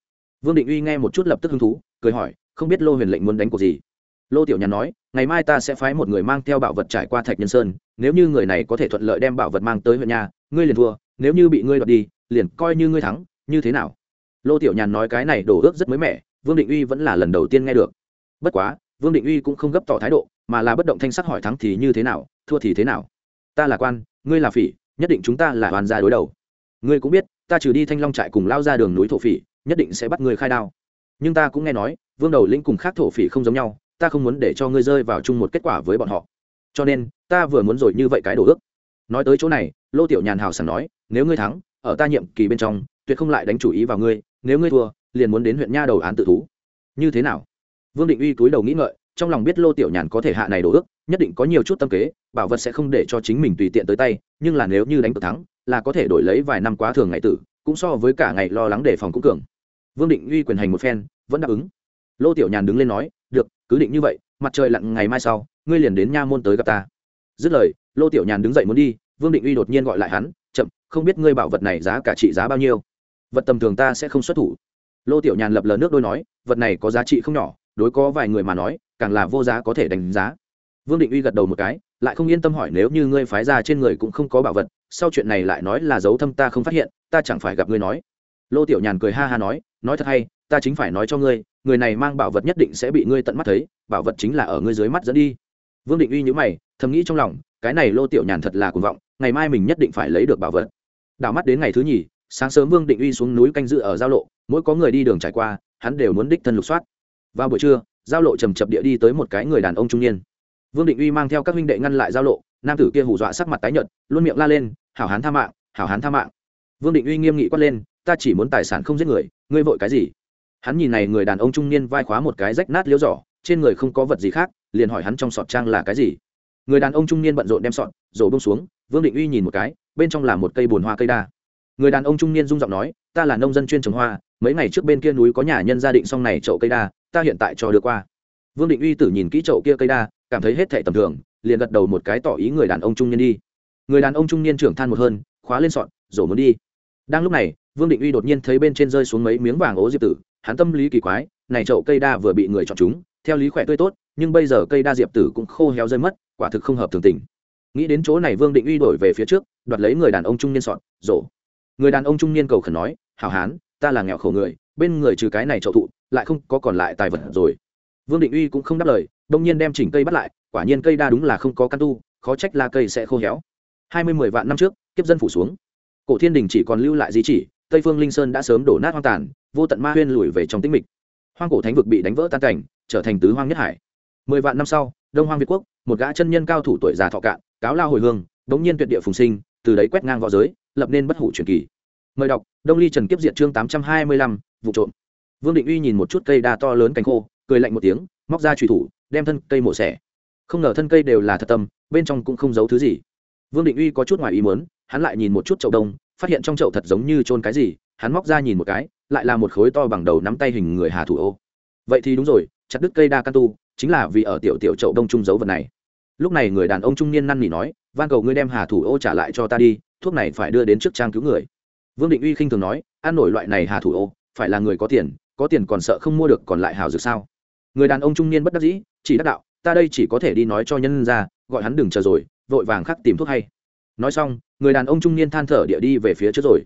Vương định uy nghe một chút lập tức hứng thú, cười hỏi, không biết lô huyền lệnh muốn đánh cuộc gì? Lô tiểu nhàn nói, ngày mai ta sẽ phái một người mang theo bảo vật trải qua thạch nhân sơn, nếu như người này có thể thuận lợi đem bảo vật mang tới huyện nhà, ngươi liền thua, nếu như bị ngươi đoạt đi, liền coi như ngươi thắng, như thế nào? Lô tiểu nhàn nói cái này đổ ước rất mới mẻ, vương định uy vẫn là lần đầu tiên nghe được. Bất quá, vương định uy cũng không gấp tỏ thái độ, mà là bất động thanh sắc hỏi thắng thì như thế nào, thua thì thế nào? Ta là quan ngươi là phỉ, nhất định chúng ta là hoàn gia đối đầu. Ngươi cũng biết, ta trừ đi thanh long trại cùng lao ra đường núi thổ phỉ, nhất định sẽ bắt ngươi khai đao. Nhưng ta cũng nghe nói, vương đầu lĩnh cùng khác thổ phỉ không giống nhau, ta không muốn để cho ngươi rơi vào chung một kết quả với bọn họ. Cho nên, ta vừa muốn rồi như vậy cái đồ ước. Nói tới chỗ này, lô tiểu nhàn hào sảng nói, nếu ngươi thắng, ở ta nhiệm kỳ bên trong, tuyệt không lại đánh chủ ý vào ngươi, nếu ngươi thua, liền muốn đến huyện nha đầu án tự thú. Như thế nào? Vương định uy túi đầu nghĩ ngợi trong lòng biết lô tiểu nhàn có thể hạ này đồ ước, nhất định có nhiều chút tâm kế, bảo vật sẽ không để cho chính mình tùy tiện tới tay, nhưng là nếu như đánh cược thắng, là có thể đổi lấy vài năm quá thường ngày tử, cũng so với cả ngày lo lắng đề phòng cũng cường. Vương định uy quyền hành một phen, vẫn đáp ứng. Lô tiểu nhàn đứng lên nói, được, cứ định như vậy, mặt trời lặn ngày mai sau, ngươi liền đến nha môn tới gặp ta. Dứt lời, lô tiểu nhàn đứng dậy muốn đi, vương định uy đột nhiên gọi lại hắn, chậm, không biết ngươi bảo vật này giá cả trị giá bao nhiêu? Vật tầm thường ta sẽ không xuất thủ. Lô tiểu nhàn lập lờ nước đôi nói, vật này có giá trị không nhỏ, đối có vài người mà nói càng là vô giá có thể đánh giá. Vương định uy gật đầu một cái, lại không yên tâm hỏi nếu như ngươi phái ra trên người cũng không có bảo vật, sau chuyện này lại nói là dấu thâm ta không phát hiện, ta chẳng phải gặp ngươi nói. Lô tiểu nhàn cười ha ha nói nói thật hay, ta chính phải nói cho ngươi, người này mang bảo vật nhất định sẽ bị ngươi tận mắt thấy, bảo vật chính là ở ngươi dưới mắt dẫn đi. Vương định uy nhữ mày, thầm nghĩ trong lòng, cái này lô tiểu nhàn thật là cuồng vọng, ngày mai mình nhất định phải lấy được bảo vật. Đảo mắt đến ngày thứ nhì, sáng sớm vương định uy xuống núi canh dự ở giao lộ, mỗi có người đi đường trải qua, hắn đều muốn đích thân lục soát. Vào buổi trưa giao lộ trầm chập địa đi tới một cái người đàn ông trung niên. Vương định uy mang theo các huynh đệ ngăn lại giao lộ, nam tử kia hù dọa sắc mặt tái nhợt, luôn miệng la lên, hảo hán tha mạng, hảo hán tha mạng. Vương định uy nghiêm nghị quát lên, ta chỉ muốn tài sản không giết người, ngươi vội cái gì? Hắn nhìn này người đàn ông trung niên vai khóa một cái rách nát liếu giỏ, trên người không có vật gì khác, liền hỏi hắn trong sọt trang là cái gì. Người đàn ông trung niên bận rộn đem sọt, rổ bông xuống, vương định uy nhìn một cái, bên trong là một cây bồn hoa cây đa người đàn ông trung niên rung giọng nói, ta là nông dân chuyên trồng hoa, mấy ngày trước bên kia núi có nhà nhân gia định xong này chậu cây đa, ta hiện tại cho được qua. Vương định uy tử nhìn kỹ chậu kia cây đa, cảm thấy hết thệ tầm thường, liền gật đầu một cái tỏ ý người đàn ông trung niên đi. Người đàn ông trung niên trưởng than một hơn, khóa lên sọn rổ muốn đi. Đang lúc này, vương định uy đột nhiên thấy bên trên rơi xuống mấy miếng vàng ố diệp tử, hắn tâm lý kỳ quái, này chậu cây đa vừa bị người chọn chúng, theo lý khỏe tươi tốt, nhưng bây giờ cây đa diệp tử cũng khô héo rơi mất, quả thực không hợp thường tình. Nghĩ đến chỗ này vương định uy đổi về phía trước, đoạt lấy người đàn ông trung niên sọn rổ người đàn ông trung niên cầu khẩn nói, hảo hán, ta là nghèo khổ người, bên người trừ cái này trậu thụ, lại không có còn lại tài vật rồi. Vương định uy cũng không đáp lời, đông nhiên đem chỉnh cây bắt lại, quả nhiên cây đa đúng là không có căn tu, khó trách là cây sẽ khô héo. Hai mươi mười vạn năm trước, kiếp dân phủ xuống. Cổ thiên đình chỉ còn lưu lại di chỉ, tây phương linh sơn đã sớm đổ nát hoang tàn, vô tận ma huyên lùi về trong tĩnh mịch. Hoang cổ thánh vực bị đánh vỡ tan cảnh, trở thành tứ hoang nhất hải. Mười vạn năm sau, đông hoang việt quốc, một gã chân nhân cao thủ tuổi già thọ cạn, cáo lao hồi hương, bỗng nhiên tuyệt địa phùng sinh, từ đấy quét ngang v õ giới lập nên bất hủ truyền kỳ. Mời đọc, đông ly trần kiếp diệt chương tám trăm hai mươi lăm, vụ trộm. Vương định uy nhìn một chút cây đa to lớn cánh khô, cười lạnh một tiếng, móc ra trùy thủ, đem thân cây mổ xẻ. Không ngờ thân cây đều là thật tâm, bên trong cũng không giấu thứ gì. Vương định uy có chút ngoài ý muốn, hắn lại nhìn một chút chậu đông, phát hiện trong chậu thật giống như trôn cái gì, hắn móc ra nhìn một cái, lại là một khối to bằng đầu nắm tay hình người hà thủ ô. Vậy thì đúng rồi, chặt đứt cây đa can tu, chính là vì ở tiểu tiểu chậu đông trung giấu vật này. Lúc này người đàn ông trung niên năn nỉ nói, van cầu ngươi đem hà thủ ô trả lại cho ta đi thuốc này phải đưa đến trước trang cứu người. Vương định uy khinh thường nói, ăn nổi loại này hà thủ ô, phải là người có tiền có tiền còn sợ không mua được còn lại hào dược sao? Người đàn ông trung niên bất đắc dĩ, chỉ đắc đạo, ta đây chỉ có thể đi nói cho nhân ra, gọi hắn đừng chờ rồi, vội vàng khắc tìm thuốc hay. Nói xong, người đàn ông trung niên than thở địa đi về phía trước rồi.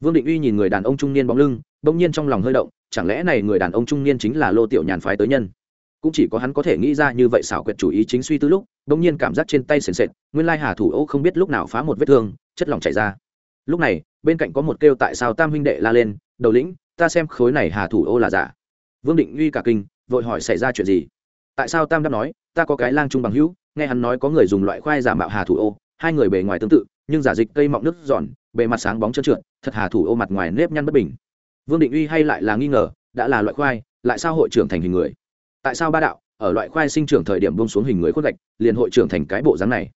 Vương định uy nhìn người đàn ông trung niên bóng lưng, bỗng nhiên trong lòng hơi động, chẳng lẽ này người đàn ông trung niên chính là lô tiểu nhàn phái tới nhân? Cũng chỉ có hắn có thể nghĩ ra như vậy xảo quyệt chủ ý chính suy tư lúc, bỗng nhiên cảm giác trên tay sền sệt, nguyên lai hà thủ ô không biết lúc nào phá một vết thương chất lỏng chảy ra. Lúc này, bên cạnh có một kêu tại sao tam huynh đệ la lên, đầu lĩnh, ta xem khối này hà thủ ô là giả. Vương định uy cả kinh, vội hỏi xảy ra chuyện gì? Tại sao tam đáp nói, ta có cái lang trung bằng hữu, nghe hắn nói có người dùng loại khoai giả mạo hà thủ ô, hai người bề ngoài tương tự, nhưng giả dịch cây mọng nước giòn, bề mặt sáng bóng trơn trượt, thật hà thủ ô mặt ngoài nếp nhăn bất bình. Vương định uy hay lại là nghi ngờ, đã là loại khoai, lại sao hội trưởng thành hình người? Tại sao ba đạo, ở loại khoai sinh trưởng thời điểm bông xuống hình người khuất gạch, liền hội trưởng thành cái bộ dáng này?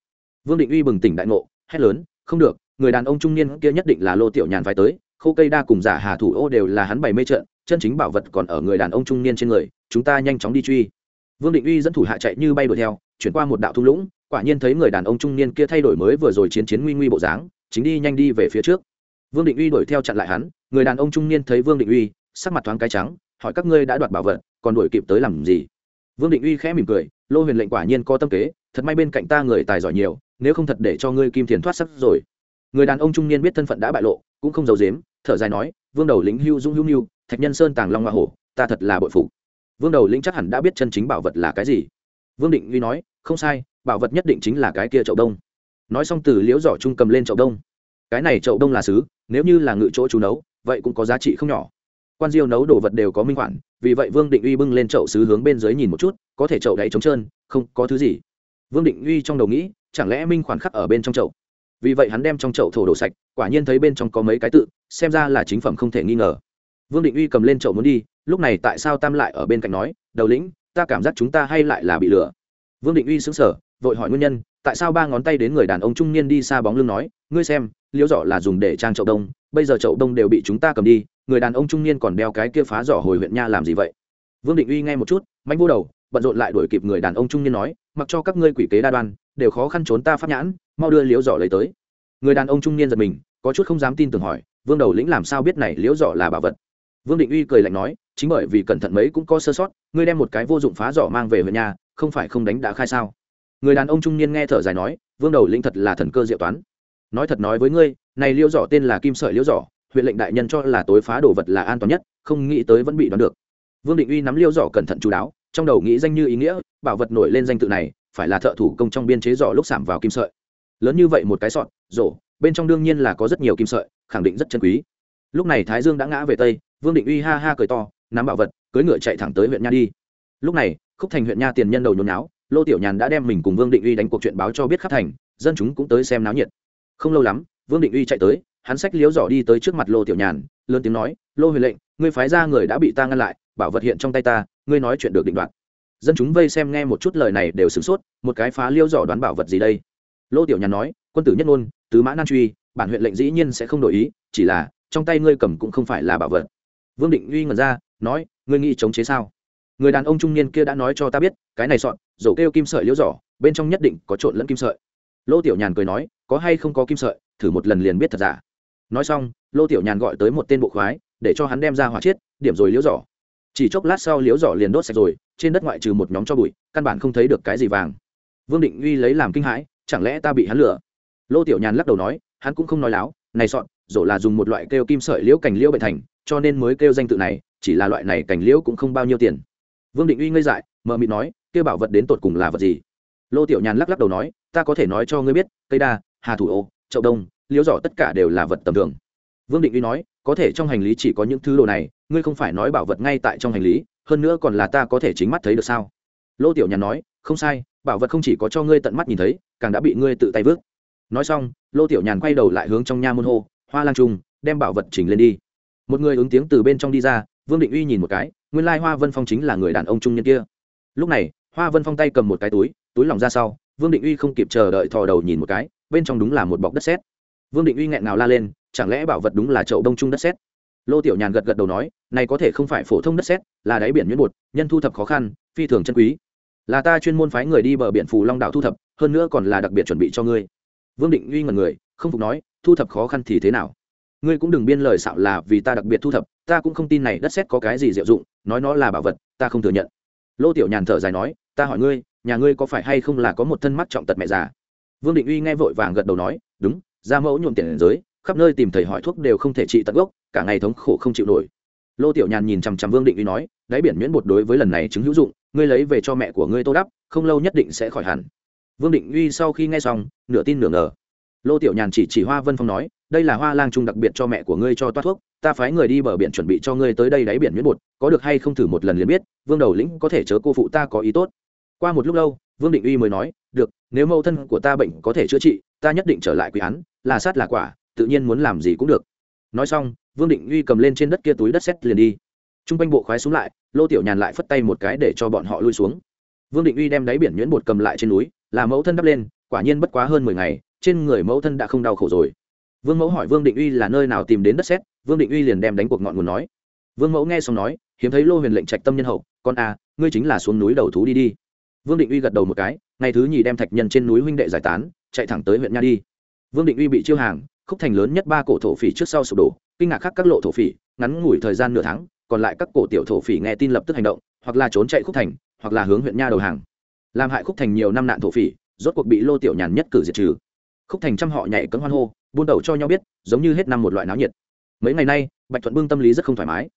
Vương định uy bừng tỉnh đại ngộ, hét lớn không được, người đàn ông trung niên kia nhất định là lô tiểu nhàn phải tới, khô cây đa cùng giả hà thủ ô đều là hắn bày mê trận chân chính bảo vật còn ở người đàn ông trung niên trên người, chúng ta nhanh chóng đi truy. Vương định uy dẫn thủ hạ chạy như bay đuổi theo, chuyển qua một đạo thung lũng, quả nhiên thấy người đàn ông trung niên kia thay đổi mới vừa rồi chiến chiến nguy nguy bộ dáng, chính đi nhanh đi về phía trước. Vương định uy đuổi theo chặn lại hắn, người đàn ông trung niên thấy vương định uy, sắc mặt thoáng cái trắng, hỏi các ngươi đã đoạt bảo vật, còn đuổi kịp tới làm gì? Vương định uy khẽ mỉm cười, lô huyền lệnh quả nhiên có tâm kế, thật may bên cạnh ta người tài giỏi nhiều nếu không thật để cho ngươi kim thiền thoát sắc rồi. Người đàn ông trung niên biết thân phận đã bại lộ, cũng không giấu dếm thở dài nói, vương đầu lĩnh hưu dung hưu mưu thạch nhân sơn tàng long hoa hổ, ta thật là bội phụ vương đầu lĩnh chắc hẳn đã biết chân chính bảo vật là cái gì. Vương định uy nói, không sai, bảo vật nhất định chính là cái kia chậu đông. Nói xong từ liễu giỏ trung cầm lên chậu đông. Cái này chậu đông là sứ nếu như là ngự chỗ chú nấu, vậy cũng có giá trị không nhỏ. Quan diêu nấu đồ vật đều có minh khoản, vì vậy vương định uy bưng lên chậu sứ hướng bên dưới nhìn một chút, có thể chậu đáy trống trơn, không có thứ gì. Vương định uy trong đầu nghĩ chẳng lẽ minh khoản khắc ở bên trong chậu? Vì vậy hắn đem trong chậu thổ đổ sạch, quả nhiên thấy bên trong có mấy cái tự, xem ra là chính phẩm không thể nghi ngờ. Vương định uy cầm lên chậu muốn đi, lúc này tại sao tam lại ở bên cạnh nói, đầu lĩnh, ta cảm giác chúng ta hay lại là bị lừa. Vương định uy xứng sở vội hỏi nguyên nhân, tại sao ba ngón tay đến người đàn ông trung niên đi xa bóng lưng nói, ngươi xem, liễu giỏ là dùng để trang chậu đông, bây giờ chậu đông đều bị chúng ta cầm đi, người đàn ông trung niên còn đeo cái kia phá giỏ hồi huyện nha làm gì vậy? Vương định uy nghe một chút mạnh vô đầu, bận rộn lại đuổi kịp người đàn ông trung niên nói, mặc cho các ngươi quỷ kế đa đoan đều khó khăn trốn ta pháp nhãn, mau đưa liễu giỏ lấy tới. Người đàn ông trung niên giật mình, có chút không dám tin tưởng hỏi, vương đầu lĩnh làm sao biết này liễu giỏ là bảo vật? Vương định uy cười lạnh nói, chính bởi vì cẩn thận mấy cũng có sơ sót, ngươi đem một cái vô dụng phá giỏ mang về về nhà, không phải không đánh đã khai sao? Người đàn ông trung niên nghe thở dài nói, vương đầu lĩnh thật là thần cơ diệu toán. Nói thật nói với ngươi, này liễu giỏ tên là kim sợi liễu giỏ huyện lệnh đại nhân cho là tối phá đồ vật là an toàn nhất, không nghĩ tới vẫn bị đoán được. Vương định uy nắm liêu giỏ cẩn thận chú đáo, trong đầu nghĩ danh như ý nghĩa, bảo vật nổi lên danh tự này phải là thợ thủ công trong biên chế giỏ lúc sảm vào kim sợi. Lớn như vậy một cái sọt, rổ, bên trong đương nhiên là có rất nhiều kim sợi, khẳng định rất chân quý. Lúc này thái dương đã ngã về tây, vương định uy ha ha cười to, nắm bảo vật, cưỡi ngựa chạy thẳng tới huyện nha đi. Lúc này, khúc thành huyện nha tiền nhân đầu nhốn náo lô tiểu nhàn đã đem mình cùng vương định uy đánh cuộc chuyện báo cho biết khắp thành, dân chúng cũng tới xem náo nhiệt. Không lâu lắm, vương định uy chạy tới, hắn sách liếu giỏ đi tới trước mặt lô tiểu nhàn, lớn tiếng nói, lô huyền lệnh, ngươi phái ra người đã bị ta ngăn lại, bảo vật hiện trong tay ta, ngươi nói chuyện được định đoạt dân chúng vây xem nghe một chút lời này đều sửng sốt, một cái phá liêu dò đoán bảo vật gì đây? Lô tiểu nhàn nói, quân tử nhất ngôn, tứ mã nan truy, bản huyện lệnh dĩ nhiên sẽ không đổi ý, chỉ là, trong tay ngươi cầm cũng không phải là bảo vật. Vương định uy ngẩn ra, nói, ngươi nghĩ chống chế sao? Người đàn ông trung niên kia đã nói cho ta biết, cái này sọn dầu kêu kim sợi liễu giỏ bên trong nhất định có trộn lẫn kim sợi. Lô tiểu nhàn cười nói, có hay không có kim sợi, thử một lần liền biết thật giả. Nói xong, lô tiểu nhàn gọi tới một tên bộ khoái, để cho hắn đem ra hỏa chiết, điểm rồi liễu giỏ chỉ chốc lát sau liễu giỏ liền đốt sạch rồi trên đất ngoại trừ một nhóm cho bụi, căn bản không thấy được cái gì vàng. Vương định uy lấy làm kinh hãi, chẳng lẽ ta bị hắn lừa? Lô tiểu nhàn lắc đầu nói, hắn cũng không nói láo, này sọn, rổ là dùng một loại kêu kim sợi liễu cành liễu bệnh thành, cho nên mới kêu danh tự này, chỉ là loại này cành liễu cũng không bao nhiêu tiền. Vương định uy ngây dại, mờ mịt nói, kêu bảo vật đến tột cùng là vật gì? Lô tiểu nhàn lắc lắc đầu nói, ta có thể nói cho ngươi biết, cây đa, hà thủ ô, chậu đông, liễu giỏ tất cả đều là vật tầm thường. Vương định uy nói, có thể trong hành lý chỉ có những thứ đồ này, ngươi không phải nói bảo vật ngay tại trong hành lý hơn nữa còn là ta có thể chính mắt thấy được sao? Lô tiểu nhàn nói, không sai, bảo vật không chỉ có cho ngươi tận mắt nhìn thấy, càng đã bị ngươi tự tay vứt nói xong, lô tiểu nhàn quay đầu lại hướng trong nha môn hô, hoa lang trung, đem bảo vật chỉnh lên đi. Một người ứng tiếng từ bên trong đi ra, vương định uy nhìn một cái, nguyên lai hoa vân phong chính là người đàn ông trung niên kia. Lúc này, hoa vân phong tay cầm một cái túi túi lỏng ra sau, vương định uy không kịp chờ đợi thò đầu nhìn một cái, bên trong đúng là một bọc đất sét. Vương định uy nghẹn nào la lên, chẳng lẽ bảo vật đúng là chậu đông trung đất sét? Lô tiểu nhàn gật gật đầu nói, này có thể không phải phổ thông đất sét, là đáy biển nhuyễn bột, nhân thu thập khó khăn, phi thường chân quý. Là ta chuyên môn phái người đi bờ biển phù long đảo thu thập, hơn nữa còn là đặc biệt chuẩn bị cho ngươi. Vương định uy ngần người, không phục nói, thu thập khó khăn thì thế nào? Ngươi cũng đừng biên lời xạo là vì ta đặc biệt thu thập, ta cũng không tin này đất xét có cái gì diệu dụng, nói nó là bảo vật, ta không thừa nhận. Lô tiểu nhàn thở dài nói, ta hỏi ngươi, nhà ngươi có phải hay không là có một thân mắt trọng tật mẹ già? Vương định uy nghe vội vàng gật đầu nói, đúng, ra mẫu nhuộm tiền giới khắp nơi tìm thầy hỏi thuốc đều không thể trị tận gốc, cả ngày thống khổ không chịu nổi. Lô tiểu nhàn nhìn chằm chằm vương định uy nói, đáy biển miễn bột đối với lần này chứng hữu dụng, ngươi lấy về cho mẹ của ngươi tô đắp không lâu nhất định sẽ khỏi hẳn. Vương định uy sau khi nghe xong, nửa tin nửa ngờ. Lô tiểu nhàn chỉ chỉ hoa vân phong nói, đây là hoa lang trung đặc biệt cho mẹ của ngươi cho toát thuốc, ta phái người đi bờ biển chuẩn bị cho ngươi tới đây đáy biển miễn bột, có được hay không thử một lần liền biết, vương đầu lĩnh có thể chớ cô phụ ta có ý tốt. Qua một lúc lâu, vương định uy mới nói, được, nếu mẫu thân của ta bệnh có thể chữa trị, ta nhất định trở lại quý án, là sát là quả tự nhiên muốn làm gì cũng được. Nói xong vương định uy cầm lên trên đất kia túi đất xét liền đi. T r u n g quanh bộ khoái xuống lại lô tiểu nhàn lại phất tay một cái để cho bọn họ lui xuống. Vương định uy đem đáy biển nhuyễn bột cầm lại trên núi là mẫu thân đắp lên quả nhiên bất quá hơn mười ngày trên người mẫu thân đã không đau khổ rồi. Vương mẫu hỏi vương định uy là nơi nào tìm đến đất xét vương định uy liền đem đánh cuộc ngọn nguồn nói. Vương mẫu nghe xong nói hiếm thấy lô huyền lệnh trạch tâm nhân hậu con à, ngươi chính là xuống núi đầu thú đi đi. Vương định uy gật đầu một cái ngày thứ nhì đem thạch nhân trên núi huynh đệ giải tán chạy thẳng tới huyện nha đi. Vương định uy bị chiêu hàng khúc thành lớn nhất ba cổ thổ phỉ trước sau sụp đổ, kinh ngạc khác các lộ thổ phỉ, ngắn ngủi thời gian nửa tháng, còn lại các cổ tiểu thổ phỉ nghe tin lập tức hành động, hoặc là trốn chạy khúc thành, hoặc là hướng huyện nha đầu hàng. Làm hại khúc thành nhiều năm nạn thổ phỉ, rốt cuộc bị lô tiểu nhàn nhất cử diệt trừ. Khúc thành trăm họ nhảy cấm hoan hô, buôn đầu cho nhau biết, giống như hết năm một loại náo nhiệt. Mấy ngày nay, bạch thuận bưng tâm lý rất không thoải mái.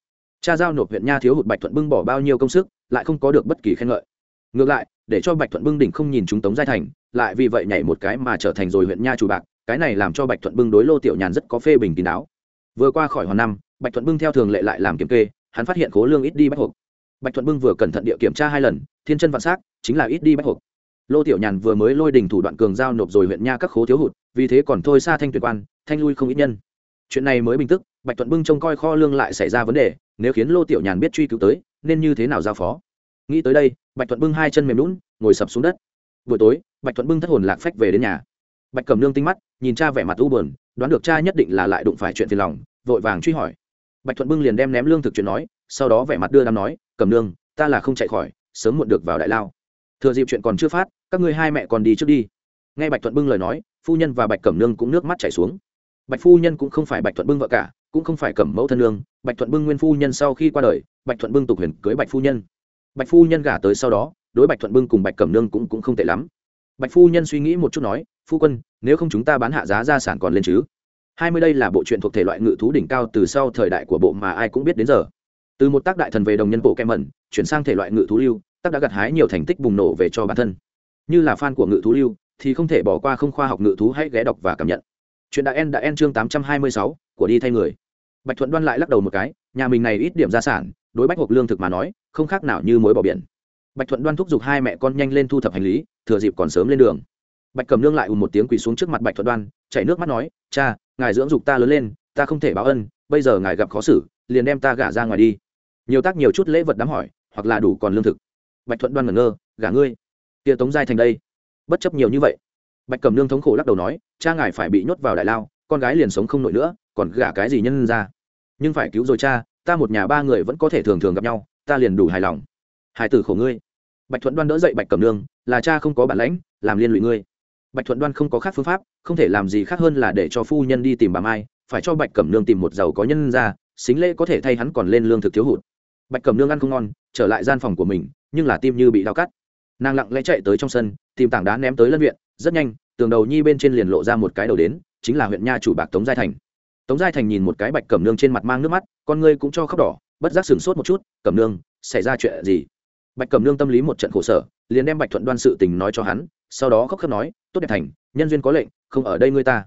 Cha giao nộp huyện nha thiếu hụt bạch thuận bưng bỏ bao nhiêu công sức, lại không có được bất kỳ khen ngợi. Ngược lại, để cho bạch thuận bưng đỉnh không nhìn chúng tống giai thành, lại vì vậy nhảy một cái mà trở thành rồi huyện nha chủ bạc cái này làm cho bạch thuận bưng đối lô tiểu nhàn rất có phê bình kín đáo. Vừa qua khỏi hoàn năm, bạch thuận bưng theo thường lệ lại làm kiểm kê, hắn phát hiện khố lương ít đi bách hộp. Bạch thuận bưng vừa cẩn thận địa kiểm tra hai lần, thiên chân vạn s á c chính là ít đi bách hộp. Lô tiểu nhàn vừa mới lôi đình thủ đoạn cường giao nộp rồi huyện nha các khố thiếu hụt, vì thế còn thôi xa thanh tuyệt quan, thanh lui không ít nhân. Chuyện này mới bình tức, bạch thuận bưng trông coi kho lương lại xảy ra vấn đề, nếu khiến lô tiểu nhàn biết truy cứu tới, nên như thế nào giao phó? Nghĩ tới đây, bạch thuận bưng hai chân mềm lún ngồi sập xuống đất. Buổi tối, bạch thuận bưng thất hồn lạc phách về đến nhà bạch cầm nương tinh mắt nhìn cha vẻ mặt u buồn đoán được cha nhất định là lại đụng phải chuyện phiền lòng vội vàng truy hỏi. Bạch thuận bưng liền đem ném lương thực chuyện nói sau đó vẻ mặt đưa đám nói cầm nương ta là không chạy khỏi sớm muộn được vào đại lao. Thừa dịp chuyện còn chưa phát các ngươi hai mẹ còn đi trước đi. Nghe bạch thuận bưng lời nói phu nhân và bạch cẩm nương cũng nước mắt chảy xuống. Bạch phu nhân cũng không phải bạch thuận bưng vợ cả cũng không phải cẩm mẫu thân nương bạch thuận bưng nguyên phu nhân sau khi qua đời bạch thuận bưng tục huyền cưới bạch phu nhân. Bạch phu nhân gả tới sau đó đối bạch thuận bưng cùng bạch cẩm nương cũng, cũng không tệ lắm bạch phu nhân suy nghĩ một chút nói, phu quân, nếu không chúng ta bán hạ giá gia sản còn lên chứ? Hai mươi đây là bộ truyện thuộc thể loại ngự thú đỉnh cao từ sau thời đại của bộ mà ai cũng biết đến giờ. Từ một tác đại thần về đồng nhân bộ kem mẩn, chuyển sang thể loại ngự thú lưu, tác đã gặt hái nhiều thành tích bùng nổ về cho bản thân. Như là fan của ngự thú lưu, thì không thể bỏ qua không khoa học ngự thú hãy ghé đọc và cảm nhận. Chuyện đã en đã en chương tám trăm hai mươi sáu, của đi thay người. Bạch thuận đoan lại lắc đầu một cái, nhà mình này ít điểm gia sản, đối bách hộp lương thực mà nói, không khác nào như mối bỏ biển. Bạch thuận đoan thúc giục hai mẹ con nhanh lên thu thập hành lý thừa dịp còn sớm lên đường. Bạch cầm nương lại ùn một tiếng quỳ xuống trước mặt bạch thuận đoan, chảy nước mắt nói, cha, ngài dưỡng dục ta lớn lên, ta không thể báo ân, bây giờ ngài gặp khó xử, liền đem ta gả ra ngoài đi. Nhiều tác nhiều chút lễ vật đám hỏi, hoặc là đủ còn lương thực. Bạch thuận đoan ngẩn ngơ, gả ngươi? Tia tống giai thành đây? Bất chấp nhiều như vậy, bạch cầm nương thống khổ lắc đầu nói, cha ngài phải bị nhốt vào đại lao, con gái liền sống không nổi nữa, còn gả cái gì nhân ra? Nhưng phải cứu rồi cha, ta một nhà ba người vẫn có thể thường thường gặp nhau, ta liền đủ hài lòng. Hải tử khổ ngươi. Bạch thuận đoan đỡ dậy bạch cầm nương là cha không có bản lãnh, làm liên lụy ngươi. Bạch thuận đoan không có khác phương pháp, không thể làm gì khác hơn là để cho phu nhân đi tìm bà mai, phải cho bạch cẩm nương tìm một giàu có nhân ra xính lễ có thể thay hắn còn lên lương thực thiếu hụt. Bạch cẩm nương ăn không ngon, trở lại gian phòng của mình, nhưng là tim như bị đau cắt. Nàng lặng lẽ chạy tới trong sân, tìm tảng đá ném tới lân viện, rất nhanh, tường đầu nhi bên trên liền lộ ra một cái đầu đến, chính là huyện nha chủ bạc tống giai thành. Tống giai thành nhìn một cái bạch cẩm nương trên mặt mang nước mắt, con ngươi cũng cho khóc đỏ, bất giác sửng sốt một chút, cẩm nương, xảy ra chuyện gì? Bạch cẩm nương tâm lý một trận khổ sở liền đem bạch thuận đoan sự tình nói cho hắn, sau đó khóc khóc nói, tốt đẹp thành, nhân duyên có lệnh, không ở đây ngươi ta.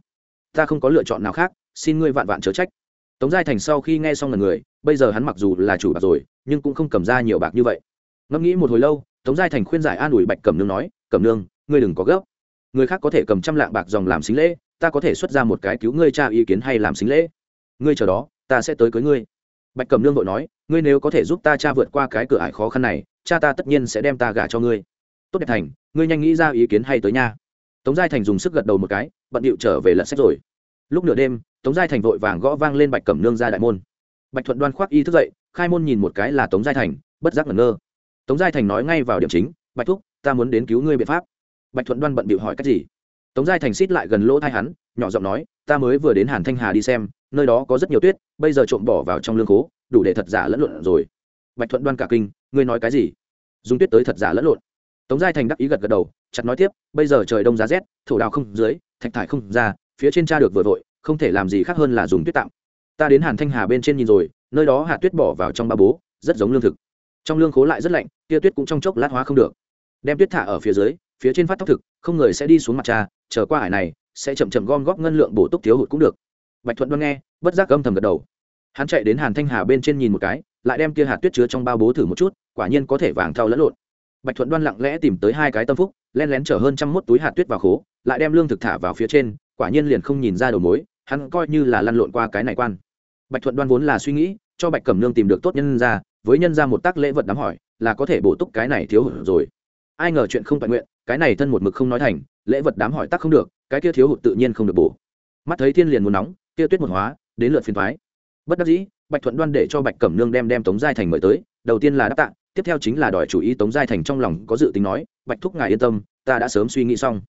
Ta không có lựa chọn nào khác, xin ngươi vạn vạn chớ trách. Tống giai thành sau khi nghe xong lần người, bây giờ hắn mặc dù là chủ bạc rồi, nhưng cũng không cầm ra nhiều bạc như vậy. Ngẫm nghĩ một hồi lâu, tống giai thành khuyên giải an ủi bạch cẩm nương nói, cẩm nương, ngươi đừng có gấp. Người khác có thể cầm trăm lạng bạc dòng làm xính lễ, ta có thể xuất ra một cái cứu ngươi cha ý kiến hay làm xính lễ. Ngươi chờ đó, ta sẽ tới cưới ngươi. Bạch cẩm nương vội nói, ngươi nếu có thể giúp ta cha vượt qua cái cửa ải khó khăn này, cha ta tất nhiên sẽ đem ta gả cho ngươi tốt đẹp thành, ngươi nhanh nghĩ ra ý kiến hay tới nha. Tống giai thành dùng sức gật đầu một cái, bận điệu trở về lật sách rồi. Lúc nửa đêm, tống giai thành vội vàng gõ vang lên bạch cẩm nương ra đại môn. Bạch thuận đoan khoác y thức dậy, khai môn nhìn một cái là tống giai thành, bất giác ngẩn ngơ. Tống giai thành nói ngay vào điểm chính, bạch thúc, ta muốn đến cứu ngươi biện pháp. Bạch thuận đoan bận bịu hỏi cách gì? Tống giai thành xít lại gần lỗ thai hắn, nhỏ giọng nói, ta mới vừa đến hàn thanh hà đi xem, nơi đó có rất nhiều tuyết, bây giờ trộm bỏ vào trong lương cố đủ để thật giả lẫn lộn rồi. Bạch thuận đoan cả kinh, ngươi nói cái gì? Dùng tuyết tới thật giả lẫn lộn tống giai thành đắc ý gật gật đầu, chặt nói tiếp, bây giờ trời đông giá rét, thổ đào không dưới, thạch thải không ra, phía trên cha được vừa vội, không thể làm gì khác hơn là dùng tuyết tạm ta đến hàn thanh hà bên trên nhìn rồi, nơi đó hạt tuyết bỏ vào trong ba bố, rất giống lương thực. Trong lương khố lại rất lạnh, tia tuyết cũng trong chốc lát hóa không được. Đem tuyết thả ở phía dưới, phía trên phát tóc thực, không người sẽ đi xuống mặt cha chờ qua hải này, sẽ chậm chậm gom góp ngân lượng bổ túc thiếu hụt cũng được. Bạch thuận đoan nghe, bất giác âm thầm gật đầu. Hắn chạy đến hàn thanh hà bên trên nhìn một cái, lại đem kia hạt tuyết chứa trong bao bố thử một chút, quả nhiên có thể vàng thau lẫn lộn bạch thuận đoan lặng lẽ tìm tới hai cái tâm phúc, len lén chở hơn trăm mốt túi hạt tuyết vào khố, lại đem lương thực thả vào phía trên, quả nhiên liền không nhìn ra đầu mối, hắn coi như là lăn lộn qua cái này quan. Bạch thuận đoan vốn là suy nghĩ, cho bạch cẩm nương tìm được tốt nhân ra, với nhân ra một tác lễ vật đám hỏi, là có thể bổ túc cái này thiếu hụt rồi. Ai ngờ chuyện không toàn nguyện, cái này thân một mực không nói thành, lễ vật đám hỏi tác không được, cái kia thiếu hụt tự nhiên không được bổ. Mắt thấy thiên liền muốn nóng, kia tuyết một hóa, đến lượt phiền thoái bất đắc dĩ, bạch thuận đoan để cho bạch cẩm nương đem đem tống giai thành mời tới, đầu tiên là đáp tạ tiếp theo chính là đòi chủ ý tống giai thành trong lòng có dự tính nói, bạch thúc ngài yên tâm, ta đã sớm suy nghĩ xong.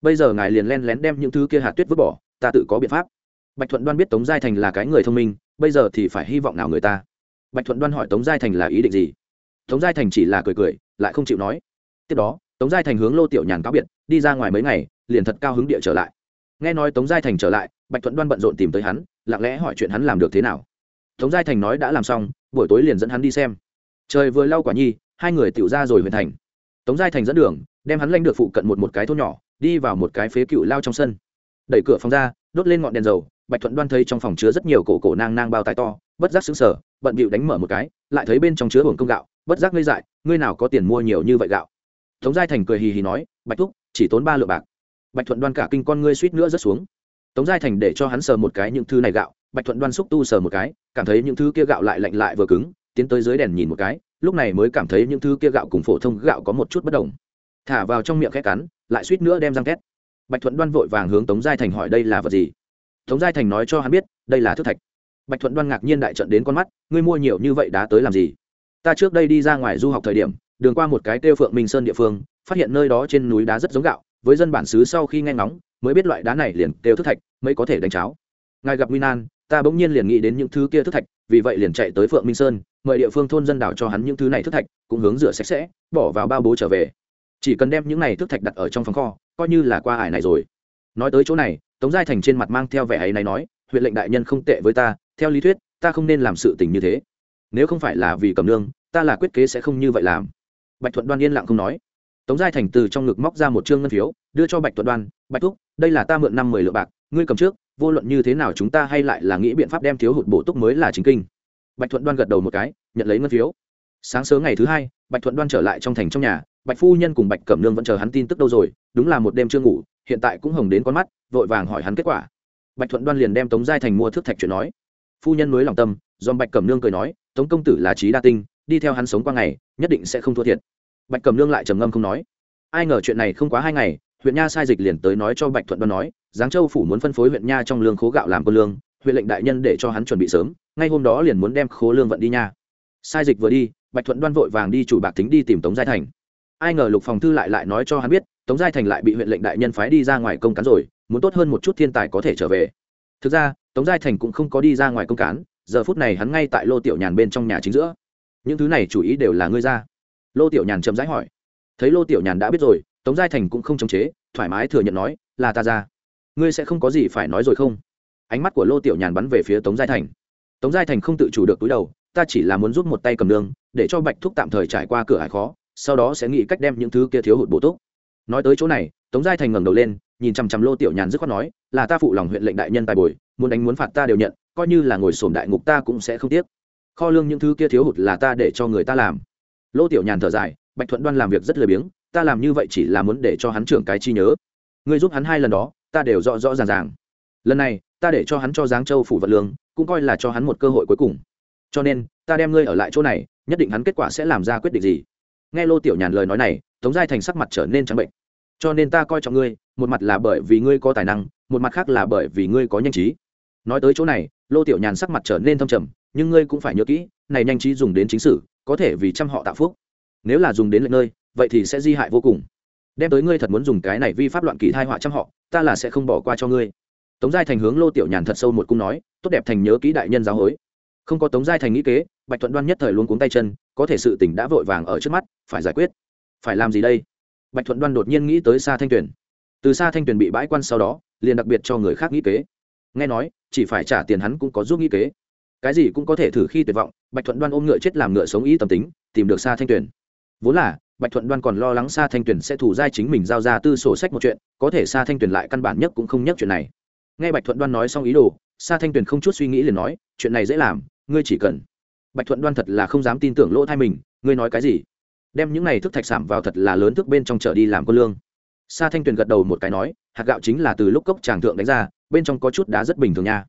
Bây giờ ngài liền len lén đem những thứ kia hạt tuyết vứt bỏ, ta tự có biện pháp. Bạch thuận đoan biết tống giai thành là cái người thông minh, bây giờ thì phải hy vọng nào người ta. Bạch thuận đoan hỏi tống giai thành là ý định gì? Tống giai thành chỉ là cười cười, lại không chịu nói. Tiếp đó, tống giai thành hướng lô tiểu nhàn cáo biệt, đi ra ngoài mấy ngày, liền thật cao hứng địa trở lại. Nghe nói tống giai thành trở lại, bạch thuận đoan bận rộn tìm tới hắn, lặng lẽ hỏi chuyện hắn làm được thế nào. Tống giai thành nói đã làm xong, buổi tối liền dẫn hắn đi xem trời vừa lau quả nhi, hai người tiểu ra rồi huyện thành. Tống giai thành dẫn đường, đem hắn lanh được phụ cận một một cái thôn nhỏ, đi vào một cái phế cựu lao trong sân. Đẩy cửa phòng ra, đốt lên ngọn đèn dầu, bạch thuận đoan thấy trong phòng chứa rất nhiều cổ cổ nang nang bao tài to, bất giác xứng sở bận bịu đánh mở một cái, lại thấy bên trong chứa hồn công gạo, bất giác ngây dại, ngươi nào có tiền mua nhiều như vậy gạo? Tống giai thành cười hì hì nói, bạch thúc, chỉ tốn ba lượng bạc. Bạch thuận đoan cả kinh con ngươi suýt nữa rớt xuống. Tống giai thành để cho hắn sờ một cái những thứ này gạo, bạch thuận đoan xúc tu sờ một cái, cảm thấy những thứ kia gạo lại lạnh lại vừa cứng tiến tới dưới đèn nhìn một cái, lúc này mới cảm thấy những thứ kia gạo cùng phổ thông gạo có một chút bất đồng. Thả vào trong miệng khét cắn, lại suýt nữa đem răng két bạch thuận đoan vội vàng hướng tống giai thành hỏi đây là vật gì? Tống giai thành nói cho hắn biết, đây là thức thạch. Bạch thuận đoan ngạc nhiên đại trận đến con mắt, ngươi mua nhiều như vậy đá tới làm gì? Ta trước đây đi ra ngoài du học thời điểm, đường qua một cái tiêu phượng minh sơn địa phương, phát hiện nơi đó trên núi đá rất giống gạo, với dân bản xứ sau khi nghe ngóng, mới biết loại đá này liền đều thức thạch mới có thể đánh cháo. Ngài gặp nguy nan, ta bỗng nhiên liền nghĩ đến những thứ kia thức thạch, vì vậy liền chạy tới phượng minh sơn mời địa phương thôn dân đảo cho hắn những thứ này thức thạch, cũng hướng rửa sạch sẽ, bỏ vào bao bố trở về. Chỉ cần đem những này thức thạch đặt ở trong phòng kho, coi như là qua ải này rồi. Nói tới chỗ này, tống giai thành trên mặt mang theo vẻ ấy này nói, huyện lệnh đại nhân không tệ với ta, theo lý thuyết, ta không nên làm sự tình như thế. Nếu không phải là vì cầm nương, ta là quyết kế sẽ không như vậy làm. Bạch thuận đoan yên lặng không nói. Tống giai thành từ trong ngực móc ra một chương ngân phiếu, đưa cho bạch thuận đoan, bạch thúc, đây là ta mượn năm mười lượng bạc, ngươi cầm trước, vô luận như thế nào chúng ta hay lại là nghĩ biện pháp đem thiếu hụt bổ túc mới là chính kinh bạch thuận đoan gật đầu một cái, nhận lấy ngân phiếu. Sáng sớm ngày thứ hai, bạch thuận đoan trở lại trong thành trong nhà, bạch phu nhân cùng bạch cẩm nương vẫn chờ hắn tin tức đâu rồi, đúng là một đêm chưa ngủ, hiện tại cũng hồng đến con mắt, vội vàng hỏi hắn kết quả. Bạch thuận đoan liền đem tống giai thành mua thước thạch chuyện nói. Phu nhân mới lòng tâm dòm bạch cẩm nương cười nói, tống công tử là trí đa tinh, đi theo hắn sống qua ngày, nhất định sẽ không thua thiệt. Bạch cẩm nương lại trầm ngâm không nói. Ai ngờ chuyện này không quá hai ngày, huyện nha sai dịch liền tới nói cho bạch thuận đoan nói, giáng châu phủ muốn phân phối huyện nha trong lương khố gạo làm quân lương huyện lệnh đại nhân để cho hắn chuẩn bị sớm, ngay hôm đó liền muốn đem khố lương vận đi nha. Sai dịch vừa đi, bạch thuận đoan vội vàng đi chủ bạc tính đi tìm tống giai thành. Ai ngờ lục phòng thư lại lại nói cho hắn biết, tống giai thành lại bị huyện lệnh đại nhân phái đi ra ngoài công cán rồi, muốn tốt hơn một chút thiên tài có thể trở về. Thực ra, tống giai thành cũng không có đi ra ngoài công cán, giờ phút này hắn ngay tại lô tiểu nhàn bên trong nhà chính giữa. Những thứ này chủ ý đều là ngươi ra. Lô tiểu nhàn chậm rãi hỏi. Thấy lô tiểu nhàn đã biết rồi, tống giai thành cũng không chống chế, thoải mái thừa nhận nói, là ta ra. Ngươi sẽ không có gì phải nói rồi không? Ánh mắt của lô tiểu nhàn bắn về phía tống giai thành. Tống giai thành không tự chủ được túi đầu, ta chỉ là muốn giúp một tay cầm đường để cho bạch thúc tạm thời trải qua cửa hải khó, sau đó sẽ nghĩ cách đem những thứ kia thiếu hụt bổ túc. Nói tới chỗ này, tống giai thành ngẩng đầu lên, nhìn chằm chằm lô tiểu nhàn dứt khoát nói, là ta phụ lòng huyện lệnh đại nhân tài bồi, muốn đánh muốn phạt ta đều nhận, coi như là ngồi sổm đại ngục ta cũng sẽ không tiếc. Kho lương những thứ kia thiếu hụt là ta để cho người ta làm. Lô tiểu nhàn thở dài, bạch thuận đoan làm việc rất lười biếng, ta làm như vậy chỉ là muốn để cho hắn trưởng cái chi nhớ. Ngươi giúp hắn hai lần đó, ta đều rõ rõ ràng ràng lần này, ta để cho hắn cho giáng châu phủ vật lương, cũng coi là cho hắn một cơ hội cuối cùng. Cho nên, ta đem ngươi ở lại chỗ này, nhất định hắn kết quả sẽ làm ra quyết định gì. Nghe lô tiểu nhàn lời nói này, tống giai thành sắc mặt trở nên trắng bệnh. Cho nên ta coi trọng ngươi, một mặt là bởi vì ngươi có tài năng, một mặt khác là bởi vì ngươi có nhanh trí. Nói tới chỗ này, lô tiểu nhàn sắc mặt trở nên thâm trầm, nhưng ngươi cũng phải nhớ kỹ, này nhanh trí dùng đến chính sử có thể vì trăm họ tạo phúc. Nếu là dùng đến lệnh nơi, vậy thì sẽ di hại vô cùng. Đem tới ngươi thật muốn dùng cái này vi pháp loạn kỳ thai họa trăm họ, ta là sẽ không bỏ qua cho ngươi tống giai thành hướng lô tiểu nhàn thật sâu một cung nói, tốt đẹp thành nhớ kỹ đại nhân giáo hối. Không có tống giai thành nghĩ kế, bạch thuận đoan nhất thời luôn cuống tay chân, có thể sự tỉnh đã vội vàng ở trước mắt, phải giải quyết. Phải làm gì đây? Bạch thuận đoan đột nhiên nghĩ tới xa thanh tuyền. Từ xa thanh tuyền bị bãi quan sau đó, liền đặc biệt cho người khác nghĩ kế. Nghe nói, chỉ phải trả tiền hắn cũng có giúp nghĩ kế. Cái gì cũng có thể thử khi tuyệt vọng, bạch thuận đoan ôm ngựa chết làm ngựa sống ý tâm tính, tìm được xa thanh tuyền. Vốn là, bạch thuận đoan còn lo lắng xa thanh tuyền sẽ thủ giai chính mình giao ra tư sổ sách một chuyện, có thể xa thanh tuyền lại căn bản nhất cũng không nhắc chuyện này nghe bạch thuận đoan nói xong ý đồ, Sa thanh tuyền không chút suy nghĩ liền nói, chuyện này dễ làm, ngươi chỉ cần. Bạch thuận đoan thật là không dám tin tưởng lỗ thai mình, ngươi nói cái gì? Đem những này thức thạch sảm vào thật là lớn thức bên trong chợ đi làm quân lương. Sa thanh tuyền gật đầu một cái nói, hạt gạo chính là từ lúc cốc tràng thượng đánh ra, bên trong có chút đá rất bình thường nha.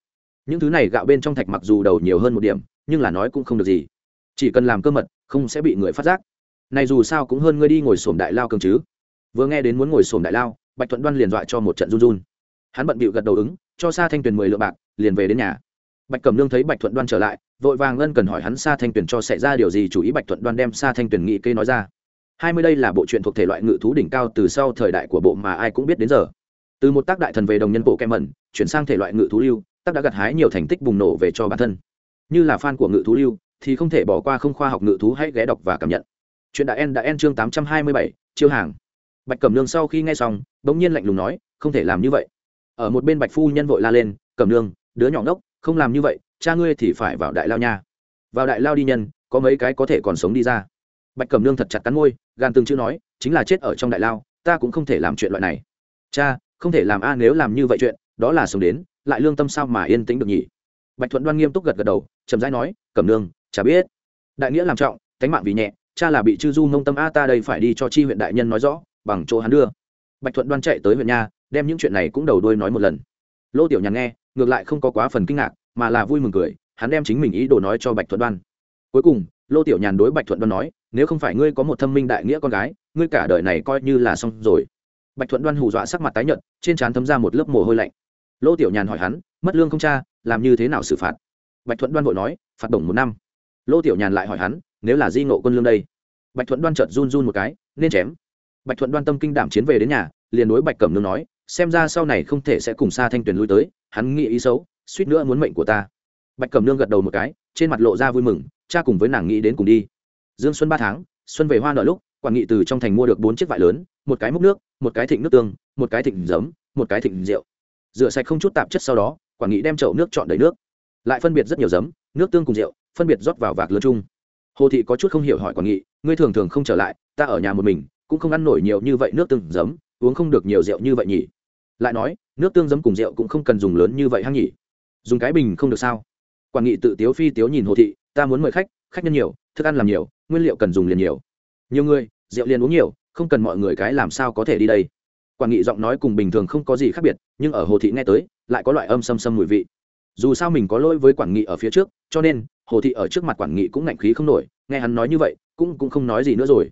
Những thứ này gạo bên trong thạch mặc dù đầu nhiều hơn một điểm, nhưng là nói cũng không được gì. Chỉ cần làm cơ mật, không sẽ bị người phát giác. Này dù sao cũng hơn ngươi đi ngồi sổm đại lao cường chứ. Vừa nghe đến muốn ngồi sổm đại lao, bạch thuận đoan liền dọa cho một trận run run hắn bận bịu gật đầu ứng, cho sa thanh tuyền mười lượng bạc, liền về đến nhà. Bạch cẩm nương thấy bạch thuận đoan trở lại, vội vàng ân cần hỏi hắn sa thanh tuyền cho xảy ra điều gì, chủ ý bạch thuận đoan đem sa thanh tuyền nghị kê nói ra. Hai mươi đây là bộ truyện thuộc thể loại ngự thú đỉnh cao từ sau thời đại của bộ mà ai cũng biết đến giờ. Từ một tác đại thần về đồng nhân bộ kem mẩn, chuyển sang thể loại ngự thú lưu, tác đã gặt hái nhiều thành tích bùng nổ về cho bản thân. Như là fan của ngự thú lưu, thì không thể bỏ qua không khoa học ngự thú hãy ghé đọc và cảm nhận. Chuyện đã en đã en chương tám trăm hai mươi bảy, chiêu hàng. Bạch cẩm nương sau khi nghe xong, bỗng nhiên lạnh lùng nói, không thể làm như vậy ở một bên bạch phu nhân vội la lên, cẩm nương, đứa nhỏ ngốc, không làm như vậy, cha ngươi thì phải vào đại lao nha. Vào đại lao đi nhân, có mấy cái có thể còn sống đi ra. Bạch cẩm nương thật chặt cắn môi gan từng chữ nói, chính là chết ở trong đại lao, ta cũng không thể làm chuyện loại này. Cha, không thể làm a, nếu làm như vậy chuyện, đó là sống đến, lại lương tâm sao mà yên tĩnh được nhỉ? Bạch thuận đoan nghiêm túc gật gật đầu, chậm rãi nói, cẩm nương, chả biết. Đại nghĩa làm trọng, tánh mạng vì nhẹ, cha là bị chư du nông tâm a, ta đây phải đi cho chi huyện đại nhân nói rõ, bằng chỗ hắn đưa. Bạch thuận đoan chạy tới huyện nha đem những chuyện này cũng đầu đuôi nói một lần. Lô tiểu nhàn nghe, ngược lại không có quá phần kinh ngạc, mà là vui mừng cười, hắn đem chính mình ý đồ nói cho bạch thuận đoan. Cuối cùng, lô tiểu nhàn đối bạch thuận đoan nói, nếu không phải ngươi có một thâm minh đại nghĩa con gái, ngươi cả đời này coi như là xong rồi. Bạch thuận đoan hù dọa sắc mặt tái nhợt, trên trán thấm ra một lớp mồ hôi lạnh. Lô tiểu nhàn hỏi hắn, mất lương không cha, làm như thế nào xử phạt? Bạch thuận đoan vội nói, phạt đồng một năm. Lô tiểu nhàn lại hỏi hắn, nếu là di ngộ quân lương đây? Bạch thuận đoan chợt run run một cái, nên chém. Bạch thuận đoan tâm kinh đảm chiến về đến nhà, liền đối bạch cẩm nương nói xem ra sau này không thể sẽ cùng xa thanh tuyền lui tới, hắn nghĩ ý xấu, suýt nữa muốn mệnh của ta. Bạch cẩm nương gật đầu một cái, trên mặt lộ ra vui mừng, cha cùng với nàng nghĩ đến cùng đi. Dương xuân ba tháng, xuân về hoa nở lúc, quản nghị từ trong thành mua được bốn chiếc vải lớn, một cái múc nước, một cái thịnh nước tương, một cái thịnh giấm, một cái thịnh rượu. Rửa sạch không chút tạp chất sau đó, quản nghị đem chậu nước chọn đầy nước. Lại phân biệt rất nhiều giấm, nước tương cùng rượu, phân biệt rót vào vạc lớn chung. Hồ thị có chút không hiểu hỏi quản nghị, ngươi thường thường không trở lại, ta ở nhà một mình, cũng không ăn nổi nhiều như vậy nước tương giấm uống không được nhiều rượu như vậy nhỉ? Lại nói, nước tương giấm cùng rượu cũng không cần dùng lớn như vậy hăng nhỉ? Dùng cái bình không được sao? Quản nghị tự tiếu phi, tiếu nhìn hồ thị, ta muốn mời khách khách nhân nhiều, thức ăn làm nhiều, nguyên liệu cần dùng liền nhiều. Nhiều người, rượu liền uống nhiều, không cần mọi người cái làm sao có thể đi đây. Quản nghị giọng nói cùng bình thường không có gì khác biệt, nhưng ở hồ thị nghe tới, lại có loại âm xâm xâm mùi vị. Dù sao mình có lỗi với quản nghị ở phía trước, cho nên, hồ thị ở trước mặt quản nghị cũng ngạnh khí không nổi, nghe hắn nói như vậy, cũng cũng không nói gì nữa rồi.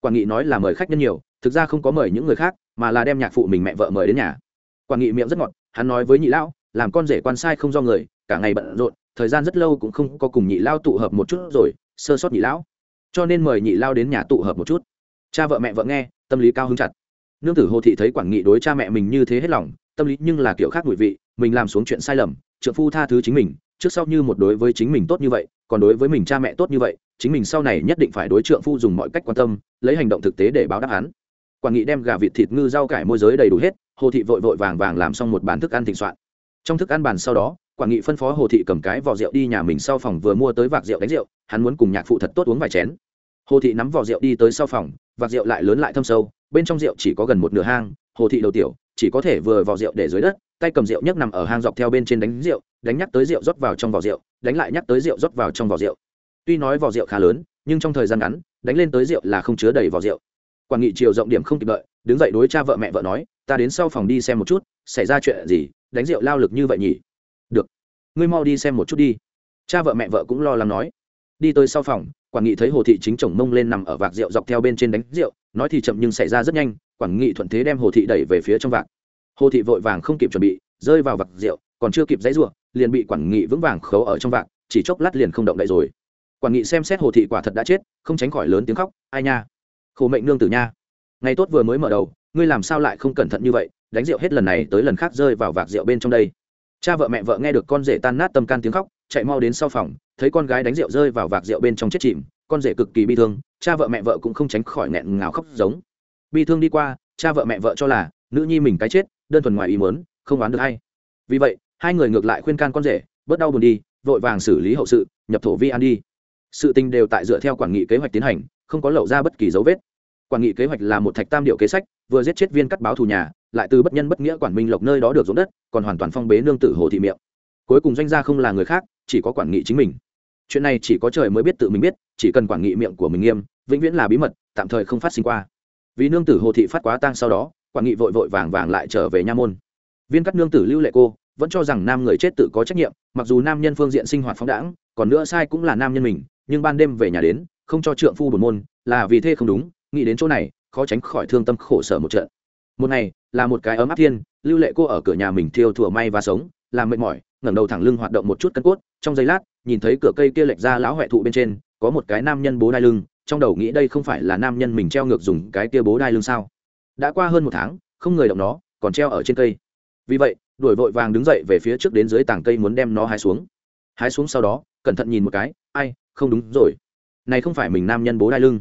Quản nghị nói là mời khách nhân nhiều, thực ra không có mời những người khác mà là đem nhạc phụ mình mẹ vợ mời đến nhà. Quản nghị miệng rất ngọt, hắn nói với nhị lão, làm con rể quan sai không do người, cả ngày bận rộn, thời gian rất lâu cũng không có cùng nhị lao tụ hợp một chút rồi, sơ sót nhị lão. Cho nên mời nhị lao đến nhà tụ hợp một chút. Cha vợ mẹ vợ nghe, tâm lý cao hứng chặt. Nương tử hồ thị thấy quản nghị đối cha mẹ mình như thế hết lòng, tâm lý nhưng là kiểu khác ngụy vị, mình làm xuống chuyện sai lầm trợ phu tha thứ chính mình, trước sau như một đối với chính mình tốt như vậy, còn đối với mình cha mẹ tốt như vậy, chính mình sau này nhất định phải đối trượng phu dùng mọi cách quan tâm, lấy hành động thực tế để báo đáp án quản nghị đem gà vịt thịt ngư rau cải môi giới đầy đủ hết, hồ thị vội vội vàng vàng làm xong một bàn thức ăn thịnh soạn. Trong thức ăn bàn sau đó quản nghị phân phó hồ thị cầm cái vỏ rượu đi nhà mình sau phòng vừa mua tới vạc rượu đánh rượu, hắn muốn cùng nhạc phụ thật tốt uống vài chén. Hồ thị nắm vỏ rượu đi tới sau phòng, vạc rượu lại lớn lại thâm sâu, bên trong rượu chỉ có gần một nửa hang, hồ thị đầu tiểu, chỉ có thể vừa vỏ rượu để dưới đất, tay cầm rượu nhấc nằm ở hang dọc theo bên trên đánh rượu, đánh nhắc tới rượu rót vào trong vỏ rượu, đánh lại nhắc tới rượu rót vào trong vỏ rượu. Tuy nói vỏ rượu khá lớn, nhưng trong thời gian ngắn, đánh lên tới rượu là không chứa đầy vỏ rượu quản nghị chiều rộng điểm không kịp đợi, đứng dậy đối cha vợ mẹ vợ nói, ta đến sau phòng đi xem một chút, xảy ra chuyện gì, đánh rượu lao lực như vậy nhỉ? Được, ngươi mau đi xem một chút đi. Cha vợ mẹ vợ cũng lo lắng nói. Đi tới sau phòng quản nghị thấy hồ thị chính chồng mông lên nằm ở vạc rượu dọc theo bên trên đánh rượu, nói thì chậm nhưng xảy ra rất nhanh quản nghị thuận thế đem hồ thị đẩy về phía trong vạc. Hồ thị vội vàng không kịp chuẩn bị, rơi vào vạc rượu, còn chưa kịp dãy ruộng liền bị quản nghị vững vàng khấu ở trong vạc, chỉ chốc lát liền không động đậy rồi. Quản nghị xem xét hồ thị quả thật đã chết, không tránh khỏi lớn tiếng khóc, ai nha khổ mệnh nương tử nha. Ngày tốt vừa mới mở đầu, ngươi làm sao lại không cẩn thận như vậy? Đánh rượu hết lần này tới lần khác rơi vào vạc rượu bên trong đây. Cha vợ mẹ vợ nghe được con rể tan nát tâm can tiếng khóc, chạy mau đến sau phòng, thấy con gái đánh rượu rơi vào vạc rượu bên trong chết chìm, con rể cực kỳ bi thương, cha vợ mẹ vợ cũng không tránh khỏi nghẹn ngào khóc giống. Bi thương đi qua, cha vợ mẹ vợ cho là, nữ nhi mình cái chết, đơn thuần ngoài ý mớn không đoán được hay vì vậy, hai người ngược lại khuyên can con rể, bớt đau buồn đi, vội vàng xử lý hậu sự, nhập thổ vi an đi. Sự tình đều tại dựa theo quản nghị kế hoạch tiến hành không có lộ ra bất kỳ dấu vết. Quản nghị kế hoạch là một thạch tam điệu kế sách, vừa giết chết viên cắt báo thù nhà, lại từ bất nhân bất nghĩa quản minh lộc nơi đó được ruộng đất, còn hoàn toàn phong bế nương tử hồ thị miệng. Cuối cùng doanh gia không là người khác, chỉ có quản nghị chính mình. Chuyện này chỉ có trời mới biết tự mình biết, chỉ cần quản nghị miệng của mình nghiêm, vĩnh viễn là bí mật, tạm thời không phát sinh qua. Vì nương tử hồ thị phát quá tang sau đó, quản nghị vội vội vàng vàng lại trở về nha môn. Viên cắt nương tử lưu lệ cô, vẫn cho rằng nam người chết tự có trách nhiệm, mặc dù nam nhân phương diện sinh hoạt phóng đãng, còn nữa sai cũng là nam nhân mình, nhưng ban đêm về nhà đến không cho trượng phu buồn môn, là vì thế không đúng, nghĩ đến chỗ này, khó tránh khỏi thương tâm khổ sở một trận. Một ngày, là một cái ấm áp thiên, lưu lệ cô ở cửa nhà mình thiêu thùa may và sống, làm mệt mỏi, ngẩng đầu thẳng lưng hoạt động một chút cân cốt, trong giây lát, nhìn thấy cửa cây kia lệch ra lão huệ thụ bên trên, có một cái nam nhân bố đai lưng, trong đầu nghĩ đây không phải là nam nhân mình treo ngược dùng cái kia bố đai lưng sao? Đã qua hơn một tháng, không người động nó, còn treo ở trên cây. Vì vậy, đuổi vội vàng đứng dậy về phía trước đến dưới tảng cây muốn đem nó hái xuống. Hái xuống sau đó, cẩn thận nhìn một cái, ai, không đúng rồi này không phải mình nam nhân bố đai lưng.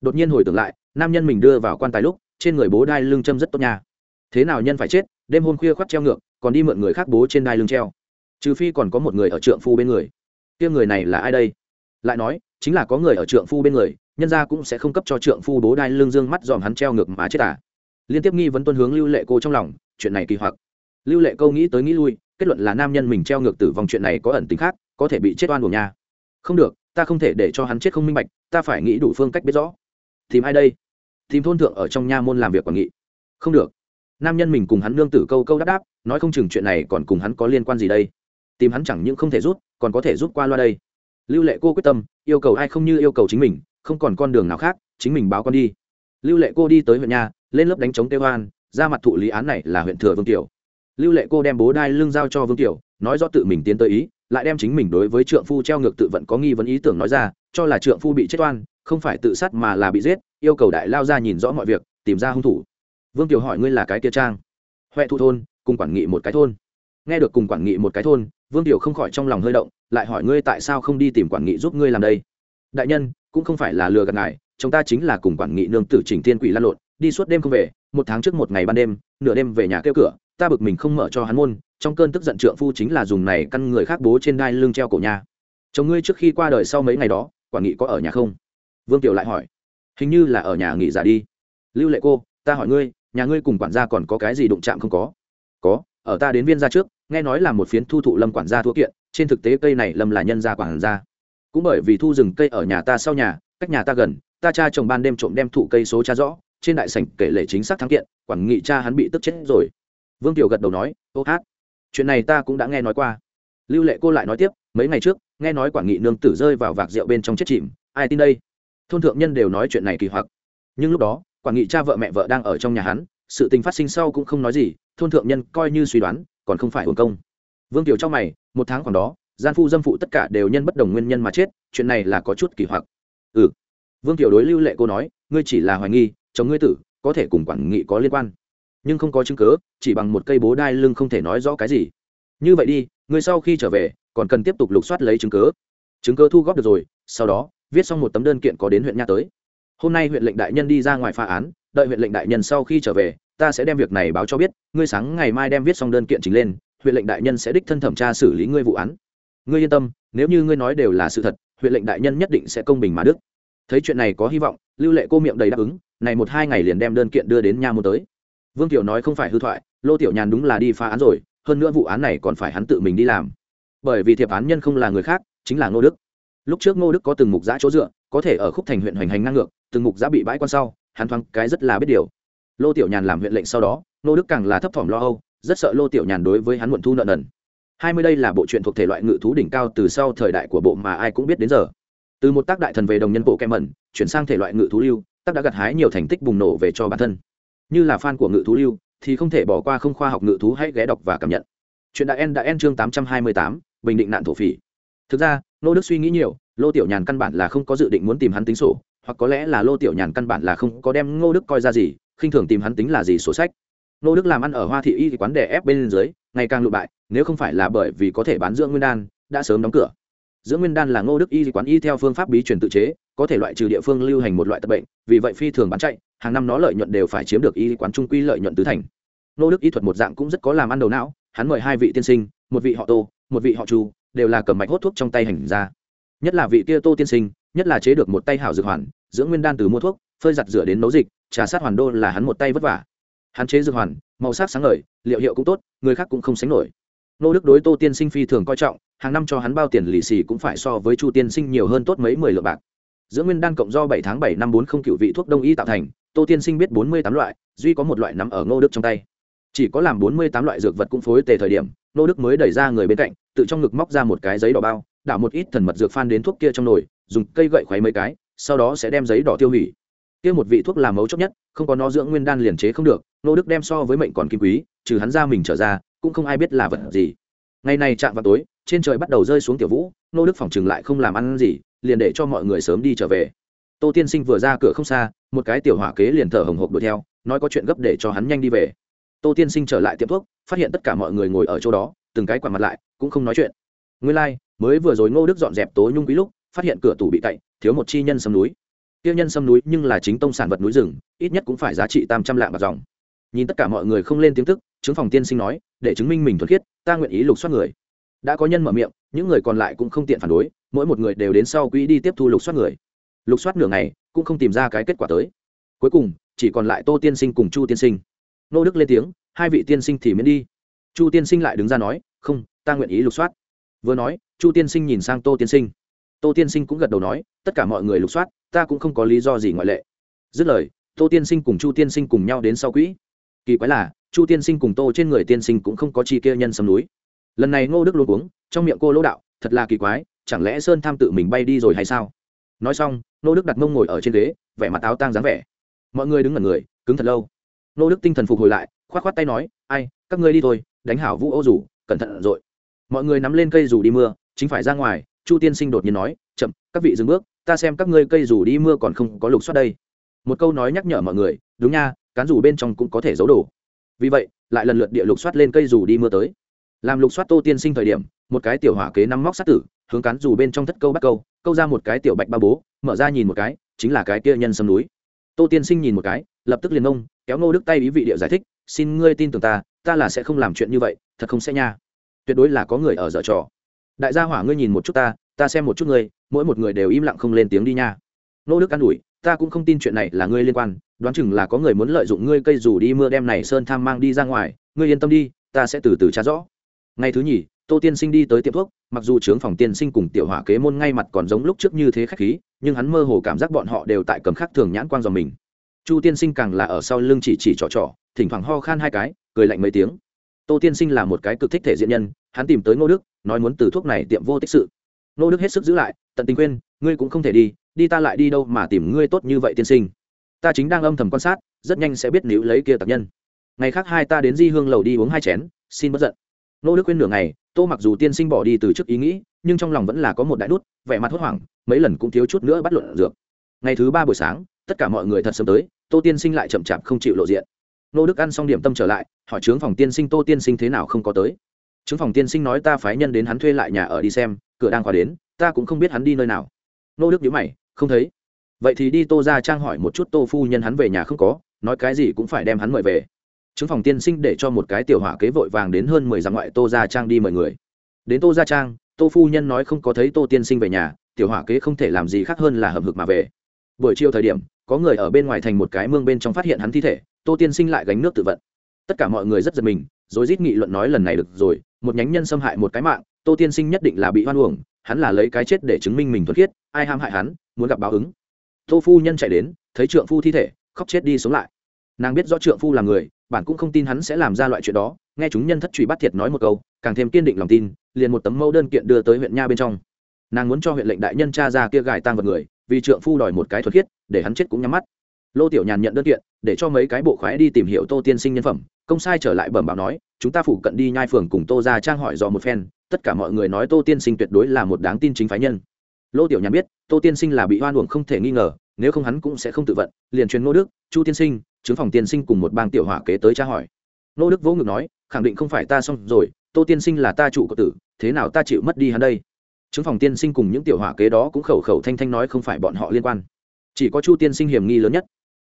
Đột nhiên hồi tưởng lại, nam nhân mình đưa vào quan tài lúc, trên người bố đai lưng châm rất tốt nha. Thế nào nhân phải chết, đêm hôm khuya khoác treo ngược, còn đi mượn người khác bố trên đai lưng treo. Trừ phi còn có một người ở trượng phu bên người. Kia người này là ai đây? Lại nói, chính là có người ở trượng phu bên người, nhân gia cũng sẽ không cấp cho trượng phu bố đai lưng dương mắt dòm hắn treo ngược mà chết à. Liên tiếp nghi vấn tuân hướng lưu lệ cô trong lòng, chuyện này kỳ hoặc. Lưu lệ câu nghĩ tới nghĩ lui, kết luận là nam nhân mình treo ngược tử vong chuyện này có ẩn tính khác, có thể bị chết oan của nhà không được ta không thể để cho hắn chết không minh bạch, ta phải nghĩ đủ phương cách biết rõ. Tìm ai đây? Tìm thôn thượng ở trong nha môn làm việc quản nghị. Không được. Nam nhân mình cùng hắn nương tử câu câu đáp đáp, nói không chừng chuyện này còn cùng hắn có liên quan gì đây. Tìm hắn chẳng những không thể rút, còn có thể rút qua loa đây. Lưu lệ cô quyết tâm, yêu cầu ai không như yêu cầu chính mình, không còn con đường nào khác, chính mình báo con đi. Lưu lệ cô đi tới huyện nhà, lên lớp đánh chống tê hoan ra mặt thụ lý án này là huyện thừa vương tiểu. Lưu lệ cô đem bố đai lưng giao cho vương tiểu, nói rõ tự mình tiến tới ý lại đem chính mình đối với trượng phu treo ngược tự vận có nghi vấn ý tưởng nói ra, cho là trượng phu bị chết oan, không phải tự sát mà là bị giết, yêu cầu đại lao ra nhìn rõ mọi việc, tìm ra hung thủ. Vương tiểu hỏi ngươi là cái kia trang? Huệ thu thôn, cùng quản nghị một cái thôn. Nghe được cùng quản nghị một cái thôn, vương tiểu không khỏi trong lòng hơi động, lại hỏi ngươi tại sao không đi tìm quản nghị giúp ngươi làm đây? Đại nhân, cũng không phải là lừa gạt ngài, chúng ta chính là cùng quản nghị nương tử trình tiên quỷ lan lộn, đi suốt đêm không về, một tháng trước một ngày ban đêm, nửa đêm về nhà kêu cửa, ta bực mình không mở cho hắn môn trong cơn tức giận trượng phu chính là dùng này căn người khác bố trên đai lưng treo cổ nhà chồng ngươi trước khi qua đời sau mấy ngày đó, quản nghị có ở nhà không? Vương tiểu lại hỏi. Hình như là ở nhà nghỉ giả đi. Lưu lệ cô, ta hỏi ngươi, nhà ngươi cùng quản gia còn có cái gì đụng chạm không có? Có, ở ta đến viên gia trước, nghe nói là một phiến thu thụ lâm quản gia thua kiện, trên thực tế cây này lâm là nhân gia quản gia. Cũng bởi vì thu rừng cây ở nhà ta sau nhà, cách nhà ta gần, ta cha chồng ban đêm trộm đem thụ cây số cha rõ, trên đại sảnh kể lệ chính xác thắng kiện, quản nghị cha hắn bị tức chết rồi. Vương tiểu gật đầu nói, ô hát chuyện này ta cũng đã nghe nói qua. Lưu lệ cô lại nói tiếp, mấy ngày trước, nghe nói quản nghị nương tử rơi vào vạc rượu bên trong chết chìm, ai tin đây? Thôn thượng nhân đều nói chuyện này kỳ hoặc. Nhưng lúc đó quản nghị cha vợ mẹ vợ đang ở trong nhà hắn, sự tình phát sinh sau cũng không nói gì, thôn thượng nhân coi như suy đoán, còn không phải hồn công. Vương tiểu trong mày, một tháng còn đó, gian phu dâm phụ tất cả đều nhân bất đồng nguyên nhân mà chết, chuyện này là có chút kỳ hoặc. Ừ. Vương tiểu đối lưu lệ cô nói, ngươi chỉ là hoài nghi, chồng ngươi tử, có thể cùng quản nghị có liên quan nhưng không có chứng cớ chỉ bằng một cây bố đai lưng không thể nói rõ cái gì. Như vậy đi người sau khi trở về, còn cần tiếp tục lục soát lấy chứng cớ chứng cớ thu góp được rồi, sau đó, viết xong một tấm đơn kiện có đến huyện nha tới. Hôm nay huyện lệnh đại nhân đi ra ngoài phá án, đợi huyện lệnh đại nhân sau khi trở về, ta sẽ đem việc này báo cho biết, ngươi sáng ngày mai đem viết xong đơn kiện trình lên, huyện lệnh đại nhân sẽ đích thân thẩm tra xử lý ngươi vụ án. Ngươi yên tâm, nếu như ngươi nói đều là sự thật, huyện lệnh đại nhân nhất định sẽ công bình mà đức. Thấy chuyện này có hy vọng, lưu lệ cô miệng đầy đáp ứng, này một hai ngày liền đem đơn kiện đưa đến nha môn tới vương tiểu nói không phải hư thoại, lô tiểu nhàn đúng là đi phá án rồi, hơn nữa vụ án này còn phải hắn tự mình đi làm. Bởi vì thiệp án nhân không là người khác, chính là ngô đức. Lúc trước ngô đức có từng mục giã chỗ dựa, có thể ở khúc thành huyện hoành hành ngang ngược, từng mục giã bị bãi quan sau, hắn thoáng cái rất là biết điều. Lô tiểu nhàn làm huyện lệnh sau đó, ngô đức càng là thấp thỏm lo âu, rất sợ lô tiểu nhàn đối với hắn muộn thu nợ nần. Hai mươi đây là bộ truyện thuộc thể loại ngự thú đỉnh cao từ sau thời đại của bộ mà ai cũng biết đến giờ. Từ một tác đại thần về đồng nhân bộ kem mẩn, chuyển sang thể loại ngự thú lưu, tác đã gặt hái nhiều thành tích bùng nổ về cho bản thân như là fan của ngự thú lưu, thì không thể bỏ qua không khoa học ngự thú hãy ghé đọc và cảm nhận. Chuyện đại en đã en chương tám trăm hai mươi tám, bình định nạn thổ phỉ. Thực ra nô đức suy nghĩ nhiều, lô tiểu nhàn căn bản là không có dự định muốn tìm hắn tính sổ, hoặc có lẽ là lô tiểu nhàn căn bản là không có đem ngô đức coi ra gì, khinh thường tìm hắn tính là gì sổ sách. Ngô đức làm ăn ở hoa thị y thì quán đè ép bên dưới, ngày càng lụ bại, nếu không phải là bởi vì có thể bán dưỡng nguyên đan, đã sớm đóng cửa. Dưỡng nguyên đan là ngô đức y thì quán y theo phương pháp bí truyền tự chế, có thể loại trừ địa phương lưu hành một loại tập bệnh, vì vậy phi thường bán chạy hàng năm nó lợi nhuận đều phải chiếm được y quán trung quy lợi nhuận tứ thành. Nô đức y thuật một dạng cũng rất có làm ăn đầu não, hắn mời hai vị tiên sinh, một vị họ tô, một vị họ chu, đều là cầm mạch hốt thuốc trong tay hành ra nhất là vị kia tô tiên sinh, nhất là chế được một tay hảo dược hoàn, dưỡng nguyên đan từ mua thuốc, phơi giặt rửa đến nấu dịch, trà sát hoàn đô là hắn một tay vất vả. Hắn chế dược hoàn, màu sắc sáng ngời, liệu hiệu cũng tốt, người khác cũng không sánh nổi. Nô đức đối tô tiên sinh phi thường coi trọng, hàng năm cho hắn bao tiền lì xì cũng phải so với chu tiên sinh nhiều hơn tốt mấy mười lượng bạc. Dưỡng nguyên đan cộng do bảy tháng bảy năm bốn không cựu vị thuốc đông y tạo thành tô tiên sinh biết bốn mươi tám loại, duy có một loại nắm ở ngô đức trong tay. Chỉ có làm bốn mươi tám loại dược vật cũng phối tề thời điểm, Ngô đức mới đẩy ra người bên cạnh, tự trong ngực móc ra một cái giấy đỏ bao, đảo một ít thần mật dược phan đến thuốc kia trong nồi, dùng cây gậy khoáy mấy cái, sau đó sẽ đem giấy đỏ tiêu hủy. Kia một vị thuốc làm mấu chốc nhất, không có nó dưỡng nguyên đan liền chế không được, Ngô đức đem so với mệnh còn kim quý, trừ hắn ra mình trở ra, cũng không ai biết là vật gì. Ngày này chạm vào tối, trên trời bắt đầu rơi xuống tiểu vũ, Ngô đức phòng chừng lại không làm ăn gì, liền để cho mọi người sớm đi trở về tô tiên sinh vừa ra cửa không xa một cái tiểu hỏa kế liền thở hồng hộc đuổi theo nói có chuyện gấp để cho hắn nhanh đi về. Tô tiên sinh trở lại tiệm thuốc phát hiện tất cả mọi người ngồi ở chỗ đó từng cái quả mặt lại cũng không nói chuyện. Nguyên lai、like, mới vừa rồi ngô đức dọn dẹp tố nhung quý lúc phát hiện cửa tủ bị cậy thiếu một chi nhân sâm núi. Tiêu nhân sâm núi nhưng là chính tông sản vật núi rừng ít nhất cũng phải giá trị tam trăm lạng bạc dòng. Nhìn tất cả mọi người không lên tiếng tức chứng phòng tiên sinh nói để chứng minh mình thuần khiết ta nguyện ý lục soát người. Đã có nhân mở miệng những người còn lại cũng không tiện phản đối mỗi một người đều đến sau quỹ đi tiếp thu lục soát người lục soát nửa ngày, cũng không tìm ra cái kết quả tới. Cuối cùng, chỉ còn lại tô tiên sinh cùng chu tiên sinh. Nô đức lên tiếng, hai vị tiên sinh thì miễn đi. Chu tiên sinh lại đứng ra nói, không, ta nguyện ý lục soát. Vừa nói, chu tiên sinh nhìn sang tô tiên sinh. Tô tiên sinh cũng gật đầu nói, tất cả mọi người lục soát, ta cũng không có lý do gì ngoại lệ. Dứt lời, tô tiên sinh cùng chu tiên sinh cùng nhau đến sau quỹ. Kỳ quái là, chu tiên sinh cùng tô trên người tiên sinh cũng không có chi kia nhân sầm núi. Lần này ngô đức luôn uống trong miệng cô lỗ đạo, thật là kỳ quái, chẳng lẽ sơn tham tự mình bay đi rồi hay sao? Nói xong, nô đức đặt mông ngồi ở trên ghế, vẻ mặt áo tang dáng vẻ. Mọi người đứng ngẩn người, cứng thật lâu. Nô đức tinh thần phục hồi lại k h o á t k h o á t tay nói, ai, các ngươi đi thôi, đánh hảo vũ ô rủ, cẩn thận rồi. Mọi người nắm lên cây rủ đi mưa, chính phải ra ngoài, chu tiên sinh đột nhiên nói, chậm, các vị dừng bước, ta xem các ngươi cây rủ đi mưa còn không có lục xoát đây. Một câu nói nhắc nhở mọi người, đúng nha, cán rủ bên trong cũng có thể giấu đồ. Vì vậy, lại lần lượt địa lục xoát lên cây rủ đi mưa tới. Làm lục xoát tô tiên sinh thời điểm, một cái tiểu hỏa kế nắm móc sát tử hướng cán dù bên trong thất câu bắt câu câu ra một cái tiểu bạch ba bố, mở ra nhìn một cái, chính là cái kia nhân sâm núi. Tô tiên sinh nhìn một cái, lập tức liền ông kéo ngô đức tay ý vị địa giải thích, xin ngươi tin tưởng ta ta là sẽ không làm chuyện như vậy, thật không sẽ nha. Tuyệt đối là có người ở dở trò. Đại gia hỏa ngươi nhìn một chút ta ta xem một chút ngươi, mỗi một người đều im lặng không lên tiếng đi nha. Nô đức an ủi, ta cũng không tin chuyện này là ngươi liên quan, đoán chừng là có người muốn lợi dụng ngươi cây dù đi mưa đem này sơn tham mang đi ra ngoài, ngươi yên tâm đi, ta sẽ từ từ trả rõ. Ngày thứ nhì tô tiên sinh đi tới tiệm thuốc mặc dù trướng phòng tiên sinh cùng tiểu hỏa kế môn ngay mặt còn giống lúc trước như thế khách khí nhưng hắn mơ hồ cảm giác bọn họ đều tại cầm khắc thường nhãn quan dòng mình. Chu tiên sinh càng là ở sau lưng chỉ chỉ trò trò thỉnh thoảng ho khan hai cái cười lạnh mấy tiếng. Tô tiên sinh là một cái cực thích thể diện nhân hắn tìm tới ngô đức nói muốn từ thuốc này tiệm vô tích sự. Ngô đức hết sức giữ lại tận tình khuyên, ngươi cũng không thể đi đi ta lại đi đâu mà tìm ngươi tốt như vậy tiên sinh. Ta chính đang âm thầm quan sát rất nhanh sẽ biết nếu lấy kia tập nhân. Ngày khác hai ta đến di hương lầu đi uống hai chén xin bất giận nô đức quên nửa ngày, tô mặc dù tiên sinh bỏ đi từ trước ý nghĩ, nhưng trong lòng vẫn là có một đại nút, vẻ mặt hốt hoảng, mấy lần cũng thiếu chút nữa bắt luận dược. Ngày thứ ba buổi sáng, tất cả mọi người thật sớm tới, tô tiên sinh lại chậm chạp không chịu lộ diện. Nô đức ăn xong điểm tâm trở lại, hỏi trướng phòng tiên sinh tô tiên sinh thế nào không có tới. Trướng phòng tiên sinh nói ta phái nhân đến hắn thuê lại nhà ở đi xem, cửa đang khóa đến, ta cũng không biết hắn đi nơi nào. Nô đức nhớ mày, không thấy. Vậy thì đi tô ra trang hỏi một chút tô phu nhân hắn về nhà không có, nói cái gì cũng phải đem hắn mời về chứng phòng tiên sinh để cho một cái tiểu hỏa kế vội vàng đến hơn mười dặm ngoại tô gia trang đi mời người. Đến tô gia trang, tô phu nhân nói không có thấy tô tiên sinh về nhà, tiểu hỏa kế không thể làm gì khác hơn là hầm hực mà về. Buổi chiều thời điểm, có người ở bên ngoài thành một cái mương bên trong phát hiện hắn thi thể, tô tiên sinh lại gánh nước tự vận. Tất cả mọi người rất giật mình, rồi rít nghị luận nói lần này được rồi, một nhánh nhân xâm hại một cái mạng, tô tiên sinh nhất định là bị hoan uổng, hắn là lấy cái chết để chứng minh mình thuần khiết, ai ham hại hắn, muốn gặp báo ứng. Tô phu nhân chạy đến, thấy trượng phu thi thể, khóc chết đi sống lại. Nàng biết rõ trượng phu là người bản cũng không tin hắn sẽ làm ra loại chuyện đó, nghe chúng nhân thất truy bắt thiệt nói một câu, càng thêm kiên định lòng tin, liền một tấm mẫu đơn kiện đưa tới huyện nha bên trong. Nàng muốn cho huyện lệnh đại nhân cha ra kia gài tang vật người, vì trượng phu đòi một cái thuật khiết, để hắn chết cũng nhắm mắt. Lô tiểu nhàn nhận đơn kiện, để cho mấy cái bộ khoái đi tìm hiểu tô tiên sinh nhân phẩm công sai trở lại bẩm báo nói, chúng ta phủ cận đi nhai phường cùng tô ra trang hỏi dò một phen, tất cả mọi người nói tô tiên sinh tuyệt đối là một đáng tin chính phái nhân. Lô tiểu nhàn biết, tô tiên sinh là bị hoan uổng không thể nghi ngờ nếu không hắn cũng sẽ không tự vận, liền truyền ngô đức, chu tiên sinh chứng phòng tiên sinh cùng một bang tiểu hỏa kế tới tra hỏi. Ngô đức vỗ ngực nói, khẳng định không phải ta xong rồi, tô tiên sinh là ta chủ của tử, thế nào ta chịu mất đi hắn đây? Chứng phòng tiên sinh cùng những tiểu hỏa kế đó cũng khẩu khẩu thanh thanh nói không phải bọn họ liên quan. Chỉ có chu tiên sinh hiểm nghi lớn nhất.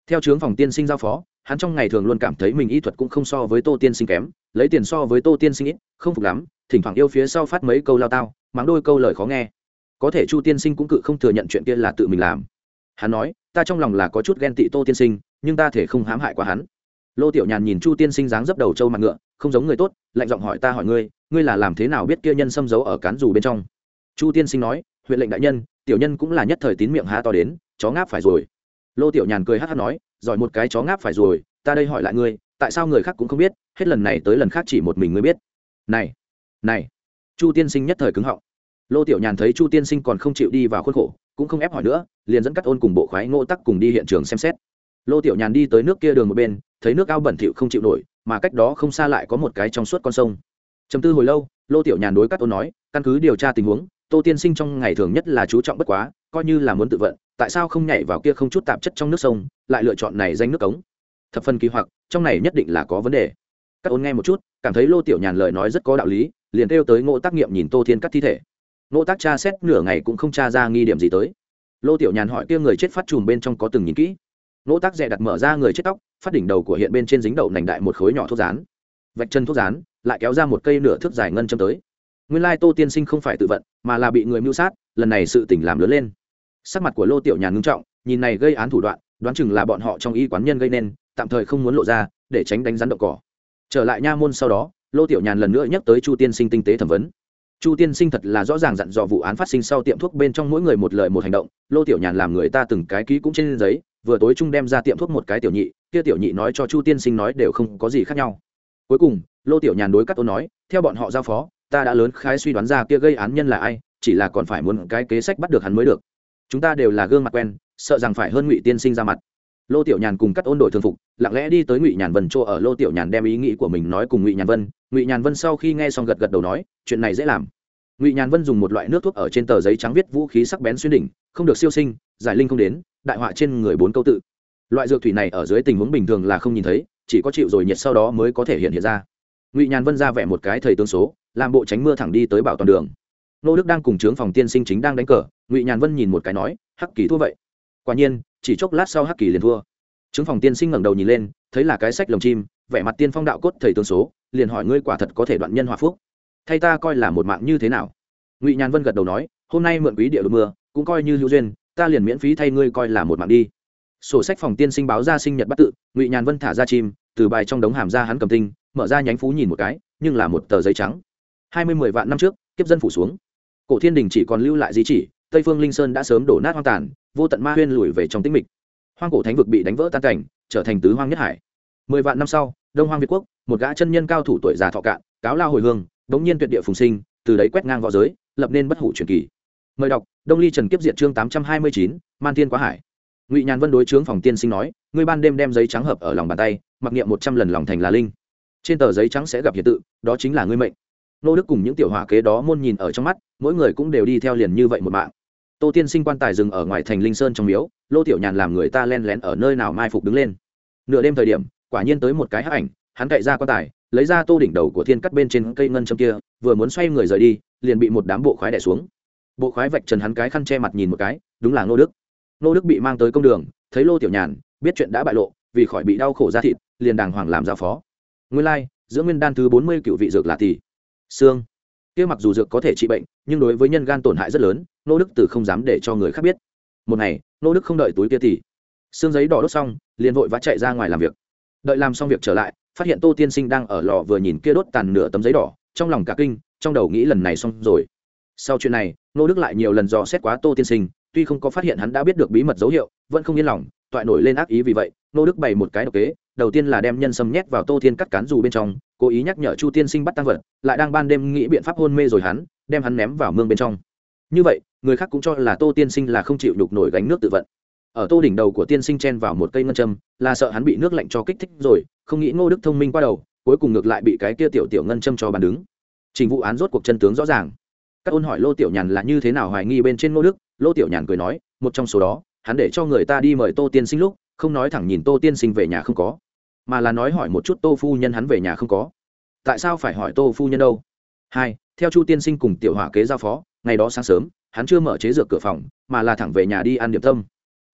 Theo chứng phòng tiên sinh giao phó, hắn trong ngày thường luôn cảm thấy mình y thuật cũng không so với tô tiên sinh kém, lấy tiền so với tô tiên sinh ít, không phục lắm, thỉnh thoảng yêu phía sau phát mấy câu lao tao, mắng đôi câu lời khó nghe. Có thể chu tiên sinh cũng cự không thừa nhận chuyện kia là tự mình làm hắn nói, ta trong lòng là có chút ghen tị tô tiên sinh, nhưng ta thể không hãm hại quá hắn. Lô tiểu nhàn nhìn chu tiên sinh dáng dấp đầu trâu mặt ngựa, không giống người tốt, lạnh giọng hỏi ta hỏi ngươi ngươi là làm thế nào biết kia nhân xâm giấu ở cán dù bên trong? Chu tiên sinh nói, huyện lệnh đại nhân, tiểu nhân cũng là nhất thời tín miệng há to đến, chó ngáp phải rồi. Lô tiểu nhàn cười hát hát nói, giỏi một cái chó ngáp phải rồi, ta đây hỏi lại ngươi, tại sao người khác cũng không biết, hết lần này tới lần khác chỉ một mình ngươi biết? Này này. Chu tiên sinh nhất thời cứng họng. Lô tiểu nhàn thấy chu tiên sinh còn không chịu đi vào khuôn khổ cũng không ép hỏi nữa, liền dẫn cắt ôn cùng bộ khoái ngô tắc cùng đi hiện trường xem xét. Lô tiểu nhàn đi tới nước kia đường một bên, thấy nước ao bẩn thỉu không chịu nổi, mà cách đó không xa lại có một cái trong suốt con sông. Chấm tư hồi lâu, lô tiểu nhàn đối cắt ôn nói, căn cứ điều tra tình huống, tô tiên sinh trong ngày thường nhất là chú trọng bất quá, coi như là muốn tự vận, tại sao không nhảy vào kia không chút tạp chất trong nước sông, lại lựa chọn này danh nước cống? Thập phần kỳ hoặc, trong này nhất định là có vấn đề. Các ôn nghe một chút, cảm thấy lô tiểu nhàn lời nói rất có đạo lý, liền kêu tới ngộ tác nghiệm nhìn tô thiên cắt thi thể nỗ tác tra xét nửa ngày cũng không tra ra nghi điểm gì tới. Lô tiểu nhàn hỏi kia người chết phát chùm bên trong có từng nhìn kỹ. Nỗ tác dè đặt mở ra người chết tóc, phát đỉnh đầu của hiện bên trên dính đậu nành đại một khối nhỏ thuốc rán. Vạch chân thuốc rán, lại kéo ra một cây nửa thước dài ngân châm tới. Nguyên lai tô tiên sinh không phải tự vận, mà là bị người mưu sát, lần này sự tỉnh làm lớn lên. Sắc mặt của lô tiểu nhàn ngưng trọng, nhìn này gây án thủ đoạn, đoán chừng là bọn họ trong y quán nhân gây nên, tạm thời không muốn lộ ra, để tránh đánh rắn đậu cỏ. Trở lại nha môn sau đó, lô tiểu nhàn lần nữa nhắc tới chu tiên sinh tinh tế thẩm vấn chu tiên sinh thật là rõ ràng dặn dò vụ án phát sinh sau tiệm thuốc bên trong mỗi người một lời một hành động, lô tiểu nhàn làm người ta từng cái ký cũng trên giấy, vừa tối trung đem ra tiệm thuốc một cái tiểu nhị, kia tiểu nhị nói cho chu tiên sinh nói đều không có gì khác nhau. Cuối cùng, lô tiểu nhàn đối các tôn nói, theo bọn họ giao phó, ta đã lớn khái suy đoán ra kia gây án nhân là ai, chỉ là còn phải muốn cái kế sách bắt được hắn mới được. Chúng ta đều là gương mặt quen, sợ rằng phải hơn ngụy tiên sinh ra mặt lô tiểu nhàn cùng cắt ôn đội thường phục, lặng lẽ đi tới ngụy nhàn vân chỗ ở. Lô tiểu nhàn đem ý nghĩ của mình nói cùng ngụy nhàn vân. Ngụy nhàn vân sau khi nghe xong gật gật đầu nói, chuyện này dễ làm. Ngụy nhàn vân dùng một loại nước thuốc ở trên tờ giấy trắng viết vũ khí sắc bén xuyên đỉnh, không được siêu sinh, giải linh không đến, đại họa trên người bốn câu tự. Loại dược thủy này ở dưới tình huống bình thường là không nhìn thấy, chỉ có chịu rồi nhiệt sau đó mới có thể hiện hiện ra. Ngụy nhàn vân ra vẻ một cái thầy tương số, làm bộ tránh mưa thẳng đi tới bảo toàn đường. Nô đức đang cùng trướng phòng tiên sinh chính đang đánh cờ, ngụy nhàn vân nhìn một cái nói, hắc kỳ thua vậy. Quả nhiên chỉ chốc lát sau hắc kỳ liền thua. Chứng phòng tiên sinh ngẩng đầu nhìn lên, thấy là cái sách lồng chim, vẻ mặt tiên phong đạo cốt thầy tướng số, liền hỏi ngươi quả thật có thể đoạn nhân hòa phúc? Thay ta coi là một mạng như thế nào? Ngụy nhàn vân gật đầu nói, hôm nay mượn quý địa đ mưa, cũng coi như hữu duyên, ta liền miễn phí thay ngươi coi là một mạng đi. Sổ sách phòng tiên sinh báo ra sinh nhật bắt tự, ngụy nhàn vân thả ra chim, từ bài trong đống hàm ra hắn cầm tinh, mở ra nhánh phú nhìn một cái, nhưng là một tờ giấy trắng. Hai mươi mười vạn năm trước, kiếp dân phủ xuống. Cổ thiên đình chỉ còn lưu lại di chỉ, tây phương linh sơn đã sớm đổ nát hoang tàn vô tận ma huyên lùi về trong tĩnh mịch. Hoang cổ thánh vực bị đánh vỡ tan cảnh, trở thành tứ hoang nhất hải. Mười vạn năm sau, đông hoang việt quốc, một gã chân nhân cao thủ tuổi già thọ cạn, cáo lao hồi hương, đống nhiên tuyệt địa phùng sinh, từ đấy quét ngang v õ giới, lập nên bất hủ truyền kỳ. Mời đọc, đông ly trần kiếp diệt chương tám trăm hai mươi chín, man thiên quá hải. Ngụy nhàn vân đối chướng phòng tiên sinh nói, ngươi ban đêm đem giấy trắng hợp ở lòng bàn tay, mặc niệm một trăm lần lòng thành là linh. Trên tờ giấy trắng sẽ gặp hiện tự, đó chính là ngươi mệnh. Nô đức cùng những tiểu hỏa kế đó môn nhìn ở trong mắt, mỗi người cũng đều đi theo liền như vậy một mạng tô tiên sinh quan tài dừng ở ngoài thành linh sơn trong miếu, lô tiểu nhàn làm người ta len lén ở nơi nào mai phục đứng lên. Nửa đêm thời điểm, quả nhiên tới một cái hắc ảnh, hắn cậy ra quan tài, lấy ra tô đỉnh đầu của thiên cắt bên trên cây ngân châm kia, vừa muốn xoay người rời đi, liền bị một đám bộ khoái đẻ xuống. Bộ khoái vạch trần hắn cái khăn che mặt nhìn một cái, đúng là nô đức. Nô đức bị mang tới công đường, thấy lô tiểu nhàn, biết chuyện đã bại lộ, vì khỏi bị đau khổ ra thịt, liền đàng hoàng làm giao phó. Nguyên lai, giữa nguyên đan thứ bốn mươi cựu vị dược là tỷ. Xương kia mặc dù dược có thể trị bệnh nhưng đối với nhân gan tổn hại rất lớn nô đức từ không dám để cho người khác biết. Một ngày nô đức không đợi túi kia thì, xương giấy đỏ đốt xong liền vội vã chạy ra ngoài làm việc. Đợi làm xong việc trở lại phát hiện tô tiên sinh đang ở lò vừa nhìn kia đốt tàn nửa tấm giấy đỏ trong lòng cả kinh trong đầu nghĩ lần này xong rồi. Sau chuyện này nô đức lại nhiều lần dò xét quá tô tiên sinh tuy không có phát hiện hắn đã biết được bí mật dấu hiệu vẫn không yên lòng toại nổi lên ác ý vì vậy nô đức bày một cái độc kế, đầu tiên là đem nhân sâm nhét vào tô thiên cắt cán dù bên trong, cố ý nhắc nhở chu tiên sinh bắt tăng vật, lại đang ban đêm nghĩ biện pháp hôn mê rồi hắn, đem hắn ném vào mương bên trong. Như vậy, người khác cũng cho là tô tiên sinh là không chịu đục nổi gánh nước tự vận. Ở tô đỉnh đầu của tiên sinh chen vào một cây ngân châm, là sợ hắn bị nước lạnh cho kích thích rồi, không nghĩ ngô đức thông minh qua đầu, cuối cùng ngược lại bị cái kia tiểu tiểu ngân châm cho bàn đứng. Trình vụ án rốt cuộc chân tướng rõ ràng. Các ôn hỏi lô tiểu nhàn là như thế nào hoài nghi bên trên ngô đức, lô tiểu nhàn cười nói, một trong số đó, hắn để cho người ta đi mời tô tiên sinh lúc không nói thẳng nhìn tô tiên sinh về nhà không có, mà là nói hỏi một chút tô phu nhân hắn về nhà không có. Tại sao phải hỏi tô phu nhân đâu? Hai, theo chu tiên sinh cùng tiểu hỏa kế giao phó, ngày đó sáng sớm, hắn chưa mở chế dược cửa phòng, mà là thẳng về nhà đi ăn điểm tâm.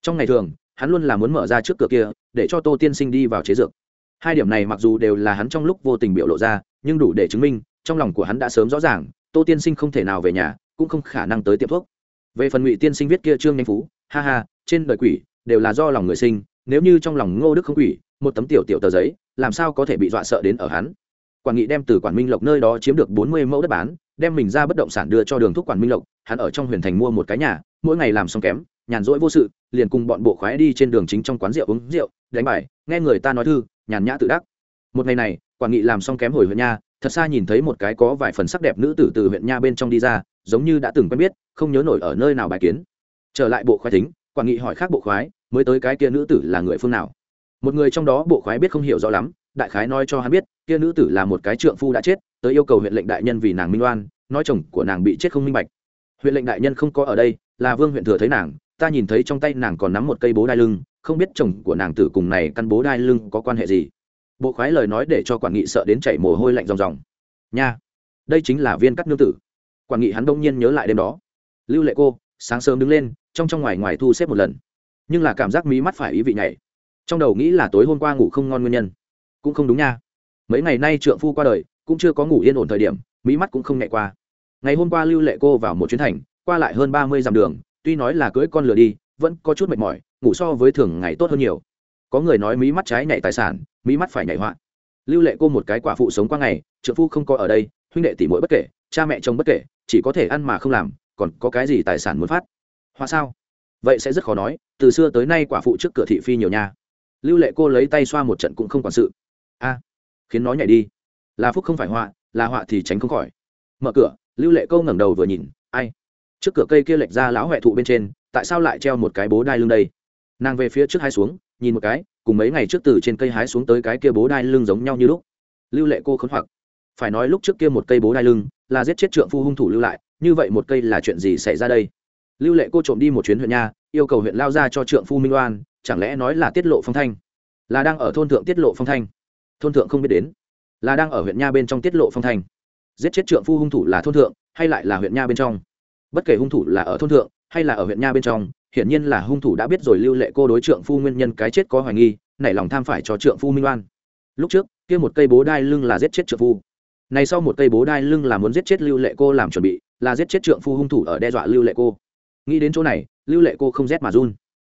Trong ngày thường, hắn luôn là muốn mở ra trước cửa kia, để cho tô tiên sinh đi vào chế dược. Hai điểm này mặc dù đều là hắn trong lúc vô tình biểu lộ ra, nhưng đủ để chứng minh, trong lòng của hắn đã sớm rõ ràng, tô tiên sinh không thể nào về nhà, cũng không khả năng tới tiệm thuốc. Về phần ngụy tiên sinh viết kia trương nhanh phú, ha ha, trên đời quỷ, đều là do lòng người sinh nếu như trong lòng ngô đức không quỷ, một tấm tiểu tiểu tờ giấy, làm sao có thể bị dọa sợ đến ở hắn? Quản nghị đem từ quản minh lộc nơi đó chiếm được bốn mươi mẫu đất bán, đem mình ra bất động sản đưa cho đường thúc quản minh lộc, hắn ở trong huyền thành mua một cái nhà, mỗi ngày làm xong kém, nhàn rỗi vô sự, liền cùng bọn bộ khoái đi trên đường chính trong quán rượu uống rượu, đánh bài, nghe người ta nói thư, nhàn nhã tự đắc. Một ngày này, quản nghị làm xong kém hồi huyện nha, thật xa nhìn thấy một cái có vài phần sắc đẹp nữ tử từ huyện nha bên trong đi ra, giống như đã từng quen biết, không nhớ nổi ở nơi nào bài kiến. Trở lại bộ khoái thính, quản nghị hỏi khác bộ khoái mới tới cái kia nữ tử là người phương nào? Một người trong đó bộ khoái biết không hiểu rõ lắm, đại khái nói cho hắn biết, kia nữ tử là một cái trượng phu đã chết, tới yêu cầu huyện lệnh đại nhân vì nàng minh oan, nói chồng của nàng bị chết không minh bạch. Huyện lệnh đại nhân không có ở đây, là vương huyện thừa thấy nàng, ta nhìn thấy trong tay nàng còn nắm một cây bố đai lưng, không biết chồng của nàng tử cùng này căn bố đai lưng có quan hệ gì. Bộ khoái lời nói để cho quản nghị sợ đến chảy mồ hôi lạnh ròng ròng. Nha, đây chính là viên cắt nương tử. Quản nghị hắn đông nhiên nhớ lại đêm đó. Lưu lệ cô, sáng sớm đứng lên, trong trong ngoài ngoài thu xếp một lần nhưng là cảm giác mí mắt phải ý vị nhảy. Trong đầu nghĩ là tối hôm qua ngủ không ngon nguyên nhân. Cũng không đúng nha. Mấy ngày nay trượng phu qua đời, cũng chưa có ngủ yên ổn thời điểm, mí mắt cũng không nhẹ qua. Ngày hôm qua lưu lệ cô vào một chuyến thành, qua lại hơn ba mươi dặm đường, tuy nói là cưỡi con lửa đi, vẫn có chút mệt mỏi, ngủ so với thường ngày tốt hơn nhiều. Có người nói mí mắt trái nhảy tài sản, mí mắt phải nhảy hoạn lưu lệ cô một cái quả phụ sống qua ngày, trượng phu không có ở đây, huynh đệ tỷ muội bất kể, cha mẹ chồng bất kể, chỉ có thể ăn mà không làm, còn có cái gì tài sản muốn phát? Hoa sao? Vậy sẽ rất khó nói, từ xưa tới nay quả phụ trước cửa thị phi nhiều nha. Lưu lệ cô lấy tay xoa một trận cũng không quản sự. A, khiến nó nhảy đi. Là phúc không phải họa, là họa thì tránh không khỏi. Mở cửa, lưu lệ câu ngẩng đầu vừa nhìn, ai? Trước cửa cây kia lệch ra lão huệ thụ bên trên, tại sao lại treo một cái bố đai lưng đây? Nàng về phía trước hai xuống, nhìn một cái, cùng mấy ngày trước từ trên cây hái xuống tới cái kia bố đai lưng giống nhau như lúc. Lưu lệ cô khốn hoặc phải nói lúc trước kia một cây bố đai lưng là giết chết trượng phu hung thủ lưu lại, như vậy một cây là chuyện gì xảy ra đây? Lưu lệ cô trộm đi một chuyến huyện nha, yêu cầu huyện lao ra cho trượng phu minh oan, chẳng lẽ nói là tiết lộ phong thanh? Là đang ở thôn thượng tiết lộ phong thanh. Thôn thượng không biết đến. Là đang ở huyện nha bên trong tiết lộ phong thanh. Giết chết trượng phu hung thủ là thôn thượng, hay lại là huyện nha bên trong? Bất kể hung thủ là ở thôn thượng, hay là ở huyện nha bên trong, hiển nhiên là hung thủ đã biết rồi lưu lệ cô đối trượng phu nguyên nhân cái chết có hoài nghi, nảy lòng tham phải cho trượng phu minh oan. Lúc trước, kia một cây bố đai lưng là giết chết trượng phu. Này sau một cây bố đai lưng là muốn giết chết lưu lệ cô làm chuẩn bị, là giết chết trượng phu hung thủ ở đe dọa lưu lệ cô nghĩ đến chỗ này, lưu lệ cô không rét mà run.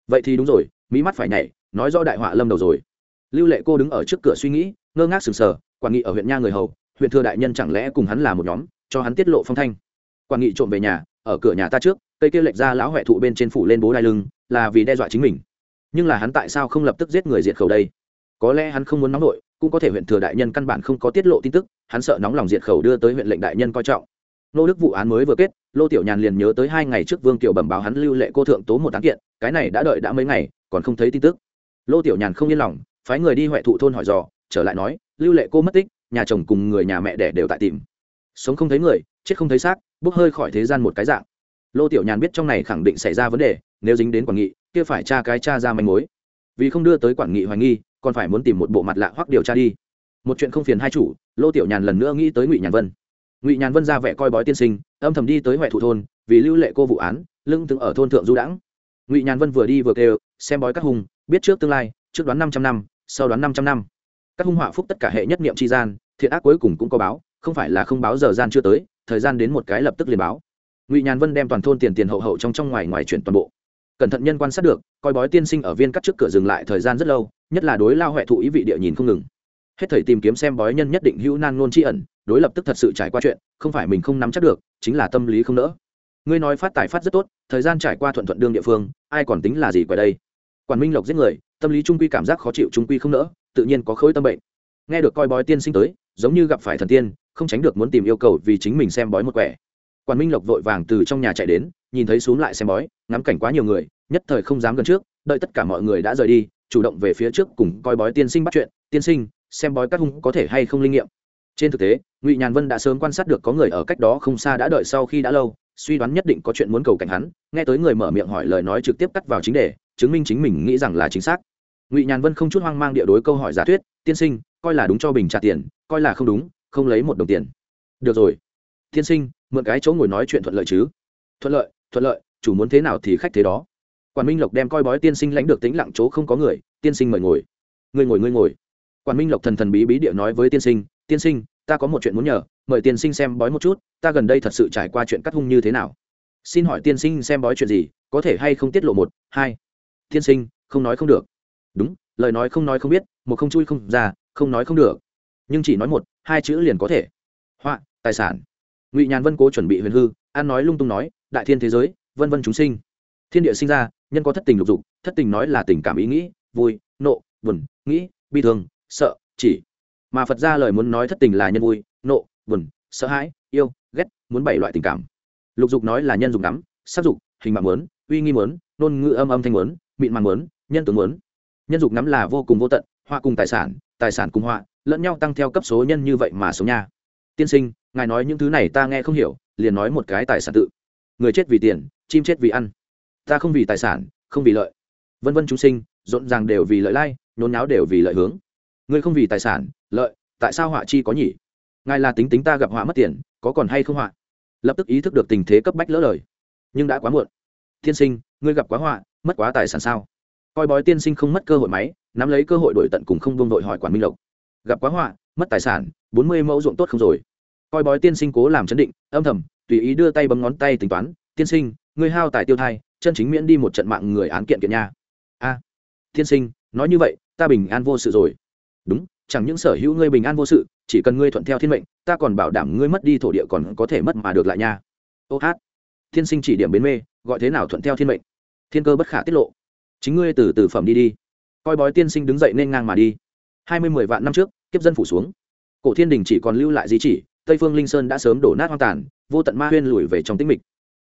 Vậy thì đúng rồi mỹ mắt phải nhảy, nói rõ đại họa lâm đầu rồi. Lưu lệ cô đứng ở trước cửa suy nghĩ, ngơ ngác sừng sờ, quản nghị ở huyện nha người hầu, huyện thừa đại nhân chẳng lẽ cùng hắn là một nhóm, cho hắn tiết lộ phong thanh. Quản nghị trộm về nhà, ở cửa nhà ta trước, cây kia lệch ra lão huệ thụ bên trên phủ lên bố đai lưng, là vì đe dọa chính mình. Nhưng là hắn tại sao không lập tức giết người diệt khẩu đây? Có lẽ hắn không muốn nóng nổi cũng có thể huyện thừa đại nhân căn bản không có tiết lộ tin tức, hắn sợ nóng lòng diệt khẩu đưa tới huyện lệnh đại nhân coi trọng nô đức vụ án mới vừa kết, lô tiểu nhàn liền nhớ tới hai ngày trước vương kiều bẩm báo hắn lưu lệ cô thượng tố một án kiện, cái này đã đợi đã mấy ngày, còn không thấy tin tức. Lô tiểu nhàn không yên lòng, phái người đi huệ thụ thôn hỏi dò, trở lại nói, lưu lệ cô mất tích, nhà chồng cùng người nhà mẹ đẻ đều tại tìm. Sống không thấy người, chết không thấy xác, bốc hơi khỏi thế gian một cái dạng. Lô tiểu nhàn biết trong này khẳng định xảy ra vấn đề, nếu dính đến quản nghị, kia phải tra cái tra ra manh mối. Vì không đưa tới quản nghị hoài nghi, còn phải muốn tìm một bộ mặt lạ hoặc điều tra đi. Một chuyện không phiền hai chủ, lô tiểu nhàn lần nữa nghĩ tới ngụy nhàn vân ngụy nhàn vân ra vẻ coi bói tiên sinh, âm thầm đi tới huệ thụ thôn, vì lưu lệ cô vụ án, lưng từng ở thôn thượng du đãng. Ngụy nhàn vân vừa đi vừa kêu, xem bói các hùng biết trước tương lai, trước đoán năm trăm năm, sau đoán năm trăm năm. Các hung họa phúc tất cả hệ nhất niệm tri gian, thiện ác cuối cùng cũng có báo, không phải là không báo giờ gian chưa tới, thời gian đến một cái lập tức liền báo. Ngụy nhàn vân đem toàn thôn tiền tiền hậu hậu trong trong ngoài ngoài chuyển toàn bộ. Cẩn thận nhân quan sát được, coi bói tiên sinh ở viên cắt trước cửa dừng lại thời gian rất lâu, nhất là đối lao huệ thụ ý vị địa nhìn không ngừng. Hết thời tìm kiếm xem bói nhân nhất định hữu nan ngôn tri ẩn đối lập tức thật sự trải qua chuyện, không phải mình không nắm chắc được, chính là tâm lý không nỡ. Ngươi nói phát tài phát rất tốt, thời gian trải qua thuận thuận đương địa phương, ai còn tính là gì quay đây? Quản minh lộc giết người, tâm lý trung quy cảm giác khó chịu, trung quy không nỡ, tự nhiên có khối tâm bệnh. Nghe được coi bói tiên sinh tới, giống như gặp phải thần tiên, không tránh được muốn tìm yêu cầu vì chính mình xem bói một quẻ. Quản minh lộc vội vàng từ trong nhà chạy đến, nhìn thấy xuống lại xem bói, ngắm cảnh quá nhiều người, nhất thời không dám gần trước, đợi tất cả mọi người đã rời đi, chủ động về phía trước cùng coi bói tiên sinh bắt chuyện. Tiên sinh, xem bói các hung có thể hay không linh nghiệm? Trên thực tế, ngụy nhàn vân đã sớm quan sát được có người ở cách đó không xa đã đợi sau khi đã lâu, suy đoán nhất định có chuyện muốn cầu cảnh hắn, nghe tới người mở miệng hỏi lời nói trực tiếp cắt vào chính đề, chứng minh chính mình nghĩ rằng là chính xác. Ngụy nhàn vân không chút hoang mang địa đối câu hỏi giả thuyết, tiên sinh, coi là đúng cho bình trả tiền, coi là không đúng, không lấy một đồng tiền. Được rồi. Tiên sinh, mượn cái chỗ ngồi nói chuyện thuận lợi chứ? Thuận lợi thuận lợi, chủ muốn thế nào thì khách thế đó. Quản minh lộc đem coi bói tiên sinh lãnh được tính lặng chỗ không có người, tiên sinh mời ngồi. Người ngồi người ngồi. Quản minh lộc thần thần bí bí địa nói với tiên sinh tiên sinh, ta có một chuyện muốn nhờ, mời tiên sinh xem bói một chút, ta gần đây thật sự trải qua chuyện cắt hung như thế nào. Xin hỏi tiên sinh xem bói chuyện gì, có thể hay không tiết lộ một, hai? Tiên sinh, không nói không được. Đúng, lời nói không nói không biết, một không chui không ra, không nói không được. Nhưng chỉ nói một, hai chữ liền có thể. Họa, tài sản. Ngụy nhàn vân cố chuẩn bị huyền hư an nói lung tung nói, đại thiên thế giới, vân vân chúng sinh. Thiên địa sinh ra, nhân có thất tình lục dục, thất tình nói là tình cảm ý nghĩ, vui, nộ, buồn, nghĩ, bi thương, sợ, chỉ mà phật ra lời muốn nói thất tình là nhân vui, nộ, buồn, sợ hãi, yêu, ghét, muốn bảy loại tình cảm. Lục dục nói là nhân dùng đắm sắc dục, hình mạng muốn, uy nghi muốn nôn ngữ âm âm thanh muốn, mịn màng muốn, nhân tướng muốn. Nhân dục nắm là vô cùng vô tận, họa cùng tài sản tài sản cùng họa, lẫn nhau tăng theo cấp số nhân như vậy mà sống nha. Tiên sinh, ngài nói những thứ này ta nghe không hiểu, liền nói một cái tài sản tự. Người chết vì tiền, chim chết vì ăn. Ta không vì tài sản, không vì lợi. Vân vân chúng sinh, rộn ràng đều vì lợi lai, nhốn nháo đều vì lợi hướng ngươi không vì tài sản, lợi, tại sao họa chi có nhỉ? Ngài là tính tính ta gặp họa mất tiền, có còn hay không họa? Lập tức ý thức được tình thế cấp bách lỡ lời. Nhưng đã quá muộn. Tiên sinh, ngươi gặp quá họa, mất quá tài sản sao? Coi bói tiên sinh không mất cơ hội máy, nắm lấy cơ hội đổi tận cùng không buông đội hỏi quản minh lộc. Gặp quá họa, mất tài sản, bốn mươi mẫu ruộng tốt không rồi. Coi bói tiên sinh cố làm chấn định, âm thầm, tùy ý đưa tay bấm ngón tay tính toán, tiên sinh, ngươi hao tài tiêu thai, chân chính miễn đi một trận mạng người án kiện kiện nha. A, tiên sinh, nói như vậy, ta bình an vô sự rồi đúng, chẳng những sở hữu ngươi bình an vô sự, chỉ cần ngươi thuận theo thiên mệnh, ta còn bảo đảm ngươi mất đi thổ địa còn có thể mất mà được lại nha. Ô hát, thiên sinh chỉ điểm bến mê, gọi thế nào thuận theo thiên mệnh? Thiên cơ bất khả tiết lộ. Chính ngươi từ từ phẩm đi đi. Coi bói tiên sinh đứng dậy nên ngang mà đi. Hai mươi mười vạn năm trước, kiếp dân phủ xuống. Cổ thiên đình chỉ còn lưu lại di chỉ, tây phương linh sơn đã sớm đổ nát hoang tàn, vô tận ma huyên lùi về trong tĩnh mịch.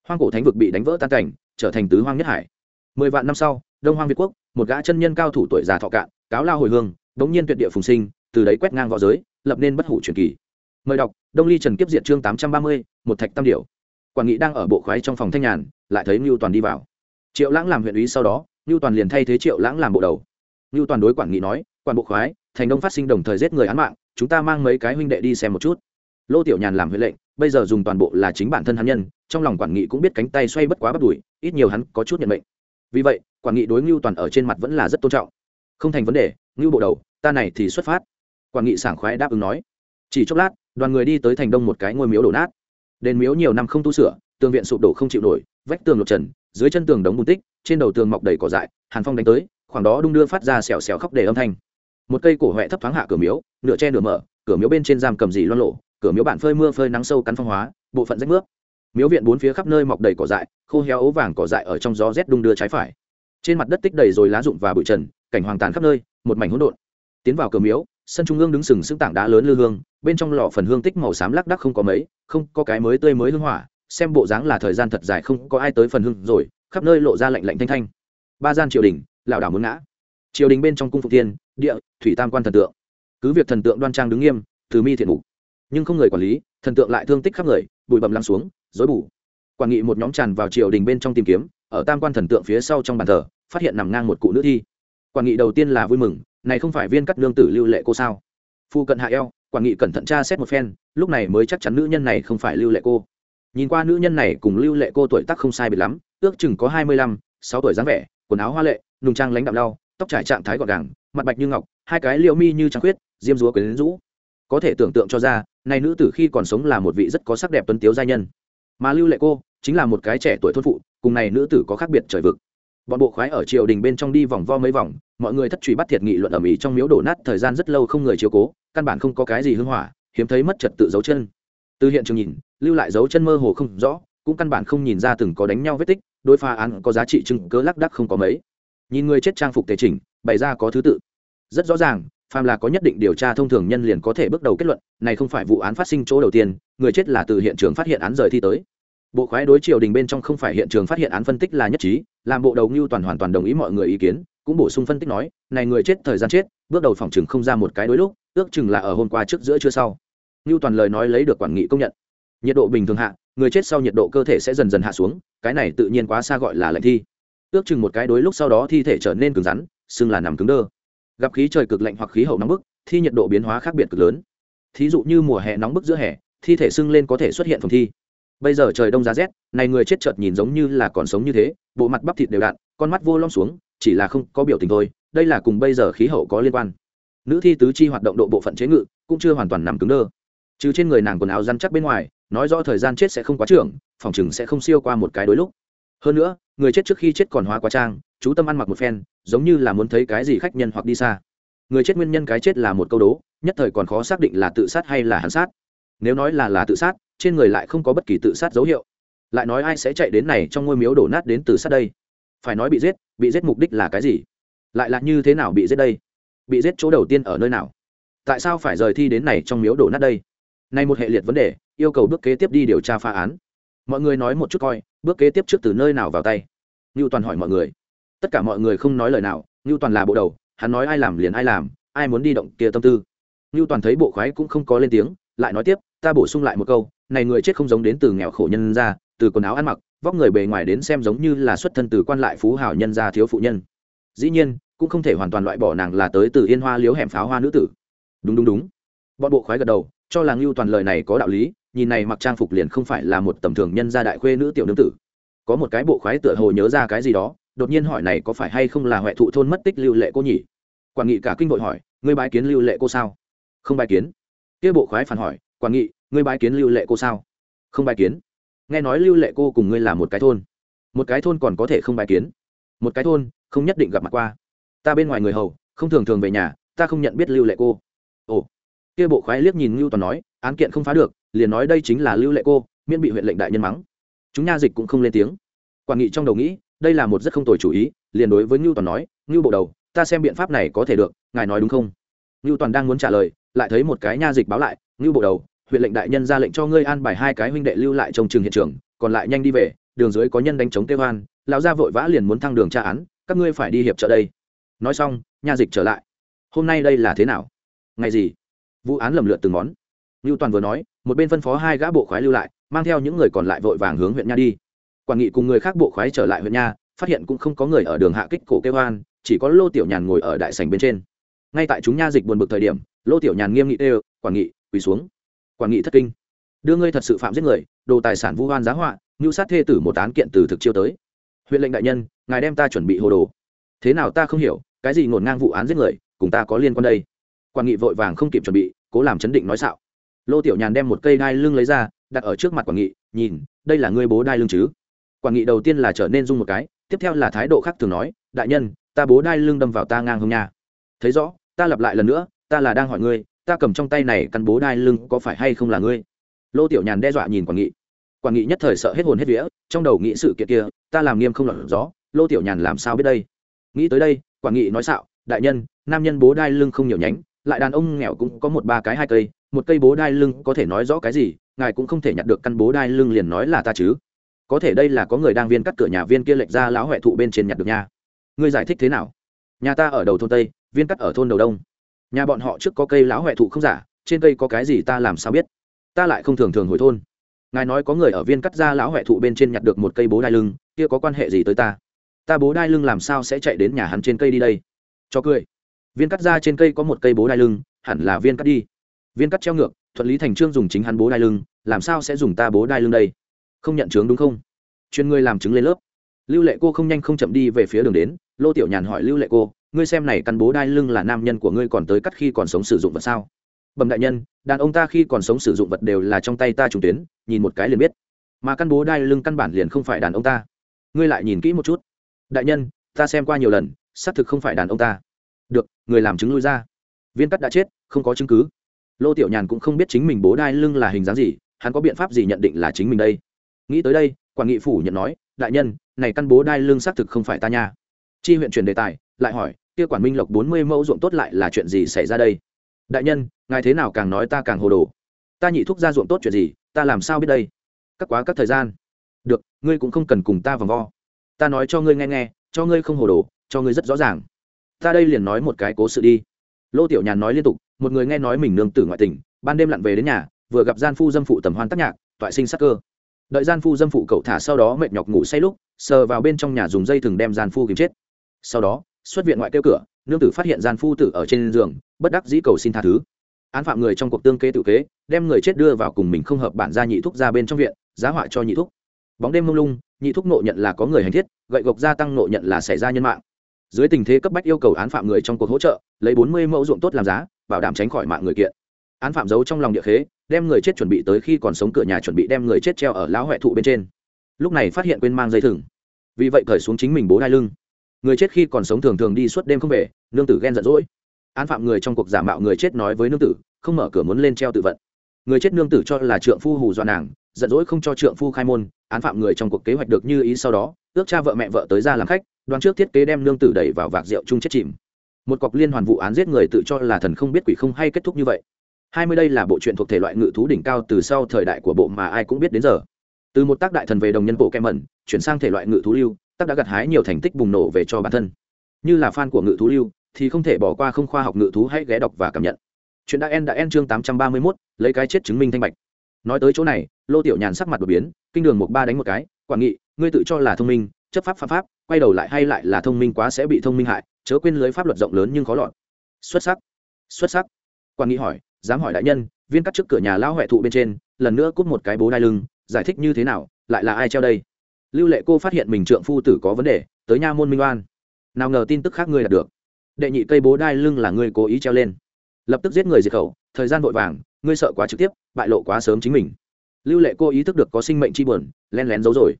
Hoang cổ thánh vực bị đánh vỡ tan cảnh, trở thành tứ hoang nhất hải. Mười vạn năm sau, đông hoang việt quốc, một gã chân nhân cao thủ tuổi già thọ cạn, cáo lao hồi hương bỗng nhiên tuyệt địa phùng sinh, từ đấy quét ngang võ giới, lập nên bất hủ truyền kỳ. Mời đọc, đông ly trần kiếp diệt chương tám trăm ba mươi, một thạch tam điểu. Quản nghị đang ở bộ khoái trong phòng thanh nhàn, lại thấy Nưu toàn đi vào. Triệu lãng làm huyện úy sau đó Nưu toàn liền thay thế triệu lãng làm bộ đầu. Nưu toàn đối quản nghị nói, quản bộ khoái, thành đông phát sinh đồng thời giết người án mạng, chúng ta mang mấy cái huynh đệ đi xem một chút. Lô tiểu nhàn làm huyện lệnh, bây giờ dùng toàn bộ là chính bản thân hắn nhân, trong lòng quản nghị cũng biết cánh tay xoay bất quá bắt đuổi ít nhiều hắn có chút nhận mệnh. Vì vậy, quản nghị đối Nưu toàn ở trên mặt vẫn là rất tôn trọng không thành vấn đề, ngưu bộ đầu, ta này thì xuất phát. Quản nghị sảng khoái đáp ứng nói. Chỉ chốc lát, đoàn người đi tới thành đông một cái ngôi miếu đổ nát. Đền miếu nhiều năm không tu sửa, tường viện sụp đổ không chịu nổi, vách tường lột trần, dưới chân tường đống bùn tích, trên đầu tường mọc đầy cỏ dại, hàn phong đánh tới, khoảng đó đung đưa phát ra xèo xèo khóc để âm thanh. Một cây cổ huệ thấp thoáng hạ cửa miếu, nửa che nửa mở, cửa miếu bên trên giam cầm dì loan lộ, cửa miếu bạn phơi mưa phơi nắng sâu cắn phong hóa, bộ phận rách nước miếu viện bốn phía khắp nơi mọc đầy cỏ dại, khô héo ấu vàng cỏ dại ở trong gió rét đung đưa trái phải trên mặt đất tích đầy rồi lá rụng và bụi trần, cảnh hoàng tàn khắp nơi, một mảnh hỗn độn. Tiến vào cửa miếu, sân trung ương đứng sừng sững tảng đá lớn lư hương, bên trong lọ phần hương tích màu xám lác đắc không có mấy, không có cái mới tươi mới hương hỏa, xem bộ dáng là thời gian thật dài không có ai tới phần hương rồi, khắp nơi lộ ra lạnh lạnh thanh thanh. Ba gian triều đình, lảo đảo muốn ngã. Triều đình bên trong cung phục tiên địa, thủy tam quan thần tượng. Cứ việc thần tượng đoan trang đứng nghiêm, từ mi thiện ngủ nhưng không người quản lý, thần tượng lại thương tích khắp người, bụi bầm lắng xuống dối bủ quản nghị một nhóm tràn vào triều đình bên trong tìm kiếm ở tam quan thần tượng phía sau trong bàn thờ, phát hiện nằm ngang một cụ nữ thi. Quản nghị đầu tiên là vui mừng, này không phải viên cắt lương tử lưu lệ cô sao? Phu cận hạ eo, quản nghị cẩn thận tra xét một phen, lúc này mới chắc chắn nữ nhân này không phải lưu lệ cô. Nhìn qua nữ nhân này cùng lưu lệ cô tuổi tác không sai biệt lắm, ước chừng có hai mươi lăm, sáu tuổi dáng vẻ, quần áo hoa lệ, nùng trang lãnh đạm đau tóc trải trạng thái gọn gàng, mặt bạch như ngọc, hai cái liệu mi như trăng khuyết, diêm dúa quyến rũ. Có thể tưởng tượng cho ra, này nữ tử khi còn sống là một vị rất có sắc đẹp tuấn tiếu gia nhân. Mà lưu lệ cô chính là một cái trẻ tuổi thôn phụ cùng này nữ tử có khác biệt trời vực. Bọn bộ khoái ở triều đình bên trong đi vòng vo mấy vòng, mọi người thất truy bắt thiệt nghị luận ầm ĩ trong miếu đổ nát thời gian rất lâu không người chiếu cố, căn bản không có cái gì hưng hỏa, hiếm thấy mất trật tự dấu chân. Từ hiện trường nhìn, lưu lại dấu chân mơ hồ không rõ, cũng căn bản không nhìn ra từng có đánh nhau vết tích, đối pha án có giá trị chứng cớ lác đắc không có mấy. Nhìn người chết trang phục tề chỉnh, bày ra có thứ tự. Rất rõ ràng, phàm là có nhất định điều tra thông thường nhân liền có thể bước đầu kết luận, này không phải vụ án phát sinh chỗ đầu tiên, người chết là từ hiện trường phát hiện án rời thi tới bộ khoái đối triều đình bên trong không phải hiện trường phát hiện án phân tích là nhất trí, làm bộ đầu ngưu toàn hoàn toàn đồng ý mọi người ý kiến, cũng bổ sung phân tích nói, này người chết, thời gian chết, bước đầu phòng chừng không ra một cái đối lúc, ước chừng là ở hôm qua trước giữa chưa sau. Ngưu toàn lời nói lấy được quản nghị công nhận. Nhiệt độ bình thường hạ, người chết sau nhiệt độ cơ thể sẽ dần dần hạ xuống, cái này tự nhiên quá xa gọi là lạnh thi. Ước chừng một cái đối lúc sau đó thi thể trở nên cứng rắn, xưng là nằm cứng đơ. Gặp khí trời cực lạnh hoặc khí hậu nóng bức, thi nhiệt độ biến hóa khác biệt cực lớn. Thí dụ như mùa hè nóng bức giữa hè, thi thể sưng lên có thể xuất hiện phòng thi bây giờ trời đông giá rét, này người chết chợt nhìn giống như là còn sống như thế, bộ mặt bắp thịt đều đặn, con mắt vô lom xuống, chỉ là không có biểu tình thôi, đây là cùng bây giờ khí hậu có liên quan. Nữ thi tứ chi hoạt động độ bộ phận chế ngự, cũng chưa hoàn toàn nằm cứng đơ. Trừ trên người nàng quần áo răn chắc bên ngoài, nói rõ thời gian chết sẽ không quá trưởng, phòng chừng sẽ không siêu qua một cái đối lúc. Hơn nữa, người chết trước khi chết còn hóa quá trang, chú tâm ăn mặc một phen, giống như là muốn thấy cái gì khách nhân hoặc đi xa. Người chết nguyên nhân cái chết là một câu đố, nhất thời còn khó xác định là tự sát hay là hắn sát. Nếu nói là là tự sát trên người lại không có bất kỳ tự sát dấu hiệu. Lại nói ai sẽ chạy đến này trong ngôi miếu đổ nát đến từ sát đây? Phải nói bị giết bị giết mục đích là cái gì? Lại là như thế nào bị giết đây? Bị giết chỗ đầu tiên ở nơi nào? Tại sao phải rời thi đến này trong miếu đổ nát đây? Này một hệ liệt vấn đề, yêu cầu bước kế tiếp đi điều tra phá án. Mọi người nói một chút coi, bước kế tiếp trước từ nơi nào vào tay? Ngưu toàn hỏi mọi người. Tất cả mọi người không nói lời nào, ngưu toàn là bộ đầu, hắn nói ai làm liền ai làm, ai muốn đi động kia tâm tư. Ngưu toàn thấy bộ khoái cũng không có lên tiếng, lại nói tiếp, ta bổ sung lại một câu này người chết không giống đến từ nghèo khổ nhân ra từ quần áo ăn mặc, vóc người bề ngoài đến xem giống như là xuất thân từ quan lại phú hảo nhân gia thiếu phụ nhân. Dĩ nhiên, cũng không thể hoàn toàn loại bỏ nàng là tới từ yên hoa liếu hẻm pháo hoa nữ tử. Đúng đúng đúng. Bọn bộ khoái gật đầu, cho là ngưu toàn lời này có đạo lý, nhìn này mặc trang phục liền không phải là một tầm thường nhân gia đại khuê nữ tiểu nương tử. Có một cái bộ khoái tựa hồ nhớ ra cái gì đó, đột nhiên hỏi này có phải hay không là huệ thụ thôn mất tích lưu lệ cô nhỉ? Quản nghị cả kinh bội hỏi, ngươi bái kiến lưu lệ cô sao? Không bái kiến. Kia bộ khoái phản hỏi quản nghị ngươi bái kiến lưu lệ cô sao? Không bái kiến. Nghe nói lưu lệ cô cùng ngươi là một cái thôn. Một cái thôn còn có thể không bái kiến. Một cái thôn, không nhất định gặp mặt qua. Ta bên ngoài người hầu, không thường thường về nhà, ta không nhận biết lưu lệ cô. Ồ. Kia bộ khoái liếc nhìn lưu toàn nói, án kiện không phá được, liền nói đây chính là lưu lệ cô, miễn bị huyện lệnh đại nhân mắng. Chúng nha dịch cũng không lên tiếng. Quản nghị trong đầu nghĩ, đây là một rất không tồi chủ ý, liền đối với ngưu toàn nói, ngưu bộ đầu, ta xem biện pháp này có thể được, ngài nói đúng không? Ngưu toàn đang muốn trả lời, lại thấy một cái nha dịch báo lại, ngưu bộ đầu huyện lệnh đại nhân ra lệnh cho ngươi an bài hai cái huynh đệ lưu lại trong trường hiện trường, còn lại nhanh đi về, đường dưới có nhân đánh chống Tê hoan, lão gia vội vã liền muốn thăng đường tra án, các ngươi phải đi hiệp trợ đây. Nói xong, nha dịch trở lại. Hôm nay đây là thế nào? Ngày gì? Vụ án lầm lượt từng món. Lưu toàn vừa nói, một bên phân phó hai gã bộ khoái lưu lại, mang theo những người còn lại vội vàng hướng huyện nha đi. Quản nghị cùng người khác bộ khoái trở lại huyện nha, phát hiện cũng không có người ở đường hạ kích cổ kêu hoan, chỉ có lô tiểu nhàn ngồi ở đại sành bên trên. Ngay tại chúng nha dịch buồn bực thời điểm, lô tiểu nhàn nghiêm nghị đều quản nghị, quỳ xuống quản nghị thất kinh. Đưa ngươi thật sự phạm giết người, đồ tài sản vu hoan giá họa, ngưu sát thê tử một án kiện từ thực chiêu tới. Huyện lệnh đại nhân, ngài đem ta chuẩn bị hồ đồ. Thế nào ta không hiểu, cái gì ngổn ngang vụ án giết người, cùng ta có liên quan đây? Quản nghị vội vàng không kịp chuẩn bị, cố làm chấn định nói xạo. Lô tiểu nhàn đem một cây đai lưng lấy ra, đặt ở trước mặt quản nghị, nhìn, đây là ngươi bố đai lưng chứ? Quản nghị đầu tiên là trở nên rung một cái, tiếp theo là thái độ khác thường nói, đại nhân, ta bố đai lưng đâm vào ta ngang hông nha. Thấy rõ, ta lặp lại lần nữa, ta là đang hỏi ngươi ta cầm trong tay này căn bố đai lưng có phải hay không là ngươi? Lô tiểu nhàn đe dọa nhìn quản nghị. Quản nghị nhất thời sợ hết hồn hết vía, trong đầu nghĩ sự kiện kia, ta làm nghiêm không lọt gió, lô tiểu nhàn làm sao biết đây? Nghĩ tới đây quản nghị nói xạo, đại nhân, nam nhân bố đai lưng không nhiều nhánh, lại đàn ông nghèo cũng có một ba cái hai cây, một cây bố đai lưng có thể nói rõ cái gì, ngài cũng không thể nhặt được căn bố đai lưng liền nói là ta chứ. Có thể đây là có người đang viên cắt cửa nhà viên kia lệch ra lão huệ thụ bên trên nhặt được nha. Ngươi giải thích thế nào? Nhà ta ở đầu thôn tây, viên cắt ở thôn đầu đông nhà bọn họ trước có cây lão huệ thụ không giả, trên cây có cái gì ta làm sao biết? Ta lại không thường thường hồi thôn. Ngài nói có người ở viên cắt ra lão huệ thụ bên trên nhặt được một cây bố đai lưng, kia có quan hệ gì tới ta? Ta bố đai lưng làm sao sẽ chạy đến nhà hắn trên cây đi đây? Cho cười. Viên cắt ra trên cây có một cây bố đai lưng, hẳn là viên cắt đi. Viên cắt treo ngược, thuận lý thành trương dùng chính hắn bố đai lưng, làm sao sẽ dùng ta bố đai lưng đây? Không nhận chứng đúng không? Chuyên ngươi làm chứng lên lớp. Lưu lệ cô không nhanh không chậm đi về phía đường đến, lô tiểu nhàn hỏi lưu lệ cô ngươi xem này căn bố đai lưng là nam nhân của ngươi còn tới cắt khi còn sống sử dụng vật sao? Bẩm đại nhân, đàn ông ta khi còn sống sử dụng vật đều là trong tay ta trùng tuyến, nhìn một cái liền biết. Mà căn bố đai lưng căn bản liền không phải đàn ông ta. Ngươi lại nhìn kỹ một chút. Đại nhân, ta xem qua nhiều lần, xác thực không phải đàn ông ta. Được, người làm chứng lui ra. Viên cắt đã chết, không có chứng cứ. Lô tiểu nhàn cũng không biết chính mình bố đai lưng là hình dáng gì, hắn có biện pháp gì nhận định là chính mình đây? Nghĩ tới đây, quản nghị phủ nhận nói, đại nhân, này căn bố đai lưng xác thực không phải ta nha. Chi huyện chuyển đề tài, lại hỏi kia quản minh lộc bốn mươi mẫu ruộng tốt lại là chuyện gì xảy ra đây? Đại nhân, ngài thế nào càng nói ta càng hồ đồ? Ta nhị thúc ra ruộng tốt chuyện gì, ta làm sao biết đây? Các quá các thời gian. Được, ngươi cũng không cần cùng ta vòng vo. Ta nói cho ngươi nghe nghe, cho ngươi không hồ đồ, cho ngươi rất rõ ràng. Ta đây liền nói một cái cố sự đi. Lô tiểu nhàn nói liên tục, một người nghe nói mình nương tử ngoại tình, ban đêm lặn về đến nhà, vừa gặp gian phu dâm phụ tầm hoan tác nhạc, toại sinh sắc cơ. Đợi gian phu dâm phụ cậu thả sau đó mệt nhọc ngủ say lúc, sờ vào bên trong nhà dùng dây thừng đem gian phu kìm chết. Sau đó xuất viện ngoại kêu cửa, nương tử phát hiện gian phu tử ở trên giường, bất đắc dĩ cầu xin tha thứ. Án phạm người trong cuộc tương kế tự kế, đem người chết đưa vào cùng mình không hợp bản ra nhị thúc ra bên trong viện, giá họa cho nhị thúc. Bóng đêm mông lung, nhị thúc nộ nhận là có người hành thiết, gậy gộc gia tăng nộ nhận là xảy ra nhân mạng. Dưới tình thế cấp bách yêu cầu án phạm người trong cuộc hỗ trợ, lấy bốn mươi mẫu ruộng tốt làm giá, bảo đảm tránh khỏi mạng người kiện. Án phạm giấu trong lòng địa khế, đem người chết chuẩn bị tới khi còn sống cửa nhà chuẩn bị đem người chết treo ở lão huệ thụ bên trên. Lúc này phát hiện quên mang dây thừng. Vì vậy cởi xuống chính mình bố đai lưng người chết khi còn sống thường thường đi suốt đêm không về, nương tử ghen giận dỗi. Án phạm người trong cuộc giả mạo người chết nói với nương tử, không mở cửa muốn lên treo tự vận. Người chết nương tử cho là trượng phu hù dọa nàng, giận dỗi không cho trượng phu khai môn, án phạm người trong cuộc kế hoạch được như ý sau đó, ước cha vợ mẹ vợ tới ra làm khách, đoán trước thiết kế đem nương tử đẩy vào vạc rượu chung chết chìm. Một cọc liên hoàn vụ án giết người tự cho là thần không biết quỷ không hay kết thúc như vậy. Hai mươi đây là bộ truyện thuộc thể loại ngự thú đỉnh cao từ sau thời đại của bộ mà ai cũng biết đến giờ. Từ một tác đại thần về đồng nhân bộ kem mẩn, chuyển sang thể loại ngự thú lưu tác đã gặt hái nhiều thành tích bùng nổ về cho bản thân. Như là fan của ngự thú lưu, thì không thể bỏ qua không khoa học ngự thú hãy ghé đọc và cảm nhận. Chuyện đã en đã en chương tám trăm ba mươi mốt, lấy cái chết chứng minh thanh bạch. Nói tới chỗ này, lô tiểu nhàn sắc mặt đột biến, kinh đường một ba đánh một cái quản nghị, ngươi tự cho là thông minh, chấp pháp pháp pháp, quay đầu lại hay lại là thông minh quá sẽ bị thông minh hại, chớ quên lưới pháp luật rộng lớn nhưng khó lọt. Xuất sắc xuất sắc. Quản nghị hỏi, dám hỏi đại nhân, viên cắt trước cửa nhà lão huệ thụ bên trên, lần nữa cút một cái bố đai lưng, giải thích như thế nào, lại là ai treo đây? Lưu lệ cô phát hiện mình trượng phu tử có vấn đề, tới nha môn minh oan. Nào ngờ tin tức khác ngươi đạt được. Đệ nhị cây bố đai lưng là ngươi cố ý treo lên. Lập tức giết người diệt khẩu, thời gian vội vàng, ngươi sợ quá trực tiếp, bại lộ quá sớm chính mình. Lưu lệ cô ý thức được có sinh mệnh chi buồn len lén giấu rồi.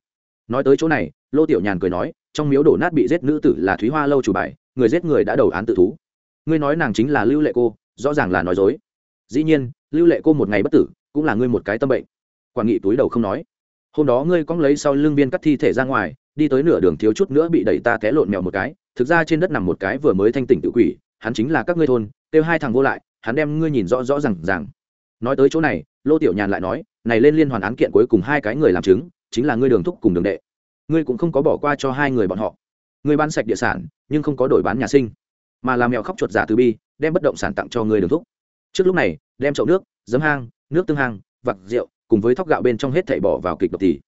Nói tới chỗ này, lô tiểu nhàn cười nói, trong miếu đổ nát bị giết nữ tử là thúy hoa lâu chủ bài, người giết người đã đầu án tự thú. Ngươi nói nàng chính là lưu lệ cô, rõ ràng là nói dối. Dĩ nhiên, lưu lệ cô một ngày bất tử, cũng là ngươi một cái tâm bệnh. Quản nghị túi đầu không nói hôm đó ngươi cóng lấy sau lưng viên cắt thi thể ra ngoài, đi tới nửa đường thiếu chút nữa bị đẩy ta té lộn mèo một cái, thực ra trên đất nằm một cái vừa mới thanh tỉnh tự quỷ, hắn chính là các ngươi thôn, kêu hai thằng vô lại, hắn đem ngươi nhìn rõ rõ r à n g rằng nói tới chỗ này, lô tiểu nhàn lại nói, này lên liên hoàn án kiện cuối cùng hai cái người làm chứng, chính là ngươi đường thúc cùng đường đệ. Ngươi cũng không có bỏ qua cho hai người bọn họ. Ngươi bán sạch địa sản, nhưng không có đổi bán nhà sinh. Mà làm mèo khóc chuột giả từ bi, đem bất động sản tặng cho ngươi đường thúc. Trước lúc này, đem chậu nước, giấm hang, nước tương hang, vặt rượu cùng với thóc gạo bên trong hết thảy bỏ vào kịch độc tỷ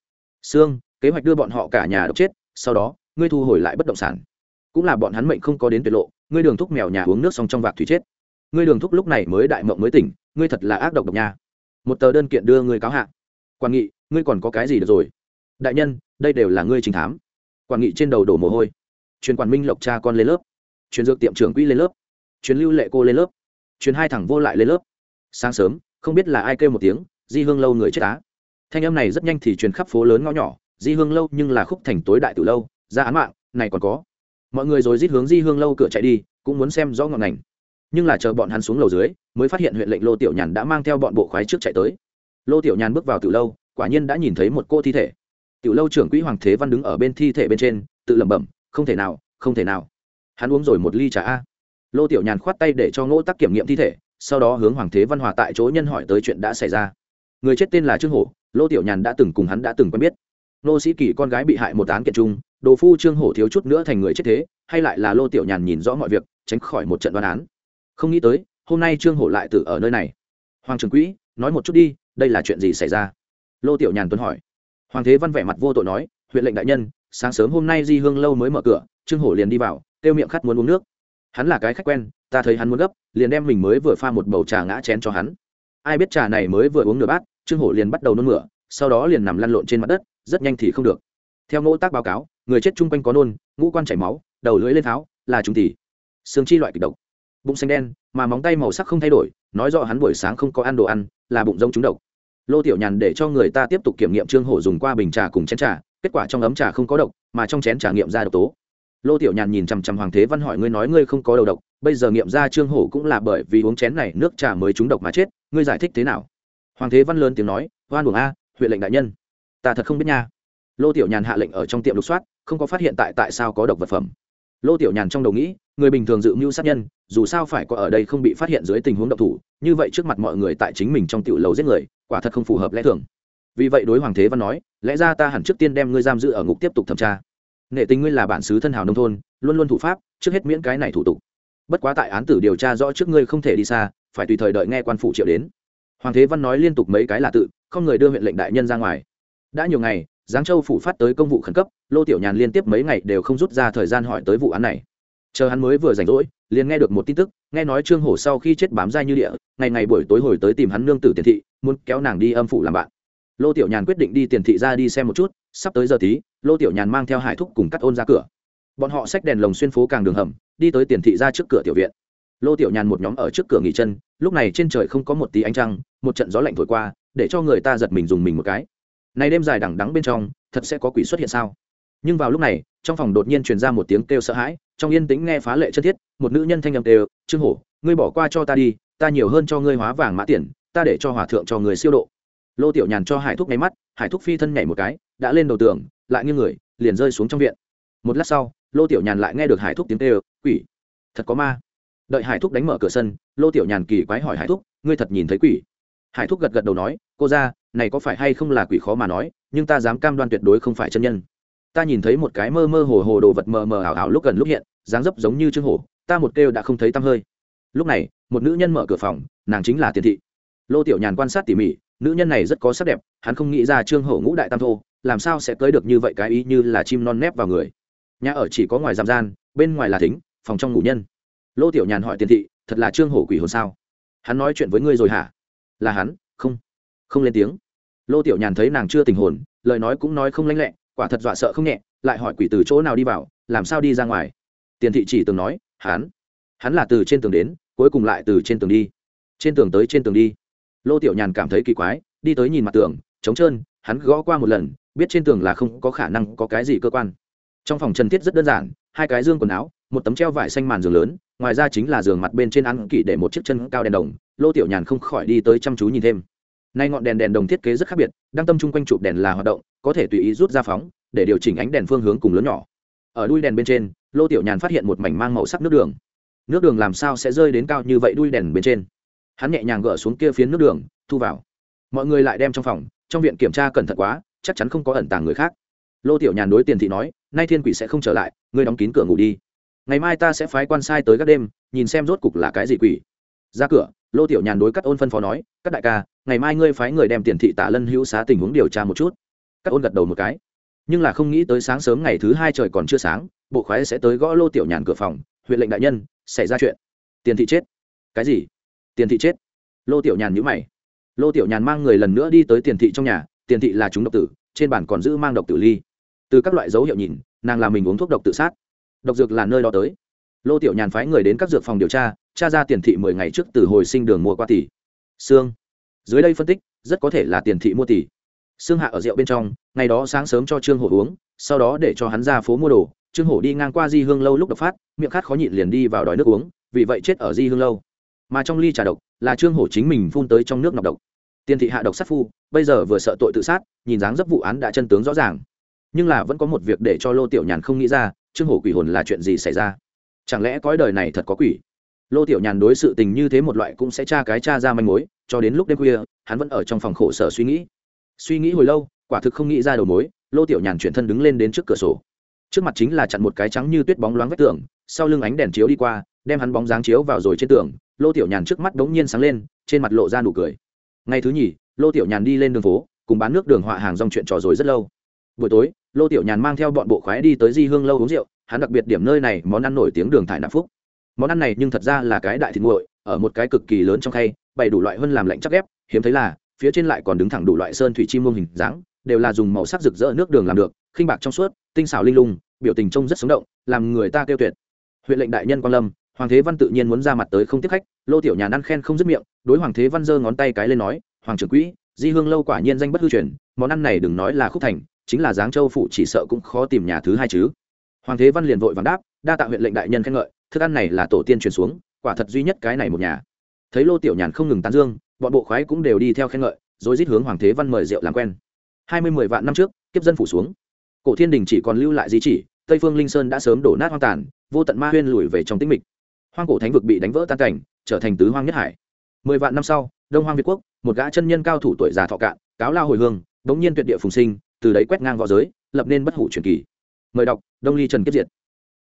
xương kế hoạch đưa bọn họ cả nhà độc chết, sau đó, ngươi thu hồi lại bất động sản. Cũng là bọn hắn mệnh không có đến tuyệt lộ, ngươi đường thúc mèo nhà uống nước xong trong vạc thủy chết. Ngươi đường thúc lúc này mới đại mộng mới tỉnh, ngươi thật là ác độc độc nha. Một tờ đơn kiện đưa ngươi cáo hạ. Quan nghị, ngươi còn có cái gì được rồi? Đại nhân, đây đều là ngươi trình thám. Quan nghị trên đầu đổ mồ hôi. Truyền quản minh lộc cha con lên lớp. Truyền dược tiệm trưởng quỹ lên lớp. Truyền lưu lệ cô lên lớp. Truyền hai thằng vô lại lên lớp. Sáng sớm, không biết là ai kêu một tiếng di hương lâu người chết á. Thanh âm này rất nhanh thì truyền khắp phố lớn ngõ nhỏ, di hương lâu nhưng là khúc thành tối đại từ lâu, ra án mạng, này còn có. Mọi người rồi rít hướng di hương lâu cửa chạy đi, cũng muốn xem rõ ngọn ngành. Nhưng là chờ bọn hắn xuống lầu dưới, mới phát hiện huyện lệnh lô tiểu nhàn đã mang theo bọn bộ khoái trước chạy tới. Lô tiểu nhàn bước vào từ lâu, quả nhiên đã nhìn thấy một cô thi thể. Tiểu lâu trưởng quỹ hoàng thế văn đứng ở bên thi thể bên trên, tự lẩm bẩm, không thể nào, không thể nào. Hắn uống rồi một ly trà a. Lô tiểu nhàn khoát tay để cho ngỗ tắc kiểm nghiệm thi thể, sau đó hướng hoàng thế văn hòa tại chỗ nhân hỏi tới chuyện đã xảy ra người chết tên là trương hổ, lô tiểu nhàn đã từng cùng hắn đã từng quen biết. Nô sĩ kỳ con gái bị hại một án kiện trung đồ phu trương hổ thiếu chút nữa thành người chết thế, hay lại là lô tiểu nhàn nhìn rõ mọi việc, tránh khỏi một trận đoán án. Không nghĩ tới, hôm nay trương hổ lại tự ở nơi này. Hoàng trường quỹ, nói một chút đi, đây là chuyện gì xảy ra? Lô tiểu nhàn tuấn hỏi. Hoàng thế văn vẻ mặt vô tội nói, huyện lệnh đại nhân, sáng sớm hôm nay di hương lâu mới mở cửa, trương hổ liền đi vào, kêu miệng khát muốn uống nước. Hắn là cái khách quen, ta thấy hắn muốn gấp, liền đem mình mới vừa pha một bầu trà ngã chén cho hắn ai biết trà này mới vừa uống nửa bát, trương hổ liền bắt đầu nôn mửa, sau đó liền nằm lăn lộn trên mặt đất, rất nhanh thì không được. Theo ngỗ tác báo cáo, người chết chung quanh có nôn, ngũ quan chảy máu, đầu lưỡi lên tháo, là trùng tỷ xương chi loại kịch độc. Bụng xanh đen, mà móng tay màu sắc không thay đổi, nói rõ hắn buổi sáng không có ăn đồ ăn, là bụng giống trúng độc. Lô tiểu nhàn để cho người ta tiếp tục kiểm nghiệm trương hổ dùng qua bình trà cùng chén trà, kết quả trong ấm trà không có độc, mà trong chén trà nghiệm ra độc tố. Lô tiểu nhàn nhìn chằm chằm hoàng thế văn hỏi, ngươi nói ngươi không có đầu độc, bây giờ nghiệm ra trương hổ cũng là bởi vì uống chén này nước trà mới trúng độc mà chết ngươi giải thích thế nào? Hoàng thế văn lớn tiếng nói hoan buồng a, huyện lệnh đại nhân, ta thật không biết nha. Lô tiểu nhàn hạ lệnh ở trong tiệm lục soát, không có phát hiện tại tại sao có độc vật phẩm. Lô tiểu nhàn trong đầu nghĩ, người bình thường dự mưu sát nhân, dù sao phải có ở đây không bị phát hiện dưới tình huống độc thủ, như vậy trước mặt mọi người tại chính mình trong tiểu lầu giết người, quả thật không phù hợp lẽ thường. Vì vậy đối hoàng thế văn nói, lẽ ra ta hẳn trước tiên đem ngươi giam giữ ở ngục tiếp tục thẩm tra. Nghệ tình ngươi là bản xứ thân hào nông thôn, luôn luôn thủ pháp, trước hết miễn cái này thủ tục. Bất quá tại án tử điều tra rõ trước ngươi không thể đi xa phải tùy thời đợi nghe quan phủ triệu đến. Hoàng thế văn nói liên tục mấy cái là tự, không người đưa huyện lệnh đại nhân ra ngoài. Đã nhiều ngày, giáng châu phủ phát tới công vụ khẩn cấp, lô tiểu nhàn liên tiếp mấy ngày đều không rút ra thời gian hỏi tới vụ án này. Chờ hắn mới vừa rảnh rỗi, liền nghe được một tin tức, nghe nói trương hổ sau khi chết bám dai như địa, ngày ngày buổi tối hồi tới tìm hắn nương tử tiền thị, muốn kéo nàng đi âm phủ làm bạn. Lô tiểu nhàn quyết định đi tiền thị ra đi xem một chút, sắp tới giờ tí, lô tiểu nhàn mang theo hải thúc cùng cắt ôn ra cửa. Bọn họ xách đèn lồng xuyên phố càng đường hầm, đi tới tiền thị ra trước cửa tiểu viện lô tiểu nhàn một nhóm ở trước cửa nghỉ chân lúc này trên trời không có một tí ánh trăng một trận gió lạnh thổi qua để cho người ta giật mình dùng mình một cái. Này đêm dài đằng đắng bên trong thật sẽ có quỷ xuất hiện sao? Nhưng vào lúc này trong phòng đột nhiên truyền ra một tiếng kêu sợ hãi trong yên tĩnh nghe phá lệ chân thiết một nữ nhân thanh âm đều, trương hổ ngươi bỏ qua cho ta đi ta nhiều hơn cho ngươi hóa vàng mã tiền ta để cho hòa thượng cho người siêu độ. Lô tiểu nhàn cho hải thúc nháy mắt hải thúc phi thân nhảy một cái đã lên đầu tường lại nghiêng người liền rơi xuống trong viện. Một lát sau lô tiểu nhàn lại nghe được hải thúc tiếng kêu quỷ thật có ma đợi hải thúc đánh mở cửa sân, lô tiểu nhàn kỳ quái hỏi hải thúc, ngươi thật nhìn thấy quỷ? Hải thúc gật gật đầu nói, cô ra này có phải hay không là quỷ khó mà nói, nhưng ta dám cam đoan tuyệt đối không phải chân nhân. Ta nhìn thấy một cái mơ mơ hồ hồ đồ vật mờ mờ ảo ảo lúc gần lúc hiện, dáng dấp giống như trương hổ, ta một kêu đã không thấy tăm hơi. Lúc này, một nữ nhân mở cửa phòng, nàng chính là tiền thị. Lô tiểu nhàn quan sát tỉ mỉ, nữ nhân này rất có sắc đẹp, hắn không nghĩ ra trương hổ ngũ đại tam thô, làm sao sẽ cưới được như vậy cái ý như là chim non nép vào người. Nhà ở chỉ có ngoài giam gian, bên ngoài là thính, phòng trong ngủ nhân lô tiểu nhàn hỏi tiền thị, thật là trương hổ quỷ hồn sao? Hắn nói chuyện với ngươi rồi hả? Là hắn, không. Không lên tiếng. Lô tiểu nhàn thấy nàng chưa tình hồn, lời nói cũng nói không lanh lẹ, quả thật dọa sợ không nhẹ, lại hỏi quỷ từ chỗ nào đi vào, làm sao đi ra ngoài? Tiền thị chỉ từng nói, hắn hắn là từ trên tường đến, cuối cùng lại từ trên tường đi. Trên tường tới trên tường đi. Lô tiểu nhàn cảm thấy kỳ quái, đi tới nhìn mặt tường, trống trơn, hắn gõ qua một lần, biết trên tường là không có khả năng có cái gì cơ quan. Trong phòng trần thiết rất đơn giản, hai cái dương quần áo một tấm treo vải xanh màn giường lớn, ngoài ra chính là giường mặt bên trên ăn kỷ để một chiếc chân cao đèn đồng, lô tiểu nhàn không khỏi đi tới chăm chú nhìn thêm. Nay ngọn đèn đèn đồng thiết kế rất khác biệt, đang tâm chung quanh chụp đèn là hoạt động, có thể tùy ý rút ra phóng, để điều chỉnh ánh đèn phương hướng cùng lớn nhỏ. Ở đuôi đèn bên trên, lô tiểu nhàn phát hiện một mảnh mang màu sắc nước đường. Nước đường làm sao sẽ rơi đến cao như vậy đuôi đèn bên trên? Hắn nhẹ nhàng gỡ xuống kia phiến nước đường, thu vào. Mọi người lại đem trong phòng, trong viện kiểm tra cẩn thận quá, chắc chắn không có ẩn tàng người khác. Lô tiểu nhàn đối tiền thị nói, nay thiên quỷ sẽ không trở lại, ngươi đóng kín cửa ngủ đi ngày mai ta sẽ phái quan sai tới các đêm, nhìn xem rốt cục là cái gì quỷ. Ra cửa, lô tiểu nhàn đối các ôn phân phó nói các đại ca, ngày mai ngươi phái người đem tiền thị tạ lân hữu xá tình huống điều tra một chút. Các ôn gật đầu một cái. Nhưng là không nghĩ tới sáng sớm ngày thứ hai trời còn chưa sáng, bộ khoái sẽ tới gõ lô tiểu nhàn cửa phòng, huyện lệnh đại nhân, xảy ra chuyện. Tiền thị chết. Cái gì? Tiền thị chết? Lô tiểu nhàn nhữ mày. Lô tiểu nhàn mang người lần nữa đi tới tiền thị trong nhà, tiền thị là chúng độc tử, trên bản còn giữ mang độc tử ly. Từ các loại dấu hiệu nhìn, nàng làm mình uống thuốc độc tự sát độc dược là nơi đó tới. Lô tiểu nhàn phái người đến các dược phòng điều tra tra ra tiền thị mười ngày trước từ hồi sinh đường mua qua tỷ. Xương dưới đây phân tích, rất có thể là tiền thị mua tỷ. Xương hạ ở rượu bên trong, ngày đó sáng sớm cho trương hổ uống, sau đó để cho hắn ra phố mua đồ. Trương hổ đi ngang qua di hương lâu lúc đập phát, miệng khát khó nhịn liền đi vào đòi nước uống, vì vậy chết ở di hương lâu. Mà trong ly trà độc, là trương hổ chính mình phun tới trong nước nọc độc. Tiền thị hạ độc sát phu, bây giờ vừa sợ tội tự sát, nhìn dáng dấp vụ án đã chân tướng rõ ràng. Nhưng là vẫn có một việc để cho lô tiểu nhàn không nghĩ ra trương hổ quỷ hồn là chuyện gì xảy ra? Chẳng lẽ cõi đời này thật có quỷ? Lô tiểu nhàn đối sự tình như thế một loại cũng sẽ tra cái tra ra manh mối, cho đến lúc đêm khuya, hắn vẫn ở trong phòng khổ sở suy nghĩ. Suy nghĩ hồi lâu, quả thực không nghĩ ra đầu mối, lô tiểu nhàn chuyển thân đứng lên đến trước cửa sổ. Trước mặt chính là chặn một cái trắng như tuyết bóng loáng vách tường, sau lưng ánh đèn chiếu đi qua, đem hắn bóng dáng chiếu vào rồi trên tường, lô tiểu nhàn trước mắt đ ố n g nhiên sáng lên, trên mặt lộ ra nụ cười. Ngày thứ nhì, lô tiểu nhàn đi lên đường phố, cùng bán nước đường họa hàng dòng chuyện trò rồi rất lâu. Buổi tối lô tiểu nhàn mang theo bọn bộ khoái đi tới di hương lâu uống rượu, hắn đặc biệt điểm nơi này, món ăn nổi tiếng đường thải nạp phúc. Món ăn này nhưng thật ra là cái đại thịt nguội, ở một cái cực kỳ lớn trong khay, bày đủ loại hơn làm lạnh chắc ghép, hiếm thấy là, phía trên lại còn đứng thẳng đủ loại sơn thủy chim muông hình dáng, đều là dùng màu sắc rực rỡ nước đường làm được, khinh bạc trong suốt, tinh xảo linh lung, biểu tình trông rất sống động, làm người ta kêu tuyệt. Huyện lệnh đại nhân quan lâm, hoàng thế văn tự nhiên muốn ra mặt tới không tiếp khách, lô tiểu nhàn ăn khen không dứt miệng, đối hoàng thế văn giơ ngón tay cái lên nói, hoàng trưởng quỹ, di hương lâu quả nhiên danh bất hư truyền, món ăn này đừng nói là khúc thành chính là giáng châu phủ chỉ sợ cũng khó tìm nhà thứ hai chứ. Hoàng thế văn liền vội vàng đáp, đa tạ huyện lệnh đại nhân khen ngợi, thức ăn này là tổ tiên truyền xuống, quả thật duy nhất cái này một nhà. Thấy lô tiểu nhàn không ngừng tán dương, bọn bộ khoái cũng đều đi theo khen ngợi, rồi rít hướng hoàng thế văn mời rượu làm quen. Hai mươi mười vạn năm trước, kiếp dân phủ xuống. Cổ thiên đình chỉ còn lưu lại di chỉ, tây phương linh sơn đã sớm đổ nát hoang tàn, vô tận ma huyên lùi về trong tĩnh mịch. Hoang cổ thánh vực bị đánh vỡ tan cảnh, trở thành tứ hoang nhất hải. Mười vạn năm sau, đông hoang việt quốc, một gã chân nhân cao thủ tuổi già thọ cạn, cáo lao hồi hương bỗng nhiên tuyệt địa phùng sinh từ đấy quét ngang võ giới, lập nên bất hủ truyền kỳ. Mời đọc, đông ly trần kiếp diệt.